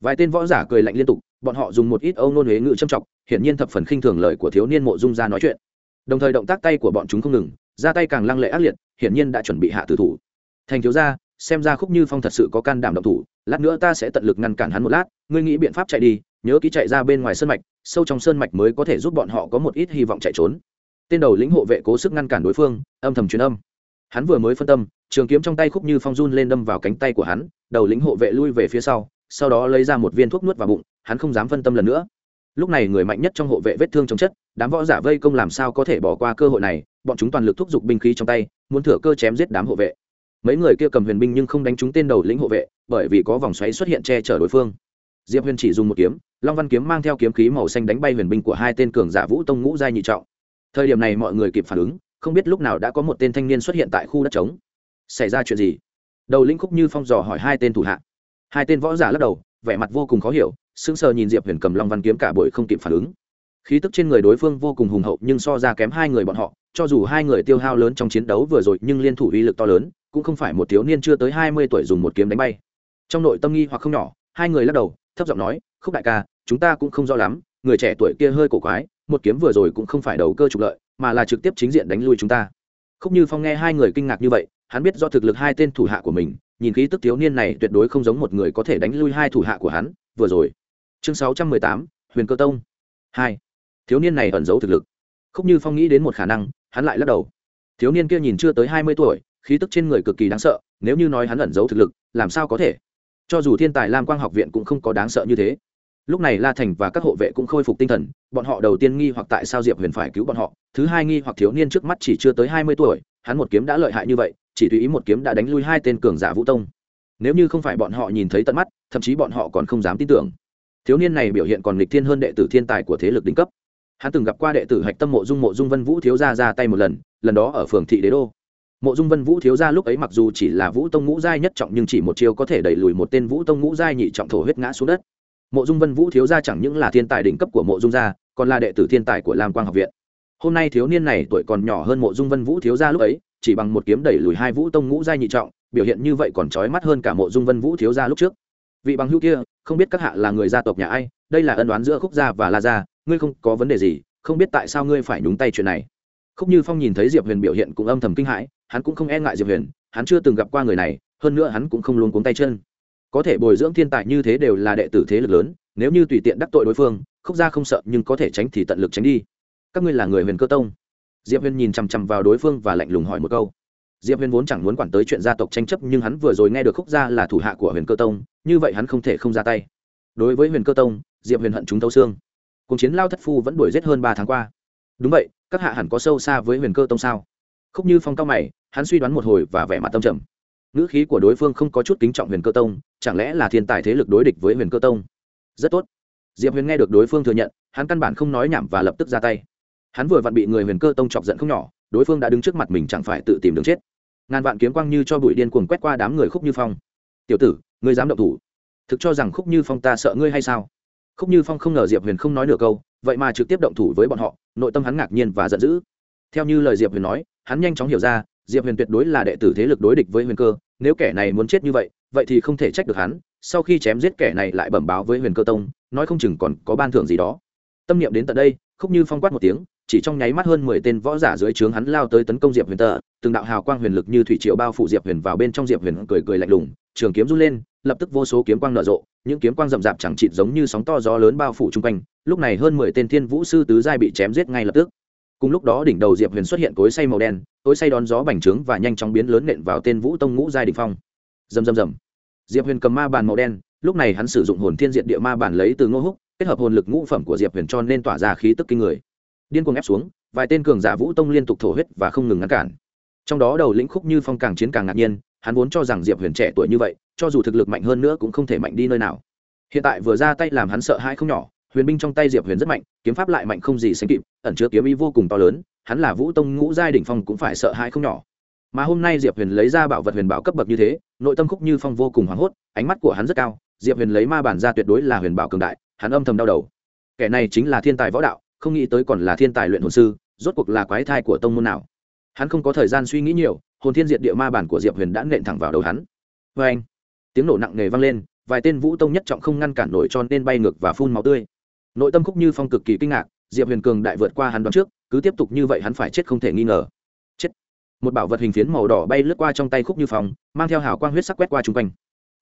Vài tên võ giả cười lạnh liên tục, bọn họ dùng một ít âu nôn huế ngự châm trọng hiển nhiên thập phần khinh thường lời của thiếu niên mộ dung gia nói chuyện. Đồng thời động tác tay của bọn chúng không ngừng, ra tay càng lăng lệ ác liệt, hiển nhiên đã chuẩn bị hạ tử thủ. Thành thiếu gia, xem ra khúc như phong thật sự có can đảm động thủ, lát nữa ta sẽ tận lực ngăn cản hắn một lát, ngươi nghĩ biện pháp chạy đi, nhớ ký chạy ra bên ngoài sơn mạch, sâu trong sơn mạch mới có thể giúp bọn họ có một ít hy vọng chạy trốn tên đầu lĩnh hộ vệ cố sức ngăn cản đối phương, âm thầm truyền âm. Hắn vừa mới phân tâm, trường kiếm trong tay khúc như phong run lên đâm vào cánh tay của hắn, đầu lĩnh hộ vệ lui về phía sau sau đó lấy ra một viên thuốc nuốt vào bụng, hắn không dám phân tâm lần nữa. Lúc này người mạnh nhất trong hộ vệ vết thương chống chất, đám võ giả vây công làm sao có thể bỏ qua cơ hội này, bọn chúng toàn lực thúc giục binh khí trong tay, muốn thừa cơ chém giết đám hộ vệ. Mấy người kia cầm huyền binh nhưng không đánh trúng tên đầu lĩnh hộ vệ, bởi vì có vòng xoáy xuất hiện che chở đối phương. Diệp huyền chỉ dùng một kiếm, long văn kiếm mang theo kiếm khí màu xanh đánh bay huyền binh của hai tên cường giả vũ tông ngũ giai nhị trọng thời điểm này mọi người kịp phản ứng, không biết lúc nào đã có một tên thanh niên xuất hiện tại khu đất trống. Xảy ra chuyện gì? Đầu lĩnh khúc như phong dò hỏi hai tên thủ hạ. Hai tên võ giả lắc đầu, vẻ mặt vô cùng khó hiểu, sững sờ nhìn diệp huyền cầm long văn kiếm cả bội không kịp phản ứng. Khí tức trên người đối phương vô cùng hùng hậu, nhưng so ra kém hai người bọn họ, cho dù hai người tiêu hao lớn trong chiến đấu vừa rồi, nhưng liên thủ uy lực to lớn, cũng không phải một thiếu niên chưa tới hai mươi tuổi dùng một kiếm đánh bay. Trong nội tâm nghi hoặc không nhỏ, hai người lắc đầu, thấp giọng nói, khúc đại ca, chúng ta cũng không rõ lắm, người trẻ tuổi kia hơi cổ quái một kiếm vừa rồi cũng không phải đầu cơ trục lợi, mà là trực tiếp chính diện đánh lui chúng ta. Không như phong nghe hai người kinh ngạc như vậy, hắn biết do thực lực hai tên thủ hạ của mình, nhìn khí tức thiếu niên này tuyệt đối không giống một người có thể đánh lui hai thủ hạ của hắn, vừa rồi. Chương sáu trăm mười tám, huyền cơ tông. Hai. Thiếu niên này ẩn giấu thực lực. Không như phong nghĩ đến một khả năng, hắn lại lắc đầu. Thiếu niên kia nhìn chưa tới hai mươi tuổi, khí tức trên người cực kỳ đáng sợ, nếu như nói hắn ẩn giấu thực lực, làm sao có thể? Cho dù thiên tài lam quang học viện cũng không có đáng sợ như thế lúc này la thành và các hộ vệ cũng khôi phục tinh thần, bọn họ đầu tiên nghi hoặc tại sao diệp huyền phải cứu bọn họ, thứ hai nghi hoặc thiếu niên trước mắt chỉ chưa tới hai mươi tuổi, hắn một kiếm đã lợi hại như vậy, chỉ tùy ý một kiếm đã đánh lui hai tên cường giả vũ tông. Nếu như không phải bọn họ nhìn thấy tận mắt, thậm chí bọn họ còn không dám tin tưởng. Thiếu niên này biểu hiện còn lịch thiên hơn đệ tử thiên tài của thế lực đỉnh cấp. Hắn từng gặp qua đệ tử hạch tâm mộ dung mộ dung vân vũ thiếu gia ra tay một lần lần đó ở phường thị đế đô. Mộ dung vân vũ thiếu gia lúc ấy mặc dù chỉ là vũ tông ngũ giai nhất trọng nhưng chỉ một chiêu có thể đẩy lùi một tên vũ tông ngũ giai nhị trọng thổ huyết ngã xuống đất mộ dung vân vũ thiếu gia chẳng những là thiên tài đỉnh cấp của mộ dung gia, còn là đệ tử thiên tài của lam quang học viện. Hôm nay thiếu niên này tuổi còn nhỏ hơn mộ dung vân vũ thiếu gia lúc ấy, chỉ bằng một kiếm đẩy lùi hai vũ tông ngũ giai nhị trọng, biểu hiện như vậy còn trói mắt hơn cả mộ dung vân vũ thiếu gia lúc trước. Vị bằng hữu kia, không biết các hạ là người gia tộc nhà ai, đây là ân đoán giữa khúc gia và la gia, ngươi không có vấn đề gì, không biết tại sao ngươi phải nhúng tay chuyện này. Khúc như phong nhìn thấy diệp huyền biểu hiện cũng âm thầm kinh hãi, hắn cũng không e ngại diệp huyền, hắn chưa từng gặp qua người này, hơn nữa hắn cũng không luôn cuống tay chân có thể bồi dưỡng thiên tài như thế đều là đệ tử thế lực lớn, nếu như tùy tiện đắc tội đối phương, khúc gia không sợ nhưng có thể tránh thì tận lực tránh đi. Các ngươi là người huyền cơ tông. Diệp huyền nhìn chằm chằm vào đối phương và lạnh lùng hỏi một câu. Diệp huyền vốn chẳng muốn quản tới chuyện gia tộc tranh chấp nhưng hắn vừa rồi nghe được khúc gia là thủ hạ của huyền cơ tông, như vậy hắn không thể không ra tay. Đối với huyền cơ tông, diệp huyền hận chúng thấu xương. Cùng chiến lao thất phu vẫn đuổi giết hơn ba tháng qua. Đúng vậy, các hạ hẳn có sâu xa với huyền cơ tông sao? Khúc như phong cao mày, hắn suy đoán một hồi và vẻ mặt tâm trầm ngữ khí của đối phương không có chút kính trọng huyền cơ tông, chẳng lẽ là thiên tài thế lực đối địch với huyền cơ tông? Rất tốt. Diệp huyền nghe được đối phương thừa nhận, hắn căn bản không nói nhảm và lập tức ra tay. Hắn vừa vặn bị người huyền cơ tông chọc giận không nhỏ, đối phương đã đứng trước mặt mình chẳng phải tự tìm đường chết. Ngàn vạn kiếm quang như cho bụi điên cuồng quét qua đám người khúc như phong. Tiểu tử, ngươi dám động thủ? Thực cho rằng khúc như phong ta sợ ngươi hay sao? Khúc như phong không ngờ diệp huyền không nói nửa câu, vậy mà trực tiếp động thủ với bọn họ, nội tâm hắn ngạc nhiên và giận dữ. Theo như lời diệp huyền nói, hắn nhanh chóng hiểu ra diệp huyền tuyệt đối là đệ tử thế lực đối địch với huyền cơ, nếu kẻ này muốn chết như vậy vậy thì không thể trách được hắn, sau khi chém giết kẻ này lại bẩm báo với huyền cơ tông, nói không chừng còn có ban thưởng gì đó. Tâm niệm đến tận đây, khúc như phong quát một tiếng, chỉ trong nháy mắt hơn mười tên võ giả dưới trướng hắn lao tới tấn công diệp huyền tờ từng đạo hào quang huyền lực như thủy triệu bao phủ diệp huyền vào bên trong diệp huyền cười cười lạnh lùng, trường kiếm run lên, lập tức vô số kiếm quang nở rộ, những kiếm quang rậm rạp chẳng chịt giống như sóng to gió lớn bao phủ chung quanh, lúc này hơn mười tên thiên vũ sư tứ giai bị chém giết ngay lập tức cùng lúc đó đỉnh đầu diệp huyền xuất hiện cối say màu đen, cối say đón gió bành trướng và nhanh chóng biến lớn nện vào tên vũ tông ngũ giai đình phong. Dầm dầm dầm diệp huyền cầm ma bàn màu đen, lúc này hắn sử dụng hồn thiên diện địa ma bản lấy từ ngô húc, kết hợp hồn lực ngũ phẩm của diệp huyền cho nên tỏa ra khí tức kinh người. Điên cuồng ép xuống, vài tên cường giả vũ tông liên tục thổ huyết và không ngừng ngăn cản. Trong đó đầu lĩnh khúc như phong càng chiến càng ngạc nhiên, hắn vốn cho rằng diệp huyền trẻ tuổi như vậy, cho dù thực lực mạnh hơn nữa cũng không thể mạnh đi nơi nào. Hiện tại vừa ra tay làm hắn sợ hãi không nhỏ huyền binh trong tay diệp huyền rất mạnh, kiếm pháp lại mạnh không gì sánh kịp, ẩn chứa kiếm ý vô cùng to lớn, hắn là vũ tông ngũ giai đỉnh phong cũng phải sợ hãi không nhỏ. Mà hôm nay diệp huyền lấy ra bảo vật huyền bảo cấp bậc như thế, nội tâm khúc như phong vô cùng hoảng hốt, ánh mắt của hắn rất cao, diệp huyền lấy ma bản ra tuyệt đối là huyền bảo cường đại, hắn âm thầm đau đầu. Kẻ này chính là thiên tài võ đạo, không nghĩ tới còn là thiên tài luyện hồn sư, rốt cuộc là quái thai của tông môn nào. Hắn không có thời gian suy nghĩ nhiều, hồn thiên diệt địa ma bản của diệp huyền đã nện thẳng vào đầu hắn. Vê anh tiếng nổ nặng nề vang lên, vài tên vũ tông nhất trọng không ngăn cản nổi cho nên bay ngược và phun máu tươi nội tâm khúc như phong cực kỳ kinh ngạc, diệp huyền cường đại vượt qua hắn đoán trước, cứ tiếp tục như vậy hắn phải chết không thể nghi ngờ. Chết. Một bảo vật hình phiến màu đỏ bay lướt qua trong tay khúc như phong, mang theo hào quang huyết sắc quét qua chung quanh.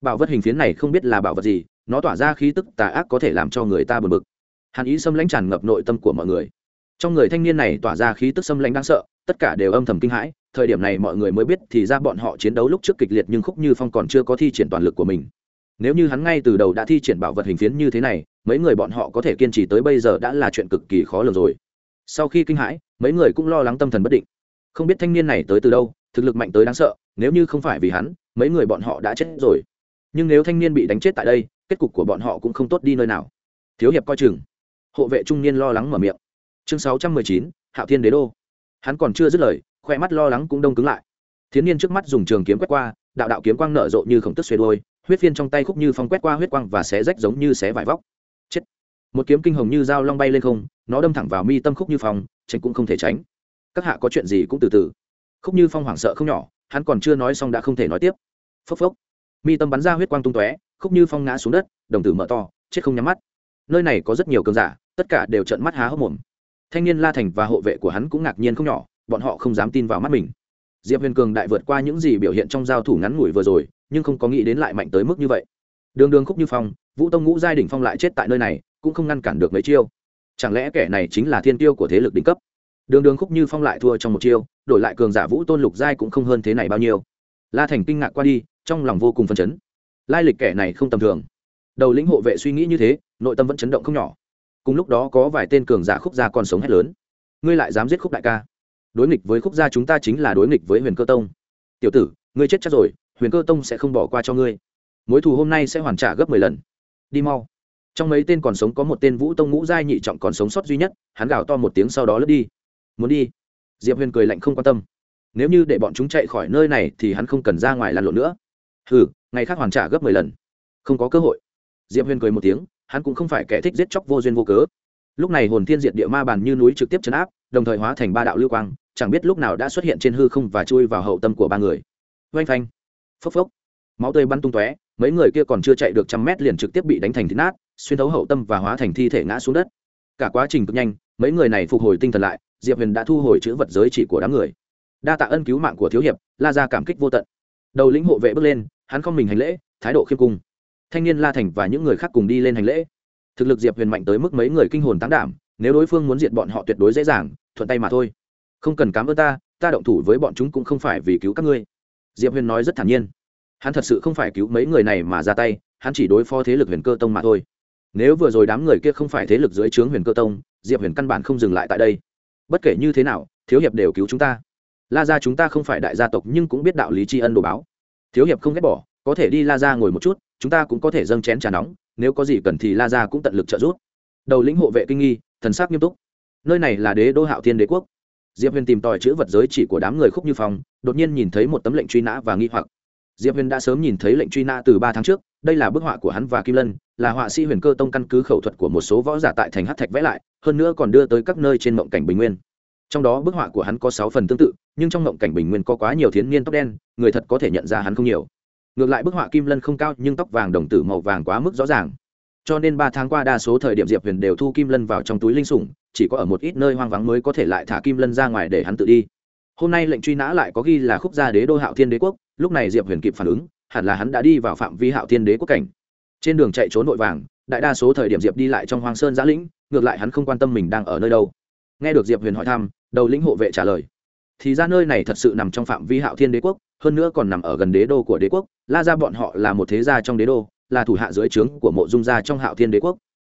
Bảo vật hình phiến này không biết là bảo vật gì, nó tỏa ra khí tức tà ác có thể làm cho người ta bực bực. Hàn ý xâm lãnh tràn ngập nội tâm của mọi người. Trong người thanh niên này tỏa ra khí tức xâm lãnh đáng sợ, tất cả đều âm thầm kinh hãi, thời điểm này mọi người mới biết thì ra bọn họ chiến đấu lúc trước kịch liệt nhưng khúc như phong còn chưa có thi triển toàn lực của mình nếu như hắn ngay từ đầu đã thi triển bảo vật hình phiến như thế này, mấy người bọn họ có thể kiên trì tới bây giờ đã là chuyện cực kỳ khó lường rồi. Sau khi kinh hãi, mấy người cũng lo lắng tâm thần bất định. Không biết thanh niên này tới từ đâu, thực lực mạnh tới đáng sợ, nếu như không phải vì hắn, mấy người bọn họ đã chết rồi. Nhưng nếu thanh niên bị đánh chết tại đây, kết cục của bọn họ cũng không tốt đi nơi nào. Thiếu hiệp coi chừng. Hộ vệ trung niên lo lắng mở miệng. Chương sáu trăm mười chín, hạo thiên đế đô. Hắn còn chưa dứt lời, khoe mắt lo lắng cũng đông cứng lại. Thiến niên trước mắt dùng trường kiếm quét qua, đạo đạo kiếm quang nở rộ như khổng tức xuê đôi huyết phiên trong tay khúc như phong quét qua huyết quang và xé rách giống như xé vải vóc. Chết. Một kiếm kinh hồng như dao long bay lên không, nó đâm thẳng vào mi tâm khúc như phong, tránh cũng không thể tránh. Các hạ có chuyện gì cũng từ từ. Khúc như phong hoảng sợ không nhỏ, hắn còn chưa nói xong đã không thể nói tiếp. Phốc phốc. Mi tâm bắn ra huyết quang tung tóe, khúc như phong ngã xuống đất, đồng tử mở to, chết không nhắm mắt. Nơi này có rất nhiều cường giả, tất cả đều trợn mắt há hốc mồm. Thanh niên la thành và hộ vệ của hắn cũng ngạc nhiên không nhỏ, bọn họ không dám tin vào mắt mình diệp huyền cường đại vượt qua những gì biểu hiện trong giao thủ ngắn ngủi vừa rồi, nhưng không có nghĩ đến lại mạnh tới mức như vậy. Đường đường khúc như phong, vũ tông ngũ giai đỉnh phong lại chết tại nơi này, cũng không ngăn cản được mấy chiêu. Chẳng lẽ kẻ này chính là thiên tiêu của thế lực đỉnh cấp? Đường đường khúc như phong lại thua trong một chiêu, đổi lại cường giả vũ tôn lục giai cũng không hơn thế này bao nhiêu. La thành kinh ngạc qua đi, trong lòng vô cùng phấn chấn. Lai lịch kẻ này không tầm thường. Đầu lĩnh hộ vệ suy nghĩ như thế, nội tâm vẫn chấn động không nhỏ. Cùng lúc đó có vài tên cường giả khúc gia còn sống hét lớn. Ngươi lại dám giết khúc đại ca đối nghịch với khúc gia chúng ta chính là đối nghịch với huyền cơ tông. Tiểu tử, ngươi chết chắc rồi, huyền cơ tông sẽ không bỏ qua cho ngươi. Mối thù hôm nay sẽ hoàn trả gấp mười lần. Đi mau. Trong mấy tên còn sống có một tên vũ tông ngũ giai nhị trọng còn sống sót duy nhất, hắn gào to một tiếng sau đó lướt đi. Muốn đi? Diệp huyền cười lạnh không quan tâm. Nếu như để bọn chúng chạy khỏi nơi này thì hắn không cần ra ngoài lăn lộn nữa. Hừ, ngày khác hoàn trả gấp mười lần. Không có cơ hội. Diệp huyền cười một tiếng, hắn cũng không phải kẻ thích giết chóc vô duyên vô cớ. Lúc này hồn thiên diệt địa ma bàn như núi trực tiếp chấn áp, đồng thời hóa thành ba đạo lưu quang chẳng biết lúc nào đã xuất hiện trên hư không và chui vào hậu tâm của ba người. Oanh phanh, phốc phốc, máu tươi bắn tung tóe, mấy người kia còn chưa chạy được trăm mét liền trực tiếp bị đánh thành thịt nát, xuyên thấu hậu tâm và hóa thành thi thể ngã xuống đất. Cả quá trình cực nhanh, mấy người này phục hồi tinh thần lại, diệp huyền đã thu hồi chữ vật giới chỉ của đám người. Đa tạ ân cứu mạng của thiếu hiệp, la ra cảm kích vô tận. Đầu lĩnh hộ vệ bước lên, hắn không mình hành lễ, thái độ khiêm cung. Thanh niên la thành và những người khác cùng đi lên hành lễ. Thực lực diệp huyền mạnh tới mức mấy người kinh hồn tán đảm, nếu đối phương muốn diệt bọn họ tuyệt đối dễ dàng, thuận tay mà thôi không cần cám ơn ta ta động thủ với bọn chúng cũng không phải vì cứu các ngươi. Diệp huyền nói rất thản nhiên. Hắn thật sự không phải cứu mấy người này mà ra tay, hắn chỉ đối phó thế lực huyền cơ tông mà thôi. Nếu vừa rồi đám người kia không phải thế lực dưới trướng huyền cơ tông, diệp huyền căn bản không dừng lại tại đây. Bất kể như thế nào, thiếu hiệp đều cứu chúng ta. La ra chúng ta không phải đại gia tộc nhưng cũng biết đạo lý tri ân đồ báo. Thiếu hiệp không ghét bỏ, có thể đi la ra ngồi một chút, chúng ta cũng có thể dâng chén trà nóng, nếu có gì cần thì la ra cũng tận lực trợ giúp. Đầu lĩnh hộ vệ kinh nghi, thần sắc nghiêm túc. Nơi này là đế đô hạo thiên đế quốc diệp huyền tìm tòi chữ vật giới chỉ của đám người khúc như phong, đột nhiên nhìn thấy một tấm lệnh truy nã và nghi hoặc. Diệp huyền đã sớm nhìn thấy lệnh truy nã từ ba tháng trước, đây là bức họa của hắn và kim lân, là họa sĩ huyền cơ tông căn cứ khẩu thuật của một số võ giả tại thành hát thạch vẽ lại, hơn nữa còn đưa tới các nơi trên mộng cảnh bình nguyên. Trong đó bức họa của hắn có sáu phần tương tự, nhưng trong mộng cảnh bình nguyên có quá nhiều thiến niên tóc đen, người thật có thể nhận ra hắn không nhiều. Ngược lại bức họa kim lân không cao nhưng tóc vàng đồng tử màu vàng quá mức rõ ràng cho nên ba tháng qua đa số thời điểm diệp huyền đều thu kim lân vào trong túi linh sủng, chỉ có ở một ít nơi hoang vắng mới có thể lại thả kim lân ra ngoài để hắn tự đi. Hôm nay lệnh truy nã lại có ghi là khúc gia đế đô hạo thiên đế quốc, lúc này diệp huyền kịp phản ứng, hẳn là hắn đã đi vào phạm vi hạo thiên đế quốc cảnh. Trên đường chạy trốn vội vàng, đại đa số thời điểm diệp đi lại trong hoang sơn giã lĩnh, ngược lại hắn không quan tâm mình đang ở nơi đâu. Nghe được diệp huyền hỏi thăm, đầu lĩnh hộ vệ trả lời. Thì ra nơi này thật sự nằm trong phạm vi hạo thiên đế quốc, hơn nữa còn nằm ở gần đế đô của đế quốc, la ra bọn họ là một thế gia trong đế đô là thủ hạ dưới trướng của mộ dung gia trong hạo thiên đế quốc.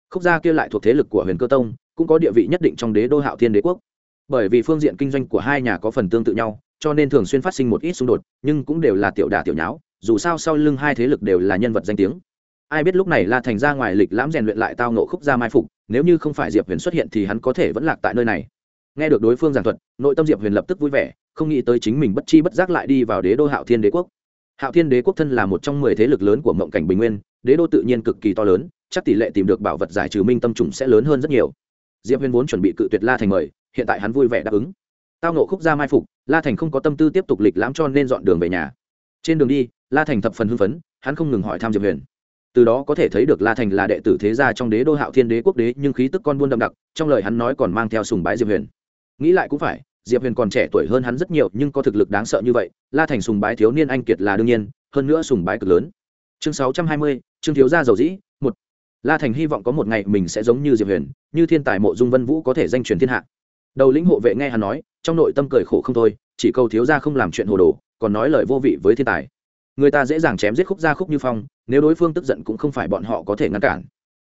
Khúc gia kia lại thuộc thế lực của huyền cơ tông, cũng có địa vị nhất định trong đế đô hạo thiên đế quốc. Bởi vì phương diện kinh doanh của hai nhà có phần tương tự nhau, cho nên thường xuyên phát sinh một ít xung đột, nhưng cũng đều là tiểu đà tiểu nháo, dù sao sau lưng hai thế lực đều là nhân vật danh tiếng. Ai biết lúc này la thành ra ngoài lịch lãm rèn luyện lại tao nộ khúc gia mai phục, nếu như không phải diệp huyền xuất hiện thì hắn có thể vẫn lạc tại nơi này. Nghe được đối phương giảng thuật, nội tâm diệp huyền lập tức vui vẻ, không nghĩ tới chính mình bất chi bất giác lại đi vào đế đô hạo thiên đế quốc hạo thiên đế quốc thân là một trong mười thế lực lớn của mộng cảnh bình nguyên, đế đô tự nhiên cực kỳ to lớn, chắc tỷ lệ tìm được bảo vật giải trừ minh tâm trùng sẽ lớn hơn rất nhiều. Diệp huyền vốn chuẩn bị cự tuyệt la thành mời, hiện tại hắn vui vẻ đáp ứng. Tao nộ khúc gia mai phục, la thành không có tâm tư tiếp tục lịch lãm cho nên dọn đường về nhà. Trên đường đi, la thành thập phần hưng phấn, hắn không ngừng hỏi thăm diệp huyền. Từ đó có thể thấy được la thành là đệ tử thế gia trong đế đô hạo thiên đế quốc đế, nhưng khí tức con buôn đậm đặc, trong lời hắn nói còn mang theo sùng bái diệp huyền. Nghĩ lại cũng phải diệp huyền còn trẻ tuổi hơn hắn rất nhiều, nhưng có thực lực đáng sợ như vậy, la thành sùng bái thiếu niên anh kiệt là đương nhiên, hơn nữa sùng bái cực lớn. Chương sáu trăm hai mươi chương thiếu gia dầu dĩ, một. La thành hy vọng có một ngày mình sẽ giống như diệp huyền, như thiên tài mộ dung vân vũ có thể danh truyền thiên hạ. Đầu lĩnh hộ vệ nghe hắn nói, trong nội tâm cười khổ không thôi, chỉ câu thiếu gia không làm chuyện hồ đồ, còn nói lời vô vị với thiên tài. Người ta dễ dàng chém giết khúc gia khúc như phong, nếu đối phương tức giận cũng không phải bọn họ có thể ngăn cản.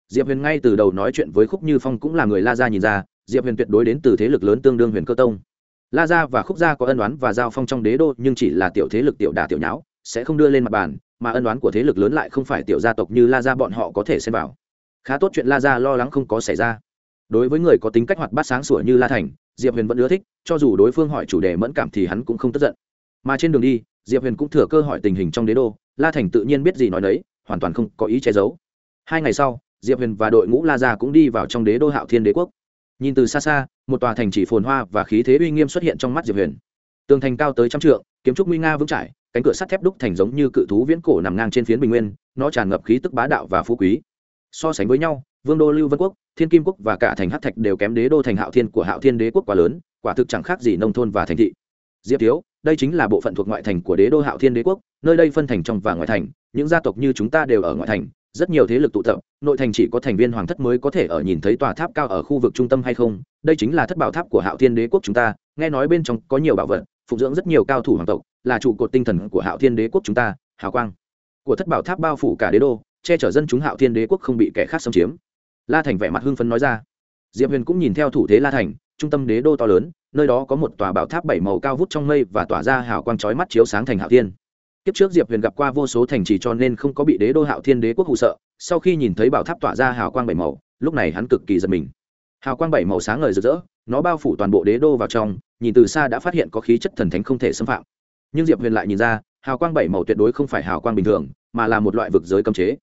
Diệp huyền ngay từ đầu nói chuyện với khúc như phong cũng là người la gia nhìn ra, diệp huyền tuyệt đối đến từ thế lực lớn tương đương huyền cơ tông la gia và khúc gia có ân đoán và giao phong trong đế đô, nhưng chỉ là tiểu thế lực tiểu đà tiểu nháo, sẽ không đưa lên mặt bàn, mà ân đoán của thế lực lớn lại không phải tiểu gia tộc như la gia bọn họ có thể xem vào. Khá tốt chuyện la gia lo lắng không có xảy ra. Đối với người có tính cách hoạt bát sáng sủa như la thành, diệp huyền vẫn ưa thích, cho dù đối phương hỏi chủ đề mẫn cảm thì hắn cũng không tức giận. Mà trên đường đi, diệp huyền cũng thừa cơ hỏi tình hình trong đế đô, la thành tự nhiên biết gì nói đấy hoàn toàn không có ý che giấu. Hai ngày sau, diệp huyền và đội ngũ la gia cũng đi vào trong đế đô hạo thiên đế quốc nhìn từ xa xa, một tòa thành chỉ phồn hoa và khí thế uy nghiêm xuất hiện trong mắt diệp huyền. Tường thành cao tới trăm trượng, kiếm trúc nguy nga vững trải cánh cửa sắt thép đúc thành giống như cự thú viễn cổ nằm ngang trên phiến bình nguyên, nó tràn ngập khí tức bá đạo và phú quý. So sánh với nhau, vương đô, lưu vân quốc, thiên kim quốc và cả thành hát thạch đều kém đế đô thành hạo thiên của hạo thiên đế quốc quá lớn, quả thực chẳng khác gì nông thôn và thành thị. Diệp thiếu, đây chính là bộ phận thuộc ngoại thành của đế đô hạo thiên đế quốc, nơi đây phân thành trong và ngoại thành, những gia tộc như chúng ta đều ở ngoại thành rất nhiều thế lực tụ tập, nội thành chỉ có thành viên hoàng thất mới có thể ở nhìn thấy tòa tháp cao ở khu vực trung tâm hay không. Đây chính là thất bảo tháp của hạo thiên đế quốc chúng ta. Nghe nói bên trong có nhiều bảo vật phục dưỡng rất nhiều cao thủ hoàng tộc, là trụ cột tinh thần của hạo thiên đế quốc chúng ta. Hào quang của thất bảo tháp bao phủ cả đế đô, che chở dân chúng hạo thiên đế quốc không bị kẻ khác xâm chiếm. La thành vẻ mặt hưng phấn nói ra. Diệp huyền cũng nhìn theo thủ thế la thành, trung tâm đế đô to lớn, nơi đó có một tòa bảo tháp bảy màu cao vút trong mây và tỏa ra hào quang chói mắt chiếu sáng thành hạo thiên. Tiếp trước diệp huyền gặp qua vô số thành trì cho nên không có bị đế đô hạo thiên đế quốc hù sợ, sau khi nhìn thấy bảo tháp tỏa ra hào quang bảy màu, lúc này hắn cực kỳ giật mình. Hào quang bảy màu sáng ngời rực rỡ, nó bao phủ toàn bộ đế đô vào trong, nhìn từ xa đã phát hiện có khí chất thần thánh không thể xâm phạm. Nhưng diệp huyền lại nhìn ra, hào quang bảy màu tuyệt đối không phải hào quang bình thường, mà là một loại vực giới cấm chế.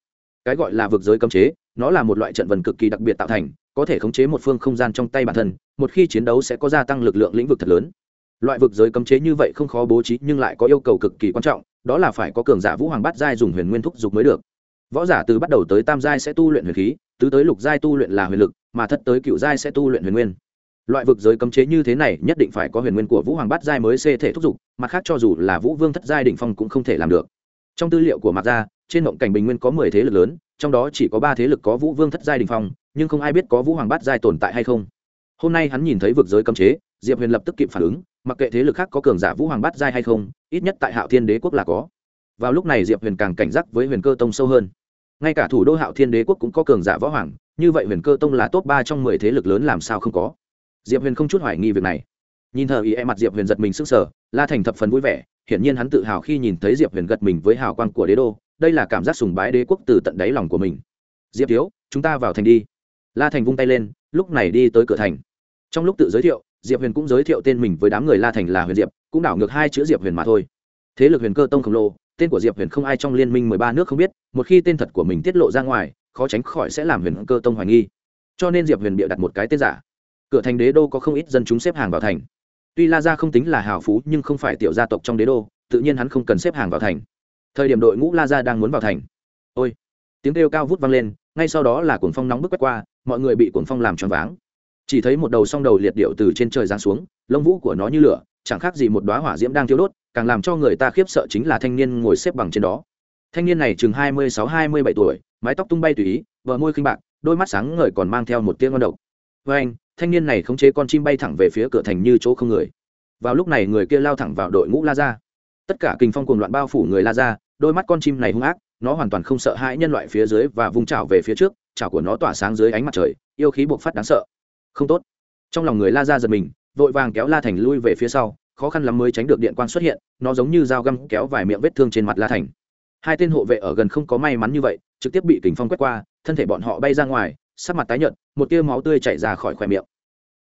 Cái gọi là vực giới cấm chế, nó là một loại trận vần cực kỳ đặc biệt tạo thành, có thể khống chế một phương không gian trong tay bản thân, một khi chiến đấu sẽ có gia tăng lực lượng lĩnh vực thật lớn loại vực giới cấm chế như vậy không khó bố trí, nhưng lại có yêu cầu cực kỳ quan trọng, đó là phải có cường giả vũ hoàng bát giai dùng huyền nguyên thúc dục mới được. Võ giả từ bắt đầu tới tam giai sẽ tu luyện huyền khí, tứ tới lục giai tu luyện là huyền lực, mà thất tới cựu giai sẽ tu luyện huyền nguyên. Loại vực giới cấm chế như thế này nhất định phải có huyền nguyên của vũ hoàng bát giai mới xê thể thúc giục mặt khác cho dù là vũ vương thất giai đ ỉ n h phong cũng không thể làm được. Trong tư liệu của mặt gia, trên mộng cảnh bình nguyên có mười thế lực lớn, trong đó chỉ có ba thế lực có vũ vương thất giai đình phong, nhưng không ai biết có vũ hoàng bát giai tồn tại hay không. Hôm nay hắn nhìn thấy vực giới cấm chế, diệp huyền lập tức kịp phản ứng mặc kệ thế lực khác có cường giả vũ hoàng bát giai hay không, ít nhất tại hạo thiên đế quốc là có. Vào lúc này diệp huyền càng cảnh giác với huyền cơ tông sâu hơn. Ngay cả thủ đô hạo thiên đế quốc cũng có cường giả võ hoàng, như vậy huyền cơ tông là top ba trong mười thế lực lớn làm sao không có? Diệp huyền không chút hoài nghi việc này. Nhìn thờ ý e mặt diệp huyền giật mình s ư n g sở la thành thập phần vui vẻ, hiển nhiên hắn tự hào khi nhìn thấy diệp huyền gật mình với hào quang của đế đô, đây là cảm giác sùng bái đế quốc từ tận đáy lòng của mình. Diệp thiếu, chúng ta vào thành đi. La thành vung tay lên, lúc này đi tới cửa thành. Trong lúc tự giới thiệu diệp huyền cũng giới thiệu tên mình với đám người la thành là huyền diệp, cũng đảo ngược hai chữ diệp huyền mà thôi. Thế lực huyền cơ tông khổng lồ, tên của diệp huyền không ai trong liên minh mười ba nước không biết, một khi tên thật của mình tiết lộ ra ngoài, khó tránh khỏi sẽ làm huyền cơ tông hoài nghi. Cho nên diệp huyền bịa đặt một cái tên giả. Cửa thành đế đô có không ít dân chúng xếp hàng vào thành. Tuy la gia không tính là hào phú, nhưng không phải tiểu gia tộc trong đế đô, tự nhiên hắn không cần xếp hàng vào thành. Thời điểm đội ngũ la gia đang muốn vào thành. Ôi! Tiếng kêu cao vút vang lên, ngay sau đó là cuồng phong nóng bức quét qua, mọi người bị cuồng phong làm choáng váng chỉ thấy một đầu song đầu liệt điệu từ trên trời giáng xuống, lông vũ của nó như lửa, chẳng khác gì một đoá hỏa diễm đang thiêu đốt, càng làm cho người ta khiếp sợ chính là thanh niên ngồi xếp bằng trên đó. Thanh niên này chừng hai mươi sáu, hai mươi bảy tuổi, mái tóc tung bay tùy ý vợ môi khinh bạc, đôi mắt sáng ngời còn mang theo một tiếng ngon độc. Với anh, thanh niên này khống chế con chim bay thẳng về phía cửa thành như chỗ không người. Vào lúc này người kia lao thẳng vào đội ngũ la ra tất cả kinh phong cuồng loạn bao phủ người la ra đôi mắt con chim này hung ác, nó hoàn toàn không sợ hãi nhân loại phía dưới và vung trào về phía trước trào của nó tỏa sáng dưới ánh mặt trời, yêu khí buộc phát đáng sợ không tốt. Trong lòng người la ra giật mình, vội vàng kéo la thành lui về phía sau, khó khăn lắm mới tránh được điện quang xuất hiện, nó giống như dao găm kéo vài miệng vết thương trên mặt la thành. Hai tên hộ vệ ở gần không có may mắn như vậy, trực tiếp bị kính phong quét qua, thân thể bọn họ bay ra ngoài, sắc mặt tái nhợt, một tia máu tươi chảy ra khỏi khoe miệng.